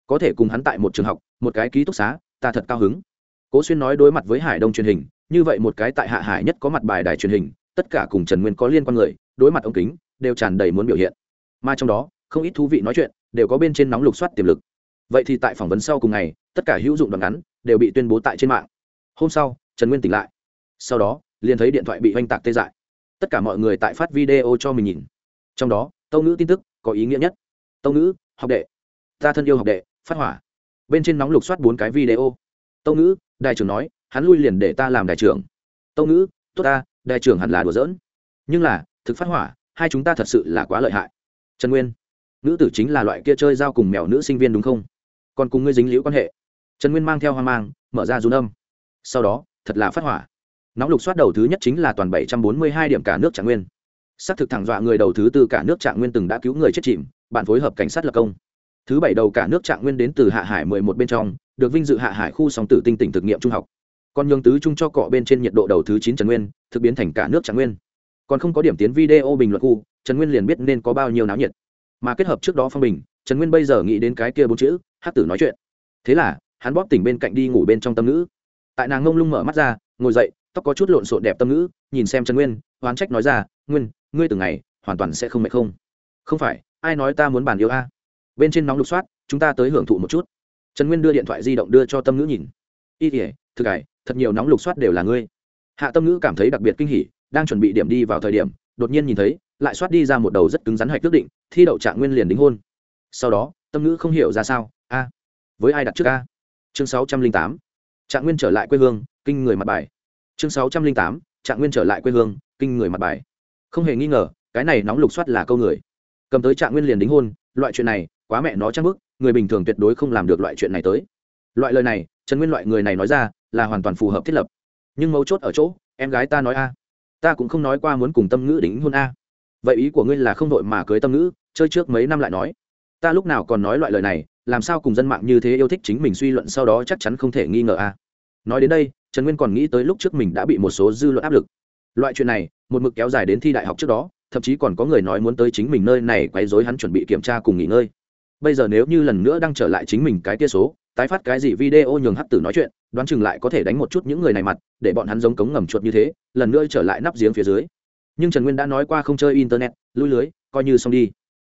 Có thể cùng hắn tại một trường học, một cái ký túc xá, ta thật cao hứng. Cố xuyên nói đối mặt với hải đông truyền hình, như vậy một cái tại hạ hải nhất có mặt bài đài truyền hình tất cả cùng trần nguyên có liên quan người, đối mặt ông kính, đều tràn đầy muốn biểu hiện. Mà trong đó, không ít thú vị nói chuyện, đều có bên trên nóng lục soát tiềm lực. Vậy thì tại phỏng vấn sau cùng ngày, tất cả hữu dụng đoạn ngắn, đều bị tuyên bố tại trên mạng. Hôm sau, trần nguyên tỉnh lại. Sau đó, liền thấy điện thoại bị oanh tạc tê dại. Tất cả mọi người tại phát video cho mình nhìn. Trong đó, tâu nữ tin tức có ý nghĩa nhất. Tâu nữ học đệ. Ta thân yêu học đệ, phát hỏa. Bên trên nóng lục soát bốn cái video. Tâu nữ đại trưởng nói, hắn lui liền để ta làm đại trưởng. Tâu nữ tốt ta đại trưởng hẳn là đùa giỡn. Nhưng là, thực phát hỏa, hai chúng ta thật sự là quá lợi hại. Trần nguyên, nữ tử chính là loại kia chơi giao cùng mèo nữ sinh viên đúng không? Còn cùng ngươi dính liễu quan hệ. Trần nguyên mang theo hoang mang, mở ra run âm. Sau đó, thật là phát hỏa. Nóng lục soát đầu thứ nhất chính là toàn bảy trăm bốn mươi hai điểm cả nước trạng nguyên. Sát thực thẳng dọa người đầu thứ tư cả nước trạng nguyên từng đã cứu người chết chìm, bạn phối hợp cảnh sát lập công. Thứ bảy đầu cả nước trạng nguyên đến từ hạ hải mười một bên trong, được vinh dự hạ hải khu song tử tinh tỉnh thực nghiệm trung học còn nhường tứ trung cho cọ bên trên nhiệt độ đầu thứ chín trần nguyên, thực biến thành cả nước trạng nguyên. Còn không có điểm tiến video bình luận khu, trần nguyên liền biết nên có bao nhiêu náo nhiệt. Mà kết hợp trước đó phong bình, trần nguyên bây giờ nghĩ đến cái kia bốn chữ, hát tử nói chuyện. Thế là, hắn bóp tỉnh bên cạnh đi ngủ bên trong tâm ngữ. Tại nàng ngông lung mở mắt ra, ngồi dậy, tóc có chút lộn xộn đẹp tâm ngữ, nhìn xem trần nguyên, oán trách nói ra, nguyên, ngươi từng ngày, hoàn toàn sẽ không mệt không? Không phải, ai nói ta muốn bàn yêu a? Bên trên nóng lục soát, chúng ta tới hưởng thụ một chút. Trần nguyên đưa điện thoại di động đưa cho tâm ngữ nhìn. Y tỉa thực cải thật nhiều nóng lục soát đều là ngươi. Hạ tâm ngữ cảm thấy đặc biệt kinh hỉ, đang chuẩn bị điểm đi vào thời điểm, đột nhiên nhìn thấy, lại soát đi ra một đầu rất cứng rắn hạch quyết định, thi đậu trạng nguyên liền đính hôn. Sau đó, tâm ngữ không hiểu ra sao, a, với ai đặt trước a? Chương sáu trăm linh tám, trạng nguyên trở lại quê hương, kinh người mặt bài. Chương sáu trăm linh tám, trạng nguyên trở lại quê hương, kinh người mặt bài. Không hề nghi ngờ, cái này nóng lục soát là câu người. Cầm tới trạng nguyên liền đính hôn, loại chuyện này, quá mẹ nó chắc bức, người bình thường tuyệt đối không làm được loại chuyện này tới. Loại lời này, trần nguyên loại người này nói ra là hoàn toàn phù hợp thiết lập. Nhưng mấu chốt ở chỗ, em gái ta nói a. Ta cũng không nói qua muốn cùng tâm ngữ đính hôn a. Vậy ý của ngươi là không đội mà cưới tâm ngữ, chơi trước mấy năm lại nói. Ta lúc nào còn nói loại lời này, làm sao cùng dân mạng như thế yêu thích chính mình suy luận sau đó chắc chắn không thể nghi ngờ a. Nói đến đây, trần nguyên còn nghĩ tới lúc trước mình đã bị một số dư luận áp lực. Loại chuyện này, một mực kéo dài đến thi đại học trước đó, thậm chí còn có người nói muốn tới chính mình nơi này quấy dối hắn chuẩn bị kiểm tra cùng nghỉ ngơi bây giờ nếu như lần nữa đang trở lại chính mình cái tia số, tái phát cái gì video nhường hắc tử nói chuyện, đoán chừng lại có thể đánh một chút những người này mặt, để bọn hắn giống cống ngầm chuột như thế, lần nữa trở lại nắp giếng phía dưới. Nhưng trần nguyên đã nói qua không chơi internet lui lưới, coi như xong đi.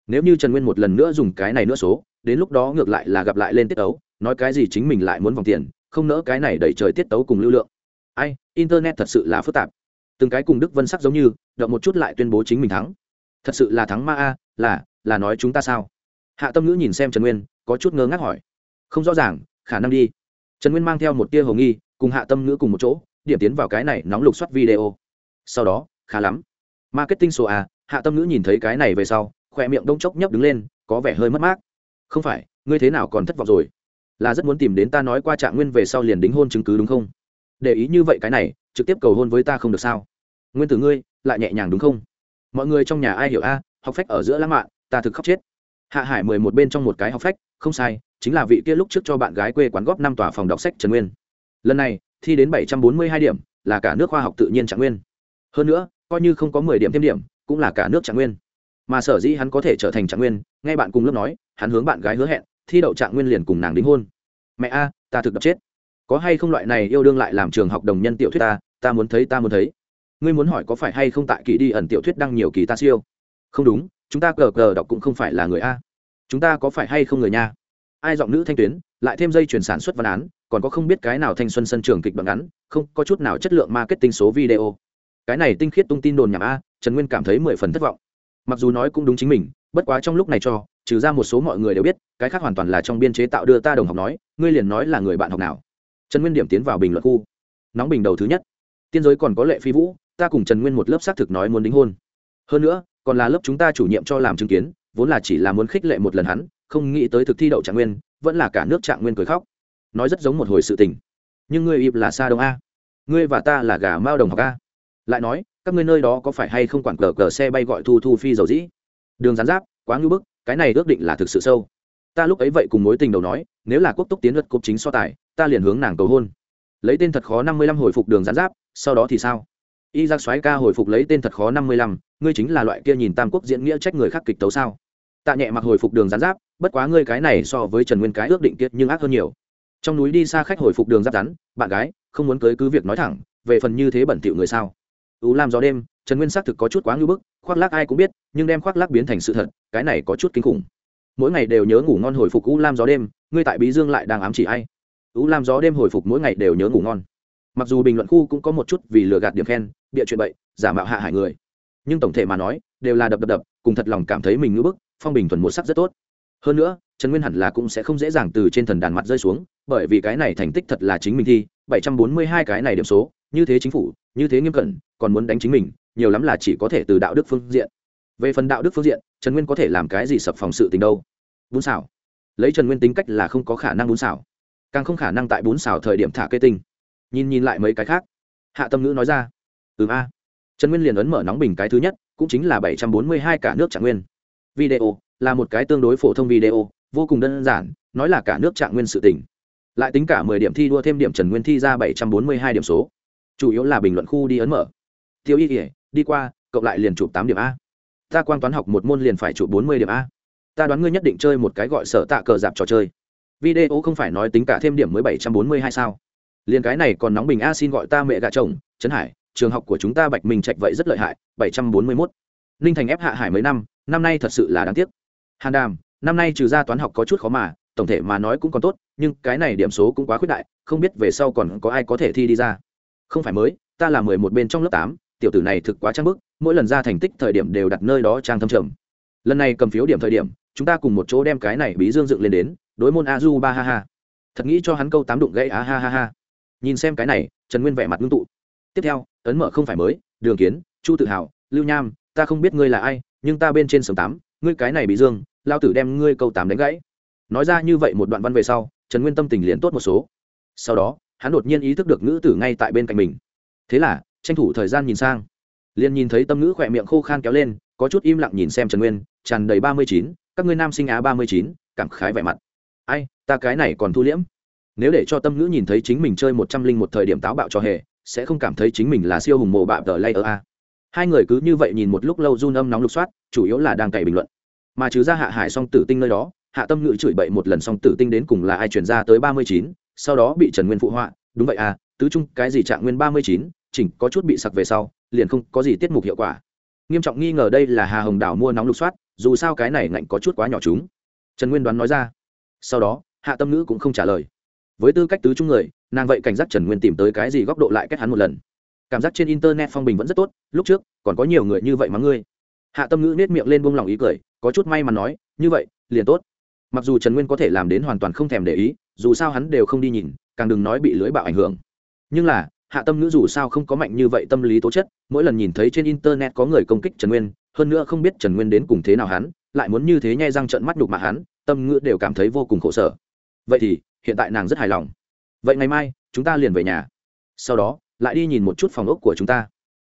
Nếu như trần nguyên một lần nữa dùng cái này nữa số, đến lúc đó ngược lại là gặp lại lên tiết tấu, nói cái gì chính mình lại muốn vòng tiền, không nỡ cái này đẩy trời tiết tấu cùng lưu lượng. Ai, internet thật sự là phức tạp. Từng cái cùng đức vân sắc giống như, động một chút lại tuyên bố chính mình thắng. Thật sự là thắng ma a, là là nói chúng ta sao? Hạ tâm ngữ nhìn xem trần nguyên, có chút ngơ ngác hỏi. Không rõ ràng, khả năng đi. Trần nguyên mang theo một tia hồ nghi, cùng hạ tâm ngữ cùng một chỗ, điểm tiến vào cái này nóng lục soát video. Sau đó, khá lắm. Marketing số a, hạ tâm ngữ nhìn thấy cái này về sau, khỏe miệng đông chốc nhấp đứng lên, có vẻ hơi mất mát. Không phải, ngươi thế nào còn thất vọng rồi? Là rất muốn tìm đến ta nói qua trạng nguyên về sau liền đính hôn chứng cứ đúng không? Để ý như vậy cái này, trực tiếp cầu hôn với ta không được sao? Nguyên tử ngươi, lại nhẹ nhàng đúng không? Mọi người trong nhà ai hiểu a, học phách ở giữa lãng mạn, ta thực khóc chết hạ hải mười một bên trong một cái học phách, không sai, chính là vị kia lúc trước cho bạn gái quê quán góp năm tòa phòng đọc sách trần nguyên. Lần này, thi đến bảy trăm bốn mươi hai điểm, là cả nước khoa học tự nhiên trạng nguyên. Hơn nữa, coi như không có mười điểm thêm điểm, cũng là cả nước trạng nguyên. Mà sở dĩ hắn có thể trở thành trạng nguyên ngay bạn cùng lớp nói, hắn hướng bạn gái hứa hẹn, thi đậu trạng nguyên liền cùng nàng đính hôn. Mẹ a, ta thực đập chết. Có hay không loại này yêu đương lại làm trường học đồng nhân tiểu thuyết ta ta muốn thấy, ta muốn thấy. Ngươi muốn hỏi có phải hay không tại kỳ đi ẩn tiểu thuyết đăng nhiều kỳ ta siêu? Không đúng chúng ta cờ cờ đọc cũng không phải là người a. Chúng ta có phải hay không người nha? Ai giọng nữ thanh tuyến, lại thêm dây chuyển sản xuất văn án, còn có không biết cái nào thanh xuân sân trường kịch đoạn ngắn, không, có chút nào chất lượng marketing số video. Cái này tinh khiết tung tin đồn nhảm a, trần nguyên cảm thấy mười phần thất vọng. Mặc dù nói cũng đúng chính mình, bất quá trong lúc này cho, trừ ra một số mọi người đều biết, cái khác hoàn toàn là trong biên chế tạo đưa ta đồng học nói, ngươi liền nói là người bạn học nào. Trần nguyên điểm tiến vào bình luận khu. Nóng bình đầu thứ nhất. Tiên giới còn có lệ phi vũ, ta cùng trần nguyên một lớp xác thực nói muốn đính hôn. Hơn nữa còn là lớp chúng ta chủ nhiệm cho làm chứng kiến, vốn là chỉ là muốn khích lệ một lần hắn, không nghĩ tới thực thi đậu trạng nguyên, vẫn là cả nước trạng nguyên cười khóc. Nói rất giống một hồi sự tình. Nhưng ngươi ịp là xa đông a. Ngươi và ta là gà mao đồng học a. Lại nói, các ngươi nơi đó có phải hay không quản cờ cờ xe bay gọi thu thu phi dầu dĩ? Đường gián giáp, quá ngưỡng bức, cái này ước định là thực sự sâu. Ta lúc ấy vậy cùng mối tình đầu nói, nếu là quốc túc tiến luật cục chính so tài, ta liền hướng nàng cầu hôn. Lấy tên thật khó năm mươi lăm hồi phục đường gián giáp, sau đó thì sao? Y Giác soái ca hồi phục lấy tên thật khó năm mươi lăm, ngươi chính là loại kia nhìn tam quốc diễn nghĩa trách người khác kịch tấu sao? Tạ nhẹ mặc hồi phục đường gián giáp, bất quá ngươi cái này so với trần nguyên cái ước định kiệt nhưng ác hơn nhiều. Trong núi đi xa khách hồi phục đường giáp rắn, bạn gái, không muốn cưới cứ việc nói thẳng, về phần như thế bẩn thỉu người sao? Ú làm gió đêm, trần nguyên xác thực có chút quá ngưỡng bức, khoác lác ai cũng biết, nhưng đem khoác lác biến thành sự thật, cái này có chút kinh khủng. Mỗi ngày đều nhớ ngủ ngon hồi phục ú lam gió đêm, ngươi tại bí dương lại đang ám chỉ ai? Ú lam gió đêm hồi phục mỗi ngày đều nhớ ngủ ngon mặc dù bình luận khu cũng có một chút vì lừa gạt điểm khen, bịa chuyện bậy, giả mạo hạ hải người. Nhưng tổng thể mà nói, đều là đập đập đập, cùng thật lòng cảm thấy mình ngưỡng bức, phong bình thuần một sắc rất tốt. Hơn nữa, trần nguyên hẳn là cũng sẽ không dễ dàng từ trên thần đàn mặt rơi xuống, bởi vì cái này thành tích thật là chính mình thi, bảy trăm bốn mươi hai cái này điểm số, như thế chính phủ, như thế nghiêm cẩn, còn muốn đánh chính mình, nhiều lắm là chỉ có thể từ đạo đức phương diện. Về phần đạo đức phương diện, trần nguyên có thể làm cái gì sập phòng sự tình đâu? Bún xảo lấy trần nguyên tính cách là không có khả năng bún xảo càng không khả năng tại bún xảo thời điểm thả cây tinh nhìn nhìn lại mấy cái khác. Hạ tâm ngữ nói ra ừ a. Trần nguyên liền ấn mở nóng bình cái thứ nhất, cũng chính là bảy trăm bốn mươi hai cả nước trạng nguyên. Video là một cái tương đối phổ thông video, vô cùng đơn giản, nói là cả nước trạng nguyên sự tỉnh lại tính cả mười điểm thi đua thêm điểm trần nguyên thi ra bảy trăm bốn mươi hai điểm số. Chủ yếu là bình luận khu đi ấn mở. Tiêu y kỉa đi qua, cộng lại liền chụp tám điểm a. Ta quan toán học một môn liền phải chụp bốn mươi điểm a. Ta đoán ngươi nhất định chơi một cái gọi sở tạ cờ dạp trò chơi. Video không phải nói tính cả thêm điểm mới bảy trăm bốn mươi hai sao liền cái này còn nóng bình a xin gọi ta mẹ gà chồng, trấn hải, trường học của chúng ta bạch minh trạch vậy rất lợi hại, bảy trăm bốn mươi mốt. Ninh thành ép hạ hải mấy năm năm nay thật sự là đáng tiếc. Hàn đàm, năm nay trừ ra toán học có chút khó mà, tổng thể mà nói cũng còn tốt, nhưng cái này điểm số cũng quá khuyết đại, không biết về sau còn có ai có thể thi đi ra. Không phải mới, ta là mười một bên trong lớp tám, tiểu tử này thực quá trang bức, mỗi lần ra thành tích thời điểm đều đặt nơi đó trang thâm trầm. Lần này cầm phiếu điểm thời điểm, chúng ta cùng một chỗ đem cái này bí dương dựng lên đến, đối môn a du ba ha ha. Thật nghĩ cho hắn câu tám đụng gãy á ha ha ha nhìn xem cái này, trần nguyên vẻ mặt ngưng tụ. Tiếp theo, ấn mở không phải mới, đường kiến, chu tự hào, lưu nham, ta không biết ngươi là ai, nhưng ta bên trên sầm tám, ngươi cái này bị dương, lao tử đem ngươi câu tám đánh gãy. Nói ra như vậy một đoạn văn về sau, trần nguyên tâm tình liền tốt một số. Sau đó, hắn đột nhiên ý thức được ngữ tử ngay tại bên cạnh mình. Thế là, tranh thủ thời gian nhìn sang. Liền nhìn thấy tâm ngữ khỏe miệng khô khan kéo lên, có chút im lặng nhìn xem trần nguyên, tràn đầy ba mươi chín, các ngươi nam sinh á ba mươi chín, cảm khái vẻ mặt. Ai, ta cái này còn thu liễm nếu để cho tâm ngữ nhìn thấy chính mình chơi một trăm linh một thời điểm táo bạo cho hề, sẽ không cảm thấy chính mình là siêu hùng mộ bạo tờ lay ở a. Hai người cứ như vậy nhìn một lúc lâu run âm nóng lục soát, chủ yếu là đang cày bình luận. Mà trừ ra hạ hải song tử tinh nơi đó, hạ tâm ngữ chửi bậy một lần song tử tinh đến cùng là ai chuyển ra tới ba mươi chín, sau đó bị trần nguyên phụ họa, đúng vậy à tứ trung cái gì trạng nguyên ba mươi chín, chỉnh có chút bị sặc về sau, liền không có gì tiết mục hiệu quả. Nghiêm trọng nghi ngờ đây là hà hồng đảo mua nóng lục soát, dù sao cái này ngạnh có chút quá nhỏ chúng. Trần nguyên đoán nói ra. Sau đó, hạ tâm ngữ cũng không trả lời với tư cách tứ trung người, nàng vậy cảnh giác trần nguyên tìm tới cái gì góc độ lại kết hắn một lần. Cảm giác trên internet phong bình vẫn rất tốt, lúc trước, còn có nhiều người như vậy mà ngươi. Hạ tâm ngữ nết miệng lên buông lòng ý cười, có chút may mà nói, như vậy, liền tốt. Mặc dù trần nguyên có thể làm đến hoàn toàn không thèm để ý, dù sao hắn đều không đi nhìn, càng đừng nói bị lưỡi bạo ảnh hưởng. Nhưng là, hạ tâm ngữ dù sao không có mạnh như vậy tâm lý tố chất, mỗi lần nhìn thấy trên internet có người công kích trần nguyên, hơn nữa không biết trần nguyên đến cùng thế nào hắn, lại muốn như thế nhai răng trận mắt đục mà hắn, tâm ngữ đều cảm thấy vô cùng khổ sở. Vậy thì hiện tại nàng rất hài lòng. Vậy ngày mai, chúng ta liền về nhà. Sau đó, lại đi nhìn một chút phòng ốc của chúng ta.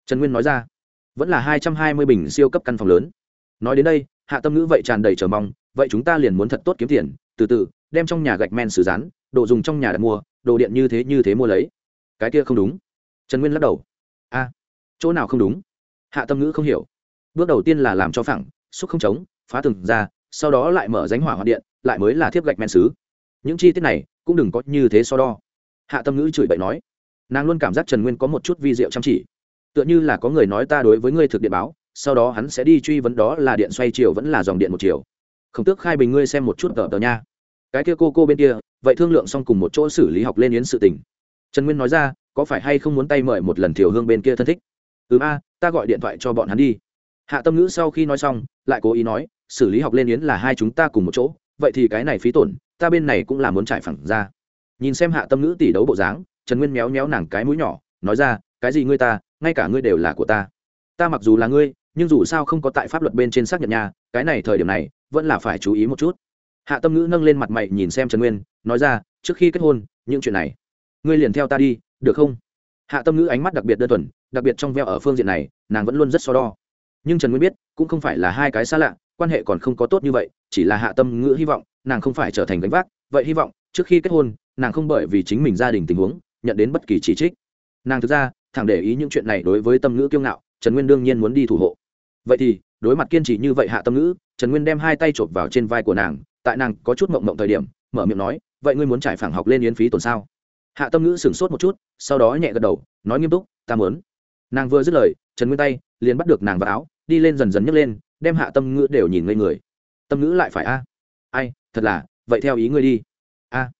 Trần nguyên nói ra, vẫn là hai trăm hai mươi bình siêu cấp căn phòng lớn. Nói đến đây, hạ tâm ngữ vậy tràn đầy chờ mong, vậy chúng ta liền muốn thật tốt kiếm tiền, từ từ, đem trong nhà gạch men xử rán đồ dùng trong nhà đặt mua, đồ điện như thế như thế mua lấy. Cái kia không đúng. Trần nguyên lắc đầu. A, chỗ nào không đúng? Hạ tâm ngữ không hiểu. Bước đầu tiên là làm cho phẳng, xúc không trống, phá từng ra, sau đó lại mở ránh hỏa hoạt điện, lại mới là thiếp gạch men xứ những chi tiết này cũng đừng có như thế so đo. Hạ tâm ngữ chửi bậy nói, nàng luôn cảm giác trần nguyên có một chút vi diệu chăm chỉ. Tựa như là có người nói ta đối với ngươi thực điện báo, sau đó hắn sẽ đi truy vấn đó là điện xoay chiều vẫn là dòng điện một chiều. Khổng tước khai bình ngươi xem một chút tờ tờ nha. Cái kia cô cô bên kia, vậy thương lượng xong cùng một chỗ xử lý học lên yến sự tình. Trần nguyên nói ra, có phải hay không muốn tay mời một lần thiều hương bên kia thân thích? Ừ a, ta gọi điện thoại cho bọn hắn đi. Hạ tâm ngữ sau khi nói xong, lại cố ý nói, xử lý học lên yến là hai chúng ta cùng một chỗ, vậy thì cái này phí tổn ta bên này cũng là muốn trải phẳng ra. Nhìn xem hạ tâm ngữ tỷ đấu bộ dáng, trần nguyên méo méo nàng cái mũi nhỏ, nói ra, cái gì ngươi ta, ngay cả ngươi đều là của ta. Ta mặc dù là ngươi, nhưng dù sao không có tại pháp luật bên trên xác nhận nhà cái này thời điểm này, vẫn là phải chú ý một chút. Hạ tâm ngữ nâng lên mặt mày nhìn xem trần nguyên, nói ra, trước khi kết hôn, những chuyện này, ngươi liền theo ta đi, được không? Hạ tâm ngữ ánh mắt đặc biệt đơn thuần, đặc biệt trong veo ở phương diện này, nàng vẫn luôn rất so đo. Nhưng trần nguyên biết, cũng không phải là hai cái xa lạ, quan hệ còn không có tốt như vậy, chỉ là hạ tâm ngữ hy vọng nàng không phải trở thành gánh vác, vậy hy vọng, trước khi kết hôn, nàng không bởi vì chính mình gia đình tình huống, nhận đến bất kỳ chỉ trích. Nàng thực ra, thẳng để ý những chuyện này đối với tâm ngữ kiêu ngạo, trần nguyên đương nhiên muốn đi thủ hộ. Vậy thì, đối mặt kiên trì như vậy hạ tâm ngữ, trần nguyên đem hai tay chộp vào trên vai của nàng, tại nàng có chút mộng mộng thời điểm, mở miệng nói, vậy ngươi muốn trải phẳng học lên yến phí tổn sao? Hạ tâm ngữ sửng sốt một chút, sau đó nhẹ gật đầu, nói nghiêm túc, ta muốn. Nàng vừa dứt lời, trần nguyên tay liền bắt được nàng vào áo, đi lên dần dần nhấc lên, đem hạ tâm ngữ đều nhìn ngây người. Tâm ngữ lại phải a thật là, vậy theo ý ngươi đi. A,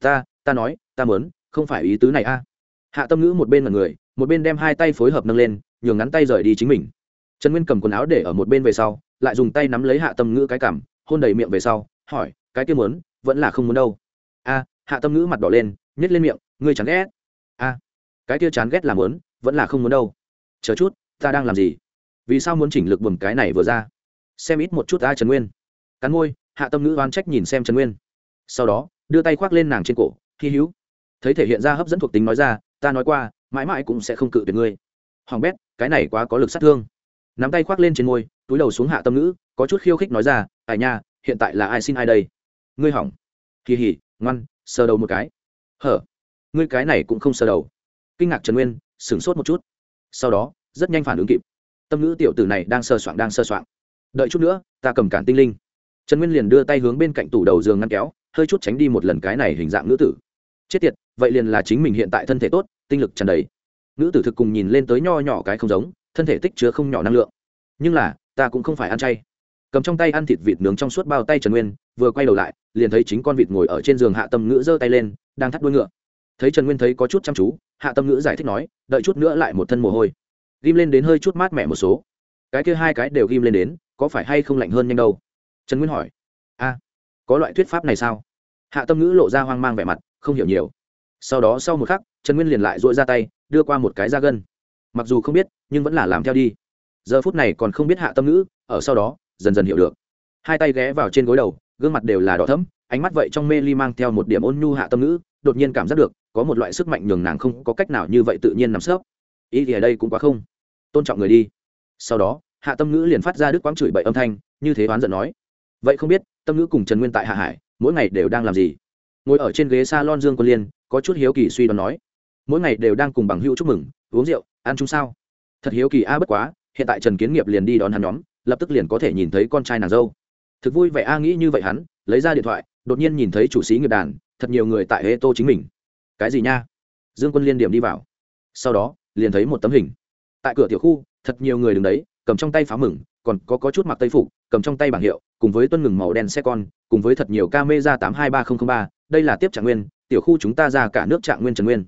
ta ta nói, ta muốn, không phải ý tứ này a. Hạ tâm ngữ một bên là người, một bên đem hai tay phối hợp nâng lên, nhường ngắn tay rời đi chính mình. Trần nguyên cầm quần áo để ở một bên về sau, lại dùng tay nắm lấy hạ tâm ngữ cái cảm hôn đầy miệng về sau, hỏi, cái kia muốn, vẫn là không muốn đâu? A, hạ tâm ngữ mặt đỏ lên nhét lên miệng, ngươi chán ghét. A, cái kia chán ghét làm muốn, vẫn là không muốn đâu. Chờ chút, ta đang làm gì? Vì sao muốn chỉnh lực buồm cái này vừa ra? Xem ít một chút ta, trần nguyên. Cắn môi hạ tâm ngữ oan trách nhìn xem trần nguyên sau đó đưa tay khoác lên nàng trên cổ hy hữu thấy thể hiện ra hấp dẫn thuộc tính nói ra ta nói qua mãi mãi cũng sẽ không cự tuyệt ngươi hoàng bét cái này quá có lực sát thương nắm tay khoác lên trên môi túi đầu xuống hạ tâm ngữ có chút khiêu khích nói ra tại nhà, hiện tại là ai xin ai đây ngươi hỏng kỳ hỉ ngoan sờ đầu một cái hở ngươi cái này cũng không sờ đầu kinh ngạc trần nguyên sửng sốt một chút sau đó rất nhanh phản ứng kịp tâm ngữ tiểu tử này đang sơ soạn đang sơ soạn đợi chút nữa ta cầm cản tinh linh trần nguyên liền đưa tay hướng bên cạnh tủ đầu giường ngăn kéo, hơi chút tránh đi một lần cái này hình dạng nữ tử. Chết tiệt, vậy liền là chính mình hiện tại thân thể tốt, tinh lực tràn đầy. Nữ tử thực cùng nhìn lên tới nho nhỏ cái không giống, thân thể tích chứa không nhỏ năng lượng. Nhưng là, ta cũng không phải ăn chay. Cầm trong tay ăn thịt vịt nướng trong suốt bao tay trần nguyên, vừa quay đầu lại, liền thấy chính con vịt ngồi ở trên giường hạ tâm ngữ giơ tay lên, đang thắt đuôi ngựa. Thấy trần nguyên thấy có chút chăm chú, hạ tâm ngữ giải thích nói, đợi chút nữa lại một thân mồ hôi. Ghim lên đến hơi chút mát mẻ một số. Cái kia hai cái đều ghim lên đến, có phải hay không lạnh hơn nhanh đâu? Trần nguyên hỏi, a, có loại thuyết pháp này sao? Hạ tâm ngữ lộ ra hoang mang vẻ mặt, không hiểu nhiều. Sau đó sau một khắc, trần nguyên liền lại dội ra tay, đưa qua một cái da gân. Mặc dù không biết, nhưng vẫn là làm theo đi. Giờ phút này còn không biết hạ tâm ngữ, ở sau đó, dần dần hiểu được. Hai tay ghé vào trên gối đầu, gương mặt đều là đỏ thấm ánh mắt vậy trong mê ly mang theo một điểm ôn nhu hạ tâm ngữ, đột nhiên cảm giác được, có một loại sức mạnh nhường nàng không có cách nào như vậy tự nhiên nằm sấp. Ý thì ở đây cũng quá không. Tôn trọng người đi. Sau đó, hạ tâm ngữ liền phát ra đức quáng chửi bậy âm thanh, như thế oán giận nói vậy không biết, tâm ngữ cùng trần nguyên tại hạ hải, mỗi ngày đều đang làm gì? Ngồi ở trên ghế s a lon dương quân liên, có chút hiếu kỳ suy đoán nói, mỗi ngày đều đang cùng bằng hữu chúc mừng, uống rượu, ăn chung sao? Thật hiếu kỳ a à, bất quá, hiện tại trần kiến nghiệp liền đi đón hắn nhóm, lập tức liền có thể nhìn thấy con trai nàng dâu. Thực vui vẻ a, nghĩ như vậy hắn, lấy ra điện thoại, đột nhiên nhìn thấy chủ sĩ nghiệp đàn, thật nhiều người tại hê tô chính mình. Cái gì nha? Dương quân liên điểm đi vào. Sau đó, liền thấy một tấm hình. Tại cửa tiểu khu, thật nhiều người đứng đấy, cầm trong tay pháo mừng còn có, có chút mặc tây phục cầm trong tay bảng hiệu cùng với tuân ngừng màu đen xe con cùng với thật nhiều ca mê ra tám hai ba nghìn ba đây là tiếp trạng nguyên tiểu khu chúng ta ra cả nước trạng nguyên trần nguyên.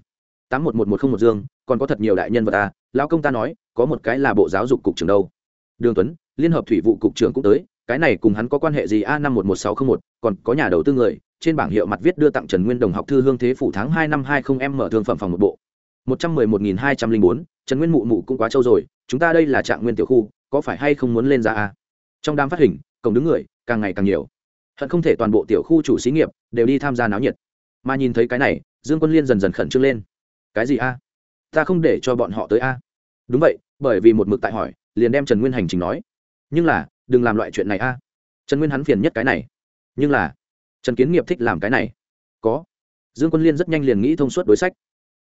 tám một một một không một dương còn có thật nhiều đại nhân vật ta lão công ta nói có một cái là bộ giáo dục cục trưởng đâu. Đường tuấn liên hợp thủy vụ cục trưởng cũng tới cái này cùng hắn có quan hệ gì a năm một một sáu không một còn có nhà đầu tư người trên bảng hiệu mặt viết đưa tặng trần nguyên đồng học thư hương thế phủ tháng hai năm hai không em mở thương phẩm phòng một bộ. một trăm mười một nghìn hai trăm linh bốn trần nguyên mụ mụ cũng quá trâu rồi chúng ta đây là trạng nguyên tiểu khu có phải hay không muốn lên ra a? Trong đám phát hình, cổng đứng người, càng ngày càng nhiều. Hận không thể toàn bộ tiểu khu chủ xí nghiệp đều đi tham gia náo nhiệt. Mà nhìn thấy cái này, dương quân liên dần dần khẩn trương lên. Cái gì a? Ta không để cho bọn họ tới a. Đúng vậy, bởi vì một mực tại hỏi, liền đem trần nguyên hành trình nói. Nhưng là, đừng làm loại chuyện này a. Trần nguyên hắn phiền nhất cái này. Nhưng là, trần kiến nghiệp thích làm cái này. Có. Dương quân liên rất nhanh liền nghĩ thông suốt đối sách.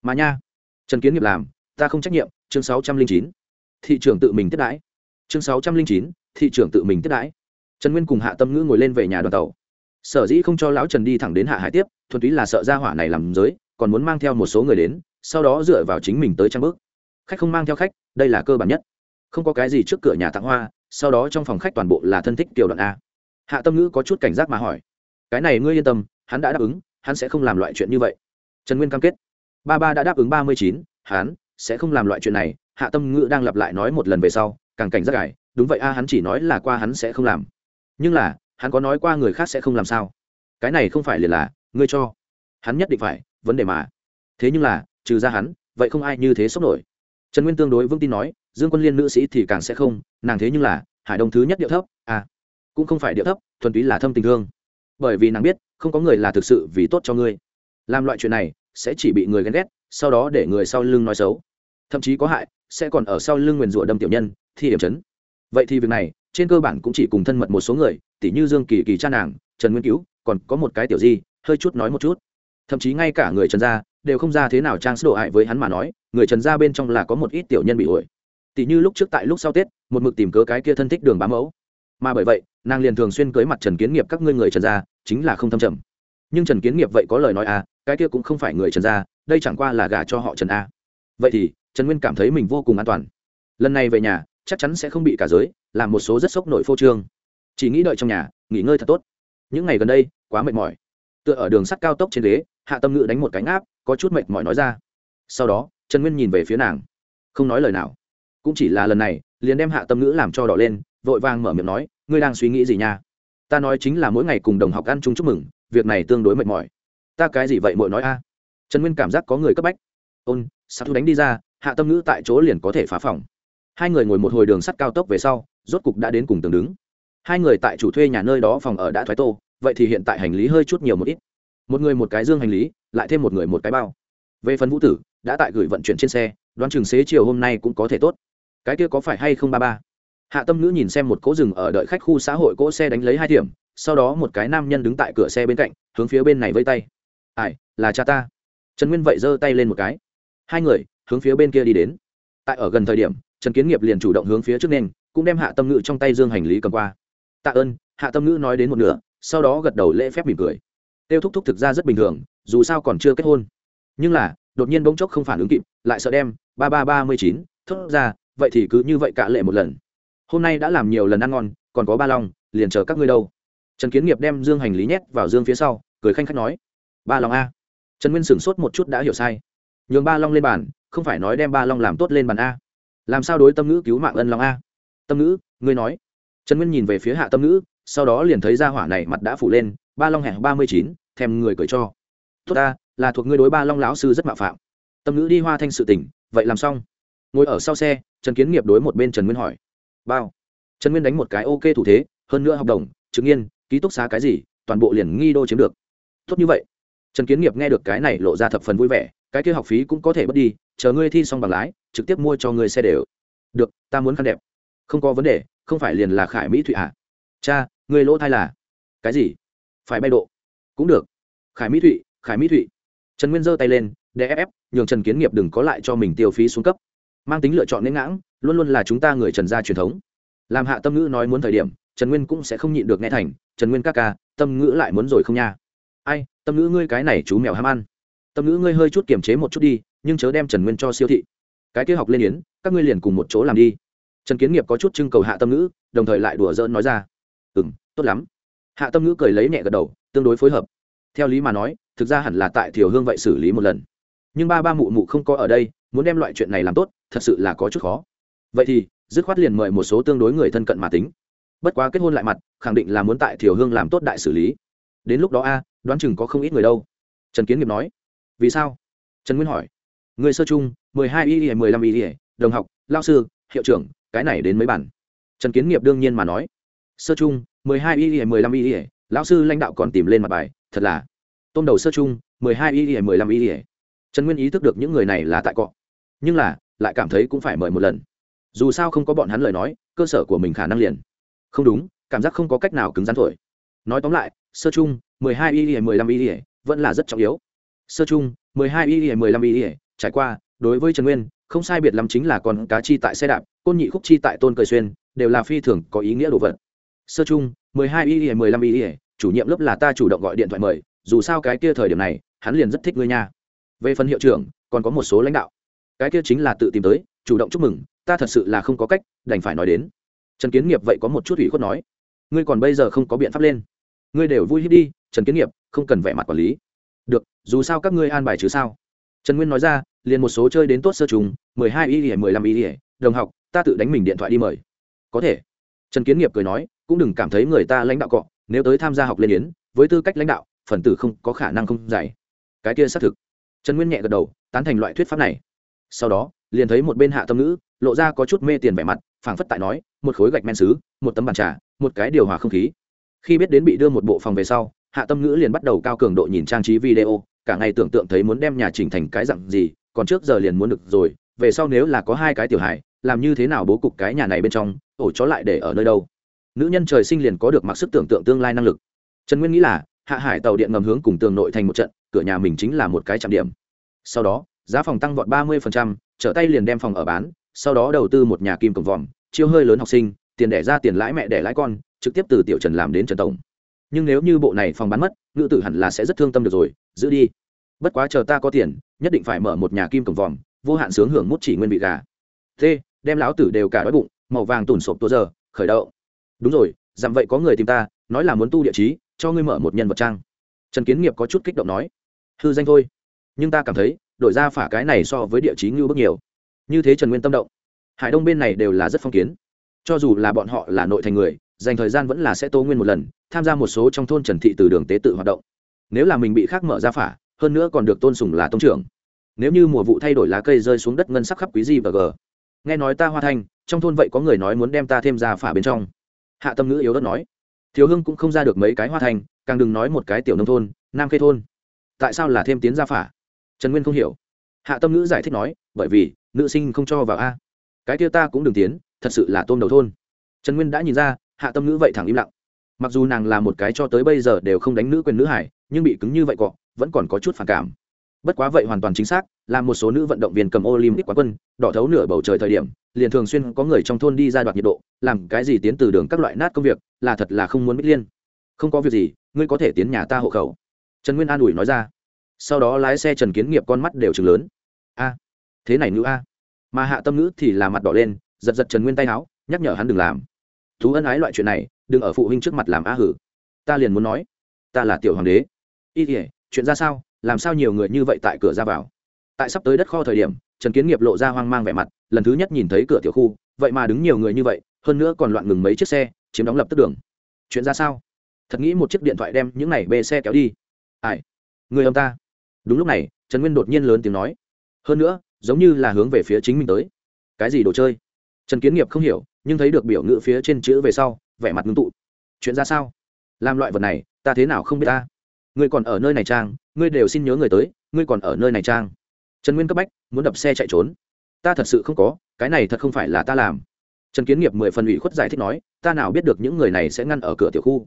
Mà nha, trần kiến nghiệp làm, ta không trách nhiệm, chương sáu trăm linh chín. Thị trường tự mình tiếp đãi chương sáu trăm linh chín, thị trường tự mình tiếp đãi. Trần nguyên cùng hạ tâm ngữ ngồi lên về nhà đoàn tàu. Sở dĩ không cho lão trần đi thẳng đến hạ hải tiếp, thuần túy là sợ ra hỏa này làm giới, còn muốn mang theo một số người đến, sau đó dựa vào chính mình tới trang bước. Khách không mang theo khách, đây là cơ bản nhất. Không có cái gì trước cửa nhà tặng hoa, sau đó trong phòng khách toàn bộ là thân thích kiểu đoạn a. Hạ tâm ngữ có chút cảnh giác mà hỏi, cái này ngươi yên tâm, hắn đã đáp ứng, hắn sẽ không làm loại chuyện như vậy. Trần nguyên cam kết, ba ba đã đáp ứng ba mươi chín, hắn sẽ không làm loại chuyện này. Hạ tâm ngữ đang lặp lại nói một lần về sau càng cảnh giác cải đúng vậy a, hắn chỉ nói là qua hắn sẽ không làm. Nhưng là, hắn có nói qua người khác sẽ không làm sao? Cái này không phải liền là, ngươi cho. Hắn nhất định phải, vấn đề mà. Thế nhưng là, trừ ra hắn, vậy không ai như thế sốc nổi. Trần nguyên tương đối vững tin nói, dương quân liên nữ sĩ thì càng sẽ không, nàng thế nhưng là, hải đông thứ nhất điệu thấp à cũng không phải điệu thấp, thuần túy là thâm tình thương. Bởi vì nàng biết, không có người là thực sự vì tốt cho ngươi. Làm loại chuyện này, sẽ chỉ bị người ghen ghét, sau đó để người sau lưng nói xấu. Thậm chí có hại sẽ còn ở sau lưng nguyền rủa đâm tiểu nhân, thi điểm chấn. Vậy thì việc này, trên cơ bản cũng chỉ cùng thân mật một số người tỷ như dương kỳ kỳ cha nàng, trần nguyên cứu, còn có một cái tiểu di, hơi chút nói một chút. Thậm chí ngay cả người trần gia, đều không ra thế nào trang sức độ hại với hắn mà nói, người trần gia bên trong là có một ít tiểu nhân bị ổi. Tỷ như lúc trước tại lúc sau tết, một mực tìm cớ cái kia thân thích đường bám mẫu. Mà bởi vậy, nàng liền thường xuyên cưới mặt trần kiến nghiệp các ngươi người trần gia, chính là không thâm trầm. Nhưng trần kiến nghiệp vậy có lời nói à cái kia cũng không phải người trần gia, đây chẳng qua là gả cho họ trần a. Vậy thì trần nguyên cảm thấy mình vô cùng an toàn. Lần này về nhà, chắc chắn sẽ không bị cả giới, làm một số rất sốc nổi phô trương. Chỉ nghĩ đợi trong nhà, nghỉ ngơi thật tốt. Những ngày gần đây, quá mệt mỏi. Tựa ở đường sắt cao tốc trên ghế, hạ tâm ngữ đánh một cánh áp có chút mệt mỏi nói ra. Sau đó, trần nguyên nhìn về phía nàng. Không nói lời nào. Cũng chỉ là lần này, liền đem hạ tâm ngữ làm cho đỏ lên, vội vàng mở miệng nói, ngươi đang suy nghĩ gì nha? Ta nói chính là mỗi ngày cùng đồng học ăn chung chúc mừng, việc này tương đối mệt mỏi. Ta cái gì vậy mội nói a? Trần nguyên cảm giác có người cấp bách. Ôn sao thu đánh đi ra hạ tâm ngữ tại chỗ liền có thể phá phòng. Hai người ngồi một hồi đường sắt cao tốc về sau, rốt cục đã đến cùng tường đứng. Hai người tại chủ thuê nhà nơi đó phòng ở đã thoái tô, vậy thì hiện tại hành lý hơi chút nhiều một ít. Một người một cái dương hành lý, lại thêm một người một cái bao. Về phần vũ tử, đã tại gửi vận chuyển trên xe, đoán chừng xế chiều hôm nay cũng có thể tốt. Cái kia có phải hay không ba ba? Hạ tâm ngữ nhìn xem một cỗ rừng ở đợi khách khu xã hội cỗ xe đánh lấy hai điểm, sau đó một cái nam nhân đứng tại cửa xe bên cạnh, hướng phía bên này vây tay. Ai, là cha ta? Trần nguyên vậy giơ tay lên một cái. Hai người hướng phía bên kia đi đến. Tại ở gần thời điểm, trần kiến nghiệp liền chủ động hướng phía trước nên, cũng đem hạ tâm ngữ trong tay dương hành lý cầm qua. Tạ ơn. Hạ tâm ngữ nói đến một nửa, sau đó gật đầu lễ phép mỉm cười. Tiêu thúc thúc thực ra rất bình thường, dù sao còn chưa kết hôn. Nhưng là, đột nhiên bỗng chốc không phản ứng kịp, lại sợ đem ba ba ba mươi chín thốt ra, vậy thì cứ như vậy cả lệ một lần. Hôm nay đã làm nhiều lần ăn ngon, còn có ba long, liền chờ các ngươi đâu. Trần kiến nghiệp đem dương hành lý nhét vào dương phía sau, cười khanh khách nói, ba long a. Trần nguyên sửng sốt một chút đã hiểu sai. Nhường ba long lên bàn không phải nói đem ba long làm tốt lên bàn a. Làm sao đối tâm ngữ cứu mạng ân long a? Tâm ngữ, ngươi nói. Trần nguyên nhìn về phía hạ tâm ngữ, sau đó liền thấy ra hỏa này mặt đã phủ lên, ba long hẹn ba mươi chín, thèm người cười cho. Tốt ta, là thuộc ngươi đối ba long lão sư rất mạo phạm. Tâm ngữ đi hoa thanh sự tỉnh vậy làm xong. Ngồi ở sau xe, trần kiến nghiệp đối một bên trần nguyên hỏi. Bao. Trần nguyên đánh một cái ok thủ thế, hơn nữa hợp đồng, chứng yên ký túc xá cái gì, toàn bộ liền nghi đô chiếm được. Tốt như vậy. Trần kiến nghiệp nghe được cái này lộ ra thập phần vui vẻ, cái kia học phí cũng có thể bớt đi chờ ngươi thi xong bằng lái, trực tiếp mua cho ngươi xe đều. Được, ta muốn khăn đẹp. Không có vấn đề, không phải liền là khải mỹ thụy à? Cha, ngươi lỗ thai là cái gì? Phải bay độ. Cũng được. Khải mỹ thụy, khải mỹ thụy. Trần nguyên giơ tay lên để ép ép, nhường trần kiến nghiệp đừng có lại cho mình tiêu phí xuống cấp. Mang tính lựa chọn nến ngãng, luôn luôn là chúng ta người trần gia truyền thống. Làm hạ tâm ngữ nói muốn thời điểm, trần nguyên cũng sẽ không nhịn được nghe thành, trần nguyên các ca, tâm ngữ lại muốn rồi không nha? Ai, tâm ngữ ngươi cái này chú mèo ham ăn tâm ngữ ngươi hơi chút kiềm chế một chút đi, nhưng chớ đem trần nguyên cho siêu thị. Cái kế học lên yến, các ngươi liền cùng một chỗ làm đi. Trần kiến nghiệp có chút trưng cầu hạ tâm ngữ, đồng thời lại đùa dỡn nói ra. Ừ m tốt lắm. Hạ tâm ngữ cười lấy nhẹ gật đầu, tương đối phối hợp. Theo lý mà nói, thực ra hẳn là tại thiều hương vậy xử lý một lần. Nhưng ba ba mụ mụ không có ở đây, muốn đem loại chuyện này làm tốt, thật sự là có chút khó. Vậy thì, dứt khoát liền mời một số tương đối người thân cận mà tính. Bất quá kết hôn lại mặt, khẳng định là muốn tại thiều hương làm tốt đại xử lý. Đến lúc đó a, đoán chừng có không ít người đâu. Trần kiến nghiệp nói vì sao? Trần nguyên hỏi. Người sơ chung, mười hai y mười lăm y đồng học lao sư, hiệu trưởng, cái này đến mấy bản? Trần kiến nghiệp đương nhiên mà nói. Sơ chung, mười hai y mười lăm y lão sư lãnh đạo còn tìm lên mặt bài, thật là. Tôm đầu sơ chung, mười hai y mười lăm y trần nguyên ý thức được những người này là tại cọ. Nhưng là, lại cảm thấy cũng phải mời một lần. Dù sao không có bọn hắn lời nói, cơ sở của mình khả năng liền. Không đúng, cảm giác không có cách nào cứng rắn thổi. Nói tóm lại, sơ chung, mười hai y mười lăm y vẫn là rất trọng yếu sơ chung, mười hai y mười lăm y trải qua, đối với trần nguyên, không sai biệt lắm chính là con cá chi tại xe đạp, côn nhị khúc chi tại tôn cười xuyên, đều là phi thường có ý nghĩa đồ vật. Sơ chung, mười hai y mười lăm y chủ nhiệm lớp là ta chủ động gọi điện thoại mời, dù sao cái kia thời điểm này, hắn liền rất thích ngươi nha. Về phần hiệu trưởng, còn có một số lãnh đạo. Cái kia chính là tự tìm tới, chủ động chúc mừng, ta thật sự là không có cách, đành phải nói đến. Trần kiến nghiệp vậy có một chút ủy khuất nói. Ngươi còn bây giờ không có biện pháp lên. Ngươi đều vui hít đi, trần kiến nghiệp, không cần vẻ mặt quản lý được, dù sao các ngươi an bài chứ sao? Trần nguyên nói ra, liền một số chơi đến tốt sơ trùng, mười hai y ỉa mười lăm y ỉa đồng học, ta tự đánh mình điện thoại đi mời. Có thể. Trần kiến nghiệp cười nói, cũng đừng cảm thấy người ta lãnh đạo cọ, nếu tới tham gia học lên yến, với tư cách lãnh đạo, phần tử không có khả năng không dạy. Cái kia xác thực. Trần nguyên nhẹ gật đầu, tán thành loại thuyết pháp này. Sau đó, liền thấy một bên hạ tâm ngữ, lộ ra có chút mê tiền vẻ mặt, phảng phất tại nói, một khối gạch men xứ, một tấm bàn trà, một cái điều hòa không khí. Khi biết đến bị đưa một bộ phòng về sau hạ tâm ngữ liền bắt đầu cao cường độ nhìn trang trí video, cả ngày tưởng tượng thấy muốn đem nhà chỉnh thành cái dặn gì, còn trước giờ liền muốn được rồi, về sau nếu là có hai cái tiểu hài, làm như thế nào bố cục cái nhà này bên trong, ổ chó lại để ở nơi đâu? Nữ nhân trời sinh liền có được mặc sức tưởng tượng tương lai năng lực. Trần nguyên nghĩ là, hạ hải tàu điện ngầm hướng cùng tường nội thành một trận, cửa nhà mình chính là một cái trạm điểm. Sau đó, giá phòng tăng vọt ba mươi trở tay liền đem phòng ở bán, sau đó đầu tư một nhà kim cổng vòm, chiêu hơi lớn học sinh, tiền đẻ ra tiền lãi mẹ đẻ lãi con, trực tiếp từ tiểu trần làm đến trần tổng nhưng nếu như bộ này phòng bán mất, ngự tử hẳn là sẽ rất thương tâm được rồi, giữ đi. Bất quá chờ ta có tiền, nhất định phải mở một nhà kim cổng vòm, vô hạn sướng hưởng mút chỉ nguyên vị gà. T, đem lão tử đều cả đói bụng, màu vàng tủn sộp tua giờ, khởi đậu đúng rồi, dặm vậy có người tìm ta, nói là muốn tu địa chí cho ngươi mở một nhân vật trang. Trần kiến nghiệp có chút kích động nói. Hư danh thôi. Nhưng ta cảm thấy, đổi ra phả cái này so với địa chí ngưu bước nhiều. Như thế trần nguyên tâm động. Hải đông bên này đều là rất phong kiến. Cho dù là bọn họ là nội thành người dành thời gian vẫn là sẽ tố nguyên một lần, tham gia một số trong thôn trần thị từ đường tế tự hoạt động. Nếu là mình bị khác mở ra phả, hơn nữa còn được tôn sùng là tông trưởng. Nếu như mùa vụ thay đổi lá cây rơi xuống đất ngân sắc khắp quý di và g nghe nói ta hoa thanh, trong thôn vậy có người nói muốn đem ta thêm ra phả bên trong. Hạ tâm ngữ yếu đất nói. Thiếu hưng cũng không ra được mấy cái hoa thanh, càng đừng nói một cái tiểu nông thôn, nam khê thôn. Tại sao là thêm tiến ra phả? Trần nguyên không hiểu. Hạ tâm ngữ giải thích nói, bởi vì, nữ sinh không cho vào a. Cái kia ta cũng đừng tiến, thật sự là tôm đầu thôn. Trần nguyên đã nhìn ra hạ tâm ngữ vậy thẳng im lặng. Mặc dù nàng là một cái cho tới bây giờ đều không đánh nữ quyền nữ hải, nhưng bị cứng như vậy cọ, vẫn còn có chút phản cảm. Bất quá vậy hoàn toàn chính xác, là một số nữ vận động viên cầm olympic quán quân, đỏ thấu nửa bầu trời thời điểm, liền thường xuyên có người trong thôn đi ra đoạt nhiệt độ, làm cái gì tiến từ đường các loại nát công việc, là thật là không muốn bích liên. Không có việc gì, ngươi có thể tiến nhà ta hộ khẩu. Trần nguyên an ủi nói ra. Sau đó lái xe trần kiến nghiệp con mắt đều chừng lớn. A, thế này nữ a. Mà hạ tâm nữ thì là mặt đỏ lên, giật giật trần nguyên tay áo, nhắc nhở hắn đừng làm thú ân ái loại chuyện này, đừng ở phụ huynh trước mặt làm a hử. Ta liền muốn nói, ta là tiểu hoàng đế. Y thể chuyện ra sao, làm sao nhiều người như vậy tại cửa ra vào? Tại sắp tới đất kho thời điểm, trần kiến nghiệp lộ ra hoang mang vẻ mặt, lần thứ nhất nhìn thấy cửa tiểu khu, vậy mà đứng nhiều người như vậy, hơn nữa còn loạn ngừng mấy chiếc xe, chiếm đóng lập tức đường. Chuyện ra sao? Thật nghĩ một chiếc điện thoại đem những này bê xe kéo đi. Ai? Người ông ta. Đúng lúc này, trần nguyên đột nhiên lớn tiếng nói. Hơn nữa, giống như là hướng về phía chính mình tới. Cái gì đồ chơi? Trần kiến nghiệp không hiểu nhưng thấy được biểu ngữ phía trên chữ về sau, vẻ mặt ngưng tụ. Chuyện ra sao? Làm loại vật này, ta thế nào không biết ta? Ngươi còn ở nơi này trang ngươi đều xin nhớ người tới, ngươi còn ở nơi này trang trần nguyên cấp bách, muốn đập xe chạy trốn. Ta thật sự không có, cái này thật không phải là ta làm. Trần kiến nghiệp mười phần ủy khuất giải thích nói, ta nào biết được những người này sẽ ngăn ở cửa tiểu khu.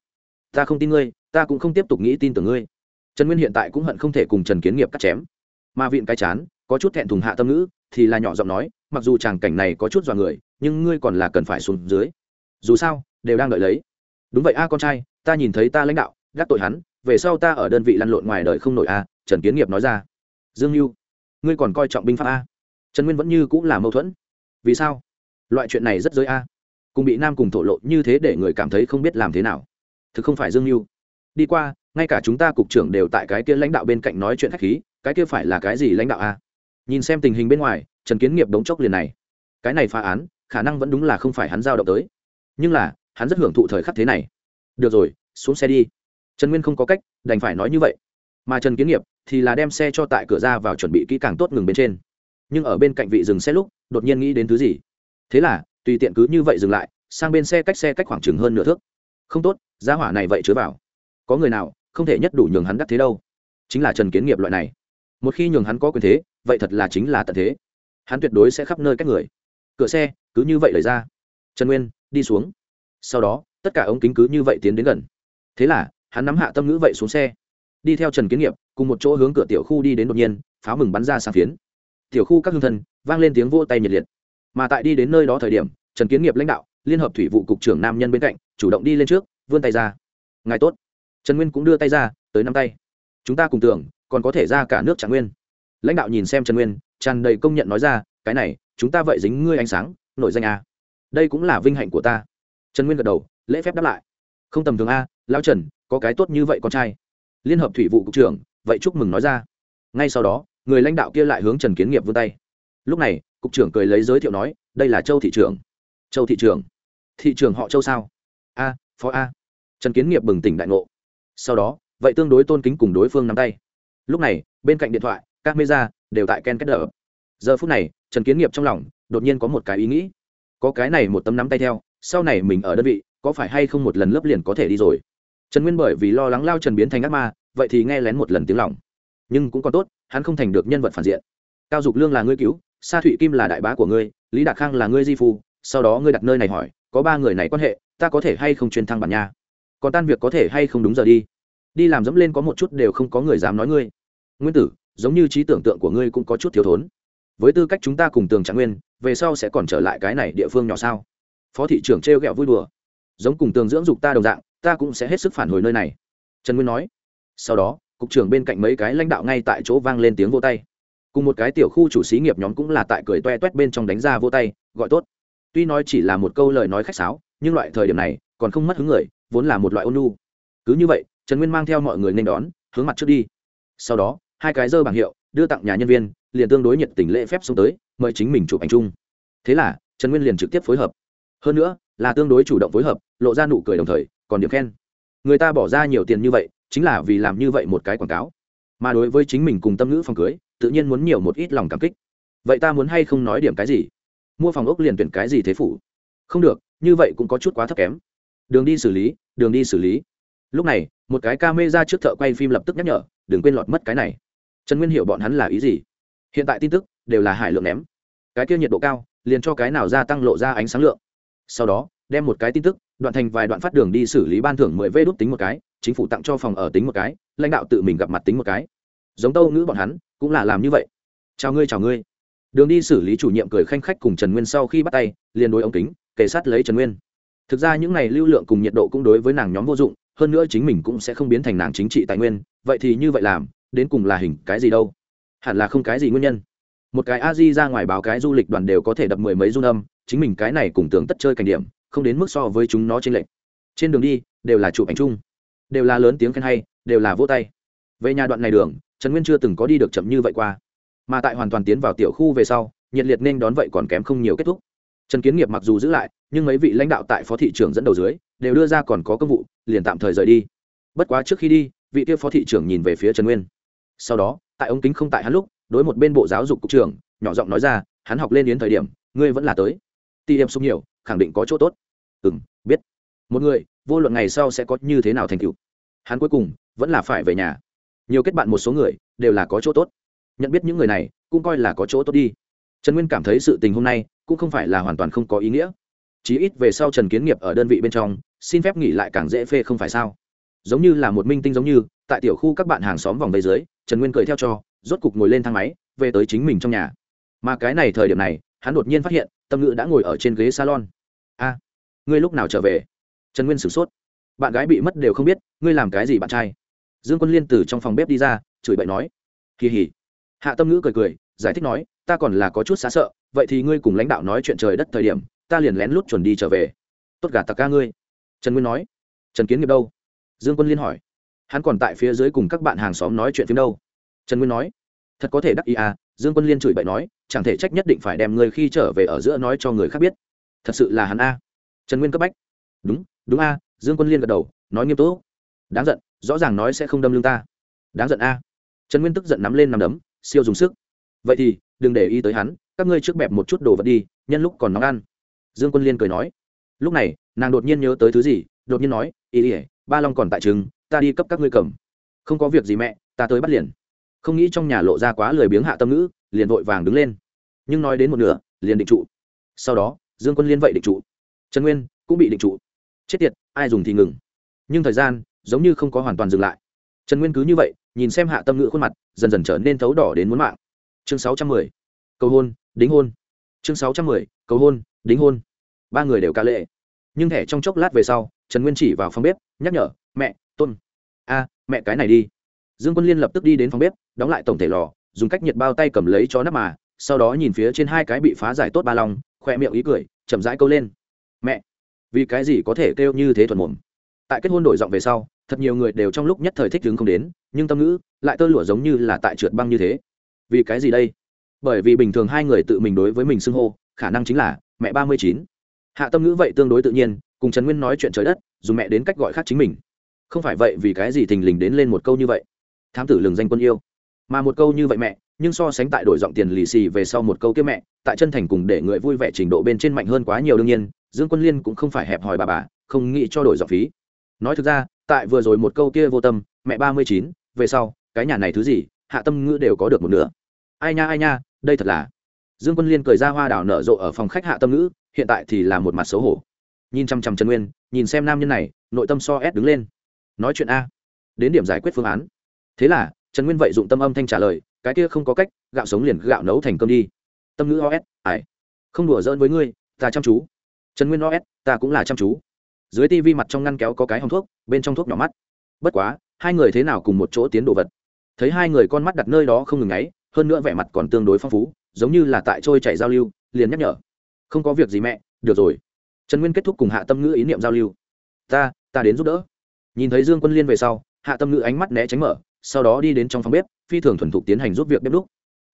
Ta không tin ngươi, ta cũng không tiếp tục nghĩ tin tưởng ngươi. Trần nguyên hiện tại cũng hận không thể cùng trần kiến nghiệp cắt chém. Mà vịn cái chán, có chút thẹn thùng hạ tâm ngữ thì là nhỏ giọng nói, mặc dù tràng cảnh này có chút dọa người, nhưng ngươi còn là cần phải xuống dưới. Dù sao, đều đang đợi lấy. Đúng vậy a con trai, ta nhìn thấy ta lãnh đạo, gác tội hắn, về sau ta ở đơn vị lăn lộn ngoài đời không nổi a, trần kiến nghiệp nói ra. Dương mưu ngươi còn coi trọng binh pháp a? Trần nguyên vẫn như cũng là mâu thuẫn. Vì sao? Loại chuyện này rất giới a. Cùng bị nam cùng thổ lộ như thế để người cảm thấy không biết làm thế nào. Thực không phải dương mưu đi qua, ngay cả chúng ta cục trưởng đều tại cái kia lãnh đạo bên cạnh nói chuyện khách khí, cái kia phải là cái gì lãnh đạo a? Nhìn xem tình hình bên ngoài, trần kiến nghiệp đống chốc liền này. Cái này phá án, khả năng vẫn đúng là không phải hắn giao động tới. Nhưng là, hắn rất hưởng thụ thời khắc thế này. Được rồi, xuống xe đi. Trần nguyên không có cách, đành phải nói như vậy. Mà trần kiến nghiệp thì là đem xe cho tại cửa ra vào chuẩn bị kỹ càng tốt ngừng bên trên. Nhưng ở bên cạnh vị dừng xe lúc, đột nhiên nghĩ đến thứ gì? Thế là, tùy tiện cứ như vậy dừng lại, sang bên xe cách xe cách khoảng chừng hơn nửa thước. Không tốt giá hỏa này vậy chứa vào. Có người nào không thể nhất đủ nhường hắn đắt thế đâu. Chính là trần kiến nghiệp loại này một khi nhường hắn có quyền thế, vậy thật là chính là tận thế. Hắn tuyệt đối sẽ khắp nơi các người. Cửa xe, cứ như vậy lời ra. Trần nguyên, đi xuống. Sau đó, tất cả ống kính cứ như vậy tiến đến gần. Thế là, hắn nắm hạ tâm ngữ vậy xuống xe. Đi theo trần kiến nghiệp, cùng một chỗ hướng cửa tiểu khu đi đến đột nhiên, pháo mừng bắn ra sang phiến. Tiểu khu các hương thân, vang lên tiếng vô tay nhiệt liệt. Mà tại đi đến nơi đó thời điểm, trần kiến nghiệp lãnh đạo, liên hợp thủy vụ cục trưởng nam nhân bên cạnh, chủ động đi lên trước, vươn tay ra. Ngài tốt. Trần nguyên cũng đưa tay ra, tới năm tay. Chúng ta cùng tưởng còn có thể ra cả nước trạng nguyên. Lãnh đạo nhìn xem trần nguyên, tràn đầy công nhận nói ra, cái này, chúng ta vậy dính ngươi ánh sáng nội danh a đây cũng là vinh hạnh của ta. Trần nguyên gật đầu, lễ phép đáp lại. Không tầm thường a lão trần, có cái tốt như vậy con trai. Liên hợp thủy vụ cục trưởng, vậy chúc mừng nói ra. Ngay sau đó, người lãnh đạo kia lại hướng trần kiến nghiệp vươn tay. Lúc này, cục trưởng cười lấy giới thiệu nói, đây là châu thị trưởng. Châu thị trưởng? Thị trưởng họ châu sao? A, phó a. Trần kiến nghiệp bừng tỉnh đại ngộ. Sau đó, vậy tương đối tôn kính cùng đối phương nắm tay lúc này, bên cạnh điện thoại, các mê ra đều tại ken kết đờ. Giờ phút này, trần kiến nghiệp trong lòng đột nhiên có một cái ý nghĩ. Có cái này một tấm nắm tay theo, sau này mình ở đơn vị, có phải hay không một lần lớp liền có thể đi rồi? Trần nguyên bởi vì lo lắng lao trần biến thành ác ma, vậy thì nghe lén một lần tiếng lòng. Nhưng cũng còn tốt, hắn không thành được nhân vật phản diện. Cao dục lương là ngươi cứu, sa thụy kim là đại bá của ngươi, lý đạt khang là ngươi di phu, sau đó ngươi đặt nơi này hỏi, có ba người này quan hệ, ta có thể hay không truyền thăng bản nha? Còn tan việc có thể hay không đúng giờ đi? Đi làm dẫm lên có một chút đều không có người dám nói ngươi nguyên tử, giống như trí tưởng tượng của ngươi cũng có chút thiếu thốn. Với tư cách chúng ta cùng tường trạng nguyên, về sau sẽ còn trở lại cái này địa phương nhỏ sao? Phó thị trưởng trêu ghẹo vui đùa. Giống cùng tường dưỡng dục ta đồng dạng, ta cũng sẽ hết sức phản hồi nơi này. Trần nguyên nói. Sau đó, cục trưởng bên cạnh mấy cái lãnh đạo ngay tại chỗ vang lên tiếng vô tay. Cùng một cái tiểu khu chủ xí nghiệp nhóm cũng là tại cười toe toét bên trong đánh ra vô tay, gọi tốt. Tuy nói chỉ là một câu lời nói khách sáo, nhưng loại thời điểm này, còn không mất hứng người, vốn là một loại ôn nhu. Cứ như vậy, trần nguyên mang theo mọi người nên đón, hướng mặt trước đi. Sau đó hai cái dơ bảng hiệu, đưa tặng nhà nhân viên, liền tương đối nhiệt tình lễ phép xuống tới, mời chính mình chụp ảnh chung. Thế là, trần nguyên liền trực tiếp phối hợp. Hơn nữa, là tương đối chủ động phối hợp, lộ ra nụ cười đồng thời, còn điểm khen. Người ta bỏ ra nhiều tiền như vậy, chính là vì làm như vậy một cái quảng cáo. Mà đối với chính mình cùng tâm ngữ phòng cưới, tự nhiên muốn nhiều một ít lòng cảm kích. Vậy ta muốn hay không nói điểm cái gì? Mua phòng ốc liền tuyển cái gì thế phủ? Không được, như vậy cũng có chút quá thấp kém. Đường đi xử lý, đường đi xử lý. Lúc này, một cái ca mê ra trước thợ quay phim lập tức nhắc nhở, đừng quên lọt mất cái này trần nguyên hiểu bọn hắn là ý gì? Hiện tại tin tức đều là hải lượng ném. Cái kia nhiệt độ cao, liền cho cái nào gia tăng lộ ra ánh sáng lượng. Sau đó, đem một cái tin tức, đoạn thành vài đoạn phát đường đi xử lý ban thưởng mười vê đốt tính một cái, chính phủ tặng cho phòng ở tính một cái, lãnh đạo tự mình gặp mặt tính một cái. Giống tâu ngữ bọn hắn, cũng là làm như vậy. Chào ngươi chào ngươi. Đường đi xử lý chủ nhiệm cười khanh khách cùng trần nguyên sau khi bắt tay, liền đối ống kính, kề sát lấy trần nguyên. Thực ra những n à y lưu lượng cùng nhiệt độ cũng đối với nàng nhóm vô dụng, hơn nữa chính mình cũng sẽ không biến thành nàng chính trị tài nguyên, vậy thì như vậy làm đến cùng là hình cái gì đâu. Hẳn là không cái gì nguyên nhân. Một cái a di ra ngoài báo cái du lịch đoàn đều có thể đập mười mấy du âm, chính mình cái này cùng tưởng tất chơi cảnh điểm, không đến mức so với chúng nó trên lệnh trên đường đi, đều là chụp ảnh chung, đều là lớn tiếng khen hay, đều là vỗ tay. Về nhà đoạn này đường, trần nguyên chưa từng có đi được chậm như vậy qua. Mà tại hoàn toàn tiến vào tiểu khu về sau, nhiệt liệt nên đón vậy còn kém không nhiều kết thúc. Trần kiến nghiệp mặc dù giữ lại, nhưng mấy vị lãnh đạo tại phó thị trưởng dẫn đầu dưới, đều đưa ra còn có công vụ, liền tạm thời rời đi. Bất quá trước khi đi, vị tiêu phó thị trưởng nhìn về phía trần nguyên sau đó, tại ống kính không tại hắn lúc, đối một bên bộ giáo dục cục trưởng, nhỏ giọng nói ra, hắn học lên đến thời điểm, ngươi vẫn là tới. Ti điểm xung nhiều, khẳng định có chỗ tốt. Ừ m biết. Một người, vô luận ngày sau sẽ có như thế nào thành tựu. Hắn cuối cùng, vẫn là phải về nhà. Nhiều kết bạn một số người, đều là có chỗ tốt. Nhận biết những người này, cũng coi là có chỗ tốt đi. Trần nguyên cảm thấy sự tình hôm nay, cũng không phải là hoàn toàn không có ý nghĩa. Chí ít về sau trần kiến nghiệp ở đơn vị bên trong, xin phép nghỉ lại càng dễ phê không phải sao? Giống như là một minh tinh giống như tại tiểu khu các bạn hàng xóm vòng vây dưới, trần nguyên cười theo cho, rốt cục ngồi lên thang máy, về tới chính mình trong nhà. Mà cái này thời điểm này, hắn đột nhiên phát hiện, tâm ngữ đã ngồi ở trên ghế salon. A, ngươi lúc nào trở về? Trần nguyên sửng sốt. Bạn gái bị mất đều không biết, ngươi làm cái gì bạn trai? Dương quân liên từ trong phòng bếp đi ra, chửi bậy nói. Kỳ hỉ hạ tâm ngữ cười cười, giải thích nói, ta còn là có chút xa sợ, vậy thì ngươi cùng lãnh đạo nói chuyện trời đất thời điểm, ta liền lén lút chuẩn đi trở về. Tốt gà tặc ca ngươi. Trần nguyên nói. Trần kiến nghiệp đâu? Dương quân liên hỏi hắn còn tại phía dưới cùng các bạn hàng xóm nói chuyện phim đâu. Trần nguyên nói, thật có thể đắc ý à dương quân liên chửi bậy nói, chẳng thể trách nhất định phải đem người khi trở về ở giữa nói cho người khác biết. Thật sự là hắn a. Trần nguyên cấp bách, đúng đúng a. Dương quân liên gật đầu, nói nghiêm túc, đáng giận, rõ ràng nói sẽ không đâm lưng ta. Đáng giận a. Trần nguyên tức giận nắm lên nằm đấm, siêu dùng sức. Vậy thì, đừng để ý tới hắn, các ngươi trước bẹp một chút đồ vật đi, nhân lúc còn nóng ăn. Dương quân liên cười nói. Lúc này, nàng đột nhiên nhớ tới thứ gì, đột nhiên nói, ý ỉa ba long còn tại trường ta đi cấp các ngươi cầm. Không có việc gì mẹ, ta tới bắt liền. Không nghĩ trong nhà lộ ra quá lười biếng hạ tâm ngữ, liền vội vàng đứng lên. Nhưng nói đến một nửa, liền định trụ. Sau đó, dương quân liên vậy định trụ. Trần nguyên cũng bị định trụ. Chết tiệt, ai dùng thì ngừng. Nhưng thời gian giống như không có hoàn toàn dừng lại. Trần nguyên cứ như vậy, nhìn xem hạ tâm ngữ khuôn mặt, dần dần trở nên thấu đỏ đến muốn mạng. Chương sáu trăm mười, cầu hôn, đính hôn. Chương sáu trăm mười, cầu hôn, đính hôn. Ba người đều ca lệ. Nhưng thẻ trong chốc lát về sau, trần nguyên chỉ vào phòng bếp, nhắc nhở mẹ, tôn. A, mẹ cái này đi. Dương quân liên lập tức đi đến phòng bếp, đóng lại tổng thể lò, dùng cách nhiệt bao tay cầm lấy cho nắp mà, sau đó nhìn phía trên hai cái bị phá giải tốt ba lòng khoe miệng ý cười, chậm rãi câu lên. Mẹ, vì cái gì có thể kêu như thế thuần mồm? Tại kết hôn đổi giọng về sau, thật nhiều người đều trong lúc nhất thời thích đứng không đến, nhưng tâm ngữ lại tơ lụa giống như là tại trượt băng như thế. Vì cái gì đây? Bởi vì bình thường hai người tự mình đối với mình xưng hô, khả năng chính là mẹ ba mươi chín. Hạ tâm ngữ vậy tương đối tự nhiên, cùng trần nguyên nói chuyện trời đất dùng mẹ đến cách gọi khác chính mình không phải vậy, vì cái gì thình lình đến lên một câu như vậy? Thám tử lường danh quân yêu. Mà một câu như vậy mẹ, nhưng so sánh tại đổi giọng tiền lì xì về sau một câu kia mẹ, tại chân thành cùng để người vui vẻ trình độ bên trên mạnh hơn quá nhiều đương nhiên, dương quân liên cũng không phải hẹp hòi bà bà, không nghĩ cho đổi giọng phí. Nói thực ra, tại vừa rồi một câu kia vô tâm, mẹ ba mươi chín, về sau, cái nhà này thứ gì, hạ tâm ngữ đều có được một nửa. Ai nha ai nha, đây thật là. Dương quân liên cười ra hoa đào nở rộ ở phòng khách hạ tâm ngữ, hiện tại thì là một mặt xấu hổ. Nhìn chăm chăm trần nguyên, nhìn xem nam nhân này, nội tâm so ép đứng lên nói chuyện a. Đến điểm giải quyết phương án. Thế là, trần nguyên vậy dụng tâm âm thanh trả lời, cái kia không có cách, gạo sống liền gạo nấu thành cơm đi. Tâm ngữ os ải không đùa giỡn với ngươi, ta chăm chú. Trần nguyên os ta cũng là chăm chú. Dưới tivi mặt trong ngăn kéo có cái hòng thuốc, bên trong thuốc nhỏ mắt. Bất quá, hai người thế nào cùng một chỗ tiến đồ vật. Thấy hai người con mắt đặt nơi đó không ngừng ấy hơn nữa vẻ mặt còn tương đối phong phú, giống như là tại trôi chảy giao lưu, liền nhắc nhở. Không có việc gì mẹ, được rồi. Trần nguyên kết thúc cùng hạ tâm ngữ ý niệm giao lưu. Ta ta đến giúp đỡ nhìn thấy dương quân liên về sau, hạ tâm ngữ ánh mắt né tránh mở, sau đó đi đến trong phòng bếp, phi thường thuần thục tiến hành giúp việc bếp lúc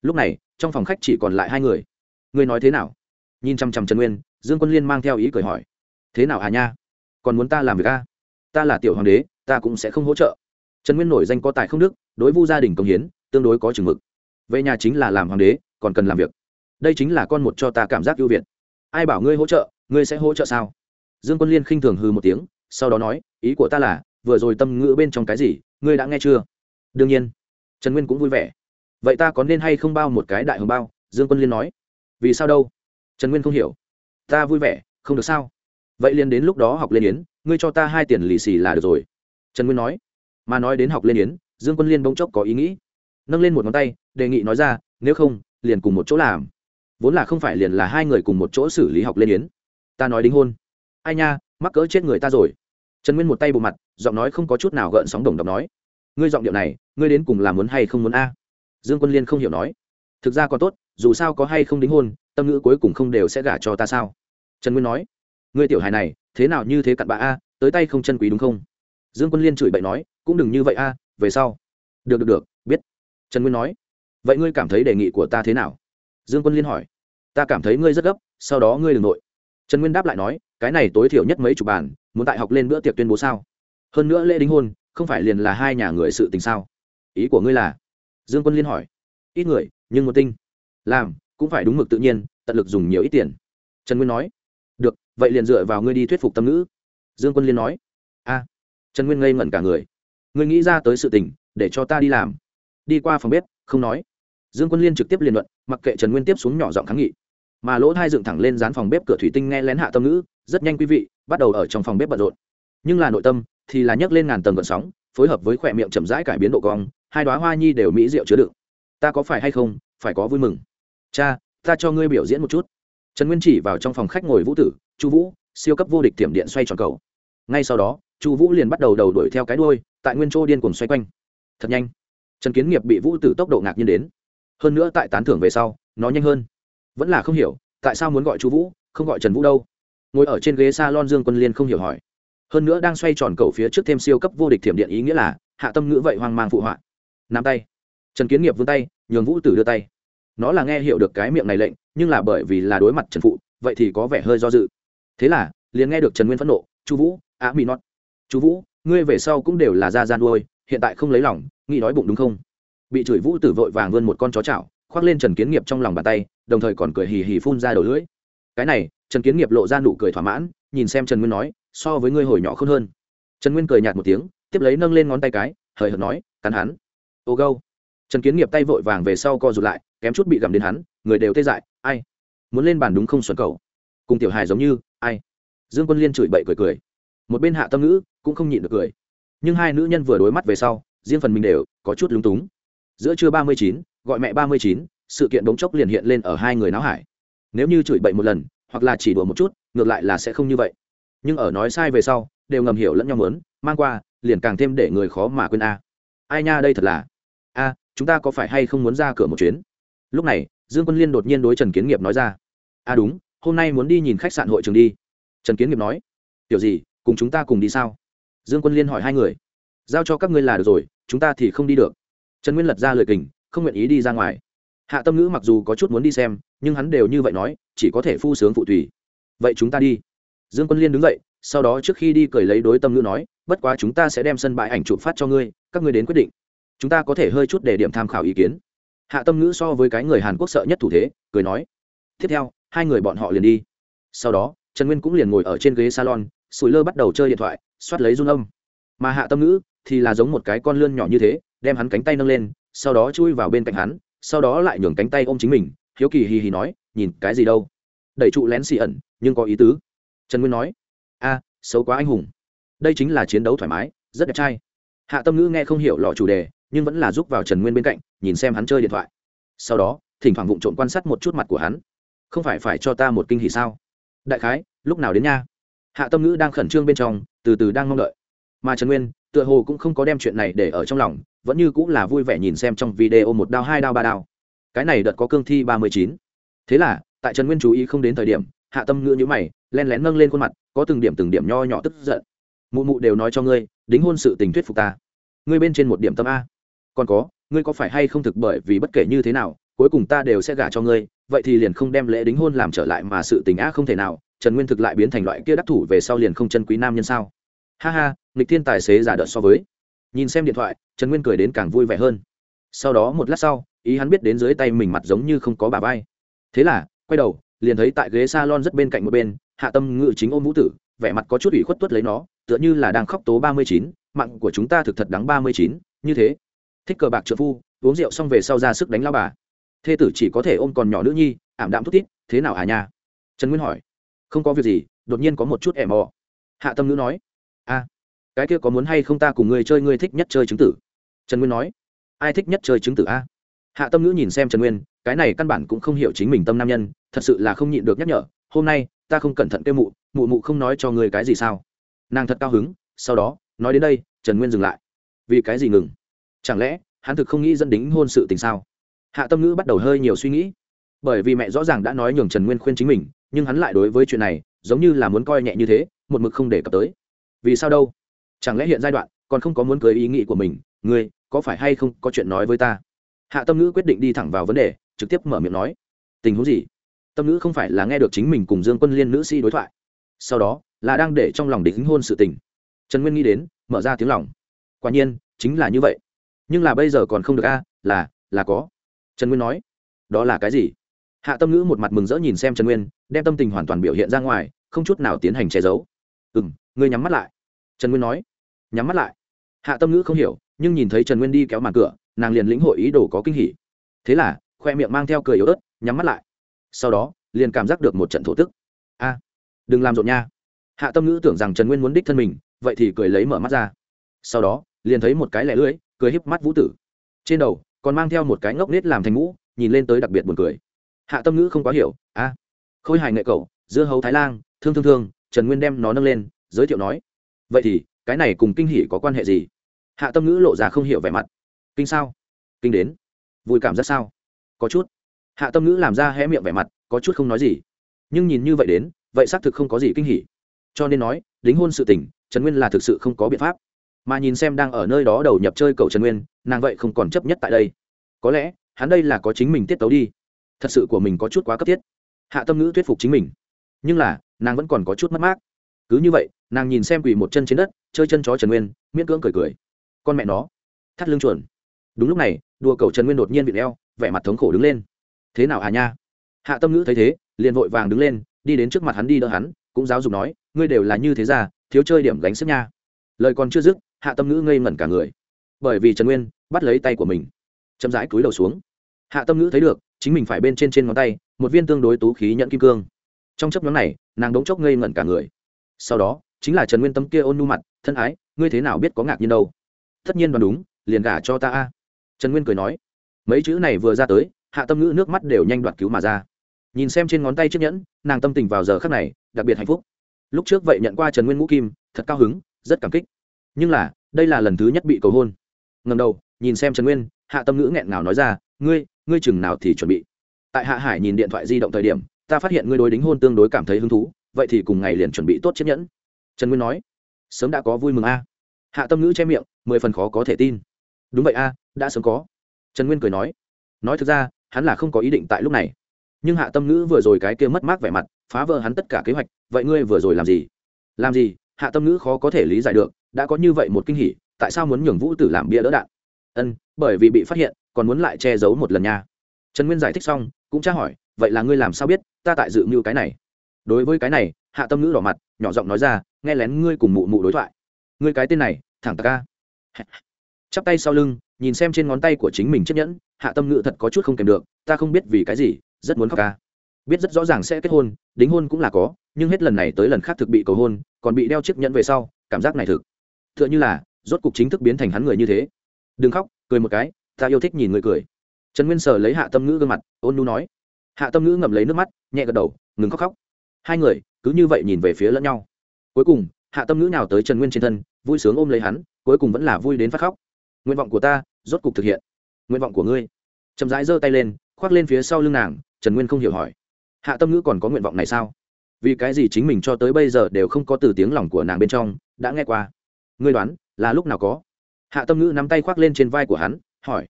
lúc này, trong phòng khách chỉ còn lại hai người. Ngươi nói thế nào? Nhìn chăm chăm trần nguyên, dương quân liên mang theo ý cười hỏi. Thế nào hà nha? Còn muốn ta làm việc a à? ta là tiểu hoàng đế, ta cũng sẽ không hỗ trợ. Trần nguyên nổi danh có tài không đức, đối vu gia đình công hiến, tương đối có chừng mực. Về nhà chính là làm hoàng đế, còn cần làm việc. Đây chính là con một cho ta cảm giác ưu việt. Ai bảo ngươi hỗ trợ, ngươi sẽ hỗ trợ sao? Dương quân liên khinh thường hư một tiếng, sau đó nói, ý của ta là vừa rồi tâm ngữ bên trong cái gì, ngươi đã nghe chưa? Đương nhiên. Trần nguyên cũng vui vẻ. Vậy ta có nên hay không bao một cái đại hồng bao? Dương quân liên nói. Vì sao đâu? Trần nguyên không hiểu. Ta vui vẻ, không được sao? Vậy liền đến lúc đó học lên yến, ngươi cho ta hai tiền lì xì là được rồi. Trần nguyên nói. Mà nói đến học lên yến, dương quân liên bỗng chốc có ý nghĩ. Nâng lên một ngón tay, đề nghị nói ra, nếu không, liền cùng một chỗ làm. Vốn là không phải liền là hai người cùng một chỗ xử lý học lên yến. Ta nói đính hôn. Ai nha, mắc cỡ chết người ta rồi. Trần nguyên một tay bộ mặt giọng nói không có chút nào gợn sóng đồng độc nói, ngươi giọng điệu này, ngươi đến cùng làm muốn hay không muốn a? Dương quân liên không hiểu nói, thực ra còn tốt, dù sao có hay không đính hôn, tâm ngữ cuối cùng không đều sẽ gả cho ta sao? Trần nguyên nói, ngươi tiểu hài này, thế nào như thế cặn bạ a, tới tay không chân quý đúng không? Dương quân liên chửi bậy nói, cũng đừng như vậy a, về sau. Được được được, biết. Trần nguyên nói, vậy ngươi cảm thấy đề nghị của ta thế nào? Dương quân liên hỏi, ta cảm thấy ngươi rất gấp, sau đó ngươi đ ừ n g nội. Trần nguyên đáp lại nói, cái này tối thiểu nhất mấy chục bàn muốn tại học lên bữa tiệc tuyên bố sao? Hơn nữa lễ đính hôn, không phải liền là hai nhà người sự tình sao? Ý của ngươi là? Dương quân liên hỏi. Ít người, nhưng một tinh. Làm, cũng phải đúng mực tự nhiên, tận lực dùng nhiều ít tiền. Trần nguyên nói. Được, vậy liền dựa vào ngươi đi thuyết phục tâm ngữ. Dương quân liên nói. A. Trần nguyên ngây ngẩn cả người. Ngươi nghĩ ra tới sự tình, để cho ta đi làm. Đi qua phòng bếp, không nói. Dương quân liên trực tiếp liên luận, mặc kệ trần nguyên tiếp xuống nhỏ giọng kháng nghị. Mà lỗ thai dựng thẳng lên dán phòng bếp cửa thủy tinh nghe lén hạ tâm ngữ, rất nhanh quý vị, bắt đầu ở trong phòng bếp bận rộn. Nhưng là nội tâm thì là nhấc lên ngàn tầng gợn sóng, phối hợp với khỏe miệng chậm rãi cải biến độ cong, hai đoá hoa nhi đều mỹ rượu chứa đựng. Ta có phải hay không, phải có vui mừng. Cha, ta cho ngươi biểu diễn một chút. Trần nguyên chỉ vào trong phòng khách ngồi vũ tử, chu vũ, siêu cấp vô địch tiềm điện xoay tròn cầu. Ngay sau đó, chu vũ liền bắt đầu đầu đuổi theo cái đôi tại nguyên chỗ điên cuồng xoay quanh. Thật nhanh. Trần kiến nghiệp bị vũ tử tốc độ ngạc nhiên đến. Hơn nữa tại tán thưởng về sau, nó nhanh hơn. Vẫn là không hiểu, tại sao muốn gọi chu vũ, không gọi trần vũ đâu? Ngồi ở trên ghế s a lon dương quân liên không hiểu hỏi hơn nữa đang xoay tròn cầu phía trước thêm siêu cấp vô địch thiểm điện ý nghĩa là, hạ tâm ngữ vậy hoang mang phụ họa. Nắm tay. Trần kiến nghiệp vươn tay, nhường vũ tử đưa tay. Nó là nghe hiểu được cái miệng này lệnh, nhưng là bởi vì là đối mặt trần phụ, vậy thì có vẻ hơi do dự. Thế là, liền nghe được trần nguyên phẫn nộ, chu vũ á mỹ nót chú vũ, ngươi về sau cũng đều là da gian đuôi hiện tại không lấy lòng, nghĩ nói bụng đúng không? Bị chửi vũ tử vội vàng vươn một con chó chảo, khoác lên trần kiến nghiệp trong lòng bàn tay, đồng thời còn cười hì hì phun ra đầu lưỡi. Cái này, trần kiến nghiệp lộ ra nụ cười thỏa mãn, nhìn xem trần nguyên nói so với ngươi hồi nhỏ khôn hơn. Trần nguyên cười nhạt một tiếng, tiếp lấy nâng lên ngón tay cái, hời hợt nói, cắn hắn. Ô gâu. Trần kiến nghiệp tay vội vàng về sau co rụt lại, kém chút bị gặm đến hắn, người đều tê dại, ai? Muốn lên bàn đúng không xuẩn cầu? Cùng tiểu hài giống như, ai? Dương quân liên chửi bậy cười cười. Một bên hạ tâm ngữ cũng không nhịn được cười. Nhưng hai nữ nhân vừa đối mắt về sau, riêng phần mình đều có chút lúng túng. Giữa trưa ba mươi chín, gọi mẹ ba mươi chín, sự kiện bỗng chốc liền hiện lên ở hai người náo hải. Nếu như chửi bậy một lần, hoặc là chỉ đùa một chút, ngược lại là sẽ không như vậy nhưng ở nói sai về sau, đều ngầm hiểu lẫn nhau mớn mang qua, liền càng thêm để người khó mà quên a. Ai nha, đây thật là. A, chúng ta có phải hay không muốn ra cửa một chuyến? Lúc này, dương quân liên đột nhiên đối trần kiến nghiệp nói ra. A, đúng, hôm nay muốn đi nhìn khách sạn hội trường đi. Trần kiến nghiệp nói. Tiểu gì, cùng chúng ta cùng đi sao? Dương quân liên hỏi hai người. Giao cho các ngươi là được rồi, chúng ta thì không đi được. Trần nguyên lật ra lời kình, không nguyện ý đi ra ngoài. Hạ tâm ngữ mặc dù có chút muốn đi xem, nhưng hắn đều như vậy nói, chỉ có thể phu sướng phụ tùy vậy chúng ta đi dương quân liên đứng dậy, sau đó trước khi đi cười lấy đối tâm ngữ nói, bất quá chúng ta sẽ đem sân bãi ảnh chụp phát cho ngươi, các ngươi đến quyết định. Chúng ta có thể hơi chút để điểm tham khảo ý kiến. Hạ tâm ngữ so với cái người hàn quốc sợ nhất thủ thế, cười nói, tiếp theo, hai người bọn họ liền đi. Sau đó, trần nguyên cũng liền ngồi ở trên ghế salon, sủi lơ bắt đầu chơi điện thoại xoát lấy run âm. Mà hạ tâm ngữ thì là giống một cái con lươn nhỏ như thế, đem hắn cánh tay nâng lên, sau đó chui vào bên cạnh hắn, sau đó lại nhường cánh tay ôm chính mình, hiếu kỳ hì hì nói, nhìn cái gì đâu? Đẩy trụ lén xì ẩn, nhưng có ý tứ trần nguyên nói, a, xấu quá anh hùng. Đây chính là chiến đấu thoải mái, rất đẹp trai. Hạ tâm ngữ nghe không hiểu lọ chủ đề, nhưng vẫn là giúp vào trần nguyên bên cạnh, nhìn xem hắn chơi điện thoại. Sau đó, thỉnh thoảng vụng trộm quan sát một chút mặt của hắn. Không phải phải cho ta một kinh hỉ sao? Đại khái, lúc nào đến nha? Hạ tâm ngữ đang khẩn trương bên trong, từ từ đang mong đợi. Mà trần nguyên, tựa hồ cũng không có đem chuyện này để ở trong lòng, vẫn như cũng là vui vẻ nhìn xem trong video một đao, hai đao, ba đao. Cái này đợt có cương thi ba mươi chín. Thế là, tại trần nguyên chú ý không đến thời điểm, hạ tâm ngữ nhữ mày len lén nâng lên khuôn mặt, có từng điểm từng điểm nho nhỏ tức giận. Mụ mụ đều nói cho ngươi, đính hôn sự tình thuyết phục ta. Ngươi bên trên một điểm tâm a. Còn có, ngươi có phải hay không thực bởi vì bất kể như thế nào, cuối cùng ta đều sẽ gả cho ngươi, vậy thì liền không đem lễ đính hôn làm trở lại mà sự tình á không thể nào, trần nguyên thực lại biến thành loại kia đắc thủ về sau liền không chân quý nam nhân sao? Ha ha, nghịch thiên tài xế giả đợt so với. Nhìn xem điện thoại, trần nguyên cười đến càng vui vẻ hơn. Sau đó một lát sau, ý hắn biết đến dưới tay mình mặt giống như không có bà vai. Thế là, quay đầu, liền thấy tại ghế s a lon rất bên cạnh một bên hạ tâm ngự chính ôm vũ tử, vẻ mặt có chút ủy khuất tuất lấy nó, tựa như là đang khóc tố ba mươi chín, Mạng của chúng ta thực thật đắng ba mươi chín, như thế. Thích cờ bạc trợ phu, uống rượu xong về sau ra sức đánh lao bà. Thê tử chỉ có thể ôm còn nhỏ nữ nhi, ảm đạm thút tít thế nào à nha? Trần nguyên hỏi. Không có việc gì, đột nhiên có một chút ẻm mò. Hạ tâm nữ nói. A cái kia có muốn hay không ta cùng người chơi, ngươi thích nhất chơi chứng tử? Trần nguyên nói. Ai thích nhất chơi chứng tử a? Hạ tâm nữ nhìn xem trần nguyên cái này căn bản cũng không hiểu chính mình tâm nam nhân, thật sự là không nhịn được nhắc nhở, hôm nay, ta không cẩn thận kêu mụ mụ mụ không nói cho người cái gì sao? Nàng thật cao hứng, sau đó, nói đến đây, trần nguyên dừng lại. Vì cái gì ngừng? Chẳng lẽ, hắn thực không nghĩ dẫn đính hôn sự tình sao? Hạ tâm ngữ bắt đầu hơi nhiều suy nghĩ. Bởi vì mẹ rõ ràng đã nói nhường trần nguyên khuyên chính mình, nhưng hắn lại đối với chuyện này, giống như là muốn coi nhẹ như thế, một mực không đề cập tới. Vì sao đâu? Chẳng lẽ hiện giai đoạn, còn không có muốn cưới ý nghĩ của mình? Ngươi, có phải hay không có chuyện nói với ta? Hạ tâm ngữ quyết định đi thẳng vào vấn đề trực tiếp mở miệng nói, tình huống gì? Tâm nữ không phải là nghe được chính mình cùng dương quân liên nữ sĩ đối thoại. Sau đó, là đang để trong lòng đính hôn sự tình. Trần nguyên nghĩ đến, mở ra tiếng lòng. Quả nhiên, chính là như vậy. Nhưng là bây giờ còn không được a, là là có. Trần nguyên nói, đó là cái gì? Hạ tâm ngữ một mặt mừng rỡ nhìn xem trần nguyên, đem tâm tình hoàn toàn biểu hiện ra ngoài, không chút nào tiến hành che giấu. Ừ m ngươi nhắm mắt lại. Trần nguyên nói, nhắm mắt lại. Hạ tâm ngữ không hiểu, nhưng nhìn thấy trần nguyên đi kéo màn cửa, nàng liền lĩnh hội ý đồ có kinh hỉ. Thế là khoe miệng mang theo cười yếu ớt, nhắm mắt lại. Sau đó, liền cảm giác được một trận thổ tức. A, đừng làm rộn nha. Hạ tâm ngữ tưởng rằng trần nguyên muốn đích thân mình, vậy thì cười lấy mở mắt ra. Sau đó, liền thấy một cái lẻ lưỡi, cười híp mắt vũ tử. Trên đầu, còn mang theo một cái ngốc nết làm thành mũ nhìn lên tới đặc biệt buồn cười. Hạ tâm ngữ không quá hiểu, a, khôi hài nghệ cậu, dưa hấu thái lan thương thương thương, trần nguyên đem nó nâng lên, giới thiệu nói, vậy thì, cái này cùng kinh hỉ có quan hệ gì? Hạ tâm ngữ lộ ra không hiểu vẻ mặt. Kinh sao? Kinh đến. Vui cảm giác sao? Có chút. Hạ tâm ngữ làm ra hé miệng vẻ mặt, có chút không nói gì. Nhưng nhìn như vậy đến, vậy xác thực không có gì kinh hỉ. Cho nên nói, đính hôn sự tình, trần nguyên là thực sự không có biện pháp. Mà nhìn xem đang ở nơi đó đầu nhập chơi cầu trần nguyên, nàng vậy không còn chấp nhất tại đây. Có lẽ, hắn đây là có chính mình tiết tấu đi. Thật sự của mình có chút quá cấp thiết. Hạ tâm ngữ thuyết phục chính mình. Nhưng là, nàng vẫn còn có chút mất mát. Cứ như vậy, nàng nhìn xem quỳ một chân trên đất, chơi chân chó trần nguyên, miễn cưỡng cười cười. Con mẹ nó, thắt lưng chuồn. Đúng lúc này, đùa cầu trần nguyên đột nhiên bị leo vẻ mặt thống khổ đứng lên. Thế nào à nha? Hạ tâm ngữ thấy thế, liền vội vàng đứng lên, đi đến trước mặt hắn đi đỡ hắn, cũng giáo dục nói, ngươi đều là như thế ra, thiếu chơi điểm gánh sức nha. Lời còn chưa dứt, hạ tâm ngữ ngây ngẩn cả người. Bởi vì trần nguyên bắt lấy tay của mình, chậm rãi cúi đầu xuống. Hạ tâm ngữ thấy được, chính mình phải bên trên trên ngón tay, một viên tương đối tú khí nhận kim cương. Trong chấp nhóm này, nàng đống chốc ngây ngẩn cả người. Sau đó, chính là trần nguyên tâm kia ôn nu mặt, thân ái, ngươi thế nào biết có ngạc nhiên đâu? Tất nhiên đoán đúng, liền gả cho ta a. Trần nguyên cười nói mấy chữ này vừa ra tới, hạ tâm ngữ nước mắt đều nhanh đoạt cứu mà ra. Nhìn xem trên ngón tay chiếc nhẫn, nàng tâm tình vào giờ khắc này, đặc biệt hạnh phúc. Lúc trước vậy nhận qua trần nguyên ngũ kim, thật cao hứng, rất cảm kích. Nhưng là, đây là lần thứ nhất bị cầu hôn. Ngầm đầu, nhìn xem trần nguyên, hạ tâm ngữ nghẹn ngào nói ra, ngươi ngươi chừng nào thì chuẩn bị? Tại hạ hải nhìn điện thoại di động thời điểm, ta phát hiện ngươi đối đính hôn tương đối cảm thấy hứng thú, vậy thì cùng ngày liền chuẩn bị tốt chiếc nhẫn. Trần nguyên nói, sớm đã có vui mừng a. Hạ tâm ngữ che miệng, mười phần khó có thể tin. Đúng vậy a, đã sớm có trần nguyên cười nói nói thực ra, hắn là không có ý định tại lúc này. Nhưng hạ tâm ngữ vừa rồi cái kia mất mát vẻ mặt, phá vỡ hắn tất cả kế hoạch, vậy ngươi vừa rồi làm gì? Làm gì? Hạ tâm ngữ khó có thể lý giải được, đã có như vậy một kinh hỉ, tại sao muốn nhường vũ tử làm bia đỡ đạn? Ân, bởi vì bị phát hiện, còn muốn lại che giấu một lần nha. Trần nguyên giải thích xong, cũng tra hỏi, vậy là ngươi làm sao biết, ta tại dự mưu cái này? Đối với cái này, hạ tâm ngữ đỏ mặt, nhỏ giọng nói ra, nghe lén ngươi cùng mụ mụ đối thoại. Ngươi cái tên này, thẳng tạc ca chắp tay sau lưng, nhìn xem trên ngón tay của chính mình chiếc nhẫn, hạ tâm ngự thật có chút không kèm được, ta không biết vì cái gì, rất muốn khóc ca. Biết rất rõ ràng sẽ kết hôn, đính hôn cũng là có, nhưng hết lần này tới lần khác thực bị cầu hôn, còn bị đeo chiếc nhẫn về sau, cảm giác này thực. T h ư ợ n h ư là, rốt cục chính thức biến thành hắn người như thế. Đừng khóc, cười một cái, ta yêu thích nhìn người cười. Trần nguyên sở lấy hạ tâm ngữ gương mặt, ôn nu nói. Hạ tâm ngữ ngậm lấy nước mắt, nhẹ gật đầu, ngừng khóc khóc. Hai người, cứ như vậy nhìn về phía lẫn nhau. Cuối cùng, hạ tâm ngữ nào tới trần nguyên trên thân, vui sướng ôm lấy hắn, cuối cùng vẫn là vui đến phát khóc nguyện vọng của ta rốt cục thực hiện. Nguyện vọng của ngươi. Chậm rãi giơ tay lên, khoác lên phía sau lưng nàng, trần nguyên không hiểu hỏi. Hạ tâm ngữ còn có nguyện vọng này sao? Vì cái gì chính mình cho tới bây giờ đều không có từ tiếng lòng của nàng bên trong, đã nghe qua. Ngươi đoán là lúc nào có? Hạ tâm ngữ nắm tay khoác lên trên vai của hắn, hỏi.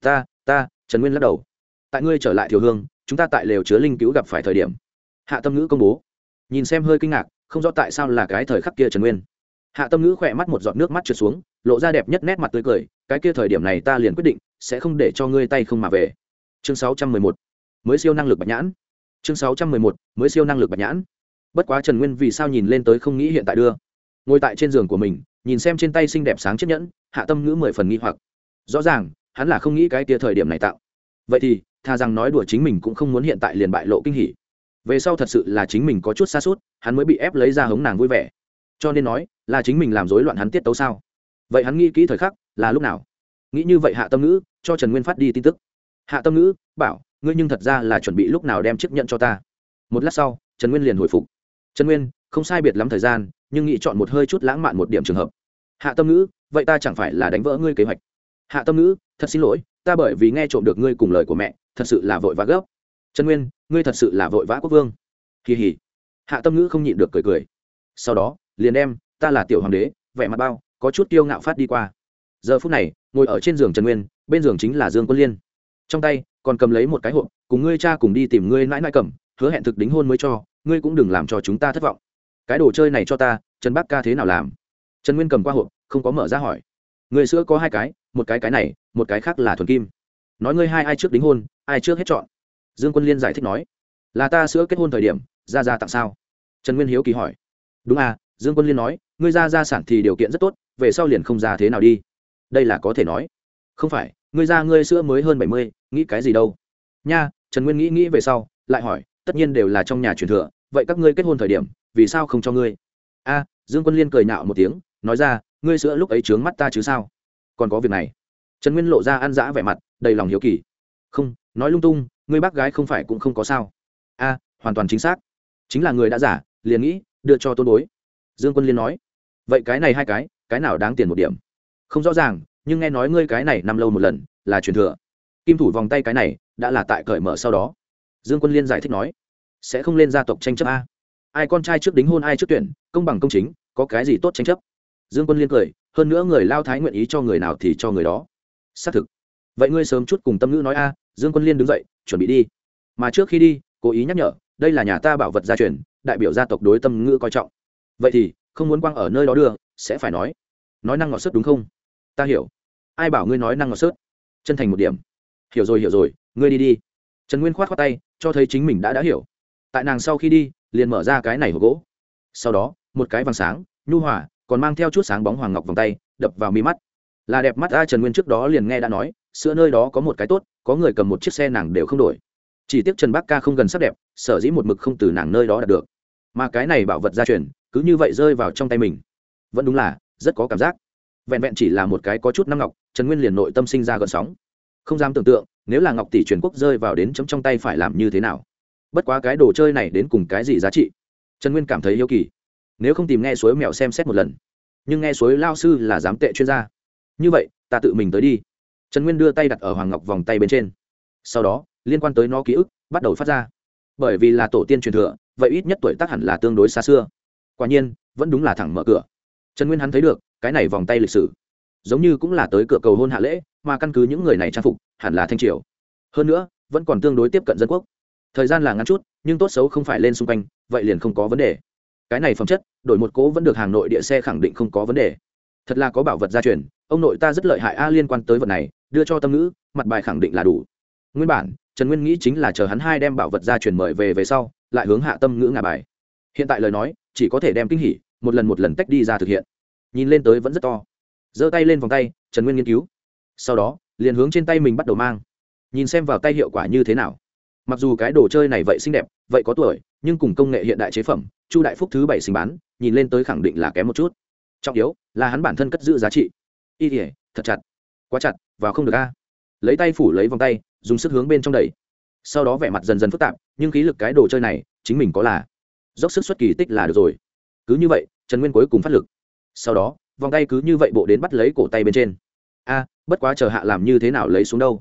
Ta ta, trần nguyên lắc đầu. Tại ngươi trở lại thiều hương, chúng ta tại lều chứa linh cứu gặp phải thời điểm. Hạ tâm ngữ công bố. Nhìn xem hơi kinh ngạc, không rõ tại sao là cái thời khắc kia trần nguyên. Hạ tâm ngữ khỏe mắt một giọt nước mắt trượt xuống lộ ra đẹp nhất nét mặt tươi cười, cái kia thời điểm này ta liền quyết định, sẽ không để cho ngươi tay không mà về. Chương sáu trăm mười một, mới siêu năng lực bạch nhãn. Chương sáu trăm mười một, mới siêu năng lực bạch nhãn. Bất quá trần nguyên vì sao nhìn lên tới không nghĩ hiện tại đưa. Ngồi tại trên giường của mình, nhìn xem trên tay xinh đẹp sáng chiếc nhẫn, hạ tâm ngữ mười phần nghi hoặc. Rõ ràng, hắn là không nghĩ cái tia thời điểm này tạo. Vậy thì thà rằng nói đùa chính mình cũng không muốn hiện tại liền bại lộ kinh hỉ. Về sau thật sự là chính mình có chút xa suốt, hắn mới bị ép lấy ra hống nàng vui vẻ. Cho nên nói, là chính mình làm rối loạn hắn tiết tấu sao? Vậy hắn nghĩ kỹ thời khắc là lúc nào? Nghĩ như vậy hạ tâm ngữ cho trần nguyên phát đi tin tức. Hạ tâm ngữ bảo, ngươi nhưng thật ra là chuẩn bị lúc nào đem chiếc nhận cho ta? Một lát sau, trần nguyên liền hồi phục. Trần nguyên, không sai biệt lắm thời gian, nhưng nghĩ chọn một hơi chút lãng mạn một điểm trường hợp. Hạ tâm ngữ, vậy ta chẳng phải là đánh vỡ ngươi kế hoạch? Hạ tâm ngữ, thật xin lỗi, ta bởi vì nghe trộm được ngươi cùng lời của mẹ, thật sự là vội vã gấp. Trần nguyên, ngươi thật sự là vội vã quốc vương. Kỳ hỉ hạ tâm ngữ không nhịn được cười cười. Sau đó, liền đem, ta là tiểu hoàng đế, vẻ mặt bao có chút kiêu ngạo phát đi qua. Giờ phút này, ngồi ở trên giường trần nguyên, bên giường chính là dương quân liên. Trong tay, còn cầm lấy một cái hộp, cùng ngươi cha cùng đi tìm ngươi mãi mãi cầm, hứa hẹn thực đính hôn mới cho, ngươi cũng đừng làm cho chúng ta thất vọng. Cái đồ chơi này cho ta, trần bác ca thế nào làm? Trần nguyên cầm qua hộp, không có mở ra hỏi. Người sữa có hai cái, một cái cái này, một cái khác là thuần kim. Nói ngươi hai ai trước đính hôn, ai trước hết chọn? Dương quân liên giải thích nói. Là ta sữa kết hôn thời điểm, ra ra tặng sao? Trần nguyên hiếu kỳ hỏi. Đúng à dương quân liên nói, ngươi ra ra sản thì điều kiện rất tốt về sau liền không ra thế nào đi. Đây là có thể nói. Không phải, ngươi ra ngươi sữa mới hơn bảy mươi, nghĩ cái gì đâu? Nha, trần nguyên nghĩ nghĩ về sau, lại hỏi, tất nhiên đều là trong nhà truyền thừa, vậy các ngươi kết hôn thời điểm, vì sao không cho ngươi? A, dương quân liên cười nhạo một tiếng, nói ra, ngươi sữa lúc ấy trướng mắt ta chứ sao? Còn có việc này. Trần nguyên lộ ra ăn dã vẻ mặt, đầy lòng hiếu kỳ. Không, nói lung tung, ngươi bác gái không phải cũng không có sao. A, hoàn toàn chính xác. Chính là người đã giả, liền nghĩ, đưa cho tôn bối. Dương quân liên nói. Vậy cái này hai cái cái nào đáng tiền một điểm? Không rõ ràng, nhưng nghe nói ngươi cái này năm lâu một lần, là truyền thừa. Kim thủ vòng tay cái này, đã là tại cởi mở sau đó. Dương quân liên giải thích nói, sẽ không lên gia tộc tranh chấp a. Ai con trai trước đính hôn, ai trước tuyển, công bằng công chính, có cái gì tốt tranh chấp? Dương quân liên cười, hơn nữa người lao thái nguyện ý cho người nào thì cho người đó. Xác thực. Vậy ngươi sớm chút cùng tâm ngữ nói a, dương quân liên đứng dậy, chuẩn bị đi. Mà trước khi đi, cố ý nhắc nhở, đây là nhà ta bảo vật gia truyền, đại biểu gia tộc đối tâm ngữ coi trọng. Vậy thì không muốn quăng ở nơi đó đưa, sẽ phải nói. Nói năng ngọt sớt đúng không? Ta hiểu. Ai bảo ngươi nói năng ngọt sớt? Chân thành một điểm. Hiểu rồi hiểu rồi, ngươi đi đi. Trần nguyên khoát khoát tay, cho thấy chính mình đã đã hiểu. Tại nàng sau khi đi, liền mở ra cái này hộp gỗ. Sau đó, một cái vàng sáng, nhu hòa, còn mang theo chút sáng bóng hoàng ngọc vòng tay, đập vào mi mắt. Là đẹp mắt ra trần nguyên trước đó liền nghe đã nói, sữa nơi đó có một cái tốt, có người cầm một chiếc xe nàng đều không đổi. Chỉ tiếc trần bắc ca không gần sắc đẹp, sở dĩ một mực không từ nàng nơi đó đạt được. Mà cái này bảo vật gia truyền cứ như vậy rơi vào trong tay mình. Vẫn đúng là, rất có cảm giác. Vẹn vẹn chỉ là một cái có chút năm ngọc, trần nguyên liền nội tâm sinh ra gợn sóng. Không dám tưởng tượng, nếu là ngọc tỷ truyền quốc rơi vào đến chấm trong tay phải làm như thế nào? Bất quá cái đồ chơi này đến cùng cái gì giá trị? Trần nguyên cảm thấy yêu kỳ. Nếu không tìm nghe suối mèo xem xét một lần. Nhưng nghe suối lao sư là giám tệ chuyên gia. Như vậy, ta tự mình tới đi. Trần nguyên đưa tay đặt ở hoàng ngọc vòng tay bên trên. Sau đó, liên quan tới nó ký ức, bắt đầu phát ra. Bởi vì là tổ tiên truyền thừa, vậy ít nhất tuổi tác hẳn là tương đối xa xưa quả nhiên, vẫn đúng là thẳng mở cửa. Trần nguyên hắn thấy được, cái này vòng tay lịch sử, giống như cũng là tới cửa cầu hôn hạ lễ, mà căn cứ những người này trang phục, hẳn là thanh triều. Hơn nữa, vẫn còn tương đối tiếp cận dân quốc. Thời gian là ngắn chút, nhưng tốt xấu không phải lên xung quanh, vậy liền không có vấn đề. Cái này phẩm chất, đổi một cố vẫn được hàng nội địa xe khẳng định không có vấn đề. Thật là có bảo vật gia truyền, ông nội ta rất lợi hại a, liên quan tới vật này, đưa cho tâm ngữ, mặt bài khẳng định là đủ. Nguyên bản, trần nguyên nghĩ chính là chờ hắn hai đem bảo vật gia truyền mời về về sau, lại hướng hạ tâm ngữ ngà bài. Hiện tại lời nói chỉ có thể đem kinh hỉ một lần một lần tách đi ra thực hiện. Nhìn lên tới vẫn rất to. Giơ tay lên vòng tay, trần nguyên nghiên cứu. Sau đó, liền hướng trên tay mình bắt đầu mang. Nhìn xem vào tay hiệu quả như thế nào. Mặc dù cái đồ chơi này vậy xinh đẹp, vậy có tuổi, nhưng cùng công nghệ hiện đại chế phẩm, chu đại phúc thứ bảy sinh bán, nhìn lên tới khẳng định là kém một chút. Trọng yếu là hắn bản thân cất giữ giá trị. Y thể thật chặt. Quá chặt, vào không được a. Lấy tay phủ lấy vòng tay, dùng sức hướng bên trong đầy sau đó vẻ mặt dần dần phức tạp, nhưng khí lực cái đồ chơi này, chính mình có là dốc sức xuất kỳ tích là được rồi. Cứ như vậy, trần nguyên cuối cùng phát lực. Sau đó, vòng tay cứ như vậy bộ đến bắt lấy cổ tay bên trên. A, bất quá chờ hạ làm như thế nào lấy xuống đâu?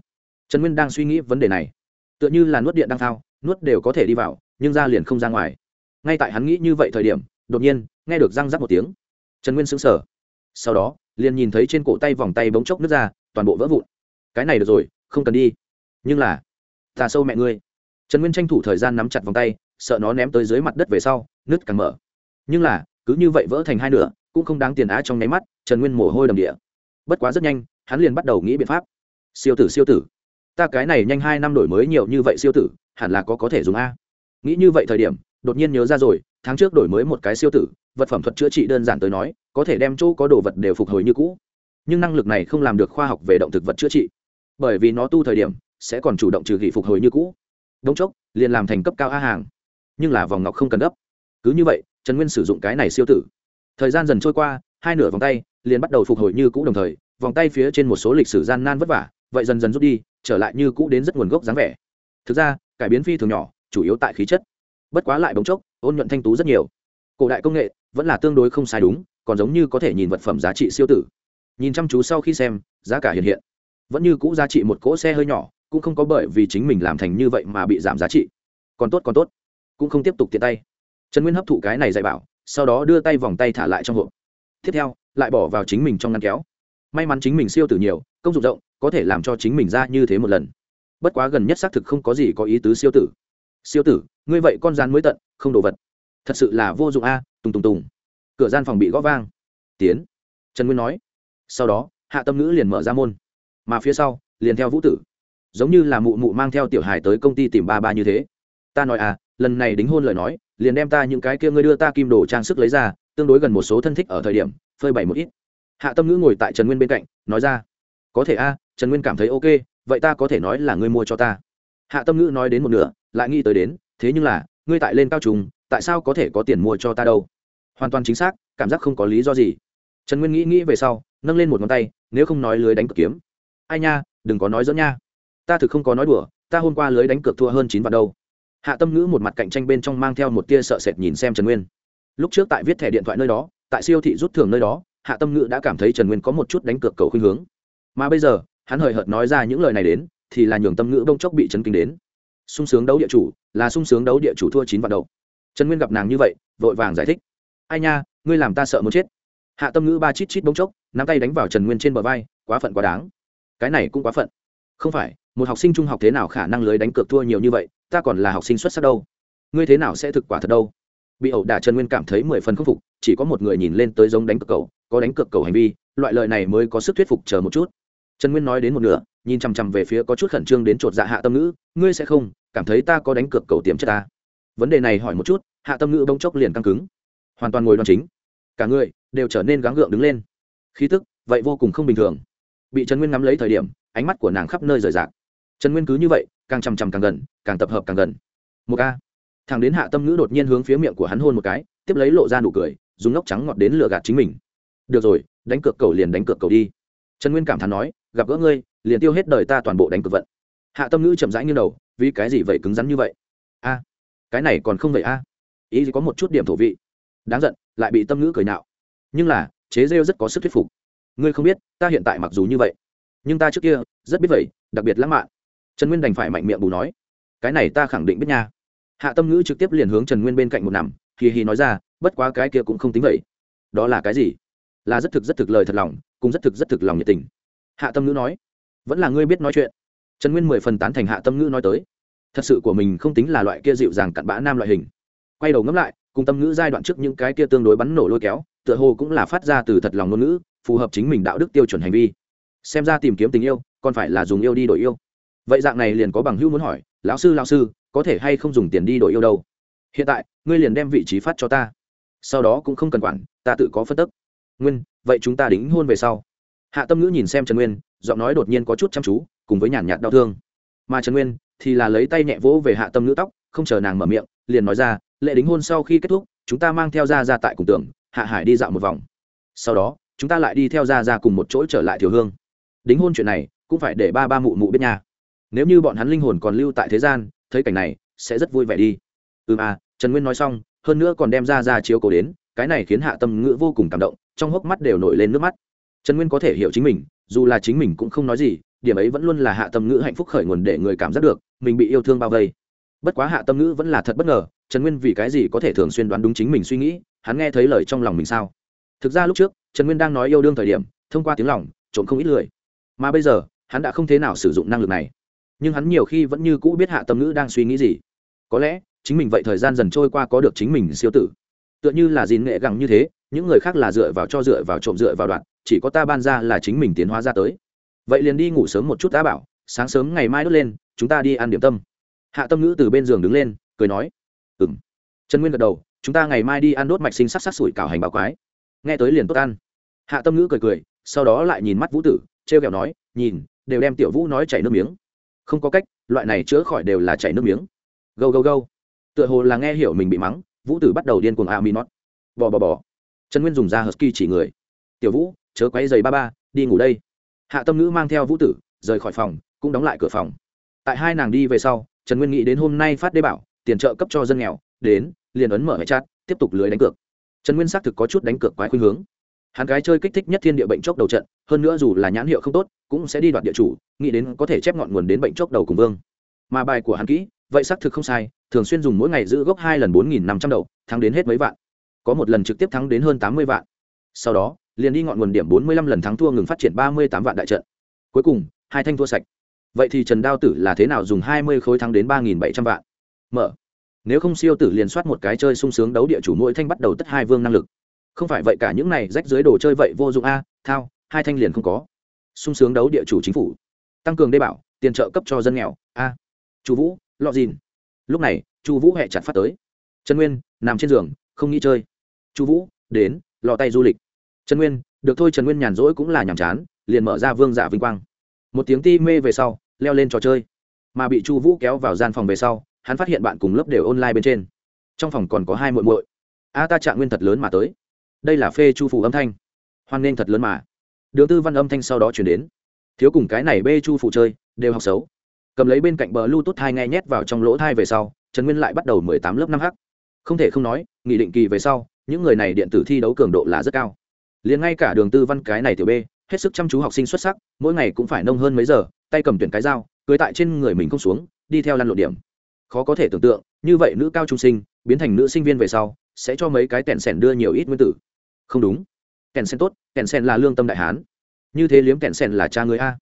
Trần nguyên đang suy nghĩ vấn đề này. Tựa như là nuốt điện đang thao nuốt đều có thể đi vào, nhưng ra liền không ra ngoài. Ngay tại hắn nghĩ như vậy thời điểm, đột nhiên, nghe được răng rắc một tiếng. Trần nguyên sững sờ. Sau đó, liền nhìn thấy trên cổ tay vòng tay bỗng chốc nước ra, toàn bộ vỡ vụn. Cái này được rồi, không cần đi. Nhưng là tà sâu mẹ ngươi. Trần nguyên tranh thủ thời gian nắm chặt vòng tay sợ nó ném tới dưới mặt đất về sau, nứt càng mở. Nhưng là, cứ như vậy vỡ thành hai nửa, cũng không đáng tiền á trong nháy mắt, trần nguyên mồ hôi đầm địa. Bất quá rất nhanh, hắn liền bắt đầu nghĩ biện pháp. Siêu tử siêu tử. Ta cái này nhanh hai năm đổi mới nhiều như vậy siêu tử, hẳn là có có thể dùng a. Nghĩ như vậy thời điểm, đột nhiên nhớ ra rồi, tháng trước đổi mới một cái siêu tử, vật phẩm thuật chữa trị đơn giản tới nói, có thể đem chỗ có đồ vật đều phục hồi như cũ. Nhưng năng lực này không làm được khoa học về động thực vật chữa trị. Bởi vì nó tu thời điểm, sẽ còn chủ động trừ gỉ phục hồi như cũ. Đống chốc, liền làm thành cấp cao a hàng nhưng là vòng ngọc không cần gấp. Cứ như vậy, trần nguyên sử dụng cái này siêu tử. Thời gian dần trôi qua, hai nửa vòng tay liền bắt đầu phục hồi như cũ đồng thời, vòng tay phía trên một số lịch sử gian nan vất vả, vậy dần dần rút đi, trở lại như cũ đến rất nguồn gốc dáng vẻ. Thực ra, cải biến phi thường nhỏ, chủ yếu tại khí chất. Bất quá lại bóng chốc, ôn nhuận thanh tú rất nhiều. Cổ đại công nghệ vẫn là tương đối không sai đúng, còn giống như có thể nhìn vật phẩm giá trị siêu tử. Nhìn chăm chú sau khi xem, giá cả hiện hiện. Vẫn như cũ giá trị một cỗ xe hơi nhỏ, cũng không có bởi vì chính mình làm thành như vậy mà bị giảm giá trị. Còn tốt còn tốt cũng không tiếp tục tiện tay. Trần nguyên hấp thụ cái này dạy bảo, sau đó đưa tay vòng tay thả lại trong hộp. Tiếp theo, lại bỏ vào chính mình trong ngăn kéo. May mắn chính mình siêu tử nhiều, công dụng rộng, có thể làm cho chính mình ra như thế một lần. Bất quá gần nhất xác thực không có gì có ý tứ siêu tử. Siêu tử, ngươi vậy con rán mới tận, không đồ vật. Thật sự là vô dụng a, tùng tùng tùng. Cửa gian phòng bị gõ vang. Tiến. Trần nguyên nói. Sau đó, hạ tâm ngữ liền mở ra môn. Mà phía sau, liền theo vũ tử. Giống như là mụ mụ mang theo tiểu hài tới công ty tìm ba ba như thế. Ta nói à lần này đính hôn lời nói, liền đem ta những cái kia ngươi đưa ta kim đồ trang sức lấy ra, tương đối gần một số thân thích ở thời điểm, phơi bày một ít. Hạ tâm ngữ ngồi tại trần nguyên bên cạnh, nói ra, có thể a, trần nguyên cảm thấy ok, vậy ta có thể nói là ngươi mua cho ta. Hạ tâm ngữ nói đến một nửa, lại nghĩ tới đến, thế nhưng là, ngươi tại lên cao trùng, tại sao có thể có tiền mua cho ta đâu? Hoàn toàn chính xác, cảm giác không có lý do gì. Trần nguyên nghĩ nghĩ về sau, nâng lên một ngón tay, nếu không nói lưới đánh cực kiếm. Ai nha, đừng có nói dẫn nha. Ta thực không có nói đùa, ta hôm qua lưới đánh cược thua hơn chín vạn đâu hạ tâm ngữ một mặt cạnh tranh bên trong mang theo một tia sợ sệt nhìn xem trần nguyên. Lúc trước tại viết thẻ điện thoại nơi đó, tại siêu thị rút thưởng nơi đó, hạ tâm ngữ đã cảm thấy trần nguyên có một chút đánh cược cầu khuynh hướng. Mà bây giờ, hắn hời hợt nói ra những lời này đến, thì là nhường tâm ngữ bông chốc bị chấn kinh đến. Sung sướng đấu địa chủ, là sung sướng đấu địa chủ thua chín vạn đầu. Trần nguyên gặp nàng như vậy, vội vàng giải thích. Ai nha, ngươi làm ta sợ muốn chết. Hạ tâm ngữ ba chít chít bông chốc, nắm tay đánh vào trần nguyên trên bờ vai, quá phận quá đáng. Cái này cũng quá phận. Không phải, một học sinh trung học thế nào khả năng lưới đánh cược thua nhiều như vậy ta còn là học sinh xuất sắc đâu. Ngươi thế nào sẽ thực quả thật đâu? Bị ẩu đả trần nguyên cảm thấy mười phần khâm phục, chỉ có một người nhìn lên tới giống đánh cược cầu có đánh cược cầu hành vi, loại lời này mới có sức thuyết phục chờ một chút. Trần nguyên nói đến một nửa, nhìn chằm chằm về phía có chút khẩn trương đến chột dạ hạ tâm ngữ, ngươi sẽ không, cảm thấy ta có đánh cược cầu tiềm chất ta? Vấn đề này hỏi một chút, hạ tâm ngữ bỗng chốc liền căng cứng. Hoàn toàn ngồi đoan chính. Cả người đều trở nên gắng gượng đứng lên. Khí tức, vậy vô cùng không bình thường. Bị trần nguyên ngắm lấy thời điểm, ánh mắt của nàng khắp nơi rời rạc. Trần nguyên cứ như vậy càng chằm chằm càng gần, càng tập hợp càng gần. Một a. Thằng đến hạ tâm ngữ đột nhiên hướng phía miệng của hắn hôn một cái, tiếp lấy lộ ra nụ cười, dùng ngốc trắng ngọt đến lựa gạt chính mình. Được rồi, đánh cược cầu liền đánh cược cầu đi. Trần nguyên cảm thán nói, gặp gỡ ngươi, liền tiêu hết đời ta toàn bộ đánh cược vận. Hạ tâm ngữ chậm rãi như đầu, vì cái gì vậy cứng rắn như vậy? A. Cái này còn không vậy a? Ý gì có một chút điểm thổ vị. Đáng giận, lại bị tâm ngữ cười nạo. Nhưng là, chế rêu rất có sức thuyết phục. Ngươi không biết, ta hiện tại mặc dù như vậy, nhưng ta trước kia rất biết vậy, đặc biệt lãng mạn trần nguyên đành phải mạnh miệng bù nói, cái này ta khẳng định biết nha. Hạ tâm ngữ trực tiếp liền hướng trần nguyên bên cạnh một nằm, hì hì nói ra, bất quá cái kia cũng không tính vậy. Đó là cái gì? Là rất thực rất thực lời thật lòng cũng rất thực rất thực lòng nhiệt tình. Hạ tâm ngữ nói, vẫn là ngươi biết nói chuyện. Trần nguyên mười phần tán thành hạ tâm ngữ nói tới, thật sự của mình không tính là loại kia dịu dàng cặn bã nam loại hình. Quay đầu ngẫm lại, cùng tâm ngữ giai đoạn trước những cái kia tương đối bắn nổ lôi kéo, tựa hồ cũng là phát ra từ thật lòng ngôn ngữ, phù hợp chính mình đạo đức tiêu chuẩn hành vi. Xem ra tìm kiếm tình yêu, còn phải là dùng yêu đi đổi yêu vậy dạng này liền có bằng hữu muốn hỏi, lão sư lão sư, có thể hay không dùng tiền đi đổi yêu đâu? Hiện tại, ngươi liền đem vị trí phát cho ta. Sau đó cũng không cần quản, ta tự có phân tức. Nguyên, vậy chúng ta đính hôn về sau. Hạ tâm ngữ nhìn xem trần nguyên, giọng nói đột nhiên có chút chăm chú, cùng với nhàn nhạt đau thương. Mà trần nguyên thì là lấy tay nhẹ vỗ về hạ tâm ngữ tóc, không chờ nàng mở miệng, liền nói ra, lễ đính hôn sau khi kết thúc, chúng ta mang theo ra ra tại cùng tưởng hạ hải đi dạo một vòng. Sau đó, chúng ta lại đi theo ra ra cùng một chỗ trở lại thiểu hương. Đính hôn chuyện này cũng phải để ba ba mụ mụ biết nhà nếu như bọn hắn linh hồn còn lưu tại thế gian, thấy cảnh này, sẽ rất vui vẻ đi. Ừm à trần nguyên nói xong, hơn nữa còn đem ra ra chiếu cố đến, cái này khiến hạ tâm ngữ vô cùng cảm động, trong hốc mắt đều nổi lên nước mắt. Trần nguyên có thể hiểu chính mình, dù là chính mình cũng không nói gì, điểm ấy vẫn luôn là hạ tâm ngữ hạnh phúc khởi nguồn để người cảm giác được, mình bị yêu thương bao vây. Bất quá hạ tâm ngữ vẫn là thật bất ngờ, trần nguyên vì cái gì có thể thường xuyên đoán đúng chính mình suy nghĩ, hắn nghe thấy lời trong lòng mình sao? Thực ra lúc trước, trần nguyên đang nói yêu đương thời điểm, thông qua tiếng lòng, trộm không ít lười. Mà bây giờ, hắn đã không thế nào sử dụng năng lực này nhưng hắn nhiều khi vẫn như cũ biết hạ tâm ngữ đang suy nghĩ gì. Có lẽ, chính mình vậy thời gian dần trôi qua có được chính mình siêu tử. Tựa như là dìn nghệ gẳng như thế, những người khác là dựa vào cho dựa vào trộm dựa vào đoạn chỉ có ta ban ra là chính mình tiến hóa ra tới. Vậy liền đi ngủ sớm một chút ta bảo, sáng sớm ngày mai đốt lên, chúng ta đi ăn điểm tâm. Hạ tâm ngữ từ bên giường đứng lên, cười nói ừ m trần nguyên gật đầu, chúng ta ngày mai đi ăn đốt mạch sinh sắc sắc sủi cảo hành bảo quái. Nghe tới liền tốt ăn. Hạ tâm ngữ cười cười, sau đó lại nhìn mắt vũ tử t r e o kẹo nói, nhìn, đều đem tiểu vũ nói chảy nước miếng không có cách, loại này chữa khỏi đều là chảy nước miếng. Gâu gâu gâu. Tựa hồ là nghe hiểu mình bị mắng, vũ tử bắt đầu điên cuồng a mi nót bò bò bò. Trần nguyên dùng da hờ ski chỉ người. Tiểu vũ, chớ quấy giày ba ba, đi ngủ đây. Hạ tâm ngữ mang theo vũ tử, rời khỏi phòng, cũng đóng lại cửa phòng. Tại hai nàng đi về sau, trần nguyên nghĩ đến hôm nay phát đê bảo, tiền trợ cấp cho dân nghèo, đến, liền ấn mở hệ chat, tiếp tục lưới đánh cược. Trần nguyên xác thực có chút đánh cược quái khuynh hướng. Hắn gái chơi kích thích nhất thiên địa bệnh chốc đầu trận, hơn nữa dù là nhãn hiệu không tốt cũng sẽ đi đoạt địa chủ, nghĩ đến có thể chép ngọn nguồn đến bệnh chốc đầu cùng vương. Mà bài của hắn kỹ, vậy xác thực không sai, thường xuyên dùng mỗi ngày giữ gốc hai lần bốn nghìn năm trăm đầu, thắng đến hết mấy vạn. Có một lần trực tiếp thắng đến hơn tám mươi vạn. Sau đó, liền đi ngọn nguồn điểm bốn mươi lăm lần thắng thua ngừng phát triển ba mươi tám vạn đại trận. Cuối cùng, hai thanh thua sạch. Vậy thì trần đao tử là thế nào dùng hai mươi khối thắng đến ba nghìn bảy trăm vạn? Mở. Nếu không siêu tử liền soát một cái chơi sung sướng đấu địa chủ mỗi thanh bắt đầu tất hai vương năng lực. Không phải vậy cả những này rách dưới đồ chơi vậy vô dụng a, thao, hai thanh liền không có sung sướng đấu địa chủ chính phủ. Tăng cường đê bảo, tiền trợ cấp cho dân nghèo. A. Chu vũ, lọ dìn. Lúc này, chu vũ hẹ chặt phát tới. Trần nguyên, nằm trên giường, không nghĩ chơi. Chu vũ, đến lò tay du lịch. Trần nguyên, được thôi trần nguyên nhàn rỗi cũng là nhàm chán, liền mở ra vương giả vinh quang. Một tiếng ti mê về sau, leo lên trò chơi. Mà bị chu vũ kéo vào gian phòng về sau, hắn phát hiện bạn cùng lớp đều online bên trên. Trong phòng còn có hai muội muội. A, ta trạng nguyên thật lớn mà tới. Đây là phê chu phủ âm thanh. Hoan nghênh thật lớn mà đường tư văn âm thanh sau đó chuyển đến. Thiếu cùng cái này bê chu phụ chơi, đều học xấu. Cầm lấy bên cạnh bờ lưu tốt thai nghe nhét vào trong lỗ thai về sau, trần nguyên lại bắt đầu mười tám lớp năm h. Không thể không nói, nghị định kỳ về sau, những người này điện tử thi đấu cường độ là rất cao. Liền ngay cả đường tư văn cái này tiểu b hết sức chăm chú học sinh xuất sắc, mỗi ngày cũng phải nông hơn mấy giờ, tay cầm tuyển cái dao, cưới tại trên người mình không xuống, đi theo lăn lộ điểm. Khó có thể tưởng tượng, như vậy nữ cao trung sinh, biến thành nữ sinh viên về sau, sẽ cho mấy cái tẹn sẻn đưa nhiều ít nguyên tử. Không đúng kèn sen tốt, kèn sen là lương tâm đại hán. Như thế liếm kèn sen là cha người a.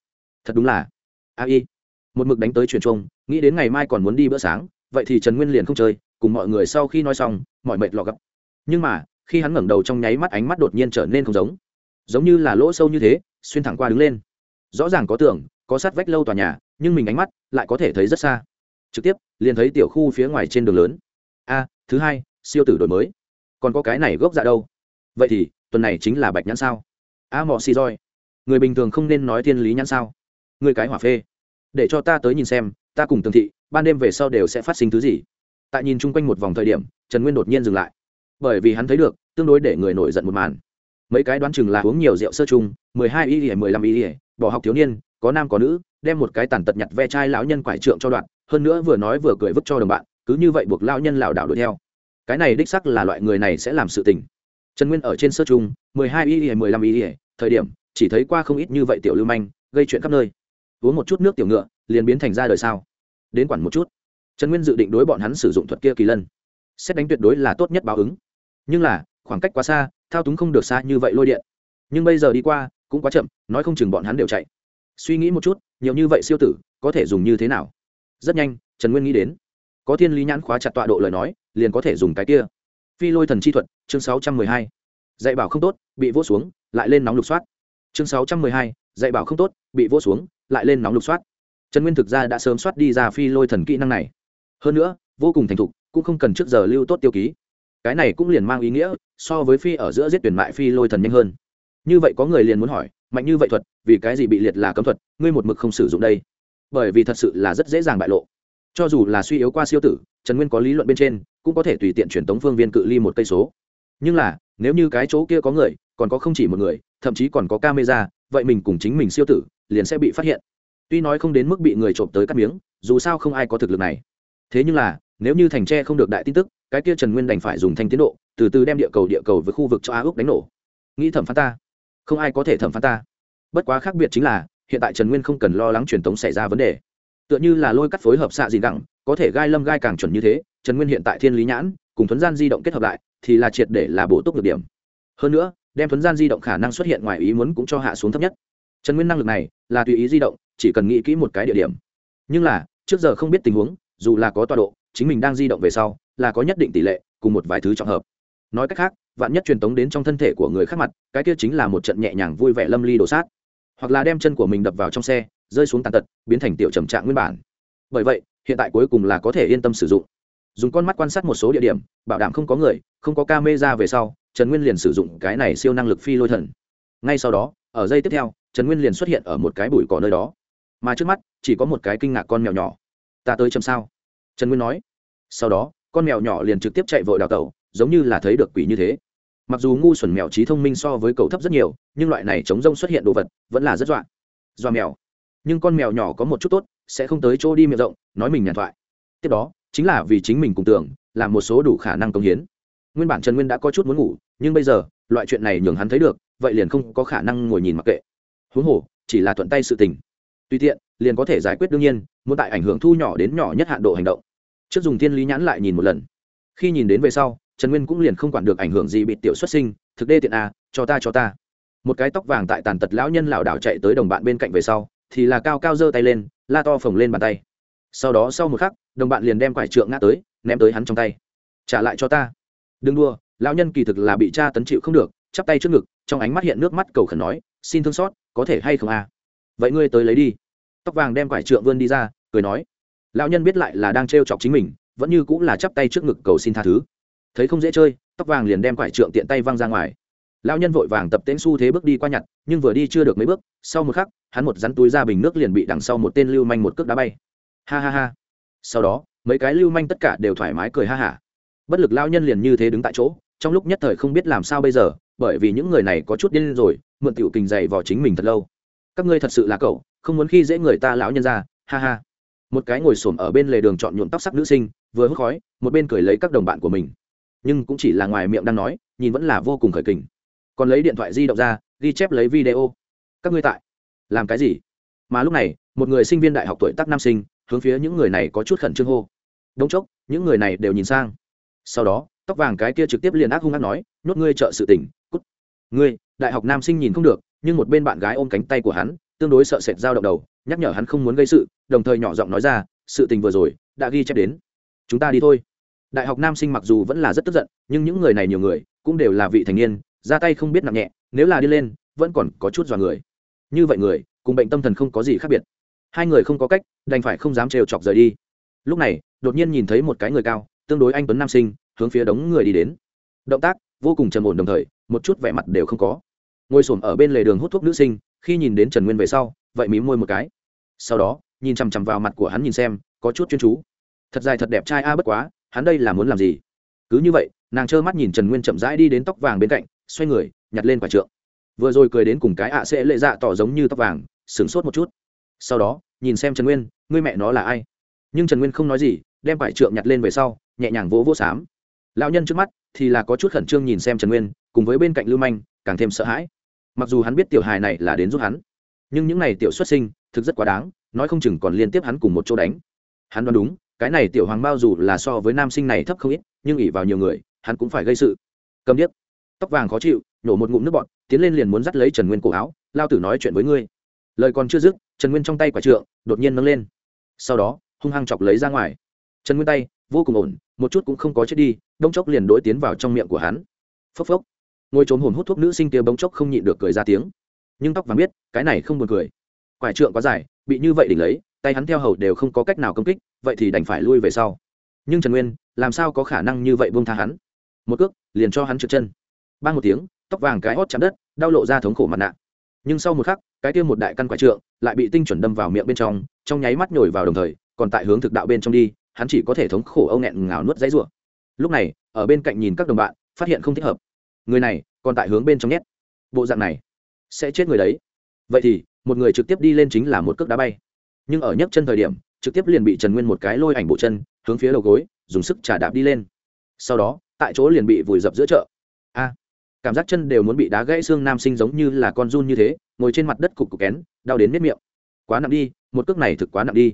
Thật đúng là a y. Một mực đánh tới truyền trung, nghĩ đến ngày mai còn muốn đi bữa sáng, vậy thì trần nguyên liền không chơi, cùng mọi người sau khi nói xong, mọi mệt lọ gấp nhưng mà, khi hắn ngẩng đầu trong nháy mắt ánh mắt đột nhiên trở nên không giống. Giống như là lỗ sâu như thế, xuyên thẳng qua đứng lên. Rõ ràng có tường, có sát vách lâu tòa nhà, nhưng mình ánh mắt lại có thể thấy rất xa. Trực tiếp, liền thấy tiểu khu phía ngoài trên đường lớn. A, thứ hai, siêu tử đổi mới. Còn có cái này gốc dạ đâu? Vậy thì tuần này chính là bạch nhãn sao? A mò xì roi. Người bình thường không nên nói thiên lý nhãn sao. Người cái hỏa phê. Để cho ta tới nhìn xem, ta cùng tường thị, ban đêm về sau đều sẽ phát sinh thứ gì. Tại nhìn chung quanh một vòng thời điểm, trần nguyên đột nhiên dừng lại. Bởi vì hắn thấy được, tương đối để người nổi giận một màn. Mấy cái đoán chừng là uống nhiều rượu sơ chung, mười hai y ỉa mười lăm y ỉa bỏ học thiếu niên, có nam có nữ, đem một cái tàn tật nhặt ve chai lão nhân quải trượng cho đoạn, hơn nữa vừa nói vừa cười vứt cho đồng bạn, cứ như vậy buộc lão nhân lảo đảo đuổi theo. Cái này đích sắc là loại người này sẽ làm sự tình trần nguyên ở trên sơ trung, mười hai y ỉa mười lăm y ỉa thời điểm chỉ thấy qua không ít như vậy tiểu lưu manh gây chuyện khắp nơi. Uống một chút nước tiểu ngựa liền biến thành ra đời sao? Đến quản một chút. Trần nguyên dự định đối bọn hắn sử dụng thuật kia kỳ lân. Xét đánh tuyệt đối là tốt nhất báo ứng. Nhưng là khoảng cách quá xa thao túng không được xa như vậy lôi điện. Nhưng bây giờ đi qua cũng quá chậm nói không chừng bọn hắn đều chạy. Suy nghĩ một chút nhiều như vậy siêu tử có thể dùng như thế nào? Rất nhanh trần nguyên nghĩ đến. Có thiên lý nhãn khóa chặt tọa độ lời nói liền có thể dùng cái kia phi lôi thần chi thuật, chương sáu trăm mười hai. Dạy bảo không tốt, bị vỗ xuống, lại lên nóng lục soát. Chương sáu trăm mười hai, dạy bảo không tốt, bị vỗ xuống, lại lên nóng lục soát. Trần nguyên thực ra đã sớm soát đi ra phi lôi thần kỹ năng này. Hơn nữa, vô cùng thành thục, cũng không cần trước giờ lưu tốt tiêu ký. Cái này cũng liền mang ý nghĩa, so với phi ở giữa giết tuyển mại phi lôi thần nhanh hơn. Như vậy có người liền muốn hỏi, mạnh như vậy thuật, vì cái gì bị liệt là cấm thuật, ngươi một mực không sử dụng đây? Bởi vì thật sự là rất dễ dàng bại lộ. Cho dù là suy yếu qua siêu tử, trần nguyên có lý luận bên trên cũng có thể tùy tiện truyền tống phương viên cự ly một cây số. Nhưng là, nếu như cái chỗ kia có người, còn có không chỉ một người, thậm chí còn có camera, vậy mình cùng chính mình siêu tử, liền sẽ bị phát hiện. Tuy nói không đến mức bị người trộm tới cắt miếng, dù sao không ai có thực lực này. Thế nhưng là, nếu như thành tre không được đại tin tức, cái kia trần nguyên đành phải dùng thanh tiến độ, từ từ đem địa cầu địa cầu với khu vực cho a úc đánh nổ. Nghĩ thẩm phán ta. Không ai có thể thẩm phán ta. Bất quá khác biệt chính là, hiện tại trần nguyên không cần lo lắng truyền thống xảy ra vấn đề. Tựa như là lôi cắt phối hợp xạ gì đẳng có thể gai lâm gai càng chuẩn như thế trần nguyên hiện tại thiên lý nhãn, cùng thuấn gian di động kết hợp lại, thì là triệt để là bổ túc được điểm. Hơn nữa, đem thuấn gian di động khả năng xuất hiện ngoài ý muốn cũng cho hạ xuống thấp nhất. Trần nguyên năng lực này là tùy ý di động, chỉ cần nghĩ kỹ một cái địa điểm. Nhưng là, trước giờ không biết tình huống, dù là có tọa độ, chính mình đang di động về sau, là có nhất định tỷ lệ, cùng một vài thứ trọng hợp. Nói cách khác, vạn nhất truyền tống đến trong thân thể của người khác mặt, cái kia chính là một trận nhẹ nhàng vui vẻ lâm ly đổ sát. Hoặc là đem chân của mình đập vào trong xe, rơi xuống tàn tật, biến thành tiểu trầm trạng nguyên bản. Bởi vậy, hiện tại cuối cùng là có thể yên tâm sử dụng dùng con mắt quan sát một số địa điểm, bảo đảm không có người, không có ca mê ra về sau, trần nguyên liền sử dụng cái này siêu năng lực phi lôi thần. Ngay sau đó, ở giây tiếp theo, trần nguyên liền xuất hiện ở một cái bụi cỏ nơi đó. Mà trước mắt, chỉ có một cái kinh ngạc con mèo nhỏ. Ta tới chầm sao? Trần nguyên nói. Sau đó, con mèo nhỏ liền trực tiếp chạy vội đào tẩu, giống như là thấy được quỷ như thế. Mặc dù ngu xuẩn mèo trí thông minh so với cầu thấp rất nhiều, nhưng loại này chống rông xuất hiện đồ vật vẫn là rất dọa. Dọa mèo. Nhưng con mèo nhỏ có một chút tốt, sẽ không tới chỗ đi miệng rộng, nói mình nhàn thoại. Tiếp đó chính là vì chính mình cùng tưởng làm một số đủ khả năng công hiến. Nguyên bản trần nguyên đã có chút muốn ngủ, nhưng bây giờ, loại chuyện này nhường hắn thấy được, vậy liền không có khả năng ngồi nhìn mặc kệ. Huống hồ, chỉ là thuận tay sự tình. Tùy tiện, liền có thể giải quyết đương nhiên, muốn tại ảnh hưởng thu nhỏ đến nhỏ nhất hạn độ hành động. Trước dùng thiên lý nhãn lại nhìn một lần. Khi nhìn đến về sau, trần nguyên cũng liền không quản được ảnh hưởng gì bị tiểu xuất sinh, thực đê tiện a cho ta cho ta. Một cái tóc vàng tại tàn tật lão nhân lảo đảo chạy tới đồng bạn bên cạnh về sau, thì là cao cao giơ tay lên, la to phồng lên bàn tay. Sau đó sau một khắc đồng bạn liền đem quải trượng ngã tới, ném tới hắn trong tay. Trả lại cho ta. Đừng đua lão nhân kỳ thực là bị cha tấn chịu không được, chắp tay trước ngực, trong ánh mắt hiện nước mắt cầu khẩn nói, xin thương xót, có thể hay không à? Vậy ngươi tới lấy đi. Tóc vàng đem quải trượng vươn đi ra, cười nói, lão nhân biết lại là đang trêu chọc chính mình, vẫn như cũng là chắp tay trước ngực cầu xin tha thứ. Thấy không dễ chơi, tóc vàng liền đem quải trượng tiện tay văng ra ngoài. Lão nhân vội vàng tập tễnh xu thế bước đi qua nhặt, nhưng vừa đi chưa được mấy bước, sau một khắc, hắn một rắn túi ra bình nước liền bị đằng sau một tên lưu manh một cước đá bay. Ha ha ha sau đó, mấy cái lưu manh tất cả đều thoải mái cười ha hả. Bất lực lao nhân liền như thế đứng tại chỗ, trong lúc nhất thời không biết làm sao bây giờ, bởi vì những người này có chút điên rồi, mượn tiểu kình dày vào chính mình thật lâu. Các ngươi thật sự là cậu, không muốn khi dễ người ta lão nhân ra, ha ha. Một cái ngồi xổm ở bên lề đường chọn nhuộm tóc sắc nữ sinh, vừa hút khói, một bên cười lấy các đồng bạn của mình. Nhưng cũng chỉ là ngoài miệng đang nói, nhìn vẫn là vô cùng khởi kình. Còn lấy điện thoại di động ra, ghi chép lấy video. Các ngươi tại? Làm cái gì? Mà lúc này, một người sinh viên đại học tuổi tác nam sinh hướng phía những người này có chút khẩn trương hô. Đống chốc, những người này đều nhìn sang. Sau đó, tóc vàng cái kia trực tiếp liền ác hung ác nói, nhốt ngươi trợ sự tỉnh cút. Ngươi, đại học nam sinh nhìn không được, nhưng một bên bạn gái ôm cánh tay của hắn, tương đối sợ sệt dao động đầu, nhắc nhở hắn không muốn gây sự, đồng thời nhỏ giọng nói ra, sự tình vừa rồi, đã ghi chép đến. Chúng ta đi thôi. Đại học nam sinh mặc dù vẫn là rất tức giận, nhưng những người này nhiều người, cũng đều là vị thành niên, ra tay không biết nặng nhẹ, nếu là đi lên, vẫn còn có chút dọa người. Như vậy người, cùng bệnh tâm thần không có gì khác biệt hai người không có cách, đành phải không dám trêu chọc rời đi. Lúc này, đột nhiên nhìn thấy một cái người cao, tương đối anh tuấn nam sinh, hướng phía đống người đi đến. Động tác, vô cùng trầm ổn đồng thời, một chút vẻ mặt đều không có. Ngồi s ở bên lề đường hút thuốc nữ sinh, khi nhìn đến trần nguyên về sau, vậy mí môi một cái. Sau đó, nhìn chằm chằm vào mặt của hắn nhìn xem, có chút chuyên chú. Thật dài thật đẹp trai a à bất quá, hắn đây là muốn làm gì? Cứ như vậy, nàng trơ mắt nhìn trần nguyên chậm rãi đi đến tóc vàng bên cạnh, xoay người, nhặt lên quả trượng. Vừa rồi cười đến cùng cái ạ sẽ lệ dạ tỏ giống như tóc vàng, sửng sốt một chút sau đó, nhìn xem trần nguyên, ngươi mẹ nó là ai? Nhưng trần nguyên không nói gì, đem vải trượng nhặt lên về sau, nhẹ nhàng vỗ vỗ xám. Lão nhân trước mắt thì là có chút khẩn trương nhìn xem trần nguyên, cùng với bên cạnh lưu manh, càng thêm sợ hãi. Mặc dù hắn biết tiểu hài này là đến giúp hắn, nhưng những này tiểu xuất sinh, thực rất quá đáng, nói không chừng còn liên tiếp hắn cùng một chỗ đánh. Hắn đoán đúng, cái này tiểu hoàng bao dù là so với nam sinh này thấp không ít, nhưng ỉ vào nhiều người, hắn cũng phải gây sự. Cầm điếc. Tóc vàng khó chịu nổ một ngụm nước bọt, tiến lên liền muốn dắt lấy trần nguyên cổ áo, lao tử nói chuyện với ngươi lời còn chưa dứt, trần nguyên trong tay quả trượng đột nhiên nâng lên. Sau đó, hung hăng chọc lấy ra ngoài. Trần nguyên tay, vô cùng ổn, một chút cũng không có chết đi đông chốc liền đối tiến vào trong miệng của hắn. Phốc phốc. Ngồi trốn hồn hút thuốc nữ sinh kia bỗng chốc không nhịn được cười ra tiếng. Nhưng tóc vàng biết cái này không buồn cười. Quải trượng quá dài, bị như vậy đỉnh lấy, tay hắn theo hầu đều không có cách nào công kích, vậy thì đành phải lui về sau. Nhưng trần nguyên, làm sao có khả năng như vậy buông tha hắn? Một cước, liền cho hắn trượt chân. Ban một tiếng, tóc vàng cái hót chạm đất, đau lộ ra thống khổ mặt nạ nhưng sau một khắc, cái kia một đại căn quái trượng lại bị tinh chuẩn đâm vào miệng bên trong trong nháy mắt nhồi vào đồng thời, còn tại hướng thực đạo bên trong đi, hắn chỉ có thể thống khổ âu nghẹn ngào nuốt dãy rủa. Lúc này, ở bên cạnh nhìn các đồng bạn, phát hiện không thích hợp. Người này còn tại hướng bên trong nhét. Bộ dạng này, sẽ chết người đấy. Vậy thì, một người trực tiếp đi lên chính là một cước đá bay. Nhưng ở nhấc chân thời điểm, trực tiếp liền bị trần nguyên một cái lôi ảnh bộ chân, hướng phía đầu gối, dùng sức trả đạp đi lên. Sau đó, tại chỗ liền bị vùi dập giữa chợ cảm giác chân đều muốn bị đá gãy xương nam sinh giống như là con run như thế, ngồi trên mặt đất cục cục kén, đau đến nếp miệng. Quá nặng đi, một cước này thực quá nặng đi.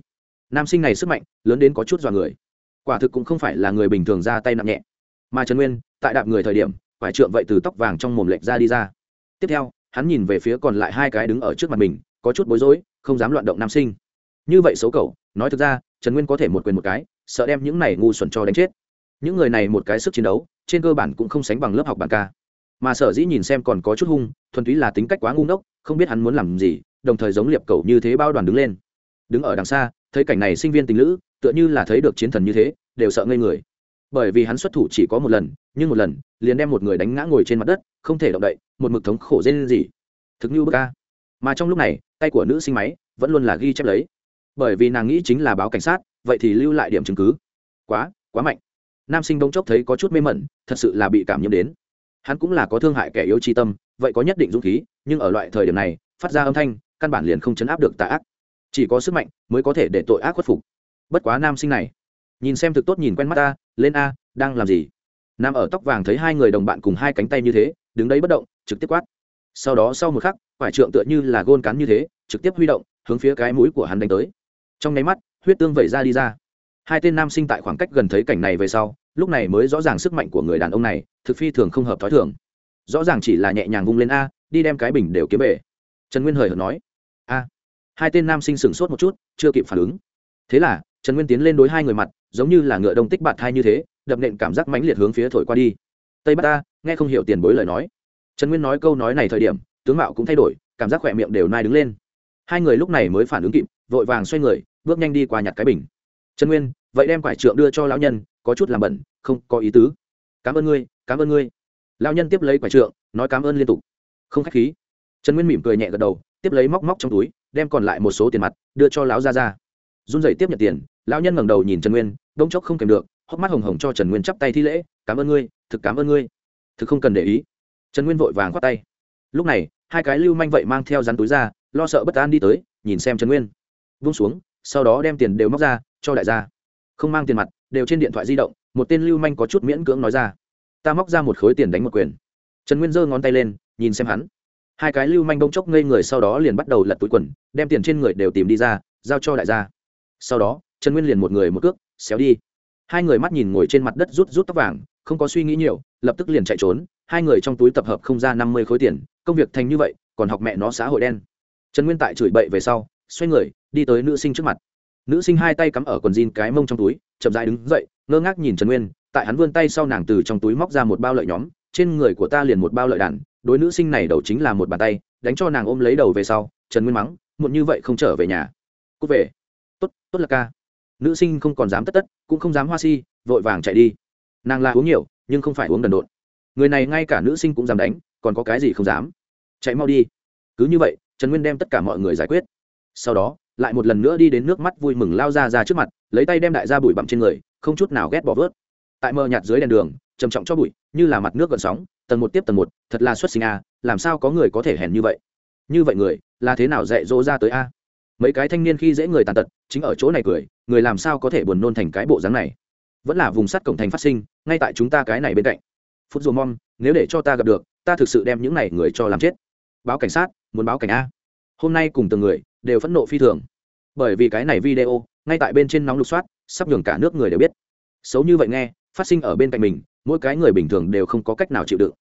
Nam sinh này sức mạnh, lớn đến có chút dọa người. Quả thực cũng không phải là người bình thường ra tay nặng nhẹ. Mà trần nguyên, tại đạp người thời điểm, phải trượng vậy từ tóc vàng trong mồm lệch ra đi ra. Tiếp theo, hắn nhìn về phía còn lại hai cái đứng ở trước mặt mình, có chút bối rối, không dám loạn động nam sinh. Như vậy xấu cầu nói thực ra, trần nguyên có thể một quyền một cái, sợ đem những này ngu xuẩn cho đánh chết. Những người này một cái sức chiến đấu, trên cơ bản cũng không sánh bằng lớp học bàn ca mà sở dĩ nhìn xem còn có chút hung, thuần túy là tính cách quá ngu ngốc, không biết hắn muốn làm gì, đồng thời giống liệp cầu như thế bao đoàn đứng lên. Đứng ở đằng xa, thấy cảnh này sinh viên tình lữ, tựa như là thấy được chiến thần như thế, đều sợ ngây người. Bởi vì hắn xuất thủ chỉ có một lần, nhưng một lần, liền đem một người đánh ngã ngồi trên mặt đất, không thể động đậy, một mực thống khổ dê lên gì thực như bức ca mà trong lúc này, tay của nữ sinh máy vẫn luôn là ghi chép lấy. Bởi vì nàng nghĩ chính là báo cảnh sát, vậy thì lưu lại điểm chứng cứ. Quá quá mạnh. Nam sinh bỗng chốc thấy có chút mê mẩn, thật sự là bị cảm nhiễm đến hắn cũng là có thương hại kẻ yếu tri tâm, vậy có nhất định dũng khí, nhưng ở loại thời điểm này, phát ra âm thanh, căn bản liền không chấn áp được tà ác. Chỉ có sức mạnh mới có thể để tội ác khuất phục. Bất quá nam sinh này, nhìn xem thực tốt nhìn quen mắt ta, lên a, đang làm gì? Nam ở tóc vàng thấy hai người đồng bạn cùng hai cánh tay như thế, đứng đấy bất động, trực tiếp quát. Sau đó sau một khắc phải trượng tựa như là gôn cán như thế, trực tiếp huy động, hướng phía cái mũi của hắn đánh tới. Trong nháy mắt, huyết tương vẩy ra đi ra. Hai tên nam sinh tại khoảng cách gần thấy cảnh này về sau lúc này mới rõ ràng sức mạnh của người đàn ông này, thực phi thường không hợp t h ó i thường. Rõ ràng chỉ là nhẹ nhàng vung lên a, đi đem cái bình đều kiếm về. Trần nguyên hời hợt nói. A. Hai tên nam sinh sửng sốt một chút, chưa kịp phản ứng. Thế là, trần nguyên tiến lên đối hai người mặt, giống như là ngựa đông tích bạt thai như thế, đập nện cảm giác mãnh liệt hướng phía thổi qua đi. Tây bắc ta nghe không hiểu tiền bối lời nói. Trần nguyên nói câu nói này thời điểm, tướng mạo cũng thay đổi, cảm giác khỏe miệng đều nai đứng lên. Hai người lúc này mới phản ứng kịp, vội vàng xoay người, bước nhanh đi qua nhặt cái bình. Trần nguyên vậy đem quải trượng đưa cho lão nhân, có chút làm bẩn, không có ý tứ. Cảm ơn ngươi, cảm ơn ngươi. Lão nhân tiếp lấy quải trượng, nói cảm ơn liên tục. Không khách khí. Trần nguyên mỉm cười nhẹ gật đầu, tiếp lấy móc móc trong túi, đem còn lại một số tiền mặt, đưa cho lão gia ra run rẩy tiếp nhận tiền, lão nhân ngẩng đầu nhìn trần nguyên đông chốc không kèm được, hốc mắt hồng hồng cho trần nguyên chắp tay thi lễ, cảm ơn ngươi, thực cảm ơn ngươi. Thực không cần để ý. Trần nguyên vội vàng khoát tay. Lúc này, hai cái lưu manh vậy mang theo rắn túi ra, lo sợ bất an đi tới, nhìn xem trần nguyên. Vung xuống, sau đó đem tiền đều móc ra, cho đại gia không mang tiền mặt, đều trên điện thoại di động, một tên lưu manh có chút miễn cưỡng nói ra. Ta móc ra một khối tiền đánh một quyền. Trần nguyên giơ ngón tay lên, nhìn xem hắn. Hai cái lưu manh bông chốc ngây người sau đó liền bắt đầu lật túi quần, đem tiền trên người đều tìm đi ra, giao cho đại gia. Sau đó, trần nguyên liền một người một cước, xéo đi. Hai người mắt nhìn ngồi trên mặt đất rút rút tóc vàng, không có suy nghĩ nhiều, lập tức liền chạy trốn. Hai người trong túi tập hợp không ra năm mươi khối tiền, công việc thành như vậy, còn học mẹ nó xã hội đen. Trần nguyên tại chửi bậy về sau, xoay người, đi tới nữ sinh trước mặt nữ sinh hai tay cắm ở quần jean cái mông trong túi, chậm dãi đứng dậy, ngơ ngác nhìn trần nguyên, tại hắn vươn tay sau nàng từ trong túi móc ra một bao lợi nhóm, trên người của ta liền một bao lợi đàn, đối nữ sinh này đầu chính là một bàn tay, đánh cho nàng ôm lấy đầu về sau, trần nguyên mắng, muộn như vậy không trở về nhà. Cút về. Tốt tốt là ca. Nữ sinh không còn dám tất tất, cũng không dám hoa si, vội vàng chạy đi. Nàng là uống nhiều, nhưng không phải uống đần độn. Người này ngay cả nữ sinh cũng dám đánh, còn có cái gì không dám. Chạy mau đi. Cứ như vậy, trần nguyên đem tất cả mọi người giải quyết. Sau đó lại một lần nữa đi đến nước mắt vui mừng lao ra ra trước mặt, lấy tay đem đại ra bụi bặm trên người, không chút nào ghét bỏ vớt. Tại mờ nhạt dưới đèn đường, trầm trọng cho bụi, như là mặt nước gần sóng, tầng một tiếp tầng một, thật là xuất sinh a, làm sao có người có thể hèn như vậy? Như vậy người, là thế nào dạy dỗ ra tới a? Mấy cái thanh niên khi dễ người tàn tật, chính ở chỗ này cười, người làm sao có thể buồn nôn thành cái bộ dáng này? Vẫn là vùng sắt cổng thành phát sinh, ngay tại chúng ta cái này bên cạnh. Phút dù mong, nếu để cho ta gặp được, ta thực sự đem những này người cho làm chết. Báo cảnh sát, muốn báo cảnh a hôm nay cùng từng người đều phẫn nộ phi thường. Bởi vì cái này video, ngay tại bên trên nóng lục soát, sắp nhường cả nước người đều biết. Xấu như vậy nghe, phát sinh ở bên cạnh mình, mỗi cái người bình thường đều không có cách nào chịu đựng.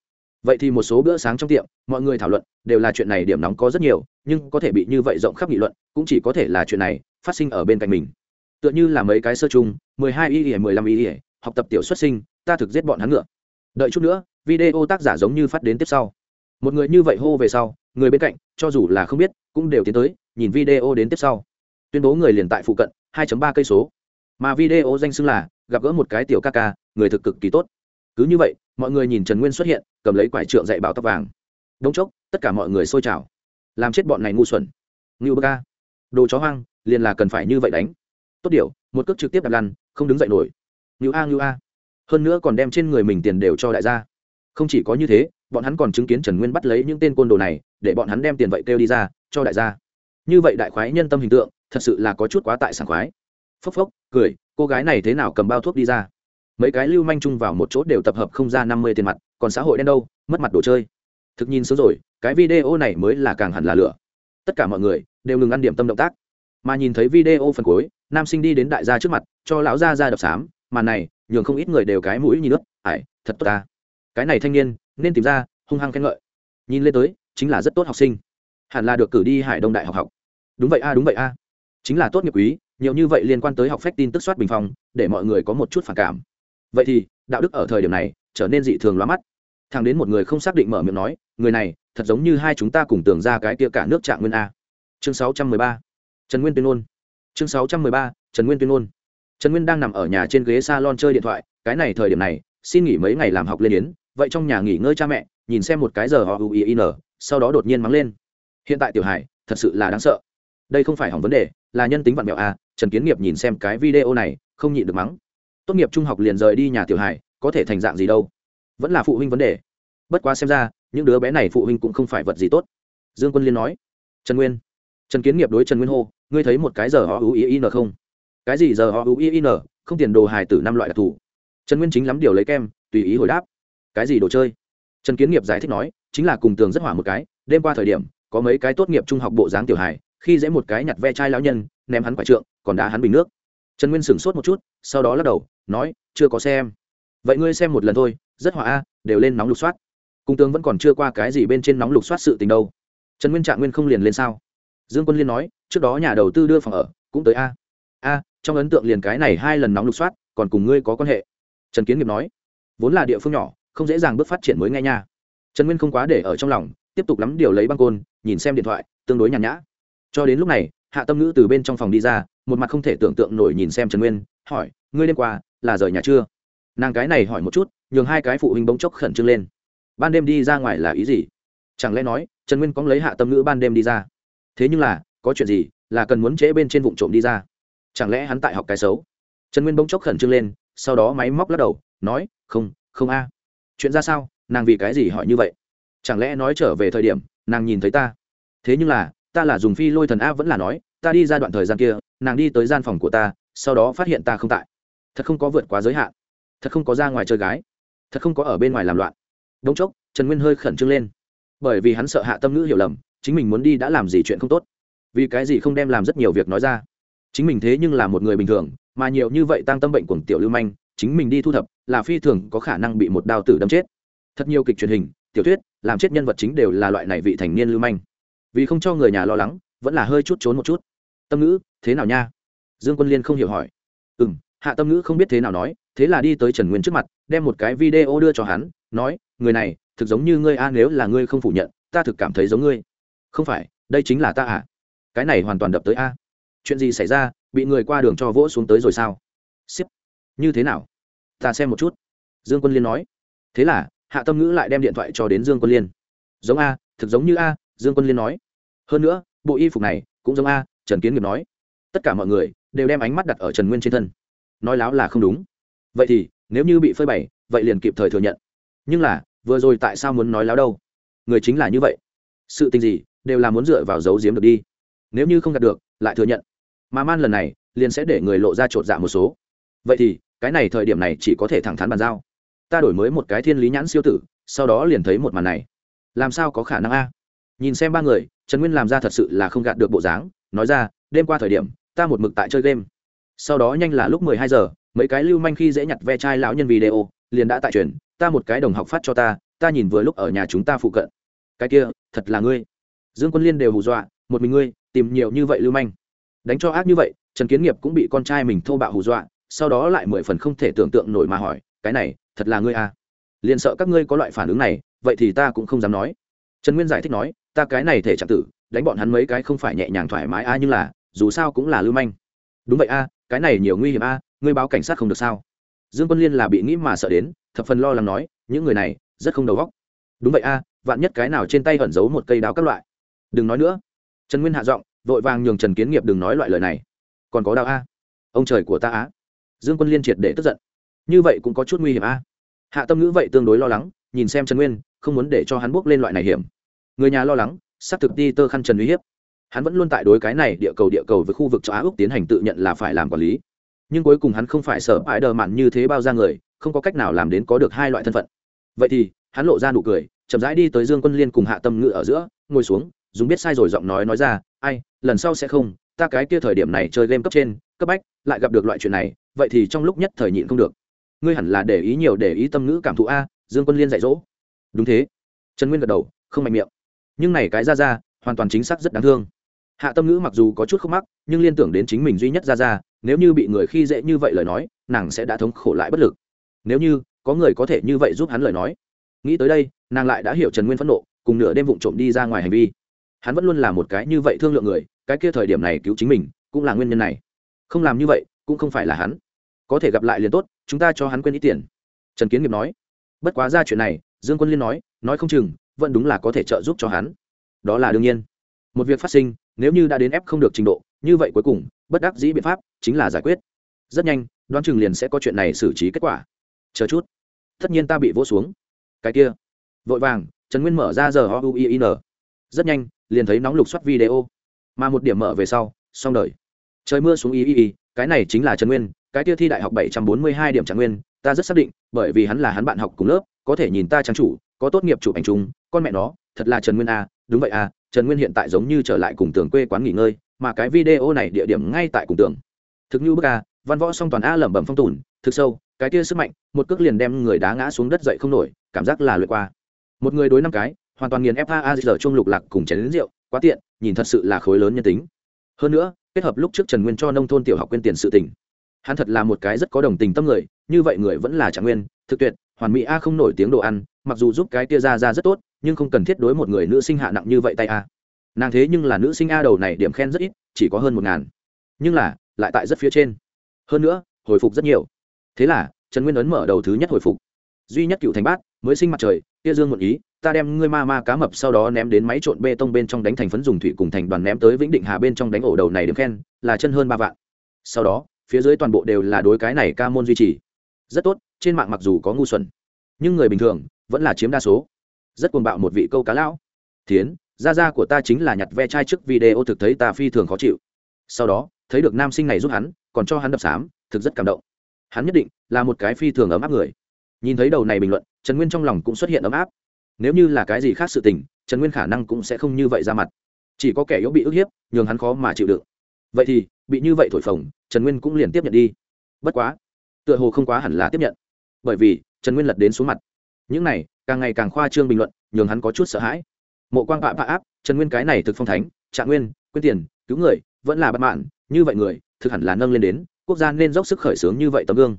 Vậy thì một số bữa sáng trong tiệm, mọi người thảo luận, đều là chuyện này điểm nóng có rất nhiều, nhưng có thể bị như vậy rộng khắp nghị luận, cũng chỉ có thể là chuyện này phát sinh ở bên cạnh mình. Tựa như là mấy cái sơ chung, mười hai y ỉa mười lăm y ỉa học tập tiểu xuất sinh, ta thực giết bọn hắn ngựa. Đợi chút nữa, video tác giả giống như phát đến tiếp sau một người như vậy hô về sau, người bên cạnh, cho dù là không biết, cũng đều tiến tới, nhìn video đến tiếp sau. Tuyên bố người liền tại phụ cận 2 ba cây số. Mà video danh xưng là, gặp gỡ một cái tiểu ca ca, người thực cực kỳ tốt. Cứ như vậy, mọi người nhìn trần nguyên xuất hiện, cầm lấy quải trượng dạy bảo tóc vàng. Đống chốc, tất cả mọi người xôi trào. Làm chết bọn này ngu xuẩn. Ngưu bơ ca. Đồ chó hoang, liền là cần phải như vậy đánh. Tốt điều, một cước trực tiếp đặt lăn, không đứng dậy nổi. Ngưu a ngưu a. Hơn nữa còn đem trên người mình tiền đều cho đại gia. Không chỉ có như thế bọn hắn còn chứng kiến trần nguyên bắt lấy những tên côn đồ này, để bọn hắn đem tiền vậy kêu đi ra, cho đại gia. Như vậy đại khoái nhân tâm hình tượng, thật sự là có chút quá tại sảng khoái. Phốc phốc, cười, cô gái này thế nào cầm bao thuốc đi ra? Mấy cái lưu manh chung vào một chỗ đều tập hợp không ra năm mươi tiền mặt, còn xã hội đen đâu, mất mặt đồ chơi. Thực nhìn sớm rồi, cái video này mới là càng hẳn là lửa. Tất cả mọi người đều ngừng ăn điểm tâm động tác. Mà nhìn thấy video phần cuối, nam sinh đi đến đại gia trước mặt, cho lão gia ra đập xám, màn này, nhường không ít người đều cái mũi nhìn nước ải, thật tốt ta. Cái này thanh niên nên tìm ra, hung hăng khen ngợi. Nhìn lên tới, chính là rất tốt học sinh. Hẳn là được cử đi hải đông đại học học. Đúng vậy a, đúng vậy a. Chính là tốt nghiệp quý, nhiều như vậy liên quan tới học phép tin tức soát bình phong, để mọi người có một chút phản cảm. Vậy thì, đạo đức ở thời điểm này, trở nên dị thường lóa mắt. Thằng đến một người không xác định mở miệng nói, người này, thật giống như hai chúng ta cùng tưởng ra cái kia cả nước trạng nguyên a. Chương 613. trần nguyên tuyên ngôn. Chương 613. trần nguyên tuyên ngôn. Trần nguyên đang nằm ở nhà trên ghế s a lon chơi điện thoại, cái này thời điểm này, xin nghỉ mấy ngày làm học lên yến vậy trong nhà nghỉ ngơi cha mẹ, nhìn xem một cái giờ họ ui in sau đó đột nhiên mắng lên. Hiện tại tiểu hải, thật sự là đáng sợ. Đây không phải hỏng vấn đề, là nhân tính vạn mẹo a trần kiến nghiệp nhìn xem cái video này, không nhịn được mắng. Tốt nghiệp trung học liền rời đi nhà tiểu hải, có thể thành dạng gì đâu. Vẫn là phụ huynh vấn đề. Bất quá xem ra, những đứa bé này phụ huynh cũng không phải vật gì tốt. Dương quân liên nói. Trần nguyên. Trần kiến nghiệp đối trần nguyên hô, ngươi thấy một cái giờ họ ui in không? Cái gì giờ họ ui in không tiền đồ hài tử năm loại đặc thù. Trần nguyên chính lắm điều lấy kem, tùy ý hồi đáp cái gì đồ chơi? Trần kiến nghiệp giải thích nói, chính là cùng tường rất hỏa một cái, đêm qua thời điểm, có mấy cái tốt nghiệp trung học bộ dáng tiểu hài, khi dễ một cái nhặt ve chai lão nhân, ném hắn quải trượng, còn đá hắn bình nước. Trần nguyên sửng sốt một chút, sau đó lắc đầu, nói, chưa có xem. Vậy ngươi xem một lần thôi, rất hỏa a, đều lên nóng lục soát. Cung tướng vẫn còn chưa qua cái gì bên trên nóng lục soát sự tình đâu. Trần nguyên trạng nguyên không liền lên sao? Dương quân liên nói, trước đó nhà đầu tư đưa phòng ở, cũng tới a. A, trong ấn tượng liền cái này hai lần nóng lục soát, còn cùng ngươi có quan hệ. Trần kiến nghiệp nói, vốn là địa phương nhỏ không dễ dàng bước phát triển mới nghe nha. Trần nguyên không quá để ở trong lòng, tiếp tục lắm điều lấy băng côn, nhìn xem điện thoại, tương đối nhàn nhã. Cho đến lúc này, hạ tâm ngữ từ bên trong phòng đi ra, một mặt không thể tưởng tượng nổi nhìn xem trần nguyên, hỏi, ngươi đêm qua, là rời nhà chưa? Nàng cái này hỏi một chút, nhường hai cái phụ huynh bỗng chốc khẩn trương lên. Ban đêm đi ra ngoài là ý gì? Chẳng lẽ nói, trần nguyên có lấy hạ tâm ngữ ban đêm đi ra? Thế nhưng là, có chuyện gì, là cần muốn trễ bên trên vụ trộm đi ra? Chẳng lẽ hắn tại học cái xấu? Trần nguyên bỗng chốc khẩn trương lên, sau đó máy móc lắc đầu, nói, không không a chuyện ra sao? Nàng vì cái gì hỏi như vậy? Chẳng lẽ nói trở về thời điểm, nàng nhìn thấy ta? Thế nhưng là, ta là dùng phi lôi thần a vẫn là nói, ta đi ra đoạn thời gian kia, nàng đi tới gian phòng của ta, sau đó phát hiện ta không tại. Thật không có vượt quá giới hạn. Thật không có ra ngoài chơi gái. Thật không có ở bên ngoài làm loạn. Đống chốc, trần nguyên hơi khẩn trương lên. Bởi vì hắn sợ hạ tâm ngữ hiểu lầm, chính mình muốn đi đã làm gì chuyện không tốt. Vì cái gì không đem làm rất nhiều việc nói ra. Chính mình thế nhưng là một người bình thường, mà nhiều như vậy tăng tâm bệnh của tiểu lưu manh, chính mình đi thu thập là phi thường có khả năng bị một đao tử đâm chết. Thật nhiều kịch truyền hình, tiểu thuyết, làm chết nhân vật chính đều là loại này vị thành niên lưu manh. Vì không cho người nhà lo lắng, vẫn là hơi chút trốn một chút. Tâm ngữ, thế nào nha? Dương quân liên không hiểu hỏi. Ừ m hạ tâm ngữ không biết thế nào nói, thế là đi tới trần nguyên trước mặt, đem một cái video đưa cho hắn, nói, người này, thực giống như ngươi a, nếu là ngươi không phủ nhận, ta thực cảm thấy giống ngươi. Không phải, đây chính là ta à? Cái này hoàn toàn đập tới a. Chuyện gì xảy ra, bị người qua đường cho vỗ xuống tới rồi sao? Ship như thế nào? Ta xem một chút. Dương quân liên nói. Thế là, hạ tâm ngữ lại đem điện thoại cho đến dương quân liên. Giống a, thực giống như a, dương quân liên nói. Hơn nữa, bộ y phục này cũng giống a, trần kiến nghiệp nói. Tất cả mọi người đều đem ánh mắt đặt ở trần nguyên trên thân. Nói láo là không đúng. Vậy thì, nếu như bị phơi bày, vậy liền kịp thời thừa nhận. Nhưng là, vừa rồi tại sao muốn nói láo đâu? Người chính là như vậy. Sự tình gì, đều là muốn dựa vào giấu giếm được đi. Nếu như không đạt được, lại thừa nhận. Mà man lần này, liền sẽ để người lộ ra chột dạ một số. Vậy thì cái này thời điểm này chỉ có thể thẳng thắn bàn giao. Ta đổi mới một cái thiên lý nhãn siêu tử, sau đó liền thấy một màn này. Làm sao có khả năng a? Nhìn xem ba người, trần nguyên làm ra thật sự là không gạt được bộ dáng, nói ra, đêm qua thời điểm, ta một mực tại chơi game. Sau đó nhanh là lúc mười hai giờ, mấy cái lưu manh khi dễ nhặt ve chai lão nhân video, liền đã tại truyền, ta một cái đồng học phát cho ta ta nhìn vừa lúc ở nhà chúng ta phụ cận. Cái kia, thật là ngươi. Dương quân liên đều hù dọa, một mình ngươi, tìm nhiều như vậy lưu manh. Đánh cho ác như vậy, trần kiến nghiệp cũng bị con trai mình thô bạo hù dọa sau đó lại mười phần không thể tưởng tượng nổi mà hỏi, cái này, thật là ngươi à? Liền sợ các ngươi có loại phản ứng này, vậy thì ta cũng không dám nói. Trần nguyên giải thích nói, ta cái này thể trạng tử, đánh bọn hắn mấy cái không phải nhẹ nhàng thoải mái a, nhưng là, dù sao cũng là lưu manh. Đúng vậy a, cái này nhiều nguy hiểm a, ngươi báo cảnh sát không được sao? Dương quân liên là bị nghĩ mà sợ đến, thập phần lo lắng nói, những người này, rất không đầu óc. Đúng vậy a, vạn nhất cái nào trên tay ẩn giấu một cây đao các loại. Đừng nói nữa. Trần nguyên hạ giọng, vội vàng nhường trần kiến nghiệp đừng nói loại lời này. Còn có đao a? Ông trời của ta á dương quân liên triệt để tức giận. Như vậy cũng có chút nguy hiểm a. Hạ tâm ngữ vậy tương đối lo lắng, nhìn xem trần nguyên, không muốn để cho hắn bước lên loại này hiểm. Người nhà lo lắng, xác thực đi tơ khăn trần uy hiếp. Hắn vẫn luôn tại đối cái này địa cầu địa cầu với khu vực châu á úc tiến hành tự nhận là phải làm quản lý. Nhưng cuối cùng hắn không phải sợ ái đờ mặn như thế bao ra người, không có cách nào làm đến có được hai loại thân phận. Vậy thì, hắn lộ ra nụ cười, chậm rãi đi tới dương quân liên cùng hạ tâm ngữ ở giữa, ngồi xuống, dùng biết sai rồi giọng nói nói ra, ai, lần sau sẽ không, ta cái kia thời điểm này chơi game cấp trên, cấp bách, lại gặp được loại chuyện này vậy thì trong lúc nhất thời nhịn không được. Ngươi hẳn là để ý nhiều để ý tâm ngữ cảm thụ a, dương quân liên dạy dỗ. Đúng thế. Trần nguyên gật đầu, không mạnh miệng. Nhưng này cái ra ra, hoàn toàn chính xác rất đáng thương. Hạ tâm ngữ mặc dù có chút khúc mắc, nhưng liên tưởng đến chính mình duy nhất ra ra, nếu như bị người khi dễ như vậy lời nói, nàng sẽ đã thống khổ lại bất lực. Nếu như có người có thể như vậy giúp hắn lời nói. Nghĩ tới đây, nàng lại đã hiểu trần nguyên phẫn nộ, cùng nửa đêm vụng trộm đi ra ngoài hành vi. Hắn vẫn luôn là một cái như vậy thương lượng người, cái kia thời điểm này cứu chính mình, cũng là nguyên nhân này. Không làm như vậy, cũng không phải là hắn có thể gặp lại liền tốt, chúng ta cho hắn quên ít tiền. Trần kiến nghiệp nói. Bất quá ra chuyện này, dương quân liên nói nói không chừng, vẫn đúng là có thể trợ giúp cho hắn. Đó là đương nhiên. Một việc phát sinh, nếu như đã đến ép không được trình độ, như vậy cuối cùng, bất đắc dĩ biện pháp chính là giải quyết. Rất nhanh, đoán chừng liền sẽ có chuyện này xử trí kết quả. Chờ chút. Tất nhiên ta bị vỗ xuống. Cái kia. Vội vàng, trần nguyên mở ra giờ ho u i n. Rất nhanh, liền thấy nóng lục soát video. Mà một điểm mở về sau, xong đời. Trời mưa xuống y y y cái này chính là trần nguyên cái kia thi đại học bảy trăm bốn mươi hai điểm trạng nguyên, ta rất xác định, bởi vì hắn là hắn bạn học cùng lớp, có thể nhìn ta trang chủ, có tốt nghiệp chụp ảnh chung, con mẹ nó, thật là trần nguyên a đúng vậy a trần nguyên hiện tại giống như trở lại cùng tường quê quán nghỉ ngơi, mà cái video này địa điểm ngay tại cùng tường. Thực như bức a văn võ song toàn a lẩm bẩm phong tùn thực sâu, cái kia sức mạnh, một cước liền đem người đá ngã xuống đất dậy không nổi, cảm giác là lượt qua. Một người đối năm cái, hoàn toàn nghiền faa giờ chung lục lạc cùng chén lính rượu, quá tiện, nhìn thật sự là khối lớn nhân tính. Hơn nữa, kết hợp lúc trước trần nguyên cho nông thôn tiểu học quên tiền sự tỉnh hắn thật là một cái rất có đồng tình tâm người, như vậy người vẫn là trạng nguyên, thực tuyệt, hoàn mỹ a không nổi tiếng đồ ăn, mặc dù giúp cái tia ra ra rất tốt, nhưng không cần thiết đối một người nữ sinh hạ nặng như vậy tay a. Nàng thế nhưng là nữ sinh a đầu này điểm khen rất ít, chỉ có hơn một ngàn. Nhưng là, lại tại rất phía trên. Hơn nữa, hồi phục rất nhiều. Thế là, trần nguyên ấn mở đầu thứ nhất hồi phục. Duy nhất cựu thành bát, mới sinh mặt trời tia dương một ý, ta đem ngươi ma ma cá mập sau đó ném đến máy trộn bê tông bên trong đánh thành phấn dùng thủy cùng thành đoàn ném tới vĩnh định hà bên trong đánh ổ đầu này điểm khen, là chân hơn ba vạn. Sau đó phía dưới toàn bộ đều là đối cái này ca môn duy trì. Rất tốt, trên mạng mặc dù có ngu xuẩn, nhưng người bình thường vẫn là chiếm đa số. Rất cuồng bạo một vị câu cá lão. Thiến, gia gia của ta chính là nhặt ve chai trước video thực thấy ta phi thường khó chịu. Sau đó, thấy được nam sinh này giúp hắn, còn cho hắn đập xám, thực rất cảm động. Hắn nhất định là một cái phi thường ấm áp người. Nhìn thấy đầu này bình luận, trần nguyên trong lòng cũng xuất hiện ấm áp. Nếu như là cái gì khác sự tình, trần nguyên khả năng cũng sẽ không như vậy ra mặt. Chỉ có kẻ yếu bị ức hiếp, nhường hắn khó mà chịu đựng. Vậy thì bị như vậy thổi phồng, trần nguyên cũng liền tiếp nhận đi. Bất quá, tựa hồ không quá hẳn là tiếp nhận. Bởi vì, trần nguyên lật đến xuống mặt. Những này, càng ngày càng khoa trương bình luận, nhường hắn có chút sợ hãi. Mộ quang bạ bạ áp, trần nguyên cái này thực phong thánh, trạng nguyên quyết tiền, cứu người, vẫn là bất mãn, như vậy người, thực hẳn là nâng lên đến, quốc gia nên dốc sức khởi xướng như vậy tấm gương.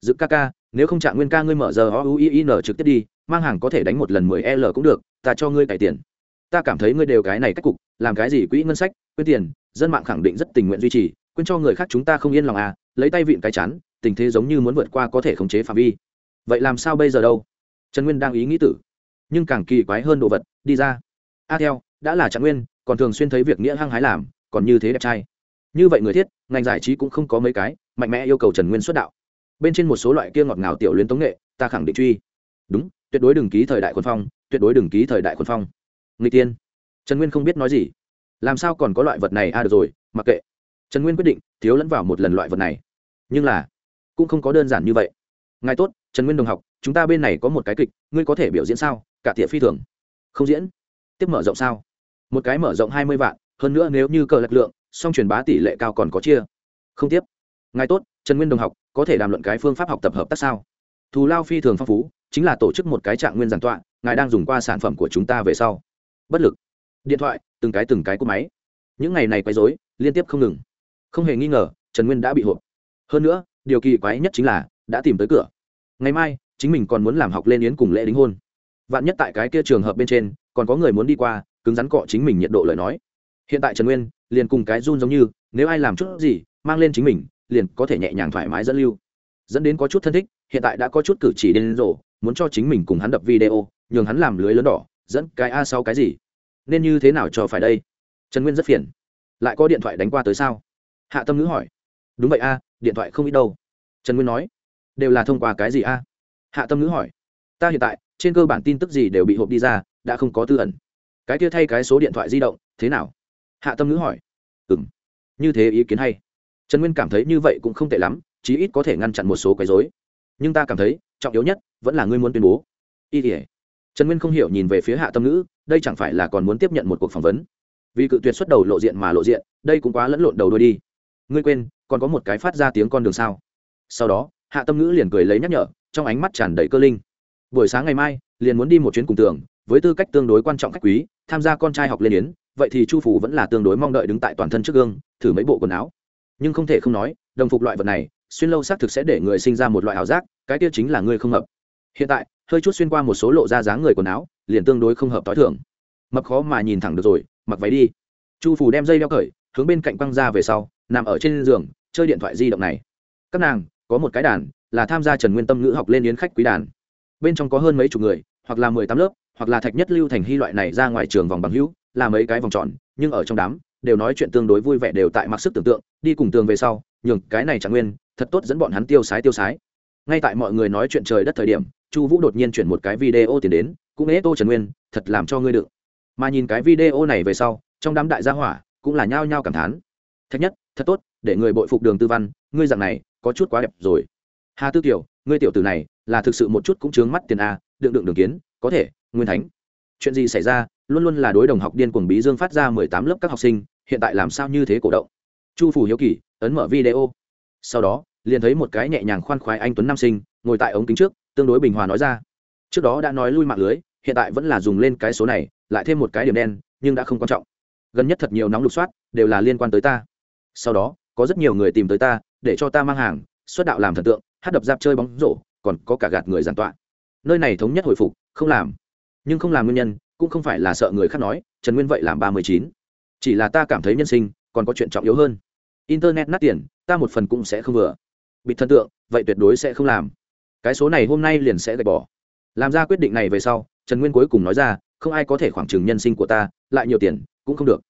Dự ca ca, nếu không trạng nguyên ca ngươi mở giờ o u i n trực tiếp đi, mang hàng có thể đánh một lần mười l cũng được, ta cho ngươi cải tiền. Ta cảm thấy ngươi đều cái này cách cục, làm cái gì quỹ ngân sách quyết tiền dân mạng khẳng định rất tình nguyện duy trì, quên cho người khác chúng ta không yên lòng à lấy tay vịn cái chắn tình thế giống như muốn vượt qua có thể khống chế phạm vi. Vậy làm sao bây giờ đâu? Trần nguyên đang ý nghĩ tử. Nhưng càng kỳ quái hơn đồ vật, đi ra. A theo, đã là trạng nguyên, còn thường xuyên thấy việc nghĩa hăng hái làm, còn như thế đẹp trai. Như vậy người thiết, ngành giải trí cũng không có mấy cái, mạnh mẽ yêu cầu trần nguyên xuất đạo. Bên trên một số loại kia ngọt ngào tiểu luyến tống nghệ, ta khẳng định truy. Đúng, tuyệt đối đừng ký thời đại quân phong, tuyệt đối đừng ký thời đại quân phong. Người tiên. Trần nguyên không biết nói gì làm sao còn có loại vật này? A à được rồi, mặc kệ. Trần nguyên quyết định, thiếu lẫn vào một lần loại vật này. Nhưng là, cũng không có đơn giản như vậy. Ngài tốt, trần nguyên đồng học, chúng ta bên này có một cái kịch, ngươi có thể biểu diễn sao? Cả tiệ phi thường. Không diễn. Tiếp mở rộng sao? Một cái mở rộng hai mươi vạn, hơn nữa nếu như cờ lực lượng, song truyền bá tỷ lệ cao còn có chia. Không tiếp. Ngài tốt, trần nguyên đồng học, có thể đàm luận cái phương pháp học tập hợp tác sao? Thù lao phi thường phong phú, chính là tổ chức một cái trạng nguyên giàn tọa, ngài đang dùng qua sản phẩm của chúng ta về sau. Bất lực. Điện thoại từng cái từng cái cúp máy. Những ngày này quấy rối, liên tiếp không ngừng. Không hề nghi ngờ, trần nguyên đã bị hộp hơn nữa, điều kỳ quái nhất chính là, đã tìm tới cửa. Ngày mai, chính mình còn muốn làm học lên yến cùng lễ đính hôn. Vạn nhất tại cái kia trường hợp bên trên, còn có người muốn đi qua, cứng rắn cọ chính mình nhiệt độ lời nói. Hiện tại trần nguyên, liền cùng cái run giống như, nếu ai làm chút gì, mang lên chính mình, liền có thể nhẹ nhàng thoải mái dẫn lưu. Dẫn đến có chút thân thích, hiện tại đã có chút cử chỉ đến rổ muốn cho chính mình cùng hắn đập video, nhường hắn làm lưới lớn đỏ, dẫn cái a sau cái gì nên như thế nào cho phải đây? Trần nguyên rất phiền. Lại có điện thoại đánh qua tới sao? Hạ tâm ngữ hỏi. Đúng vậy a, điện thoại không ít đâu. Trần nguyên nói. Đều là thông qua cái gì a? Hạ tâm ngữ hỏi. Ta hiện tại, trên cơ bản tin tức gì đều bị hộp đi ra, đã không có tư ẩn. Cái kia thay cái số điện thoại di động, thế nào? Hạ tâm ngữ hỏi. Ừ m như thế ý kiến hay. Trần nguyên cảm thấy như vậy cũng không tệ lắm, chí ít có thể ngăn chặn một số quấy dối nhưng ta cảm thấy, trọng yếu nhất vẫn là ngươi muốn tuyên bố. Y tỉa trần nguyên không hiểu nhìn về phía hạ tâm ngữ, đây chẳng phải là còn muốn tiếp nhận một cuộc phỏng vấn. Vì cự tuyệt xuất đầu lộ diện mà lộ diện, đây cũng quá lẫn lộn đầu đôi đi. Ngươi quên, còn có một cái phát ra tiếng con đường sao? Sau đó, hạ tâm ngữ liền cười lấy nhắc nhở, trong ánh mắt tràn đầy cơ linh. Buổi sáng ngày mai, liền muốn đi một chuyến cùng tường, với tư cách tương đối quan trọng khách quý, tham gia con trai học lên yến, vậy thì chu phủ vẫn là tương đối mong đợi đứng tại toàn thân trước gương, thử mấy bộ quần áo. Nhưng không thể không nói, đồng phục loại vật này, xuyên lâu xác thực sẽ để người sinh ra một loại ảo giác, cái tiêu chính là ngươi không hợp. Hiện tại hơi chút xuyên qua một số lộ ra dáng người quần áo, liền tương đối không hợp t h i thường. Mập khó mà nhìn thẳng được rồi, mặc váy đi. Chu phủ đem dây đeo cởi, hướng bên cạnh quăng ra về sau, nằm ở trên giường, chơi điện thoại di động này. Các nàng, có một cái đàn, là tham gia trần nguyên tâm ngữ học lên yến khách quý đàn. Bên trong có hơn mấy chục người, hoặc là mười tám lớp, hoặc là thạch nhất lưu thành hy loại này ra ngoài trường vòng bằng hữu, là mấy cái vòng tròn, nhưng ở trong đám, đều nói chuyện tương đối vui vẻ, đều tại mặc sức tưởng tượng, đi cùng tường về sau, nhường cái này chẳng nguyên, thật tốt dẫn bọn hắn tiêu sái tiêu sái. Ngay tại mọi người nói chuyện trời đất thời điểm chu vũ đột nhiên chuyển một cái video tiền đến, cũng ế tô trần nguyên, thật làm cho ngươi đựng mà nhìn cái video này về sau, trong đám đại gia hỏa cũng là nhao nhao cảm thán. Thách nhất, thật tốt, để người bội phục đường tư văn, ngươi dạng này có chút quá đẹp rồi. Hà tư tiểu ngươi tiểu tử này là thực sự một chút cũng chướng mắt tiền a, đựng đựng đường kiến, có thể, nguyên thánh. Chuyện gì xảy ra, luôn luôn là đối đồng học điên cuồng bí dương phát ra mười tám lớp các học sinh, hiện tại làm sao như thế cổ động? Chu phủ hiếu kỳ, ấn mở video. Sau đó, liền thấy một cái nhẹ nhàng khoan khoái anh tuấn nam sinh, ngồi tại ống kính trước tương đối bình hòa nói ra. Trước đó đã nói lui mạng lưới, hiện tại vẫn là dùng lên cái số này, lại thêm một cái điểm đen, nhưng đã không quan trọng. Gần nhất thật nhiều nóng lục soát, đều là liên quan tới ta. Sau đó, có rất nhiều người tìm tới ta, để cho ta mang hàng, xuất đạo làm thần tượng, hát đập giáp chơi bóng rổ, còn có cả gạt người giàn tọa. Nơi này thống nhất hồi phục, không làm. Nhưng không làm nguyên nhân, cũng không phải là sợ người khác nói, trần nguyên vậy làm ba mươi chín. Chỉ là ta cảm thấy nhân sinh, còn có chuyện trọng yếu hơn. Internet nát tiền, ta một phần cũng sẽ không vừa. Bị thần tượng, vậy tuyệt đối sẽ không làm cái số này hôm nay liền sẽ gạch bỏ. Làm ra quyết định này về sau, trần nguyên cuối cùng nói ra, không ai có thể khoảng trừng nhân sinh của ta, lại nhiều tiền, cũng không được.